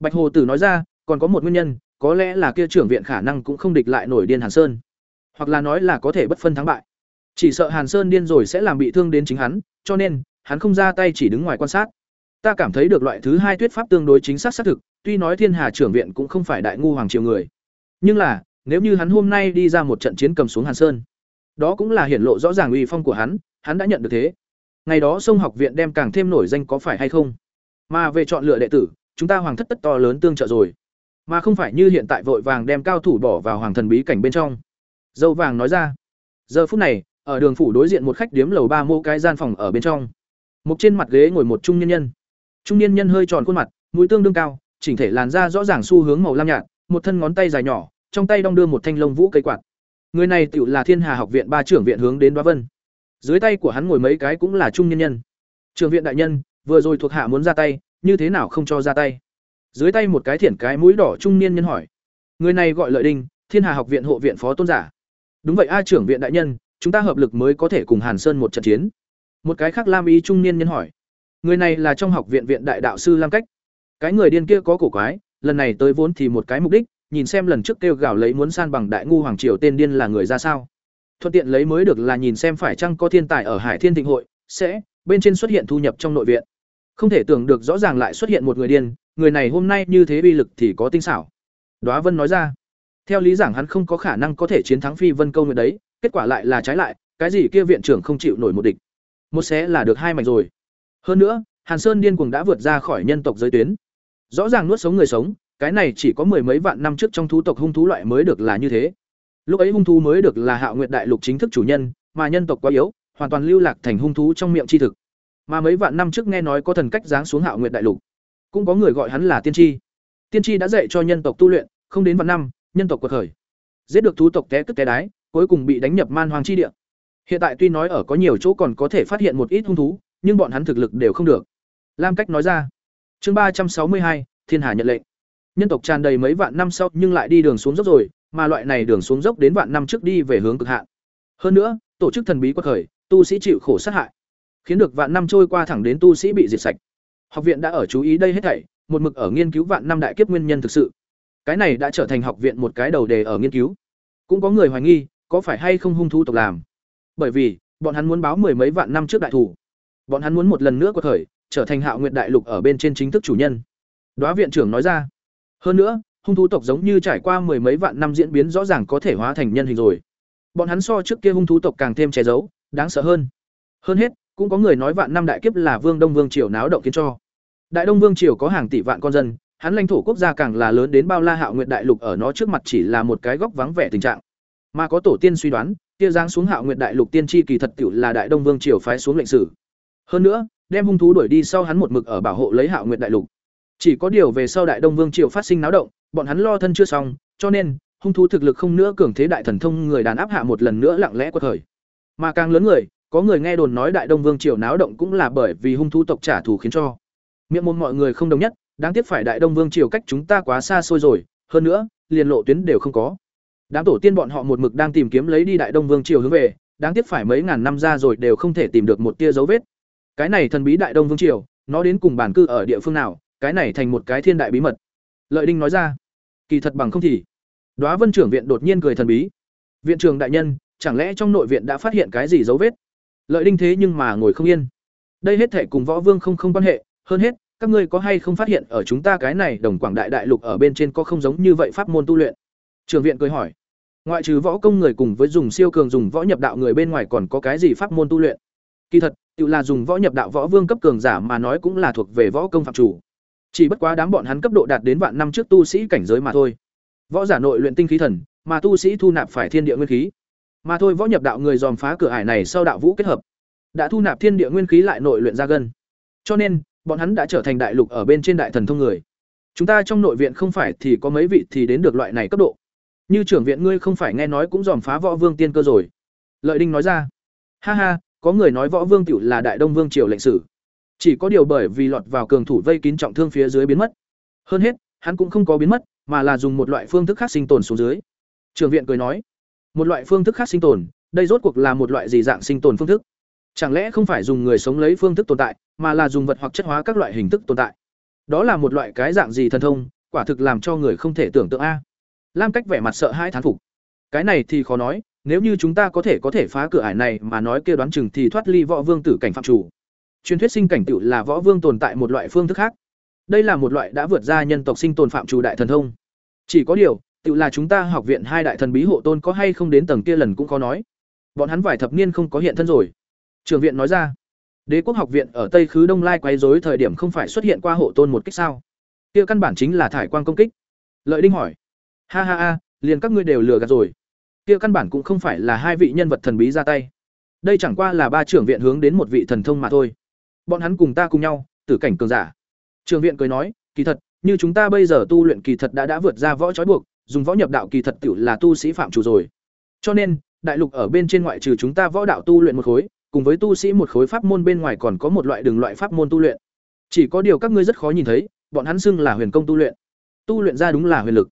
S1: Bạch Hồ Tử nói ra, còn có một nguyên nhân, có lẽ là kia trưởng viện khả năng cũng không địch lại nổi điên Hàn Sơn, hoặc là nói là có thể bất phân thắng bại. Chỉ sợ Hàn Sơn điên rồi sẽ làm bị thương đến chính hắn, cho nên hắn không ra tay chỉ đứng ngoài quan sát. Ta cảm thấy được loại thứ hai thuyết pháp tương đối chính xác xác thực, tuy nói Thiên Hà trưởng viện cũng không phải đại ngu hoàng triều người, nhưng là, nếu như hắn hôm nay đi ra một trận chiến cầm xuống Hàn Sơn, đó cũng là hiển lộ rõ ràng uy phong của hắn, hắn đã nhận được thế. Ngày đó sông học viện đem càng thêm nổi danh có phải hay không? Mà về chọn lựa đệ tử, chúng ta hoàng thất tất to lớn tương trợ rồi mà không phải như hiện tại vội vàng đem cao thủ bỏ vào hoàng thần bí cảnh bên trong. Dâu vàng nói ra, giờ phút này, ở đường phủ đối diện một khách điếm lầu ba mô cái gian phòng ở bên trong. Một trên mặt ghế ngồi một trung nhân nhân. Trung nhân nhân hơi tròn khuôn mặt, mũi tương đương cao, chỉnh thể làn da rõ ràng xu hướng màu lam nhạt, một thân ngón tay dài nhỏ, trong tay đong đưa một thanh lông vũ cây quạt. Người này tựu là thiên hà học viện ba trưởng viện hướng đến đoá vân. Dưới tay của hắn ngồi mấy cái cũng là trung nhân nhân. Trường viện đại nhân, vừa rồi thuộc hạ muốn ra tay, như thế nào không cho ra tay? Dưới tay một cái thiển cái mũi đỏ trung niên nhân hỏi. Người này gọi lợi đinh, thiên hà học viện hộ viện phó tôn giả. Đúng vậy a trưởng viện đại nhân, chúng ta hợp lực mới có thể cùng hàn sơn một trận chiến. Một cái khác lam y trung niên nhân hỏi. Người này là trong học viện viện đại đạo sư lam cách. Cái người điên kia có cổ quái, lần này tới vốn thì một cái mục đích, nhìn xem lần trước kêu gào lấy muốn san bằng đại ngu hoàng triều tên điên là người ra sao. Thuận tiện lấy mới được là nhìn xem phải chăng có thiên tài ở hải thiên thịnh hội, sẽ, bên trên xuất hiện thu nhập trong nội viện không thể tưởng được rõ ràng lại xuất hiện một người điên, người này hôm nay như thế uy lực thì có tinh xảo. Đoá vân nói ra. Theo lý giảng hắn không có khả năng có thể chiến thắng phi vân câu người đấy, kết quả lại là trái lại, cái gì kia viện trưởng không chịu nổi một địch. Một xé là được hai mảnh rồi. Hơn nữa, hàn sơn điên cuồng đã vượt ra khỏi nhân tộc giới tuyến. Rõ ràng nuốt sống người sống, cái này chỉ có mười mấy vạn năm trước trong thú tộc hung thú loại mới được là như thế. Lúc ấy hung thú mới được là hạo nguyện đại lục chính thức chủ nhân, mà nhân tộc quá yếu, hoàn toàn lưu lạc thành hung thú trong miệng tri thực mà mấy vạn năm trước nghe nói có thần cách giáng xuống hạo nguyện đại lục. Cũng có người gọi hắn là tiên tri. Tiên tri đã dạy cho nhân tộc tu luyện, không đến vạn năm, nhân tộc cuộc khởi. Giết được thú tộc té cất té đái, cuối cùng bị đánh nhập man hoàng chi địa. Hiện tại tuy nói ở có nhiều chỗ còn có thể phát hiện một ít hung thú, nhưng bọn hắn thực lực đều không được. Lam cách nói ra. Chương ba trăm sáu mươi hai, thiên hà nhận lệnh. Nhân tộc tràn đầy mấy vạn năm sau nhưng lại đi đường xuống dốc rồi, mà loại này đường xuống dốc đến vạn năm trước đi về hướng cực hạn. Hơn nữa, tổ chức thần bí quật khởi, tu sĩ chịu khổ sát hại khiến được vạn năm trôi qua thẳng đến tu sĩ bị diệt sạch Học viện đã ở chú ý đây hết thảy, một mực ở nghiên cứu vạn năm đại kiếp nguyên nhân thực sự. Cái này đã trở thành học viện một cái đầu đề ở nghiên cứu. Cũng có người hoài nghi, có phải hay không hung thú tộc làm. Bởi vì, bọn hắn muốn báo mười mấy vạn năm trước đại thủ. Bọn hắn muốn một lần nữa có thời, trở thành Hạo Nguyệt đại lục ở bên trên chính thức chủ nhân. Đóa viện trưởng nói ra. Hơn nữa, hung thú tộc giống như trải qua mười mấy vạn năm diễn biến rõ ràng có thể hóa thành nhân hình rồi. Bọn hắn so trước kia hung thú tộc càng thêm che giấu, đáng sợ hơn. Hơn hết, cũng có người nói vạn năm đại kiếp là Vương Đông Vương triều náo động khiến cho. Đại Đông Vương triều có hàng tỷ vạn con dân, hắn lãnh thổ quốc gia càng là lớn đến bao la hạo nguyệt đại lục ở nó trước mặt chỉ là một cái góc vắng vẻ tình trạng. Mà có tổ tiên suy đoán, kia giáng xuống hạo nguyệt đại lục tiên tri kỳ thật tiểu là đại đông vương triều phái xuống lệnh sử. Hơn nữa, đem hung thú đuổi đi sau hắn một mực ở bảo hộ lấy hạo nguyệt đại lục. Chỉ có điều về sau đại đông vương triều phát sinh náo động, bọn hắn lo thân chưa xong, cho nên hung thú thực lực không nữa cường thế đại thần thông người đàn áp hạ một lần nữa lặng lẽ quật khởi. Mà càng lớn người, có người nghe đồn nói đại đông vương triều náo động cũng là bởi vì hung thú tộc trả thù khiến cho. Miệng môn mọi người không đồng nhất, đáng tiếc phải đại đông vương triều cách chúng ta quá xa xôi rồi, hơn nữa, liền lộ tuyến đều không có. Đám tổ tiên bọn họ một mực đang tìm kiếm lấy đi Đại Đông Vương triều hướng về, đáng tiếc phải mấy ngàn năm ra rồi đều không thể tìm được một tia dấu vết. Cái này thần bí Đại Đông Vương triều, nó đến cùng bản cư ở địa phương nào, cái này thành một cái thiên đại bí mật. Lợi Đinh nói ra. Kỳ thật bằng không thì. Đóa Vân trưởng viện đột nhiên cười thần bí. Viện trưởng đại nhân, chẳng lẽ trong nội viện đã phát hiện cái gì dấu vết? Lợi Đinh thế nhưng mà ngồi không yên. Đây hết thể cùng Võ Vương không không quan hệ, hơn hết, các ngươi có hay không phát hiện ở chúng ta cái này Đồng Quảng Đại đại lục ở bên trên có không giống như vậy pháp môn tu luyện? Trường viện cười hỏi. Ngoại trừ võ công người cùng với dùng siêu cường dùng võ nhập đạo người bên ngoài còn có cái gì pháp môn tu luyện? Kỳ thật tự là dùng võ nhập đạo võ vương cấp cường giả mà nói cũng là thuộc về võ công phạm chủ. Chỉ bất quá đám bọn hắn cấp độ đạt đến vạn năm trước tu sĩ cảnh giới mà thôi. Võ giả nội luyện tinh khí thần mà tu sĩ thu nạp phải thiên địa nguyên khí mà thôi võ nhập đạo người dòm phá cửa ải này sau đạo vũ kết hợp, đã thu nạp thiên địa nguyên khí lại nội luyện ra gân. Cho nên, bọn hắn đã trở thành đại lục ở bên trên đại thần thông người. Chúng ta trong nội viện không phải thì có mấy vị thì đến được loại này cấp độ. Như trưởng viện ngươi không phải nghe nói cũng dòm phá võ vương tiên cơ rồi. Lợi đinh nói ra. Ha ha, có người nói võ vương tiểu là đại đông vương triều lệnh sử. Chỉ có điều bởi vì lọt vào cường thủ vây kín trọng thương phía dưới biến mất. Hơn hết, hắn cũng không có biến mất, mà là dùng một loại phương thức khác sinh tồn xuống dưới. Trường viện cười nói một loại phương thức khác sinh tồn, đây rốt cuộc là một loại gì dạng sinh tồn phương thức? Chẳng lẽ không phải dùng người sống lấy phương thức tồn tại, mà là dùng vật hoặc chất hóa các loại hình thức tồn tại? Đó là một loại cái dạng gì thần thông, quả thực làm cho người không thể tưởng tượng a. Lam cách vẻ mặt sợ hãi thán phục. Cái này thì khó nói, nếu như chúng ta có thể có thể phá cửa ải này mà nói kia đoán chừng thì thoát ly võ vương tử cảnh phạm chủ. Truyền thuyết sinh cảnh tựu là võ vương tồn tại một loại phương thức khác. Đây là một loại đã vượt ra nhân tộc sinh tồn phạm chủ đại thần thông. Chỉ có điều tự là chúng ta học viện hai đại thần bí hộ tôn có hay không đến tầng kia lần cũng khó nói. Bọn hắn vài thập niên không có hiện thân rồi. Trường viện nói ra, đế quốc học viện ở tây khứ đông lai quấy rối thời điểm không phải xuất hiện qua hộ tôn một kích sao? Kia căn bản chính là thải quan công kích. Lợi đinh hỏi, ha ha ha, liền các ngươi đều lừa gạt rồi. Kia căn bản cũng không phải là hai vị nhân vật thần bí ra tay. Đây chẳng qua là ba trưởng viện hướng đến một vị thần thông mà thôi. Bọn hắn cùng ta cùng nhau, tử cảnh cường giả. Trường viện cười nói, kỳ thật, như chúng ta bây giờ tu luyện kỳ thật đã đã vượt ra võ trói buộc dùng võ nhập đạo kỳ thật tiểu là tu sĩ phạm chủ rồi. Cho nên, đại lục ở bên trên ngoại trừ chúng ta võ đạo tu luyện một khối, cùng với tu sĩ một khối pháp môn bên ngoài còn có một loại đường loại pháp môn tu luyện. Chỉ có điều các ngươi rất khó nhìn thấy, bọn hắn xưng là huyền công tu luyện. Tu luyện ra đúng là huyền lực.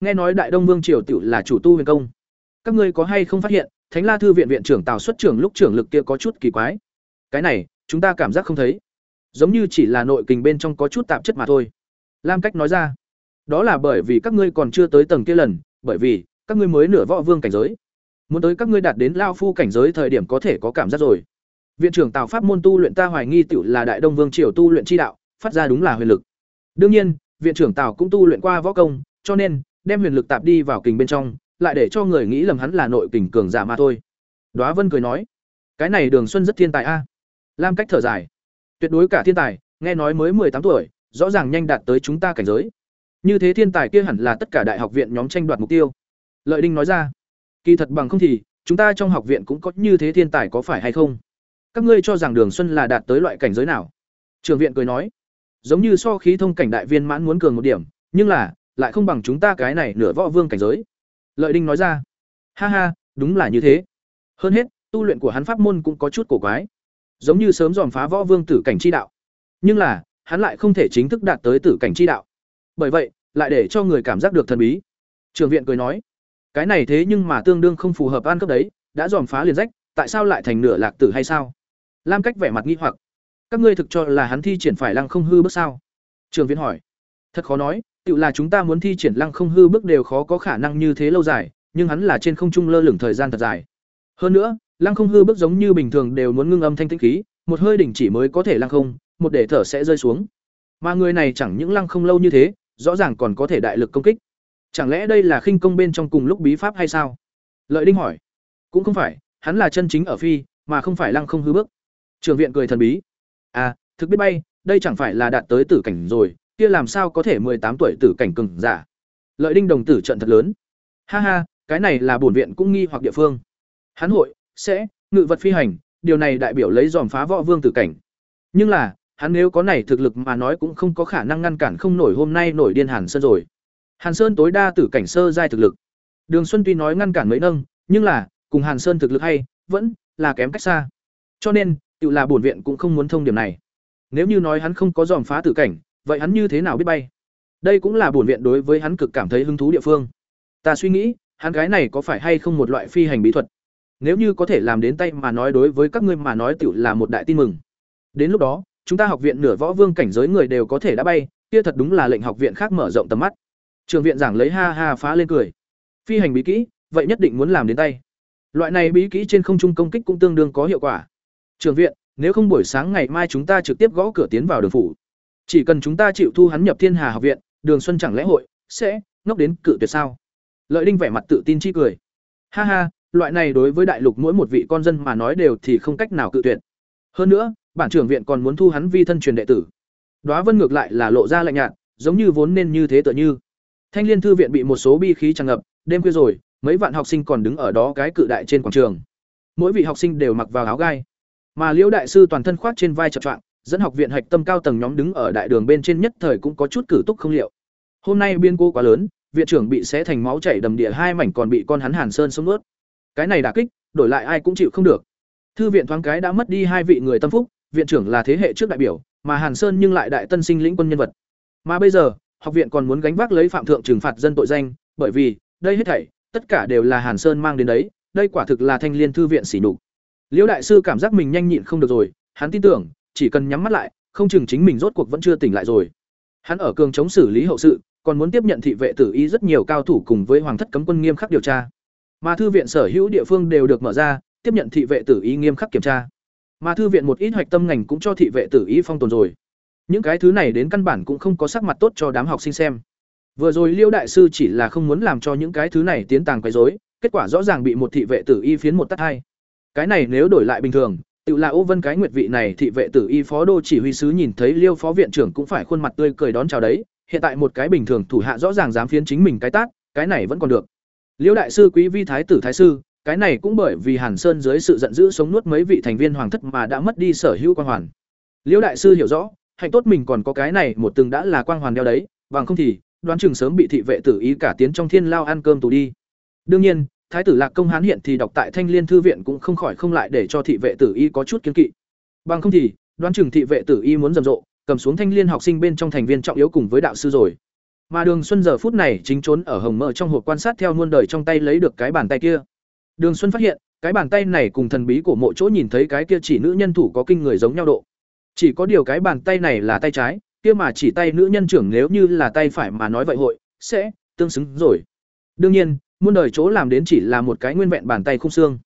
S1: Nghe nói đại đông vương triều tiểu là chủ tu huyền công. Các ngươi có hay không phát hiện, thánh la thư viện viện trưởng tào xuất trưởng lúc trưởng lực kia có chút kỳ quái. Cái này, chúng ta cảm giác không thấy. Giống như chỉ là nội kình bên trong có chút tạp chất mà thôi. Lam cách nói ra đó là bởi vì các ngươi còn chưa tới tầng kia lần bởi vì các ngươi mới nửa võ vương cảnh giới muốn tới các ngươi đạt đến lao phu cảnh giới thời điểm có thể có cảm giác rồi viện trưởng tào pháp môn tu luyện ta hoài nghi tiểu là đại đông vương triều tu luyện chi đạo phát ra đúng là huyền lực đương nhiên viện trưởng tào cũng tu luyện qua võ công cho nên đem huyền lực tạp đi vào kình bên trong, lại để cho người nghĩ lầm hắn là nội kình cường giả mà thôi. Đóa Vân cười nói, cái này Đường Xuân rất thiên tài a. Lam cách thở dài, tuyệt đối cả thiên tài, nghe nói mới tám tuổi, rõ ràng nhanh đạt tới chúng ta cảnh giới. Như thế thiên tài kia hẳn là tất cả đại học viện nhóm tranh đoạt mục tiêu. Lợi Đinh nói ra, kỳ thật bằng không thì, chúng ta trong học viện cũng có như thế thiên tài có phải hay không? Các ngươi cho rằng Đường Xuân là đạt tới loại cảnh giới nào? Trường viện cười nói, giống như so khí thông cảnh đại viên mãn muốn cường một điểm, nhưng là, lại không bằng chúng ta cái này nửa võ vương cảnh giới lợi đinh nói ra ha ha đúng là như thế hơn hết tu luyện của hắn pháp môn cũng có chút cổ quái giống như sớm dòm phá võ vương tử cảnh chi đạo nhưng là hắn lại không thể chính thức đạt tới tử cảnh chi đạo bởi vậy lại để cho người cảm giác được thần bí trường viện cười nói cái này thế nhưng mà tương đương không phù hợp an cấp đấy đã dòm phá liền rách tại sao lại thành nửa lạc tử hay sao lam cách vẻ mặt nghi hoặc các ngươi thực cho là hắn thi triển phải lăng không hư bước sao trường viện hỏi thật khó nói Tự là chúng ta muốn thi triển lăng không hư bước đều khó có khả năng như thế lâu dài, nhưng hắn là trên không trung lơ lửng thời gian thật dài. Hơn nữa, lăng không hư bước giống như bình thường đều muốn ngưng âm thanh tĩnh khí, một hơi đỉnh chỉ mới có thể lăng không, một để thở sẽ rơi xuống. Mà người này chẳng những lăng không lâu như thế, rõ ràng còn có thể đại lực công kích. Chẳng lẽ đây là khinh công bên trong cùng lúc bí pháp hay sao? Lợi Đinh hỏi. Cũng không phải, hắn là chân chính ở phi, mà không phải lăng không hư bước. Trường viện cười thần bí. À, thực biết bay, đây chẳng phải là đạt tới tử cảnh rồi, kia làm sao có thể tám tuổi tử cảnh cường giả. Lợi Đinh đồng tử trận thật lớn. Ha ha, cái này là bổn viện cũng nghi hoặc địa phương. Hắn hội sẽ ngự vật phi hành, điều này đại biểu lấy dòm phá võ vương tử cảnh. Nhưng là, hắn nếu có này thực lực mà nói cũng không có khả năng ngăn cản không nổi hôm nay nổi điên Hàn Sơn rồi. Hàn Sơn tối đa tử cảnh sơ giai thực lực. Đường Xuân tuy nói ngăn cản mấy nâng, nhưng là, cùng Hàn Sơn thực lực hay, vẫn là kém cách xa. Cho nên, tự là bổn viện cũng không muốn thông điểm này. Nếu như nói hắn không có dòm phá tử cảnh, vậy hắn như thế nào biết bay? Đây cũng là bổn viện đối với hắn cực cảm thấy hứng thú địa phương. Ta suy nghĩ, hắn gái này có phải hay không một loại phi hành bí thuật? Nếu như có thể làm đến tay mà nói đối với các ngươi mà nói tiểu là một đại tin mừng. Đến lúc đó, chúng ta học viện nửa võ vương cảnh giới người đều có thể đã bay, kia thật đúng là lệnh học viện khác mở rộng tầm mắt. Trường viện giảng lấy ha ha phá lên cười. Phi hành bí kỹ, vậy nhất định muốn làm đến tay. Loại này bí kỹ trên không trung công kích cũng tương đương có hiệu quả. Trường viện, nếu không buổi sáng ngày mai chúng ta trực tiếp gõ cửa tiến vào đường phủ. Chỉ cần chúng ta chịu thu hắn nhập Thiên Hà học viện, Đường Xuân chẳng lẽ hội sẽ ngốc đến cự tuyệt sao? Lợi Đinh vẻ mặt tự tin chi cười. Ha ha, loại này đối với đại lục mỗi một vị con dân mà nói đều thì không cách nào cự tuyệt. Hơn nữa, bản trưởng viện còn muốn thu hắn vi thân truyền đệ tử. Đóa Vân ngược lại là lộ ra lạnh nhạt, giống như vốn nên như thế tựa như. Thanh Liên thư viện bị một số bi khí tràn ngập, đêm khuya rồi, mấy vạn học sinh còn đứng ở đó cái cự đại trên quảng trường. Mỗi vị học sinh đều mặc vào áo gai, mà Liễu đại sư toàn thân khoác trên vai chập choạng, dẫn học viện hạch tâm cao tầng nhóm đứng ở đại đường bên trên nhất thời cũng có chút cử túc không liệu. Hôm nay biên cô quá lớn, viện trưởng bị xé thành máu chảy đầm địa hai mảnh còn bị con hắn Hàn Sơn sống nuốt. Cái này đả kích, đổi lại ai cũng chịu không được. Thư viện thoáng cái đã mất đi hai vị người tâm phúc, viện trưởng là thế hệ trước đại biểu, mà Hàn Sơn nhưng lại đại tân sinh lĩnh quân nhân vật. Mà bây giờ, học viện còn muốn gánh vác lấy phạm thượng trừng phạt dân tội danh, bởi vì, đây hết thảy, tất cả đều là Hàn Sơn mang đến đấy, đây quả thực là thanh liên thư viện sỉ nhục. Liễu đại sư cảm giác mình nhanh nhịn không được rồi, hắn tin tưởng, chỉ cần nhắm mắt lại, không chừng chính mình rốt cuộc vẫn chưa tỉnh lại rồi. Hắn ở cường chống xử lý hậu sự, còn muốn tiếp nhận thị vệ tử y rất nhiều cao thủ cùng với hoàng thất cấm quân nghiêm khắc điều tra. Mà thư viện sở hữu địa phương đều được mở ra, tiếp nhận thị vệ tử y nghiêm khắc kiểm tra. Mà thư viện một ít hoạch tâm ngành cũng cho thị vệ tử y phong tồn rồi. Những cái thứ này đến căn bản cũng không có sắc mặt tốt cho đám học sinh xem. Vừa rồi Liêu đại sư chỉ là không muốn làm cho những cái thứ này tiến tàng quấy rối, kết quả rõ ràng bị một thị vệ tử y phiến một tát hai. Cái này nếu đổi lại bình thường, tự là Ô Vân cái nguyệt vị này thị vệ tử y phó đô chỉ huy sứ nhìn thấy Liêu phó viện trưởng cũng phải khuôn mặt tươi cười đón chào đấy, hiện tại một cái bình thường thủ hạ rõ ràng dám phiến chính mình cái tát, cái này vẫn còn được. Liêu đại sư quý vi thái tử thái sư, cái này cũng bởi vì Hàn Sơn dưới sự giận dữ sống nuốt mấy vị thành viên hoàng thất mà đã mất đi sở hữu quang hoàn. Liễu đại sư hiểu rõ, hạnh tốt mình còn có cái này một từng đã là quang hoàn đeo đấy, bằng không thì đoán chừng sớm bị thị vệ tử ý cả tiến trong thiên lao ăn cơm tù đi. Đương nhiên, thái tử Lạc Công Hán hiện thì đọc tại Thanh Liên thư viện cũng không khỏi không lại để cho thị vệ tử y có chút kiến kỵ. Bằng không thì, đoán chừng thị vệ tử y muốn rầm rộ, cầm xuống Thanh Liên học sinh bên trong thành viên trọng yếu cùng với đạo sư rồi. Mà Đường Xuân giờ phút này chính trốn ở hồng mơ trong hộp quan sát theo muôn đời trong tay lấy được cái bàn tay kia. Đường Xuân phát hiện, cái bàn tay này cùng thần bí của mộ chỗ nhìn thấy cái kia chỉ nữ nhân thủ có kinh người giống nhau độ. Chỉ có điều cái bàn tay này là tay trái, kia mà chỉ tay nữ nhân trưởng nếu như là tay phải mà nói vậy hội sẽ tương xứng rồi. Đương nhiên, muôn đời chỗ làm đến chỉ là một cái nguyên vẹn bàn tay không xương.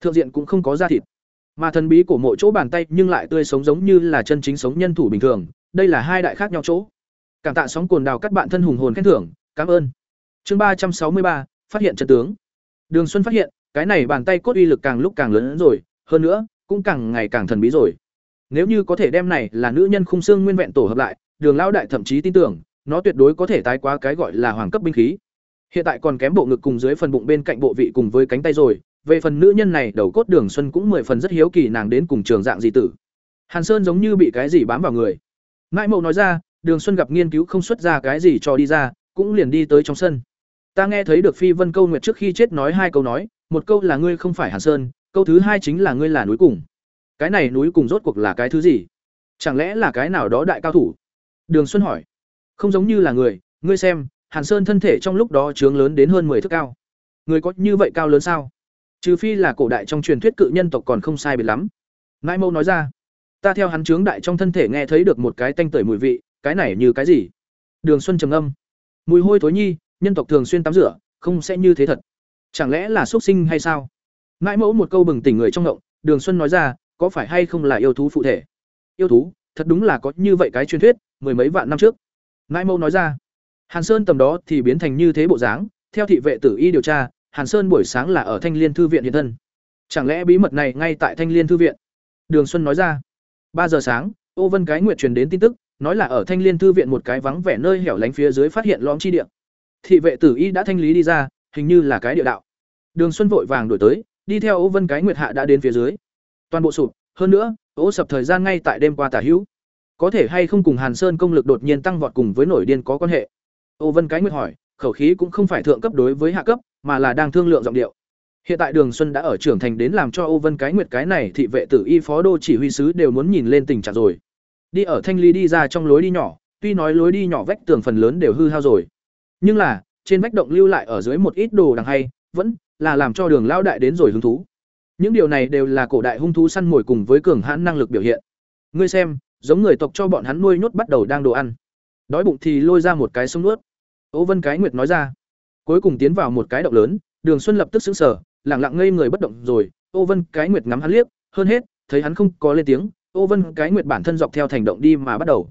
S1: Thượng diện cũng không có da thịt. Mà thần bí của mộ chỗ bàn tay nhưng lại tươi sống giống như là chân chính sống nhân thủ bình thường, đây là hai đại khác nhau chỗ. Cảm tạ sóng cồn đào các bạn thân hùng hồn khen thưởng, cảm ơn. Chương ba trăm sáu mươi ba phát hiện chân tướng. Đường Xuân phát hiện, cái này bàn tay cốt uy lực càng lúc càng lớn hơn rồi, hơn nữa, cũng càng ngày càng thần bí rồi. Nếu như có thể đem này là nữ nhân khung xương nguyên vẹn tổ hợp lại, Đường lão đại thậm chí tin tưởng, nó tuyệt đối có thể tái quá cái gọi là hoàng cấp binh khí. Hiện tại còn kém bộ ngực cùng dưới phần bụng bên cạnh bộ vị cùng với cánh tay rồi, về phần nữ nhân này đầu cốt Đường Xuân cũng mười phần rất hiếu kỳ nàng đến cùng trường dạng gì tử. Hàn Sơn giống như bị cái gì bám vào người. Ngại Mậu nói ra, Đường Xuân gặp nghiên cứu không xuất ra cái gì cho đi ra, cũng liền đi tới trong sân. Ta nghe thấy được Phi Vân Câu Nguyệt trước khi chết nói hai câu nói, một câu là ngươi không phải Hàn Sơn, câu thứ hai chính là ngươi là núi cùng. Cái này núi cùng rốt cuộc là cái thứ gì? Chẳng lẽ là cái nào đó đại cao thủ? Đường Xuân hỏi. Không giống như là người, ngươi xem, Hàn Sơn thân thể trong lúc đó trướng lớn đến hơn 10 thước cao. Người có như vậy cao lớn sao? Trừ phi là cổ đại trong truyền thuyết cự nhân tộc còn không sai biệt lắm. Nãi Mâu nói ra. Ta theo hắn trướng đại trong thân thể nghe thấy được một cái tanh tưởi mùi vị, cái này như cái gì? Đường Xuân trầm âm. Mùi hôi thối nhi, nhân tộc thường xuyên tắm rửa, không sẽ như thế thật. Chẳng lẽ là xuất sinh hay sao? mãi Mẫu một câu bừng tỉnh người trong động, Đường Xuân nói ra, có phải hay không là yêu thú phụ thể? Yêu thú, thật đúng là có như vậy cái truyền thuyết, mười mấy vạn năm trước mãi mâu nói ra hàn sơn tầm đó thì biến thành như thế bộ dáng theo thị vệ tử y điều tra hàn sơn buổi sáng là ở thanh liên thư viện hiện thân chẳng lẽ bí mật này ngay tại thanh liên thư viện đường xuân nói ra ba giờ sáng ô vân cái nguyện truyền đến tin tức nói là ở thanh liên thư viện một cái vắng vẻ nơi hẻo lánh phía dưới phát hiện lõm chi địa thị vệ tử y đã thanh lý đi ra hình như là cái địa đạo. Đường xuân vội vàng đổi tới, đi theo ô vân cái nguyệt hạ đã đến phía dưới. Toàn bộ sụp, hơn nữa, ô sập thời gian ngay tại đêm qua tả hữu. Có thể hay không cùng hàn sơn công lực đột nhiên tăng vọt cùng với nổi điên có quan hệ? Ô vân cái nguyệt hỏi, khẩu khí cũng không phải thượng cấp đối với hạ cấp, mà là đang thương lượng giọng điệu. Hiện tại đường xuân đã ở trưởng thành đến làm cho ô vân cái nguyệt cái này thị vệ tử y phó đô chỉ huy sứ đều muốn nhìn lên tình trạng rồi. Đi ở thanh ly đi ra trong lối đi nhỏ, tuy nói lối đi nhỏ vách tường phần lớn đều hư hao rồi, nhưng là trên vách động lưu lại ở dưới một ít đồ đằng hay, vẫn là làm cho đường lao đại đến rồi hứng thú. Những điều này đều là cổ đại hung thú săn mồi cùng với cường hãn năng lực biểu hiện. Ngươi xem, giống người tộc cho bọn hắn nuôi nhốt bắt đầu đang đồ ăn. Đói bụng thì lôi ra một cái sông nuốt. Ô vân cái nguyệt nói ra. Cuối cùng tiến vào một cái động lớn, đường xuân lập tức xứng sở lẳng lặng ngây người bất động rồi ô vân cái nguyệt ngắm hắn liếc, hơn hết, thấy hắn không có lên tiếng ô vân cái nguyệt bản thân dọc theo thành động đi mà bắt đầu.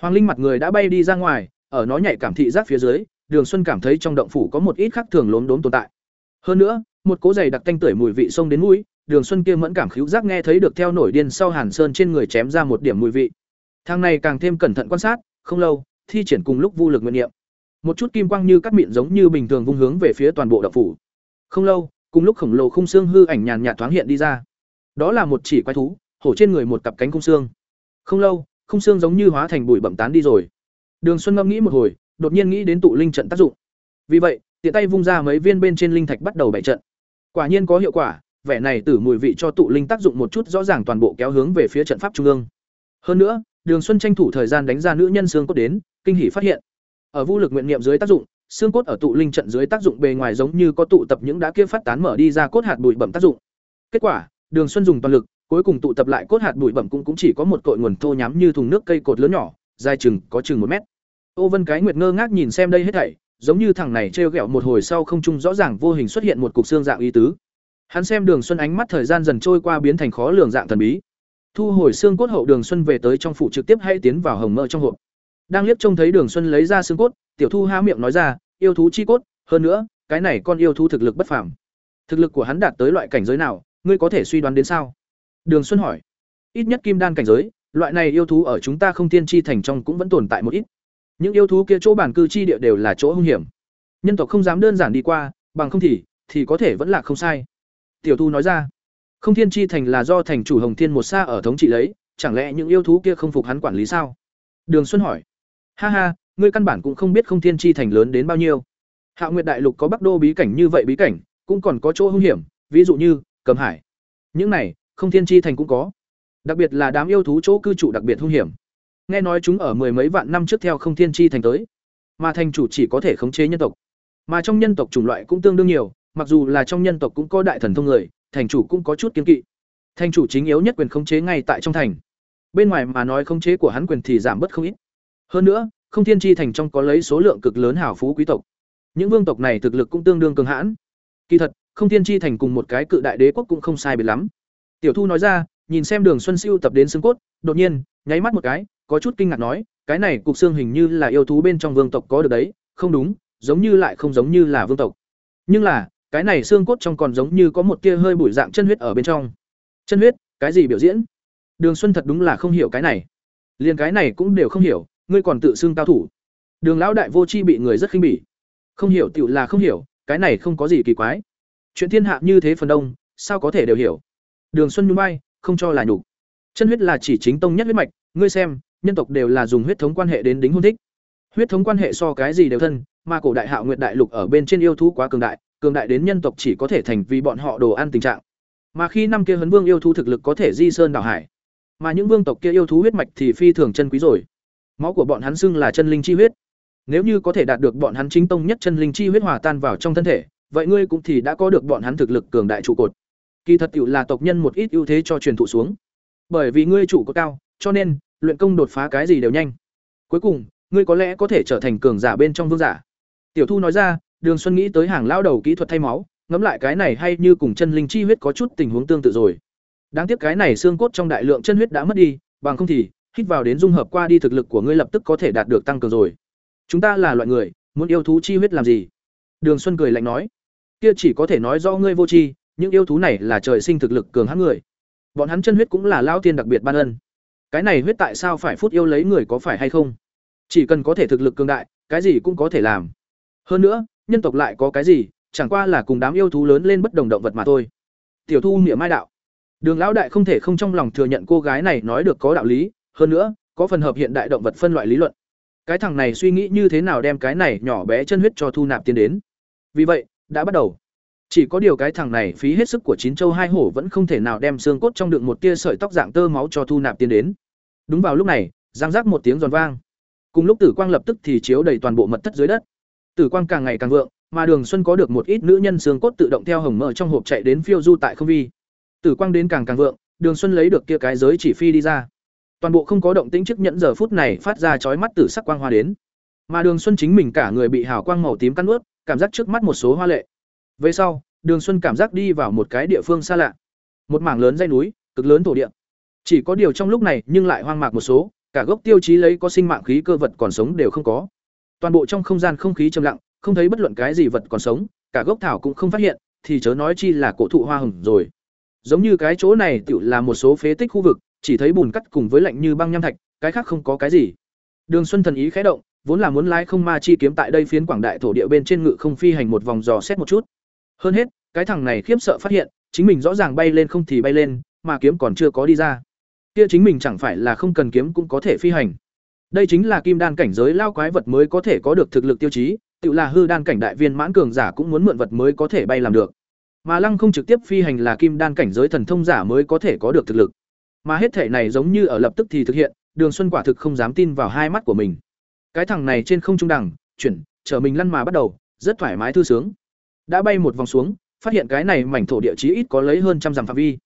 S1: Hoàng linh mặt người đã bay đi ra ngoài, ở nó nhạy cảm thị giác phía dưới đường xuân cảm thấy trong động phủ có một ít khác thường lốm đốm tồn tại. Hơn nữa, một cố giày đặc tanh tưởi mùi vị sông đến mũi, đường xuân kia mẫn cảm khíu giác nghe thấy được theo nổi điên sau hàn sơn trên người chém ra một điểm mùi vị. Thang này càng thêm cẩn thận quan sát, không lâu, thi triển cùng lúc vô lực nguyện niệm. Một chút kim quang như cắt mịn giống như bình thường vung hướng về phía toàn bộ động phủ. Không lâu, cùng lúc khổng lồ khung xương hư ảnh nhàn nhạt thoáng hiện đi ra. Đó là một chỉ quái thú, hổ trên người một cặp cánh khung xương. Không lâu, khung xương giống như hóa thành bụi bẩm tán đi rồi. Đường xuân ngẫm nghĩ một hồi đột nhiên nghĩ đến tụ linh trận tác dụng. Vì vậy tiện tay vung ra mấy viên bên trên linh thạch bắt đầu bày trận. Quả nhiên có hiệu quả vẻ này tử mùi vị cho tụ linh tác dụng một chút rõ ràng toàn bộ kéo hướng về phía trận pháp trung ương. Hơn nữa đường xuân tranh thủ thời gian đánh ra nữ nhân xương cốt đến kinh hỉ phát hiện. Ở vũ lực nguyện niệm dưới tác dụng xương cốt ở tụ linh trận dưới tác dụng bề ngoài giống như có tụ tập những đã kia phát tán mở đi ra cốt hạt bụi bẩm tác dụng. Kết quả đường xuân dùng toàn lực cuối cùng tụ tập lại cốt hạt bụi bẩm cũng, cũng chỉ có một cội nguồn thô nhám như thùng nước cây cột lớn nhỏ dài chừng có chừng một mét ô vân cái nguyệt ngơ ngác nhìn xem đây hết thảy, giống như thằng này trêu ghẹo một hồi sau không trung rõ ràng vô hình xuất hiện một cục xương dạng ý tứ. Hắn xem đường xuân ánh mắt thời gian dần trôi qua biến thành khó lường dạng thần bí. Thu hồi xương cốt hậu đường xuân về tới trong phủ trực tiếp hay tiến vào hồng mơ trong hộp. Đang liếc trông thấy đường xuân lấy ra xương cốt, tiểu thu há miệng nói ra, yêu thú chi cốt, hơn nữa, cái này con yêu thú thực lực bất phàm. Thực lực của hắn đạt tới loại cảnh giới nào, ngươi có thể suy đoán đến sao? Đường xuân hỏi. Ít nhất kim đan cảnh giới, loại này yêu thú ở chúng ta không tiên chi thành trong cũng vẫn tồn tại một ít những yêu thú kia chỗ bản cư chi địa đều là chỗ hung hiểm. Nhân tộc không dám đơn giản đi qua, bằng không thì thì có thể vẫn là không sai. Tiểu thu nói ra, không thiên chi thành là do thành chủ hồng thiên một xa ở thống trị lấy, chẳng lẽ những yêu thú kia không phục hắn quản lý sao? Đường xuân hỏi, ha ha, ngươi căn bản cũng không biết không thiên chi thành lớn đến bao nhiêu. Hạ nguyệt đại lục có bắc đô bí cảnh như vậy bí cảnh, cũng còn có chỗ hung hiểm, ví dụ như, cầm hải. Những này, không thiên chi thành cũng có. Đặc biệt là đám yêu thú chỗ cư trụ đặc biệt hung hiểm nghe nói chúng ở mười mấy vạn năm trước theo không thiên chi thành tới. Mà thành chủ chỉ có thể khống chế nhân tộc. Mà trong nhân tộc chủng loại cũng tương đương nhiều, mặc dù là trong nhân tộc cũng có đại thần thông người, thành chủ cũng có chút kiên kỵ. Thành chủ chính yếu nhất quyền khống chế ngay tại trong thành. Bên ngoài mà nói khống chế của hắn quyền thì giảm bớt không ít. Hơn nữa, không thiên chi thành trong có lấy số lượng cực lớn hảo phú quý tộc. Những vương tộc này thực lực cũng tương đương cường hãn. Kỳ thật, không thiên chi thành cùng một cái cự đại đế quốc cũng không sai biệt lắm. Tiểu thu nói ra, nhìn xem đường xuân siêu tập đến xương cốt, đột nhiên, nháy mắt một cái có chút kinh ngạc nói, cái này cục xương hình như là yêu thú bên trong vương tộc có được đấy, không đúng, giống như lại không giống như là vương tộc. Nhưng là, cái này xương cốt trong còn giống như có một tia hơi bụi dạng chân huyết ở bên trong. Chân huyết, cái gì biểu diễn? Đường xuân thật đúng là không hiểu cái này. Liền cái này cũng đều không hiểu, ngươi còn tự xưng cao thủ. Đường lão đại vô chi bị người rất khinh bỉ. Không hiểu tựu là không hiểu, cái này không có gì kỳ quái. Chuyện thiên hạ như thế phần đông, sao có thể đều hiểu? Đường xuân nhung bay không cho là nhục. Chân huyết là chỉ chính tông nhất huyết mạch, ngươi xem nhân tộc đều là dùng huyết thống quan hệ đến đính hôn thích. Huyết thống quan hệ so cái gì đều thân, mà cổ đại hạo nguyệt đại lục ở bên trên yêu thú quá cường đại cường đại đến nhân tộc chỉ có thể thành vì bọn họ đồ ăn tình trạng. Mà khi năm kia hấn vương yêu thú thực lực có thể di sơn đảo hải, mà những vương tộc kia yêu thú huyết mạch thì phi thường chân quý rồi. Máu của bọn hắn xưng là chân linh chi huyết. Nếu như có thể đạt được bọn hắn chính tông nhất chân linh chi huyết hòa tan vào trong thân thể, vậy ngươi cũng thì đã có được bọn hắn thực lực cường đại trụ cột. Kỳ thật tiểu là tộc nhân một ít ưu thế cho truyền thụ xuống. Bởi vì ngươi trụ cột cao, cho nên luyện công đột phá cái gì đều nhanh cuối cùng ngươi có lẽ có thể trở thành cường giả bên trong vương giả tiểu thu nói ra đường xuân nghĩ tới hàng lão đầu kỹ thuật thay máu ngẫm lại cái này hay như cùng chân linh chi huyết có chút tình huống tương tự rồi đáng tiếc cái này xương cốt trong đại lượng chân huyết đã mất đi bằng không thì hít vào đến dung hợp qua đi thực lực của ngươi lập tức có thể đạt được tăng cường rồi. Chúng ta là loại người, muốn yêu thú chi huyết làm gì?" Đường Xuân cười lạnh nói. "Kia chỉ có thể nói do ngươi vô tri, những yêu thú này là trời sinh thực lực cường hãn người. Bọn hắn chân huyết cũng là lão tiên đặc biệt ban ân. Cái này huyết tại sao phải phút yêu lấy người có phải hay không? Chỉ cần có thể thực lực cường đại, cái gì cũng có thể làm. Hơn nữa, nhân tộc lại có cái gì, chẳng qua là cùng đám yêu thú lớn lên bất đồng động vật mà thôi. Tiểu Thu niệm mai đạo. Đường lão đại không thể không trong lòng thừa nhận cô gái này nói được có đạo lý, hơn nữa, có phần hợp hiện đại động vật phân loại lý luận. Cái thằng này suy nghĩ như thế nào đem cái này nhỏ bé chân huyết cho thu nạp tiến đến. Vì vậy, đã bắt đầu. Chỉ có điều cái thằng này phí hết sức của chín châu hai hổ vẫn không thể nào đem xương cốt trong đựng một tia sợi tóc dạng tơ máu cho thu nạp tiến đến. Đúng vào lúc này, giang giác một tiếng giòn vang. Cùng lúc tử quang lập tức thì chiếu đầy toàn bộ mật thất dưới đất. Tử quang càng ngày càng vượng, mà Đường Xuân có được một ít nữ nhân xương cốt tự động theo hồng mở trong hộp chạy đến phiêu du tại không vi. Tử quang đến càng càng vượng, Đường Xuân lấy được kia cái giới chỉ phi đi ra. Toàn bộ không có động tĩnh trước nhẫn giờ phút này phát ra chói mắt tử sắc quang hoa đến. Mà Đường Xuân chính mình cả người bị hào quang màu tím cắn nuốt, cảm giác trước mắt một số hoa lệ. Về sau, Đường Xuân cảm giác đi vào một cái địa phương xa lạ. Một mảng lớn dãy núi, cực lớn thổ địa. Chỉ có điều trong lúc này nhưng lại hoang mạc một số, cả gốc tiêu chí lấy có sinh mạng khí cơ vật còn sống đều không có. Toàn bộ trong không gian không khí trầm lặng, không thấy bất luận cái gì vật còn sống, cả gốc thảo cũng không phát hiện, thì chớ nói chi là cổ thụ hoa hồng rồi. Giống như cái chỗ này tự là một số phế tích khu vực, chỉ thấy bùn cắt cùng với lạnh như băng nham thạch, cái khác không có cái gì. Đường Xuân thần ý khẽ động, vốn là muốn lái không ma chi kiếm tại đây phiến quảng đại thổ địa bên trên ngự không phi hành một vòng dò xét một chút. Hơn hết, cái thằng này khiếp sợ phát hiện, chính mình rõ ràng bay lên không thì bay lên, mà kiếm còn chưa có đi ra. Kia chính mình chẳng phải là không cần kiếm cũng có thể phi hành. Đây chính là kim đan cảnh giới lao quái vật mới có thể có được thực lực tiêu chí, tự là hư đan cảnh đại viên mãn cường giả cũng muốn mượn vật mới có thể bay làm được. Mà lăng không trực tiếp phi hành là kim đan cảnh giới thần thông giả mới có thể có được thực lực. Mà hết thể này giống như ở lập tức thì thực hiện, Đường Xuân quả thực không dám tin vào hai mắt của mình. Cái thằng này trên không trung đằng, chuyển, chờ mình lăn mà bắt đầu, rất thoải mái thư sướng. Đã bay một vòng xuống, phát hiện cái này mảnh thổ địa chí ít có lấy hơn trăm dặm phạm vi.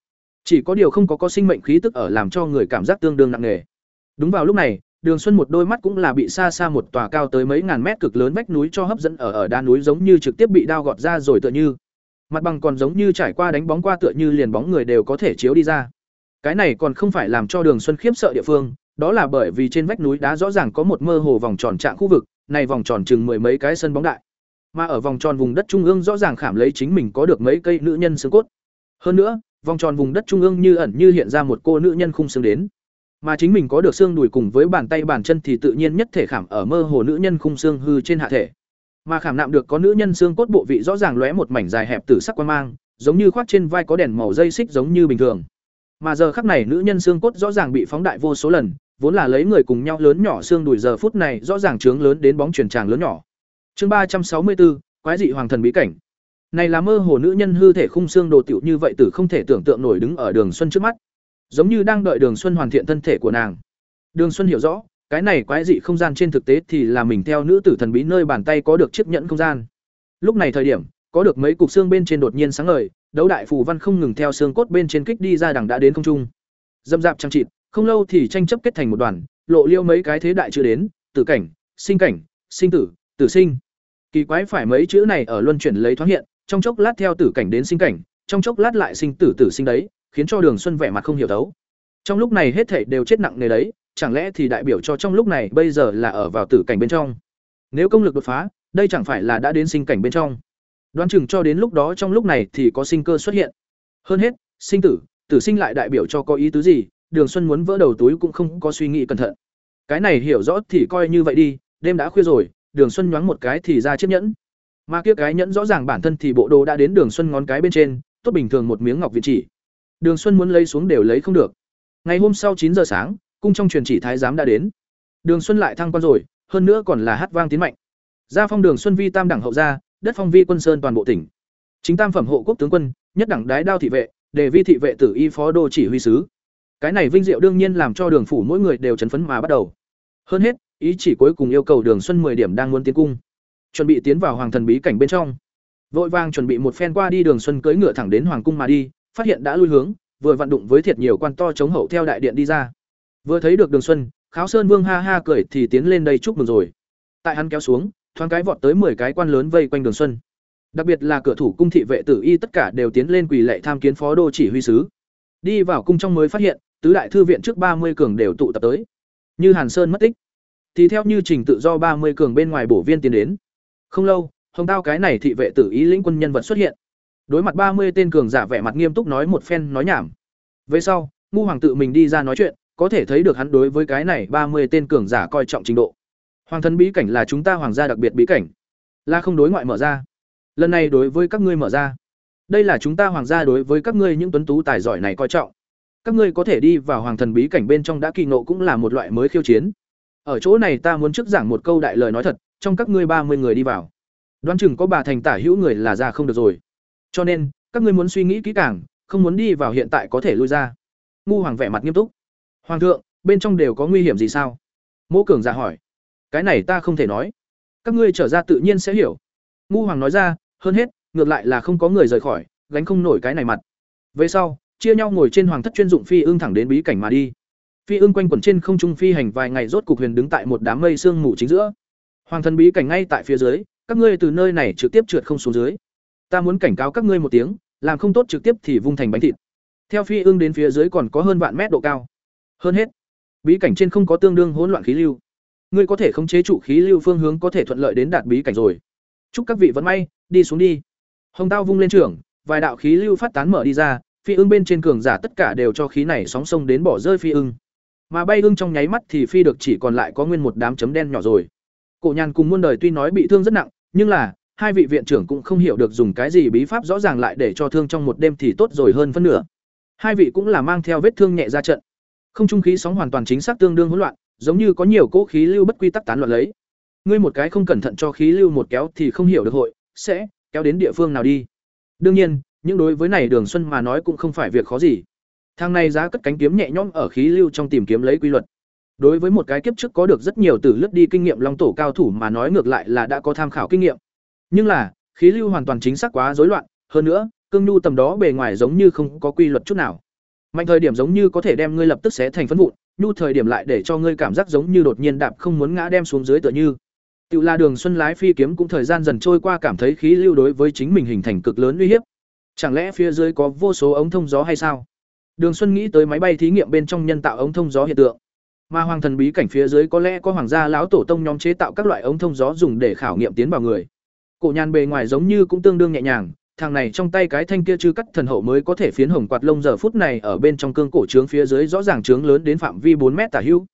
S1: Chỉ có điều không có có sinh mệnh khí tức ở làm cho người cảm giác tương đương nặng nề. Đúng vào lúc này, Đường Xuân một đôi mắt cũng là bị xa xa một tòa cao tới mấy ngàn mét cực lớn vách núi cho hấp dẫn ở ở đá núi giống như trực tiếp bị đao gọt ra rồi tựa như. Mặt bằng còn giống như trải qua đánh bóng qua tựa như liền bóng người đều có thể chiếu đi ra. Cái này còn không phải làm cho Đường Xuân khiếp sợ địa phương, đó là bởi vì trên vách núi đá rõ ràng có một mơ hồ vòng tròn trạng khu vực, này vòng tròn chừng mười mấy cái sân bóng đại. Mà ở vòng tròn vùng đất trung ương rõ ràng khảm lấy chính mình có được mấy cây nữ nhân xương cốt. Hơn nữa, vòng tròn vùng đất trung ương như ẩn như hiện ra một cô nữ nhân khung xương đến. Mà chính mình có được xương đùi cùng với bàn tay bàn chân thì tự nhiên nhất thể khảm ở mơ hồ nữ nhân khung xương hư trên hạ thể. Mà khảm nạm được có nữ nhân xương cốt bộ vị rõ ràng lóe một mảnh dài hẹp tử sắc quan mang, giống như khoác trên vai có đèn màu dây xích giống như bình thường. Mà giờ khắc này nữ nhân xương cốt rõ ràng bị phóng đại vô số lần, vốn là lấy người cùng nhau lớn nhỏ xương đùi giờ phút này rõ ràng trướng lớn đến bóng truyền tràng lớn nhỏ. Chương ba trăm sáu mươi bốn, quái dị hoàng thần bí cảnh này là mơ hồ nữ nhân hư thể khung xương đồ tiểu như vậy tử không thể tưởng tượng nổi đứng ở đường xuân trước mắt. Giống như đang đợi đường xuân hoàn thiện thân thể của nàng. Đường xuân hiểu rõ, cái này quái dị không gian trên thực tế thì là mình theo nữ tử thần bí nơi bàn tay có được chiếc nhẫn không gian. Lúc này thời điểm, có được mấy cục xương bên trên đột nhiên sáng ngời, đấu đại phù văn không ngừng theo xương cốt bên trên kích đi ra đằng đã đến không trung. Dâm dạp trang trịt, không lâu thì tranh chấp kết thành một đoàn, lộ liêu mấy cái thế đại chữ đến, tử cảnh, sinh cảnh, sinh tử tử sinh. Kỳ quái phải mấy chữ này ở luân chuyển lấy thoáng hiện trong chốc lát theo tử cảnh đến sinh cảnh trong chốc lát lại sinh tử tử sinh đấy khiến cho Đường Xuân vẻ mặt không hiểu thấu. Trong lúc này hết thảy đều chết nặng nề đấy, chẳng lẽ thì đại biểu cho trong lúc này bây giờ là ở vào tử cảnh bên trong. Nếu công lực đột phá, đây chẳng phải là đã đến sinh cảnh bên trong. Đoán chừng cho đến lúc đó trong lúc này thì có sinh cơ xuất hiện. Hơn hết, sinh tử, tử sinh lại đại biểu cho có ý tứ gì, Đường Xuân muốn vỡ đầu túi cũng không có suy nghĩ cẩn thận. Cái này hiểu rõ thì coi như vậy đi, đêm đã khuya rồi, Đường Xuân nhoáng một cái thì ra chiếc nhẫn. Mà kia cái nhẫn rõ ràng bản thân thì bộ đồ đã đến Đường Xuân ngón cái bên trên, tốt bình thường một miếng ngọc vị chỉ. Đường Xuân muốn lấy xuống đều lấy không được. Ngày hôm sau chín giờ sáng, cung trong truyền chỉ thái giám đã đến. Đường Xuân lại thăng quan rồi, hơn nữa còn là hát vang tiến mạnh. Gia phong Đường Xuân vi tam đẳng hậu gia, đất phong vi quân sơn toàn bộ tỉnh. Chính tam phẩm hộ quốc tướng quân, nhất đẳng đái đao thị vệ, đề vi thị vệ tử y phó đô chỉ huy sứ. Cái này vinh diệu đương nhiên làm cho Đường phủ mỗi người đều chấn phấn mà bắt đầu. Hơn hết, ý chỉ cuối cùng yêu cầu Đường Xuân 10 điểm đang muốn tiến cung, chuẩn bị tiến vào hoàng thần bí cảnh bên trong. Vội vàng chuẩn bị một phen qua đi Đường Xuân cưỡi ngựa thẳng đến hoàng cung mà đi, phát hiện đã lui hướng, vừa vặn đụng với thiệt nhiều quan to chống hậu theo đại điện đi ra. Vừa thấy được Đường Xuân, Kháo Sơn Vương ha ha cười thì tiến lên đây chúc mừng rồi. Tại hắn kéo xuống, thoáng cái vọt tới 10 cái quan lớn vây quanh Đường Xuân. Đặc biệt là cửa thủ cung thị vệ tử y tất cả đều tiến lên quỳ lạy tham kiến phó đô chỉ huy sứ. Đi vào cung trong mới phát hiện, tứ đại thư viện trước 30 cường đều tụ tập tới. Như Hàn Sơn mất tích, thì theo như trình tự do ba mươi cường bên ngoài bổ viên tiến đến. Không lâu, Hồng Tao cái này thị vệ tử ý lĩnh quân nhân vật xuất hiện. Đối mặt ba mươi tên cường giả vẻ mặt nghiêm túc nói một phen nói nhảm. Về sau, ngu hoàng tự mình đi ra nói chuyện, có thể thấy được hắn đối với cái này ba mươi tên cường giả coi trọng trình độ. Hoàng thân bí cảnh là chúng ta hoàng gia đặc biệt bí cảnh, là không đối ngoại mở ra. Lần này đối với các ngươi mở ra. Đây là chúng ta hoàng gia đối với các ngươi những tuấn tú tài giỏi này coi trọng. Các ngươi có thể đi vào hoàng thần bí cảnh bên trong đã kỳ ngộ cũng là một loại mới khiêu chiến. Ở chỗ này ta muốn trước giảng một câu đại lời nói thật, trong các ngươi ba mươi người đi vào, đoán chừng có bà thành tả hữu người là ra không được rồi. Cho nên, các ngươi muốn suy nghĩ kỹ càng, không muốn đi vào hiện tại có thể lui ra. Ngu hoàng vẻ mặt nghiêm túc. Hoàng thượng, bên trong đều có nguy hiểm gì sao? Mỗ cường giả hỏi. Cái này ta không thể nói. Các ngươi trở ra tự nhiên sẽ hiểu. Ngu hoàng nói ra, hơn hết, ngược lại là không có người rời khỏi, gánh không nổi cái này mặt. Về sau, chia nhau ngồi trên hoàng thất chuyên dụng phi ương thẳng đến bí cảnh mà đi. Phi ương quanh quẩn trên không trung phi hành vài ngày rốt cục huyền đứng tại một đám mây sương mù chính giữa. Hoàng thần bí cảnh ngay tại phía dưới, các ngươi từ nơi này trực tiếp trượt không xuống dưới. Ta muốn cảnh cáo các ngươi một tiếng, làm không tốt trực tiếp thì vung thành bánh thịt. Theo phi ương đến phía dưới còn có hơn vạn mét độ cao. Hơn hết, bí cảnh trên không có tương đương hỗn loạn khí lưu. Ngươi có thể khống chế trụ khí lưu phương hướng có thể thuận lợi đến đạt bí cảnh rồi. Chúc các vị vận may, đi xuống đi. Hồng Tao vung lên trưởng, vài đạo khí lưu phát tán mở đi ra, phi ương bên trên cường giả tất cả đều cho khí này sóng sông đến bỏ rơi phi ương. Mà bay ương trong nháy mắt thì phi được chỉ còn lại có nguyên một đám chấm đen nhỏ rồi. Cổ Nhàn cùng muôn đời tuy nói bị thương rất nặng, nhưng là hai vị viện trưởng cũng không hiểu được dùng cái gì bí pháp rõ ràng lại để cho thương trong một đêm thì tốt rồi hơn phân nửa. Hai vị cũng là mang theo vết thương nhẹ ra trận. Không trung khí sóng hoàn toàn chính xác tương đương hỗn loạn, giống như có nhiều cỗ khí lưu bất quy tắc tán loạn lấy. Ngươi một cái không cẩn thận cho khí lưu một kéo thì không hiểu được hội sẽ kéo đến địa phương nào đi. Đương nhiên, những đối với này Đường Xuân mà nói cũng không phải việc khó gì. Thang này giá cất cánh kiếm nhẹ nhõm ở khí lưu trong tìm kiếm lấy quy luật. Đối với một cái kiếp trước có được rất nhiều từ lướt đi kinh nghiệm long tổ cao thủ mà nói ngược lại là đã có tham khảo kinh nghiệm. Nhưng là, khí lưu hoàn toàn chính xác quá rối loạn, hơn nữa, cương nhu tầm đó bề ngoài giống như không có quy luật chút nào. Mạnh thời điểm giống như có thể đem ngươi lập tức xé thành phấn vụn, nhu thời điểm lại để cho ngươi cảm giác giống như đột nhiên đạp không muốn ngã đem xuống dưới tựa như. Tự là Đường Xuân lái phi kiếm cũng thời gian dần trôi qua cảm thấy khí lưu đối với chính mình hình thành cực lớn uy hiếp. Chẳng lẽ phía dưới có vô số ống thông gió hay sao? Đường Xuân nghĩ tới máy bay thí nghiệm bên trong nhân tạo ống thông gió hiện tượng. Mà hoàng thần bí cảnh phía dưới có lẽ có hoàng gia lão tổ tông nhóm chế tạo các loại ống thông gió dùng để khảo nghiệm tiến vào người. Cổ nhàn bề ngoài giống như cũng tương đương nhẹ nhàng, thằng này trong tay cái thanh kia chư cắt thần hậu mới có thể phiến hồng quạt lông giờ phút này ở bên trong cương cổ trướng phía dưới rõ ràng trướng lớn đến phạm vi bốn mét tả hữu.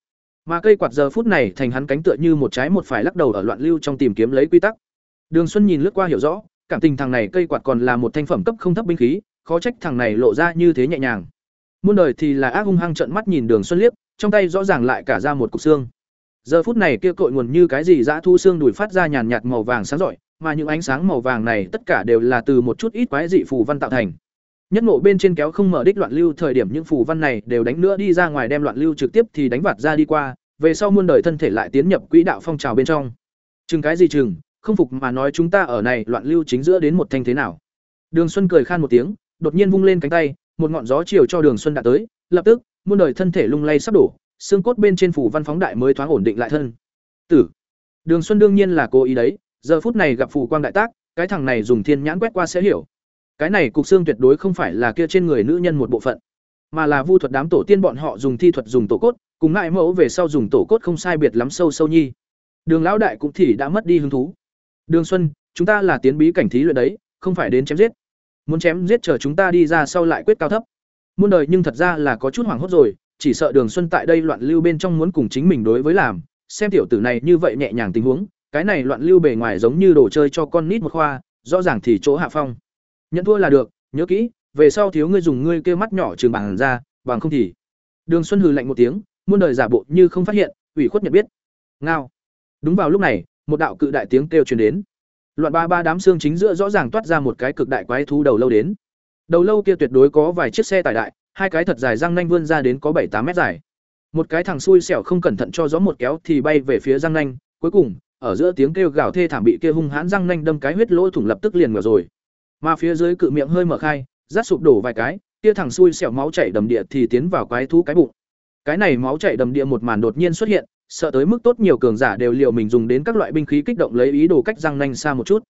S1: Mà cây quạt giờ phút này thành hắn cánh tựa như một trái một phải lắc đầu ở loạn lưu trong tìm kiếm lấy quy tắc. Đường Xuân nhìn lướt qua hiểu rõ, cảm tình thằng này cây quạt còn là một thanh phẩm cấp không thấp binh khí, khó trách thằng này lộ ra như thế nhẹ nhàng. Muôn đời thì là ác hung hăng trợn mắt nhìn Đường Xuân liếc, trong tay rõ ràng lại cả ra một cục xương. Giờ phút này kia cội nguồn như cái gì dã thu xương đùi phát ra nhàn nhạt màu vàng sáng rọi, mà những ánh sáng màu vàng này tất cả đều là từ một chút ít quái dị phù văn tạo thành. Nhất ngộ bên trên kéo không mở đích loạn lưu thời điểm những phù văn này đều đánh nữa đi ra ngoài đem loạn lưu trực tiếp thì đánh vạt ra đi qua, về sau muôn đời thân thể lại tiến nhập quỹ đạo phong trào bên trong. Chừng cái gì chừng, không phục mà nói chúng ta ở này loạn lưu chính giữa đến một thanh thế nào. Đường Xuân cười khan một tiếng, đột nhiên vung lên cánh tay, một ngọn gió chiều cho Đường Xuân đã tới, lập tức, muôn đời thân thể lung lay sắp đổ, xương cốt bên trên phủ văn phóng đại mới thoáng ổn định lại thân. Tử. Đường Xuân đương nhiên là cố ý đấy, giờ phút này gặp phủ quang đại tác, cái thằng này dùng thiên nhãn quét qua sẽ hiểu. Cái này cục xương tuyệt đối không phải là kia trên người nữ nhân một bộ phận, mà là vu thuật đám tổ tiên bọn họ dùng thi thuật dùng tổ cốt, cùng ngại mẫu về sau dùng tổ cốt không sai biệt lắm sâu sâu nhi. Đường lão đại cũng thì đã mất đi hứng thú. Đường Xuân, chúng ta là tiến bí cảnh thí luyện đấy, không phải đến chém giết. Muốn chém giết chờ chúng ta đi ra sau lại quyết cao thấp. Muôn đời nhưng thật ra là có chút hoảng hốt rồi, chỉ sợ Đường Xuân tại đây loạn lưu bên trong muốn cùng chính mình đối với làm, xem tiểu tử này như vậy nhẹ nhàng tình huống, cái này loạn lưu bề ngoài giống như đồ chơi cho con nít một khoa, rõ ràng thì chỗ hạ phong. Nhận thua là được, nhớ kỹ, về sau thiếu ngươi dùng ngươi kêu mắt nhỏ trường bằng ra, bằng không thì. Đường Xuân hừ lạnh một tiếng, muôn đời giả bộ như không phát hiện, ủy khuất nhận biết. Ngao. Đúng vào lúc này, một đạo cự đại tiếng kêu truyền đến. Loạn ba ba đám xương chính giữa rõ ràng toát ra một cái cực đại quái thú đầu lâu đến. Đầu lâu kia tuyệt đối có vài chiếc xe tải đại, hai cái thật dài răng nanh vươn ra đến có bảy tám mét dài. Một cái thằng xui xẻo không cẩn thận cho gió một kéo thì bay về phía răng nanh, cuối cùng, ở giữa tiếng kêu gào thê thảm bị kia hung hãn răng nanh đâm cái huyết lỗ thủng lập tức liền ngửa rồi. Mà phía dưới cự miệng hơi mở khai, rát sụp đổ vài cái, kia thằng xui xẻo máu chảy đầm địa thì tiến vào quái thú cái bụng. Cái này máu chảy đầm địa một màn đột nhiên xuất hiện, sợ tới mức tốt nhiều cường giả đều liệu mình dùng đến các loại binh khí kích động lấy ý đồ cách răng nanh xa một chút.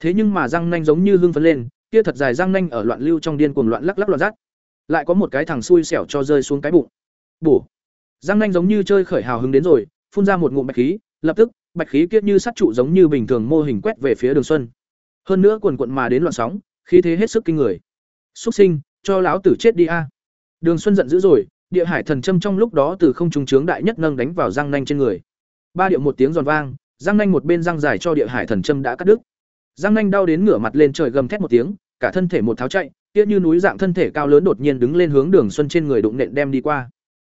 S1: Thế nhưng mà răng nanh giống như hưng phấn lên, kia thật dài răng nanh ở loạn lưu trong điên cuồng loạn lắc lắc loạn rát. Lại có một cái thằng xui xẻo cho rơi xuống cái bụng. Bổ. Giang nanh giống như chơi khởi hào hứng đến rồi, phun ra một ngụm bạch khí, lập tức, bạch khí kiết như sắt trụ giống như bình thường mô hình quét về phía Đường Xuân. Hơn nữa quần cuộn mà đến loạn sóng, khí thế hết sức kinh người. Súc sinh, cho lão tử chết đi a. Đường Xuân giận dữ rồi, địa hải thần châm trong lúc đó từ không trung trướng đại nhất nâng đánh vào Giang nanh trên người. Ba điệu một tiếng giòn vang, Giang nanh một bên răng dài cho địa hải thần châm đã cắt đứt. Giang nanh đau đến ngửa mặt lên trời gầm thét một tiếng, cả thân thể một tháo chạy, kia như núi dạng thân thể cao lớn đột nhiên đứng lên hướng Đường Xuân trên người đụng nện đem đi qua.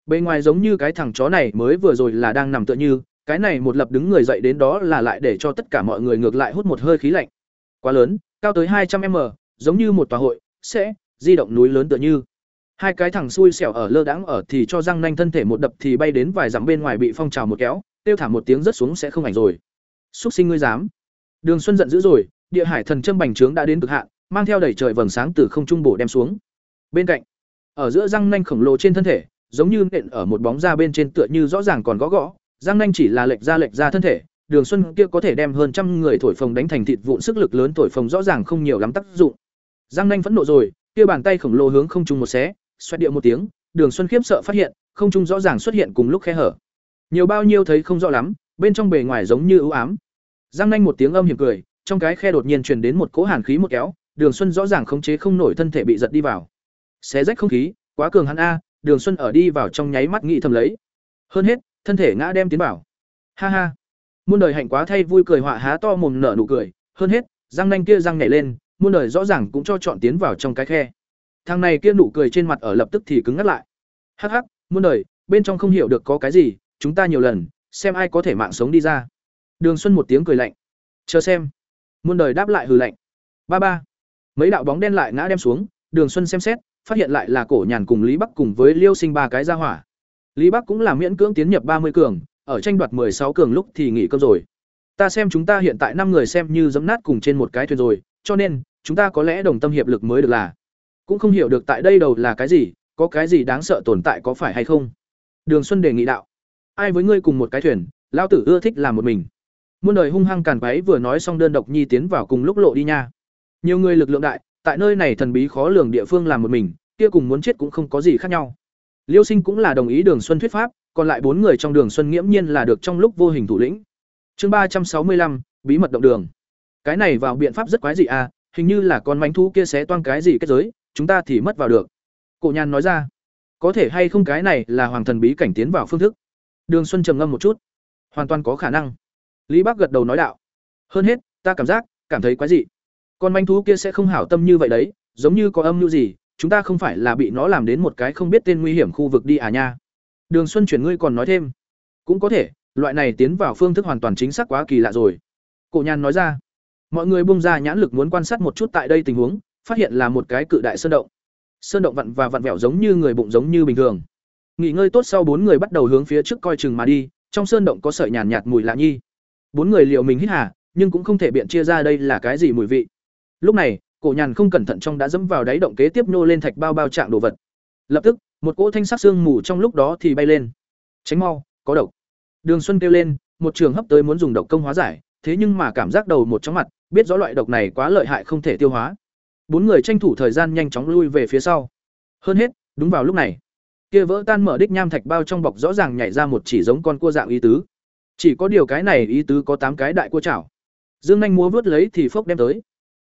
S1: Bề ngoài giống như cái thằng chó này mới vừa rồi là đang nằm tựa như, cái này một lập đứng người dậy đến đó là lại để cho tất cả mọi người ngược lại hút một hơi khí lạnh. Quá lớn, cao tới hai trăm m giống như một tòa hội, sẽ di động núi lớn tựa như. Hai cái thằng xui xẻo ở lơ đãng ở thì cho răng nanh thân thể một đập thì bay đến vài dặm bên ngoài bị phong trào một kéo, tiêu thả một tiếng rất xuống sẽ không ảnh rồi. Súc sinh ngươi dám? Đường Xuân giận dữ rồi, địa hải thần châm bành trướng đã đến cực hạn, mang theo đầy trời vầng sáng từ không trung bổ đem xuống. Bên cạnh, ở giữa răng nanh khổng lồ trên thân thể, giống như nện ở một bóng da bên trên tựa như rõ ràng còn gõ gõ, răng nanh chỉ là lệch ra lệch ra thân thể, Đường Xuân kia có thể đem hơn trăm người thổi phồng đánh thành thịt vụn sức lực lớn thổi phồng rõ ràng không nhiều lắm tác dụng. Răng nanh phẫn nộ rồi, kia bàn tay khổng lồ hướng không trung một xé, xoẹt điệu một tiếng, Đường Xuân khiếp sợ phát hiện, không trung rõ ràng xuất hiện cùng lúc khe hở. Nhiều bao nhiêu thấy không rõ lắm, bên trong bề ngoài giống như ưu ám. Giang nanh một tiếng âm hiểm cười, trong cái khe đột nhiên truyền đến một cỗ hàn khí một kéo, Đường Xuân rõ ràng khống chế không nổi thân thể bị giật đi vào. Xé rách không khí, quá cường hắn a, Đường Xuân ở đi vào trong nháy mắt nghĩ thầm lấy. Hơn hết, thân thể ngã đem tiến vào. Ha ha. Muôn đời hạnh quá thay vui cười họa há to mồm nở nụ cười, hơn hết, răng nanh kia răng nhảy lên, muôn đời rõ ràng cũng cho chọn tiến vào trong cái khe. Thằng này kia nụ cười trên mặt ở lập tức thì cứng ngắt lại. Hắc hắc, muôn đời, bên trong không hiểu được có cái gì, chúng ta nhiều lần, xem ai có thể mạng sống đi ra. Đường Xuân một tiếng cười lạnh. Chờ xem. Muôn đời đáp lại hừ lạnh. Ba ba. Mấy đạo bóng đen lại ngã đem xuống, Đường Xuân xem xét, phát hiện lại là Cổ Nhàn cùng Lý Bắc cùng với Liêu Sinh ba cái ra hỏa. Lý Bắc cũng là miễn cưỡng tiến nhập ba mươi cường, ở tranh đoạt sáu cường lúc thì nghỉ cơm rồi. Ta xem chúng ta hiện tại năm người xem như giẫm nát cùng trên một cái thuyền rồi, cho nên chúng ta có lẽ đồng tâm hiệp lực mới được là. Cũng không hiểu được tại đây đầu là cái gì, có cái gì đáng sợ tồn tại có phải hay không. Đường Xuân đề nghị đạo. Ai với ngươi cùng một cái thuyền, Lão tử ưa thích làm một mình. Muôn đời hung hăng càn quấy vừa nói xong đơn độc nhi tiến vào cùng lúc lộ đi nha. Nhiều người lực lượng đại, tại nơi này thần bí khó lường địa phương làm một mình, kia cùng muốn chết cũng không có gì khác nhau. Liêu Sinh cũng là đồng ý Đường Xuân thuyết pháp, còn lại bốn người trong Đường Xuân nghiễm nhiên là được trong lúc vô hình thủ lĩnh. Chương ba trăm sáu mươi lăm bí mật động đường. Cái này vào biện pháp rất quái dị à, hình như là con mánh thú kia sẽ toang cái gì kết giới, chúng ta thì mất vào được. Cổ Nhan nói ra, có thể hay không cái này là hoàng thần bí cảnh tiến vào phương thức. Đường Xuân trầm ngâm một chút, hoàn toàn có khả năng. Lý Bắc gật đầu nói đạo, hơn hết, ta cảm giác, cảm thấy quái dị. Con manh thú kia sẽ không hảo tâm như vậy đấy, giống như có âm mưu gì, chúng ta không phải là bị nó làm đến một cái không biết tên nguy hiểm khu vực đi à nha. Đường Xuân chuyển ngươi còn nói thêm, cũng có thể, loại này tiến vào phương thức hoàn toàn chính xác quá kỳ lạ rồi. Cổ nhàn nói ra, mọi người buông ra nhãn lực muốn quan sát một chút tại đây tình huống, phát hiện là một cái cự đại sơn động. Sơn động vặn và vặn vẹo giống như người bụng giống như bình thường. Nghỉ ngơi tốt sau bốn người bắt đầu hướng phía trước coi chừng mà đi, trong sơn động có sợi nhàn nhạt, mùi lạ nhi. Bốn người liều mình hít hà, nhưng cũng không thể biện chia ra đây là cái gì mùi vị. Lúc này, cổ nhàn không cẩn thận trong đã dẫm vào đáy động kế tiếp nô lên thạch bao bao trạng đồ vật. Lập tức, một cỗ thanh sắc xương mù trong lúc đó thì bay lên. Tránh mau, có độc. Đường Xuân kêu lên, một trường hấp tới muốn dùng độc công hóa giải, thế nhưng mà cảm giác đầu một chóng mặt, biết rõ loại độc này quá lợi hại không thể tiêu hóa. Bốn người tranh thủ thời gian nhanh chóng lui về phía sau. Hơn hết, đúng vào lúc này, kia vỡ tan mở đích nham thạch bao trong bọc rõ ràng nhảy ra một chỉ giống con cua dạng ý tứ. Chỉ có điều cái này ý tứ có tám cái đại cua chảo. Dương nhanh múa vớt lấy thì phốc đem tới.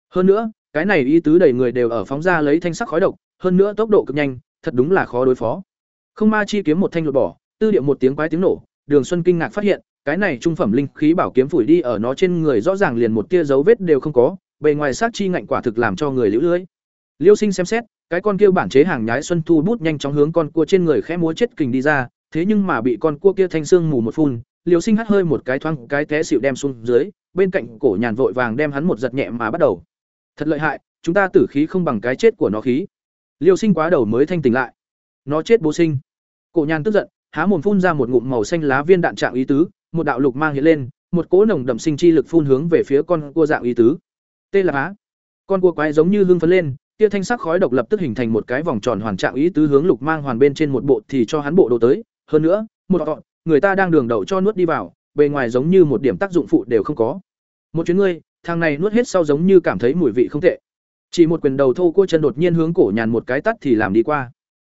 S1: Hơn nữa, cái này ý tứ đầy người đều ở phóng ra lấy thanh sắc khói độc, hơn nữa tốc độ cực nhanh, thật đúng là khó đối phó. Không ma chi kiếm một thanh lột bỏ, tư điệu một tiếng quái tiếng nổ, Đường Xuân kinh ngạc phát hiện, cái này trung phẩm linh khí bảo kiếm phủi đi ở nó trên người rõ ràng liền một tia dấu vết đều không có, bề ngoài sát chi ngạnh quả thực làm cho người liễu lưới. Liêu Sinh xem xét, cái con kia bản chế hàng nhái xuân thu bút nhanh chóng hướng con cua trên người khẽ múa chết kình đi ra, thế nhưng mà bị con cua kia thanh xương mù một phun, Liêu Sinh hắt hơi một cái thoáng cái té xịu đem xuống dưới, bên cạnh cổ nhàn vội vàng đem hắn một giật nhẹ mà bắt đầu. Thật lợi hại, chúng ta tử khí không bằng cái chết của nó khí. Liêu Sinh quá đầu mới thanh tỉnh lại. Nó chết bố sinh. Cổ nhàn tức giận, há mồm phun ra một ngụm màu xanh lá viên đạn trạng ý tứ, một đạo lục mang hiện lên, một cỗ nồng đậm sinh chi lực phun hướng về phía con cua dạng ý tứ. Tê là á. Con cua quái giống như hương phấn lên, Tiêu thanh sắc khói độc lập tức hình thành một cái vòng tròn hoàn trạng ý tứ hướng lục mang hoàn bên trên một bộ thì cho hắn bộ đồ tới, hơn nữa, một họ, người ta đang đường đậu cho nuốt đi vào, bề ngoài giống như một điểm tác dụng phụ đều không có. Một chuyến ngươi, thằng này nuốt hết sau giống như cảm thấy mùi vị không tệ. Chỉ một quyền đầu thô cua chân đột nhiên hướng cổ nhàn một cái tắt thì làm đi qua.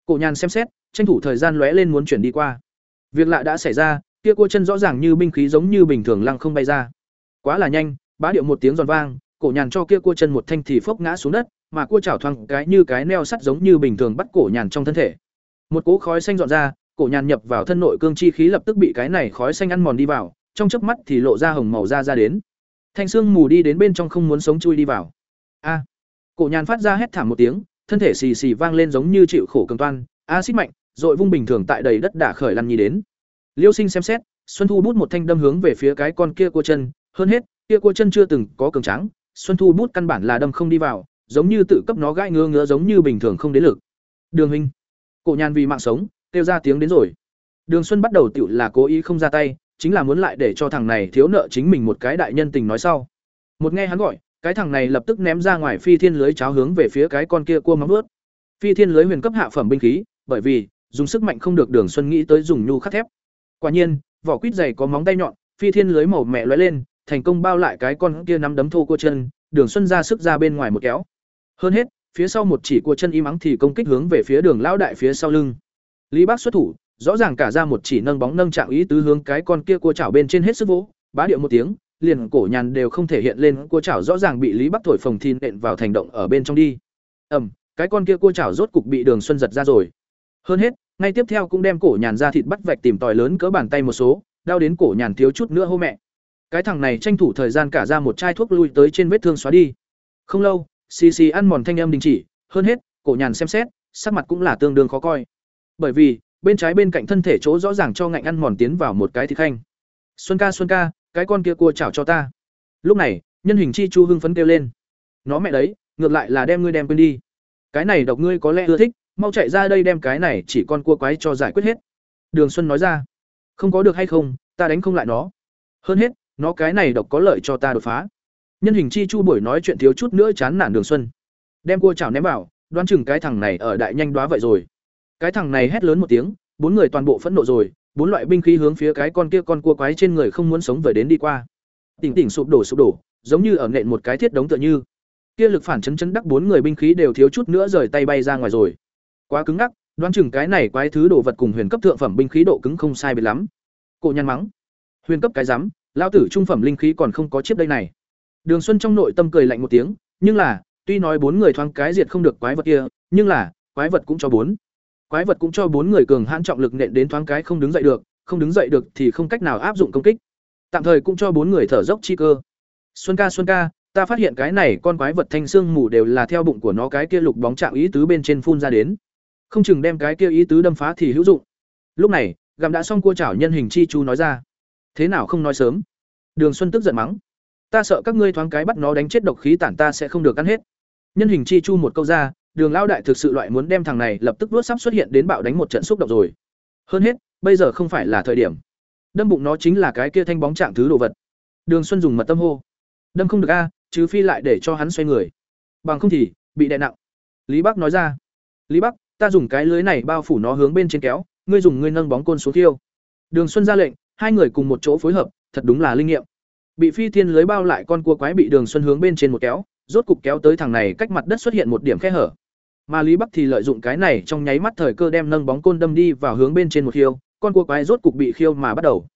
S1: Cổ nhàn xem xét, tranh thủ thời gian lóe lên muốn chuyển đi qua. Việc lạ đã xảy ra, kia cua chân rõ ràng như binh khí giống như bình thường lăng không bay ra. Quá là nhanh, bá điệu một tiếng giòn vang, cổ nhàn cho kia cua chân một thanh thì phốc ngã xuống đất, mà cua chảo thoang cái như cái neo sắt giống như bình thường bắt cổ nhàn trong thân thể. Một cỗ khói xanh dọn ra, cổ nhàn nhập vào thân nội cương chi khí lập tức bị cái này khói xanh ăn mòn đi vào, trong chớp mắt thì lộ ra hồng màu da ra đến. Thanh xương mù đi đến bên trong không muốn sống chui đi vào. A! cổ nhàn phát ra hét thảm một tiếng, thân thể xì xì vang lên giống như chịu khổ cường toan, axit mạnh, rồi vung bình thường tại đầy đất đả khởi lăn nhì đến. Liêu Sinh xem xét, Xuân Thu bút một thanh đâm hướng về phía cái con kia cua chân, hơn hết, kia cua chân chưa từng có cường trắng. Xuân Thu bút căn bản là đâm không đi vào, giống như tự cấp nó gãi ngứa ngứa giống như bình thường không đến lực. Đường hình Cổ nhàn vì mạng sống, kêu ra tiếng đến rồi. Đường Xuân bắt đầu tiểu là cố ý không ra tay, chính là muốn lại để cho thằng này thiếu nợ chính mình một cái đại nhân tình nói sau. Một nghe hắn gọi, cái thằng này lập tức ném ra ngoài phi thiên lưới cháo hướng về phía cái con kia cua móng vuốt. Phi thiên lưới huyền cấp hạ phẩm binh khí, bởi vì dùng sức mạnh không được Đường Xuân nghĩ tới dùng nhu khắc thép. Quả nhiên, vỏ quýt dày có móng tay nhọn, phi thiên lưới màu mẹ lóe lên, thành công bao lại cái con kia nắm đấm thô cua chân, Đường Xuân ra sức ra bên ngoài một kéo. Hơn hết, phía sau một chỉ cua chân im ắng thì công kích hướng về phía Đường lão đại phía sau lưng. Lý Bác xuất thủ, rõ ràng cả ra một chỉ nâng bóng nâng trạng ý tứ hướng cái con kia cua chảo bên trên hết sức vỗ, bá điệu một tiếng, liền cổ nhàn đều không thể hiện lên, cua chảo rõ ràng bị Lý Bắc thổi phồng thìn nện vào thành động ở bên trong đi. Ầm, cái con kia cua chảo rốt cục bị Đường Xuân giật ra rồi. Hơn hết, ngay tiếp theo cũng đem cổ nhàn ra thịt bắt vạch tìm tòi lớn cỡ bàn tay một số, đau đến cổ nhàn thiếu chút nữa hô mẹ. Cái thằng này tranh thủ thời gian cả ra một chai thuốc lui tới trên vết thương xóa đi. Không lâu, xì xì ăn mòn thanh âm đình chỉ, hơn hết, cổ nhàn xem xét, sắc mặt cũng là tương đương khó coi. Bởi vì, bên trái bên cạnh thân thể chỗ rõ ràng cho ngạnh ăn mòn tiến vào một cái thịt khanh. Xuân ca Xuân ca, cái con kia cua chảo cho ta. Lúc này, nhân hình chi chu hưng phấn kêu lên. Nó mẹ đấy, ngược lại là đem ngươi đem quên đi. Cái này độc ngươi có lẽ ưa thích, mau chạy ra đây đem cái này chỉ con cua quái cho giải quyết hết. Đường Xuân nói ra. Không có được hay không, ta đánh không lại nó. Hơn hết, nó cái này độc có lợi cho ta đột phá. Nhân hình chi chu buổi nói chuyện thiếu chút nữa chán nản Đường Xuân. Đem cua chảo ném vào, đoán chừng cái thằng này ở đại nhanh đoá vậy rồi. Cái thằng này hét lớn một tiếng, bốn người toàn bộ phẫn nộ rồi, bốn loại binh khí hướng phía cái con kia con cua quái trên người không muốn sống về đến đi qua. Tỉnh tỉnh sụp đổ sụp đổ, giống như ở nện một cái thiết đống tựa như. Kia lực phản chấn chấn đắc bốn người binh khí đều thiếu chút nữa rời tay bay ra ngoài rồi. Quá cứng ngắc, đoán chừng cái này quái thứ đồ vật cùng huyền cấp thượng phẩm binh khí độ cứng không sai biệt lắm. Cổ nhăn mắng. Huyền cấp cái rắm, lão tử trung phẩm linh khí còn không có chiếc đây này. Đường Xuân trong nội tâm cười lạnh một tiếng, nhưng là, tuy nói bốn người thoáng cái diệt không được quái vật kia, nhưng là, quái vật cũng cho bốn quái vật cũng cho bốn người cường hãn trọng lực nện đến thoáng cái không đứng dậy được, không đứng dậy được thì không cách nào áp dụng công kích. Tạm thời cũng cho bốn người thở dốc chi cơ. Xuân ca xuân ca, ta phát hiện cái này con quái vật thanh xương mù đều là theo bụng của nó cái kia lục bóng trạng ý tứ bên trên phun ra đến. Không chừng đem cái kia ý tứ đâm phá thì hữu dụng. Lúc này, gặm đã xong cua chảo nhân hình chi chu nói ra. Thế nào không nói sớm? Đường xuân tức giận mắng. Ta sợ các ngươi thoáng cái bắt nó đánh chết độc khí tản ta sẽ không được ăn hết. Nhân hình chi chu một câu ra Đường Lão đại thực sự loại muốn đem thằng này lập tức vuốt sắp xuất hiện đến bạo đánh một trận xúc động rồi. Hơn hết, bây giờ không phải là thời điểm. Đâm bụng nó chính là cái kia thanh bóng trạng thứ đồ vật. Đường Xuân dùng mật tâm hô. Đâm không được a, chứ phi lại để cho hắn xoay người. Bằng không thì bị đè nặng. Lý Bắc nói ra. Lý Bắc, ta dùng cái lưới này bao phủ nó hướng bên trên kéo, ngươi dùng ngươi nâng bóng côn xuống thiêu. Đường Xuân ra lệnh, hai người cùng một chỗ phối hợp, thật đúng là linh nghiệm. Bị phi thiên lưới bao lại con cua quái bị Đường Xuân hướng bên trên một kéo, rốt cục kéo tới thằng này cách mặt đất xuất hiện một điểm khe hở. Mà Lý Bắc thì lợi dụng cái này trong nháy mắt thời cơ đem nâng bóng côn đâm đi vào hướng bên trên một khiêu, con cua quái rốt cục bị khiêu mà bắt đầu.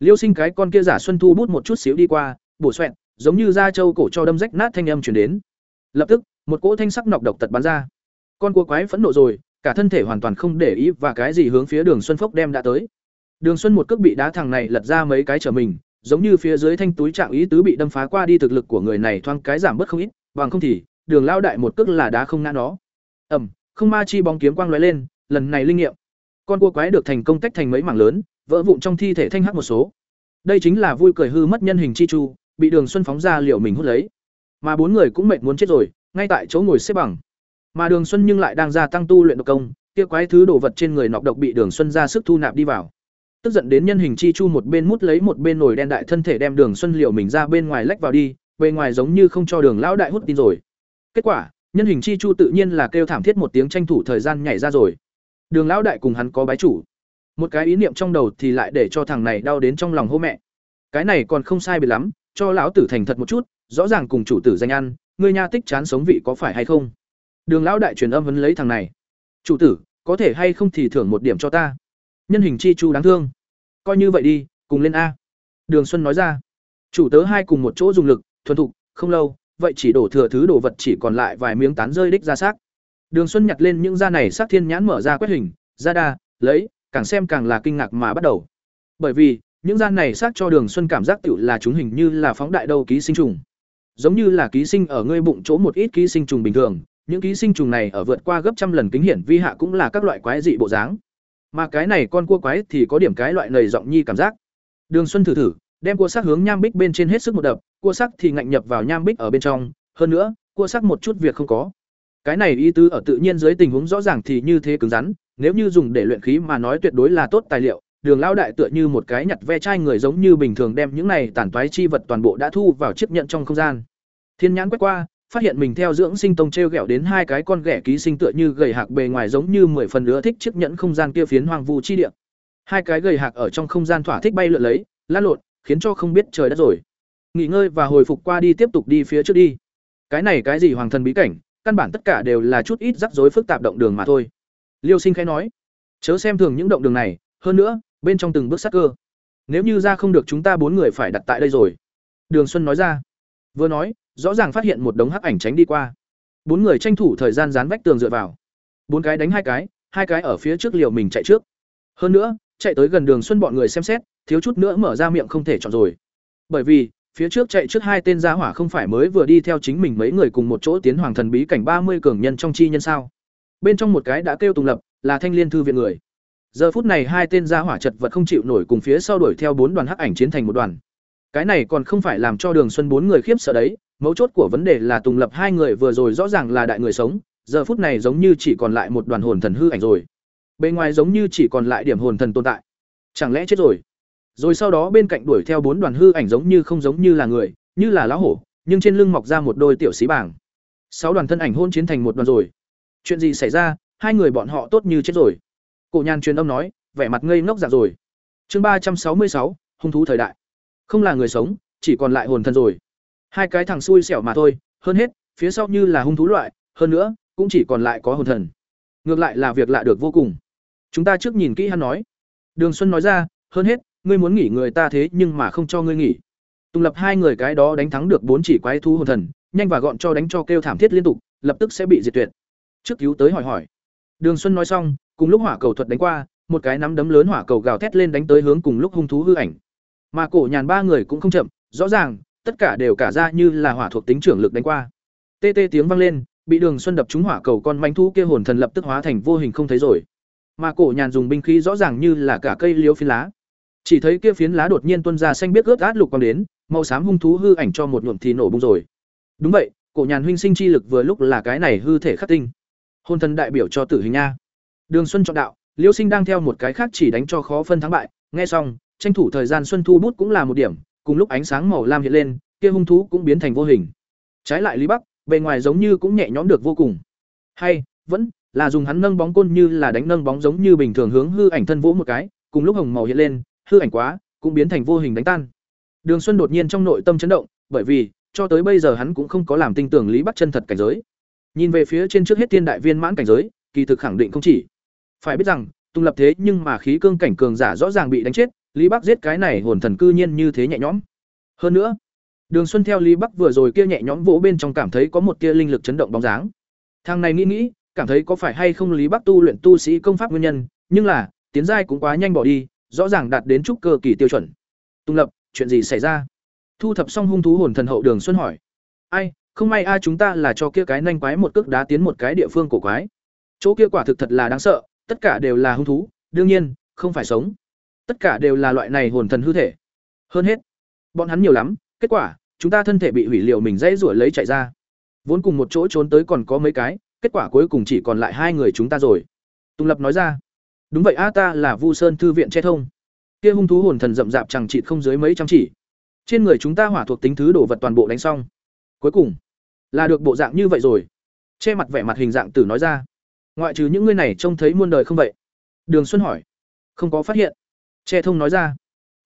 S1: Liêu Sinh cái con kia giả Xuân Thu bút một chút xíu đi qua, bổ xoẹt, giống như da trâu cổ cho đâm rách nát thanh âm truyền đến. Lập tức, một cỗ thanh sắc nọc độc tật bắn ra. Con cua quái phẫn nộ rồi, cả thân thể hoàn toàn không để ý và cái gì hướng phía Đường Xuân Phốc đem đã tới. Đường Xuân một cước bị đá thằng này lật ra mấy cái trở mình, giống như phía dưới thanh túi trạng ý tứ bị đâm phá qua đi thực lực của người này thoáng cái giảm bớt không ít, bằng không thì, Đường lao đại một cước là đá không ngã nó. Ẩm, không ma chi bóng kiếm quang lóe lên, lần này linh nghiệm. Con cua quái được thành công tách thành mấy mảng lớn, vỡ vụn trong thi thể thanh hắc một số. Đây chính là vui cười hư mất nhân hình chi chu, bị Đường Xuân phóng ra liệu mình hút lấy. Mà bốn người cũng mệt muốn chết rồi, ngay tại chỗ ngồi xếp bằng. Mà Đường Xuân nhưng lại đang gia tăng tu luyện độc công, kia quái thứ đồ vật trên người nọc độc bị Đường Xuân ra sức thu nạp đi vào. Tức giận đến nhân hình chi chu một bên mút lấy một bên nồi đen đại thân thể đem Đường Xuân liệu mình ra bên ngoài lách vào đi, bên ngoài giống như không cho Đường lão đại hút tin rồi. Kết quả, nhân hình chi chu tự nhiên là kêu thảm thiết một tiếng tranh thủ thời gian nhảy ra rồi. Đường lão đại cùng hắn có bái chủ. Một cái ý niệm trong đầu thì lại để cho thằng này đau đến trong lòng hô mẹ. Cái này còn không sai biệt lắm, cho lão tử thành thật một chút, rõ ràng cùng chủ tử danh ăn, ngươi nha tích chán sống vị có phải hay không? Đường lão đại truyền âm vấn lấy thằng này. Chủ tử, có thể hay không thì thưởng một điểm cho ta. Nhân hình chi chu đáng thương. Coi như vậy đi, cùng lên a. Đường xuân nói ra. Chủ tớ hai cùng một chỗ dùng lực, thuần thục, không lâu vậy chỉ đổ thừa thứ đồ vật chỉ còn lại vài miếng tán rơi đích ra xác. Đường xuân nhặt lên những da này xác thiên nhãn mở ra quét hình ra đa, lấy, càng xem càng là kinh ngạc mà bắt đầu. Bởi vì, những da này xác cho đường xuân cảm giác tựu là chúng hình như là phóng đại đâu ký sinh trùng. Giống như là ký sinh ở ngươi bụng chỗ một ít ký sinh trùng bình thường, những ký sinh trùng này ở vượt qua gấp trăm lần kính hiển vi hạ cũng là các loại quái dị bộ dáng. Mà cái này con cua quái thì có điểm cái loại nầy giọng nhi cảm giác. Đường xuân thử thử, đem cua xác hướng nham bích bên trên hết sức một đập cua sắc thì ngạnh nhập vào nham bích ở bên trong, hơn nữa, cua sắc một chút việc không có. Cái này ý tứ ở tự nhiên dưới tình huống rõ ràng thì như thế cứng rắn, nếu như dùng để luyện khí mà nói tuyệt đối là tốt tài liệu, đường lão đại tựa như một cái nhặt ve chai người giống như bình thường đem những này tản toái chi vật toàn bộ đã thu vào chiếc nhận trong không gian. Thiên nhãn quét qua, phát hiện mình theo dưỡng sinh tông t r e o g ẹ o đến hai cái con ghẻ ký sinh tựa như gầy hạc bề ngoài giống như mười phần nữa thích chiếc nhẫn không gian kia phiến hoàng vu chi địa. Hai cái gầy hạc ở trong không gian thỏa thích bay lượn lấy lăn lộn, khiến cho không biết trời đất rồi nghỉ ngơi và hồi phục qua đi, tiếp tục đi phía trước đi. Cái này cái gì hoàng thần bí cảnh, căn bản tất cả đều là chút ít rắc rối phức tạp động đường mà thôi. Liêu sinh khẽ nói, chớ xem thường những động đường này, hơn nữa, bên trong từng bước sắc cơ. Nếu như ra không được chúng ta bốn người phải đặt tại đây rồi. Đường xuân nói ra. Vừa nói, rõ ràng phát hiện một đống hắc ảnh tránh đi qua. Bốn người tranh thủ thời gian dán vách tường dựa vào. Bốn cái đánh hai cái hai cái ở phía trước liều mình chạy trước. Hơn nữa, chạy tới gần đường xuân bọn người xem xét, thiếu chút nữa mở ra miệng không thể chọn rồi. Bởi vì phía trước chạy trước hai tên gia hỏa không phải mới vừa đi theo chính mình mấy người cùng một chỗ tiến hoàng thần bí cảnh ba mươi cường nhân trong chi nhân sao? Bên trong một cái đã kêu tùng lập, là thanh liên thư viện người. Giờ phút này hai tên gia hỏa chật vật không chịu nổi cùng phía sau đuổi theo bốn đoàn hắc ảnh chiến thành một đoàn. Cái này còn không phải làm cho đường xuân bốn người khiếp sợ đấy, mấu chốt của vấn đề là tùng lập hai người vừa rồi rõ ràng là đại người sống, giờ phút này giống như chỉ còn lại một đoàn hồn thần hư ảnh rồi. Bên ngoài giống như chỉ còn lại điểm hồn thần tồn tại. Chẳng lẽ chết rồi? Rồi sau đó bên cạnh đuổi theo bốn đoàn hư ảnh giống như không giống như là người, như là lão hổ, nhưng trên lưng mọc ra một đôi tiểu xí bảng. Sáu đoàn thân ảnh hôn chiến thành một đoàn rồi. Chuyện gì xảy ra? Hai người bọn họ tốt như chết rồi. Cổ nhàn truyền âm nói, vẻ mặt ngây ngốc dạng rồi. Chương ba trăm sáu mươi sáu, hung thú thời đại. Không là người sống, chỉ còn lại hồn thần rồi. Hai cái thằng xui xẻo mà thôi, hơn hết, phía sau như là hung thú loại, hơn nữa, cũng chỉ còn lại có hồn thần. Ngược lại là việc lạ được vô cùng. Chúng ta trước nhìn kỹ hắn nói. Đường xuân nói ra, hơn hết ngươi muốn nghỉ người ta thế nhưng mà không cho ngươi nghỉ. Tùng lập hai người cái đó đánh thắng được bốn chỉ quái thú hồn thần, nhanh và gọn cho đánh cho kêu thảm thiết liên tục, lập tức sẽ bị diệt tuyệt. Trước cứu tới hỏi hỏi. Đường xuân nói xong, cùng lúc hỏa cầu thuật đánh qua, một cái nắm đấm lớn hỏa cầu gào thét lên đánh tới hướng cùng lúc hung thú hư ảnh. Mà cổ nhàn ba người cũng không chậm, rõ ràng, tất cả đều cả ra như là hỏa thuộc tính trưởng lực đánh qua. Tê tê tiếng vang lên, bị đường xuân đập trúng hỏa cầu con manh thú kia hồn thần lập tức hóa thành vô hình không thấy rồi. Mà cổ nhàn dùng binh khí rõ ràng như là cả cây liễu phi lá chỉ thấy kia phiến lá đột nhiên tuôn ra xanh biết ướt át lục quang đến, màu xám hung thú hư ảnh cho một nhuộm thì nổ bung rồi. Đúng vậy, cổ nhàn huynh sinh chi lực vừa lúc là cái này hư thể khắc tinh. Hôn thần đại biểu cho tử hình nha. Đường xuân chọn đạo, liêu sinh đang theo một cái khác chỉ đánh cho khó phân thắng bại. Nghe xong, tranh thủ thời gian xuân thu bút cũng là một điểm, cùng lúc ánh sáng màu lam hiện lên, kia hung thú cũng biến thành vô hình. Trái lại lý bắc, bề ngoài giống như cũng nhẹ nhõm được vô cùng. Hay, vẫn là dùng hắn nâng bóng côn như là đánh nâng bóng giống như bình thường hướng hư ảnh thân vỗ một cái, cùng lúc hồng màu hiện lên hư ảnh quá, cũng biến thành vô hình đánh tan. Đường xuân đột nhiên trong nội tâm chấn động, bởi vì, cho tới bây giờ hắn cũng không có làm tin tưởng lý bắc chân thật cảnh giới. Nhìn về phía trên trước hết thiên đại viên mãn cảnh giới, kỳ thực khẳng định không chỉ. Phải biết rằng tung lập thế nhưng mà khí cương cảnh cường giả rõ ràng bị đánh chết, lý bắc giết cái này hồn thần cư nhiên như thế nhẹ nhõm. Hơn nữa, đường xuân theo lý bắc vừa rồi kia nhẹ nhõm vỗ bên trong cảm thấy có một tia linh lực chấn động bóng dáng. Thằng này nghĩ nghĩ, cảm thấy có phải hay không lý bắc tu luyện tu sĩ công pháp nguyên nhân, nhưng là, tiến giai cũng quá nhanh bỏ đi rõ ràng đạt đến trúc cơ kỳ tiêu chuẩn. Tung lập, chuyện gì xảy ra? Thu thập xong hung thú hồn thần hậu đường xuân hỏi. Ai, không may a, chúng ta là cho kia cái nanh quái một cước đá tiến một cái địa phương cổ quái. Chỗ kia quả thực thật là đáng sợ, tất cả đều là hung thú, đương nhiên, không phải sống. Tất cả đều là loại này hồn thần hư thể. Hơn hết, bọn hắn nhiều lắm, kết quả, chúng ta thân thể bị hủy liều mình dãy rủa lấy chạy ra. Vốn cùng một chỗ trốn tới còn có mấy cái, kết quả cuối cùng chỉ còn lại hai người chúng ta rồi. Tùng lập nói ra đúng vậy, a, ta là vu sơn thư viện che thông. Kia hung thú hồn thần rậm rạp chẳng trị không dưới mấy trăm chỉ. Trên người chúng ta hỏa thuộc tính thứ đồ vật toàn bộ đánh xong. Cuối cùng, là được bộ dạng như vậy rồi. Che mặt vẻ mặt hình dạng tử nói ra. Ngoại trừ những ngươi này trông thấy muôn đời không vậy? Đường xuân hỏi. Không có phát hiện. Che thông nói ra.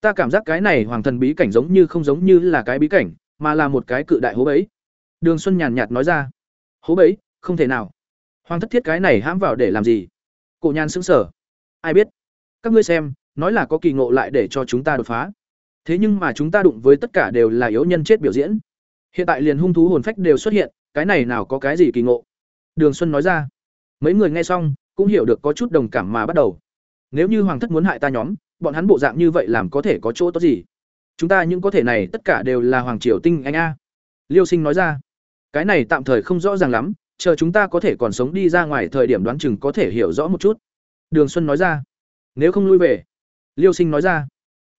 S1: Ta cảm giác cái này hoàng thần bí cảnh giống như không giống như là cái bí cảnh, mà là một cái cự đại hố bấy đường xuân nhàn nhạt nói ra. Hố bấy không thể nào. Hoàng thất thiết cái này hãm vào để làm gì? Cổ nhan xứng sở ai biết các ngươi xem nói là có kỳ ngộ lại để cho chúng ta đột phá. Thế nhưng mà chúng ta đụng với tất cả đều là yếu nhân chết biểu diễn. Hiện tại liền hung thú hồn phách đều xuất hiện, cái này nào có cái gì kỳ ngộ. Đường Xuân nói ra. Mấy người nghe xong, cũng hiểu được có chút đồng cảm mà bắt đầu. Nếu như hoàng thất muốn hại ta nhóm, bọn hắn bộ dạng như vậy làm có thể có chỗ tốt gì? Chúng ta những có thể này tất cả đều là hoàng triều tinh anh a." Liêu Sinh nói ra. Cái này tạm thời không rõ ràng lắm, chờ chúng ta có thể còn sống đi ra ngoài thời điểm đoán chừng có thể hiểu rõ một chút. Đường Xuân nói ra. Nếu không lui về. Liêu Sinh nói ra.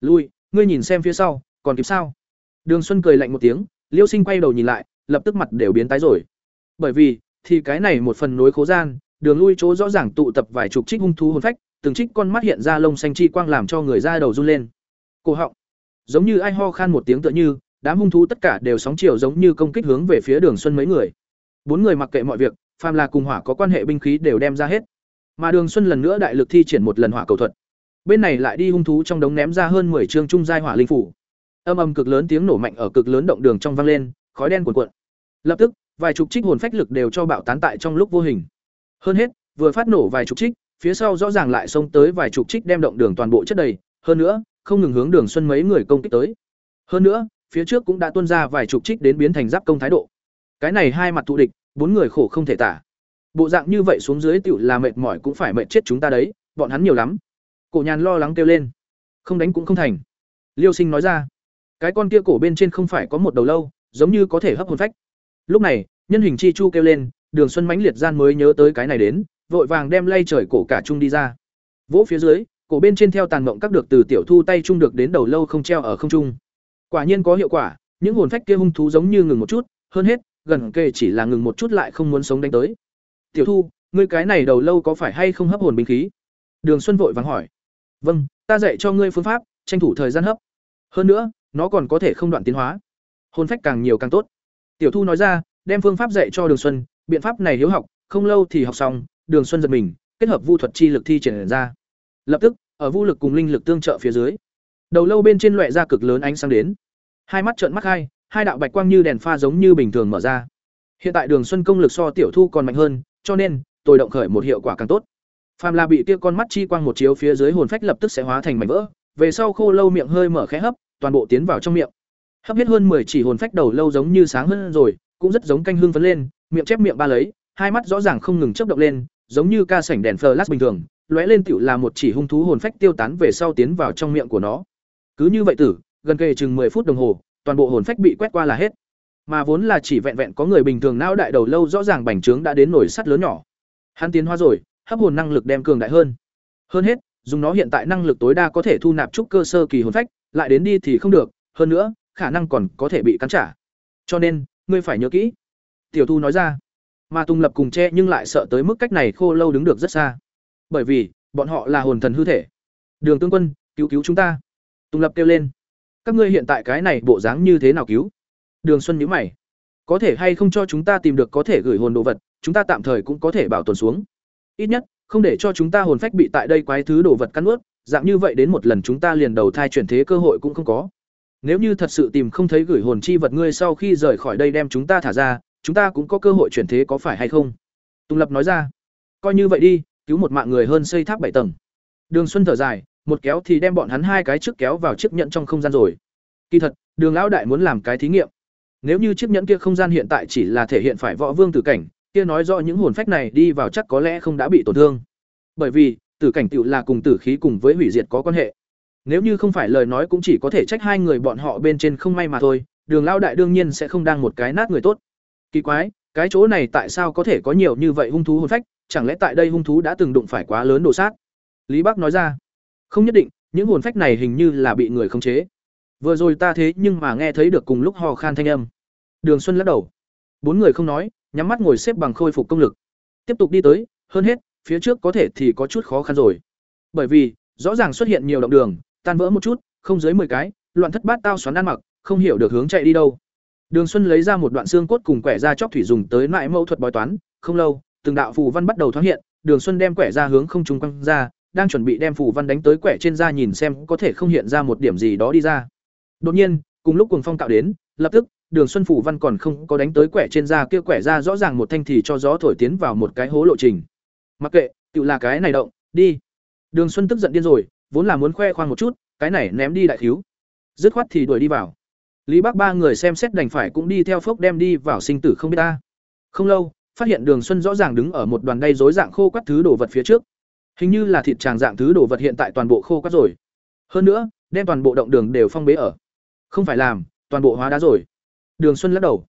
S1: Lui, ngươi nhìn xem phía sau, còn kịp sao? Đường Xuân cười lạnh một tiếng, Liêu Sinh quay đầu nhìn lại, lập tức mặt đều biến tái rồi. Bởi vì, thì cái này một phần nối khố gian, đường lui chỗ rõ ràng tụ tập vài chục trích hung thú hồn phách, từng trích con mắt hiện ra lông xanh chi quang làm cho người da đầu run lên. Cổ họng, giống như ai ho khan một tiếng tựa như, đám hung thú tất cả đều sóng chiều giống như công kích hướng về phía Đường Xuân mấy người. Bốn người mặc kệ mọi việc, phàm là cùng hỏa có quan hệ binh khí đều đem ra hết. Mà Đường Xuân lần nữa đại lực thi triển một lần hỏa cầu thuật. Bên này lại đi hung thú trong đống ném ra hơn 10 chương trung giai hỏa linh phủ. Âm âm cực lớn tiếng nổ mạnh ở cực lớn động đường trong vang lên, khói đen cuồn cuộn. Lập tức, vài chục trích hồn phách lực đều cho bạo tán tại trong lúc vô hình. Hơn hết, vừa phát nổ vài chục trích, phía sau rõ ràng lại xông tới vài chục trích đem động đường toàn bộ chất đầy, hơn nữa, không ngừng hướng Đường Xuân mấy người công kích tới. Hơn nữa, phía trước cũng đã tuôn ra vài chục trích đến biến thành giáp công thái độ. Cái này hai mặt tụ địch, bốn người khổ không thể tả. Bộ dạng như vậy xuống dưới tựu là mệt mỏi cũng phải mệt chết chúng ta đấy, bọn hắn nhiều lắm. Cổ Nhàn lo lắng kêu lên. Không đánh cũng không thành. Liêu Sinh nói ra. Cái con kia cổ bên trên không phải có một đầu lâu, giống như có thể hấp hồn phách. Lúc này, nhân hình chi chu kêu lên, Đường Xuân mãnh liệt gian mới nhớ tới cái này đến, vội vàng đem lay trời cổ cả trung đi ra. Vỗ phía dưới, cổ bên trên theo tàn mộng các được từ tiểu thu tay trung được đến đầu lâu không treo ở không trung. Quả nhiên có hiệu quả, những hồn phách kia hung thú giống như ngừng một chút, hơn hết, gần kề chỉ là ngừng một chút lại không muốn sống đánh tới. Tiểu Thu, ngươi cái này đầu lâu có phải hay không hấp hồn binh khí? Đường Xuân vội vàng hỏi. Vâng, ta dạy cho ngươi phương pháp, tranh thủ thời gian hấp. Hơn nữa, nó còn có thể không đoạn tiến hóa. Hồn phách càng nhiều càng tốt. Tiểu Thu nói ra, đem phương pháp dạy cho Đường Xuân, biện pháp này hiếu học, không lâu thì học xong, Đường Xuân giật mình, kết hợp vu thuật chi lực thi triển ra. Lập tức, ở vu lực cùng linh lực tương trợ phía dưới, đầu lâu bên trên loẹt ra cực lớn ánh sáng đến. Hai mắt trợn mắt hai, hai đạo bạch quang như đèn pha giống như bình thường mở ra. Hiện tại Đường Xuân công lực so Tiểu Thu còn mạnh hơn, cho nên, tôi động khởi một hiệu quả càng tốt. Phàm là bị kia con mắt chi quang một chiếu phía dưới hồn phách lập tức sẽ hóa thành mảnh vỡ, về sau khô lâu miệng hơi mở khẽ hấp, toàn bộ tiến vào trong miệng. Hấp hết hơn 10 chỉ hồn phách đầu lâu giống như sáng hơn rồi, cũng rất giống canh hương phấn lên, miệng chép miệng ba lấy, hai mắt rõ ràng không ngừng chớp động lên, giống như ca sảnh đèn flash bình thường, lóe lên tựu là một chỉ hung thú hồn phách tiêu tán về sau tiến vào trong miệng của nó. Cứ như vậy tử, gần kề chừng 10 phút đồng hồ, toàn bộ hồn phách bị quét qua là hết. Mà vốn là chỉ vẹn vẹn có người bình thường não đại đầu lâu rõ ràng bành trướng đã đến nổi sắt lớn nhỏ. Hắn tiến hóa rồi, hấp hồn năng lực đem cường đại hơn. Hơn hết, dùng nó hiện tại năng lực tối đa có thể thu nạp trúc cơ sơ kỳ hồn phách, lại đến đi thì không được, hơn nữa, khả năng còn có thể bị cắn trả. Cho nên, ngươi phải nhớ kỹ." Tiểu Thu nói ra. Mà Tùng Lập cùng che nhưng lại sợ tới mức cách này khô lâu đứng được rất xa. Bởi vì, bọn họ là hồn thần hư thể. Đường Tương Quân, cứu cứu chúng ta. Tùng Lập kêu lên. Các ngươi hiện tại cái này bộ dáng như thế nào cứu? Đường Xuân nhíu mày. Có thể hay không cho chúng ta tìm được có thể gửi hồn đồ vật, chúng ta tạm thời cũng có thể bảo tồn xuống. Ít nhất, không để cho chúng ta hồn phách bị tại đây quái thứ đồ vật cắn nuốt, dạng như vậy đến một lần chúng ta liền đầu thai chuyển thế cơ hội cũng không có. Nếu như thật sự tìm không thấy gửi hồn chi vật ngươi sau khi rời khỏi đây đem chúng ta thả ra, chúng ta cũng có cơ hội chuyển thế có phải hay không? Tùng Lập nói ra. Coi như vậy đi, cứu một mạng người hơn xây tháp bảy tầng. Đường Xuân thở dài, một kéo thì đem bọn hắn hai cái trước kéo vào chiếc nhận trong không gian rồi. Kỳ thật, Đường lão đại muốn làm cái thí nghiệm. Nếu như chiếc nhẫn kia không gian hiện tại chỉ là thể hiện phải võ vương tử cảnh, kia nói rõ những hồn phách này đi vào chắc có lẽ không đã bị tổn thương. Bởi vì, tử cảnh tựu là cùng tử khí cùng với hủy diệt có quan hệ. Nếu như không phải lời nói cũng chỉ có thể trách hai người bọn họ bên trên không may mà thôi, Đường lão đại đương nhiên sẽ không đang một cái nát người tốt. Kỳ quái, cái chỗ này tại sao có thể có nhiều như vậy hung thú hồn phách, chẳng lẽ tại đây hung thú đã từng đụng phải quá lớn đồ sát? Lý Bắc nói ra. Không nhất định, những hồn phách này hình như là bị người khống chế. Vừa rồi ta thế nhưng mà nghe thấy được cùng lúc hò khan thanh âm. Đường Xuân lắc đầu. Bốn người không nói, nhắm mắt ngồi xếp bằng khôi phục công lực. Tiếp tục đi tới, hơn hết, phía trước có thể thì có chút khó khăn rồi. Bởi vì, rõ ràng xuất hiện nhiều động đường, tan vỡ một chút, không dưới 10 cái, loạn thất bát tao xoắn ăn mặc, không hiểu được hướng chạy đi đâu. Đường Xuân lấy ra một đoạn xương cốt cùng quẻ ra chóc thủy dùng tới lại mẫu thuật bói toán, không lâu, từng đạo phù văn bắt đầu thoáng hiện, Đường Xuân đem quẻ ra hướng không trung quăng ra, đang chuẩn bị đem phù văn đánh tới quẻ trên da nhìn xem có thể không hiện ra một điểm gì đó đi ra. Đột nhiên, cùng lúc cuồng phong tạo đến, lập tức, Đường Xuân phủ văn còn không có đánh tới quẻ trên da kia quẻ ra rõ ràng một thanh thì cho gió thổi tiến vào một cái hố lộ trình. Mặc kệ, tự là cái này động, đi. Đường Xuân tức giận điên rồi, vốn là muốn khoe khoang một chút, cái này ném đi đại thiếu. Dứt khoát thì đuổi đi vào. Lý Bác ba người xem xét đành phải cũng đi theo phốc đem đi vào sinh tử không biết ta. Không lâu, phát hiện Đường Xuân rõ ràng đứng ở một đoàn đầy rối dạng khô quắt thứ đồ vật phía trước. Hình như là thịt tràng dạng thứ đồ vật hiện tại toàn bộ khô quắt rồi. Hơn nữa, đem toàn bộ động đường đều phong bế ở. Không phải làm, toàn bộ hóa đá rồi. Đường Xuân lắc đầu.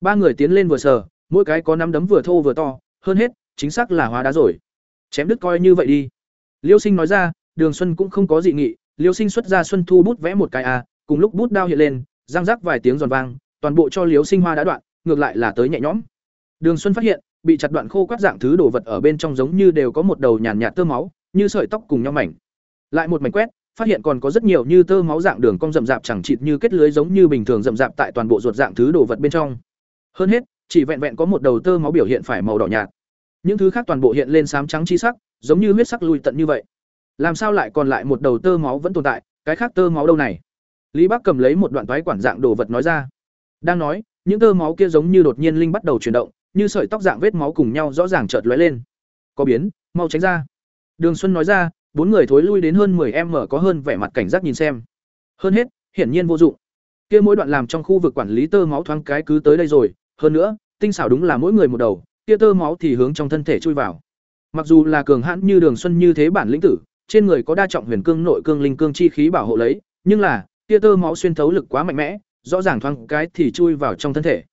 S1: Ba người tiến lên vừa sờ, mỗi cái có nắm đấm vừa thô vừa to, hơn hết, chính xác là hóa đá rồi. Chém đứt coi như vậy đi. Liêu Sinh nói ra, Đường Xuân cũng không có dị nghị, Liêu Sinh xuất ra Xuân Thu bút vẽ một cái a, cùng lúc bút đao hiện lên, răng rắc vài tiếng giòn vang, toàn bộ cho Liêu Sinh hoa đã đoạn, ngược lại là tới nhẹ nhõm. Đường Xuân phát hiện, bị chặt đoạn khô quát dạng thứ đồ vật ở bên trong giống như đều có một đầu nhàn nhạt tơ máu, như sợi tóc cùng nhau mảnh. Lại một mảnh quét, phát hiện còn có rất nhiều như tơ máu dạng đường cong rậm rạp chẳng chịt như kết lưới giống như bình thường rậm rạp tại toàn bộ ruột dạng thứ đồ vật bên trong. Hơn hết, chỉ vẹn vẹn có một đầu tơ máu biểu hiện phải màu đỏ nhạt. Những thứ khác toàn bộ hiện lên xám trắng chi sắc, giống như huyết sắc lui tận như vậy. Làm sao lại còn lại một đầu tơ máu vẫn tồn tại, cái khác tơ máu đâu này? Lý bác cầm lấy một đoạn toái quản dạng đồ vật nói ra. Đang nói, những tơ máu kia giống như đột nhiên linh bắt đầu chuyển động, như sợi tóc dạng vết máu cùng nhau rõ ràng chợt lóe lên. Có biến, mau tránh ra. Đường Xuân nói ra, bốn người thối lui đến hơn 10m có hơn vẻ mặt cảnh giác nhìn xem. Hơn hết, hiển nhiên vô dụng. Kia mỗi đoạn làm trong khu vực quản lý tơ máu thoáng cái cứ tới đây rồi, hơn nữa, tinh xảo đúng là mỗi người một đầu, kia tơ máu thì hướng trong thân thể chui vào. Mặc dù là cường hãn như Đường Xuân như thế bản lĩnh tử, trên người có đa trọng huyền cương nội cương linh cương chi khí bảo hộ lấy, nhưng là, kia tơ máu xuyên thấu lực quá mạnh mẽ, rõ ràng thoáng cái thì chui vào trong thân thể.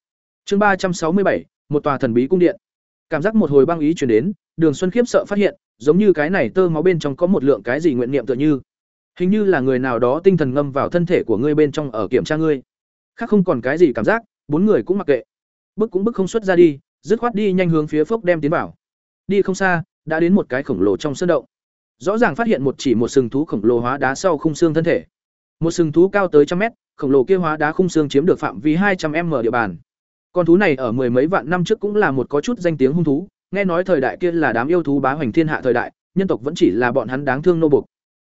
S1: Chương ba trăm sáu mươi bảy, một tòa thần bí cung điện. Cảm giác một hồi băng ý truyền đến, Đường Xuân khiếp sợ phát hiện, giống như cái này tơ máu bên trong có một lượng cái gì nguyện niệm tựa như. Hình như là người nào đó tinh thần ngâm vào thân thể của ngươi bên trong ở kiểm tra ngươi. Khác không còn cái gì cảm giác, bốn người cũng mặc kệ. Bức cũng bức không xuất ra đi, dứt khoát đi nhanh hướng phía phốc đem tiến vào. Đi không xa, đã đến một cái khổng lồ trong sơn động. Rõ ràng phát hiện một chỉ một sừng thú khổng lồ hóa đá sau khung xương thân thể. Một sừng thú cao tới trăm mét, khổng lồ kia hóa đá khung xương chiếm được phạm vi hai trăm m địa bàn. Con thú này ở mười mấy vạn năm trước cũng là một có chút danh tiếng hung thú, nghe nói thời đại kia là đám yêu thú bá hoành thiên hạ thời đại, nhân tộc vẫn chỉ là bọn hắn đáng thương nô buộc.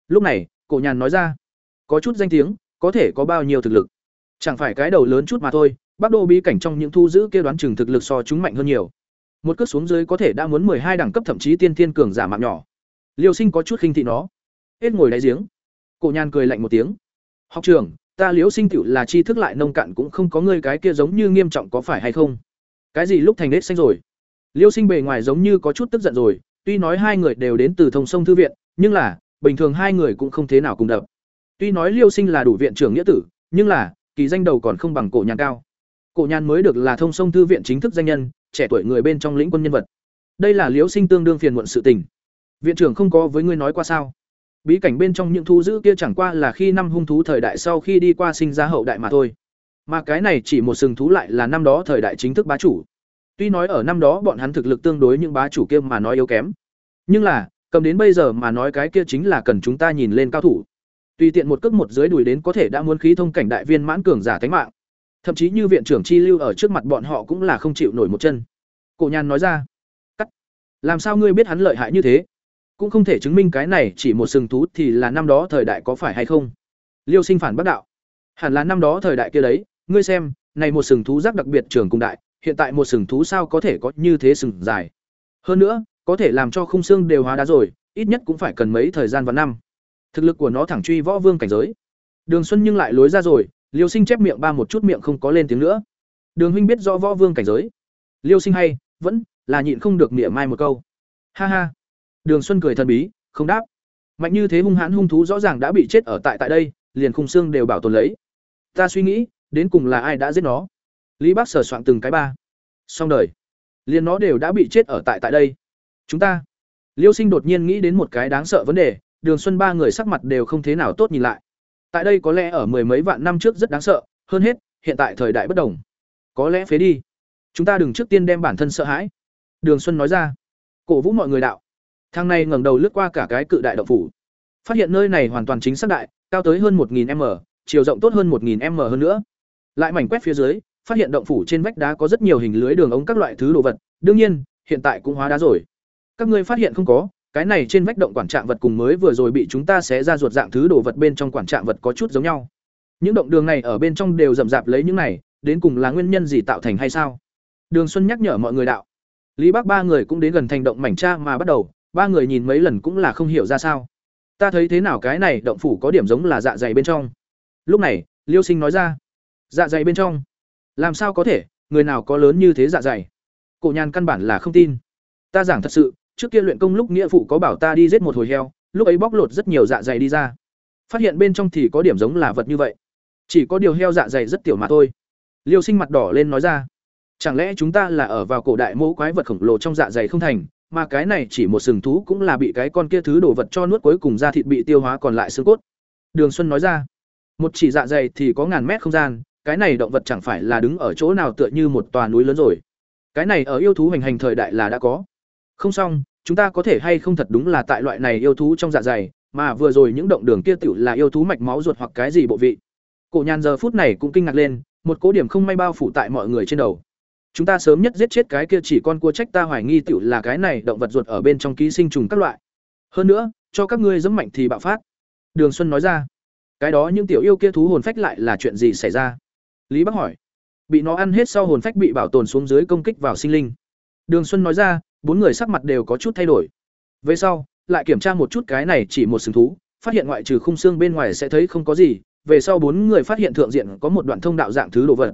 S1: Lúc này, Cổ Nhàn nói ra, có chút danh tiếng, có thể có bao nhiêu thực lực. Chẳng phải cái đầu lớn chút mà thôi, Bắc Đô bí cảnh trong những thu giữ kia đoán chừng thực lực so chúng mạnh hơn nhiều. Một cước xuống dưới có thể đã muốn hai đẳng cấp thậm chí tiên thiên cường giả mạng nhỏ. Liêu Sinh có chút khinh thị nó. Hết ngồi đáy giếng. Cổ Nhàn cười lạnh một tiếng. "Học trưởng, ta Liễu Sinh tiểu là chi thức lại nông cạn cũng không có ngươi cái kia giống như nghiêm trọng có phải hay không?" Cái gì lúc thành nết xanh rồi? Liêu Sinh bề ngoài giống như có chút tức giận rồi, tuy nói hai người đều đến từ Thông Sông thư viện, nhưng là, bình thường hai người cũng không thế nào cùng đập. Tuy nói Liêu Sinh là đủ viện trưởng nghĩa tử, nhưng là, kỳ danh đầu còn không bằng cổ nhàn cao. Cổ nhàn mới được là Thông Sông thư viện chính thức danh nhân, trẻ tuổi người bên trong lĩnh quân nhân vật. Đây là Liêu Sinh tương đương phiền muộn sự tình. Viện trưởng không có với ngươi nói qua sao? Bí cảnh bên trong những thú dữ kia chẳng qua là khi năm hung thú thời đại sau khi đi qua sinh ra hậu đại mà thôi. Mà cái này chỉ một sừng thú lại là năm đó thời đại chính thức bá chủ. Tuy nói ở năm đó bọn hắn thực lực tương đối những bá chủ kia mà nói yếu kém, nhưng là, cầm đến bây giờ mà nói cái kia chính là cần chúng ta nhìn lên cao thủ. Tùy tiện một cước một dưới đuổi đến có thể đã muốn khí thông cảnh đại viên mãn cường giả thánh mạng. Thậm chí như viện trưởng chi lưu ở trước mặt bọn họ cũng là không chịu nổi một chân. Cổ Nhan nói ra, "Cắt, làm sao ngươi biết hắn lợi hại như thế? Cũng không thể chứng minh cái này chỉ một sừng thú thì là năm đó thời đại có phải hay không?" Liêu Sinh phản bác đạo, "Hẳn là năm đó thời đại kia đấy, ngươi xem, này một sừng thú giác đặc biệt trưởng cùng đại, hiện tại một sừng thú sao có thể có như thế sừng dài. Hơn nữa, có thể làm cho khung xương đều hóa đá rồi, ít nhất cũng phải cần mấy thời gian và năm. Thực lực của nó thẳng truy võ vương cảnh giới. Đường Xuân nhưng lại lối ra rồi, Liêu Sinh chép miệng ba một chút miệng không có lên tiếng nữa. Đường huynh biết rõ võ vương cảnh giới. Liêu Sinh hay, vẫn là nhịn không được mỉa mai một câu. Ha ha. Đường Xuân cười thần bí, không đáp. Mạnh như thế hung hãn hung thú rõ ràng đã bị chết ở tại tại đây, liền khung xương đều bảo tồn lấy. Ta suy nghĩ, đến cùng là ai đã giết nó? Lý Bác sờ soạn từng cái ba. Xong đời. liền nó đều đã bị chết ở tại tại đây. Chúng ta. Liêu Sinh đột nhiên nghĩ đến một cái đáng sợ vấn đề, Đường Xuân ba người sắc mặt đều không thế nào tốt nhìn lại. Tại đây có lẽ ở mười mấy vạn năm trước rất đáng sợ, hơn hết, hiện tại thời đại bất đồng. Có lẽ phế đi. Chúng ta đừng trước tiên đem bản thân sợ hãi. Đường Xuân nói ra. Cổ vũ mọi người đạo. Thang này ngẩng đầu lướt qua cả cái cự đại động phủ. Phát hiện nơi này hoàn toàn chính xác đại, cao tới hơn 1000m, chiều rộng tốt hơn 1000m hơn nữa. Lại mảnh quét phía dưới, phát hiện động phủ trên vách đá có rất nhiều hình lưới đường ống các loại thứ đồ vật, đương nhiên, hiện tại cũng hóa đá rồi. Các ngươi phát hiện không có, cái này trên vách động quản trạng vật cùng mới vừa rồi bị chúng ta xé ra ruột dạng thứ đồ vật bên trong quản trạng vật có chút giống nhau. Những động đường này ở bên trong đều rậm rạp lấy những này, đến cùng là nguyên nhân gì tạo thành hay sao? Đường Xuân nhắc nhở mọi người đạo. Lý Bác ba người cũng đến gần thành động mảnh tra mà bắt đầu, ba người nhìn mấy lần cũng là không hiểu ra sao. ta thấy thế nào cái này động phủ có điểm giống là dạ dày bên trong lúc này liêu sinh nói ra dạ dày bên trong làm sao có thể, người nào có lớn như thế dạ dày? Cổ nhàn căn bản là không tin. Ta giảng thật sự, trước kia luyện công lúc nghĩa phụ có bảo ta đi giết một hồi heo, lúc ấy bóc lột rất nhiều dạ dày đi ra. Phát hiện bên trong thì có điểm giống là vật như vậy. Chỉ có điều heo dạ dày rất tiểu mà thôi. Liêu sinh mặt đỏ lên nói ra, chẳng lẽ chúng ta là ở vào cổ đại mẫu quái vật khổng lồ trong dạ dày không thành, mà cái này chỉ một sừng thú cũng là bị cái con kia thứ đồ vật cho nuốt cuối cùng da thịt bị tiêu hóa còn lại xương cốt? Đường xuân nói ra, một chỉ dạ dày thì có ngàn mét không gian cái này động vật chẳng phải là đứng ở chỗ nào tựa như một tòa núi lớn rồi. Cái này ở yêu thú hành hành thời đại là đã có. Không xong, chúng ta có thể hay không thật đúng là tại loại này yêu thú trong dạ dày, mà vừa rồi những động đường kia tiểu là yêu thú mạch máu ruột hoặc cái gì bộ vị. Cổ nhàn giờ phút này cũng kinh ngạc lên, một cố điểm không may bao phủ tại mọi người trên đầu. Chúng ta sớm nhất giết chết cái kia chỉ con cua trách ta hoài nghi tiểu là cái này động vật ruột ở bên trong ký sinh trùng các loại. Hơn nữa, cho các ngươi dẫm mạnh thì bạo phát. Đường xuân nói ra, cái đó những tiểu yêu kia thú hồn phách lại là chuyện gì xảy ra? Lý bắc hỏi. Bị nó ăn hết sau hồn phách bị bảo tồn xuống dưới công kích vào sinh linh. Đường xuân nói ra, bốn người sắc mặt đều có chút thay đổi. Về sau, lại kiểm tra một chút cái này chỉ một sừng thú, phát hiện ngoại trừ khung xương bên ngoài sẽ thấy không có gì. Về sau bốn người phát hiện thượng diện có một đoạn thông đạo dạng thứ đồ vật.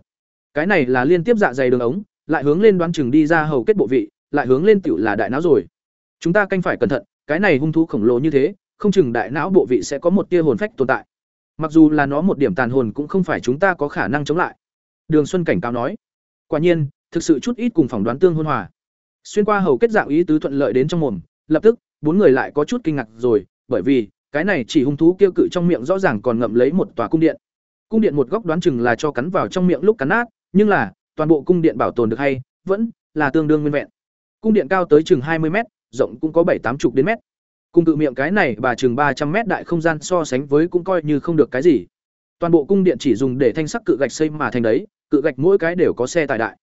S1: Cái này là liên tiếp dạ dày đường ống, lại hướng lên đoán chừng đi ra hầu kết bộ vị, lại hướng lên tiểu là đại não rồi. Chúng ta canh phải cẩn thận, cái này hung thú khổng lồ như thế, không chừng đại não bộ vị sẽ có một tia hồn phách tồn tại mặc dù là nó một điểm tàn hồn cũng không phải chúng ta có khả năng chống lại. Đường xuân cảnh cáo nói. Quả nhiên, thực sự chút ít cùng phỏng đoán tương hôn hòa. Xuyên qua hầu kết dạng ý tứ thuận lợi đến trong mồm, lập tức, bốn người lại có chút kinh ngạc rồi, bởi vì, cái này chỉ hung thú kêu cự trong miệng rõ ràng còn ngậm lấy một tòa cung điện. Cung điện một góc đoán chừng là cho cắn vào trong miệng lúc cắn nát, nhưng là, toàn bộ cung điện bảo tồn được hay, vẫn là tương đương nguyên vẹn. Cung điện cao tới chừng hai mươi m rộng cũng có bảy tám chục đến mét cung cự miệng cái này bà chừng ba trăm m đại không gian so sánh với cũng coi như không được cái gì. Toàn bộ cung điện chỉ dùng để thanh sắc cự gạch xây mà thành đấy, cự gạch mỗi cái đều có xe tải đại.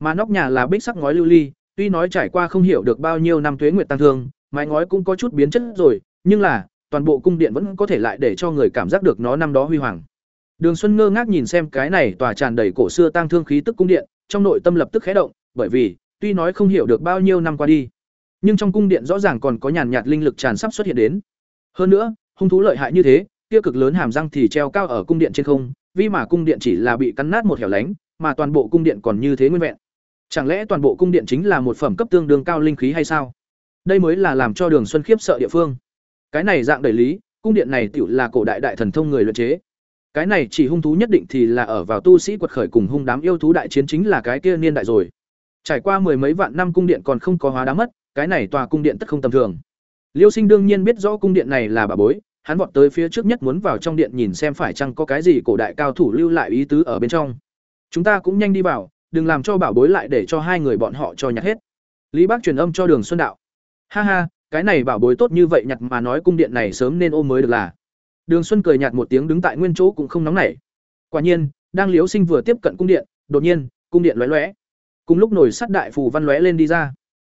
S1: Mà nóc nhà là bích sắc ngói lưu ly, tuy nói trải qua không hiểu được bao nhiêu năm tuế nguyệt tăng thương, mái ngói cũng có chút biến chất rồi, nhưng là, toàn bộ cung điện vẫn có thể lại để cho người cảm giác được nó năm đó huy hoàng. Đường xuân ngơ ngác nhìn xem cái này tòa tràn đầy cổ xưa tăng thương khí tức cung điện, trong nội tâm lập tức khẽ động, bởi vì, tuy nói không hiểu được bao nhiêu năm qua đi nhưng trong cung điện rõ ràng còn có nhàn nhạt linh lực tràn sắp xuất hiện đến. Hơn nữa, hung thú lợi hại như thế tiêu cực lớn hàm răng thì treo cao ở cung điện trên không vì mà cung điện chỉ là bị cắn nát một hẻo lánh, mà toàn bộ cung điện còn như thế nguyên vẹn. Chẳng lẽ toàn bộ cung điện chính là một phẩm cấp tương đương cao linh khí hay sao? Đây mới là làm cho đường xuân khiếp sợ địa phương. Cái này dạng đẩy lý, cung điện này tựu là cổ đại đại thần thông người luyện chế. Cái này chỉ hung thú nhất định thì là ở vào tu sĩ quật khởi cùng hung đám yêu thú đại chiến chính là cái kia niên đại rồi. Trải qua mười mấy vạn năm cung điện còn không có hóa đá mất cái này tòa cung điện tất không tầm thường. Liêu sinh đương nhiên biết rõ cung điện này là bà bối, hắn vọt tới phía trước nhất muốn vào trong điện nhìn xem phải chăng có cái gì cổ đại cao thủ lưu lại ý tứ ở bên trong. Chúng ta cũng nhanh đi vào, đừng làm cho bảo bối lại để cho hai người bọn họ cho nhặt hết. Lý bác truyền âm cho đường xuân đạo. Ha ha, cái này bảo bối tốt như vậy nhặt mà nói cung điện này sớm nên ôm mới được là. Đường xuân cười nhạt một tiếng đứng tại nguyên chỗ cũng không nóng nảy. Quả nhiên, đang liêu sinh vừa tiếp cận cung điện, đột nhiên, cung điện lóe lóe. Cùng lúc nổi sắt đại phù văn lóe lên đi ra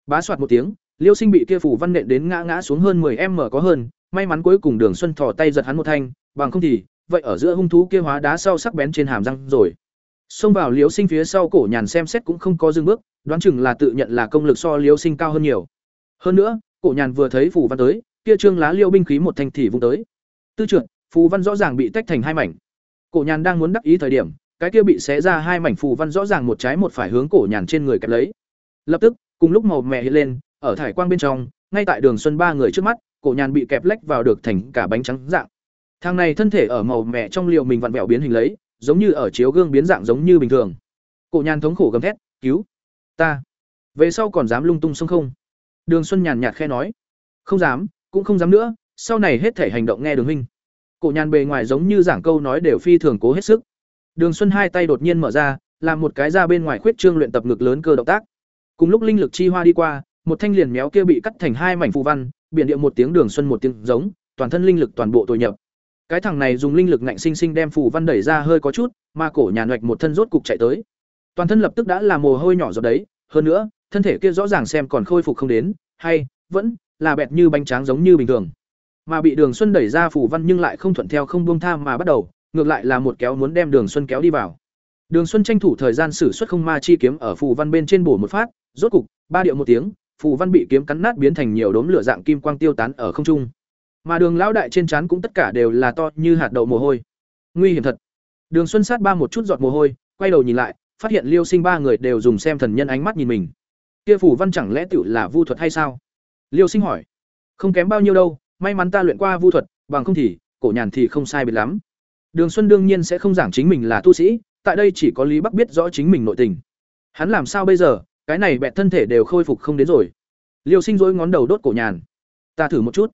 S1: bá soạt một tiếng, liêu sinh bị kia phù văn nện đến ngã ngã xuống hơn 10 m có hơn, may mắn cuối cùng đường xuân thò tay giật hắn một thanh, bằng không thì, vậy ở giữa hung thú kia hóa đá sau sắc bén trên hàm răng rồi. Xông vào liêu sinh phía sau cổ nhàn xem xét cũng không có dừng bước, đoán chừng là tự nhận là công lực so liêu sinh cao hơn nhiều. Hơn nữa, cổ nhàn vừa thấy phù văn tới, kia trương lá liêu binh khí một thanh thì vung tới. Tư trượt, phù văn rõ ràng bị tách thành hai mảnh. Cổ nhàn đang muốn đắc ý thời điểm, cái kia bị xé ra hai mảnh phù văn rõ ràng một trái một phải hướng cổ nhàn trên người kẹp lấy. Lập tức cùng lúc màu mẹ hiện lên, ở thải quang bên trong, ngay tại đường xuân ba người trước mắt, cổ nhàn bị kẹp lách vào được thành cả bánh trắng dạng. Thang này thân thể ở màu mẹ trong liều mình vặn vẹo biến hình lấy, giống như ở chiếu gương biến dạng giống như bình thường. Cổ nhàn thống khổ gầm thét, cứu ta! Về sau còn dám lung tung sông không? Đường xuân nhàn nhạt khe nói, không dám, cũng không dám nữa, sau này hết thể hành động nghe đường huynh. Cổ nhàn bề ngoài giống như giảng câu nói đều phi thường cố hết sức. Đường xuân hai tay đột nhiên mở ra, làm một cái ra bên ngoài khuyết trương luyện tập ngực lớn cơ động tác cùng lúc linh lực chi hoa đi qua, một thanh liền méo kia bị cắt thành hai mảnh phù văn, biển địa một tiếng đường xuân một tiếng giống, toàn thân linh lực toàn bộ tụ nhập. Cái thằng này dùng linh lực ngạnh sinh sinh đem phù văn đẩy ra hơi có chút, mà cổ nhàn hoạch một thân rốt cục chạy tới. Toàn thân lập tức đã là mồ hôi nhỏ giọt đấy, hơn nữa, thân thể kia rõ ràng xem còn khôi phục không đến, hay, vẫn, là bẹt như bánh tráng giống như bình thường. Mà bị đường xuân đẩy ra phù văn nhưng lại không thuận theo, không buông tham mà bắt đầu, ngược lại là một kéo muốn đem đường xuân kéo đi vào. Đường xuân tranh thủ thời gian sử xuất không ma chi kiếm ở phù văn bên trên bổ một phát rốt cục, ba điệu một tiếng, phù văn bị kiếm cắn nát biến thành nhiều đốm lửa dạng kim quang tiêu tán ở không trung. Mà đường lão đại trên trán cũng tất cả đều là to như hạt đậu mồ hôi. Nguy hiểm thật. Đường xuân sát ba một chút giọt mồ hôi, quay đầu nhìn lại, phát hiện liêu sinh ba người đều dùng xem thần nhân ánh mắt nhìn mình. Kia phủ văn chẳng lẽ tựu là vu thuật hay sao? Liêu sinh hỏi. Không kém bao nhiêu đâu, may mắn ta luyện qua vu thuật, bằng không thì, cổ nhàn thì không sai biệt lắm. Đường xuân đương nhiên sẽ không giảng chính mình là tu sĩ, tại đây chỉ có lý bắc biết rõ chính mình nội tình. Hắn làm sao bây giờ? Cái này bẹt thân thể đều khôi phục không đến rồi. Liêu sinh dối ngón đầu đốt cổ nhàn. Ta thử một chút.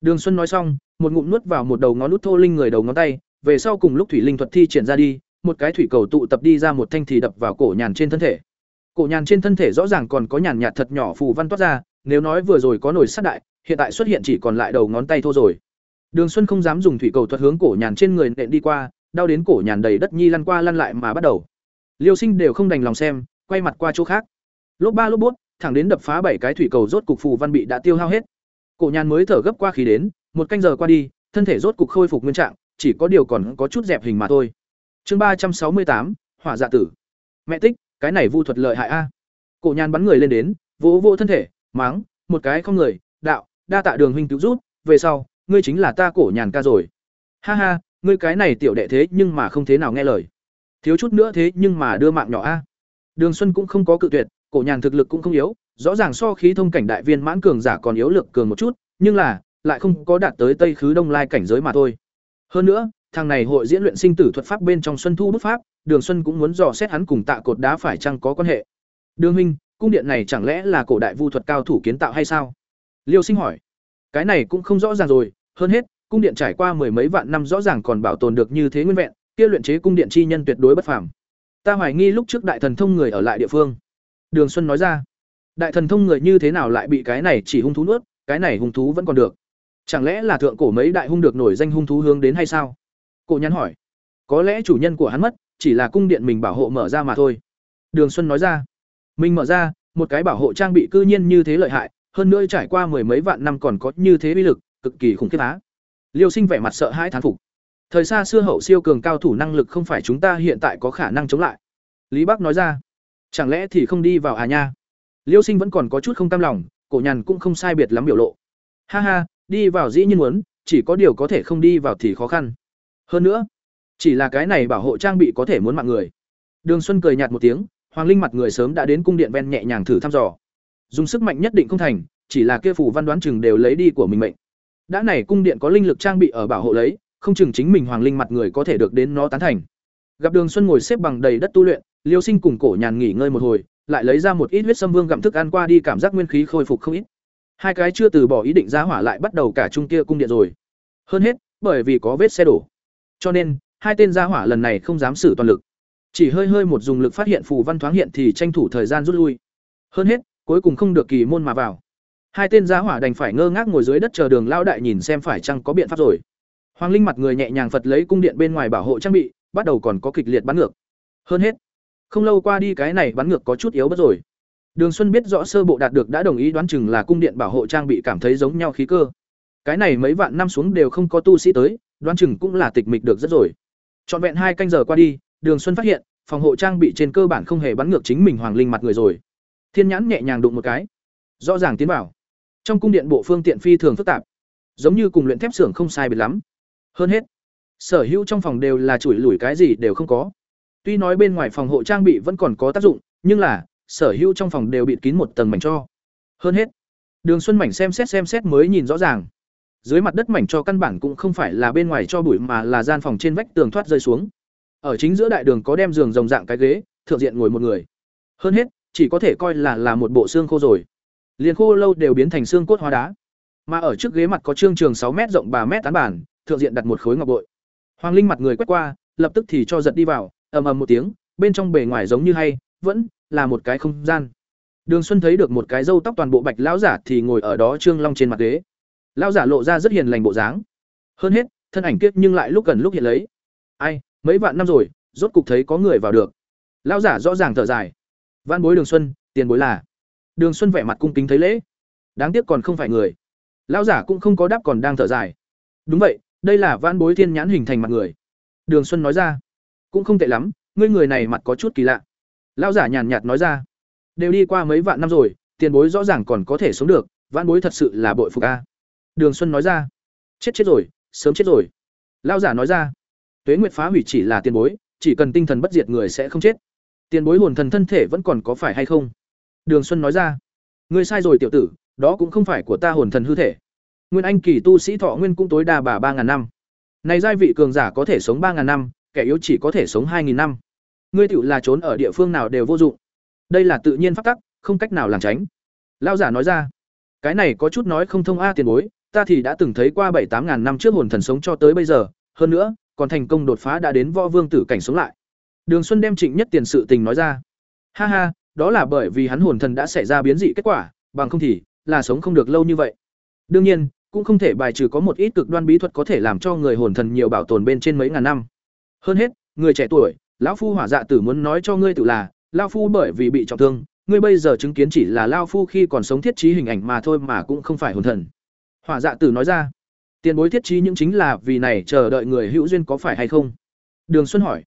S1: Đường xuân nói xong, một ngụm nuốt vào một đầu ngón nút thô linh người đầu ngón tay, về sau cùng lúc thủy linh thuật thi triển ra đi, một cái thủy cầu tụ tập đi ra một thanh thì đập vào cổ nhàn trên thân thể. Cổ nhàn trên thân thể rõ ràng còn có nhàn nhạt thật nhỏ phù văn toát ra, nếu nói vừa rồi có nổi sát đại, hiện tại xuất hiện chỉ còn lại đầu ngón tay thô rồi. Đường xuân không dám dùng thủy cầu thuật hướng cổ nhàn trên người nện đi qua, đau đến cổ nhàn đầy đất nhi lăn qua lăn lại mà bắt đầu. Liêu sinh đều không đành lòng xem, quay mặt qua chỗ khác lốp ba, lốp bút thẳng đến đập phá bảy cái thủy cầu rốt cục phù văn bị đã tiêu hao hết. Cổ nhàn mới thở gấp qua khí đến, một canh giờ qua đi, thân thể rốt cục khôi phục nguyên trạng, chỉ có điều còn có chút dẹp hình mà thôi. Chương ba trăm sáu mươi tám, hỏa dạ tử. Mẹ tích, cái này vu thuật lợi hại a. Cổ nhàn bắn người lên đến, vỗ vỗ thân thể máng một cái không người, đạo, đa tạ đường huynh cứu rút về sau, ngươi chính là ta cổ nhàn ca rồi. Ha ha, ngươi cái này tiểu đệ thế nhưng mà không thế nào nghe lời. Thiếu chút nữa thế nhưng mà đưa mạng nhỏ a. Đường xuân cũng không có cự tuyệt cổ nhàn thực lực cũng không yếu, rõ ràng so khí thông cảnh đại viên mãn cường giả còn yếu lực cường một chút, nhưng là, lại không có đạt tới tây khứ đông lai cảnh giới mà thôi. Hơn nữa, thằng này hội diễn luyện sinh tử thuật pháp bên trong xuân thu bút pháp, đường xuân cũng muốn dò xét hắn cùng tạ cột đá phải chăng có quan hệ. Đường huynh cung điện này chẳng lẽ là cổ đại vu thuật cao thủ kiến tạo hay sao? Liêu sinh hỏi. Cái này cũng không rõ ràng rồi, hơn hết, cung điện trải qua mười mấy vạn năm rõ ràng còn bảo tồn được như thế nguyên vẹn, kia luyện chế cung điện chi nhân tuyệt đối bất phàm. Ta hoài nghi lúc trước đại thần thông người ở lại địa phương đường xuân nói ra, đại thần thông người như thế nào lại bị cái này chỉ hung thú nuốt, cái này hung thú vẫn còn được. Chẳng lẽ là thượng cổ mấy đại hung được nổi danh hung thú hướng đến hay sao? Cổ nhắn hỏi, có lẽ chủ nhân của hắn mất, chỉ là cung điện mình bảo hộ mở ra mà thôi. Đường xuân nói ra, mình mở ra, một cái bảo hộ trang bị cư nhiên như thế lợi hại, hơn nữa trải qua mười mấy vạn năm còn có như thế uy lực, cực kỳ khủng khiếp á. Liêu sinh vẻ mặt sợ hãi thán phục, thời xa xưa hậu siêu cường cao thủ năng lực không phải chúng ta hiện tại có khả năng chống lại. Lý bắc nói ra chẳng lẽ thì không đi vào à nha? Liêu sinh vẫn còn có chút không tam lòng, cổ nhàn cũng không sai biệt lắm biểu lộ. Ha ha, đi vào dĩ nhiên muốn, chỉ có điều có thể không đi vào thì khó khăn. Hơn nữa, chỉ là cái này bảo hộ trang bị có thể muốn mạng người. Đường xuân cười nhạt một tiếng, hoàng linh mặt người sớm đã đến cung điện ven nhẹ nhàng thử thăm dò. Dùng sức mạnh nhất định không thành, chỉ là kia phủ văn đoán chừng đều lấy đi của mình mệnh. Đã này cung điện có linh lực trang bị ở bảo hộ lấy, không chừng chính mình hoàng linh mặt người có thể được đến nó tán thành. Gặp đường xuân ngồi xếp bằng đầy đất tu luyện liêu sinh cùng cổ nhàn nghỉ ngơi một hồi, lại lấy ra một ít huyết sâm vương gặm thức ăn qua đi cảm giác nguyên khí khôi phục không ít. Hai cái chưa từ bỏ ý định ra hỏa lại bắt đầu cả trung kia cung điện rồi. Hơn hết, bởi vì có vết xe đổ. Cho nên, hai tên gia hỏa lần này không dám sử toàn lực. Chỉ hơi hơi một dùng lực phát hiện phù văn thoáng hiện thì tranh thủ thời gian rút lui. Hơn hết, cuối cùng không được kỳ môn mà vào. Hai tên gia hỏa đành phải ngơ ngác ngồi dưới đất chờ đường lao đại nhìn xem phải chăng có biện pháp rồi. Hoàng linh mặt người nhẹ nhàng phật lấy cung điện bên ngoài bảo hộ trang bị, bắt đầu còn có kịch liệt bắn ngược. Hơn hết không lâu qua đi cái này bắn ngược có chút yếu bất rồi. Đường xuân biết rõ sơ bộ đạt được đã đồng ý đoán chừng là cung điện bảo hộ trang bị cảm thấy giống nhau khí cơ. Cái này mấy vạn năm xuống đều không có tu sĩ tới, đoán chừng cũng là tịch mịch được rất rồi. Trọn vẹn hai canh giờ qua đi, đường xuân phát hiện, phòng hộ trang bị trên cơ bản không hề bắn ngược chính mình hoàng linh mặt người rồi. Thiên nhãn nhẹ nhàng đụng một cái. Rõ ràng tiến vào. Trong cung điện bộ phương tiện phi thường phức tạp. Giống như cùng luyện thép xưởng không sai biệt lắm. Hơn hết, sở hữu trong phòng đều là chủi lủi cái gì đều không có tuy nói bên ngoài phòng hộ trang bị vẫn còn có tác dụng, nhưng là, sở hữu trong phòng đều bịt kín một tầng mảnh cho. Hơn hết, đường xuân mảnh xem xét xem xét mới nhìn rõ ràng. Dưới mặt đất mảnh cho căn bản cũng không phải là bên ngoài cho bụi mà là gian phòng trên vách tường thoát rơi xuống. Ở chính giữa đại đường có đem giường rồng dạng cái ghế, thượng diện ngồi một người. Hơn hết, chỉ có thể coi là là một bộ xương khô rồi. Liền khô lâu đều biến thành xương cốt hóa đá. Mà ở trước ghế mặt có trương trường sáu m rộng ba m tán bản thượng diện đặt một khối ngọc bội. Hoàng linh mặt người quét qua, lập tức thì cho giật đi vào ầm ầm một tiếng, bên trong bề ngoài giống như hay, vẫn là một cái không gian. Đường xuân thấy được một cái râu tóc toàn bộ bạch lão giả thì ngồi ở đó trương long trên mặt ghế. Lão giả lộ ra rất hiền lành bộ dáng. Hơn hết, thân ảnh kiết nhưng lại lúc gần lúc hiện lấy. Ai, mấy vạn năm rồi, rốt cục thấy có người vào được. Lão giả rõ ràng thở dài. Văn bối đường xuân, tiền bối là. Đường xuân vẻ mặt cung kính thấy lễ. Đáng tiếc còn không phải người. Lão giả cũng không có đáp còn đang thở dài. Đúng vậy, đây là văn bối thiên nhãn hình thành mặt người. Đường xuân nói ra cũng không tệ lắm, ngươi người này mặt có chút kỳ lạ. Lão giả nhàn nhạt nói ra, đều đi qua mấy vạn năm rồi, tiền bối rõ ràng còn có thể sống được, vạn bối thật sự là bội phục a. Đường xuân nói ra, chết chết rồi, sớm chết rồi. Lão giả nói ra, tuế nguyệt phá hủy chỉ là tiền bối, chỉ cần tinh thần bất diệt người sẽ không chết. Tiền bối hồn thần thân thể vẫn còn có phải hay không? Đường xuân nói ra, ngươi sai rồi tiểu tử, đó cũng không phải của ta hồn thần hư thể. Nguyên anh kỳ tu sĩ thọ nguyên cũng tối đa bà ba ngàn năm. Này giai vị cường giả có thể sống ba ngàn năm kẻ yếu chỉ có thể sống hai nghìn năm. Ngươi tựu là trốn ở địa phương nào đều vô dụng. Đây là tự nhiên pháp tắc, không cách nào lảng tránh. Lão giả nói ra, cái này có chút nói không thông a tiền bối, ta thì đã từng thấy qua bảy tám ngàn năm trước hồn thần sống cho tới bây giờ, hơn nữa, còn thành công đột phá đã đến võ vương tử cảnh sống lại. Đường xuân đem trịnh nhất tiền sự tình nói ra. Ha ha, đó là bởi vì hắn hồn thần đã xảy ra biến dị kết quả, bằng không thì là sống không được lâu như vậy. Đương nhiên, cũng không thể bài trừ có một ít cực đoan bí thuật có thể làm cho người hồn thần nhiều bảo tồn bên trên mấy ngàn năm hơn hết, người trẻ tuổi, lão phu hỏa dạ tử muốn nói cho ngươi tự là lao phu bởi vì bị trọng thương, ngươi bây giờ chứng kiến chỉ là lao phu khi còn sống thiết trí hình ảnh mà thôi mà cũng không phải hồn thần. Hỏa dạ tử nói ra, tiền bối thiết trí những chính là vì này chờ đợi người hữu duyên có phải hay không? Đường xuân hỏi.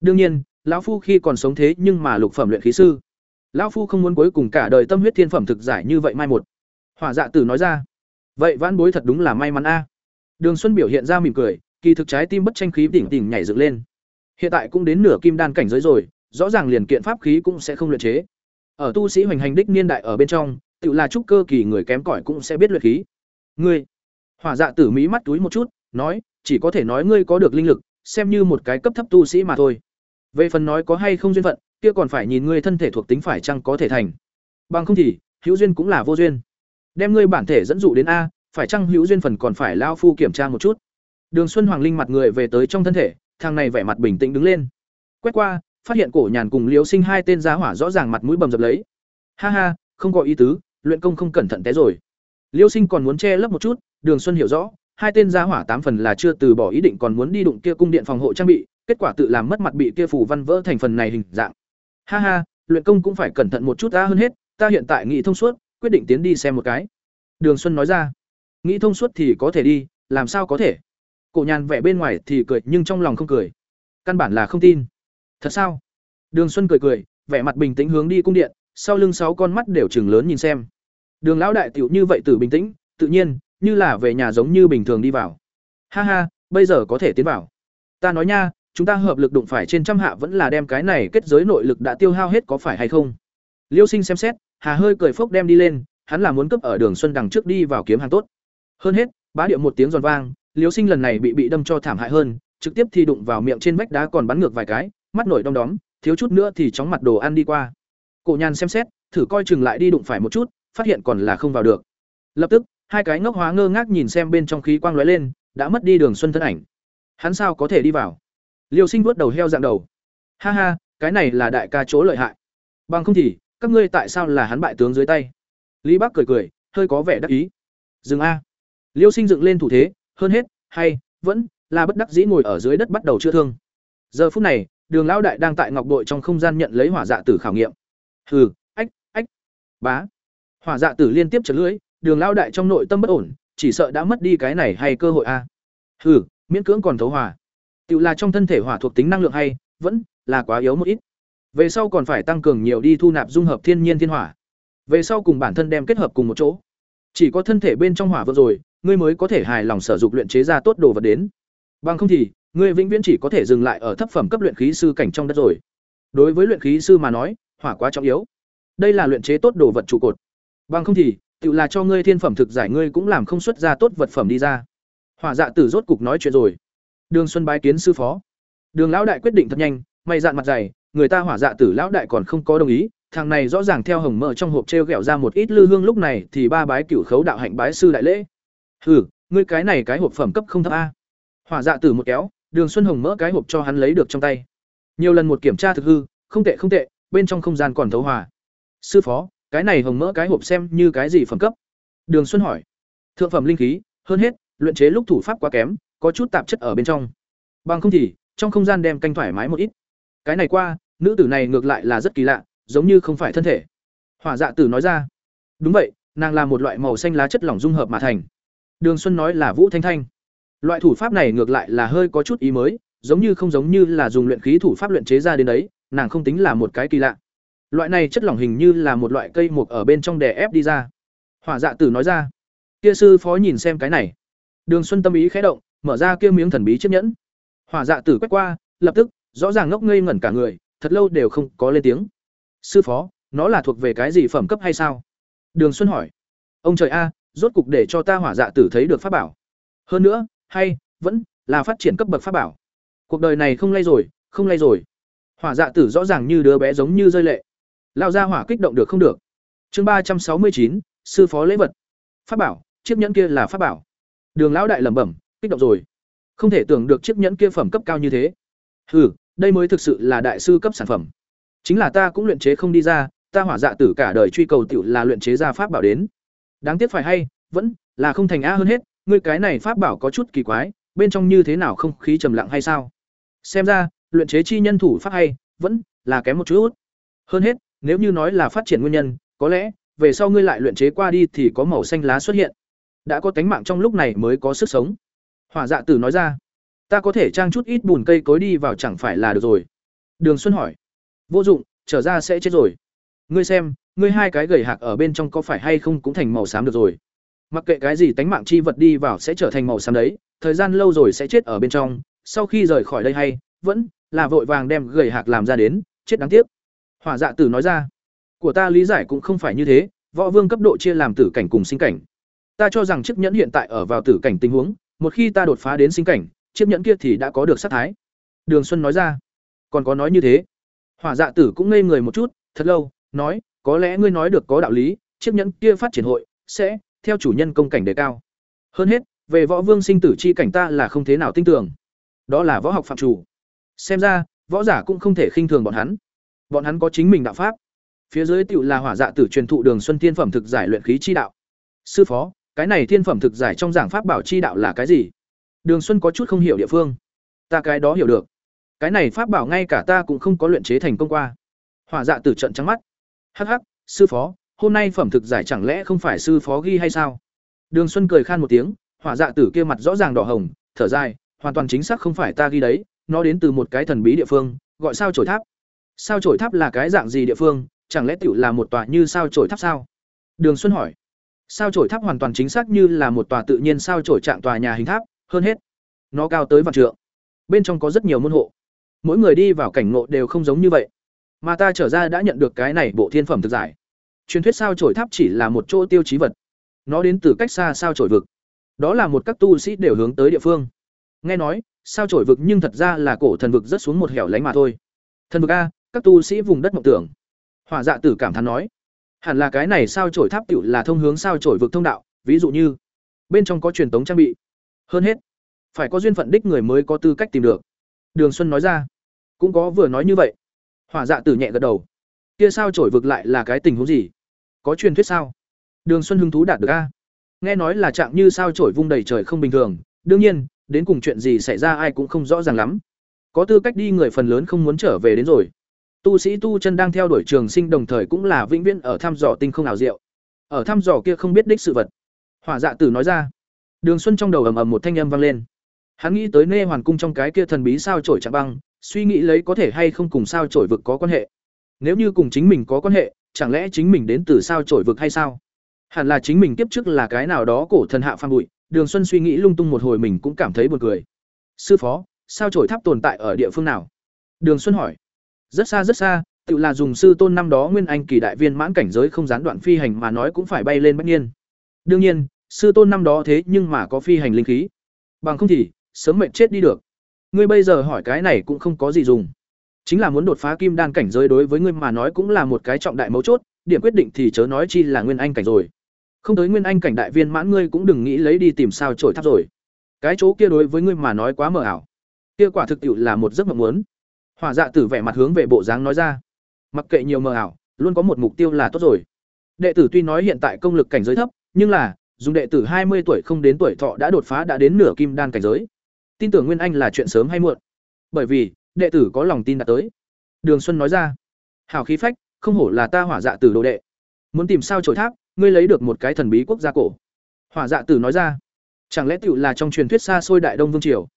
S1: Đương nhiên, lão phu khi còn sống thế nhưng mà lục phẩm luyện khí sư. Lão phu không muốn cuối cùng cả đời tâm huyết thiên phẩm thực giải như vậy mai một. Hỏa dạ tử nói ra, vậy vãn bối thật đúng là may mắn a. Đường xuân biểu hiện ra mỉm cười kỳ thực trái tim bất tranh khí tỉnh tỉnh nhảy dựng lên. Hiện tại cũng đến nửa kim đan cảnh giới rồi, rõ ràng liền kiện pháp khí cũng sẽ không luyện chế. Ở tu sĩ hoành hành đích niên đại ở bên trong, tự là trúc cơ kỳ người kém cỏi cũng sẽ biết luyện khí. Ngươi, hỏa dạ tử mỹ mắt túi một chút, nói, chỉ có thể nói ngươi có được linh lực, xem như một cái cấp thấp tu sĩ mà thôi. Về phần nói có hay không duyên phận, kia còn phải nhìn ngươi thân thể thuộc tính phải chăng có thể thành. Bằng không thì, hữu duyên cũng là vô duyên. Đem ngươi bản thể dẫn dụ đến a, phải chăng hữu duyên phần còn phải lao phu kiểm tra một chút? Đường xuân hoàng linh mặt người về tới trong thân thể, thằng này vẻ mặt bình tĩnh đứng lên. Quét qua, phát hiện cổ nhàn cùng Liễu sinh hai tên giá hỏa rõ ràng mặt mũi bầm dập lấy. Ha ha, không có ý tứ, luyện công không cẩn thận té rồi. Liêu sinh còn muốn che lấp một chút, đường xuân hiểu rõ, hai tên giá hỏa tám phần là chưa từ bỏ ý định còn muốn đi đụng kia cung điện phòng hộ trang bị, kết quả tự làm mất mặt bị kia phủ văn vỡ thành phần này hình dạng. Ha ha, luyện công cũng phải cẩn thận một chút ta hơn hết, ta hiện tại nghĩ thông suốt, quyết định tiến đi xem một cái. Đường xuân nói ra, nghĩ thông suốt thì có thể đi, làm sao có thể? Cổ nhàn vẻ bên ngoài thì cười nhưng trong lòng không cười. Căn bản là không tin. Thật sao? Đường xuân cười cười, vẻ mặt bình tĩnh hướng đi cung điện, sau lưng sáu con mắt đều chừng lớn nhìn xem. Đường lão đại tiểu như vậy tử bình tĩnh, tự nhiên, như là về nhà giống như bình thường đi vào. Ha ha, bây giờ có thể tiến vào. Ta nói nha, chúng ta hợp lực đụng phải trên trăm hạ vẫn là đem cái này kết giới nội lực đã tiêu hao hết có phải hay không? Liêu sinh xem xét, hà hơi cười phốc đem đi lên, hắn là muốn cấp ở đường xuân đằng trước đi vào kiếm hàng tốt. Hơn hết, bá điệu một tiếng giòn vang liêu sinh lần này bị bị đâm cho thảm hại hơn, trực tiếp thì đụng vào miệng trên vách đá còn bắn ngược vài cái, mắt nổi đom đóm, thiếu chút nữa thì chóng mặt đồ ăn đi qua. Cổ nhàn xem xét, thử coi chừng lại đi đụng phải một chút, phát hiện còn là không vào được. Lập tức, hai cái ngốc hóa ngơ ngác nhìn xem bên trong khí quang lóe lên, đã mất đi đường xuân thân ảnh. Hắn sao có thể đi vào? Liêu sinh vuốt đầu heo dạng đầu. Ha ha, cái này là đại ca chỗ lợi hại. Bằng không thì, các ngươi tại sao là hắn bại tướng dưới tay? Lý bắc cười cười, hơi có vẻ đắc ý. Dừng a. Liêu sinh dựng lên thủ thế hơn hết, hay, vẫn là bất đắc dĩ ngồi ở dưới đất bắt đầu chữa thương. Giờ phút này, đường lão đại đang tại ngọc đội trong không gian nhận lấy hỏa dạ tử khảo nghiệm. Hừ, ách ách, bá. Hỏa dạ tử liên tiếp chật lưỡi, đường lão đại trong nội tâm bất ổn, chỉ sợ đã mất đi cái này hay cơ hội a. Hừ, miễn cưỡng còn thấu hỏa tự là trong thân thể hỏa thuộc tính năng lượng hay, vẫn là quá yếu một ít. Về sau còn phải tăng cường nhiều đi thu nạp dung hợp thiên nhiên thiên hỏa. Về sau cùng bản thân đem kết hợp cùng một chỗ. Chỉ có thân thể bên trong hỏa vừa rồi ngươi mới có thể hài lòng sử dụng luyện chế ra tốt đồ vật đến. Bằng không thì, ngươi vĩnh viễn chỉ có thể dừng lại ở thấp phẩm cấp luyện khí sư cảnh trong đất rồi. Đối với luyện khí sư mà nói, hỏa quá trọng yếu. Đây là luyện chế tốt đồ vật trụ cột. Bằng không thì, tự là cho ngươi thiên phẩm thực giải ngươi cũng làm không xuất ra tốt vật phẩm đi ra. Hỏa dạ tử rốt cục nói chuyện rồi. Đường xuân bái kiến sư phó. Đường lão đại quyết định thật nhanh mày dạn mặt dày, người ta hỏa dạ tử lão đại còn không có đồng ý, thằng này rõ ràng theo hồng mơ trong hộp treo gẹo ra một ít lư hương lúc này thì ba bái cửu khấu đạo hạnh bái sư đại lễ hừ, ngươi cái này cái hộp phẩm cấp không thấp a. Hỏa dạ tử một kéo, đường xuân hồng mỡ cái hộp cho hắn lấy được trong tay. Nhiều lần một kiểm tra thực hư, không tệ không tệ, bên trong không gian còn thấu hòa. Sư phó, cái này hồng mỡ cái hộp xem như cái gì phẩm cấp? Đường xuân hỏi. Thượng phẩm linh khí, hơn hết, luyện chế lúc thủ pháp quá kém, có chút tạp chất ở bên trong. Bằng không thì, trong không gian đem canh thoải mái một ít. Cái này qua, nữ tử này ngược lại là rất kỳ lạ, giống như không phải thân thể. Hỏa dạ tử nói ra. Đúng vậy, nàng là một loại màu xanh lá chất lỏng dung hợp mà thành đường xuân nói là vũ thanh thanh loại thủ pháp này ngược lại là hơi có chút ý mới giống như không giống như là dùng luyện khí thủ pháp luyện chế ra đến đấy nàng không tính là một cái kỳ lạ loại này chất lỏng hình như là một loại cây mục ở bên trong đè ép đi ra hỏa dạ tử nói ra kia sư phó nhìn xem cái này Đường Xuân tâm ý khẽ động, mở ra kia miếng thần bí chiếc nhẫn. Hỏa Dạ Tử quét qua, lập tức, rõ ràng ngốc ngây ngẩn cả người, thật lâu đều không có lên tiếng. "Sư phó, nó là thuộc về cái gì phẩm cấp hay sao?" Đường Xuân hỏi. "Ông trời a, rốt cục để cho ta Hỏa Dạ Tử thấy được pháp bảo. Hơn nữa, hay vẫn là phát triển cấp bậc pháp bảo. Cuộc đời này không lay rồi, không lay rồi." Hỏa Dạ Tử rõ ràng như đứa bé giống như rơi lệ. Lao ra hỏa kích động được không được. Chương ba trăm sáu mươi chín, sư phó lễ vật. Pháp bảo, chiếc nhẫn kia là pháp bảo. Đường lão đại lẩm bẩm, kích động rồi. Không thể tưởng được chiếc nhẫn kia phẩm cấp cao như thế. Hừ, đây mới thực sự là đại sư cấp sản phẩm. Chính là ta cũng luyện chế không đi ra, ta hỏa dạ tử cả đời truy cầu tiểu là luyện chế ra pháp bảo đến. Đáng tiếc phải hay, vẫn là không thành a hơn hết, ngươi cái này pháp bảo có chút kỳ quái, bên trong như thế nào không khí trầm lặng hay sao? Xem ra, luyện chế chi nhân thủ pháp hay, vẫn là kém một chút. Hơn hết, nếu như nói là phát triển nguyên nhân, có lẽ về sau ngươi lại luyện chế qua đi thì có màu xanh lá xuất hiện. Đã có tánh mạng trong lúc này mới có sức sống. Hỏa Dạ Tử nói ra, ta có thể trang chút ít bùn cây cối đi vào chẳng phải là được rồi. Đường Xuân hỏi, vô dụng, trở ra sẽ chết rồi. Ngươi xem, ngươi hai cái gầy hạc ở bên trong có phải hay không cũng thành màu xám được rồi. Mặc kệ cái gì tánh mạng chi vật đi vào sẽ trở thành màu xám đấy, thời gian lâu rồi sẽ chết ở bên trong, sau khi rời khỏi đây hay, vẫn là vội vàng đem gầy hạc làm ra đến, chết đáng tiếc. Hỏa Dạ Tử nói ra, của ta lý giải cũng không phải như thế, võ vương cấp độ chia làm tử cảnh cùng sinh cảnh. Ta cho rằng chiếc nhẫn hiện tại ở vào tử cảnh tình huống, một khi ta đột phá đến sinh cảnh, chiếc nhẫn kia thì đã có được sát thái. Đường Xuân nói ra. Còn có nói như thế. Hỏa Dạ Tử cũng ngây người một chút, thật lâu, nói, có lẽ ngươi nói được có đạo lý, chiếc nhẫn kia phát triển hội sẽ theo chủ nhân công cảnh đề cao. Hơn hết, về võ vương sinh tử chi cảnh ta là không thế nào tin tưởng. Đó là võ học phạm chủ. Xem ra, võ giả cũng không thể khinh thường bọn hắn. Bọn hắn có chính mình đạo pháp. Phía dưới tựu là hỏa dạ tử truyền thụ Đường Xuân Thiên phẩm thực giải luyện khí chi đạo. Sư phó, cái này thiên phẩm thực giải trong giảng pháp bảo chi đạo là cái gì? Đường Xuân có chút không hiểu địa phương. Ta cái đó hiểu được. Cái này pháp bảo ngay cả ta cũng không có luyện chế thành công qua. Hỏa dạ tử trận trắng mắt. Hắc hắc, sư phó, hôm nay phẩm thực giải chẳng lẽ không phải sư phó ghi hay sao? Đường Xuân cười khan một tiếng, hỏa dạ tử kia mặt rõ ràng đỏ hồng, thở dài, hoàn toàn chính xác không phải ta ghi đấy, nó đến từ một cái thần bí địa phương, gọi sao chổi tháp. Sao chổi tháp là cái dạng gì địa phương, chẳng lẽ tiểu là một tòa như sao chổi tháp sao? Đường Xuân hỏi. Sao chổi tháp hoàn toàn chính xác như là một tòa tự nhiên sao chổi trạng tòa nhà hình tháp, hơn hết, nó cao tới vạn trượng. Bên trong có rất nhiều môn hộ. Mỗi người đi vào cảnh ngộ đều không giống như vậy. Mà ta trở ra đã nhận được cái này bộ thiên phẩm thực giải. Truyền thuyết sao chổi tháp chỉ là một chỗ tiêu chí vật. Nó đến từ cách xa sao chổi vực. Đó là một các tu sĩ đều hướng tới địa phương. Nghe nói, sao chổi vực nhưng thật ra là cổ thần vực rất xuống một hẻo lánh mà thôi. Thần vực a, các tu sĩ vùng đất mộng tưởng. Hỏa Dạ Tử cảm thán nói, hẳn là cái này sao chổi tháp tiểu là thông hướng sao chổi vực thông đạo, ví dụ như bên trong có truyền tống trang bị. Hơn hết, phải có duyên phận đích người mới có tư cách tìm được. Đường Xuân nói ra, cũng có vừa nói như vậy. Hỏa Dạ Tử nhẹ gật đầu. Kia sao chổi vực lại là cái tình huống gì? Có truyền thuyết sao? Đường Xuân hứng thú đạt được a. Nghe nói là trạng như sao chổi vung đầy trời không bình thường, đương nhiên, đến cùng chuyện gì xảy ra ai cũng không rõ ràng lắm. Có tư cách đi người phần lớn không muốn trở về đến rồi. Tu sĩ tu chân đang theo đuổi trường sinh đồng thời cũng là vĩnh viễn ở thăm dò tinh không ảo diệu. Ở thăm dò kia không biết đích sự vật. Hỏa Dạ Tử nói ra. Đường Xuân trong đầu ầm ầm một thanh âm vang lên. Hắn nghĩ tới Nê Hoàn cung trong cái kia thần bí sao chổi chạm băng, suy nghĩ lấy có thể hay không cùng sao chổi vực có quan hệ. Nếu như cùng chính mình có quan hệ, chẳng lẽ chính mình đến từ sao chổi vực hay sao? Hẳn là chính mình kiếp trước là cái nào đó cổ thần hạ phan bụi, Đường Xuân suy nghĩ lung tung một hồi mình cũng cảm thấy buồn cười. Sư phó, sao chổi tháp tồn tại ở địa phương nào? Đường Xuân hỏi. Rất xa rất xa, tự là dùng sư tôn năm đó nguyên anh kỳ đại viên mãn cảnh giới không gián đoạn phi hành mà nói cũng phải bay lên bất nhiên. Đương nhiên, sư tôn năm đó thế nhưng mà có phi hành linh khí. Bằng không thì, sớm mệnh chết đi được. Ngươi bây giờ hỏi cái này cũng không có gì dùng. Chính là muốn đột phá kim đan cảnh giới đối với ngươi mà nói cũng là một cái trọng đại mấu chốt, điểm quyết định thì chớ nói chi là nguyên anh cảnh rồi. Không tới nguyên anh cảnh đại viên mãn ngươi cũng đừng nghĩ lấy đi tìm sao trổi tháp rồi. Cái chỗ kia đối với ngươi mà nói quá mờ ảo. Kia quả thực tiệu là một giấc mộng muốn. Hỏa Dạ Tử vẻ mặt hướng về bộ dáng nói ra. Mặc kệ nhiều mờ ảo, luôn có một mục tiêu là tốt rồi. Đệ tử tuy nói hiện tại công lực cảnh giới thấp, nhưng là, dùng đệ tử hai mươi tuổi không đến tuổi thọ đã đột phá đã đến nửa kim đan cảnh giới. Tin tưởng Nguyên Anh là chuyện sớm hay muộn. Bởi vì, đệ tử có lòng tin đã tới. Đường Xuân nói ra. Hảo khí phách, không hổ là ta Hỏa Dạ Tử đồ đệ. Muốn tìm sao trổi tháp, ngươi lấy được một cái thần bí quốc gia cổ. Hỏa Dạ Tử nói ra. Chẳng lẽ tựu là trong truyền thuyết xa xôi Đại Đông Vương triều?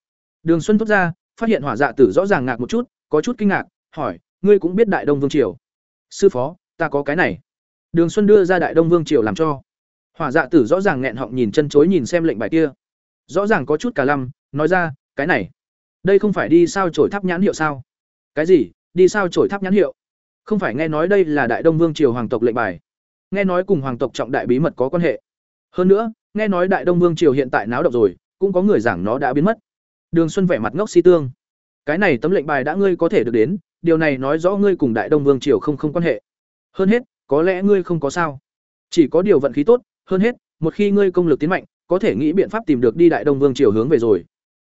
S1: Đường Xuân thốt ra, phát hiện Hỏa Dạ Tử rõ ràng ngạc một chút, có chút kinh ngạc, hỏi, ngươi cũng biết Đại Đông Vương triều? Sư phó, ta có cái này. Đường Xuân đưa ra Đại Đông Vương triều làm cho. Hỏa Dạ Tử rõ ràng nghẹn họng nhìn chân chối nhìn xem lệnh bài kia rõ ràng có chút cả lăm, nói ra, cái này, đây không phải đi sao trổi tháp nhãn hiệu sao? Cái gì? Đi sao trổi tháp nhãn hiệu? Không phải nghe nói đây là đại đông vương triều hoàng tộc lệnh bài. Nghe nói cùng hoàng tộc trọng đại bí mật có quan hệ. Hơn nữa, nghe nói đại đông vương triều hiện tại náo động rồi, cũng có người giảng nó đã biến mất. Đường xuân vẻ mặt ngốc si tương. Cái này tấm lệnh bài đã ngươi có thể được đến, điều này nói rõ ngươi cùng đại đông vương triều không không quan hệ. Hơn hết, có lẽ ngươi không có sao. Chỉ có điều vận khí tốt, hơn hết, một khi ngươi công lực tiến mạnh có thể nghĩ biện pháp tìm được đi đại đông vương triều hướng về rồi.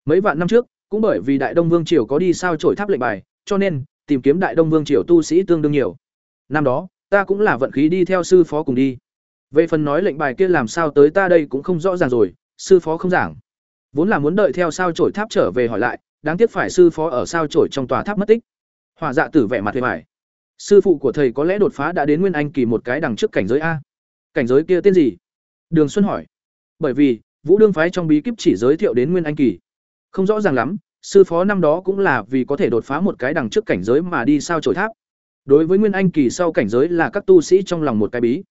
S1: Mấy vạn năm trước, cũng bởi vì đại đông vương triều có đi sao trổi tháp lệnh bài, cho nên, tìm kiếm đại đông vương triều tu sĩ tương đương nhiều. Năm đó, ta cũng là vận khí đi theo sư phó cùng đi. Về phần nói lệnh bài kia làm sao tới ta đây cũng không rõ ràng rồi, sư phó không giảng. Vốn là muốn đợi theo sao trổi tháp trở về hỏi lại, đáng tiếc phải sư phó ở sao trổi trong tòa tháp mất tích. Hòa dạ tử vẻ mặt hề mải sư phụ của thầy có lẽ đột phá đã đến nguyên anh kỳ một cái đằng trước cảnh giới a. Cảnh giới kia tên gì? Đường xuân hỏi bởi vì, vũ đương phái trong bí kíp chỉ giới thiệu đến nguyên anh kỳ. Không rõ ràng lắm, sư phó năm đó cũng là vì có thể đột phá một cái đằng trước cảnh giới mà đi sao trổi tháp. Đối với nguyên anh kỳ sau cảnh giới là các tu sĩ trong lòng một cái bí.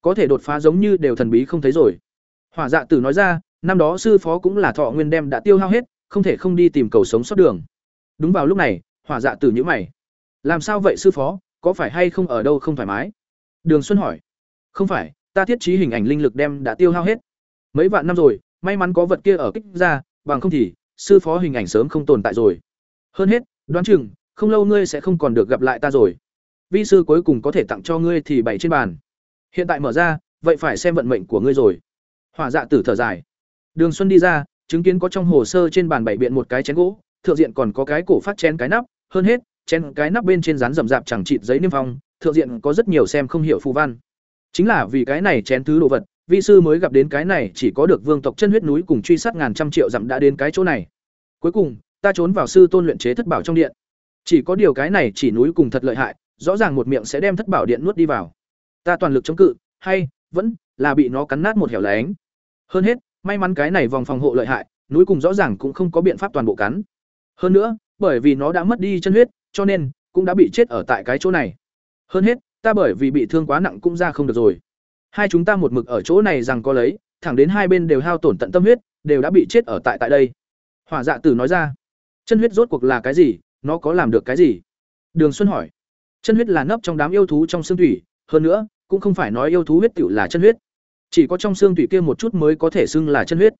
S1: Có thể đột phá giống như đều thần bí không thấy rồi. Hỏa dạ tử nói ra, năm đó sư phó cũng là thọ nguyên đem đã tiêu hao hết, không thể không đi tìm cầu sống sót đường. Đúng vào lúc này, hỏa dạ tử nhữ mày. Làm sao vậy sư phó, có phải hay không ở đâu không thoải mái? Đường xuân hỏi. Không phải, ta thiết trí hình ảnh linh lực đem đã tiêu hao hết mấy vạn năm rồi, may mắn có vật kia ở kích ra, bằng không thì, sư phó hình ảnh sớm không tồn tại rồi. Hơn hết, đoán chừng, không lâu ngươi sẽ không còn được gặp lại ta rồi. Vi sư cuối cùng có thể tặng cho ngươi thì bày trên bàn. Hiện tại mở ra, vậy phải xem vận mệnh của ngươi rồi. Hỏa dạ tử thở dài. Đường xuân đi ra, chứng kiến có trong hồ sơ trên bàn bày biện một cái chén gỗ, thượng diện còn có cái cổ phát chén cái nắp, hơn hết, chén cái nắp bên trên rán rậm rạp chẳng chịt giấy niêm phong, thượng diện có rất nhiều xem không hiểu phù văn. Chính là vì cái này chén thứ đồ vật vi sư mới gặp đến cái này chỉ có được vương tộc chân huyết núi cùng truy sát ngàn trăm triệu dặm đã đến cái chỗ này. Cuối cùng, ta trốn vào sư tôn luyện chế thất bảo trong điện. Chỉ có điều cái này chỉ núi cùng thật lợi hại, rõ ràng một miệng sẽ đem thất bảo điện nuốt đi vào. Ta toàn lực chống cự, hay, vẫn, là bị nó cắn nát một hẻo lánh. Hơn hết, may mắn cái này vòng phòng hộ lợi hại, núi cùng rõ ràng cũng không có biện pháp toàn bộ cắn. Hơn nữa, bởi vì nó đã mất đi chân huyết, cho nên, cũng đã bị chết ở tại cái chỗ này. Hơn hết, ta bởi vì bị thương quá nặng cũng ra không được rồi hai chúng ta một mực ở chỗ này rằng có lấy, thẳng đến hai bên đều hao tổn tận tâm huyết, đều đã bị chết ở tại tại đây. Hỏa dạ tử nói ra, chân huyết rốt cuộc là cái gì? Nó có làm được cái gì? Đường xuân hỏi, chân huyết là nấp trong đám yêu thú trong xương thủy, hơn nữa, cũng không phải nói yêu thú huyết tiểu là chân huyết. Chỉ có trong xương thủy kia một chút mới có thể xưng là chân huyết.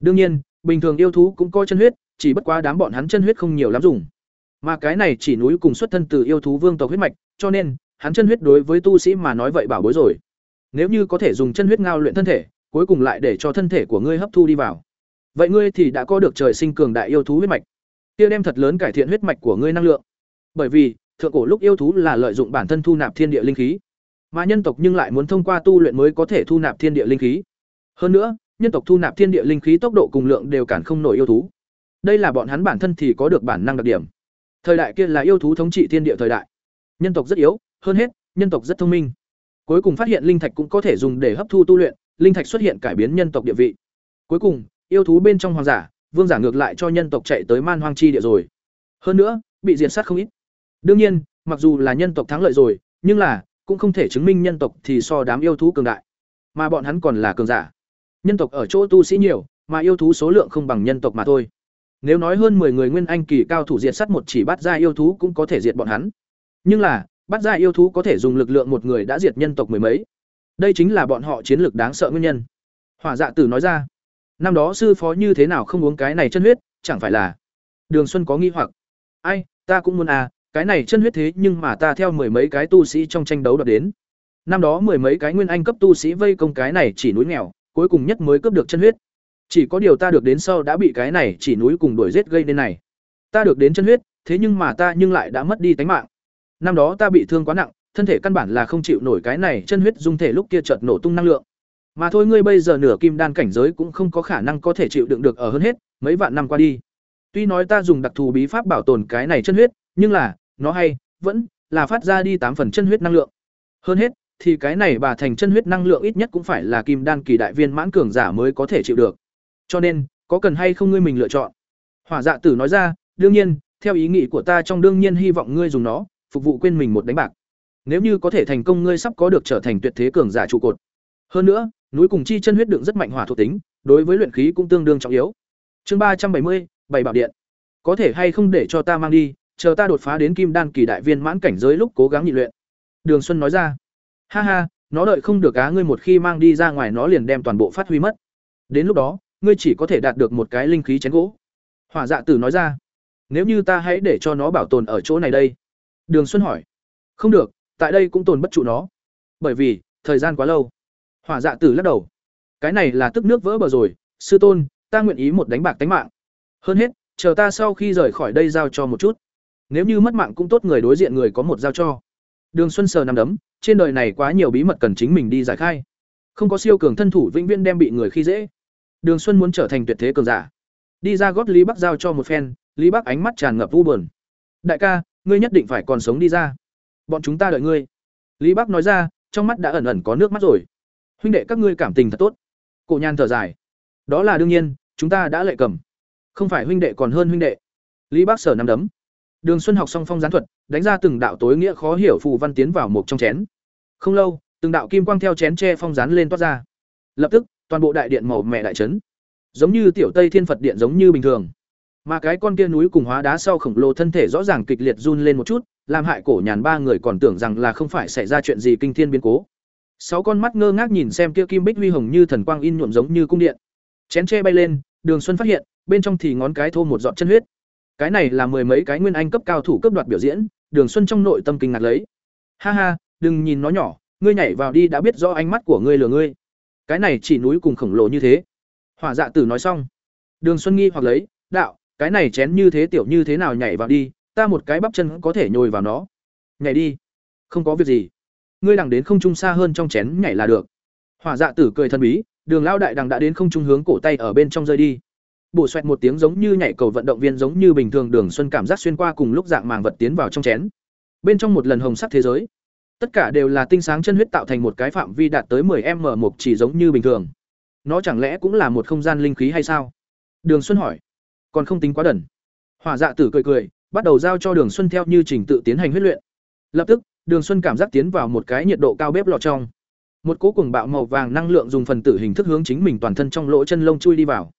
S1: Đương nhiên, bình thường yêu thú cũng có chân huyết, chỉ bất quá đám bọn hắn chân huyết không nhiều lắm dùng. Mà cái này chỉ núi cùng xuất thân từ yêu thú vương tộc huyết mạch, cho nên, hắn chân huyết đối với tu sĩ mà nói vậy bảo bối rồi nếu như có thể dùng chân huyết ngao luyện thân thể, cuối cùng lại để cho thân thể của ngươi hấp thu đi vào. Vậy ngươi thì đã có được trời sinh cường đại yêu thú huyết mạch. Kia đem thật lớn cải thiện huyết mạch của ngươi năng lượng. Bởi vì, thượng cổ lúc yêu thú là lợi dụng bản thân thu nạp thiên địa linh khí. Mà nhân tộc nhưng lại muốn thông qua tu luyện mới có thể thu nạp thiên địa linh khí. Hơn nữa, nhân tộc thu nạp thiên địa linh khí tốc độ cùng lượng đều cản không nổi yêu thú. Đây là bọn hắn bản thân thì có được bản năng đặc điểm. Thời đại kia là yêu thú thống trị thiên địa thời đại. Nhân tộc rất yếu, hơn hết, nhân tộc rất thông minh cuối cùng phát hiện linh thạch cũng có thể dùng để hấp thu tu luyện, linh thạch xuất hiện cải biến nhân tộc địa vị. Cuối cùng, yêu thú bên trong hoàng giả, vương giả ngược lại cho nhân tộc chạy tới man hoang chi địa rồi. Hơn nữa, bị diệt sát không ít. Đương nhiên, mặc dù là nhân tộc thắng lợi rồi, nhưng là, cũng không thể chứng minh nhân tộc thì so đám yêu thú cường đại. Mà bọn hắn còn là cường giả. Nhân tộc ở chỗ tu sĩ nhiều, mà yêu thú số lượng không bằng nhân tộc mà thôi. Nếu nói hơn 10 người nguyên anh kỳ cao thủ diệt sát một chỉ bắt ra yêu thú cũng có thể diệt bọn hắn. Nhưng là bắt ra yêu thú có thể dùng lực lượng một người đã diệt nhân tộc mười mấy. Đây chính là bọn họ chiến lược đáng sợ nguyên nhân. Hỏa dạ tử nói ra. Năm đó sư phó như thế nào không uống cái này chân huyết, chẳng phải là? Đường xuân có nghi hoặc. Ai, ta cũng muốn à cái này chân huyết thế nhưng mà ta theo mười mấy cái tu sĩ trong tranh đấu đập đến. Năm đó mười mấy cái nguyên anh cấp tu sĩ vây công cái này chỉ núi nghèo, cuối cùng nhất mới cướp được chân huyết. Chỉ có điều ta được đến sau đã bị cái này chỉ núi cùng đuổi giết gây nên này. Ta được đến chân huyết, thế nhưng mà ta nhưng lại đã mất đi tánh mạng năm đó ta bị thương quá nặng, thân thể căn bản là không chịu nổi cái này chân huyết dung thể lúc kia chợt nổ tung năng lượng. Mà thôi ngươi bây giờ nửa kim đan cảnh giới cũng không có khả năng có thể chịu đựng được ở hơn hết, mấy vạn năm qua đi. Tuy nói ta dùng đặc thù bí pháp bảo tồn cái này chân huyết, nhưng là, nó hay, vẫn là phát ra đi tám phần chân huyết năng lượng. Hơn hết, thì cái này bà thành chân huyết năng lượng ít nhất cũng phải là kim đan kỳ đại viên mãn cường giả mới có thể chịu được. Cho nên, có cần hay không ngươi mình lựa chọn? Hỏa dạ tử nói ra, đương nhiên, theo ý nghĩ của ta trong đương nhiên hy vọng ngươi dùng nó phục vụ quên mình một đánh bạc nếu như có thể thành công ngươi sắp có được trở thành tuyệt thế cường giả trụ cột hơn nữa núi cùng chi chân huyết đựng rất mạnh hỏa thuộc tính đối với luyện khí cũng tương đương trọng yếu Chương ba trăm bảy mươi, bảy bảo điện. Có thể hay không để cho ta mang đi, chờ ta đột phá đến kim đan kỳ đại viên mãn cảnh giới lúc cố gắng nhị luyện." Đường Xuân nói ra. "Ha ha, nó đợi không được á ngươi một khi mang đi ra ngoài nó liền đem toàn bộ phát huy mất. Đến lúc đó, ngươi chỉ có thể đạt được một cái linh khí chén gỗ." Hỏa Dạ Tử nói ra. "Nếu như ta hãy để cho nó bảo tồn ở chỗ này đây?" Đường Xuân hỏi. "Không được, tại đây cũng tồn bất trụ nó. Bởi vì, thời gian quá lâu." Hỏa Dạ Tử lắc đầu. "Cái này là tức nước vỡ bờ rồi, sư tôn, ta nguyện ý một đánh bạc tánh mạng. Hơn hết, chờ ta sau khi rời khỏi đây giao cho một chút. Nếu như mất mạng cũng tốt người đối diện người có một giao cho." Đường Xuân sờ nằm đấm, trên đời này quá nhiều bí mật cần chính mình đi giải khai. Không có siêu cường thân thủ vĩnh viễn đem bị người khi dễ. Đường Xuân muốn trở thành tuyệt thế cường giả. Đi ra gót Lý Bắc giao cho một phen, Lý Bắc ánh mắt tràn ngập u buồn. "Đại ca, ngươi nhất định phải còn sống đi ra. Bọn chúng ta đợi ngươi." Lý Bắc nói ra, trong mắt đã ẩn ẩn có nước mắt rồi. "Huynh đệ các ngươi cảm tình thật tốt." Cổ Nhan thở dài. "Đó là đương nhiên, chúng ta đã lệ cầm. Không phải huynh đệ còn hơn huynh đệ." Lý Bắc sở nắm đấm. Đường Xuân học xong phong gián thuật, đánh ra từng đạo tối nghĩa khó hiểu phù văn tiến vào một trong chén. Không lâu, từng đạo kim quang theo chén che phong gián lên toát ra. Lập tức, toàn bộ đại điện màu mẹ đại chấn, giống như tiểu Tây Thiên Phật điện giống như bình thường. Mà cái con kia núi cùng hóa đá sau khổng lồ thân thể rõ ràng kịch liệt run lên một chút, làm hại cổ nhàn ba người còn tưởng rằng là không phải xảy ra chuyện gì kinh thiên biến cố. Sáu con mắt ngơ ngác nhìn xem kia kim bích huy hồng như thần quang in nhuộm giống như cung điện. Chén tre bay lên, Đường Xuân phát hiện, bên trong thì ngón cái thô một giọt chân huyết. Cái này là mười mấy cái nguyên anh cấp cao thủ cấp đoạt biểu diễn, Đường Xuân trong nội tâm kinh ngạc lấy. Ha ha, đừng nhìn nó nhỏ, ngươi nhảy vào đi đã biết rõ ánh mắt của ngươi lừa ngươi. Cái này chỉ núi cùng khổng lồ như thế. Hỏa Dạ Tử nói xong, Đường Xuân nghi hoặc lấy, đạo, cái này chén như thế tiểu như thế nào nhảy vào đi, ta một cái bắp chân có thể nhồi vào nó. Nhảy đi. Không có việc gì. Ngươi đằng đến không trung xa hơn trong chén nhảy là được. Hỏa Dạ Tử cười thân bí, Đường Lao đại đằng đã đến không trung hướng cổ tay ở bên trong rơi đi bổ xoẹt một tiếng giống như nhảy cầu vận động viên giống như bình thường đường xuân cảm giác xuyên qua cùng lúc dạng màng vật tiến vào trong chén bên trong một lần hồng sắc thế giới tất cả đều là tinh sáng chân huyết tạo thành một cái phạm vi đạt tới 10 m một chỉ giống như bình thường nó chẳng lẽ cũng là một không gian linh khí hay sao đường xuân hỏi còn không tính quá đần hỏa dạ tử cười cười bắt đầu giao cho đường xuân theo như trình tự tiến hành huấn luyện lập tức đường xuân cảm giác tiến vào một cái nhiệt độ cao bếp lò trong một cỗ cuồng bạo màu vàng năng lượng dùng phần tử hình thức hướng chính mình toàn thân trong lỗ chân lông chui đi vào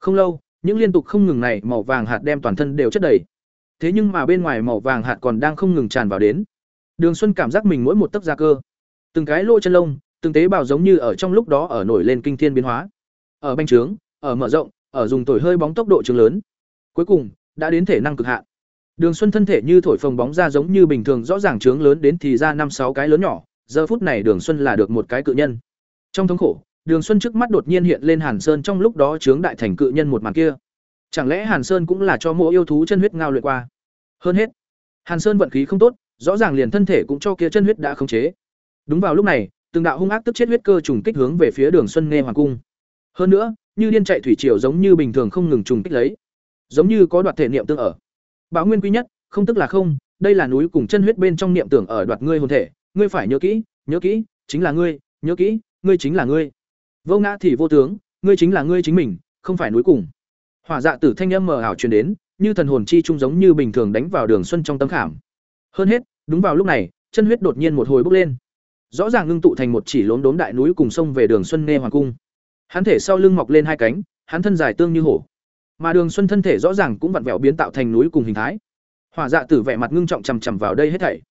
S1: không lâu, những liên tục không ngừng này màu vàng hạt đem toàn thân đều chất đầy. Thế nhưng mà bên ngoài màu vàng hạt còn đang không ngừng tràn vào đến. Đường Xuân cảm giác mình mỗi một tấc da cơ, từng cái lỗ chân lông, từng tế bào giống như ở trong lúc đó ở nổi lên kinh thiên biến hóa. Ở banh trướng, ở mở rộng, ở dùng thổi hơi bóng tốc độ trường lớn. Cuối cùng, đã đến thể năng cực hạn. Đường Xuân thân thể như thổi phồng bóng ra giống như bình thường rõ ràng trướng lớn đến thì ra năm sáu cái lớn nhỏ, giờ phút này Đường Xuân là được một cái cự nhân. Trong thống khổ, Đường Xuân trước mắt đột nhiên hiện lên Hàn Sơn trong lúc đó trướng đại thành cự nhân một màn kia. Chẳng lẽ Hàn Sơn cũng là cho mỗi yêu thú chân huyết ngao luyện qua? Hơn hết, Hàn Sơn vận khí không tốt, rõ ràng liền thân thể cũng cho kia chân huyết đã khống chế. Đúng vào lúc này, từng đạo hung ác tức chết huyết cơ trùng kích hướng về phía Đường Xuân nghe hoàng cung. Hơn nữa, như điên chạy thủy triều giống như bình thường không ngừng trùng kích lấy, giống như có đoạt thể niệm tương ở. bạo nguyên quý nhất, không tức là không, đây là núi cùng chân huyết bên trong niệm tưởng ở đoạt ngươi hồn thể, ngươi phải nhớ kỹ, nhớ kỹ, chính là ngươi, nhớ kỹ, ngươi chính là ngươi. Vô ngã thì vô tướng ngươi chính là ngươi chính mình không phải núi cùng. Hỏa dạ tử thanh âm mờ ảo truyền đến như thần hồn chi trung giống như bình thường đánh vào đường xuân trong tấm khảm. Hơn hết đúng vào lúc này chân huyết đột nhiên một hồi bốc lên. Rõ ràng ngưng tụ thành một chỉ lốm đốm đại núi cùng sông về đường xuân nghe hoàng cung hắn thể sau lưng mọc lên hai cánh hắn thân dài tương như hổ mà đường xuân thân thể rõ ràng cũng vặn vẹo biến tạo thành núi cùng hình thái hỏa dạ tử vẻ mặt ngưng trọng chằm chằm vào đây hết thảy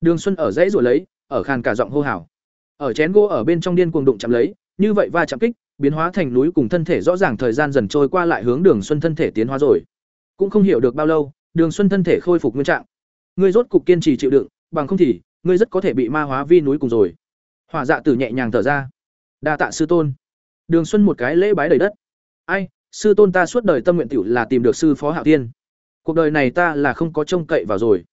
S1: đường xuân ở dãy rồi lấy ở khàn cả giọng hô hào ở chén gỗ ở bên trong điên cuồng đụng chạm lấy như vậy va chạm kích, biến hóa thành núi cùng thân thể rõ ràng thời gian dần trôi qua lại hướng Đường Xuân thân thể tiến hóa rồi. Cũng không hiểu được bao lâu, Đường Xuân thân thể khôi phục nguyên trạng. Ngươi rốt cục kiên trì chịu đựng, bằng không thì ngươi rất có thể bị ma hóa vi núi cùng rồi. Hỏa Dạ Tử nhẹ nhàng thở ra. Đa tạ sư tôn. Đường Xuân một cái lễ bái đầy đất. Ai, sư tôn ta suốt đời tâm nguyện tiểu là tìm được sư phó Hạo Tiên. Cuộc đời này ta là không có trông cậy vào rồi.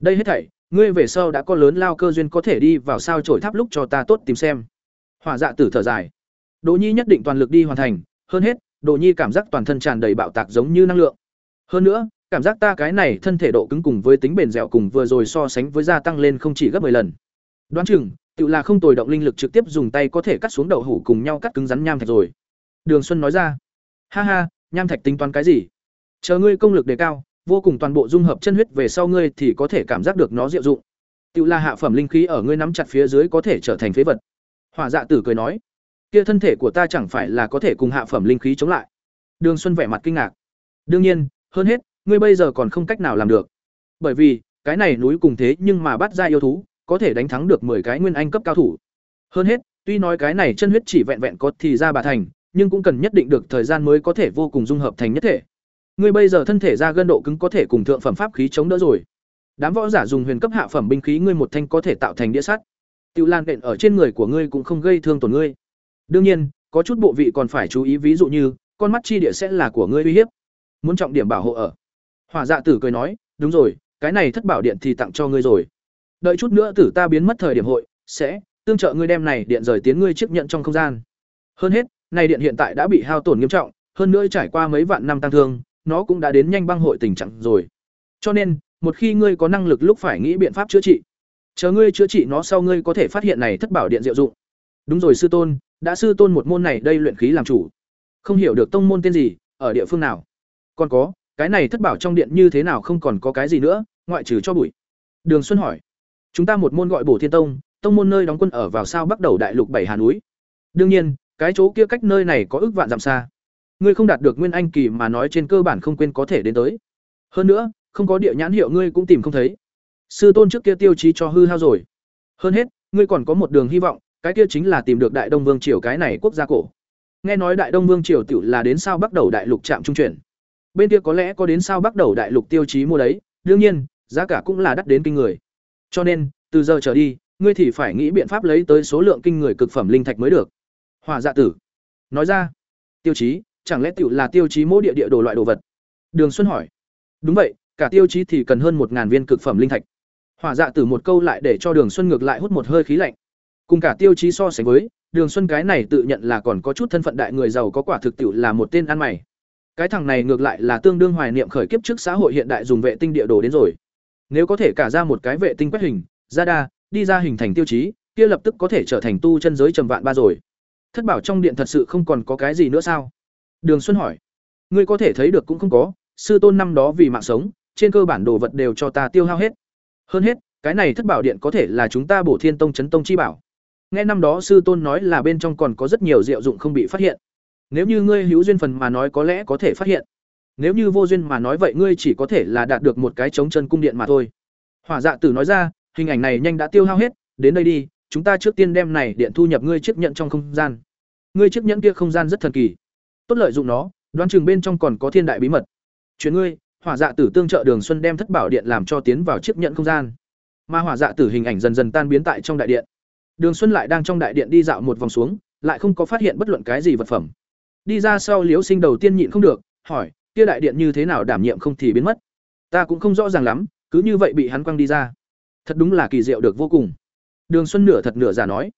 S1: Đây hết thảy, ngươi về sau đã có lớn lao cơ duyên có thể đi vào sao chổi tháp lúc cho ta tốt tìm xem hỏa dạ tử thở dài Đỗ nhi nhất định toàn lực đi hoàn thành hơn hết Đỗ nhi cảm giác toàn thân tràn đầy bạo tạc giống như năng lượng hơn nữa cảm giác ta cái này thân thể độ cứng cùng với tính bền dẻo cùng vừa rồi so sánh với gia tăng lên không chỉ gấp 10 lần đoán chừng tự là không tồi động linh lực trực tiếp dùng tay có thể cắt xuống đậu hủ cùng nhau cắt cứng rắn nham thạch rồi. Đường xuân nói ra. Ha ha nham thạch tính toán cái gì? Chờ ngươi công lực đề cao vô cùng toàn bộ dung hợp chân huyết về sau ngươi thì có thể cảm giác được nó diệu dụng. Tự là hạ phẩm linh khí ở ngươi nắm chặt phía dưới có thể trở thành phế vật. Hỏa dạ tử cười nói. Kia thân thể của ta chẳng phải là có thể cùng hạ phẩm linh khí chống lại. Đường Xuân vẻ mặt kinh ngạc. Đương nhiên, hơn hết, ngươi bây giờ còn không cách nào làm được. Bởi vì, cái này núi cùng thế nhưng mà bắt ra yêu thú, có thể đánh thắng được 10 cái nguyên anh cấp cao thủ. Hơn hết, tuy nói cái này chân huyết chỉ vẹn vẹn có thì ra bà thành, nhưng cũng cần nhất định được thời gian mới có thể vô cùng dung hợp thành nhất thể. Ngươi bây giờ thân thể ra gân độ cứng có thể cùng thượng phẩm pháp khí chống đỡ rồi. Đám võ giả dùng huyền cấp hạ phẩm binh khí ngươi một thanh có thể tạo thành đĩa sắt. Tiêu Lan đện ở trên người của ngươi cũng không gây thương tổn ngươi. Đương nhiên, có chút bộ vị còn phải chú ý ví dụ như, con mắt chi địa sẽ là của ngươi uy hiếp. Muốn trọng điểm bảo hộ ở. Hỏa Dạ Tử cười nói, đúng rồi, cái này thất bảo điện thì tặng cho ngươi rồi. Đợi chút nữa tử ta biến mất thời điểm hội, sẽ tương trợ ngươi đem này điện rời tiến ngươi chiếc nhận trong không gian. Hơn hết, này điện hiện tại đã bị hao tổn nghiêm trọng, hơn nữa trải qua mấy vạn năm tăng thương, nó cũng đã đến nhanh băng hội tình trạng rồi. Cho nên, một khi ngươi có năng lực lúc phải nghĩ biện pháp chữa trị. Chờ ngươi chữa trị nó sau ngươi có thể phát hiện này thất bảo điện diệu dụng. Đúng rồi sư tôn, đã sư tôn một môn này đây luyện khí làm chủ. Không hiểu được tông môn tên gì, ở địa phương nào. Còn có, cái này thất bảo trong điện như thế nào không còn có cái gì nữa, ngoại trừ cho bụi. Đường Xuân hỏi. Chúng ta một môn gọi Bổ Thiên Tông, tông môn nơi đóng quân ở vào sao bắt đầu đại lục bảy hà núi. Đương nhiên, cái chỗ kia cách nơi này có ước vạn dặm xa. Ngươi không đạt được nguyên anh kỳ mà nói trên cơ bản không quên có thể đến tới. Hơn nữa, không có địa nhãn hiệu ngươi cũng tìm không thấy. Sư tôn trước kia tiêu chí cho hư hao rồi. Hơn hết, ngươi còn có một đường hy vọng, cái kia chính là tìm được Đại Đông Vương triều cái này quốc gia cổ. Nghe nói Đại Đông Vương triều tự là đến sao bắt đầu đại lục trạm trung chuyển. Bên kia có lẽ có đến sao bắt đầu đại lục tiêu chí mua đấy, đương nhiên, giá cả cũng là đắt đến kinh người. Cho nên, từ giờ trở đi, ngươi thì phải nghĩ biện pháp lấy tới số lượng kinh người cực phẩm linh thạch mới được. Hỏa Dạ Tử nói ra, tiêu chí, chẳng lẽ tiểu là tiêu chí mỗi địa địa đồ loại đồ vật? Đường Xuân hỏi. Đúng vậy, cả tiêu chí thì cần hơn một ngàn viên cực phẩm linh thạch. Hỏa Dạ Tử một câu lại để cho Đường Xuân ngược lại hút một hơi khí lạnh. Cùng cả tiêu chí so sánh với, Đường Xuân cái này tự nhận là còn có chút thân phận đại người giàu có quả thực tiểu là một tên ăn mày. Cái thằng này ngược lại là tương đương hoài niệm khởi kiếp trước xã hội hiện đại dùng vệ tinh địa đồ đến rồi. Nếu có thể cả ra một cái vệ tinh quét hình, ra đa, đi ra hình thành tiêu chí, kia lập tức có thể trở thành tu chân giới trầm vạn ba rồi. Thất bảo trong điện thật sự không còn có cái gì nữa sao? Đường Xuân hỏi. Ngươi có thể thấy được cũng không có, sư tôn năm đó vì mạng sống, trên cơ bản đồ vật đều cho ta tiêu hao hết. Hơn hết, cái này thất bảo điện có thể là chúng ta Bổ Thiên Tông chấn tông chi bảo. Nghe năm đó sư tôn nói là bên trong còn có rất nhiều diệu dụng không bị phát hiện. Nếu như ngươi hữu duyên phần mà nói có lẽ có thể phát hiện. Nếu như vô duyên mà nói vậy ngươi chỉ có thể là đạt được một cái chống chân cung điện mà thôi. Hỏa Dạ Tử nói ra, hình ảnh này nhanh đã tiêu hao hết, đến đây đi, chúng ta trước tiên đem này điện thu nhập ngươi chiếc nhận trong không gian. Ngươi chiếc nhẫn kia không gian rất thần kỳ. Tốt lợi dụng nó, đoán chừng bên trong còn có thiên đại bí mật. Chuyện ngươi, Hỏa Dạ Tử tương trợ Đường Xuân đem thất bảo điện làm cho tiến vào chiếc nhận không gian. Mà Hỏa Dạ Tử hình ảnh dần dần tan biến tại trong đại điện. Đường Xuân lại đang trong đại điện đi dạo một vòng xuống, lại không có phát hiện bất luận cái gì vật phẩm. Đi ra sau Liễu Sinh đầu tiên nhịn không được, hỏi, kia đại điện như thế nào đảm nhiệm không thì biến mất? Ta cũng không rõ ràng lắm, cứ như vậy bị hắn quăng đi ra. Thật đúng là kỳ diệu được vô cùng. Đường Xuân nửa thật nửa giả nói,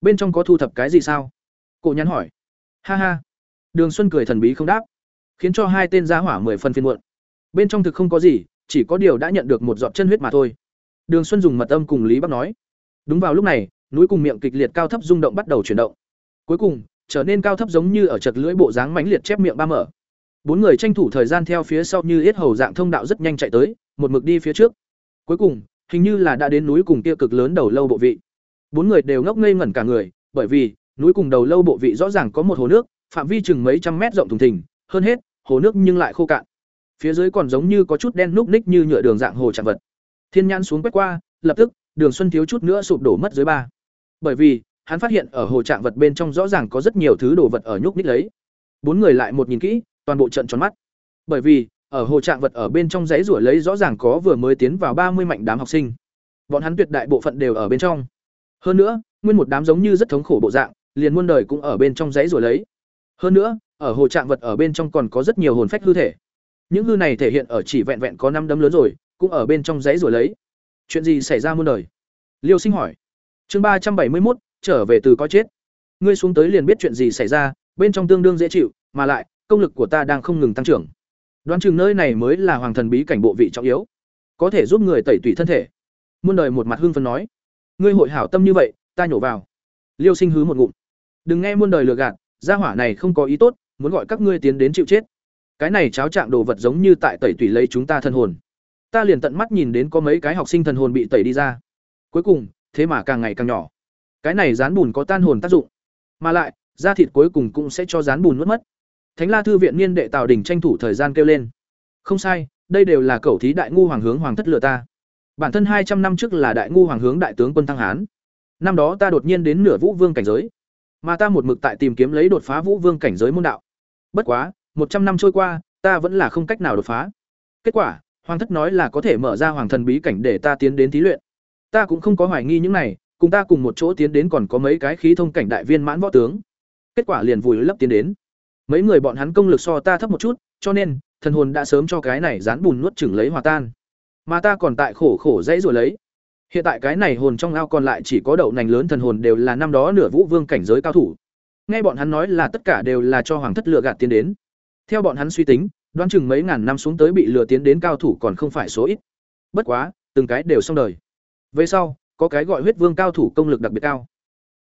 S1: bên trong có thu thập cái gì sao? Cổ nhắn hỏi. Ha ha. Đường Xuân cười thần bí không đáp, khiến cho hai tên giá hỏa mười phân phiên muộn. Bên trong thực không có gì, chỉ có điều đã nhận được một giọt chân huyết mà thôi. Đường Xuân dùng mật âm cùng Lý Bắc nói. Đúng vào lúc này, núi cùng miệng kịch liệt cao thấp rung động bắt đầu chuyển động. Cuối cùng, trở nên cao thấp giống như ở chật lưỡi bộ dáng mãnh liệt chép miệng ba mở. Bốn người tranh thủ thời gian theo phía sau như yết hầu dạng thông đạo rất nhanh chạy tới, một mực đi phía trước. Cuối cùng, hình như là đã đến núi cùng kia cực lớn đầu lâu bộ vị. Bốn người đều ngốc ngây ngẩn cả người, bởi vì núi cùng đầu lâu bộ vị rõ ràng có một hồ nước, phạm vi chừng mấy trăm mét rộng thùng thình, hơn hết, hồ nước nhưng lại khô cạn. Phía dưới còn giống như có chút đen núc ních như nhựa đường dạng hồ trạng vật. Thiên nhãn xuống quét qua, lập tức, Đường Xuân thiếu chút nữa sụp đổ mất dưới ba. Bởi vì, hắn phát hiện ở hồ trạng vật bên trong rõ ràng có rất nhiều thứ đồ vật ở nhúc ních lấy. Bốn người lại một nhìn kỹ, toàn bộ trận tròn mắt. Bởi vì, ở hồ trạng vật ở bên trong giấy rủa lấy rõ ràng có vừa mới tiến vào ba mươi mạnh đám học sinh. Bọn hắn tuyệt đại bộ phận đều ở bên trong. Hơn nữa, nguyên một đám giống như rất thống khổ bộ dạng, liền muôn đời cũng ở bên trong giấy rủa lấy. Hơn nữa, ở hồ trạng vật ở bên trong còn có rất nhiều hồn phách hư thể. Những hư này thể hiện ở chỉ vẹn vẹn có năm đấm lớn rồi, cũng ở bên trong giấy rủa lấy. Chuyện gì xảy ra muôn đời? Liêu Sinh hỏi. Chương ba trăm bảy mươi một trở về từ có chết. Ngươi xuống tới liền biết chuyện gì xảy ra, bên trong tương đương dễ chịu, mà lại, công lực của ta đang không ngừng tăng trưởng. Đoán chừng nơi này mới là hoàng thần bí cảnh bộ vị trọng yếu, có thể giúp người tẩy tủy thân thể. Muôn đời một mặt hưng phấn nói, ngươi hội hảo tâm như vậy, ta nhổ vào. Liêu Sinh hứ một ngụm. Đừng nghe muôn đời lừa gạt, gia hỏa này không có ý tốt, muốn gọi các ngươi tiến đến chịu chết. Cái này cháo trạng đồ vật giống như tại tẩy tủy lấy chúng ta thân hồn. Ta liền tận mắt nhìn đến có mấy cái học sinh thần hồn bị tẩy đi ra. Cuối cùng, thế mà càng ngày càng nhỏ. Cái này dán bùn có tan hồn tác dụng, mà lại, da thịt cuối cùng cũng sẽ cho dán bùn nuốt mất thánh la thư viện niên đệ tào đình tranh thủ thời gian kêu lên. Không sai, đây đều là cẩu thí đại ngu hoàng hướng hoàng thất lựa ta. Bản thân hai trăm năm trước là đại ngu hoàng hướng đại tướng quân thăng hán. Năm đó ta đột nhiên đến nửa vũ vương cảnh giới. Mà ta một mực tại tìm kiếm lấy đột phá vũ vương cảnh giới môn đạo. Bất quá, một trăm năm trôi qua, ta vẫn là không cách nào đột phá. Kết quả, hoàng thất nói là có thể mở ra hoàng thần bí cảnh để ta tiến đến thí luyện. Ta cũng không có hoài nghi những này, cùng ta cùng một chỗ tiến đến còn có mấy cái khí thông cảnh đại viên mãn võ tướng. Kết quả liền vùi lấp tiến đến mấy người bọn hắn công lực so ta thấp một chút, cho nên, thần hồn đã sớm cho cái này dán bùn nuốt chửng lấy hòa tan. Mà ta còn tại khổ khổ dãy rồi lấy. Hiện tại cái này hồn trong ao còn lại chỉ có đậu nành lớn thần hồn đều là năm đó nửa vũ vương cảnh giới cao thủ. Nghe bọn hắn nói là tất cả đều là cho hoàng thất lựa gạt tiến đến. Theo bọn hắn suy tính, đoán chừng mấy ngàn năm xuống tới bị lừa tiến đến cao thủ còn không phải số ít. Bất quá, từng cái đều xong đời. Về sau, có cái gọi huyết vương cao thủ công lực đặc biệt cao.